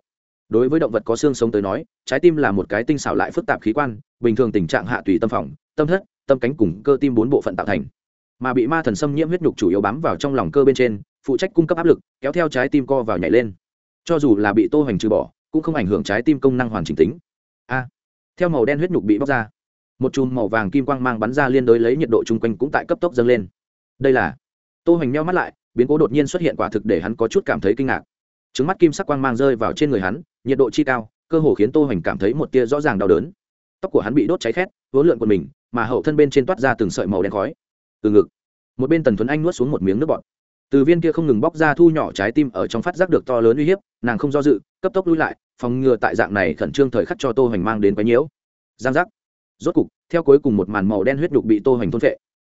Đối với động vật có xương sống tới nói, trái tim là một cái tinh xảo lại phức tạp khí quan, bình thường tình trạng hạ tùy tâm phòng, tâm thất, tâm cánh cùng cơ tim bốn bộ phận tạo thành. Mà bị ma thần xâm nhiễm huyết nhục chủ yếu bám vào trong lòng cơ bên trên, phụ trách cung cấp áp lực, kéo theo trái tim co vào nhảy lên. Cho dù là bị tô hoành trừ bỏ, cũng không ảnh hưởng trái tim công năng hoàn chỉnh tính. A, theo màu đen huyết nhục bị bóc ra một chùm màu vàng kim quang mang bắn ra liên đối lấy nhiệt độ chung quanh cũng tại cấp tốc dâng lên. Đây là, tô hoành meo mắt lại, biến cố đột nhiên xuất hiện quả thực để hắn có chút cảm thấy kinh ngạc. Trứng mắt kim sắc quang mang rơi vào trên người hắn, nhiệt độ chi cao, cơ hồ khiến tô hoành cảm thấy một tia rõ ràng đau đớn. Tóc của hắn bị đốt cháy khét vốn lượn của mình, mà hậu thân bên trên toát ra từng sợi màu đen khói. Từ ngực, một bên tần thuấn anh nuốt xuống một miếng nước bọt. Từ viên kia không ngừng bóc ra thu nhỏ trái tim ở trong phát giác được to lớn uy hiếp, nàng không do dự, cấp tốc lui lại, phòng ngừa tại dạng này khẩn trương thời khắc cho tô hoành mang đến quái nhiễu. Giang giác rốt cục, theo cuối cùng một màn màu đen huyết đục bị tô hoành thôn vệ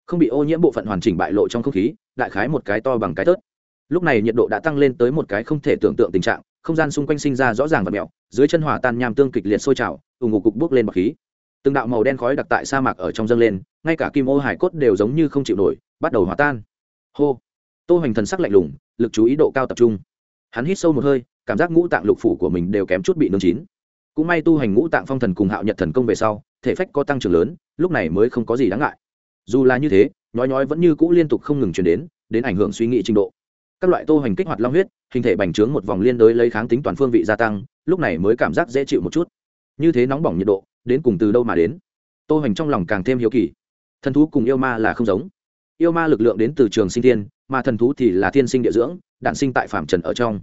không bị ô nhiễm bộ phận hoàn chỉnh bại lộ trong không khí, đại khái một cái to bằng cái tớt. Lúc này nhiệt độ đã tăng lên tới một cái không thể tưởng tượng tình trạng, không gian xung quanh sinh ra rõ ràng và mẹo, dưới chân hòa tan nham tương kịch liệt sôi trào ủng ngục cục bước lên bọc khí. Từng đạo màu đen khói đặc tại sa mạc ở trong dâng lên, ngay cả kim ô hải cốt đều giống như không chịu nổi, bắt đầu hòa tan. Hô! Tô hoành thần sắc lạnh lùng, lực chú ý độ cao tập trung. Hắn hít sâu một hơi, cảm giác ngũ tạng lục phủ của mình đều kém chút bị nương chín cũng may tu hành ngũ tạng phong thần cùng hạo nhật thần công về sau, thể phách có tăng trưởng lớn, lúc này mới không có gì đáng ngại. Dù là như thế, nhói nhói vẫn như cũ liên tục không ngừng chuyển đến đến ảnh hưởng suy nghĩ trình độ. Các loại tu hành kích hoạt long huyết, hình thể bành trướng một vòng liên đới lấy kháng tính toàn phương vị gia tăng, lúc này mới cảm giác dễ chịu một chút. Như thế nóng bỏng nhiệt độ, đến cùng từ đâu mà đến? Tô hành trong lòng càng thêm hiếu kỳ. Thần thú cùng yêu ma là không giống. Yêu ma lực lượng đến từ trường sinh thiên, mà thần thú thì là thiên sinh địa dưỡng, đản sinh tại phạm trần ở trong.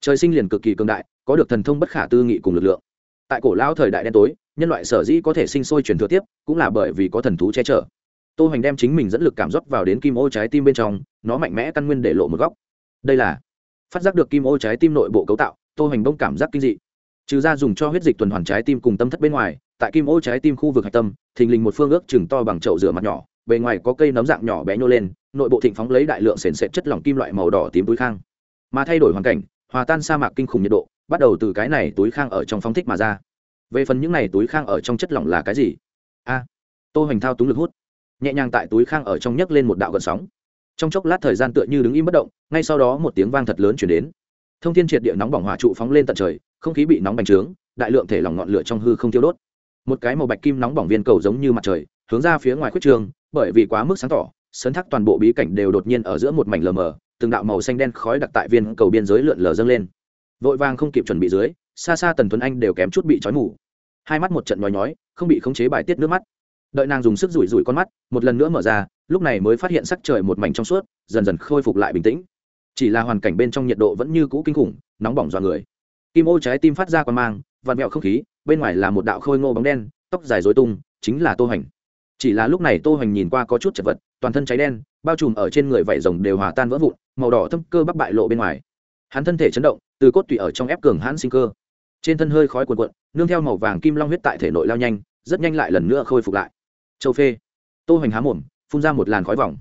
Trời sinh liền cực kỳ cường đại, có được thần thông bất khả tư nghị cùng lực lượng tại cổ lao thời đại đen tối, nhân loại sở dĩ có thể sinh sôi truyền thừa tiếp, cũng là bởi vì có thần thú che chở. Tô hoành đem chính mình dẫn lực cảm giác vào đến kim ô trái tim bên trong, nó mạnh mẽ căn nguyên để lộ một góc. Đây là phát giác được kim ô trái tim nội bộ cấu tạo, tô hoành bông cảm giác kinh dị. Trừ ra dùng cho huyết dịch tuần hoàn trái tim cùng tâm thất bên ngoài, tại kim ô trái tim khu vực hạch tâm, thình lình một phương ước chừng to bằng chậu rửa mặt nhỏ, bề ngoài có cây nấm dạng nhỏ bé nhô lên, nội bộ thịnh phóng lấy đại lượng sền sệt chất lỏng kim loại màu đỏ tím túi khang. Mà thay đổi hoàn cảnh, hòa tan sa mạc kinh khủng nhiệt độ bắt đầu từ cái này túi khang ở trong phong thích mà ra. Về phần những này túi khang ở trong chất lỏng là cái gì? A à, tô hoành thao túng lực hút. Nhẹ nhàng tại túi khang ở trong nhấc lên một đạo gần sóng. Trong chốc lát thời gian tựa như đứng im bất động ngay sau đó một tiếng vang thật lớn chuyển đến. Thông thiên triệt địa nóng bỏng hỏa trụ phóng lên tận trời không khí bị nóng bành trướng đại lượng thể lỏng ngọn lửa trong hư không tiêu đốt. Một cái màu bạch kim nóng bỏng viên cầu giống như mặt trời hướng ra phía ngoài khuyết trường bởi vì quá mức sáng tỏ sấn thác toàn bộ bí cảnh đều đột nhiên ở giữa một mảnh lờ mờ từng đạo màu xanh đen khói đặc tại viên cầu biên giới lượn lờ dâng lên vội vàng không kịp chuẩn bị dưới, xa xa tần tuấn anh đều kém chút bị trói mù. Hai mắt một trận nhói nhói, không bị khống chế bài tiết nước mắt. Đợi nàng dùng sức rủi rủi con mắt, một lần nữa mở ra, lúc này mới phát hiện sắc trời một mảnh trong suốt, dần dần khôi phục lại bình tĩnh. Chỉ là hoàn cảnh bên trong nhiệt độ vẫn như cũ kinh khủng, nóng bỏng dọa người. Kim ô trái tim phát ra con mang vạt mẹo không khí, bên ngoài là một đạo khôi ngô bóng đen, tóc dài dối tung, chính là tô hành chỉ là lúc này tô hành nhìn qua có chút chật vật, toàn thân cháy đen, bao trùm ở trên người vảy rồng đều hòa tan vỡ vụn, màu đỏ thâm cơ bắp bại lộ bên ngoài hắn thân thể chấn động, từ cốt tủy ở trong ép cường hãn sinh cơ. Trên thân hơi khói cuồn cuộn, nương theo màu vàng kim long huyết tại thể nội lao nhanh, rất nhanh lại lần nữa khôi phục lại. Châu phê. Tô hoành há mồm, phun ra một làn khói vòng.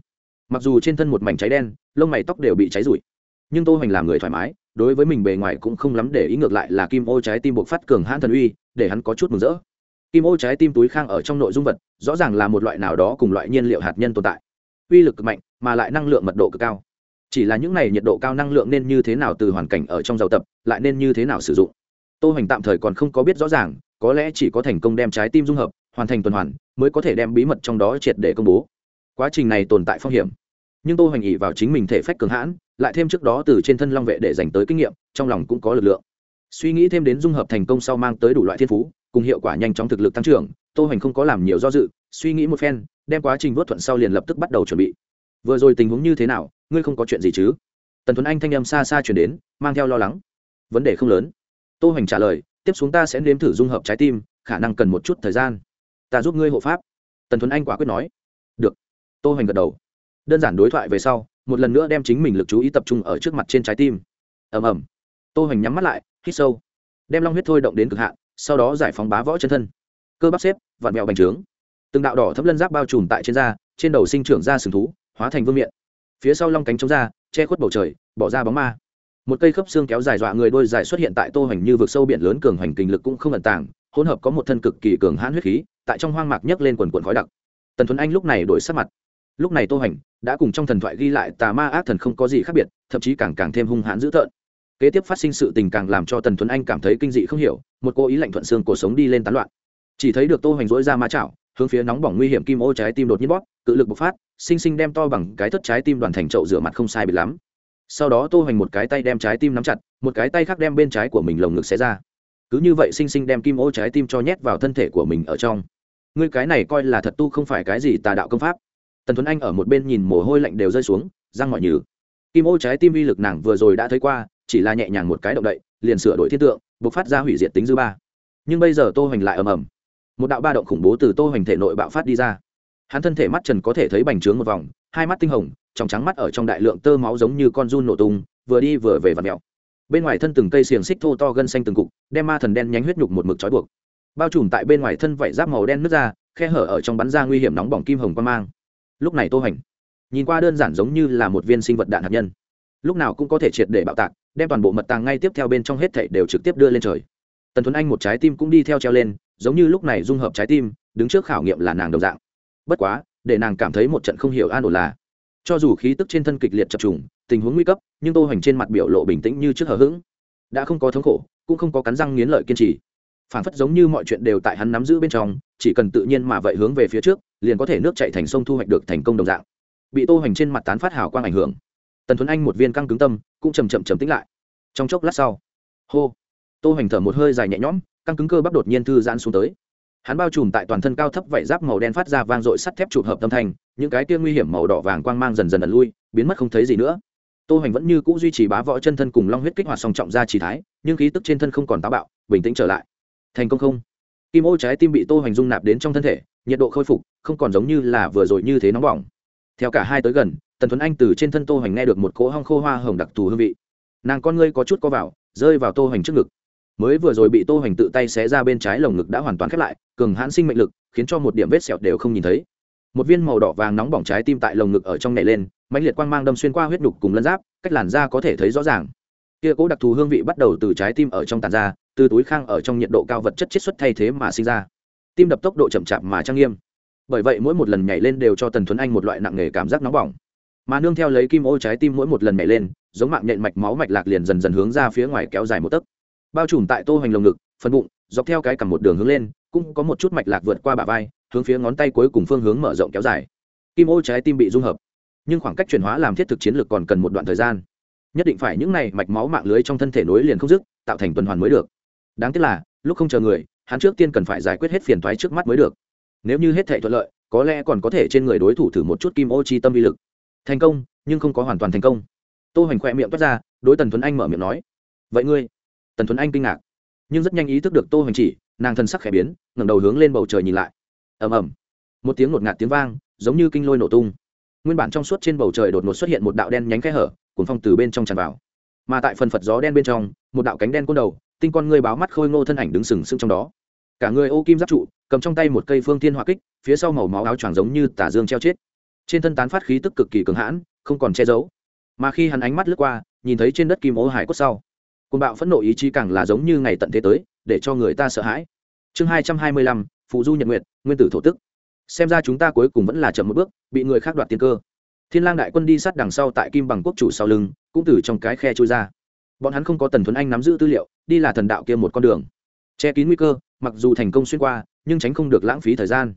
Mặc dù trên thân một mảnh cháy đen, lông mày tóc đều bị cháy rụi. Nhưng tô hoành làm người thoải mái, đối với mình bề ngoài cũng không lắm để ý ngược lại là kim ô trái tim buộc phát cường hãn thần uy, để hắn có chút mừng rỡ. Kim ô trái tim túi khang ở trong nội dung vật, rõ ràng là một loại nào đó cùng loại nhiên liệu hạt nhân tồn tại. Uy lực cực mạnh, mà lại năng lượng mật độ cực cao chỉ là những này nhiệt độ cao năng lượng nên như thế nào từ hoàn cảnh ở trong dầu tập, lại nên như thế nào sử dụng? Tô hoành tạm thời còn không có biết rõ ràng, có lẽ chỉ có thành công đem trái tim dung hợp, hoàn thành tuần hoàn, mới có thể đem bí mật trong đó triệt để công bố. Quá trình này tồn tại phong hiểm. Nhưng tô hoành ỉ vào chính mình thể phách cường hãn, lại thêm trước đó từ trên thân long vệ để dành tới kinh nghiệm, trong lòng cũng có lực lượng. Suy nghĩ thêm đến dung hợp thành công sau mang tới đủ loại thiên phú, cùng hiệu quả nhanh chóng thực lực tăng trưởng, tô hoành không có làm nhiều do dự, suy nghĩ một phen, đem quá trình vớt thuận sau liền lập tức bắt đầu chuẩn bị vừa rồi tình huống như thế nào, ngươi không có chuyện gì chứ? Tần tuấn anh thanh âm xa xa chuyển đến, mang theo lo lắng. Vấn đề không lớn. Tô hoành trả lời, tiếp xuống ta sẽ nếm thử dung hợp trái tim, khả năng cần một chút thời gian. Ta giúp ngươi hộ pháp. Tần tuấn anh quả quyết nói. Được. Tô hoành gật đầu. Đơn giản đối thoại về sau, một lần nữa đem chính mình lực chú ý tập trung ở trước mặt trên trái tim. Ầm ầm. Tô hoành nhắm mắt lại, hít sâu. Đem long huyết thôi động đến cực hạn, sau đó giải phóng bá võ chân thân. Cơ bắp xếp, vặn vẹo bành trướng. Từng đạo đỏ thấm lân giáp bao trùm tại trên da, trên đầu sinh trưởng ra sừng thú hóa thành vương miện. Phía sau long cánh chống ra, che khuất bầu trời, bỏ ra bóng ma. Một cây khớp xương kéo dài dọa người đôi dài xuất hiện tại tô hoành như vực sâu biển lớn cường hoành kình lực cũng không ẩn tàng, hỗn hợp có một thân cực kỳ cường hãn huyết khí, tại trong hoang mạc nhấc lên quần quần khói đặc. Tần thuấn anh lúc này đổi sắc mặt. Lúc này tô hoành đã cùng trong thần thoại ghi lại tà ma ác thần không có gì khác biệt, thậm chí càng càng thêm hung hãn dữ tợn. Kế tiếp phát sinh sự tình càng làm cho tần thuấn anh cảm thấy kinh dị không hiểu, một cô ý lạnh thuận xương cuộc sống đi lên tán loạn. Chỉ thấy được tô hoành dỗi ra ma chảo hướng phía nóng bỏng nguy hiểm kim ô trái tim đột nhiên bóp, cự lực bộc phát, sinh sinh đem to bằng cái thất trái tim đoàn thành chậu rửa mặt không sai bị lắm. Sau đó tô hoành một cái tay đem trái tim nắm chặt, một cái tay khác đem bên trái của mình lồng ngực xé ra. Cứ như vậy sinh sinh đem kim ô trái tim cho nhét vào thân thể của mình ở trong. Người cái này coi là thật tu không phải cái gì tà đạo công pháp. Tần tuấn anh ở một bên nhìn mồ hôi lạnh đều rơi xuống, răng mọi nhừ. Kim ô trái tim uy lực nàng vừa rồi đã thấy qua, chỉ là nhẹ nhàng một cái động đậy, liền sửa đổi thiết tượng, bộc phát ra hủy diệt tính dư ba. Nhưng bây giờ tô hoành lại ầm ầm một đạo ba động khủng bố từ tô hoành thể nội bạo phát đi ra. Hắn thân thể mắt trần có thể thấy bành trướng một vòng, hai mắt tinh hồng, trong trắng mắt ở trong đại lượng tơ máu giống như con run nổ tung, vừa đi vừa về vạt mẹo. Bên ngoài thân từng cây xiềng xích thô to gân xanh từng cục, đem ma thần đen nhánh huyết nhục một mực trói buộc. Bao trùm tại bên ngoài thân vảy giáp màu đen nứt ra, khe hở ở trong bắn ra nguy hiểm nóng bỏng kim hồng quan mang. Lúc này tô hành nhìn qua đơn giản giống như là một viên sinh vật đạn hạt nhân, lúc nào cũng có thể triệt để bạo tạc, đem toàn bộ mật tàng ngay tiếp theo bên trong hết thảy đều trực tiếp đưa lên trời. Tần thuấn anh một trái tim cũng đi theo treo lên giống như lúc này dung hợp trái tim, đứng trước khảo nghiệm là nàng đồng dạng. Bất quá, để nàng cảm thấy một trận không hiểu an ổn là, cho dù khí tức trên thân kịch liệt chập trùng, tình huống nguy cấp, nhưng tô hoành trên mặt biểu lộ bình tĩnh như trước hờ hững. Đã không có thống khổ, cũng không có cắn răng nghiến lợi kiên trì. Phản phất giống như mọi chuyện đều tại hắn nắm giữ bên trong, chỉ cần tự nhiên mà vậy hướng về phía trước, liền có thể nước chạy thành sông thu hoạch được thành công đồng dạng. Bị tô hoành trên mặt tán phát hào quang ảnh hưởng. Tần thuấn anh một viên căng cứng tâm, cũng chầm chậm chầm tĩnh lại. Trong chốc lát sau, hô tô hoành thở một hơi dài nhẹ nhõm, căng cứng cơ bắp đột nhiên thư giãn xuống tới. Hắn bao trùm tại toàn thân cao thấp vải giáp màu đen phát ra vang dội sắt thép chụp hợp tâm thành những cái kia nguy hiểm màu đỏ vàng quang mang dần dần ẩn lui, biến mất không thấy gì nữa. Tô hoành vẫn như cũ duy trì bá võ chân thân cùng long huyết kích hoạt song trọng ra trì thái, nhưng khí tức trên thân không còn táo bạo, bình tĩnh trở lại. Thành công không? Kim ô trái tim bị tô hoành dung nạp đến trong thân thể, nhiệt độ khôi phục, không còn giống như là vừa rồi như thế nóng bỏng. Theo cả hai tới gần, tần tuấn anh từ trên thân tô hoành nghe được một cỗ hong khô hoa hồng đặc thù hương vị. Nàng con ngươi có chút co vào, rơi vào tô hoành trước ngực mới vừa rồi bị tô hoành tự tay xé ra bên trái lồng ngực đã hoàn toàn khép lại, cường hãn sinh mệnh lực, khiến cho một điểm vết sẹo đều không nhìn thấy. Một viên màu đỏ vàng nóng bỏng trái tim tại lồng ngực ở trong nhảy lên, mãnh liệt quang mang đâm xuyên qua huyết nhục cùng lân giáp, cách làn da có thể thấy rõ ràng. Kia cố đặc thù hương vị bắt đầu từ trái tim ở trong tàn ra, từ túi khang ở trong nhiệt độ cao vật chất chiết xuất thay thế mà sinh ra. Tim đập tốc độ chậm chạp mà trang nghiêm. Bởi vậy mỗi một lần nhảy lên đều cho tần thuấn anh một loại nặng nề cảm giác nóng bỏng. Mà nương theo lấy kim ô trái tim mỗi một lần nhảy lên, giống mạng nhện mạch máu mạch lạc liền dần dần hướng ra phía ngoài kéo dài một tấc bao trùm tại tô hoành lồng ngực, phần bụng, dọc theo cái cằm một đường hướng lên, cũng có một chút mạch lạc vượt qua bả vai, hướng phía ngón tay cuối cùng phương hướng mở rộng kéo dài. Kim ô trái tim bị dung hợp. Nhưng khoảng cách chuyển hóa làm thiết thực chiến lược còn cần một đoạn thời gian. Nhất định phải những này mạch máu mạng lưới trong thân thể nối liền không dứt, tạo thành tuần hoàn mới được. Đáng tiếc là, lúc không chờ người, hắn trước tiên cần phải giải quyết hết phiền toái trước mắt mới được. Nếu như hết thể thuận lợi, có lẽ còn có thể trên người đối thủ thử một chút kim ô chi tâm vi lực. Thành công, nhưng không có hoàn toàn thành công. Tô hoành khoe miệng toát ra, đối tần tuấn anh mở miệng nói, vậy ngươi tần Thuấn anh kinh ngạc. Nhưng rất nhanh ý thức được tô hoành chỉ, nàng thân sắc khẽ biến, ngẩng đầu hướng lên bầu trời nhìn lại. Ầm ầm. Một tiếng ngột ngạt tiếng vang, giống như kinh lôi nổ tung. Nguyên bản trong suốt trên bầu trời đột ngột xuất hiện một đạo đen nhánh khẽ hở cuốn phong từ bên trong tràn vào. Mà tại phần phật gió đen bên trong, một đạo cánh đen côn đầu, tinh con ngươi báo mắt khôi ngô thân ảnh đứng sừng sững trong đó. Cả người ô kim giáp trụ, cầm trong tay một cây phương thiên hỏa kích, phía sau màu máu áo choàng giống như tả dương treo chết. Trên thân tán phát khí tức cực kỳ cường hãn, không còn che giấu. Mà khi hắn ánh mắt lướt qua, nhìn thấy trên đất kim ố hải cốt sau côn bạo phẫn nộ ý chí càng là giống như ngày tận thế tới, để cho người ta sợ hãi. Chương hai trăm hai mươi lăm, phù du nhật nguyệt, nguyên tử thổ tức. Xem ra chúng ta cuối cùng vẫn là chậm một bước, bị người khác đoạt tiền cơ. Thiên lang đại quân đi sát đằng sau tại kim bằng quốc chủ sau lưng, cũng từ trong cái khe chui ra. Bọn hắn không có tần thuấn anh nắm giữ tư liệu, đi là thần đạo kia một con đường. Che kín nguy cơ, mặc dù thành công xuyên qua, nhưng tránh không được lãng phí thời gian.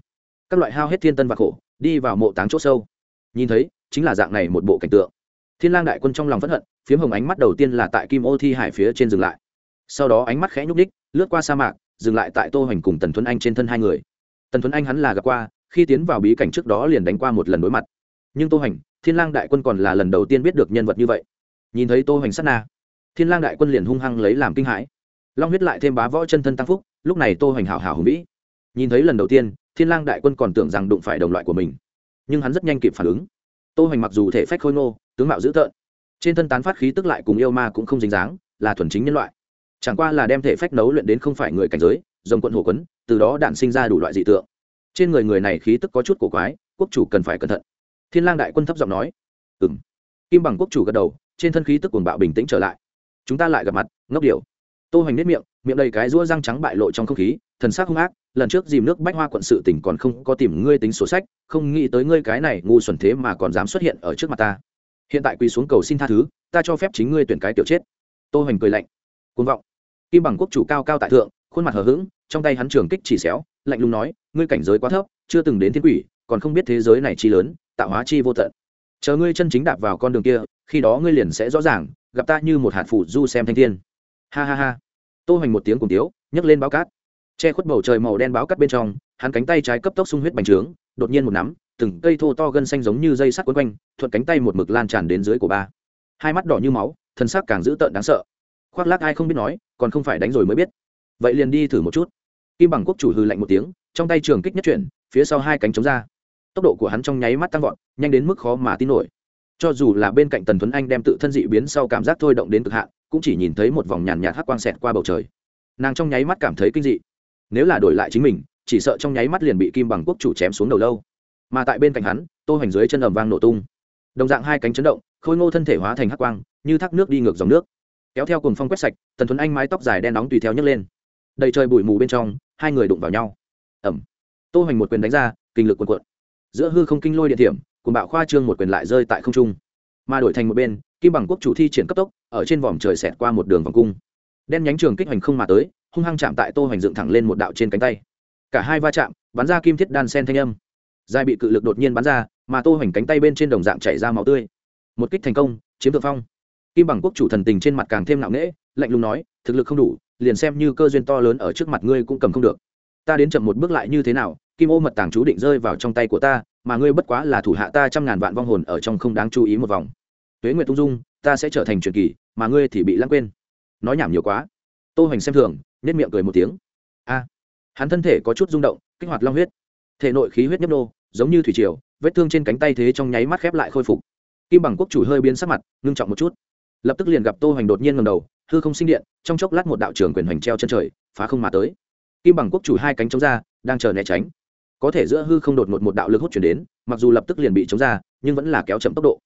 Các loại hao hết thiên tân và khổ, đi vào mộ táng chỗ sâu. Nhìn thấy, chính là dạng này một bộ cảnh tượng thiên lang đại quân trong lòng phẫn hận, phiếm hồng ánh mắt đầu tiên là tại kim ô thi hải phía trên dừng lại. Sau đó ánh mắt khẽ nhúc đích lướt qua sa mạc, dừng lại tại tô hoành cùng tần tuấn anh trên thân hai người. Tần tuấn anh hắn là gặp qua, khi tiến vào bí cảnh trước đó liền đánh qua một lần đối mặt. Nhưng tô hoành, thiên lang đại quân còn là lần đầu tiên biết được nhân vật như vậy. Nhìn thấy tô hoành sát na, thiên lang đại quân liền hung hăng lấy làm kinh hãi. Long huyết lại thêm bá võ chân thân tăng phúc, lúc này tô hoành hảo hảo hùng vĩ. Nhìn thấy lần đầu tiên, thiên lang đại quân còn tưởng rằng đụng phải đồng loại của mình. Nhưng hắn rất nhanh kịp phản ứng. Tô hoành mặc dù thể phách khôi ngô tướng mạo dữ tợn. Trên thân tán phát khí tức lại cùng yêu ma cũng không dính dáng, là thuần chính nhân loại. Chẳng qua là đem thể phách nấu luyện đến không phải người cảnh giới dòng quận hồ quấn, từ đó đạn sinh ra đủ loại dị tượng. Trên người người này khí tức có chút cổ quái, quốc chủ cần phải cẩn thận. Thiên lang đại quân thấp giọng nói. Ừ m kim bằng quốc chủ gật đầu, trên thân khí tức cuồng bạo bình tĩnh trở lại. Chúng ta lại gặp mặt, ngốc điều tô hoành nếp miệng miệng đầy cái rũa răng trắng bại lộ trong không khí, thần sắc hung ác, lần trước dìm nước bách hoa quận sự tỉnh còn không có tìm ngươi tính sổ sách, không nghĩ tới ngươi cái này ngu xuẩn thế mà còn dám xuất hiện ở trước mặt ta hiện tại quỳ xuống cầu xin tha thứ, ta cho phép chính ngươi tuyển cái tiểu chết. Tô hoành cười lạnh. Côn vọng. Kim bằng quốc chủ cao cao tại thượng, khuôn mặt hờ hững, trong tay hắn trường kích chỉ xéo, lạnh lùng nói, ngươi cảnh giới quá thấp, chưa từng đến thiên quỷ, còn không biết thế giới này chi lớn, tạo hóa chi vô tận. Chờ ngươi chân chính đạp vào con đường kia, khi đó ngươi liền sẽ rõ ràng, gặp ta như một hạt phủ du xem thanh thiên. Ha ha ha. Tô hoành một tiếng cùng tiếu, nhấc lên báo cát. Che khuất bầu trời màu đen báo cát bên trong, hắn cánh tay trái cấp tốc sung huyết bành trướng, đột nhiên một nắm từng cây thô to gân xanh giống như dây sắt quấn quanh, thuận cánh tay một mực lan tràn đến dưới của ba. Hai mắt đỏ như máu, thân xác càng dữ tợn đáng sợ. Khoác lác ai không biết nói, còn không phải đánh rồi mới biết. Vậy liền đi thử một chút. Kim bằng quốc chủ hừ lạnh một tiếng, trong tay trường kích nhất chuyển, phía sau hai cánh chống ra. Tốc độ của hắn trong nháy mắt tăng vọt, nhanh đến mức khó mà tin nổi. Cho dù là bên cạnh tần tuấn anh đem tự thân dị biến sau cảm giác thôi động đến cực hạn, cũng chỉ nhìn thấy một vòng nhàn nhạt hắc quang xẹt qua bầu trời. Nàng trong nháy mắt cảm thấy kinh dị. Nếu là đổi lại chính mình, chỉ sợ trong nháy mắt liền bị kim bằng quốc chủ chém xuống đầu lâu mà tại bên cạnh hắn, tô hoành dưới chân ầm vang nổ tung. Đồng dạng hai cánh chấn động, khôi ngô thân thể hóa thành hắc quang, như thác nước đi ngược dòng nước. Kéo theo cùng phong quét sạch, tần thuấn anh mái tóc dài đen nóng tùy theo nhấc lên. Đầy trời bụi mù bên trong, hai người đụng vào nhau. Ẩm tô hoành một quyền đánh ra, kinh lực cuồn cuộn. Giữa hư không kinh lôi địa điểm cùng bạo khoa trương một quyền lại rơi tại không trung. Mà đổi thành một bên, kim bằng quốc chủ thi triển cấp tốc, ở trên vòm trời xẹt qua một đường vòng cung. Đen nhánh trường kích hoành không mà tới, hung hăng chạm tại tô hoành dựng thẳng lên một đạo trên cánh tay. Cả hai va chạm, bắn ra kim thiết đan sen thanh âm dài bị cự lực đột nhiên bắn ra, mà tô hoành cánh tay bên trên đồng dạng chảy ra máu tươi. Một kích thành công, chiếm thượng phong. Kim bằng quốc chủ thần tình trên mặt càng thêm nặng nề lạnh lùng nói, thực lực không đủ, liền xem như cơ duyên to lớn ở trước mặt ngươi cũng cầm không được. Ta đến chậm một bước lại như thế nào, kim ô mật tàng chú định rơi vào trong tay của ta, mà ngươi bất quá là thủ hạ ta trăm ngàn vạn vong hồn ở trong không đáng chú ý một vòng. Tuế nguyệt tung dung, ta sẽ trở thành truyền kỳ, mà ngươi thì bị lãng quên. Nói nhảm nhiều quá. Tô hoành xem thường nét miệng cười một tiếng. A. Hắn thân thể có chút rung động, kích hoạt long huyết thể nội khí huyết nhấp nô, giống như thủy triều, vết thương trên cánh tay thế trong nháy mắt khép lại khôi phục. Kim bằng quốc chủ hơi biến sắc mặt, ngưng trọng một chút. Lập tức liền gặp tô hoành đột nhiên ngầm đầu, hư không sinh điện, trong chốc lát một đạo trưởng quyền hoành treo chân trời, phá không mà tới. Kim bằng quốc chủ hai cánh chống ra, đang chờ né tránh. Có thể giữa hư không đột ngột một đạo lực hút chuyển đến, mặc dù lập tức liền bị chống ra, nhưng vẫn là kéo chậm tốc độ.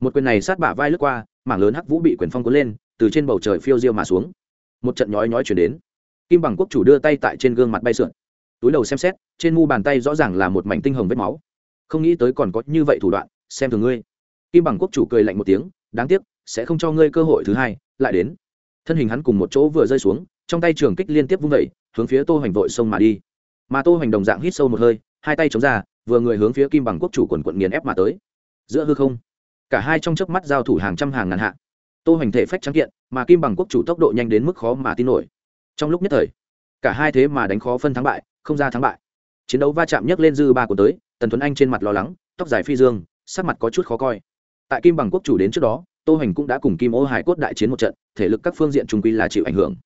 Một quyền này sát bả vai lướt qua, mảng lớn hắc vũ bị quyền phong cuốn lên, từ trên bầu trời phiêu diêu mà xuống. Một trận nhói nhói chuyển đến. Kim bằng quốc chủ đưa tay tại trên gương mặt bay sượn túi đầu xem xét, trên mu bàn tay rõ ràng là một mảnh tinh hồng vết máu. Không nghĩ tới còn có như vậy thủ đoạn, xem thường ngươi. Kim bằng quốc chủ cười lạnh một tiếng, đáng tiếc, sẽ không cho ngươi cơ hội thứ hai, lại đến. Thân hình hắn cùng một chỗ vừa rơi xuống, trong tay trường kích liên tiếp vung vẩy hướng phía tô hoành vội sông mà đi. Mà tô hoành đồng dạng hít sâu một hơi, hai tay chống ra, vừa người hướng phía kim bằng quốc chủ quần quận nghiền ép mà tới. Giữa hư không, cả hai trong chớp mắt giao thủ hàng trăm hàng ngàn hạ. Tô hoành thể phách trắng kiện, mà kim bằng quốc chủ tốc độ nhanh đến mức khó mà tin nổi. Trong lúc nhất thời, cả hai thế mà đánh khó phân thắng bại không ra thắng bại. Chiến đấu va chạm nhấc lên dư ba của tới, tần tuấn anh trên mặt lo lắng, tóc dài phi dương, sắc mặt có chút khó coi. Tại kim bằng quốc chủ đến trước đó, tô hành cũng đã cùng kim ô hải cốt đại chiến một trận, thể lực các phương diện trung quy là chịu ảnh hưởng.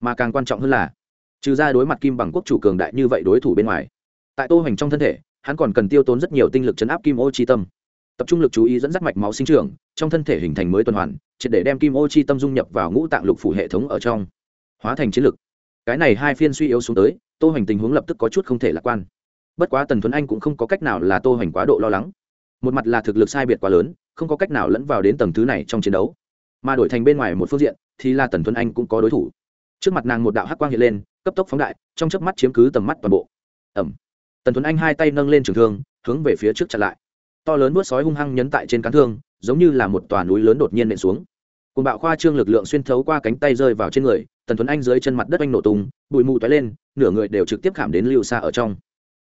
Mà càng quan trọng hơn là, trừ ra đối mặt kim bằng quốc chủ cường đại như vậy đối thủ bên ngoài, tại tô hành trong thân thể, hắn còn cần tiêu tốn rất nhiều tinh lực chấn áp kim ô chi tâm. Tập trung lực chú ý dẫn dắt mạch máu sinh trưởng, trong thân thể hình thành mới tuần hoàn, triệt để đem kim ô chi tâm dung nhập vào ngũ tạng lục phủ hệ thống ở trong, hóa thành chiến lực. Cái này hai phiên suy yếu xuống tới tô hoành tình huống lập tức có chút không thể lạc quan. Bất quá tần thuấn anh cũng không có cách nào là tô hoành quá độ lo lắng. Một mặt là thực lực sai biệt quá lớn, không có cách nào lẫn vào đến tầng thứ này trong chiến đấu. Mà đổi thành bên ngoài một phương diện, thì là tần thuấn anh cũng có đối thủ. Trước mặt nàng một đạo hắc quang hiện lên, cấp tốc phóng đại, trong chớp mắt chiếm cứ tầm mắt toàn bộ. Ẩm. Tần thuấn anh hai tay nâng lên trường thương, hướng về phía trước chặn lại. To lớn vuốt sói hung hăng nhấn tại trên cán thương, giống như là một tòa núi lớn đột nhiên nện xuống. Cùng bạo khoa trương lực lượng xuyên thấu qua cánh tay rơi vào trên người tần Thuấn anh dưới chân mặt đất anh nổ tung, bụi mù toái lên, nửa người đều trực tiếp khảm đến lưu xa ở trong.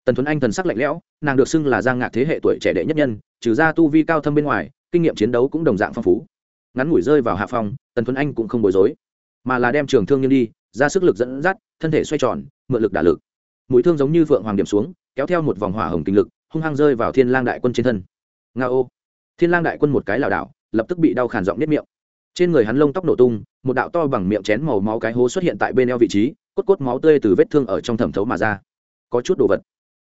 Tần Thuấn anh thần sắc lạnh lẽo, nàng được xưng là giang ngạc thế hệ tuổi trẻ đệ nhất nhân, trừ ra tu vi cao thâm bên ngoài, kinh nghiệm chiến đấu cũng đồng dạng phong phú. Ngắn ngủi rơi vào hạ phòng tần Thuấn anh cũng không bối rối, mà là đem trường thương nhân đi, ra sức lực dẫn dắt, thân thể xoay tròn, mượn lực đả lực. Mũi thương giống như phượng hoàng điểm xuống, kéo theo một vòng hỏa hồng tình lực, hung hăng rơi vào thiên lang đại quân trên thân. Nga ô thiên lang đại quân một cái lảo đảo, lập tức bị đau khàn giọng nếp miệng trên người hắn lông tóc nổ tung, một đạo to bằng miệng chén màu máu cái hố xuất hiện tại bên eo vị trí, cốt cốt máu tươi từ vết thương ở trong thẩm thấu mà ra. Có chút đồ vật.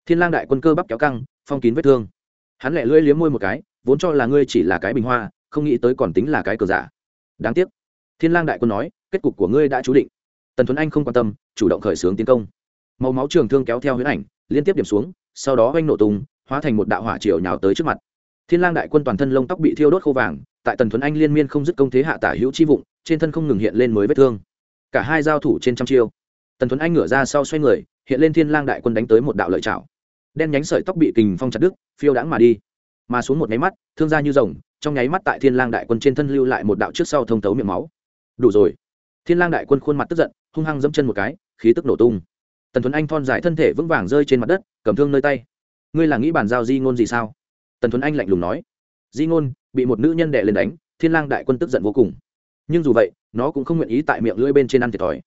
Thiên lang đại quân cơ bắp kéo căng, phong kín vết thương. Hắn lẹ lưỡi liếm môi một cái, vốn cho là ngươi chỉ là cái bình hoa, không nghĩ tới còn tính là cái cờ giả. Đáng tiếc. Thiên lang đại quân nói, kết cục của ngươi đã chú định. Tần Thuấn anh không quan tâm, chủ động khởi xướng tiến công. Màu máu trường thương kéo theo huyễn ảnh, liên tiếp điểm xuống, sau đó anh nổ tung, hóa thành một đạo hỏa triều nhào tới trước mặt thiên lang đại quân toàn thân lông tóc bị thiêu đốt khô vàng, tại tần thuấn anh liên miên không dứt công thế hạ tả hữu chi vụng, trên thân không ngừng hiện lên mới vết thương. Cả hai giao thủ trên trăm chiêu. Tần thuấn anh ngửa ra sau xoay người, hiện lên thiên lang đại quân đánh tới một đạo lợi chảo đen nhánh sợi tóc bị kình phong chặt đứt, phiêu đãng mà đi. Mà xuống một nháy mắt, thương ra như rồng, trong nháy mắt tại thiên lang đại quân trên thân lưu lại một đạo trước sau thông thấu miệng máu. Đủ rồi. Thiên lang đại quân khuôn mặt tức giận, hung hăng giẫm chân một cái, khí tức nổ tung. Tần thuấn anh thon dài thân thể vững vàng rơi trên mặt đất, cầm thương nơi tay. Ngươi là nghĩ bản giao di ngôn gì sao? tần thuấn anh lạnh lùng nói, di ngôn, bị một nữ nhân đệ lên đánh, thiên lang đại quân tức giận vô cùng. Nhưng dù vậy, nó cũng không nguyện ý tại miệng lưỡi bên trên ăn thiệt thòi.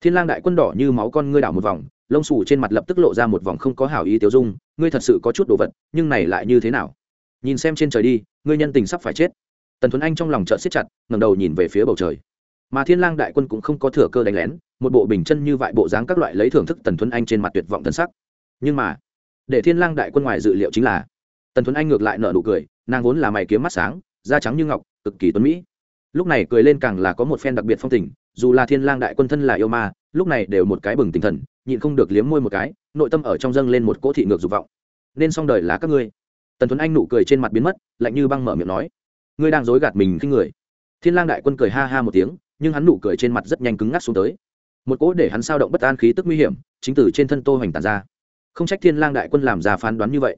Thiên lang đại quân đỏ như máu con ngươi đảo một vòng, lông xù trên mặt lập tức lộ ra một vòng không có hảo ý tiêu dung, ngươi thật sự có chút đồ vật, nhưng này lại như thế nào? Nhìn xem trên trời đi, ngươi nhân tình sắp phải chết. Tần thuấn anh trong lòng trợn siết chặt, ngẩng đầu nhìn về phía bầu trời. Mà thiên lang đại quân cũng không có thừa cơ đánh lén, một bộ bình chân như vại bộ dáng các loại lấy thưởng thức tần thuấn anh trên mặt tuyệt vọng thân sắc. Nhưng mà, để thiên lang đại quân ngoài dự liệu chính là tần Thuấn anh ngược lại nợ nụ cười, nàng vốn là mày kiếm mắt sáng, da trắng như ngọc, cực kỳ tuấn mỹ. Lúc này cười lên càng là có một phen đặc biệt phong tình, dù là thiên lang đại quân thân là yêu ma, lúc này đều một cái bừng tinh thần, nhịn không được liếm môi một cái, nội tâm ở trong dâng lên một cỗ thị ngược dục vọng. Nên xong đời là các ngươi. Tần Thuấn anh nụ cười trên mặt biến mất, lạnh như băng mở miệng nói, ngươi đang dối gạt mình khi người. Thiên lang đại quân cười ha ha một tiếng, nhưng hắn nụ cười trên mặt rất nhanh cứng ngắc xuống tới. Một cỗ để hắn sao động bất an khí tức nguy hiểm, chính từ trên thân tô hoành tàn ra. Không trách thiên lang đại quân làm ra phán đoán như vậy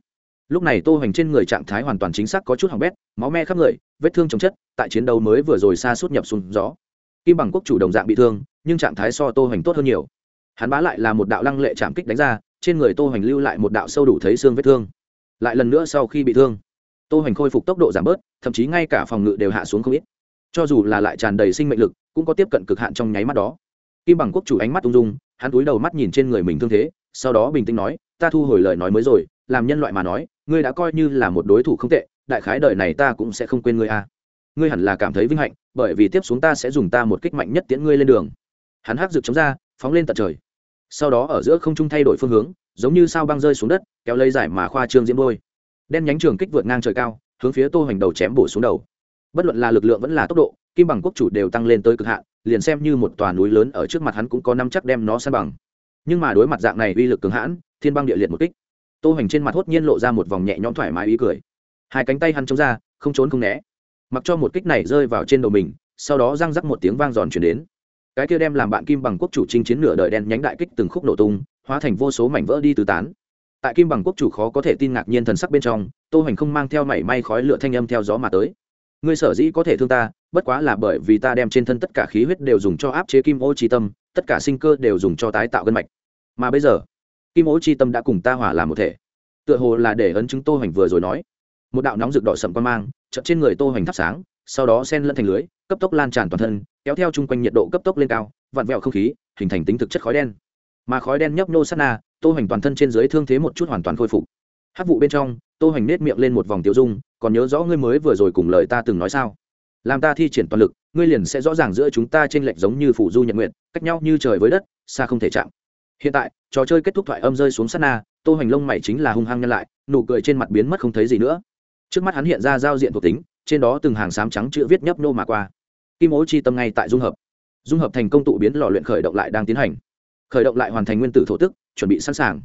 lúc này tô hoành trên người trạng thái hoàn toàn chính xác có chút hỏng bét, máu me khắp người, vết thương chồng chất, tại chiến đấu mới vừa rồi xa suốt nhập sùng gió. Kim bằng quốc chủ đồng dạng bị thương, nhưng trạng thái so tô hoành tốt hơn nhiều. Hắn bá lại là một đạo lăng lệ chạm kích đánh ra, trên người tô hoành lưu lại một đạo sâu đủ thấy xương vết thương. Lại lần nữa sau khi bị thương, tô hoành khôi phục tốc độ giảm bớt, thậm chí ngay cả phòng ngự đều hạ xuống không ít. Cho dù là lại tràn đầy sinh mệnh lực, cũng có tiếp cận cực hạn trong nháy mắt đó. Kim bằng quốc chủ ánh mắt ung dung, hắn túi đầu mắt nhìn trên người mình thương thế, sau đó bình tĩnh nói, ta thu hồi lời nói mới rồi, làm nhân loại mà nói ngươi đã coi như là một đối thủ không tệ, đại khái đời này ta cũng sẽ không quên ngươi a. Ngươi hẳn là cảm thấy vinh hạnh, bởi vì tiếp xuống ta sẽ dùng ta một kích mạnh nhất tiễn ngươi lên đường. Hắn hắc rực chống ra, phóng lên tận trời. Sau đó ở giữa không trung thay đổi phương hướng, giống như sao băng rơi xuống đất, kéo lấy giải mà khoa trương diễm đôi đen nhánh trường kích vượt ngang trời cao, hướng phía tô hoành đầu chém bổ xuống đầu. Bất luận là lực lượng vẫn là tốc độ, kim bằng quốc chủ đều tăng lên tới cực hạn, liền xem như một tòa núi lớn ở trước mặt hắn cũng có năm chắc đem nó san bằng. Nhưng mà đối mặt dạng này uy lực cường hãn, thiên băng địa liệt một kích tô hoành trên mặt hốt nhiên lộ ra một vòng nhẹ nhõm thoải mái ý cười. Hai cánh tay hắn chống ra, không trốn không né. Mặc cho một kích này rơi vào trên đầu mình, sau đó răng rắc một tiếng vang giòn chuyển đến. Cái kia đem làm bạn kim bằng quốc chủ chinh chiến nửa đời đen nhánh đại kích từng khúc nổ tung, hóa thành vô số mảnh vỡ đi tứ tán. Tại kim bằng quốc chủ khó có thể tin ngạc nhiên thần sắc bên trong, tô hoành không mang theo mảy may khói lửa thanh âm theo gió mà tới. Người sở dĩ có thể thương ta, bất quá là bởi vì ta đem trên thân tất cả khí huyết đều dùng cho áp chế kim ô trí tâm, tất cả sinh cơ đều dùng cho tái tạo gân mạch. Mà bây giờ kim ố chi tâm đã cùng ta hỏa làm một thể. Tựa hồ là để ấn chứng tô hoành vừa rồi nói. Một đạo nóng rực đỏ sậm quan mang chậm trên người tô hoành thắp sáng, sau đó sen lẫn thành lưới, cấp tốc lan tràn toàn thân, kéo theo chung quanh nhiệt độ cấp tốc lên cao, vặn vẹo không khí, hình thành tính thực chất khói đen. Mà khói đen nhấp nô sát na, tô hoành toàn thân trên dưới thương thế một chút hoàn toàn khôi phục. Hát vụ bên trong, tô hoành nết miệng lên một vòng tiêu dung, còn nhớ rõ ngươi mới vừa rồi cùng lời ta từng nói sao? Làm ta thi triển toàn lực, ngươi liền sẽ rõ ràng giữa chúng ta t r ê n lệch giống như phủ du nhật nguyện cách nhau như trời với đất, xa không thể chạm hiện tại, trò chơi kết thúc thoại âm rơi xuống sát na, tô hoành lông mày chính là hung hăng nhân lại, nụ cười trên mặt biến mất không thấy gì nữa. Trước mắt hắn hiện ra giao diện thuộc tính, trên đó từng hàng sám trắng chữ viết nhấp nô mà qua. Kim ố chi tâm ngay tại dung hợp. Dung hợp thành công tụ biến lò luyện khởi động lại đang tiến hành. Khởi động lại hoàn thành nguyên tử thổ tức, chuẩn bị sẵn sàng.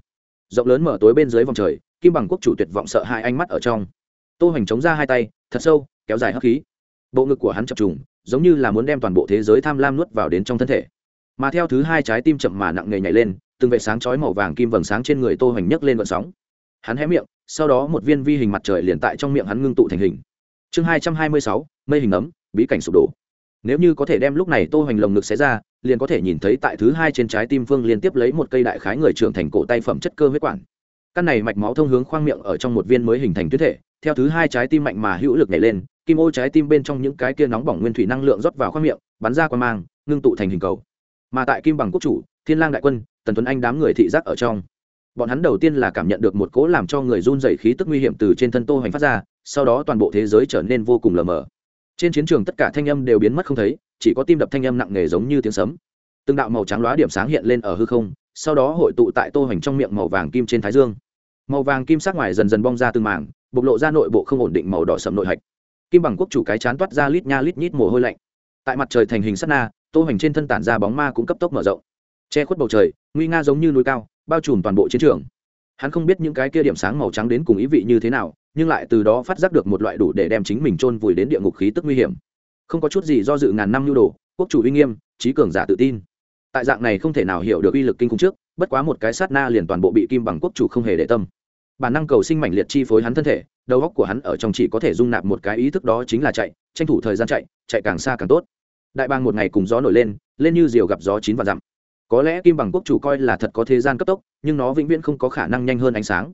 Rộng lớn mở tối bên dưới vòng trời, kim bằng quốc chủ tuyệt vọng sợ hai ánh mắt ở trong. Tô hoành chống ra hai tay, thật sâu, kéo dài hấp khí. Bộ ngực của hắn chập trùng, giống như là muốn đem toàn bộ thế giới tham lam nuốt vào đến trong thân thể. Mà theo thứ hai trái tim chậm mà nặng nề nhảy lên từng vệt sáng chói màu vàng kim vầng sáng trên người tô hoành nhấc lên vận sóng. Hắn hé miệng, sau đó một viên vi hình mặt trời liền tại trong miệng hắn ngưng tụ thành hình. Chương hai trăm hai mươi sáu, mây hình ấm, bí cảnh sụp đổ. Nếu như có thể đem lúc này tô hoành lồng ngực xé ra, liền có thể nhìn thấy tại thứ hai trên trái tim phương liên tiếp lấy một cây đại khái người trưởng thành cổ tay phẩm chất cơ huyết quản. Căn này mạch máu thông hướng khoang miệng ở trong một viên mới hình thành tuyến thể, theo thứ hai trái tim mạnh mà hữu lực nhảy lên, kim ô trái tim bên trong những cái kia nóng bỏng nguyên thủy năng lượng rót vào khoang miệng, bắn ra qua mang, ngưng tụ thành hình cầu. Mà tại kim bằng quốc chủ, thiên lang đại quân tần tuấn anh đám người thị giác ở trong. Bọn hắn đầu tiên là cảm nhận được một cỗ làm cho người run dày khí tức nguy hiểm từ trên thân tô hoành phát ra, sau đó toàn bộ thế giới trở nên vô cùng lờ mờ. Trên chiến trường tất cả thanh âm đều biến mất không thấy, chỉ có tim đập thanh âm nặng nề giống như tiếng sấm. Từng đạo màu trắng lóa điểm sáng hiện lên ở hư không, sau đó hội tụ tại tô hoành trong miệng màu vàng kim trên thái dương. Màu vàng kim sắc ngoài dần dần bong ra từng mảng, bộc lộ ra nội bộ không ổn định màu đỏ sậm nội hạch. Kim bằng quốc chủ cái chán toát ra lít nha lít nhít mồ hôi lạnh. Tại mặt trời thành hình sắt na, tô hoành trên thân tản ra bóng ma cũng cấp tốc mở rộng che khuất bầu trời, nguy nga giống như núi cao, bao trùm toàn bộ chiến trường. Hắn không biết những cái kia điểm sáng màu trắng đến cùng ý vị như thế nào, nhưng lại từ đó phát giác được một loại đủ để đem chính mình chôn vùi đến địa ngục khí tức nguy hiểm. Không có chút gì do dự ngàn năm nhu đồ, quốc chủ uy nghiêm, trí cường giả tự tin. Tại dạng này không thể nào hiểu được uy lực kinh khủng trước, bất quá một cái sát na liền toàn bộ bị kim bằng quốc chủ không hề để tâm. Bản năng cầu sinh mãnh liệt chi phối hắn thân thể, đầu góc của hắn ở trong chỉ có thể dung nạp một cái ý thức đó chính là chạy, tranh thủ thời gian chạy chạy càng xa càng tốt. Đại bang một ngày cùng gió nổi lên lên như diều gặp gió chín và dặm có lẽ kim bằng quốc chủ coi là thật có thế gian cấp tốc, nhưng nó vĩnh viễn không có khả năng nhanh hơn ánh sáng.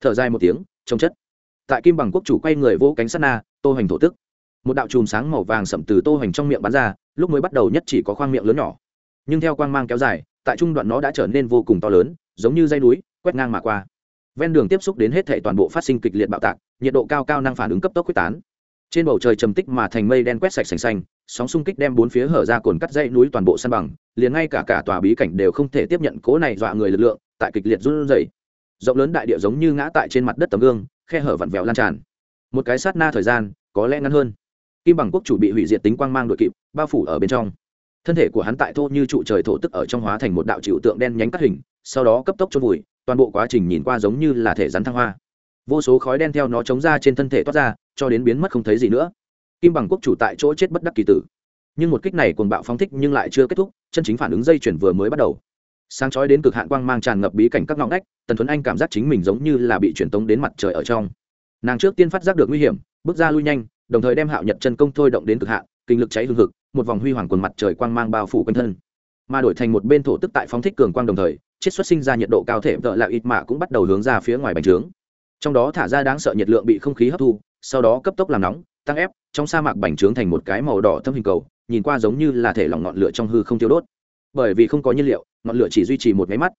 Thở dài một tiếng, trông chất. Tại kim bằng quốc chủ quay người vô cánh sát na, tô hành thổ tức. Một đạo chùm sáng màu vàng sậm từ tô hành trong miệng bắn ra, lúc mới bắt đầu nhất chỉ có khoang miệng lớn nhỏ. Nhưng theo quang mang kéo dài, tại trung đoạn nó đã trở nên vô cùng to lớn, giống như dây núi, quét ngang mà qua. Ven đường tiếp xúc đến hết thể toàn bộ phát sinh kịch liệt bạo tạc, nhiệt độ cao cao năng phản ứng cấp tốc quyết tán. Trên bầu trời trầm tích mà thành mây đen quét sạch sành xanh sóng xung kích đem bốn phía hở ra cồn cắt dây núi toàn bộ săn bằng, liền ngay cả cả tòa bí cảnh đều không thể tiếp nhận cố này dọa người lực lượng, tại kịch liệt run rẩy. Rộng lớn đại địa giống như ngã tại trên mặt đất tấm gương, khe hở vặn vẹo lan tràn. Một cái sát na thời gian, có lẽ ngắn hơn. Kim Bằng Quốc chủ bị hủy diệt tính quang mang đội kịp, bao phủ ở bên trong. Thân thể của hắn tại thô như trụ trời thổ tức ở trong hóa thành một đạo chịu tượng đen nhánh cắt hình, sau đó cấp tốc chôn vùi, toàn bộ quá trình nhìn qua giống như là thể rắn thăng hoa. Vô số khói đen theo nó chống ra trên thân thể toát ra, cho đến biến mất không thấy gì nữa kim bằng quốc chủ tại chỗ chết bất đắc kỳ tử. Nhưng một kích này cuồng bạo phóng thích nhưng lại chưa kết thúc, chân chính phản ứng dây chuyển vừa mới bắt đầu. Sáng chói đến cực hạn quang mang tràn ngập bí cảnh các ngọn ngách, tần thuấn anh cảm giác chính mình giống như là bị truyền tống đến mặt trời ở trong. Nàng trước tiên phát giác được nguy hiểm, bước ra lui nhanh, đồng thời đem hạo nhật chân công thôi động đến cực hạn, kinh lực cháy hương hực, một vòng huy hoàng quần mặt trời quang mang bao phủ quanh thân. Mà đổi thành một bên thổ tức tại phóng thích cường quang đồng thời chiết xuất sinh ra nhiệt độ cao thể vợ là ít mạ cũng bắt đầu hướng ra phía ngoài bành trướng. Trong đó thả ra đáng sợ nhiệt lượng bị không khí hấp thu, sau đó cấp tốc làm nóng, tăng ép trong sa mạc bành trướng thành một cái màu đỏ thâm hình cầu, nhìn qua giống như là thể lỏng ngọn lửa trong hư không tiêu đốt. Bởi vì không có nhiên liệu, ngọn lửa chỉ duy trì một máy mắt.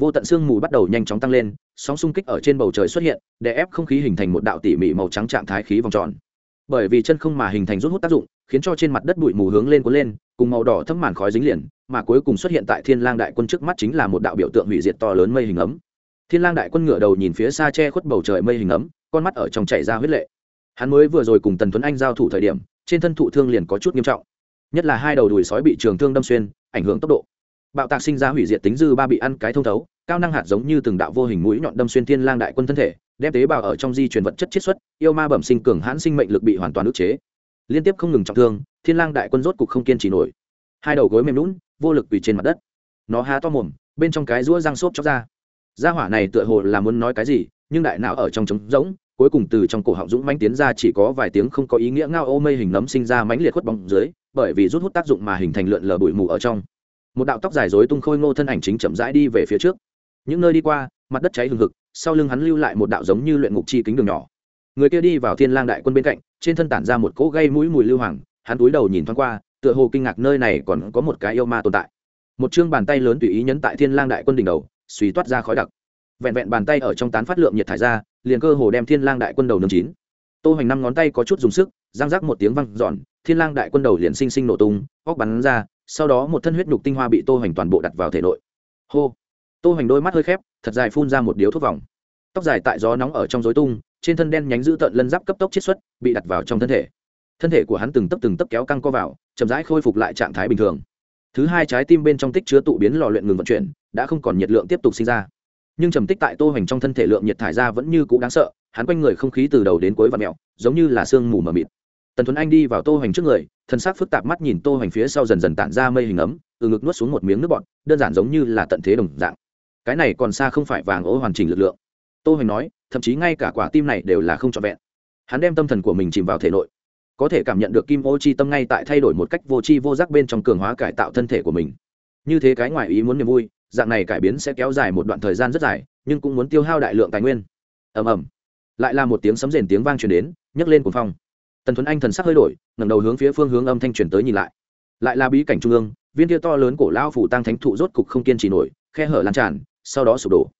Vô tận sương mù bắt đầu nhanh chóng tăng lên, sóng xung kích ở trên bầu trời xuất hiện, để ép không khí hình thành một đạo tỉ mỉ màu trắng trạng thái khí vòng tròn. Bởi vì chân không mà hình thành rút hút tác dụng, khiến cho trên mặt đất bụi mù hướng lên cuốn lên, cùng màu đỏ thấm màn khói dính liền, mà cuối cùng xuất hiện tại thiên lang đại quân trước mắt chính là một đạo biểu tượng hủy diệt to lớn mây hình ấm. Thiên lang đại quân ngửa đầu nhìn phía xa che khuất bầu trời mây hình ấm, con mắt ở trong chảy ra huyết lệ hắn mới vừa rồi cùng tần tuấn anh giao thủ thời điểm, trên thân thụ thương liền có chút nghiêm trọng. Nhất là hai đầu đùi sói bị trường thương đâm xuyên, ảnh hưởng tốc độ. Bạo tạc sinh ra hủy diệt tính dư ba bị ăn cái thông thấu, cao năng hạt giống như từng đạo vô hình mũi nhọn đâm xuyên thiên lang đại quân thân thể, đem tế bào ở trong di truyền vật chất chiết xuất, yêu ma bẩm sinh cường hãn sinh mệnh lực bị hoàn toàn ức chế. Liên tiếp không ngừng trọng thương, thiên lang đại quân rốt cục không kiên trì nổi. Hai đầu gối mềm lún vô lực quỳ trên mặt đất. Nó há to mồm, bên trong cái rũa răng xốp chóc ra. Gia hỏa này tựa hồ là muốn nói cái gì, nhưng đại não ở trong trống rỗng cuối cùng từ trong cổ họng dũng mãnh tiến ra chỉ có vài tiếng không có ý nghĩa ngao ô mây hình nấm sinh ra mãnh liệt khuất bóng dưới, bởi vì rút hút tác dụng mà hình thành lượn lờ bụi mù ở trong. Một đạo tóc dài rối tung khôi ngô thân ảnh chính chậm rãi đi về phía trước. Những nơi đi qua, mặt đất cháy hừng hực, sau lưng hắn lưu lại một đạo giống như luyện ngục chi kính đường nhỏ. Người kia đi vào thiên lang đại quân bên cạnh, trên thân tản ra một cỗ gây mũi mùi lưu hoàng, hắn cúi đầu nhìn thoáng qua, tựa hồ kinh ngạc nơi này còn có một cái yêu ma tồn tại. Một chương bàn tay lớn tùy ý nhấn tại thiên lang đại quân đỉnh đầu, suy toát ra khói đặc vẹn vẹn bàn tay ở trong tán phát lượng nhiệt thải ra, liền cơ hồ đem thiên lang đại quân đầu nướng chín. Tô hoành năm ngón tay có chút dùng sức giang rác một tiếng văng dọn. thiên lang đại quân đầu liền sinh sinh nổ tung, óc bắn ra, sau đó một thân huyết nhục tinh hoa bị tô hoành toàn bộ đặt vào thể nội. Hô! Tô hoành đôi mắt hơi khép, thật dài phun ra một điếu thuốc vòng. Tóc dài tại gió nóng ở trong rối tung, trên thân đen nhánh dữ tợn lân giáp cấp tốc chiết xuất, bị đặt vào trong thân thể. Thân thể của hắn từng tấp từng tấp kéo căng co vào, chậm rãi khôi phục lại trạng thái bình thường. Thứ hai trái tim bên trong tích chứa tụ biến lò luyện ngừng vận chuyển, đã không còn nhiệt lượng tiếp tục sinh ra nhưng trầm tích tại tô hoành trong thân thể lượng nhiệt thải ra vẫn như cũ đáng sợ, hắn quanh người không khí từ đầu đến cuối và mẹo giống như là sương mù mờ mịt. Tần thuấn anh đi vào tô hoành trước người, thân xác phức tạp mắt nhìn tô hoành phía sau dần dần tản ra mây hình ấm, từ ngực nuốt xuống một miếng nước bọt, đơn giản giống như là tận thế đồng dạng. Cái này còn xa không phải vàng ố hoàn chỉnh lực lượng. Tô hoành nói, thậm chí ngay cả quả tim này đều là không trọn vẹn. Hắn đem tâm thần của mình chìm vào thể nội. Có thể cảm nhận được kim ô chi tâm ngay tại thay đổi một cách vô chi vô giác bên trong cường hóa cải tạo thân thể của mình. Như thế cái ngoài ý muốn niềm vui dạng này cải biến sẽ kéo dài một đoạn thời gian rất dài, nhưng cũng muốn tiêu hao đại lượng tài nguyên. Ầm ầm. Lại là một tiếng sấm rền tiếng vang truyền đến, nhấc lên cuồng phong. Tần thuấn anh thần sắc hơi đổi, ngẩng đầu hướng phía phương hướng âm thanh truyền tới nhìn lại. Lại là bí cảnh trung ương, viên kia to lớn cổ lao phủ tăng thánh thụ rốt cục không kiên trì nổi, khe hở lan tràn, sau đó sụp đổ.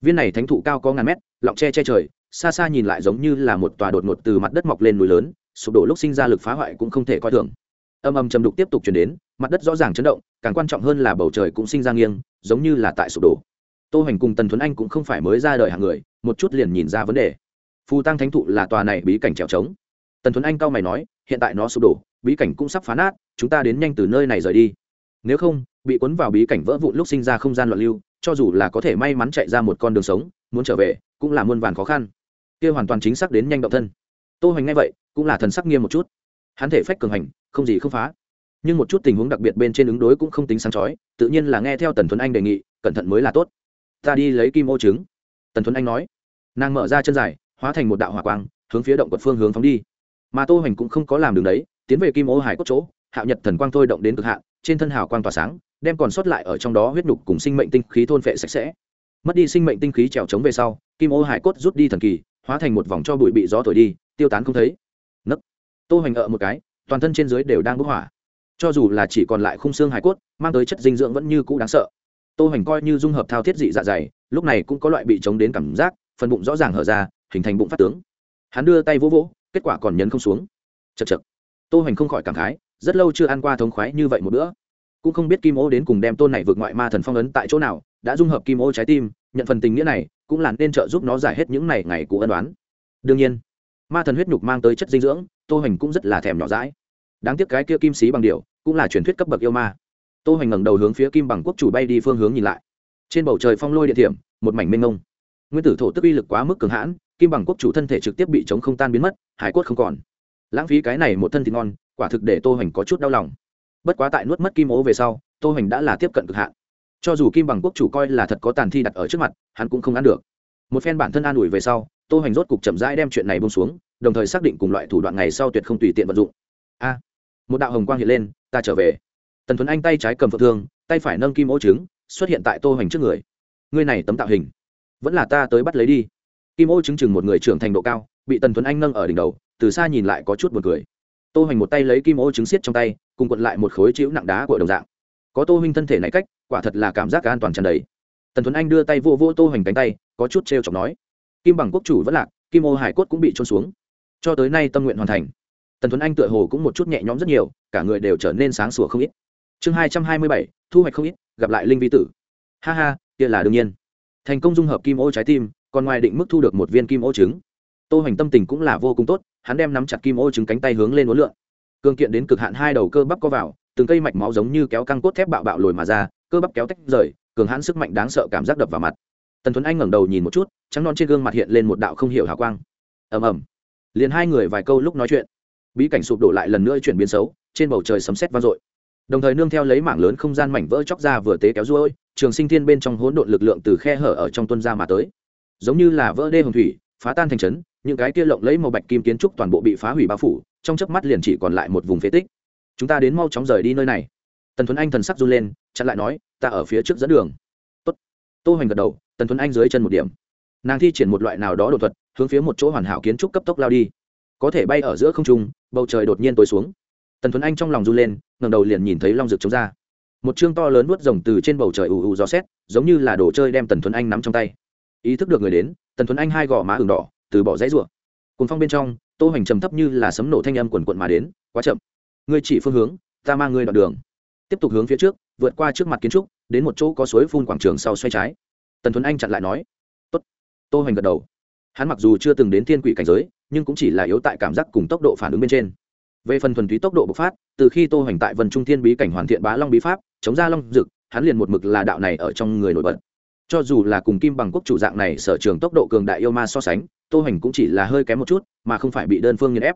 Viên này thánh thụ cao có ngàn mét, lọng che che trời, xa xa nhìn lại giống như là một tòa đột ngột từ mặt đất mọc lên núi lớn, sụp đổ lúc sinh ra lực phá hoại cũng không thể coi thường âm âm chầm đục tiếp tục chuyển đến, mặt đất rõ ràng chấn động, càng quan trọng hơn là bầu trời cũng sinh ra nghiêng, giống như là tại sụp đổ. Tô hoành cùng tần thuấn anh cũng không phải mới ra đời hàng người, một chút liền nhìn ra vấn đề. Phù tăng thánh thụ là tòa này bí cảnh trèo trống. Tần thuấn anh cau mày nói, hiện tại nó sụp đổ, bí cảnh cũng sắp phá nát, chúng ta đến nhanh từ nơi này rời đi. Nếu không, bị cuốn vào bí cảnh vỡ vụn lúc sinh ra không gian loạn lưu, cho dù là có thể may mắn chạy ra một con đường sống, muốn trở về, cũng là muôn vàn khó khăn. Kia hoàn toàn chính xác đến nhanh động thân. Tô hoành ngay vậy, cũng là thần sắc nghiêm một chút. Hắn thể phách cường hành không gì không phá. Nhưng một chút tình huống đặc biệt bên trên ứng đối cũng không tính sáng chói, tự nhiên là nghe theo tần thuấn anh đề nghị, cẩn thận mới là tốt. Ta đi lấy kim ô trứng. Tần thuấn anh nói. Nàng mở ra chân dài, hóa thành một đạo hỏa quang, hướng phía động quật phương hướng phóng đi. Mà tô hoành cũng không có làm đường đấy, tiến về kim ô hải cốt chỗ, hạo nhật thần quang thôi động đến cực hạn, trên thân hào quang tỏa sáng, đem còn sót lại ở trong đó huyết nhục cùng sinh mệnh tinh khí thôn phệ sạch sẽ. Mất đi sinh mệnh tinh khí trèo trống về sau, kim ô hải cốt rút đi thần kỳ, hóa thành một vòng cho bụi bị gió thổi đi, tiêu tán không thấy. Nấc. Tô hoành ở một cái toàn thân trên dưới đều đang bốc hỏa. Cho dù là chỉ còn lại khung xương hài cốt, mang tới chất dinh dưỡng vẫn như cũ đáng sợ. Tô hoành coi như dung hợp thao thiết dị dạ dày, lúc này cũng có loại bị chống đến cảm giác, phần bụng rõ ràng hở ra, hình thành bụng phát tướng. Hắn đưa tay vỗ vỗ, kết quả còn nhấn không xuống. Chật chật tô hoành không khỏi cảm khái, rất lâu chưa ăn qua thống khoái như vậy một bữa. Cũng không biết kim ô đến cùng đem tôn này vượt ngoại ma thần phong ấn tại chỗ nào, đã dung hợp kim ô trái tim, nhận phần tình nghĩa này, cũng là nên trợ giúp nó giải hết những ngày ngày cũ ân đoán đương nhiên, ma thần huyết nhục mang tới chất dinh dưỡng tô hoành cũng rất là thèm nhỏ dãi. Đáng tiếc cái kia kim sĩ bằng điệu cũng là truyền thuyết cấp bậc yêu ma. Tô hoành ngẩng đầu hướng phía kim bằng quốc chủ bay đi phương hướng nhìn lại. Trên bầu trời phong lôi địa thiểm một mảnh mênh ngông. nguyên tử thổ tức uy lực quá mức cường hãn, kim bằng quốc chủ thân thể trực tiếp bị chống không tan biến mất, hải cốt không còn. Lãng phí cái này một thân thịt ngon, quả thực để tô hoành có chút đau lòng. Bất quá tại nuốt mất kim ố về sau, tô hoành đã là tiếp cận cực hạn. Cho dù kim bằng quốc chủ coi là thật có tàn thi đặt ở trước mặt, hắn cũng không ăn được. Một phen bản thân an ủi về sau, tô hoành rốt cục chậm rãi đem chuyện này bông xuống đồng thời xác định cùng loại thủ đoạn ngày sau tuyệt không tùy tiện vận dụng. A, một đạo hồng quang hiện lên, ta trở về. Tần Thuấn anh tay trái cầm phật thương, tay phải nâng kim ô trứng, xuất hiện tại tô hoành trước người. Ngươi này tấm tạo hình, vẫn là ta tới bắt lấy đi. Kim ô Trứng chừng một người trưởng thành độ cao, bị tần Thuấn anh nâng ở đỉnh đầu, từ xa nhìn lại có chút buồn cười. Tô hoành một tay lấy kim ô trứng xiết trong tay, cùng quận lại một khối chữ nặng đá của đồng dạng. Có tô huynh thân thể này cách, quả thật là cảm giác cả an toàn tràn đầy. Tần Thuấn anh đưa tay vô vô tô hoành cánh tay, có chút t chọc nói. Kim bằng quốc chủ vẫn lạc, kim ô hải cốt cũng bị trôn xuống cho tới nay tâm nguyện hoàn thành. Tần tuấn anh tựa hồ cũng một chút nhẹ nhõm rất nhiều, cả người đều trở nên sáng sủa không ít. Chương hai trăm hai mươi bảy, thu hoạch không ít, gặp lại linh vi tử. Ha ha, kia là đương nhiên. Thành công dung hợp kim ô trái tim, còn ngoài định mức thu được một viên kim ô trứng. Tô hoành tâm tình cũng là vô cùng tốt, hắn đem nắm chặt kim ô trứng cánh tay hướng lên uốn lượn. Cương kiện đến cực hạn hai đầu cơ bắp co vào, từng cây mạch máu giống như kéo căng cốt thép bạo bạo lồi mà ra, cơ bắp kéo tách rời, cường hãn sức mạnh đáng sợ cảm giác đập vào mặt. Tần tuấn anh ngẩng đầu nhìn một chút, trắng non trên gương mặt hiện lên một đạo không hiểu hào quang. Ầm ầm liền hai người vài câu lúc nói chuyện. Bí cảnh sụp đổ lại lần nữa chuyển biến xấu, trên bầu trời sấm sét vang dội. Đồng thời nương theo lấy mảng lớn không gian mảnh vỡ chóc ra vừa tế kéo ruôi, trường sinh thiên bên trong hỗn độn lực lượng từ khe hở ở trong tuân ra mà tới. Giống như là vỡ đê hồng thủy, phá tan thành trấn, những cái kia lộng lấy màu bạch kim kiến trúc toàn bộ bị phá hủy bao phủ, trong chớp mắt liền chỉ còn lại một vùng phế tích. Chúng ta đến mau chóng rời đi nơi này. Tần Thuấn anh thần sắc run lên, chặn lại nói, ta ở phía trước dẫn đường. Tốt. Tô hoành gật đầu, tần Thuấn anh dưới chân một điểm. Nàng thi triển một loại nào đó đột thuật hướng phía một chỗ hoàn hảo kiến trúc cấp tốc lao đi. Có thể bay ở giữa không trung, bầu trời đột nhiên tối xuống. Tần Thuấn anh trong lòng run lên ngầm đầu liền nhìn thấy long rực chống ra. Một chương to lớn nuốt rồng từ trên bầu trời ù ù gió xét, giống như là đồ chơi đem tần Thuấn anh nắm trong tay. Ý thức được người đến, tần Thuấn anh hai gò má ửng đỏ, từ bỏ dãy rủa. Cuốn phong bên trong, tô hoành trầm thấp như là sấm nổ thanh âm quần quận mà đến, quá chậm. Người chỉ phương hướng, ta mang người đoạn đường. Tiếp tục hướng phía trước, vượt qua trước mặt kiến trúc, đến một chỗ có suối phun quảng trường sau xoay trái. Tần Thuấn anh chặn lại nói, tốt. Tô hoành gật đầu hắn mặc dù chưa từng đến thiên quỷ cảnh giới, nhưng cũng chỉ là yếu tại cảm giác cùng tốc độ phản ứng bên trên. Về phần thuần túy tốc độ bộc phát, từ khi tô hoành tại vân trung thiên bí cảnh hoàn thiện bá long bí pháp, chống ra long dực, hắn liền một mực là đạo này ở trong người nổi bật. Cho dù là cùng kim bằng quốc chủ dạng này sở trường tốc độ cường đại yêu ma so sánh, tô hoành cũng chỉ là hơi kém một chút, mà không phải bị đơn phương nghiền ép.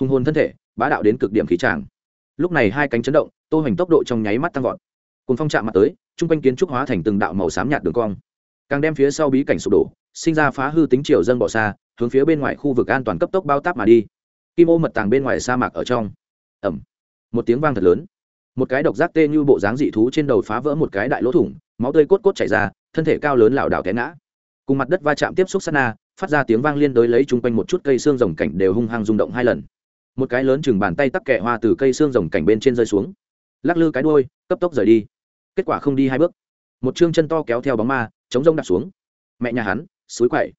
Hùng hồn thân thể, bá đạo đến cực điểm khí tràng. Lúc này hai cánh chấn động, tô hoành tốc độ trong nháy mắt tăng vọt. Cùng phong chạm mặt tới chung quanh kiến trúc hóa thành từng đạo màu xám nhạt đường cong. Càng đem phía sau bí cảnh sụp đổ sinh ra phá hư tính triều dân bỏ xa, hướng phía bên ngoài khu vực an toàn cấp tốc bao táp mà đi. Kim ô mật tàng bên ngoài sa mạc ở trong. Ẩm một tiếng vang thật lớn. Một cái độc giác tê như bộ dáng dị thú trên đầu phá vỡ một cái đại lỗ thủng, máu tươi cốt cốt chảy ra, thân thể cao lớn lảo đảo té ngã. Cùng mặt đất va chạm tiếp xúc sát na, phát ra tiếng vang liên đối lấy chung quanh một chút cây xương rồng cảnh đều hung hăng rung động hai lần. Một cái lớn chừng bàn tay tắc kẹ hoa từ cây xương rồng cảnh bên trên rơi xuống. Lắc lư cái đôi cấp tốc rời đi. Kết quả không đi hai bước. Một chương chân to kéo theo bóng ma, chống rông đặt xuống. Mẹ nhà hắn suối quậy.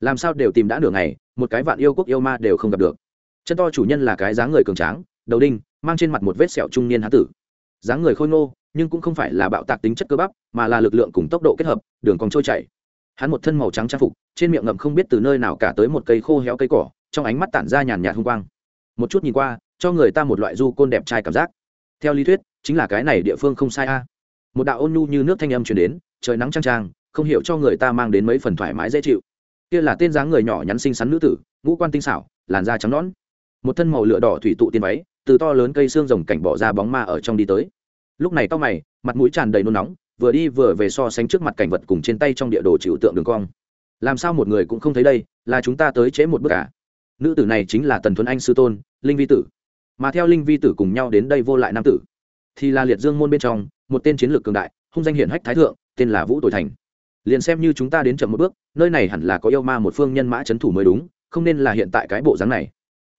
Làm sao đều tìm đã nửa ngày, một cái vạn yêu quốc yêu ma đều không gặp được. Chân to chủ nhân là cái dáng người cường tráng, đầu đinh, mang trên mặt một vết sẹo trung niên hán tử. Dáng người khôi ngô, nhưng cũng không phải là bạo tạc tính chất cơ bắp, mà là lực lượng cùng tốc độ kết hợp, đường còn trôi chảy. Hắn một thân màu trắng trang phục, trên miệng ngậm không biết từ nơi nào cả tới một cây khô héo cây cỏ, trong ánh mắt tản ra nhàn nhạt hung quang. Một chút nhìn qua, cho người ta một loại du côn đẹp trai cảm giác. Theo lý thuyết, chính là cái này địa phương không sai a. Một đạo ôn nhu như nước thanh âm truyền đến, trời nắng trang trang không hiểu cho người ta mang đến mấy phần thoải mái dễ chịu. Kia là tên dáng người nhỏ nhắn xinh xắn nữ tử, ngũ quan tinh xảo, làn da trắng nõn. Một thân màu lửa đỏ thủy tụ tiên váy, từ to lớn cây xương rồng cảnh bỏ ra bóng ma ở trong đi tới. Lúc này tóc mày, mặt mũi tràn đầy nôn nóng, vừa đi vừa về so sánh trước mặt cảnh vật cùng trên tay trong địa đồ chịu tượng đường cong. Làm sao một người cũng không thấy đây, là chúng ta tới chế một bước cả. Nữ tử này chính là tần thuấn anh sư tôn, linh vi tử. Mà theo linh vi tử cùng nhau đến đây vô lại nam tử. Thì là liệt dương môn bên trong, một tên chiến lược cường đại, hung danh hiển hách thái thượng, tên là vũ tội thành liền xem như chúng ta đến chậm một bước, nơi này hẳn là có yêu ma một phương nhân mã c h ấ n thủ mới đúng, không nên là hiện tại cái bộ dáng này.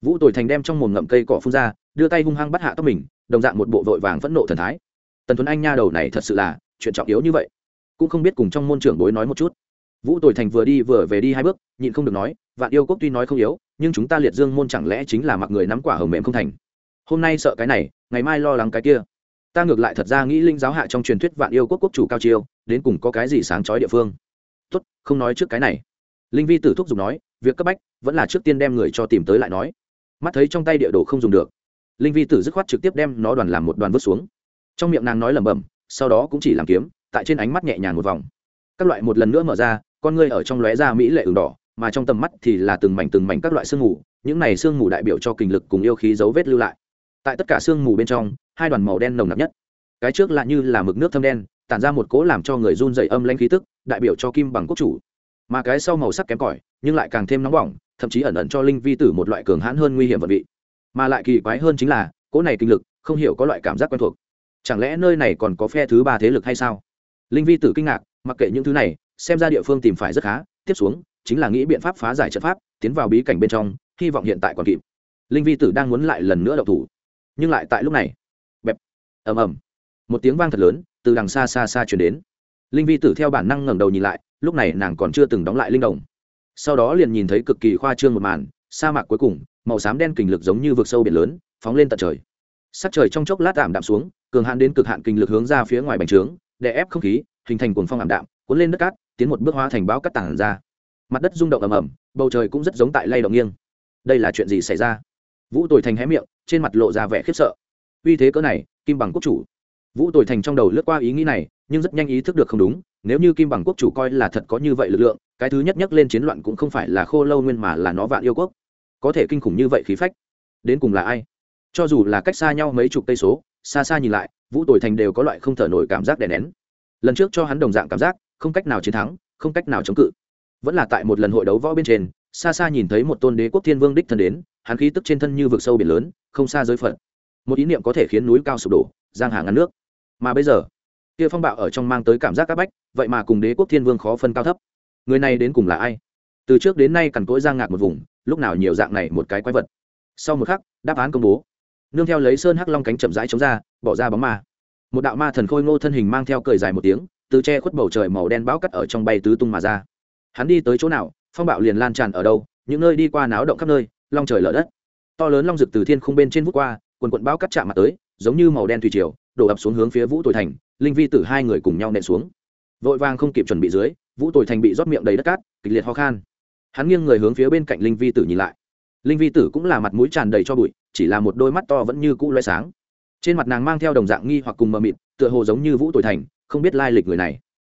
Vũ tồi thành đem trong mồm ngậm cây cỏ phun ra, đưa tay hung hăng bắt hạ tóc mình, đồng dạng một bộ vội vàng phẫn nộ thần thái. Tần tuấn anh nha đầu này thật sự là chuyện trọng yếu như vậy. Cũng không biết cùng trong môn trưởng bối nói một chút. Vũ tồi thành vừa đi vừa về đi hai bước, nhịn không được nói, vạn yêu quốc tuy nói không yếu, nhưng chúng ta liệt dương môn chẳng lẽ chính là mặc người nắm quả hồng mềm không thành? Hôm nay sợ cái này, ngày mai lo lắng cái kia ta ngược lại thật ra nghĩ linh giáo hạ trong truyền thuyết vạn yêu quốc quốc chủ cao chiêu, đến cùng có cái gì sáng chói địa phương. Tốt, không nói trước cái này. Linh vi tử thúc dùng nói, việc cấp bách, vẫn là trước tiên đem người cho tìm tới lại nói. Mắt thấy trong tay địa đồ không dùng được, linh vi tử dứt khoát trực tiếp đem nó đoàn làm một đoàn vứt xuống. Trong miệng nàng nói lẩm bẩm, sau đó cũng chỉ làm kiếm, tại trên ánh mắt nhẹ nhàng một vòng. Các loại một lần nữa mở ra, con ngươi ở trong lóe da mỹ lệ ửng đỏ, mà trong tầm mắt thì là từng mảnh từng mảnh các loại sương mù, những này sương mù đại biểu cho kinh lực cùng yêu khí dấu vết lưu lại. Tại tất cả sương mù bên trong hai đoàn màu đen nồng nặc nhất. Cái trước lại như là mực nước thâm đen, tản ra một cố làm cho người run dày âm lanh khí tức, đại biểu cho kim bằng quốc chủ. Mà cái sau màu sắc kém cỏi, nhưng lại càng thêm nóng bỏng, thậm chí ẩn ẩn cho linh vi tử một loại cường hãn hơn nguy hiểm vật vị. Mà lại kỳ quái hơn chính là, cỗ này kinh lực, không hiểu có loại cảm giác quen thuộc. Chẳng lẽ nơi này còn có phe thứ ba thế lực hay sao? Linh vi tử kinh ngạc, mặc kệ những thứ này, xem ra địa phương tìm phải rất khá, tiếp xuống, chính là nghĩ biện pháp phá giải trận pháp, tiến vào bí cảnh bên trong, hy vọng hiện tại còn kịp. Linh vi tử đang muốn lại lần nữa đậu thủ. Nhưng lại tại lúc này ầm ầm. Một tiếng vang thật lớn, từ đằng xa xa xa chuyển đến. Linh vi tử theo bản năng ngẩng đầu nhìn lại, lúc này nàng còn chưa từng đóng lại linh đồng. Sau đó liền nhìn thấy cực kỳ khoa trương một màn, sa mạc cuối cùng, màu xám đen kình lực giống như vực sâu biển lớn, phóng lên tận trời. Sắc trời trong chốc lát ảm đạm xuống, cường hạn đến cực hạn kình lực hướng ra phía ngoài bành trướng, đè ép không khí, hình thành cuồng phong ảm đạm, cuốn lên đất cát, tiến một bước hóa thành bão cắt tảng ra. Mặt đất rung động ầm ầm, bầu trời cũng rất giống tại lay động nghiêng. Đây là chuyện gì xảy ra? Vũ tồi thành hé miệng, trên mặt lộ ra vẻ khiếp sợ. Uy thế cỡ này kim bằng quốc chủ. Vũ tồi thành trong đầu lướt qua ý nghĩ này, nhưng rất nhanh ý thức được không đúng, nếu như kim bằng quốc chủ coi là thật có như vậy lực lượng, cái thứ nhất nhất lên chiến loạn cũng không phải là khô lâu nguyên mà là nó vạn yêu quốc. Có thể kinh khủng như vậy khí phách. Đến cùng là ai? Cho dù là cách xa nhau mấy chục cây số, xa xa nhìn lại, vũ tồi thành đều có loại không thở nổi cảm giác đè nén. Lần trước cho hắn đồng dạng cảm giác, không cách nào chiến thắng, không cách nào chống cự. Vẫn là tại một lần hội đấu võ bên trên, xa xa nhìn thấy một tôn đế quốc thiên vương đích thân đến, hắn khí tức trên thân như vực sâu biển lớn, không xa giới phận một ý niệm có thể khiến núi cao sụp đổ, giang hà ngăn nước. Mà bây giờ, kia phong bạo ở trong mang tới cảm giác áp bách, vậy mà cùng đế quốc thiên vương khó phân cao thấp. Người này đến cùng là ai? Từ trước đến nay cằn cỗi giang ngạc một vùng, lúc nào nhiều dạng này một cái quái vật. Sau một khắc, đáp án công bố. Nương theo lấy sơn hắc long cánh chậm rãi chống ra, bỏ ra bóng ma. Một đạo ma thần khôi ngô thân hình mang theo cười dài một tiếng, từ che khuất bầu trời màu đen bão cắt ở trong bay tứ tung mà ra. Hắn đi tới chỗ nào, phong bạo liền lan tràn ở đâu, những nơi đi qua náo động khắp nơi, long trời lở đất. To lớn long rực từ thiên không bên trên vút qua quần quận bao cắt chạm mặt tới, giống như màu đen thủy triều, đổ ập xuống hướng phía vũ tồi thành, linh vi tử hai người cùng nhau nện xuống. Vội vàng không kịp chuẩn bị dưới, vũ tồi thành bị rót miệng đầy đất cát, kịch liệt ho khan. Hắn nghiêng người hướng phía bên cạnh linh vi tử nhìn lại. Linh vi tử cũng là mặt mũi tràn đầy cho bụi, chỉ là một đôi mắt to vẫn như cũ loay sáng. Trên mặt nàng mang theo đồng dạng nghi hoặc cùng mờ mịt, tựa hồ giống như vũ tồi thành, không biết lai lịch người này.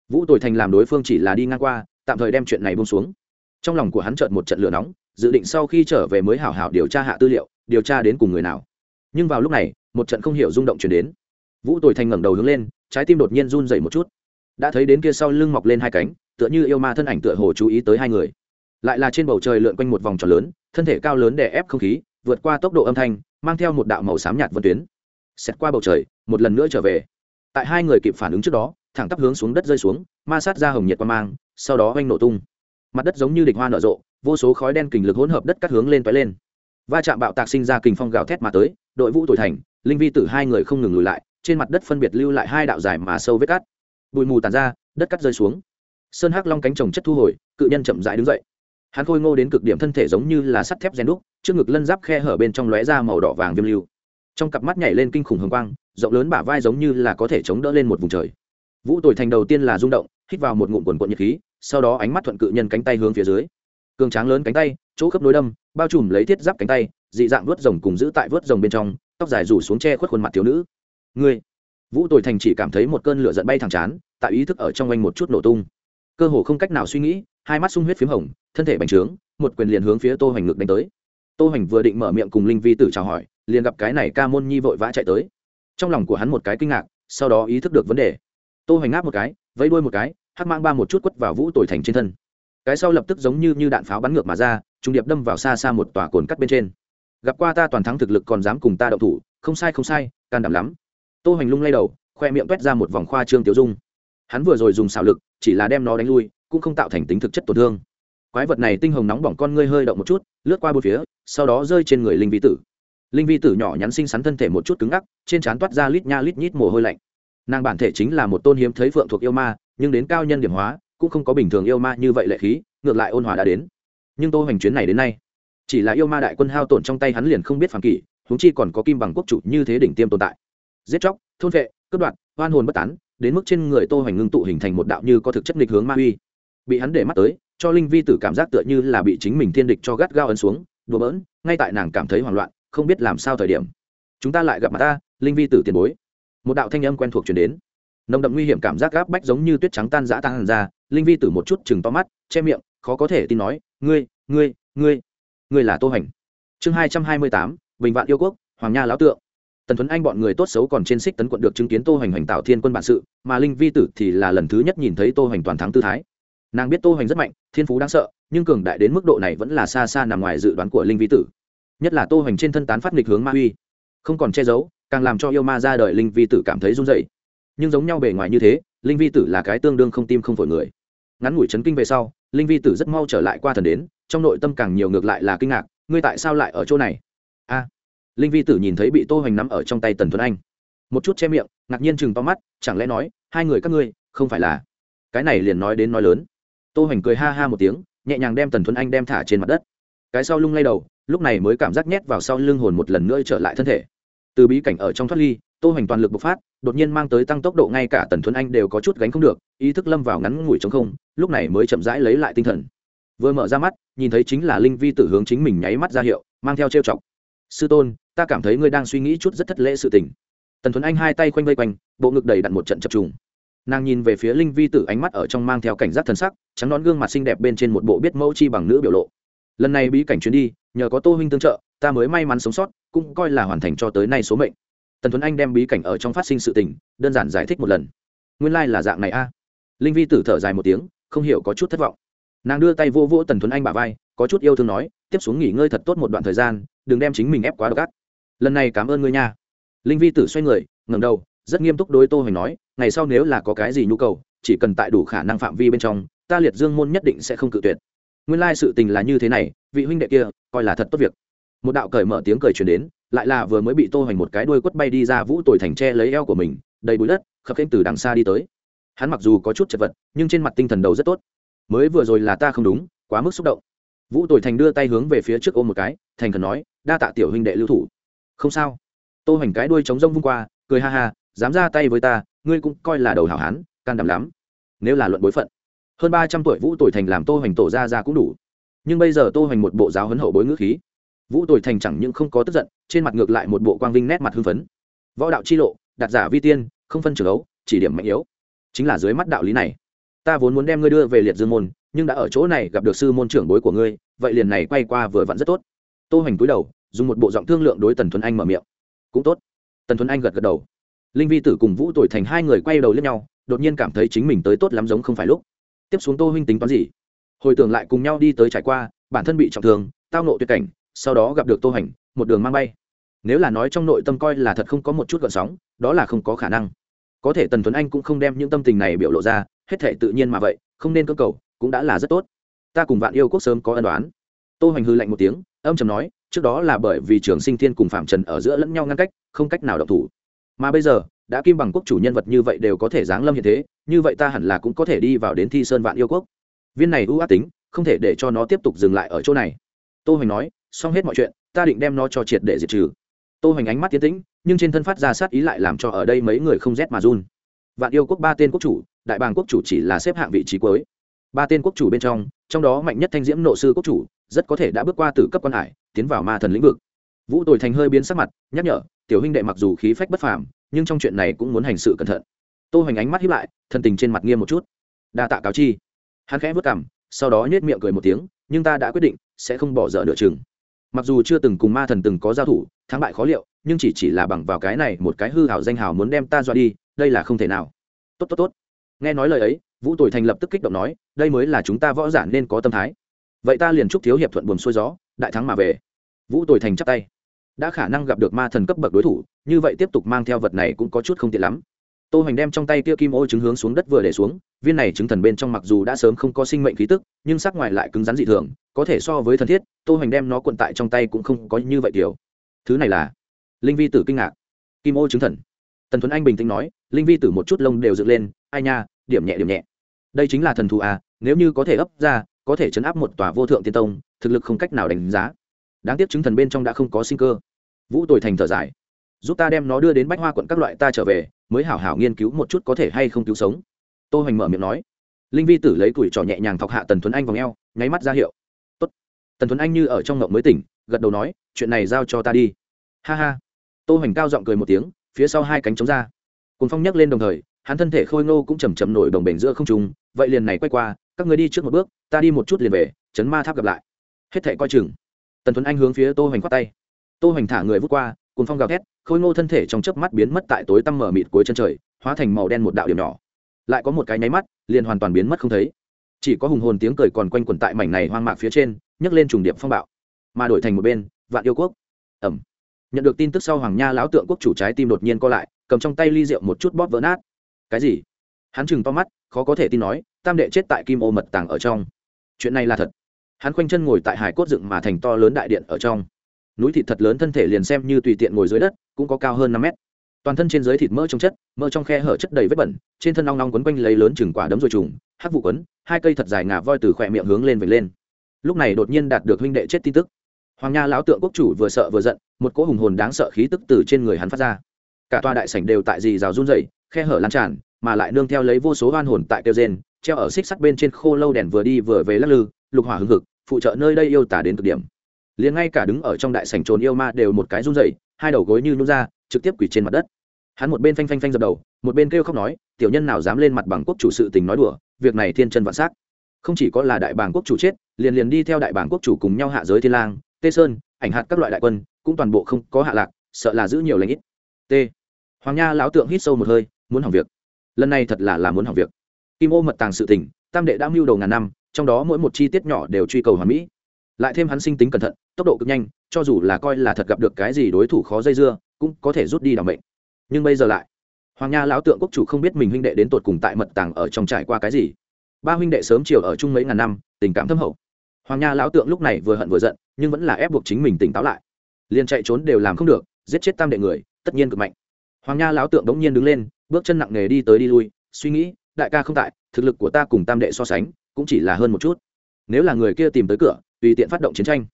Vũ tồi thành làm đối phương chỉ là đi ngang qua, tạm thời đem chuyện này bông xuống. Trong lòng của hắn trợn một trận lửa nóng, dự định sau khi trở về mới hảo hảo điều tra hạ tư liệu, điều tra đến cùng người nào nhưng vào lúc này, một trận không hiểu rung động chuyển đến. Vũ tồi thành ngẩng đầu hướng lên, trái tim đột nhiên run dậy một chút. Đã thấy đến kia sau lưng mọc lên hai cánh, tựa như yêu ma thân ảnh tựa hồ chú ý tới hai người. Lại là trên bầu trời lượn quanh một vòng tròn lớn, thân thể cao lớn để ép không khí, vượt qua tốc độ âm thanh, mang theo một đạo màu xám nhạt vân tuyến. Xét qua bầu trời, một lần nữa trở về. Tại hai người kịp phản ứng trước đó, thẳng tắp hướng xuống đất rơi xuống, ma sát ra hồng nhiệt quan mang, sau đó oanh nổ tung. Mặt đất giống như địch hoa nở rộ, vô số khói đen kình lực hỗn hợp đất cắt hướng lên toái lên va chạm bạo tạc sinh ra kình phong gào thét mà tới, đội vũ tuổi thành, linh vi tử hai người không ngừng lùi lại, trên mặt đất phân biệt lưu lại hai đạo dài mà sâu vết cát bụi mù tàn ra, đất cắt rơi xuống. Sơn hắc long cánh trồng chất thu hồi, cự nhân chậm dãi đứng dậy. Hắn khôi ngô đến cực điểm thân thể giống như là sắt thép rèn đúc, trước ngực lân giáp khe hở bên trong lóe ra màu đỏ vàng viêm lưu. Trong cặp mắt nhảy lên kinh khủng hồng quang, rộng lớn bả vai giống như là có thể chống đỡ lên một vùng trời. Vũ tồi thành đầu tiên là rung động, hít vào một ngụm quần quận nhiệt khí, sau đó ánh mắt thuận cự nhân cánh tay hướng phía dưới cường tráng lớn cánh tay chỗ khớp nối đâm bao trùm lấy thiết giáp cánh tay dị dạng vớt rồng cùng giữ tại vớt rồng bên trong tóc dài rủ xuống che khuất khuôn mặt thiếu nữ. Người, vũ tồi thành chỉ cảm thấy một cơn lửa giận bay thẳng chán tại ý thức ở trong anh một chút nổ tung. Cơ hồ không cách nào suy nghĩ hai mắt sung huyết p h í m hồng thân thể bành trướng một quyền liền hướng phía tô hoành ngực đánh tới. Tô hoành vừa định mở miệng cùng linh vi tử chào hỏi liền gặp cái này ca môn nhi vội vã chạy tới. Trong lòng của hắn một cái kinh ngạc sau đó ý thức được vấn đề. Tô hoành ngáp một cái vẫy đuôi một cái hắc mang ba một chút quất vào vũ tồi thành trên thân cái sau lập tức giống như như đạn pháo bắn ngược mà ra trung điệp đâm vào xa xa một tòa cồn cắt bên trên. Gặp qua ta toàn thắng thực lực còn dám cùng ta đậu thủ, không sai không sai, can đảm lắm. Tô hoành lung lay đầu, khoe miệng quét ra một vòng khoa trương tiểu dung. Hắn vừa rồi dùng xảo lực, chỉ là đem nó đánh lui, cũng không tạo thành tính thực chất tổn thương. Quái vật này tinh hồng nóng bỏng con ngươi hơi động một chút, lướt qua bốn phía, sau đó rơi trên người linh vi tử. Linh vi tử nhỏ nhắn xinh xắn thân thể một chút cứng ngắc, trên trán toát ra lít nha lít nhít mồ hôi lạnh. Nàng bản thể chính là một tôn hiếm thấy phượng thuộc yêu ma, nhưng đến cao nhân điểm hóa cũng không có bình thường yêu ma như vậy lệ khí, ngược lại ôn hòa đã đến. Nhưng tô hoành chuyến này đến nay, chỉ là yêu ma đại quân hao tổn trong tay hắn liền không biết phản kỷ huống chi còn có kim bằng quốc chủ như thế đỉnh tiêm tồn tại. Giết chóc, thôn vệ, cướp đoạt, oan hồn bất tán, đến mức trên người tô hoành ngưng tụ hình thành một đạo như có thực chất nghịch hướng ma uy. Bị hắn để mắt tới, cho linh vi tử cảm giác tựa như là bị chính mình thiên địch cho gắt gao ấn xuống, đùa bỡn, ngay tại nàng cảm thấy hoảng loạn, không biết làm sao thời điểm. Chúng ta lại gặp mặt ta, linh vi tử tiền bối. Một đạo thanh âm quen thuộc truyền đến nồng đậm nguy hiểm cảm giác gáp bách giống như tuyết trắng tan giã tan ra, linh vi từ một chút chừng to mắt, che miệng, khó có thể tin nói, ngươi ngươi ngươi ngươi là tô hành. Chương hai trăm hai mươi tám, bình vạn yêu quốc, hoàng nha lão tượng. Tần thuấn anh bọn người tốt xấu còn trên xích tấn quận được chứng kiến tô hoành hoành tạo thiên quân bản sự, mà linh vi tử thì là lần thứ nhất nhìn thấy tô hoành toàn thắng tư thái. Nàng biết tô hoành rất mạnh, thiên phú đáng sợ, nhưng cường đại đến mức độ này vẫn là xa xa nằm ngoài dự đoán của linh vi tử. Nhất là tô hoành trên thân tán phát nghịch hướng ma uy. Không còn che giấu, càng làm cho yêu ma ra đời linh vi tử cảm thấy run rẩy nhưng giống nhau bề ngoài như thế, linh vi tử là cái tương đương không tim không phổi người. Ngắn ngủi chấn kinh về sau, linh vi tử rất mau trở lại qua thần đến, trong nội tâm càng nhiều ngược lại là kinh ngạc, ngươi tại sao lại ở chỗ này? A. Linh vi tử nhìn thấy bị tô hoành nắm ở trong tay tần tuấn anh. Một chút che miệng, ngạc nhiên chừng to mắt, chẳng lẽ nói, hai người các ngươi, không phải là? Cái này liền nói đến nói lớn. Tô hoành cười ha ha một tiếng, nhẹ nhàng đem tần tuấn anh đem thả trên mặt đất. Cái sau lung lay đầu, lúc này mới cảm giác nhét vào sau lưng hồn một lần nữa trở lại thân thể. Từ bí cảnh ở trong thoát ly tô hoành toàn lực bộc phát, đột nhiên mang tới tăng tốc độ ngay cả tần thuấn anh đều có chút gánh không được, ý thức lâm vào ngắn ngủi trống không, lúc này mới chậm rãi lấy lại tinh thần. Vừa mở ra mắt, nhìn thấy chính là linh vi tử hướng chính mình nháy mắt ra hiệu, mang theo trêu chọc. Sư tôn, ta cảm thấy ngươi đang suy nghĩ chút rất thất lễ sự tình. Tần thuấn anh hai tay quanh vây quanh, bộ ngực đầy đặn một trận chập trùng. Nàng nhìn về phía linh vi tử ánh mắt ở trong mang theo cảnh giác thần sắc, trắng đón gương mặt xinh đẹp bên trên một bộ biết mẫu chi bằng nữ biểu lộ. Lần này bí cảnh chuyến đi, nhờ có tô huynh tương trợ, ta mới may mắn sống sót, cũng coi là hoàn thành cho tới nay số mệnh tần tuấn anh đem bí cảnh ở trong phát sinh sự tình, đơn giản giải thích một lần. Nguyên lai、like、là dạng này a. À. linh vi tử thở dài một tiếng, không hiểu có chút thất vọng. Nàng đưa tay vô vỗ tần tuấn anh bà vai, có chút yêu thương nói, tiếp xuống nghỉ ngơi thật tốt một đoạn thời gian, đừng đem chính mình ép quá đ ộ c ác. lần này cảm ơn ngươi nha. Linh vi tử xoay người ngầm đầu, rất nghiêm túc đối tô hoành nói, ngày sau nếu là có cái gì nhu cầu, chỉ cần tại đủ khả năng phạm vi bên trong, ta liệt dương môn nhất định sẽ không cự tuyệt. Nguyên lai sự tình là như thế này, vị huynh đệ kia, coi là thật tốt việc. Một đạo cởi mở tiếng cười truyền đến lại là vừa mới bị tô hoành một cái đuôi quất bay đi ra vũ tồi thành tre lấy eo của mình, đầy bụi đất, khập khiễng từ đằng xa đi tới. Hắn mặc dù có chút chật vật, nhưng trên mặt tinh thần đầu rất tốt. Mới vừa rồi là ta không đúng, quá mức xúc động. Vũ tồi thành đưa tay hướng về phía trước ôm một cái, thành cần nói, đa tạ tiểu huynh đệ lưu thủ. Không sao. Tô hoành cái đuôi chống rông vung qua, cười ha ha, dám ra tay với ta, ngươi cũng coi là đầu hảo hán, can đảm lắm, nếu là luận bối phận. Hơn ba trăm tuổi vũ tồi thành làm tô hoành tổ ra ra cũng đủ. Nhưng bây giờ tô hoành một bộ giáo huấn hậu bối ngữ khí vũ tồi thành chẳng những không có tức giận, trên mặt ngược lại một bộ quang vinh nét mặt hưng phấn. Võ đạo chi lộ đặt giả vi tiên, không phân trưởng ấu chỉ điểm mạnh yếu. Chính là dưới mắt đạo lý này. Ta vốn muốn đem ngươi đưa về liệt dương môn, nhưng đã ở chỗ này gặp được sư môn trưởng bối của ngươi, vậy liền này quay qua vừa vặn rất tốt. Tô hoành cúi đầu, dùng một bộ giọng thương lượng đối tần tuấn anh mở miệng. Cũng tốt. Tần tuấn anh gật gật đầu. Linh vi tử cùng vũ tuổi thành hai người quay đầu lướt nhau, đột nhiên cảm thấy chính mình tới tốt lắm giống không phải lúc. Tiếp xuống tô huynh tính toán gì? Hồi tưởng lại cùng nhau đi tới trải qua, bản thân bị trọng thương, tao nộ tuyệt cảnh sau đó gặp được tô hành, một đường mang bay. Nếu là nói trong nội tâm coi là thật không có một chút gợn sóng, đó là không có khả năng. Có thể tần tuấn anh cũng không đem những tâm tình này biểu lộ ra, hết thể tự nhiên mà vậy, không nên cơ cầu, cũng đã là rất tốt. Ta cùng vạn yêu quốc sớm có ân đoán tô hoành hư lạnh một tiếng, âm trầm nói, trước đó là bởi vì trường sinh thiên cùng phạm trần ở giữa lẫn nhau ngăn cách, không cách nào động thủ. Mà bây giờ, đã kim bằng quốc chủ nhân vật như vậy đều có thể giáng lâm hiện thế, như vậy ta hẳn là cũng có thể đi vào đến thi sơn vạn yêu quốc. Viên này ưu ác tính, không thể để cho nó tiếp tục dừng lại ở chỗ này. Tô hoành nói xong hết mọi chuyện, ta định đem nó cho triệt để diệt trừ. Tô hoành ánh mắt tiến tĩnh, nhưng trên thân phát ra sát ý lại làm cho ở đây mấy người không rét mà run. Vạn yêu quốc ba tên quốc chủ, đại bàng quốc chủ chỉ là xếp hạng vị trí cuối. Ba tên quốc chủ bên trong trong đó mạnh nhất thanh diễm nộ sư quốc chủ, rất có thể đã bước qua từ cấp quan hải, tiến vào ma thần lĩnh vực. Vũ tồi thành hơi biến sắc mặt, nhắc nhở, tiểu huynh đệ mặc dù khí phách bất phàm, nhưng trong chuyện này cũng muốn hành sự cẩn thận. Tô hoành ánh mắt hiếp lại thân tình trên mặt nghiêm một chút. Đa tạ cáo chi. Hắn khẽ vất cảm sau đó nhếch miệng cười một tiếng, nhưng ta đã quyết định, sẽ không bỏ dở nửa chừng mặc dù chưa từng cùng ma thần từng có giao thủ, thắng bại khó liệu, nhưng chỉ chỉ là bằng vào cái này một cái hư hảo danh hào muốn đem ta dọa đi, đây là không thể nào. Tốt tốt tốt. Nghe nói lời ấy, vũ tồi thành lập tức kích động nói, đây mới là chúng ta võ giả nên có tâm thái. Vậy ta liền chúc thiếu hiệp thuận buồn xuôi gió, đại thắng mà về. Vũ tồi thành chắp tay. Đã khả năng gặp được ma thần cấp bậc đối thủ, như vậy tiếp tục mang theo vật này cũng có chút không tiện lắm tô hoành đem trong tay kia kim ô trứng hướng xuống đất vừa để xuống, viên này trứng thần bên trong mặc dù đã sớm không có sinh mệnh khí tức, nhưng sắc ngoài lại cứng rắn dị thường, có thể so với thần thiết, tô hoành đem nó cuộn tại trong tay cũng không có như vậy tiểu. Thứ này là linh vi tử kinh ngạc. Kim ô trứng thần. Tần thuấn anh bình tĩnh nói, linh vi tử một chút lông đều dựng lên, ai nha, điểm nhẹ điểm nhẹ. Đây chính là thần thù à nếu như có thể ấp ra, có thể chấn áp một tòa vô thượng tiên tông, thực lực không cách nào đánh giá. Đáng tiếc chứng thần bên trong đã không có sinh cơ. Vũ tồi thành thở dài. Giúp ta đem nó đưa đến bách hoa quận các loại ta trở về mới hảo hảo nghiên cứu một chút có thể hay không cứu sống. Tô hoành mở miệng nói. Linh vi tử lấy tuổi trò nhẹ nhàng thọc hạ tần tuấn anh vào ngheo nháy mắt ra hiệu. Tốt. tần tuấn anh như ở trong ngộng mới tỉnh, gật đầu nói, chuyện này giao cho ta đi. Ha ha. Tô hoành cao giọng cười một tiếng, phía sau hai cánh chống ra. Cùng phong nhấc lên đồng thời, hắn thân thể khôi ngô cũng chầm chậm nổi đồng bể giữa không trung, vậy liền này quay qua, các người đi trước một bước, ta đi một chút liền về, chấn ma tháp gặp lại. Hết thệ coi chừng. Tần tuấn anh hướng phía tô hoành khoát tay. Tô hoành thả người vút qua cùng phong gào thét, khôi ngô thân thể trong chớp mắt biến mất tại tối tăm mở mịt cuối chân trời, hóa thành màu đen một đạo điểm nhỏ. Lại có một cái nháy mắt, liền hoàn toàn biến mất không thấy. Chỉ có hùng hồn tiếng cười còn quanh quẩn tại mảnh này hoang mạc phía trên, nhấc lên trùng điệp phong bạo. Mà đổi thành một bên, vạn yêu quốc. Ẩm nhận được tin tức sau hoàng nha lão tượng quốc chủ trái tim đột nhiên co lại, cầm trong tay ly rượu một chút bóp vỡ nát. Cái gì? Hắn chừng to mắt, khó có thể tin nói, tam đệ chết tại kim ô mật tàng ở trong. Chuyện này là thật. Hắn khoanh chân ngồi tại hải cốt dựng mà thành to lớn đại điện ở trong núi thịt thật lớn thân thể liền xem như tùy tiện ngồi dưới đất, cũng có cao hơn năm mét. Toàn thân trên dưới thịt mỡ trong chất, mỡ trong khe hở chất đầy vết bẩn, trên thân long long quấn quanh lấy lớn chừng quả đấm rồi trùng, hắc vụ quấn, hai cây thật dài ngà voi từ khỏe miệng hướng lên vệt lên. Lúc này đột nhiên đạt được huynh đệ chết tin tức. Hoàng nha lão tượng quốc chủ vừa sợ vừa giận, một cỗ hùng hồn đáng sợ khí tức từ trên người hắn phát ra. Cả toa đại sảnh đều tại dì rào run rẩy, khe hở lan tràn, mà lại nương theo lấy vô số oan hồn tại kêu rên, treo ở xích sắt bên trên khô lâu đèn vừa đi vừa về lắc lư, lục hỏa hưng hực, phụ trợ nơi đây yêu tả đến cực điểm liền ngay cả đứng ở trong đại sảnh trồn yêu ma đều một cái run rẩy, hai đầu gối như nhún ra, trực tiếp quỳ trên mặt đất. Hắn một bên phanh phanh phanh dập đầu, một bên kêu khóc nói, tiểu nhân nào dám lên mặt bằng quốc chủ sự tình nói đùa, việc này thiên chân vạn s không chỉ có là đại bàng quốc chủ chết, liền liền đi theo đại bàng quốc chủ cùng nhau hạ giới thiên lang, tê sơn, ảnh hạt các loại đại quân, cũng toàn bộ không có hạ lạc, sợ là giữ nhiều lãnh ít. T. Hoàng nha lão tượng hít sâu một hơi, muốn hỏng việc. Lần này thật là là muốn hỏng việc. Kim ô mật tàng sự tình, tam đệ đã mưu đầu ngàn năm, trong đó mỗi một chi tiết nhỏ đều truy cầu hoàn mỹ lại thêm hắn sinh tính cẩn thận, tốc độ cực nhanh, cho dù là coi là thật gặp được cái gì đối thủ khó dây dưa, cũng có thể rút đi đ ả mệnh. Nhưng bây giờ lại, hoàng nha lão tượng quốc chủ không biết mình huynh đệ đến tột cùng tại mật tàng ở trong trải qua cái gì. Ba huynh đệ sớm chiều ở chung mấy ngàn năm, tình cảm thâm hậu. Hoàng nha lão tượng lúc này vừa hận vừa giận, nhưng vẫn là ép buộc chính mình tỉnh táo lại. Liền chạy trốn đều làm không được, giết chết tam đệ người, tất nhiên cực mạnh. Hoàng nha lão tượng đống nhiên đứng lên, bước chân nặng nề đi tới đi lui, suy nghĩ, đại ca không tại, thực lực của ta cùng tam đệ so sánh, cũng chỉ là hơn một chút nếu là người kia tìm tới cửa, tùy tiện phát động chiến tranh.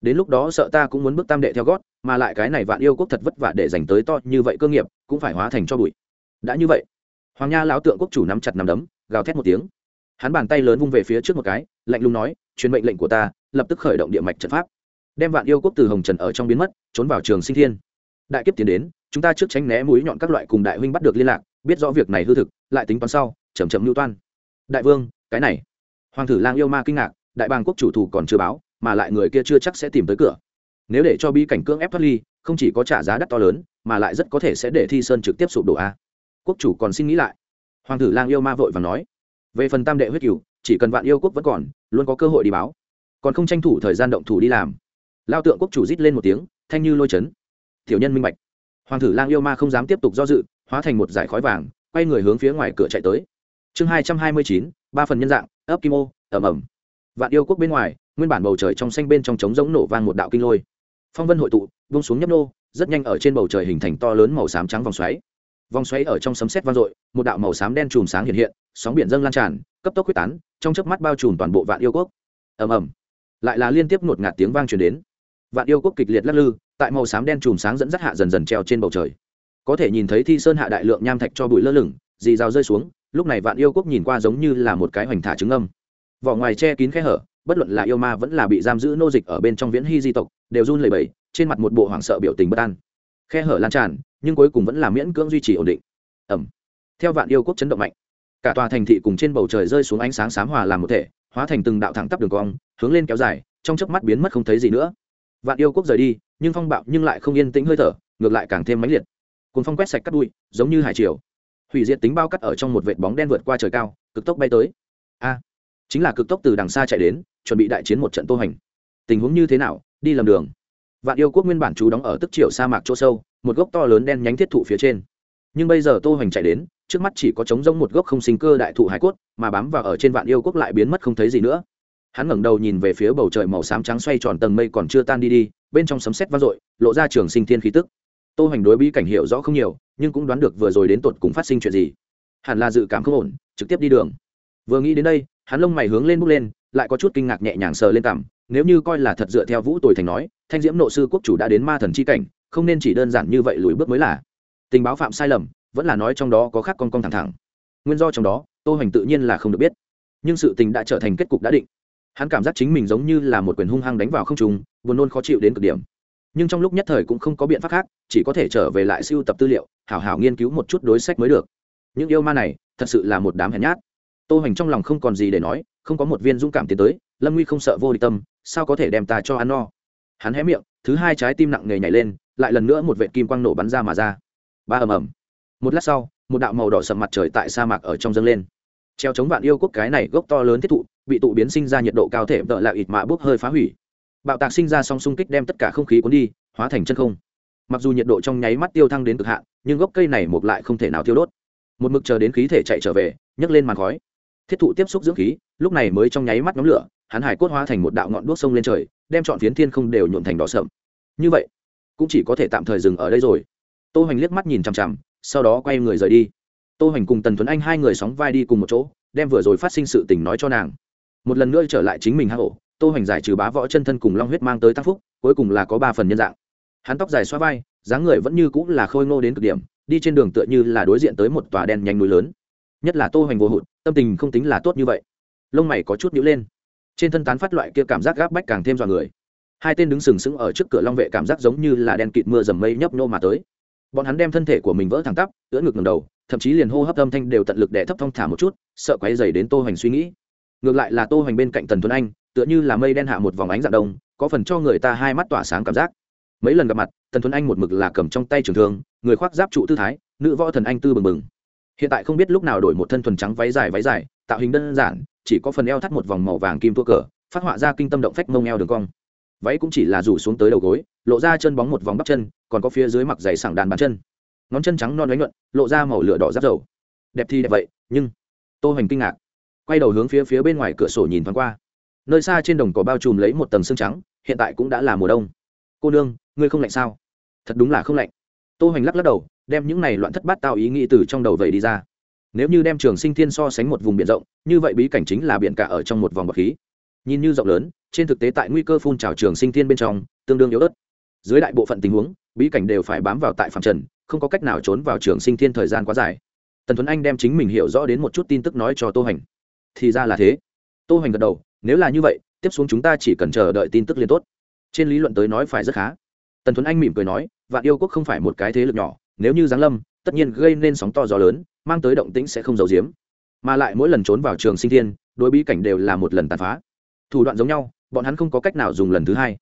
Đến lúc đó sợ ta cũng muốn bước tam đệ theo gót, mà lại cái này vạn yêu quốc thật vất vả để dành tới to như vậy cơ nghiệp, cũng phải hóa thành cho bụi. Đã như vậy, hoàng nha lão tượng quốc chủ nắm chặt nắm đấm, gào thét một tiếng. Hắn bàn tay lớn vung về phía trước một cái, lạnh lùng nói, truyền mệnh lệnh của ta, lập tức khởi động địa mạch trận pháp. Đem vạn yêu quốc từ hồng trần ở trong biến mất, trốn vào trường sinh thiên. Đại kiếp tiến đến, chúng ta trước tránh né mũi nhọn các loại cùng đại huynh bắt được liên lạc, biết rõ việc này hư thực, lại tính toán sau chầm chậm lưu toan. Đại vương, cái này. Hoàng thử lang yêu ma kinh ngạc đại bàng quốc chủ thủ còn chưa báo, mà lại người kia chưa chắc sẽ tìm tới cửa. Nếu để cho bi cảnh cưỡng ép thoát ly, không chỉ có trả giá đắt to lớn, mà lại rất có thể sẽ để thi sơn trực tiếp sụp đổ a. Quốc chủ còn xin nghĩ lại. Hoàng tử lang yêu ma vội và nói. Về phần tam đệ huyết cửu, chỉ cần vạn yêu quốc vẫn còn, luôn có cơ hội đi báo. Còn không tranh thủ thời gian động thủ đi làm. Lao tượng quốc chủ rít lên một tiếng, thanh như lôi chấn. Tiểu nhân minh bạch. Hoàng tử lang yêu ma không dám tiếp tục do dự, hóa thành một dải khói vàng, quay người hướng phía ngoài cửa chạy tới. Chương hai trăm hai mươi chín, ba phần nhân dạng, ấp kim ô, ẩm ẩm vạn yêu quốc bên ngoài, nguyên bản bầu trời trong xanh bên trong trống rỗng nổ vang một đạo kinh lôi. Phong vân hội tụ, vung xuống nhấp nô, rất nhanh ở trên bầu trời hình thành to lớn màu xám trắng vòng xoáy. Vòng xoáy ở trong sấm sét vang dội, một đạo màu xám đen chùm sáng hiện hiện, sóng biển dâng lan tràn, cấp tốc quyết tán, trong chớp mắt bao trùm toàn bộ vạn yêu quốc. Ầm ầm. Lại là liên tiếp ngột ngạt tiếng vang truyền đến. Vạn yêu quốc kịch liệt lắc lư, tại màu xám đen chùm sáng dẫn dắt hạ dần dần treo trên bầu trời. Có thể nhìn thấy thi sơn hạ đại lượng nham thạch cho bụi lơ lửng, dì rào rơi xuống, lúc này vạn yêu quốc nhìn qua giống như là một cái hoành thả trứng âm vỏ ngoài che kín khe hở, bất luận là yêu ma vẫn là bị giam giữ nô dịch ở bên trong viễn hy di tộc, đều run lẩy bẩy, trên mặt một bộ hoảng sợ biểu tình bất an. Khe hở lan tràn, nhưng cuối cùng vẫn là miễn cưỡng duy trì ổn định. Ẩm. Theo vạn yêu quốc chấn động mạnh, cả tòa thành thị cùng trên bầu trời rơi xuống ánh sáng sáng hòa làm một thể, hóa thành từng đạo thẳng tắp đường cong, hướng lên kéo dài, trong chớp mắt biến mất không thấy gì nữa. Vạn yêu quốc rời đi, nhưng phong bạo nhưng lại không yên tĩnh hơi thở, ngược lại càng thêm mãnh liệt. Cùng phong quét sạch cắt bụi, giống như hải triều. Hủy diệt tính bao cắt ở trong một vệt bóng đen vượt qua trời cao, cực tốc bay tới. A chính là cực tốc từ đằng xa chạy đến, chuẩn bị đại chiến một trận tô hành. Tình huống như thế nào, đi lầm đường. Vạn yêu quốc nguyên bản chú đóng ở tức triều sa mạc chỗ sâu, một gốc to lớn đen nhánh thiết thụ phía trên. Nhưng bây giờ tô hành chạy đến, trước mắt chỉ có trống rỗng một gốc không sinh cơ đại thụ hải cốt, mà bám vào ở trên vạn yêu quốc lại biến mất không thấy gì nữa. Hắn ngẩng đầu nhìn về phía bầu trời màu xám trắng xoay tròn tầng mây còn chưa tan đi đi, bên trong sấm sét vang dội, lộ ra trường sinh thiên khí tức. Tô hành đối bí cảnh hiểu rõ không nhiều, nhưng cũng đoán được vừa rồi đến tột cùng phát sinh chuyện gì. Hẳn là dự cảm không ổn, trực tiếp đi đường. Vừa nghĩ đến đây hắn lông mày hướng lên bước lên, lại có chút kinh ngạc nhẹ nhàng sờ lên cằm, nếu như coi là thật dựa theo vũ tồi thành nói, thanh diễm nộ sư quốc chủ đã đến ma thần c h i cảnh, không nên chỉ đơn giản như vậy lùi bước mới là. Tình báo phạm sai lầm, vẫn là nói trong đó có khác con con thẳng thẳng. Nguyên do trong đó, tô hoành tự nhiên là không được biết. Nhưng sự tình đã trở thành kết cục đã định. Hắn cảm giác chính mình giống như là một quyền hung hăng đánh vào không trùng buồn nôn khó chịu đến cực điểm. Nhưng trong lúc nhất thời cũng không có biện pháp khác, chỉ có thể trở về lại siêu tập tư liệu, hảo hảo nghiên cứu một chút đối sách mới được. Những yêu ma này, thật sự là một đám hèn nhát tô hoành trong lòng không còn gì để nói, không có một viên dũng cảm tiến tới, lâm nguy không sợ vô địch tâm, sao có thể đem ta cho ăn no? Hắn hé miệng, thứ hai trái tim nặng nề nhảy lên, lại lần nữa một vệ kim quang nổ bắn ra mà ra. Ba ầm ầm. Một lát sau, một đạo màu đỏ sầm mặt trời tại sa mạc ở trong dâng lên. Treo chống vạn yêu quốc cái này gốc to lớn thiết thụ, bị tụ biến sinh ra nhiệt độ cao thể vợ là ịt mạ bốc hơi phá hủy. Bạo tạc sinh ra song xung kích đem tất cả không khí cuốn đi, hóa thành chân không. Mặc dù nhiệt độ trong nháy mắt tiêu thăng đến cực hạn, nhưng gốc cây này mục lại không thể nào thiêu đốt. Một mực chờ đến khí thể chạy trở về, nhấc lên màn khói thiết thụ tiếp xúc dưỡng khí, lúc này mới trong nháy mắt nhóm lửa, hắn hải cốt hóa thành một đạo ngọn đuốc sông lên trời, đem chọn phiến thiên không đều nhuộn thành đỏ sậm. Như vậy, cũng chỉ có thể tạm thời dừng ở đây rồi. Tô hoành liếc mắt nhìn chằm chằm, sau đó quay người rời đi. Tô hoành cùng tần tuấn anh hai người sóng vai đi cùng một chỗ, đem vừa rồi phát sinh sự tình nói cho nàng. Một lần nữa trở lại chính mình hang ổ, tô hoành giải trừ bá võ chân thân cùng long huyết mang tới tăng phúc, cuối cùng là có ba phần nhân dạng. Hắn tóc dài xoa vai, dáng người vẫn như cũng là khôi ngô đến cực điểm, đi trên đường tựa như là đối diện tới một tòa đen nhanh núi lớn. Nhất là tô hoành vô hụt tâm tình không tính là tốt như vậy. Lông mày có chút nhữ lên. Trên thân tán phát loại kia cảm giác gáp bách càng thêm dọa người. Hai tên đứng sừng sững ở trước cửa long vệ cảm giác giống như là đèn kịt mưa dầm mây nhấp nhô mà tới. Bọn hắn đem thân thể của mình vỡ thẳng tắp, ưỡn ngực ngầm đầu, thậm chí liền hô hấp âm thanh đều tận lực để thấp thong thả một chút, sợ quáy dày đến tô hoành suy nghĩ. Ngược lại là tô hoành bên cạnh tần tuấn anh, tựa như là mây đen hạ một vòng ánh dạng đông, có phần cho người ta hai mắt tỏa sáng cảm giác. Mấy lần gặp mặt, tần tuấn anh một mực là cầm trong tay trường thương, người khoác giáp trụ tư thái, nữ võ thần anh tư bừng bừng hiện tại không biết lúc nào đổi một thân thuần trắng váy dài váy dài, tạo hình đơn giản, chỉ có phần eo thắt một vòng màu vàng kim tua cờ, phát họa ra kinh tâm động phách mông eo đường cong. Váy cũng chỉ là rủ xuống tới đầu gối, lộ ra chân bóng một vòng bắp chân, còn có phía dưới mặc giày sảng đàn bàn chân. Ngón chân trắng non đánh nhuận, lộ ra màu lửa đỏ rát dầu. Đẹp thì đẹp vậy, nhưng tô hoành kinh ngạc. Quay đầu hướng phía phía bên ngoài cửa sổ nhìn thoáng qua. Nơi xa trên đồng cỏ bao trùm lấy một tầng sương trắng, hiện tại cũng đã là mùa đông. Cô nương, ngươi không lạnh sao? Thật đúng là không lạnh. Tô hoành lắc lắc đầu đem những này loạn thất bát tao ý nghĩ từ trong đầu vậy đi ra. Nếu như đem trường sinh thiên so sánh một vùng biển rộng, như vậy bí cảnh chính là biển cả ở trong một vòng bọc khí. Nhìn như rộng lớn, trên thực tế tại nguy cơ phun trào trường sinh thiên bên trong, tương đương yếu ớt. Dưới đại bộ phận tình huống, bí cảnh đều phải bám vào tại phạm trần, không có cách nào trốn vào trường sinh thiên thời gian quá dài. Tần tuấn anh đem chính mình hiểu rõ đến một chút tin tức nói cho tô hành. Thì ra là thế. Tô hành gật đầu, nếu là như vậy, tiếp xuống chúng ta chỉ cần chờ đợi tin tức liên tốt. Trên lý luận tới nói phải rất khá. Tần tuấn anh mỉm cười nói, vạn yêu quốc không phải một cái thế lực nhỏ nếu như giáng lâm, tất nhiên gây nên sóng to gió lớn, mang tới động tĩnh sẽ không giấu giếm. Mà lại mỗi lần trốn vào trường sinh thiên, đối bí cảnh đều là một lần tàn phá. Thủ đoạn giống nhau, bọn hắn không có cách nào dùng lần thứ hai.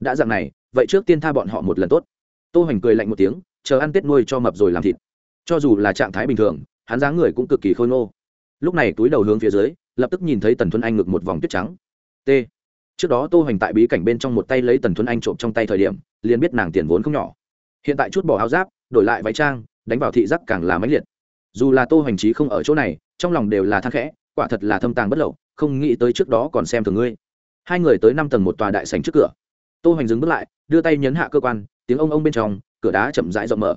Đã dạng này, vậy trước tiên tha bọn họ một lần tốt. Tô hoành cười lạnh một tiếng, chờ ăn tết nuôi cho mập rồi làm thịt. Cho dù là trạng thái bình thường, hắn dáng người cũng cực kỳ khôi ngô. Lúc này túi đầu hướng phía dưới, lập tức nhìn thấy tần thuấn anh ngực một vòng tuyết trắng. T. Trước đó tô hoành tại bí cảnh bên trong một tay lấy tần thuấn anh trộm trong tay thời điểm, liền biết nàng tiền vốn không nhỏ. Hiện tại chút bỏ áo giáp đổi lại váy trang, đánh vào thị giác càng là mãnh liệt. Dù là tô hoành trí không ở chỗ này, trong lòng đều là thang khẽ, quả thật là thâm tàng bất lậu, không nghĩ tới trước đó còn xem thường ngươi. Hai người tới năm tầng một tòa đại sành trước cửa. Tô hoành dừng bước lại, đưa tay nhấn hạ cơ quan, tiếng ông ông bên trong, cửa đá chậm rãi rộng mở.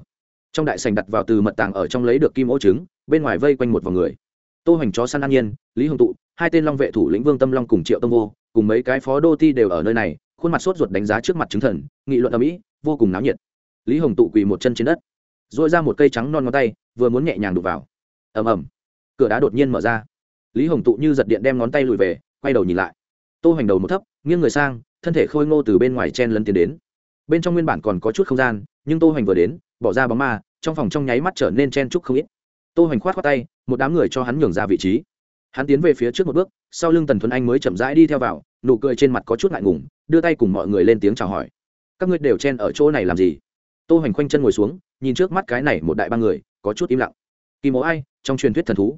Trong đại sành đặt vào từ mật tàng ở trong lấy được kim ô trứng, bên ngoài vây quanh một vòng người. Tô hoành chó săn an nhiên, lý hồng tụ, hai tên long vệ thủ lĩnh vương tâm long cùng triệu tông vô, cùng mấy cái phó đô ti đều ở nơi này, khuôn mặt sốt ruột đánh giá trước mặt chứng thần, nghị luận ở mỹ vô cùng náo nhiệt lý hồng tụ quỳ một chân trên đất dội ra một cây trắng non ngón tay, vừa muốn nhẹ nhàng đục vào. Ầm ầm. Cửa đá đột nhiên mở ra. Lý hồng tụ như giật điện đem ngón tay lùi về, quay đầu nhìn lại. Tô hoành đầu một thấp, nghiêng người sang, thân thể khôi ngô từ bên ngoài chen lấn tiến đến. Bên trong nguyên bản còn có chút không gian, nhưng tô hoành vừa đến, bỏ ra bóng ma, trong phòng trong nháy mắt trở nên chen chúc không ít. Tô hoành khoát khoát tay, một đám người cho hắn nhường ra vị trí. Hắn tiến về phía trước một bước, sau lưng tần thuấn anh mới chậm rãi đi theo vào, nụ cười trên mặt có chút ngại ngùng, đưa tay cùng mọi người lên tiếng chào hỏi. Các ngươi đều chen ở chỗ này làm gì? tô hoành khoanh chân ngồi xuống, nhìn trước mắt cái này một đại ba người, có chút im lặng. Kỳ mẫu ai, trong truyền thuyết thần thú.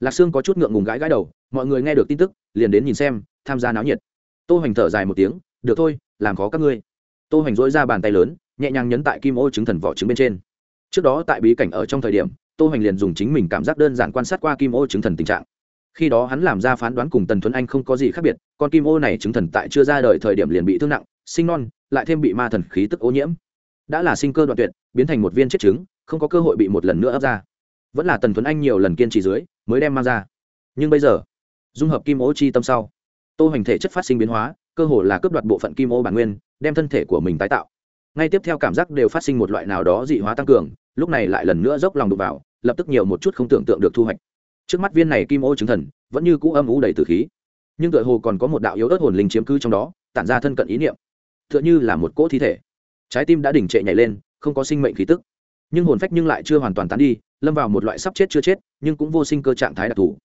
Lạc sương có chút ngượng ngùng gãi gãi đầu, mọi người nghe được tin tức, liền đến nhìn xem, tham gia náo nhiệt. Tô hoành thở dài một tiếng, được thôi, làm khó các ngươi. Tô hoành dỗi ra bàn tay lớn, nhẹ nhàng nhấn tại kim ô trứng thần vỏ trứng bên trên. Trước đó tại bí cảnh ở trong thời điểm, tô hoành liền dùng chính mình cảm giác đơn giản quan sát qua kim ô trứng thần tình trạng. Khi đó hắn làm ra phán đoán cùng tần thuấn anh không có gì khác biệt, con kim ô này trứng thần tại chưa ra đời thời điểm liền bị thương nặng, sinh non, lại thêm bị ma thần khí tức ô nhiễm đã là sinh cơ đoạn tuyệt, biến thành một viên chết trứng, không có cơ hội bị một lần nữa ấp ra. Vẫn là tần tuấn anh nhiều lần kiên trì dưới, mới đem mang ra. Nhưng bây giờ, dung hợp kim ô chi tâm sau, tô hoành thể chất phát sinh biến hóa, cơ hồ là cướp đoạt bộ phận kim ô bản nguyên, đem thân thể của mình tái tạo. Ngay tiếp theo cảm giác đều phát sinh một loại nào đó dị hóa tăng cường, lúc này lại lần nữa dốc lòng đục vào, lập tức nhiều một chút không tưởng tượng được thu hoạch. Trước mắt viên này kim ô chứng thần, vẫn như cũ âm u đầy tử khí. Nhưng tựa hồ còn có một đạo yếu ớt hồn linh chiếm cứ trong đó, tản ra thân cận ý niệm. Tựa như là một cỗ thi thể trái tim đã đỉnh trệ nhảy lên, không có sinh mệnh khí tức. Nhưng hồn phách nhưng lại chưa hoàn toàn tán đi, lâm vào một loại sắp chết chưa chết, nhưng cũng vô sinh cơ trạng thái đặc thù.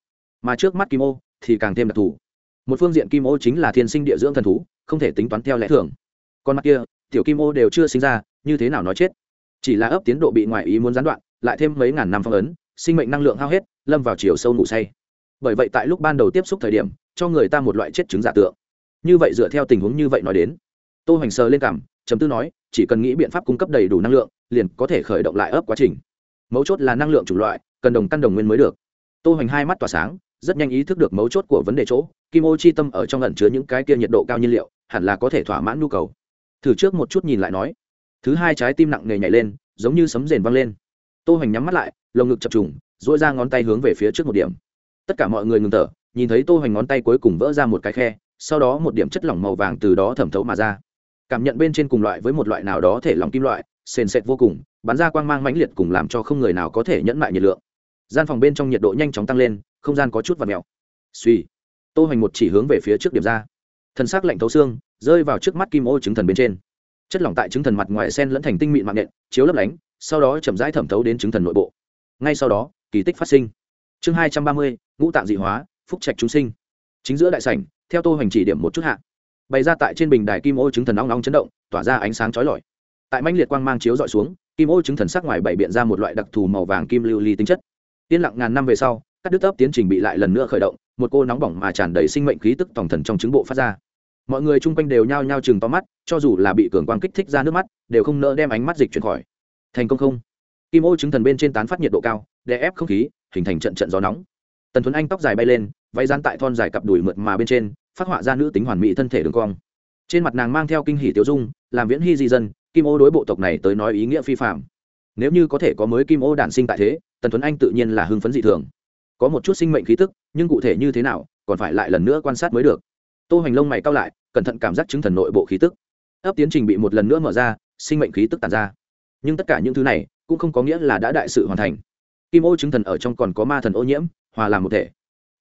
Mà trước mắt kim ô thì càng thêm đặc thù. Một phương diện kim ô chính là thiên sinh địa dưỡng thần thú, không thể tính toán theo lẽ thường. Còn mặt kia, tiểu kim ô đều chưa sinh ra, như thế nào nói chết? Chỉ là ấp tiến độ bị ngoại ý muốn gián đoạn, lại thêm mấy ngàn năm phong ấn, sinh mệnh năng lượng hao hết, lâm vào chiều sâu ngủ say. Bởi vậy tại lúc ban đầu tiếp xúc thời điểm, cho người ta một loại chết chứng giả tượng. Như vậy dựa theo tình huống như vậy nói đến, tô hoành sờ lên cảm chấm tư nói, chỉ cần nghĩ biện pháp cung cấp đầy đủ năng lượng, liền có thể khởi động lại ấp quá trình. Mấu chốt là năng lượng chủng loại, cần đồng căn đồng nguyên mới được. Tô hoành hai mắt tỏa sáng, rất nhanh ý thức được mấu chốt của vấn đề chỗ, kim ô chi tâm ở trong ẩn chứa những cái kia nhiệt độ cao nhiên liệu, hẳn là có thể thỏa mãn nhu cầu. Thử trước một chút nhìn lại nói. Thứ hai trái tim nặng nề nhảy lên, giống như sấm rền văng lên. Tô hoành nhắm mắt lại, lồng ngực chập trùng dỗi ra ngón tay hướng về phía trước một điểm. Tất cả mọi người ngừng thở, nhìn thấy tô hoành ngón tay cuối cùng vỡ ra một cái khe, sau đó một điểm chất lỏng màu vàng từ đó thẩm thấu mà ra cảm nhận bên trên cùng loại với một loại nào đó thể lòng kim loại, sền sệt vô cùng, bắn ra quang mang mãnh liệt cùng làm cho không người nào có thể nhẫn mại nhiệt lượng. Gian phòng bên trong nhiệt độ nhanh chóng tăng lên, không gian có chút và mèo. Suy, tô hành một chỉ hướng về phía trước điểm ra. Thần sắc lạnh thấu xương, rơi vào trước mắt kim ô chứng thần bên trên. Chất lỏng tại chứng thần mặt ngoài sen lẫn thành tinh mịn mạng nện, chiếu lấp lánh, sau đó chậm rãi thẩm thấu đến chứng thần nội bộ. Ngay sau đó, kỳ tích phát sinh. Chương hai trăm ba mươi, ngũ tạng dị hóa, phúc trạch chúng sinh. Chính giữa đại sảnh, theo tô hành chỉ điểm một chút hạ bày ra tại trên bình đài kim ô chứng thần nóng nóng chấn động, tỏa ra ánh sáng chói lọi. Tại mãnh liệt quang mang chiếu dọi xuống, kim ô chứng thần sắc ngoài bày biện ra một loại đặc thù màu vàng kim lưu ly tính chất. Yên lặng ngàn năm về sau các đứt ấp tiến trình bị lại lần nữa khởi động, một cô nóng bỏng mà tràn đầy sinh mệnh khí tức tổng thần trong trứng bộ phát ra. Mọi người chung quanh đều nhao nhao chừng to mắt, cho dù là bị cường quang kích thích ra nước mắt, đều không nỡ đem ánh mắt dịch chuyển khỏi. Thành công không? Kim ô chứng thần bên trên tán phát nhiệt độ cao, đè ép không khí, hình thành trận trận gió nóng. Tần thuấn anh tóc dài bay lên, váy dán tại thon dài cặp đùi mượt mà bên trên phát họa ra nữ tính hoàn mỹ thân thể đường cong. Trên mặt nàng mang theo kinh hỷ tiêu dung, làm viễn hy di dân, kim ô đối bộ tộc này tới nói ý nghĩa phi phạm nếu như có thể có mới kim ô đản sinh tại thế, tần tuấn anh tự nhiên là hưng phấn dị thường. Có một chút sinh mệnh khí tức, nhưng cụ thể như thế nào, còn phải lại lần nữa quan sát mới được. Tô hoành lông mày cao lại, cẩn thận cảm giác chứng thần nội bộ khí tức. Ấp tiến trình bị một lần nữa mở ra, sinh mệnh khí tức tàn ra. Nhưng tất cả những thứ này, cũng không có nghĩa là đã đại sự hoàn thành. Kim ô chứng thần ở trong còn có ma thần ô nhiễm, hòa làm một thể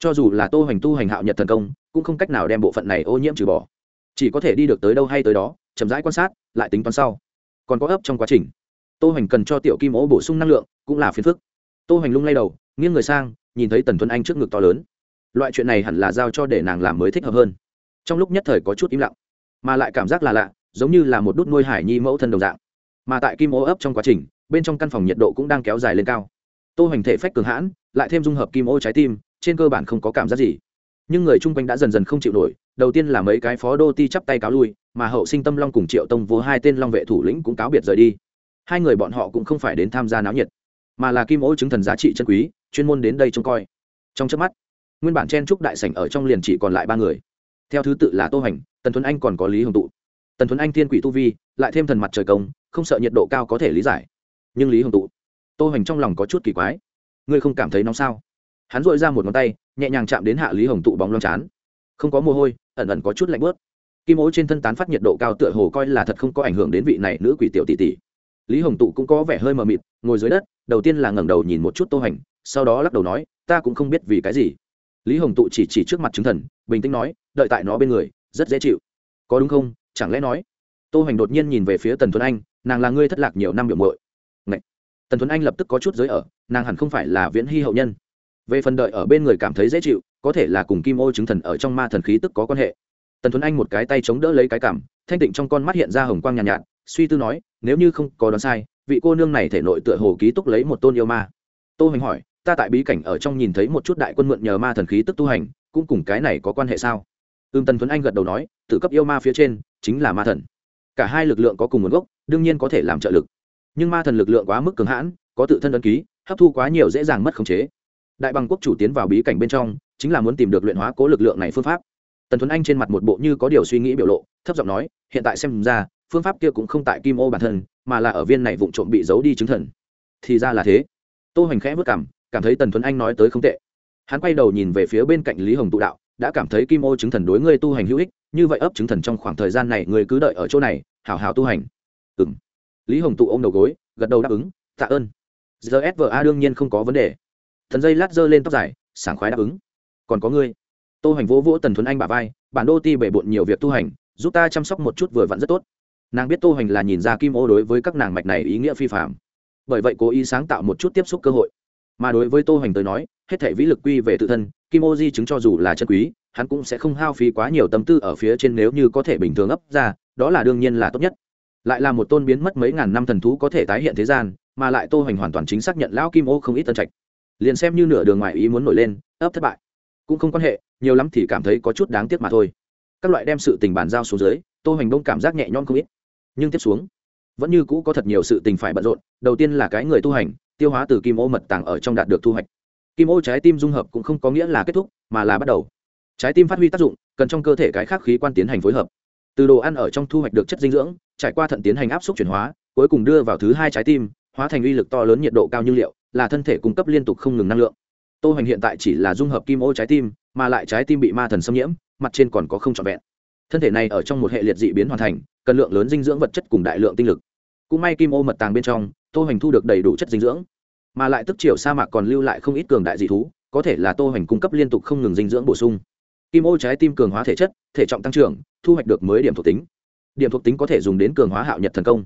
cho dù là tô hoành tu hành hạo nhật thần công, cũng không cách nào đem bộ phận này ô nhiễm trừ bỏ. Chỉ có thể đi được tới đâu hay tới đó, chậm rãi quan sát, lại tính toán sau. Còn có ấp trong quá trình. Tô hoành cần cho tiểu kim ố bổ sung năng lượng, cũng là phiền phức. Tô hoành lung lay đầu, nghiêng người sang, nhìn thấy tần thuần anh trước ngực to lớn. Loại chuyện này hẳn là giao cho để nàng làm mới thích hợp hơn. Trong lúc nhất thời có chút im lặng, mà lại cảm giác là lạ, giống như là một đút nuôi hải nhi mẫu thân đồng dạng. Mà tại kim ố ấp trong quá trình, bên trong căn phòng nhiệt độ cũng đang kéo dài lên cao. Tô hoành thể phách cường hãn, lại thêm dung hợp kim ô trái tim trên cơ bản không có cảm giác gì. Nhưng người chung quanh đã dần dần không chịu nổi, đầu tiên là mấy cái phó đô ti chắp tay cáo lui, mà hậu sinh tâm long cùng triệu tông vô hai tên long vệ thủ lĩnh cũng cáo biệt rời đi. Hai người bọn họ cũng không phải đến tham gia náo nhiệt, mà là kim ô chứng thần giá trị chân quý, chuyên môn đến đây trông coi. Trong trước mắt, nguyên bản chen trúc đại sảnh ở trong liền chỉ còn lại ba người. Theo thứ tự là tô hành, tần thuấn anh còn có lý hồng tụ. Tần thuấn anh thiên quỷ tu vi, lại thêm thần mặt trời công, không sợ nhiệt độ cao có thể lý giải. Nhưng lý hồng tụ, tô hành trong lòng có chút kỳ quái. Ngươi không cảm thấy nóng sao? hắn dội ra một ngón tay, nhẹ nhàng chạm đến hạ lý hồng tụ bóng loang chán. Không có mồ hôi, ẩn ẩn có chút lạnh bớt kim ố trên thân tán phát nhiệt độ cao tựa hồ coi là thật không có ảnh hưởng đến vị này nữ quỷ tiểu tỷ tỷ. Lý hồng tụ cũng có vẻ hơi mờ mịt, ngồi dưới đất, đầu tiên là ngẩng đầu nhìn một chút tô hành, sau đó lắc đầu nói, ta cũng không biết vì cái gì. Lý hồng tụ chỉ chỉ trước mặt chứng thần, bình tĩnh nói, đợi tại nó bên người, rất dễ chịu. Có đúng không? Chẳng lẽ nói? Tô hành đột nhiên nhìn về phía tần Thuấn anh, nàng là ngươi thất lạc nhiều năm biểu mội Ngậy! tần Thuấn anh lập tức có chút giới ở, nàng hẳn không phải là viễn hy hậu nhân về phần đợi ở bên người cảm thấy dễ chịu có thể là cùng kim ô chứng thần ở trong ma thần khí tức có quan hệ. Tần Thuấn anh một cái tay chống đỡ lấy cái cảm thanh tịnh trong con mắt hiện ra hồng quang nhàn nhạt, nhạt suy tư nói nếu như không có đoán sai vị cô nương này thể nội tựa hồ ký túc lấy một tôn yêu ma. Tô hoành hỏi ta tại bí cảnh ở trong nhìn thấy một chút đại quân mượn nhờ ma thần khí tức tu hành cũng cùng cái này có quan hệ sao? Ưm tần Thuấn anh gật đầu nói tự cấp yêu ma phía trên chính là ma thần. Cả hai lực lượng có cùng nguồn gốc đương nhiên có thể làm trợ lực. Nhưng ma thần lực lượng quá mức cường hãn có tự thân đơn ký hấp thu quá nhiều dễ dàng mất khống chế đại bằng quốc chủ tiến vào bí cảnh bên trong, chính là muốn tìm được luyện hóa cố lực lượng này phương pháp. Tần tuấn anh trên mặt một bộ như có điều suy nghĩ biểu lộ, thấp giọng nói, hiện tại xem ra, phương pháp kia cũng không tại kim ô bản thân, mà là ở viên này vụng trộm bị giấu đi chứng thần. Thì ra là thế. Tô hoành khẽ vất cảm cảm thấy tần tuấn anh nói tới không tệ. Hắn quay đầu nhìn về phía bên cạnh lý hồng tụ đạo, đã cảm thấy kim ô chứng thần đối ngươi tu hành hữu ích, như vậy ấp chứng thần trong khoảng thời gian này ngươi cứ đợi ở chỗ này hào hào tu hành. Ừ lý hồng tụ ôm đầu gối, gật đầu đáp ứng, tạ ơn. Gsva đương nhiên không có vấn đề thần dây lát giơ lên tóc dài, sảng khoái đáp ứng. Còn có ngươi. Tô hoành vỗ vỗ tần thuấn anh bà vai, bản đô ti bể bộn nhiều việc tu hành, giúp ta chăm sóc một chút vừa vặn rất tốt. Nàng biết tô hoành là nhìn ra kim ô đối với các nàng mạch này ý nghĩa phi phạm bởi vậy cố ý sáng tạo một chút tiếp xúc cơ hội. Mà đối với tô hoành tới nói, hết thể vĩ lực quy về tự thân, kim ô di chứng cho dù là chân quý, hắn cũng sẽ không hao phí quá nhiều tâm tư ở phía trên nếu như có thể bình thường ấp ra, đó là đương nhiên là tốt nhất. Lại là một tôn biến mất mấy ngàn năm thần thú có thể tái hiện thế gian, mà lại tô hoành hoàn toàn chính xác nhận lão kim ô không ít tân trạch liền xem như nửa đường ngoài ý muốn nổi lên, ấp thất bại. Cũng không quan hệ, nhiều lắm thì cảm thấy có chút đáng tiếc mà thôi. Các loại đem sự tình bàn giao xuống dưới, tô hành đông cảm giác nhẹ nhõm không ít. Nhưng tiếp xuống, vẫn như cũ có thật nhiều sự tình phải bận rộn, đầu tiên là cái người tu hành, tiêu hóa từ kim ô mật tàng ở trong đạt được thu hoạch. Kim ô trái tim dung hợp cũng không có nghĩa là kết thúc, mà là bắt đầu. Trái tim phát huy tác dụng, cần trong cơ thể cái khác khí quan tiến hành phối hợp. Từ đồ ăn ở trong thu hoạch được chất dinh dưỡng, trải qua thận tiến hành áp suất chuyển hóa, cuối cùng đưa vào thứ hai trái tim, hóa thành uy lực to lớn nhiệt độ cao như liệu là thân thể cung cấp liên tục không ngừng năng lượng. Tô hoành hiện tại chỉ là dung hợp kim ô trái tim, mà lại trái tim bị ma thần xâm nhiễm, mặt trên còn có không trọn vẹn. Thân thể này ở trong một hệ liệt dị biến hoàn thành, cần lượng lớn dinh dưỡng vật chất cùng đại lượng tinh lực. Cũng may kim ô mật tàng bên trong, tô hoành thu được đầy đủ chất dinh dưỡng. Mà lại tức chiều sa mạc còn lưu lại không ít cường đại dị thú, có thể là tô hoành cung cấp liên tục không ngừng dinh dưỡng bổ sung. Kim ô trái tim cường hóa thể chất, thể trọng tăng trưởng, thu hoạch được mới điểm thuộc tính. Điểm thuộc tính có thể dùng đến cường hóa hạo nhật thần công.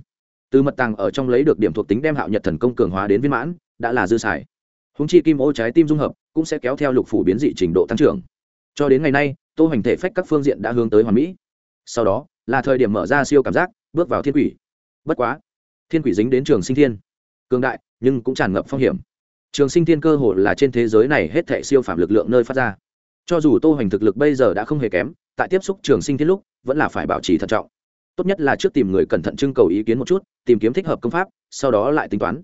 Từ mật tàng ở trong lấy được điểm thuộc tính đem hạo nhật thần công cường hóa đến viên mãn đã là dư xài. Húng chi kim ô trái tim dung hợp cũng sẽ kéo theo lục phủ biến dị trình độ tăng trưởng. Cho đến ngày nay, tô hành thể phách các phương diện đã hướng tới hoàn mỹ. Sau đó, là thời điểm mở ra siêu cảm giác, bước vào thiên quỷ. Bất quá, thiên quỷ dính đến trường sinh thiên. Cường đại, nhưng cũng tràn ngập phong hiểm. Trường sinh thiên cơ hội là trên thế giới này hết thệ siêu phạm lực lượng nơi phát ra. Cho dù tô hành thực lực bây giờ đã không hề kém, tại tiếp xúc trường sinh thiên lúc, vẫn là phải bảo trì thận trọng. Tốt nhất là trước tìm người cẩn thận trưng cầu ý kiến một chút, tìm kiếm thích hợp công pháp, sau đó lại tính toán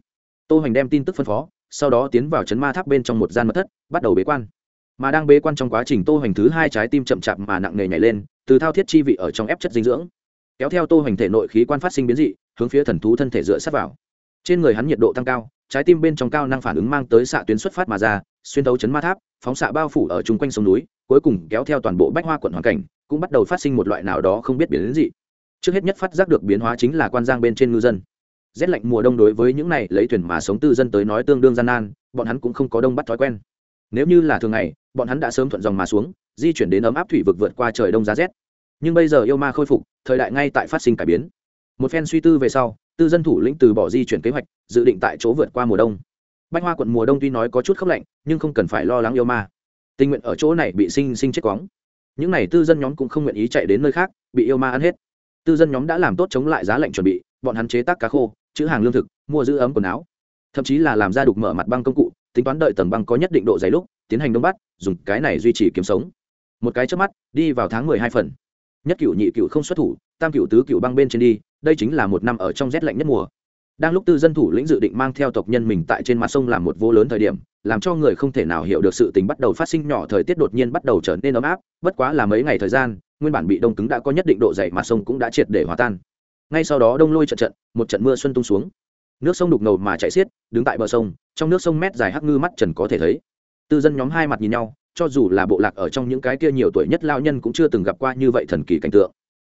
tô hoành đem tin tức phân phó, sau đó tiến vào chấn ma tháp bên trong một gian mật thất, bắt đầu bế quan. Mà đang bế quan trong quá trình tô hoành thứ hai trái tim chậm chạp mà nặng nề nhảy lên, từ thao thiết chi vị ở trong ép chất dinh dưỡng. Kéo theo tô hoành thể nội khí quan phát sinh biến dị, hướng phía thần thú thân thể dựa sát vào. Trên người hắn nhiệt độ tăng cao, trái tim bên trong cao năng phản ứng mang tới xạ tuyến xuất phát mà ra, xuyên thấu chấn ma tháp, phóng xạ bao phủ ở chung quanh sông núi, cuối cùng kéo theo toàn bộ bách hoa quận hoàn cảnh, cũng bắt đầu phát sinh một loại nào đó không biết biến dị. Trước hết nhất phát giác được biến hóa chính là quan giang bên trên ngư dân rét lạnh mùa đông đối với những này lấy thuyền mà sống tư dân tới nói tương đương gian nan, bọn hắn cũng không có đông bắt thói quen. Nếu như là thường ngày, bọn hắn đã sớm thuận dòng mà xuống, di chuyển đến ấm áp thủy vực vượt qua trời đông giá rét. Nhưng bây giờ yêu ma khôi phục, thời đại ngay tại phát sinh cải biến. Một phen suy tư về sau, tư dân thủ lĩnh từ bỏ di chuyển kế hoạch, dự định tại chỗ vượt qua mùa đông. Bách hoa quận mùa đông tuy nói có chút khốc lạnh, nhưng không cần phải lo lắng yêu ma. Tình nguyện ở chỗ này bị sinh sinh chết quóng những n à y tư dân nhóm cũng không nguyện ý chạy đến nơi khác, bị yêu ma ăn hết. Tư dân nhóm đã làm tốt chống lại giá lạnh chuẩn bị, bọn hắn chế tác cá khô chữ hàng lương thực, mua giữ ấm quần áo. Thậm chí là làm ra đục mở mặt băng công cụ, tính toán đợi tầng băng có nhất định độ dày lúc, tiến hành đông bắt, dùng cái này duy trì kiếm sống. Một cái trước mắt, đi vào tháng mười hai phần. Nhất cựu nhị cựu không xuất thủ, tam cựu tứ cựu băng bên trên đi, đây chính là một năm ở trong rét lạnh nhất mùa. Đang lúc tư dân thủ lĩnh dự định mang theo tộc nhân mình tại trên mặt sông làm một vô lớn thời điểm, làm cho người không thể nào hiểu được sự tình bắt đầu phát sinh nhỏ thời tiết đột nhiên bắt đầu trở nên ấm áp, bất quá là mấy ngày thời gian, nguyên bản bị đông cứng đã có nhất định độ dày mặt sông cũng đã triệt để hòa tan ngay sau đó đông lôi trận trận, một trận mưa xuân tung xuống. Nước sông đục ngầu mà chạy xiết, đứng tại bờ sông, trong nước sông mét dài hắc ngư mắt trần có thể thấy. Tư dân nhóm hai mặt nhìn nhau, cho dù là bộ lạc ở trong những cái kia nhiều tuổi nhất lao nhân cũng chưa từng gặp qua như vậy thần kỳ cảnh tượng.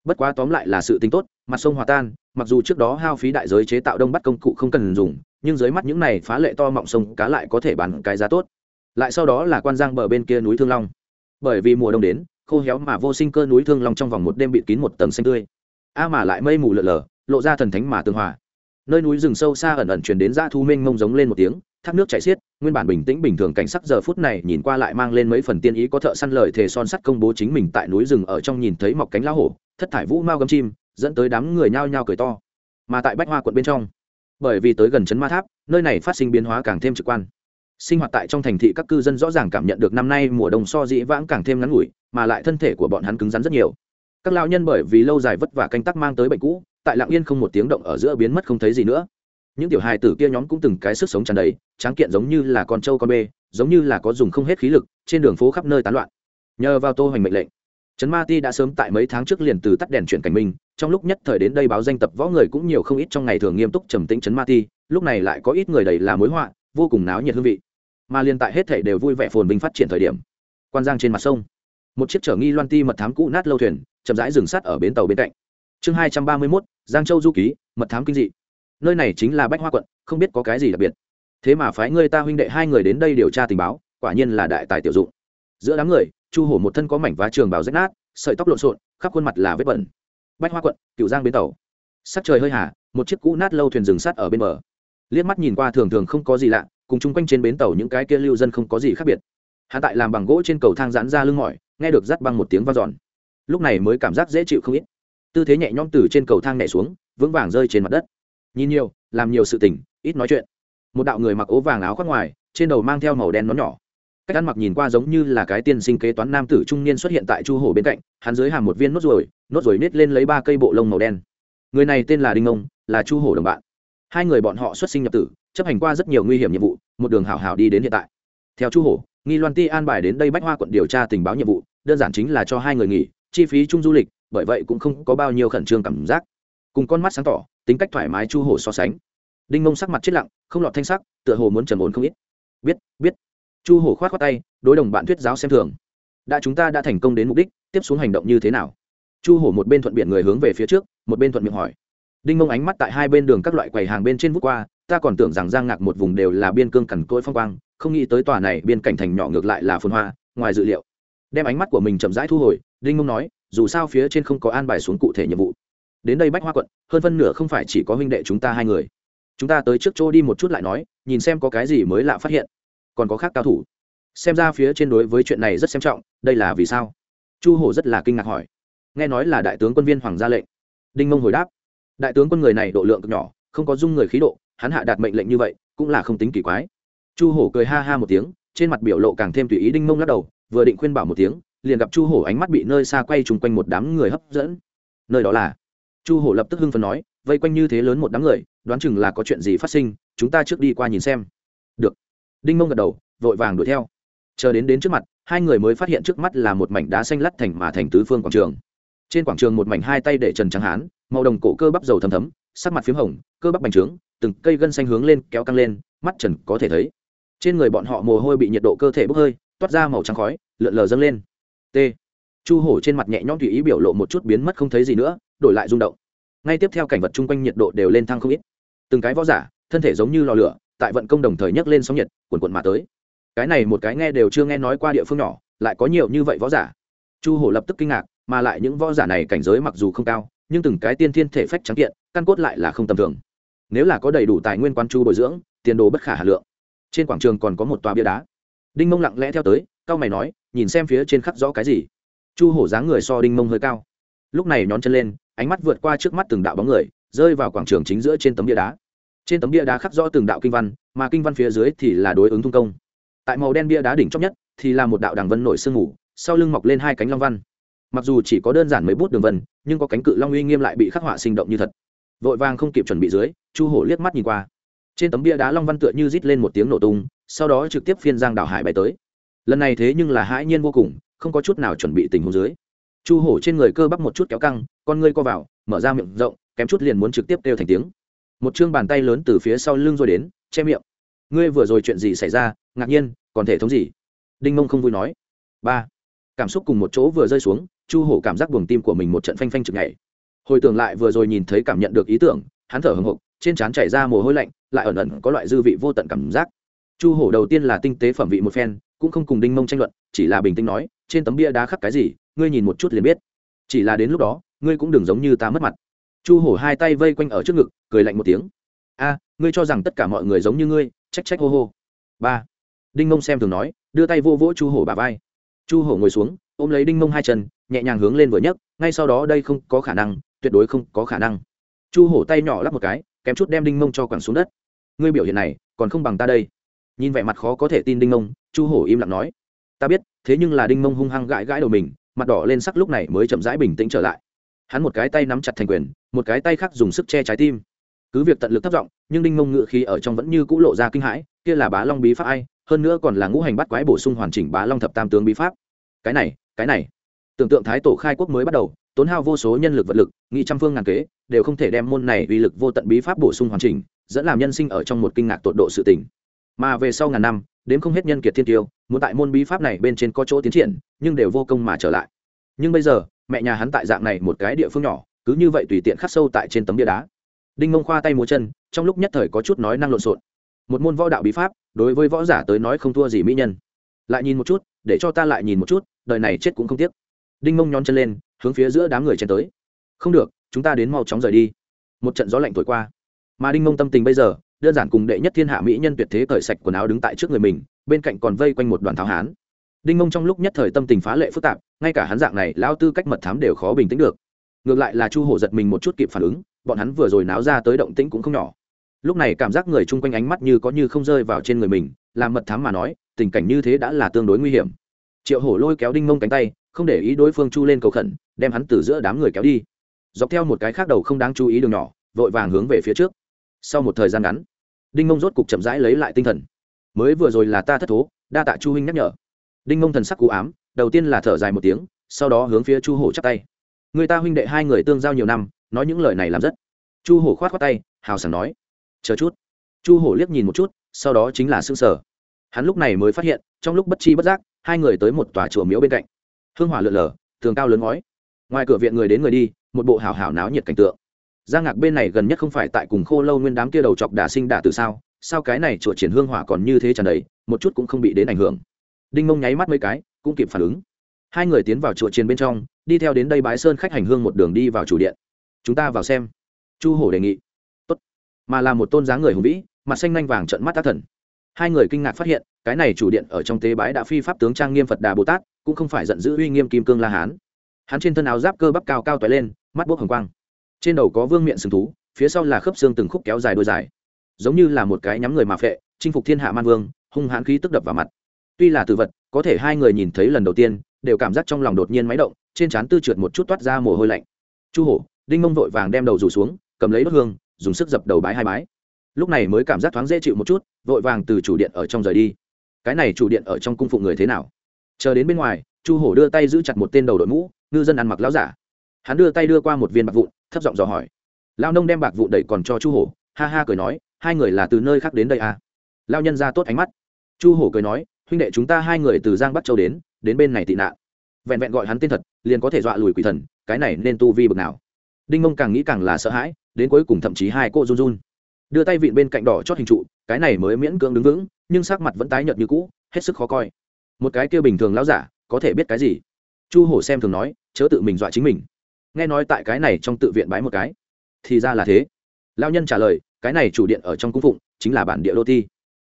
Bất quá tóm lại là sự tính tốt, mặt sông hòa tan, mặc dù trước đó hao phí đại giới chế tạo đông bắt công cụ không cần dùng, nhưng dưới mắt những này phá lệ to mọng sông cá lại có thể bán cái giá tốt. Lại sau đó là quan giang bờ bên kia núi thương long. Bởi vì mùa đông đến, khô héo mà vô sinh cơ núi thương long trong vòng một đêm bịt kín một tầng xanh tươi a mà lại mây mù lợn lờ lộ ra thần thánh mà tương hòa. Nơi núi rừng sâu xa ẩn ẩn truyền đến dã thu minh mông giống lên một tiếng, thác nước chảy xiết, nguyên bản bình tĩnh bình thường cảnh sắc giờ phút này nhìn qua lại mang lên mấy phần tiên ý có thợ săn lợi thể son sắt công bố chính mình tại núi rừng ở trong nhìn thấy mọc cánh lão hổ, thất thải vũ mao gấm chim, dẫn tới đám người nhao nhao cười to. Mà tại bách hoa quận bên trong, bởi vì tới gần trấn ma tháp, nơi này phát sinh biến hóa càng thêm trực quan. Sinh hoạt tại trong thành thị các cư dân rõ ràng cảm nhận được năm nay mùa đông so dĩ vãng càng thêm ngắn ngủi, mà lại thân thể của bọn hắn cứng rắn rất nhiều các lao nhân bởi vì lâu dài vất vả canh tác mang tới bệnh cũ, tại lạng yên không một tiếng động ở giữa biến mất không thấy gì nữa. Những tiểu hài tử kia nhóm cũng từng cái sức sống tràn đầy, tráng kiện giống như là con trâu con bê, giống như là có dùng không hết khí lực, trên đường phố khắp nơi tán loạn. Nhờ vào tô hoành mệnh lệnh, trấn ma ti đã sớm tại mấy tháng trước liền từ tắt đèn chuyển cảnh minh trong lúc nhất thời đến đây báo danh tập võ người cũng nhiều không ít trong ngày thường nghiêm túc trầm tĩnh trấn ma ti, lúc này lại có ít người đầy là mối họa, vô cùng náo nhiệt hương vị. Mà liền tại hết thể đều vui vẻ phồn vinh phát triển thời điểm, quan giang trên mặt sông, một chiếc chở nghi loan ti mật thám cũ nát lâu thuyền chậm rãi dừng sát ở bến tàu bên cạnh. Chương hai trăm ba mươi mốt, giang châu du ký, mật thám kinh dị. Nơi này chính là bách hoa quận, không biết có cái gì đặc biệt. Thế mà phái người ta huynh đệ hai người đến đây điều tra tình báo, quả nhiên là đại tài tiểu dụng. Giữa đám người, chu hổ một thân có mảnh vá trường bào rách nát, sợi tóc lộn xộn, khắp khuôn mặt là vết bẩn. Bách hoa quận cửu giang bến tàu. Sắc trời hơi hà, một chiếc cũ nát lâu thuyền dừng sát ở bên bờ. Liếc mắt nhìn qua thường thường không có gì lạ, cùng chung quanh trên bến tàu những cái kia lưu dân không có gì khác biệt. Hạ tại làm bằng gỗ trên cầu thang giãn ra lưng mỏi, nghe được rắt băng một tiếng vang a lúc này mới cảm giác dễ chịu không ít. Tư thế nhẹ nhõm từ trên cầu thang nhẹ xuống, vững vàng rơi trên mặt đất. Nhìn nhiều, làm nhiều sự tình, ít nói chuyện. Một đạo người mặc ố vàng áo khoác ngoài, trên đầu mang theo màu đen nó nhỏ. Cách ăn mặc nhìn qua giống như là cái tiên sinh kế toán nam tử trung niên xuất hiện tại chu hồ bên cạnh, hắn dưới hàm một viên nốt ruồi nốt ruồi nết lên lấy ba cây bộ lông màu đen. Người này tên là đinh ông là chu hồ đồng bạn. Hai người bọn họ xuất sinh nhập tử, chấp hành qua rất nhiều nguy hiểm nhiệm vụ, một đường hảo hảo đi đến hiện tại. Theo chu hồ nghi loan ti an bài đến đây bách hoa quận điều tra tình báo nhiệm vụ, đơn giản chính là cho hai người nghỉ chi phí chung du lịch, bởi vậy cũng không có bao nhiêu khẩn trương cảm giác. Cùng con mắt sáng tỏ, tính cách thoải mái chu hồ so sánh. Đinh mông sắc mặt chết lặng, không lọt thanh sắc, tựa hồ muốn trần ổn không ít. Biết biết. Chu hồ khoát khoát tay, đối đồng bạn thuyết giáo xem thường. Đã chúng ta đã thành công đến mục đích, tiếp xuống hành động như thế nào? Chu hổ một bên thuận biển người hướng về phía trước, một bên thuận miệng hỏi. Đinh mông ánh mắt tại hai bên đường các loại quầy hàng bên trên vút qua, ta còn tưởng rằng giang ngạc một vùng đều là biên cương cằn cỗi phong quang, không nghĩ tới tòa này biên cảnh thành nhỏ ngược lại là phồn hoa, ngoài dự liệu đem ánh mắt của mình chậm rãi thu hồi, đinh ngông nói, dù sao phía trên không có an bài xuống cụ thể nhiệm vụ. Đến đây bách hoa quận, hơn phân nửa không phải chỉ có huynh đệ chúng ta hai người. Chúng ta tới trước chỗ đi một chút lại nói, nhìn xem có cái gì mới lạ phát hiện. Còn có khác cao thủ. Xem ra phía trên đối với chuyện này rất xem trọng, đây là vì sao? Chu hổ rất là kinh ngạc hỏi. Nghe nói là đại tướng quân viên hoàng gia lệnh. Đinh mông hồi đáp. Đại tướng quân người này độ lượng cực nhỏ, không có dung người khí độ, hắn hạ đạt mệnh lệnh như vậy, cũng là không tính kỳ quái. Chu hổ cười ha ha một tiếng, trên mặt biểu lộ càng thêm tùy ý đinh mông lắc đầu vừa định khuyên bảo một tiếng, liền gặp chu hổ ánh mắt bị nơi xa quay chung quanh một đám người hấp dẫn. Nơi đó là? Chu hổ lập tức hưng phần nói, vây quanh như thế lớn một đám người, đoán chừng là có chuyện gì phát sinh, chúng ta trước đi qua nhìn xem. Được. Đinh mông gật đầu, vội vàng đuổi theo. Chờ đến đến trước mặt, hai người mới phát hiện trước mắt là một mảnh đá xanh lắt thành mà thành tứ phương quảng trường. Trên quảng trường một mảnh hai tay để trần trắng hán, màu đồng cổ cơ bắp dầu thấm thấm, sắc mặt p h í m hồng, cơ bắp bành trướng, từng cây gân xanh hướng lên, kéo căng lên, mắt trần có thể thấy. Trên người bọn họ mồ hôi bị nhiệt độ cơ thể bốc hơi toát ra màu trắng khói, lượn lờ dâng lên. T. Chu hổ trên mặt nhẹ nhõm tùy ý biểu lộ một chút biến mất không thấy gì nữa, đổi lại rung động. Ngay tiếp theo cảnh vật chung quanh nhiệt độ đều lên thăng không ít. Từng cái võ giả, thân thể giống như lò lửa, tại vận công đồng thời nhấc lên sóng nhiệt quần quần mà tới. Cái này một cái nghe đều chưa nghe nói qua địa phương nhỏ, lại có nhiều như vậy võ giả. Chu hổ lập tức kinh ngạc, mà lại những võ giả này cảnh giới mặc dù không cao, nhưng từng cái tiên thiên thể phách trắng kiện, căn cốt lại là không tầm thường. Nếu là có đầy đủ tài nguyên quan chu bồi dưỡng, tiền đồ bất khả hà lượng. Trên quảng trường còn có một tòa bia đá đinh mông lặng lẽ theo tới c a o mày nói nhìn xem phía trên khắc rõ cái gì. Chu hổ dáng người so đinh mông hơi cao. Lúc này nhón chân lên ánh mắt vượt qua trước mắt từng đạo bóng người rơi vào quảng trường chính giữa trên tấm bia đá. Trên tấm bia đá khắc rõ từng đạo kinh văn mà kinh văn phía dưới thì là đối ứng thung công. Tại màu đen bia đá đỉnh chóc nhất thì là một đạo đằng vân nổi sương ngủ, sau lưng mọc lên hai cánh long văn. Mặc dù chỉ có đơn giản mấy bút đường vân nhưng có cánh cự long uy nghiêm lại bị khắc họa sinh động như thật. Vội vàng không kịp chuẩn bị dưới chu hổ liếc mắt nhìn qua. Trên tấm bia đá long văn tựa như rít lên một tiếng nổ tung sau đó trực tiếp phiên giang đảo hải bay tới. Lần này thế nhưng là hãi nhiên vô cùng, không có chút nào chuẩn bị tình huống dưới. Chu hổ trên người cơ bắp một chút kéo căng, con ngươi co vào, mở ra miệng rộng, kém chút liền muốn trực tiếp kêu thành tiếng. Một chương bàn tay lớn từ phía sau lưng rồi đến, che miệng. Ngươi vừa rồi chuyện gì xảy ra, ngạc nhiên, còn thể thống gì? Đinh mông không vui nói. Ba. Cảm xúc cùng một chỗ vừa rơi xuống, chu hổ cảm giác buồng tim của mình một trận phanh phanh chực nhảy. Hồi tưởng lại vừa rồi nhìn thấy cảm nhận được ý tưởng, hắn thở hồng hộc, trên trán chảy ra mồ hôi lạnh, lại ẩn ẩn có loại dư vị vô tận cảm giác chu hổ đầu tiên là tinh tế phẩm vị một phen, cũng không cùng đinh mông tranh luận, chỉ là bình tĩnh nói, trên tấm bia đá khắc cái gì, ngươi nhìn một chút liền biết. Chỉ là đến lúc đó, ngươi cũng đừng giống như ta mất mặt. Chu hổ hai tay vây quanh ở trước ngực, cười lạnh một tiếng. A, ngươi cho rằng tất cả mọi người giống như ngươi, trách trách hô hô. Ba. Đinh mông xem thường nói, đưa tay vô vỗ chu hổ bà vai. Chu hổ ngồi xuống, ôm lấy đinh mông hai chân, nhẹ nhàng hướng lên vừa nhấc, ngay sau đó đây không có khả năng, tuyệt đối không có khả năng. Chu hổ tay nhỏ lắp một cái, kém chút đem đinh mông cho quẳng xuống đất. Ngươi biểu hiện này, còn không bằng ta đây nhìn vẻ mặt khó có thể tin đinh mông, chu hổ im lặng nói, ta biết, thế nhưng là đinh mông hung hăng gãi gãi đầu mình, mặt đỏ lên sắc lúc này mới chậm rãi bình tĩnh trở lại. Hắn một cái tay nắm chặt thành quyền, một cái tay khác dùng sức che trái tim. Cứ việc tận lực thất vọng nhưng đinh mông ngự khí ở trong vẫn như cũ lộ ra kinh hãi, kia là bá long bí pháp ai, hơn nữa còn là ngũ hành bắt quái bổ sung hoàn chỉnh bá long thập tam tướng bí pháp. Cái này cái này. Tưởng tượng thái tổ khai quốc mới bắt đầu, tốn hao vô số nhân lực vật lực, nghị trăm phương ngàn kế, đều không thể đem môn này uy lực vô tận bí pháp bổ sung hoàn chỉnh, dẫn làm nhân sinh ở trong một kinh ngạc tột độ sự tình mà về sau ngàn năm, đến không hết nhân kiệt thiên tiêu, muốn tại môn bí pháp này bên trên có chỗ tiến triển, nhưng đều vô công mà trở lại. Nhưng bây giờ, mẹ nhà hắn tại dạng này một cái địa phương nhỏ, cứ như vậy tùy tiện khắc sâu tại trên tấm bia đá. Đinh mông khoa tay múa chân, trong lúc nhất thời có chút nói năng lộn xộn. Một môn võ đạo bí pháp, đối với võ giả tới nói không thua gì mỹ nhân. Lại nhìn một chút, để cho ta lại nhìn một chút, đời này chết cũng không tiếc. Đinh mông nhón chân lên, hướng phía giữa đám người chen tới. Không được, chúng ta đến mau chóng rời đi. Một trận gió lạnh thổi qua. Mà đinh mông tâm tình bây giờ đơn giản cùng đệ nhất thiên hạ mỹ nhân tuyệt thế cởi sạch quần áo đứng tại trước người mình, bên cạnh còn vây quanh một đoàn tháo hán. Đinh mông trong lúc nhất thời tâm tình phá lệ phức tạp, ngay cả hắn dạng này lao tư cách mật thám đều khó bình tĩnh được. Ngược lại là chu hổ giật mình một chút kịp phản ứng, bọn hắn vừa rồi náo ra tới động tĩnh cũng không nhỏ. Lúc này cảm giác người chung quanh ánh mắt như có như không rơi vào trên người mình, làm mật thám mà nói, tình cảnh như thế đã là tương đối nguy hiểm. Triệu hổ lôi kéo đinh mông cánh tay, không để ý đối phương chu lên cầu khẩn, đem hắn từ giữa đám người kéo đi. Dọc theo một cái khác đầu không đáng chú ý đường nhỏ, vội vàng hướng về phía trước sau một thời gian ngắn, đinh mông rốt cục chậm rãi lấy lại tinh thần. Mới vừa rồi là ta thất thố, đa tạ chu huynh nhắc nhở. Đinh mông thần sắc cú ám, đầu tiên là thở dài một tiếng, sau đó hướng phía chu hổ chắp tay. Người ta huynh đệ hai người tương giao nhiều năm, nói những lời này làm rất. Chu hổ khoát khoát tay, hào sảng nói, chờ chút. Chu hổ liếc nhìn một chút, sau đó chính là xương sở hắn lúc này mới phát hiện, trong lúc bất chi bất giác, hai người tới một tòa chùa miếu bên cạnh. Hương hỏa lượn lờ, tường cao lớn ngói. Ngoài cửa viện người đến người đi, một bộ hào hào náo nhiệt cảnh tượng. Giang Ngạc bên này gần nhất không phải tại cùng Khô Lâu Nguyên đám kia đầu chọc đả sinh đả tử sao? Sao cái này chùa triển hương hỏa còn như thế tràn đầy, một chút cũng không bị đến ảnh hưởng. Đinh Mông nháy mắt mấy cái, cũng kịp phản ứng. Hai người tiến vào chùa triển bên trong, đi theo đến đây bái sơn khách hành hương một đường đi vào chủ điện. Chúng ta vào xem. Chu Hổ đề nghị. Tốt. Mà là một tôn dáng người hùng vĩ, mặt xanh nhanh vàng trợn mắt tác thần. Hai người kinh ngạc phát hiện, cái này chủ điện ở trong tế bái đã phi pháp tướng trang nghiêm Phật Đà Bồ Tát, cũng không phải giận dữ uy nghiêm kim cương La Hán. Hắn trên thân áo giáp cơ bắp cao cao tóe lên, mắt buốc hồng quang trên đầu có vương miệng sừng thú, phía sau là khớp xương từng khúc kéo dài đôi dài. Giống như là một cái nhắm người mà phệ, chinh phục thiên hạ man vương, hung hãn khí tức đập vào mặt. Tuy là tử vật, có thể hai người nhìn thấy lần đầu tiên, đều cảm giác trong lòng đột nhiên máy động, trên trán tư trượt một chút toát ra mồ hôi lạnh. Chu hổ, đinh mông vội vàng đem đầu rủ xuống, cầm lấy đốt hương, dùng sức dập đầu bái hai bái. Lúc này mới cảm giác thoáng dễ chịu một chút, vội vàng từ chủ điện ở trong rời đi. Cái này chủ điện ở trong cung phụ người thế nào? Chờ đến bên ngoài, chu hổ đưa tay giữ chặt một tên đầu đội mũ, ngư dân ăn mặc láo giả. Hắn đưa tay đưa qua một viên bạc vụn thấp giọng dò hỏi. Lao nông đem bạc vụn đẩy còn cho chu hổ, ha ha cười nói, hai người là từ nơi khác đến đây à? Lao nhân ra tốt ánh mắt. Chu hổ cười nói, huynh đệ chúng ta hai người từ giang bắc châu đến đến bên này tị nạn. Vẹn vẹn gọi hắn tên thật, liền có thể dọa lùi quỷ thần, cái này nên tu vi bực nào. Đinh mông càng nghĩ càng là sợ hãi, đến cuối cùng thậm chí hai cô run run. Đưa tay vịn bên cạnh đỏ chót hình trụ, cái này mới miễn cưỡng đứng vững, nhưng sắc mặt vẫn tái nhợt như cũ, hết sức khó coi. Một cái kia bình thường lão giả, có thể biết cái gì? Chu hổ xem thường nói, chớ tự mình dọa chính mình nghe nói tại cái này trong tự viện bái một cái. Thì ra là thế. Lao nhân trả lời, cái này chủ điện ở trong cung phụng, chính là bản địa đô ti.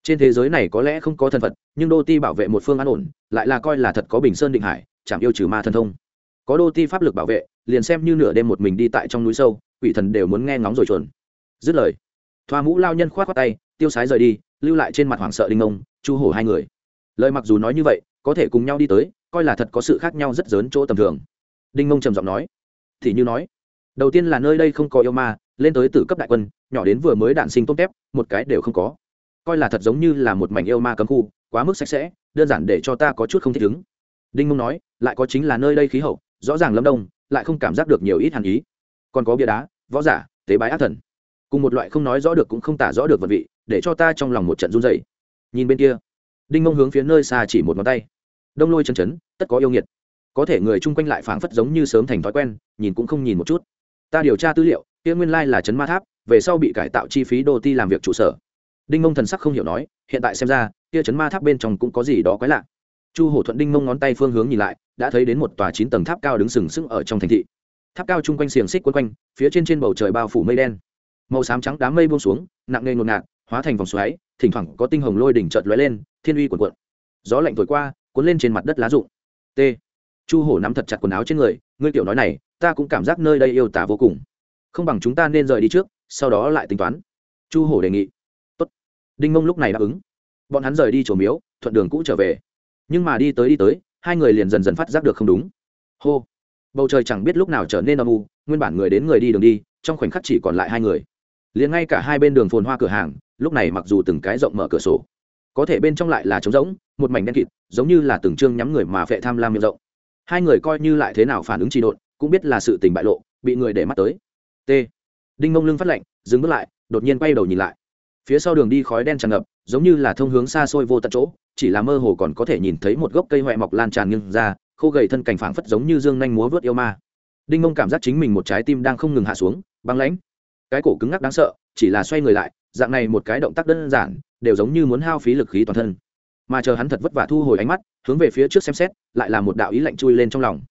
Trên thế giới này có lẽ không có thần phật, nhưng đô ti bảo vệ một phương an ổn, lại là coi là thật có bình sơn định hải, chẳng yêu trừ ma thần thông. Có đô ti pháp lực bảo vệ, liền xem như nửa đêm một mình đi tại trong núi sâu, quỷ thần đều muốn nghe ngóng rồi chuồn. Dứt lời, thoa mũ lao nhân k h o á t khoác tay, tiêu sái rời đi, lưu lại trên mặt hoảng sợ đinh ông, chu hổ hai người. Lời mặc dù nói như vậy, có thể cùng nhau đi tới, coi là thật có sự khác nhau rất lớn chỗ tầm thường. Đinh mông trầm giọng nói thì như nói, đầu tiên là nơi đây không có yêu ma, lên tới tử cấp đại quân, nhỏ đến vừa mới đạn sinh tôm tép, một cái đều không có. Coi là thật giống như là một mảnh yêu ma cấm khu, quá mức sạch sẽ, đơn giản để cho ta có chút không thích ứng. Đinh mông nói, lại có chính là nơi đây khí hậu, rõ ràng lâm đông, lại không cảm giác được nhiều ít hàn ý. Còn có bia đá, võ giả, tế bái ác thần. Cùng một loại không nói rõ được cũng không tả rõ được vật vị, để cho ta trong lòng một trận run dày nhìn bên kia, đinh mông hướng phía nơi xa chỉ một ngón tay. Đông lôi chân chấn, tất có yêu nghiệt có thể người chung quanh lại phảng phất giống như sớm thành thói quen, nhìn cũng không nhìn một chút. Ta điều tra tư liệu, kia nguyên lai là trấn ma tháp, về sau bị cải tạo chi phí đô ti làm việc trụ sở. Đinh mông thần sắc không hiểu nói, hiện tại xem ra, kia trấn ma tháp bên trong cũng có gì đó quái lạ. Chu hổ thuận đinh mông ngón tay phương hướng nhìn lại, đã thấy đến một tòa chín tầng tháp cao đứng sừng sững ở trong thành thị. Tháp cao chung quanh xiềng xích quấn quanh, phía trên trên bầu trời bao phủ mây đen. Màu xám trắng đám mây buông xuống, nặng nề ngột ngạt, hóa thành vòng xoáy, thỉnh thoảng có tinh hồng lôi đỉnh chợt lóe lên, thiên uy cuộn cuộn. Gió lạnh thổi qua, cuốn lên trên mặt đất lá rụng. T chu hổ nắm thật chặt quần áo trên người, ngươi tiểu nói này, ta cũng cảm giác nơi đây yêu tả vô cùng. Không bằng chúng ta nên rời đi trước, sau đó lại tính toán. Chu hổ đề nghị. Tốt. đinh mông lúc này đáp ứng. Bọn hắn rời đi chỗ miếu, thuận đường cũ trở về. Nhưng mà đi tới đi tới, hai người liền dần dần phát giác được không đúng. Hô. Bầu trời chẳng biết lúc nào trở nên âm u, nguyên bản người đến người đi đường đi, trong khoảnh khắc chỉ còn lại hai người. Liền ngay cả hai bên đường phồn hoa cửa hàng, lúc này mặc dù từng cái rộng mở cửa sổ, có thể bên trong lại là trống rỗng, một mảnh đen kịt, giống như là từng chương nhắm người mà vệ tham lam miệng rộng hai người coi như lại thế nào phản ứng trì độn, cũng biết là sự tình bại lộ, bị người để mắt tới. T. Đinh mông lưng phát lệnh, dừng bước lại, đột nhiên quay đầu nhìn lại. Phía sau đường đi khói đen tràn ngập, giống như là thông hướng xa xôi vô tận chỗ, chỉ là mơ hồ còn có thể nhìn thấy một gốc cây huệ mọc lan tràn nghiêng ra, khô gầy thân cảnh phảng phất giống như dương nhanh múa vớt yêu ma. Đinh mông cảm giác chính mình một trái tim đang không ngừng hạ xuống, băng lãnh. Cái cổ cứng ngắc đáng sợ, chỉ là xoay người lại, dạng này một cái động tác đơn giản, đều giống như muốn hao phí lực khí toàn thân mà chờ hắn thật vất vả thu hồi ánh mắt, hướng về phía trước xem xét, lại là một đạo ý lạnh chui lên trong lòng.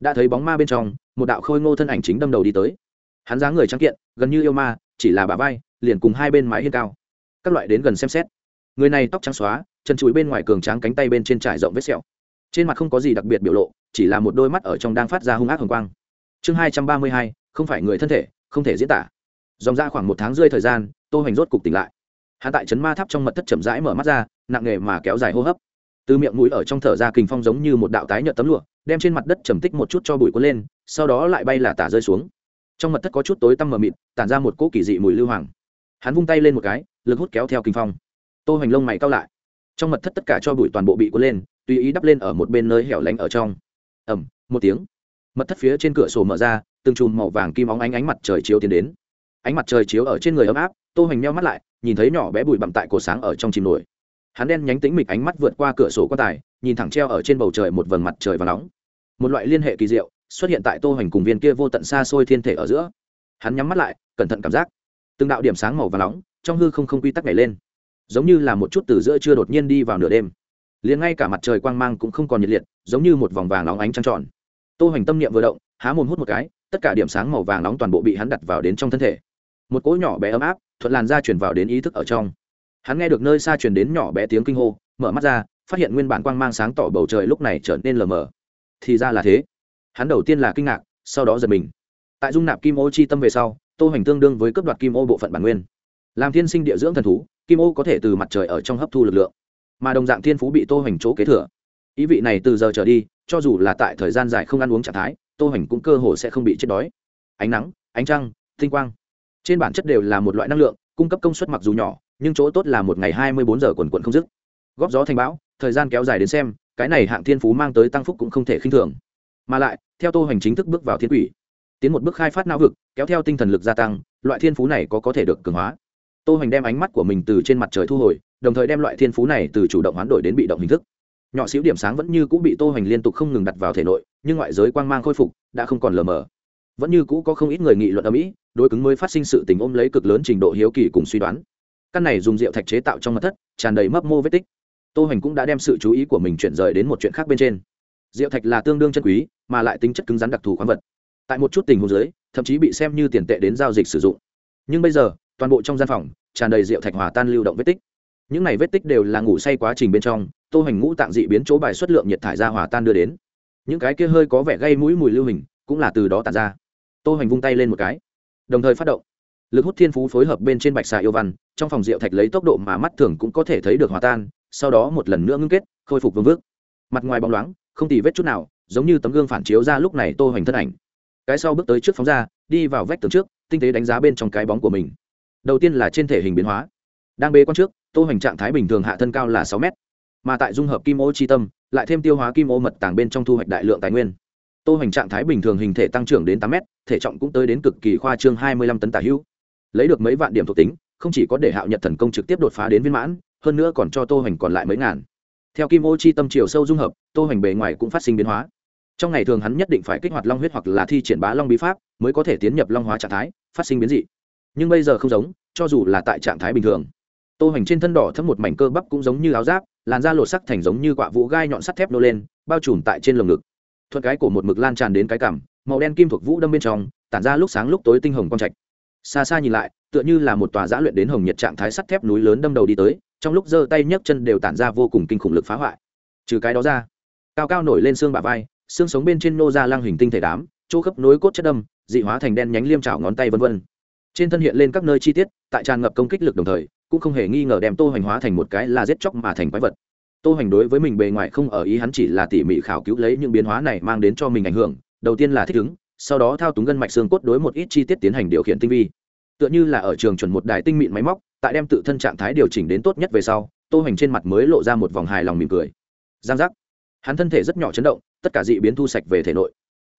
Đã thấy bóng ma bên trong, một đạo khôi ngô thân ảnh chính đâm đầu đi tới. Hắn dáng người trắng kiện, gần như yêu ma, chỉ là bà vai, liền cùng hai bên mái hiên cao. Các loại đến gần xem xét. Người này tóc trắng xóa, chân chuối bên ngoài cường tráng cánh tay bên trên trải rộng vết sẹo. Trên mặt không có gì đặc biệt biểu lộ, chỉ là một đôi mắt ở trong đang phát ra hung ác hồng quang. Chương hai trăm ba mươi hai, không phải người thân thể, không thể diễn tả. Dòng ra khoảng một tháng rơi thời gian, tô hành rốt cục tỉnh lại. Hạ tại trấn ma tháp trong mật thất chậm rãi mở mắt ra nặng nề mà kéo dài hô hấp. Từ miệng mũi ở trong thở ra kình phong giống như một đạo tái nhợt tấm lụa, đem trên mặt đất trầm tích một chút cho bụi cuốn lên, sau đó lại bay là tả rơi xuống. Trong mật thất có chút tối tăm mờ mịt, tản ra một cỗ kỳ dị mùi lưu hoàng. Hắn vung tay lên một cái, lực hút kéo theo kình phong. Tô hoành lông mày cao lại. Trong mật thất tất cả cho bụi toàn bộ bị cuốn lên, tùy ý đắp lên ở một bên nơi hẻo lánh ở trong. Ầm, một tiếng. Mật thất phía trên cửa sổ mở ra, từng chùm màu vàng kim óng ánh ánh mặt trời chiếu tiến đến. Ánh mặt trời chiếu ở trên người ấm áp, tô hoành meo mắt lại, nhìn thấy nhỏ bé bụi bặm tại cổ sáng ở trong chìm nổi hắn đen nhánh tính mịch ánh mắt vượt qua cửa sổ quan tài, nhìn thẳng treo ở trên bầu trời một vầng mặt trời và nóng. Một loại liên hệ kỳ diệu xuất hiện tại tô hoành cùng viên kia vô tận xa xôi thiên thể ở giữa. Hắn nhắm mắt lại, cẩn thận cảm giác. Từng đạo điểm sáng màu và nóng trong hư không không quy tắc nhảy lên. Giống như là một chút từ giữa chưa đột nhiên đi vào nửa đêm. Liền ngay cả mặt trời quang mang cũng không còn nhiệt liệt, giống như một vòng vàng nóng ánh trăng tròn. Tô hoành tâm niệm vừa động, há mồm hút một cái, tất cả điểm sáng màu vàng nóng toàn bộ bị hắn đặt vào đến trong thân thể. Một cỗ nhỏ bé ấm áp, thuận làn ra chuyển vào đến ý thức ở trong hắn nghe được nơi xa truyền đến nhỏ bé tiếng kinh hô, mở mắt ra, phát hiện nguyên bản quang mang sáng tỏ bầu trời lúc này trở nên lờ mờ. Thì ra là thế. Hắn đầu tiên là kinh ngạc, sau đó giật mình. Tại dung nạp kim ô chi tâm về sau, tô hoành tương đương với cấp đoạt kim ô bộ phận bản nguyên. Làm thiên sinh địa dưỡng thần thú, kim ô có thể từ mặt trời ở trong hấp thu lực lượng. Mà đồng dạng thiên phú bị tô hoành chỗ kế thừa. Ý vị này từ giờ trở đi, cho dù là tại thời gian dài không ăn uống trạng thái, tô hoành cũng cơ hồ sẽ không bị chết đói. Ánh nắng, ánh trăng, tinh quang. Trên bản chất đều là một loại năng lượng, cung cấp công suất mặc dù nhỏ nhưng chỗ tốt là một ngày hai mươi bốn giờ quần quần không dứt. Góp gió thành bão, thời gian kéo dài đến xem, cái này hạng thiên phú mang tới tăng phúc cũng không thể khinh thường. Mà lại, theo tô hoành chính thức bước vào thiên quỷ, tiến một bước khai phát não vực, kéo theo tinh thần lực gia tăng, loại thiên phú này có có thể được cường hóa. Tô hoành đem ánh mắt của mình từ trên mặt trời thu hồi, đồng thời đem loại thiên phú này từ chủ động hoán đổi đến bị động hình thức. Nhỏ xíu điểm sáng vẫn như cũ bị tô hoành liên tục không ngừng đặt vào thể nội, nhưng ngoại giới quang mang khôi phục, đã không còn lờ mờ. Vẫn như cũ có không ít người nghị luận ở mỹ, đối cứng mới phát sinh sự tình ôm lấy cực lớn trình độ hiếu kỳ cùng suy đoán căn này dùng rượu thạch chế tạo trong mặt thất, tràn đầy mấp mô vết tích. Tô hoành cũng đã đem sự chú ý của mình chuyển rời đến một chuyện khác bên trên. Rượu thạch là tương đương chân quý, mà lại tính chất cứng rắn đặc thù khoáng vật. Tại một chút tình huống dưới, thậm chí bị xem như tiền tệ đến giao dịch sử dụng. Nhưng bây giờ, toàn bộ trong gian phòng, tràn đầy rượu thạch hòa tan lưu động vết tích. Những này vết tích đều là ngủ say quá trình bên trong, tô hoành ngũ tạng dị biến chỗ bài xuất lượng nhiệt thải ra hòa tan đưa đến. Những cái kia hơi có vẻ gây mũi mùi lưu hình, cũng là từ đó tản ra. Tô hoành vung tay lên một cái. Đồng thời phát động lực hút thiên phú phối hợp bên trên bạch xà yêu văn, trong phòng rượu thạch lấy tốc độ mà mắt thường cũng có thể thấy được hòa tan, sau đó một lần nữa ngưng kết, khôi phục vương vước mặt ngoài bóng loáng, không tì vết chút nào, giống như tấm gương phản chiếu ra lúc này tô hoành thân ảnh. Cái sau bước tới trước phóng ra, đi vào vách tường trước, tinh tế đánh giá bên trong cái bóng của mình. Đầu tiên là trên thể hình biến hóa. Đang bế quan trước, tô hoành trạng thái bình thường hạ thân cao là sáu mét. Mà tại dung hợp kim ô chi tâm, lại thêm tiêu hóa kim ô mật tàng bên trong thu hoạch đại lượng tài nguyên. Tô hoành trạng thái bình thường hình thể tăng trưởng đến tám mét, thể trọng cũng tới đến cực kỳ khoa trương hai mươi lăm tấn tả hữu lấy được mấy vạn điểm thuộc tính, không chỉ có để hạo nhật thần công trực tiếp đột phá đến viên mãn, hơn nữa còn cho tô hoành còn lại mấy ngàn. Theo kim ô chi tâm chiều sâu dung hợp, tô hoành bề ngoài cũng phát sinh biến hóa. Trong ngày thường hắn nhất định phải kích hoạt long huyết hoặc là thi triển bá long bí pháp, mới có thể tiến nhập long hóa trạng thái, phát sinh biến dị. Nhưng bây giờ không giống, cho dù là tại trạng thái bình thường, tô hoành trên thân đỏ thấm một mảnh cơ bắp cũng giống như áo giáp, làn da lột sắc thành giống như quả vũ gai nhọn sắt thép nô lên, bao trùm tại trên lồng ngực. Thuận cái cổ một mực lan tràn đến cái cằm, màu đen kim thuộc vũ đâm bên trong, tản ra lúc sáng lúc tối tinh hồng quang trạch xa xa nhìn lại, tựa như là một tòa giã luyện đến hồng nhiệt trạng thái sắt thép núi lớn đâm đầu đi tới, trong lúc giơ tay nhấc chân đều tản ra vô cùng kinh khủng lực phá hoại. Trừ cái đó ra, cao cao nổi lên xương bả vai, xương sống bên trên nô ra lang hình tinh thể đám, chỗ khớp nối cốt chất đâm, dị hóa thành đen nhánh liêm trào ngón tay vân vân. Trên thân hiện lên các nơi chi tiết, tại tràn ngập công kích lực đồng thời, cũng không hề nghi ngờ đem tô hoành hóa thành một cái là giết chóc mà thành quái vật. Tô hoành đối với mình bề ngoài không ở ý hắn chỉ là tỉ mỉ khảo cứu lấy những biến hóa này mang đến cho mình ảnh hưởng, đầu tiên là thích ứng sau đó thao túng gân mạch xương cốt đối một ít chi tiết tiến hành điều khiển tinh vi. Tựa như là ở trường chuẩn một đài tinh mịn máy móc, tại đem tự thân trạng thái điều chỉnh đến tốt nhất về sau, tô hành trên mặt mới lộ ra một vòng hài lòng mỉm cười. Giang giác. Hắn thân thể rất nhỏ chấn động, tất cả dị biến thu sạch về thể nội.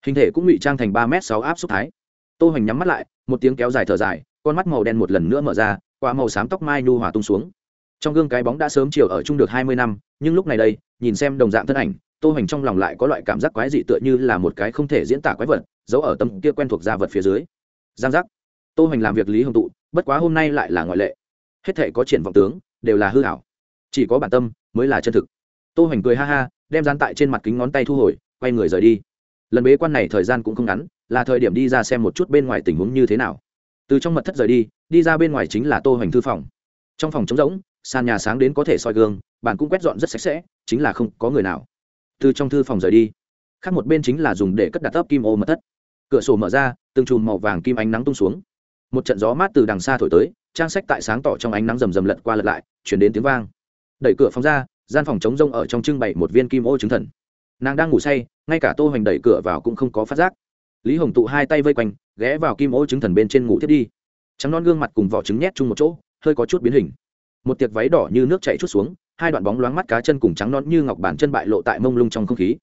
Hình thể cũng ngụy trang thành ba m sáu áp xúc thái. Tô hành nhắm mắt lại, một tiếng kéo dài thở dài, con mắt màu đen một lần nữa mở ra qua màu xám tóc mai nhu hòa tung xuống. Trong gương cái bóng đã sớm chiều ở chung được hai mươi năm, nhưng lúc này đây, nhìn xem đồng dạng thân ảnh tô hoành trong lòng lại có loại cảm giác quái dị tựa như là một cái không thể diễn tả quái vật, giấu ở tâm kia quen thuộc gia vật phía dưới. Giang giác. Tô hoành làm việc lý hồng tụ, bất quá hôm nay lại là ngoại lệ. Hết thể có triển vọng tướng, đều là hư hảo chỉ có bản tâm mới là chân thực. Tô hoành cười ha ha, đem dán tại trên mặt kính ngón tay thu hồi, quay người rời đi. Lần bế quan này thời gian cũng không ngắn, là thời điểm đi ra xem một chút bên ngoài tình huống như thế nào. Từ trong mật thất rời đi đi ra bên ngoài chính là tô hoành thư phòng. Trong phòng trống rỗng, sàn nhà sáng đến có thể soi gương bạn cũng quét dọn rất sạch sẽ, chính là không có người nào từ trong thư phòng rời đi. Khác một bên chính là dùng để cất đặt ấp kim ô mật thất. Cửa sổ mở ra, từng chùm màu vàng kim ánh nắng tung xuống. Một trận gió mát từ đằng xa thổi tới, trang sách tại sáng tỏ trong ánh nắng rầm rầm lật qua lật lại, chuyển đến tiếng vang. Đẩy cửa phòng ra, gian phòng chống rông ở trong trưng bày một viên kim ô chứng thần. Nàng đang ngủ say, ngay cả tô hoành đẩy cửa vào cũng không có phát giác. Lý hồng tụ hai tay vây quanh, ghé vào kim ô chứng thần bên trên ngủ thiết đi. Trắng non gương mặt cùng vỏ trứng nhét chung một chỗ, hơi có chút biến hình. Một tiệc váy đỏ như nước chảy chút xuống hai đoạn bóng loáng mắt cá chân cùng trắng non như ngọc bàn chân bại lộ tại mông lung trong không khí.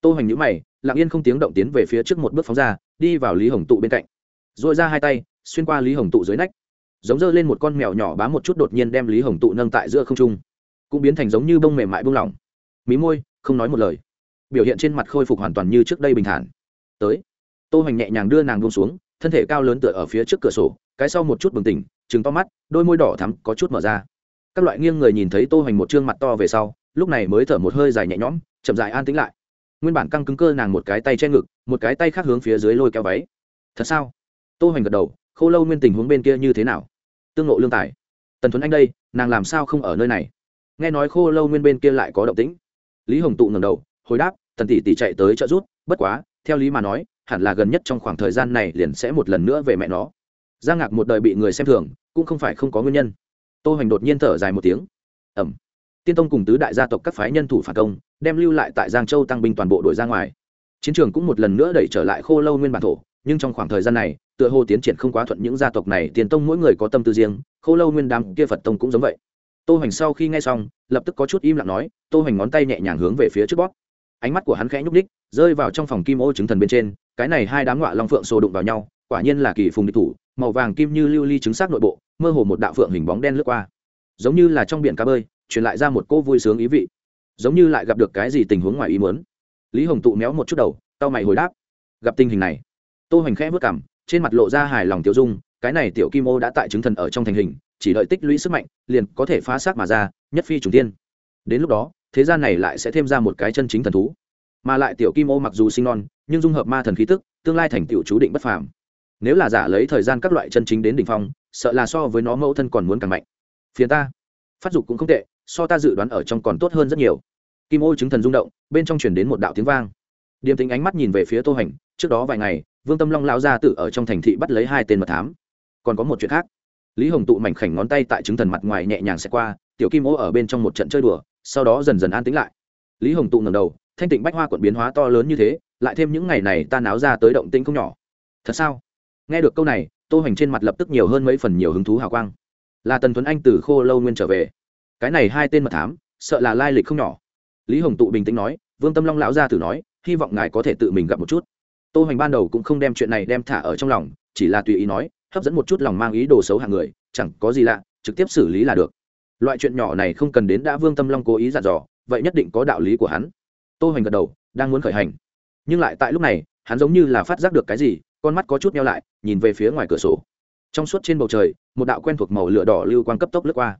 Tô hoành nhíu mày, lặng yên không tiếng động tiến về phía trước một bước phóng ra, đi vào lý hồng tụ bên cạnh. Dội ra hai tay, xuyên qua lý hồng tụ dưới nách. Giống dơ lên một con mèo nhỏ bám một chút đột nhiên đem lý hồng tụ nâng tại giữa không trung. Cũng biến thành giống như bông mềm mại buông lỏng. Mí môi, không nói một lời. Biểu hiện trên mặt khôi phục hoàn toàn như trước đây bình thản. Tới. Tô hoành nhẹ nhàng đưa nàng buông xuống, thân thể cao lớn tựa ở phía trước cửa sổ, cái sau một chút bừng tỉnh, trừng to mắt, đôi môi đỏ thắm, có chút mở ra các loại nghiêng người nhìn thấy tô hoành một trương mặt to về sau, lúc này mới thở một hơi dài nhẹ nhõm, chậm dài an tĩnh lại. Nguyên bản căng cứng cơ nàng một cái tay che ngực, một cái tay khác hướng phía dưới lôi kéo váy. Thật sao? Tô hoành gật đầu k h ô lâu nguyên tình huống bên kia như thế nào? Tương lộ lương tài. Tần thuấn anh đây, nàng làm sao không ở nơi này? Nghe nói khô lâu nguyên bên kia lại có động tĩnh. Lý hồng tụ ngẩng đầu, hồi đáp, tần tỷ tỷ chạy tới trợ rút bất quá, theo lý mà nói, hẳn là gần nhất trong khoảng thời gian này liền sẽ một lần nữa về mẹ nó. Gia ngạc một đời bị người xem thường, cũng không phải không có nguyên nhân tô hoành đột nhiên thở dài một tiếng. Ẩm tiên tông cùng tứ đại gia tộc các phái nhân thủ phản công, đem lưu lại tại giang châu tăng binh toàn bộ đội ra ngoài. Chiến trường cũng một lần nữa đẩy trở lại khô lâu nguyên bản thổ, nhưng trong khoảng thời gian này, tựa hồ tiến triển không quá thuận những gia tộc này tiền tông mỗi người có tâm tư riêng, khô lâu nguyên đam kia phật tông cũng giống vậy. Tô hoành sau khi nghe xong, lập tức có chút im lặng nói, tô hoành ngón tay nhẹ nhàng hướng về phía trước bóp. Ánh mắt của hắn khẽ nhúc ních rơi vào trong phòng kim ô chứng thần bên trên, cái này hai đám ngọa long phượng xô đụng vào nhau quả nhiên là kỳ phùng địch thủ, màu vàng kim như lưu ly chứng xác nội bộ, mơ hồ một đạo phượng hình bóng đen lướt qua. Giống như là trong biển cá bơi, truyền lại ra một cô vui sướng ý vị. Giống như lại gặp được cái gì tình huống ngoài ý muốn. Lý hồng tụ méo một chút đầu tao mày hồi đáp. Gặp tình hình này, tô hoành khẽ vớt cảm trên mặt lộ ra hài lòng tiêu dung, cái này tiểu kim ô đã tại chứng thần ở trong thành hình, chỉ đợi tích lũy sức mạnh, liền có thể phá xác mà ra, nhất phi trùng tiên đến lúc đó, thế gian này lại sẽ thêm ra một cái chân chính thần thú. Mà lại tiểu kim ô mặc dù sinh non, nhưng dung hợp ma thần khí tức, tương lai thành tiểu chú định bất phàm nếu là giả lấy thời gian các loại chân chính đến đỉnh phong, sợ là so với nó mẫu thân còn muốn càng mạnh. Phía ta. Phát dục cũng không tệ, so ta dự đoán ở trong còn tốt hơn rất nhiều. Kim ô chứng thần rung động, bên trong chuyển đến một đạo tiếng vang. Điềm tính ánh mắt nhìn về phía tô hành, trước đó vài ngày, vương tâm long lao ra tự ở trong thành thị bắt lấy hai tên mật thám. Còn có một chuyện khác. Lý hồng tụ mảnh khảnh ngón tay tại chứng thần mặt ngoài nhẹ nhàng xẹt qua, tiểu kim ô ở bên trong một trận chơi đùa, sau đó dần dần an tính lại. Lý hồng tụ ngầm đầu, thanh tịnh bách hoa quận biến hóa to lớn như thế, lại thêm những ngày này ta náo ra tới động tinh không nhỏ. Thật sao? nghe được câu này, tô hoành trên mặt lập tức nhiều hơn mấy phần nhiều hứng thú hào quang. Là tần tuấn anh từ khô lâu nguyên trở về. Cái này hai tên mật thám, sợ là lai lịch không nhỏ. Lý hồng tụ bình tĩnh nói, vương tâm long lão gia thử nói, hy vọng ngài có thể tự mình gặp một chút. Tô hoành ban đầu cũng không đem chuyện này đem thả ở trong lòng, chỉ là tùy ý nói, hấp dẫn một chút lòng mang ý đồ xấu hạng người, chẳng có gì lạ, trực tiếp xử lý là được. Loại chuyện nhỏ này không cần đến đã vương tâm long cố ý dặn dò, vậy nhất định có đạo lý của hắn. Tô hoành gật đầu, đang muốn khởi hành. Nhưng lại tại lúc này, hắn giống như là phát giác được cái gì con mắt có chút neo lại, nhìn về phía ngoài cửa sổ. Trong suốt trên bầu trời, một đạo quen thuộc màu lửa đỏ lưu quang cấp tốc lướt qua.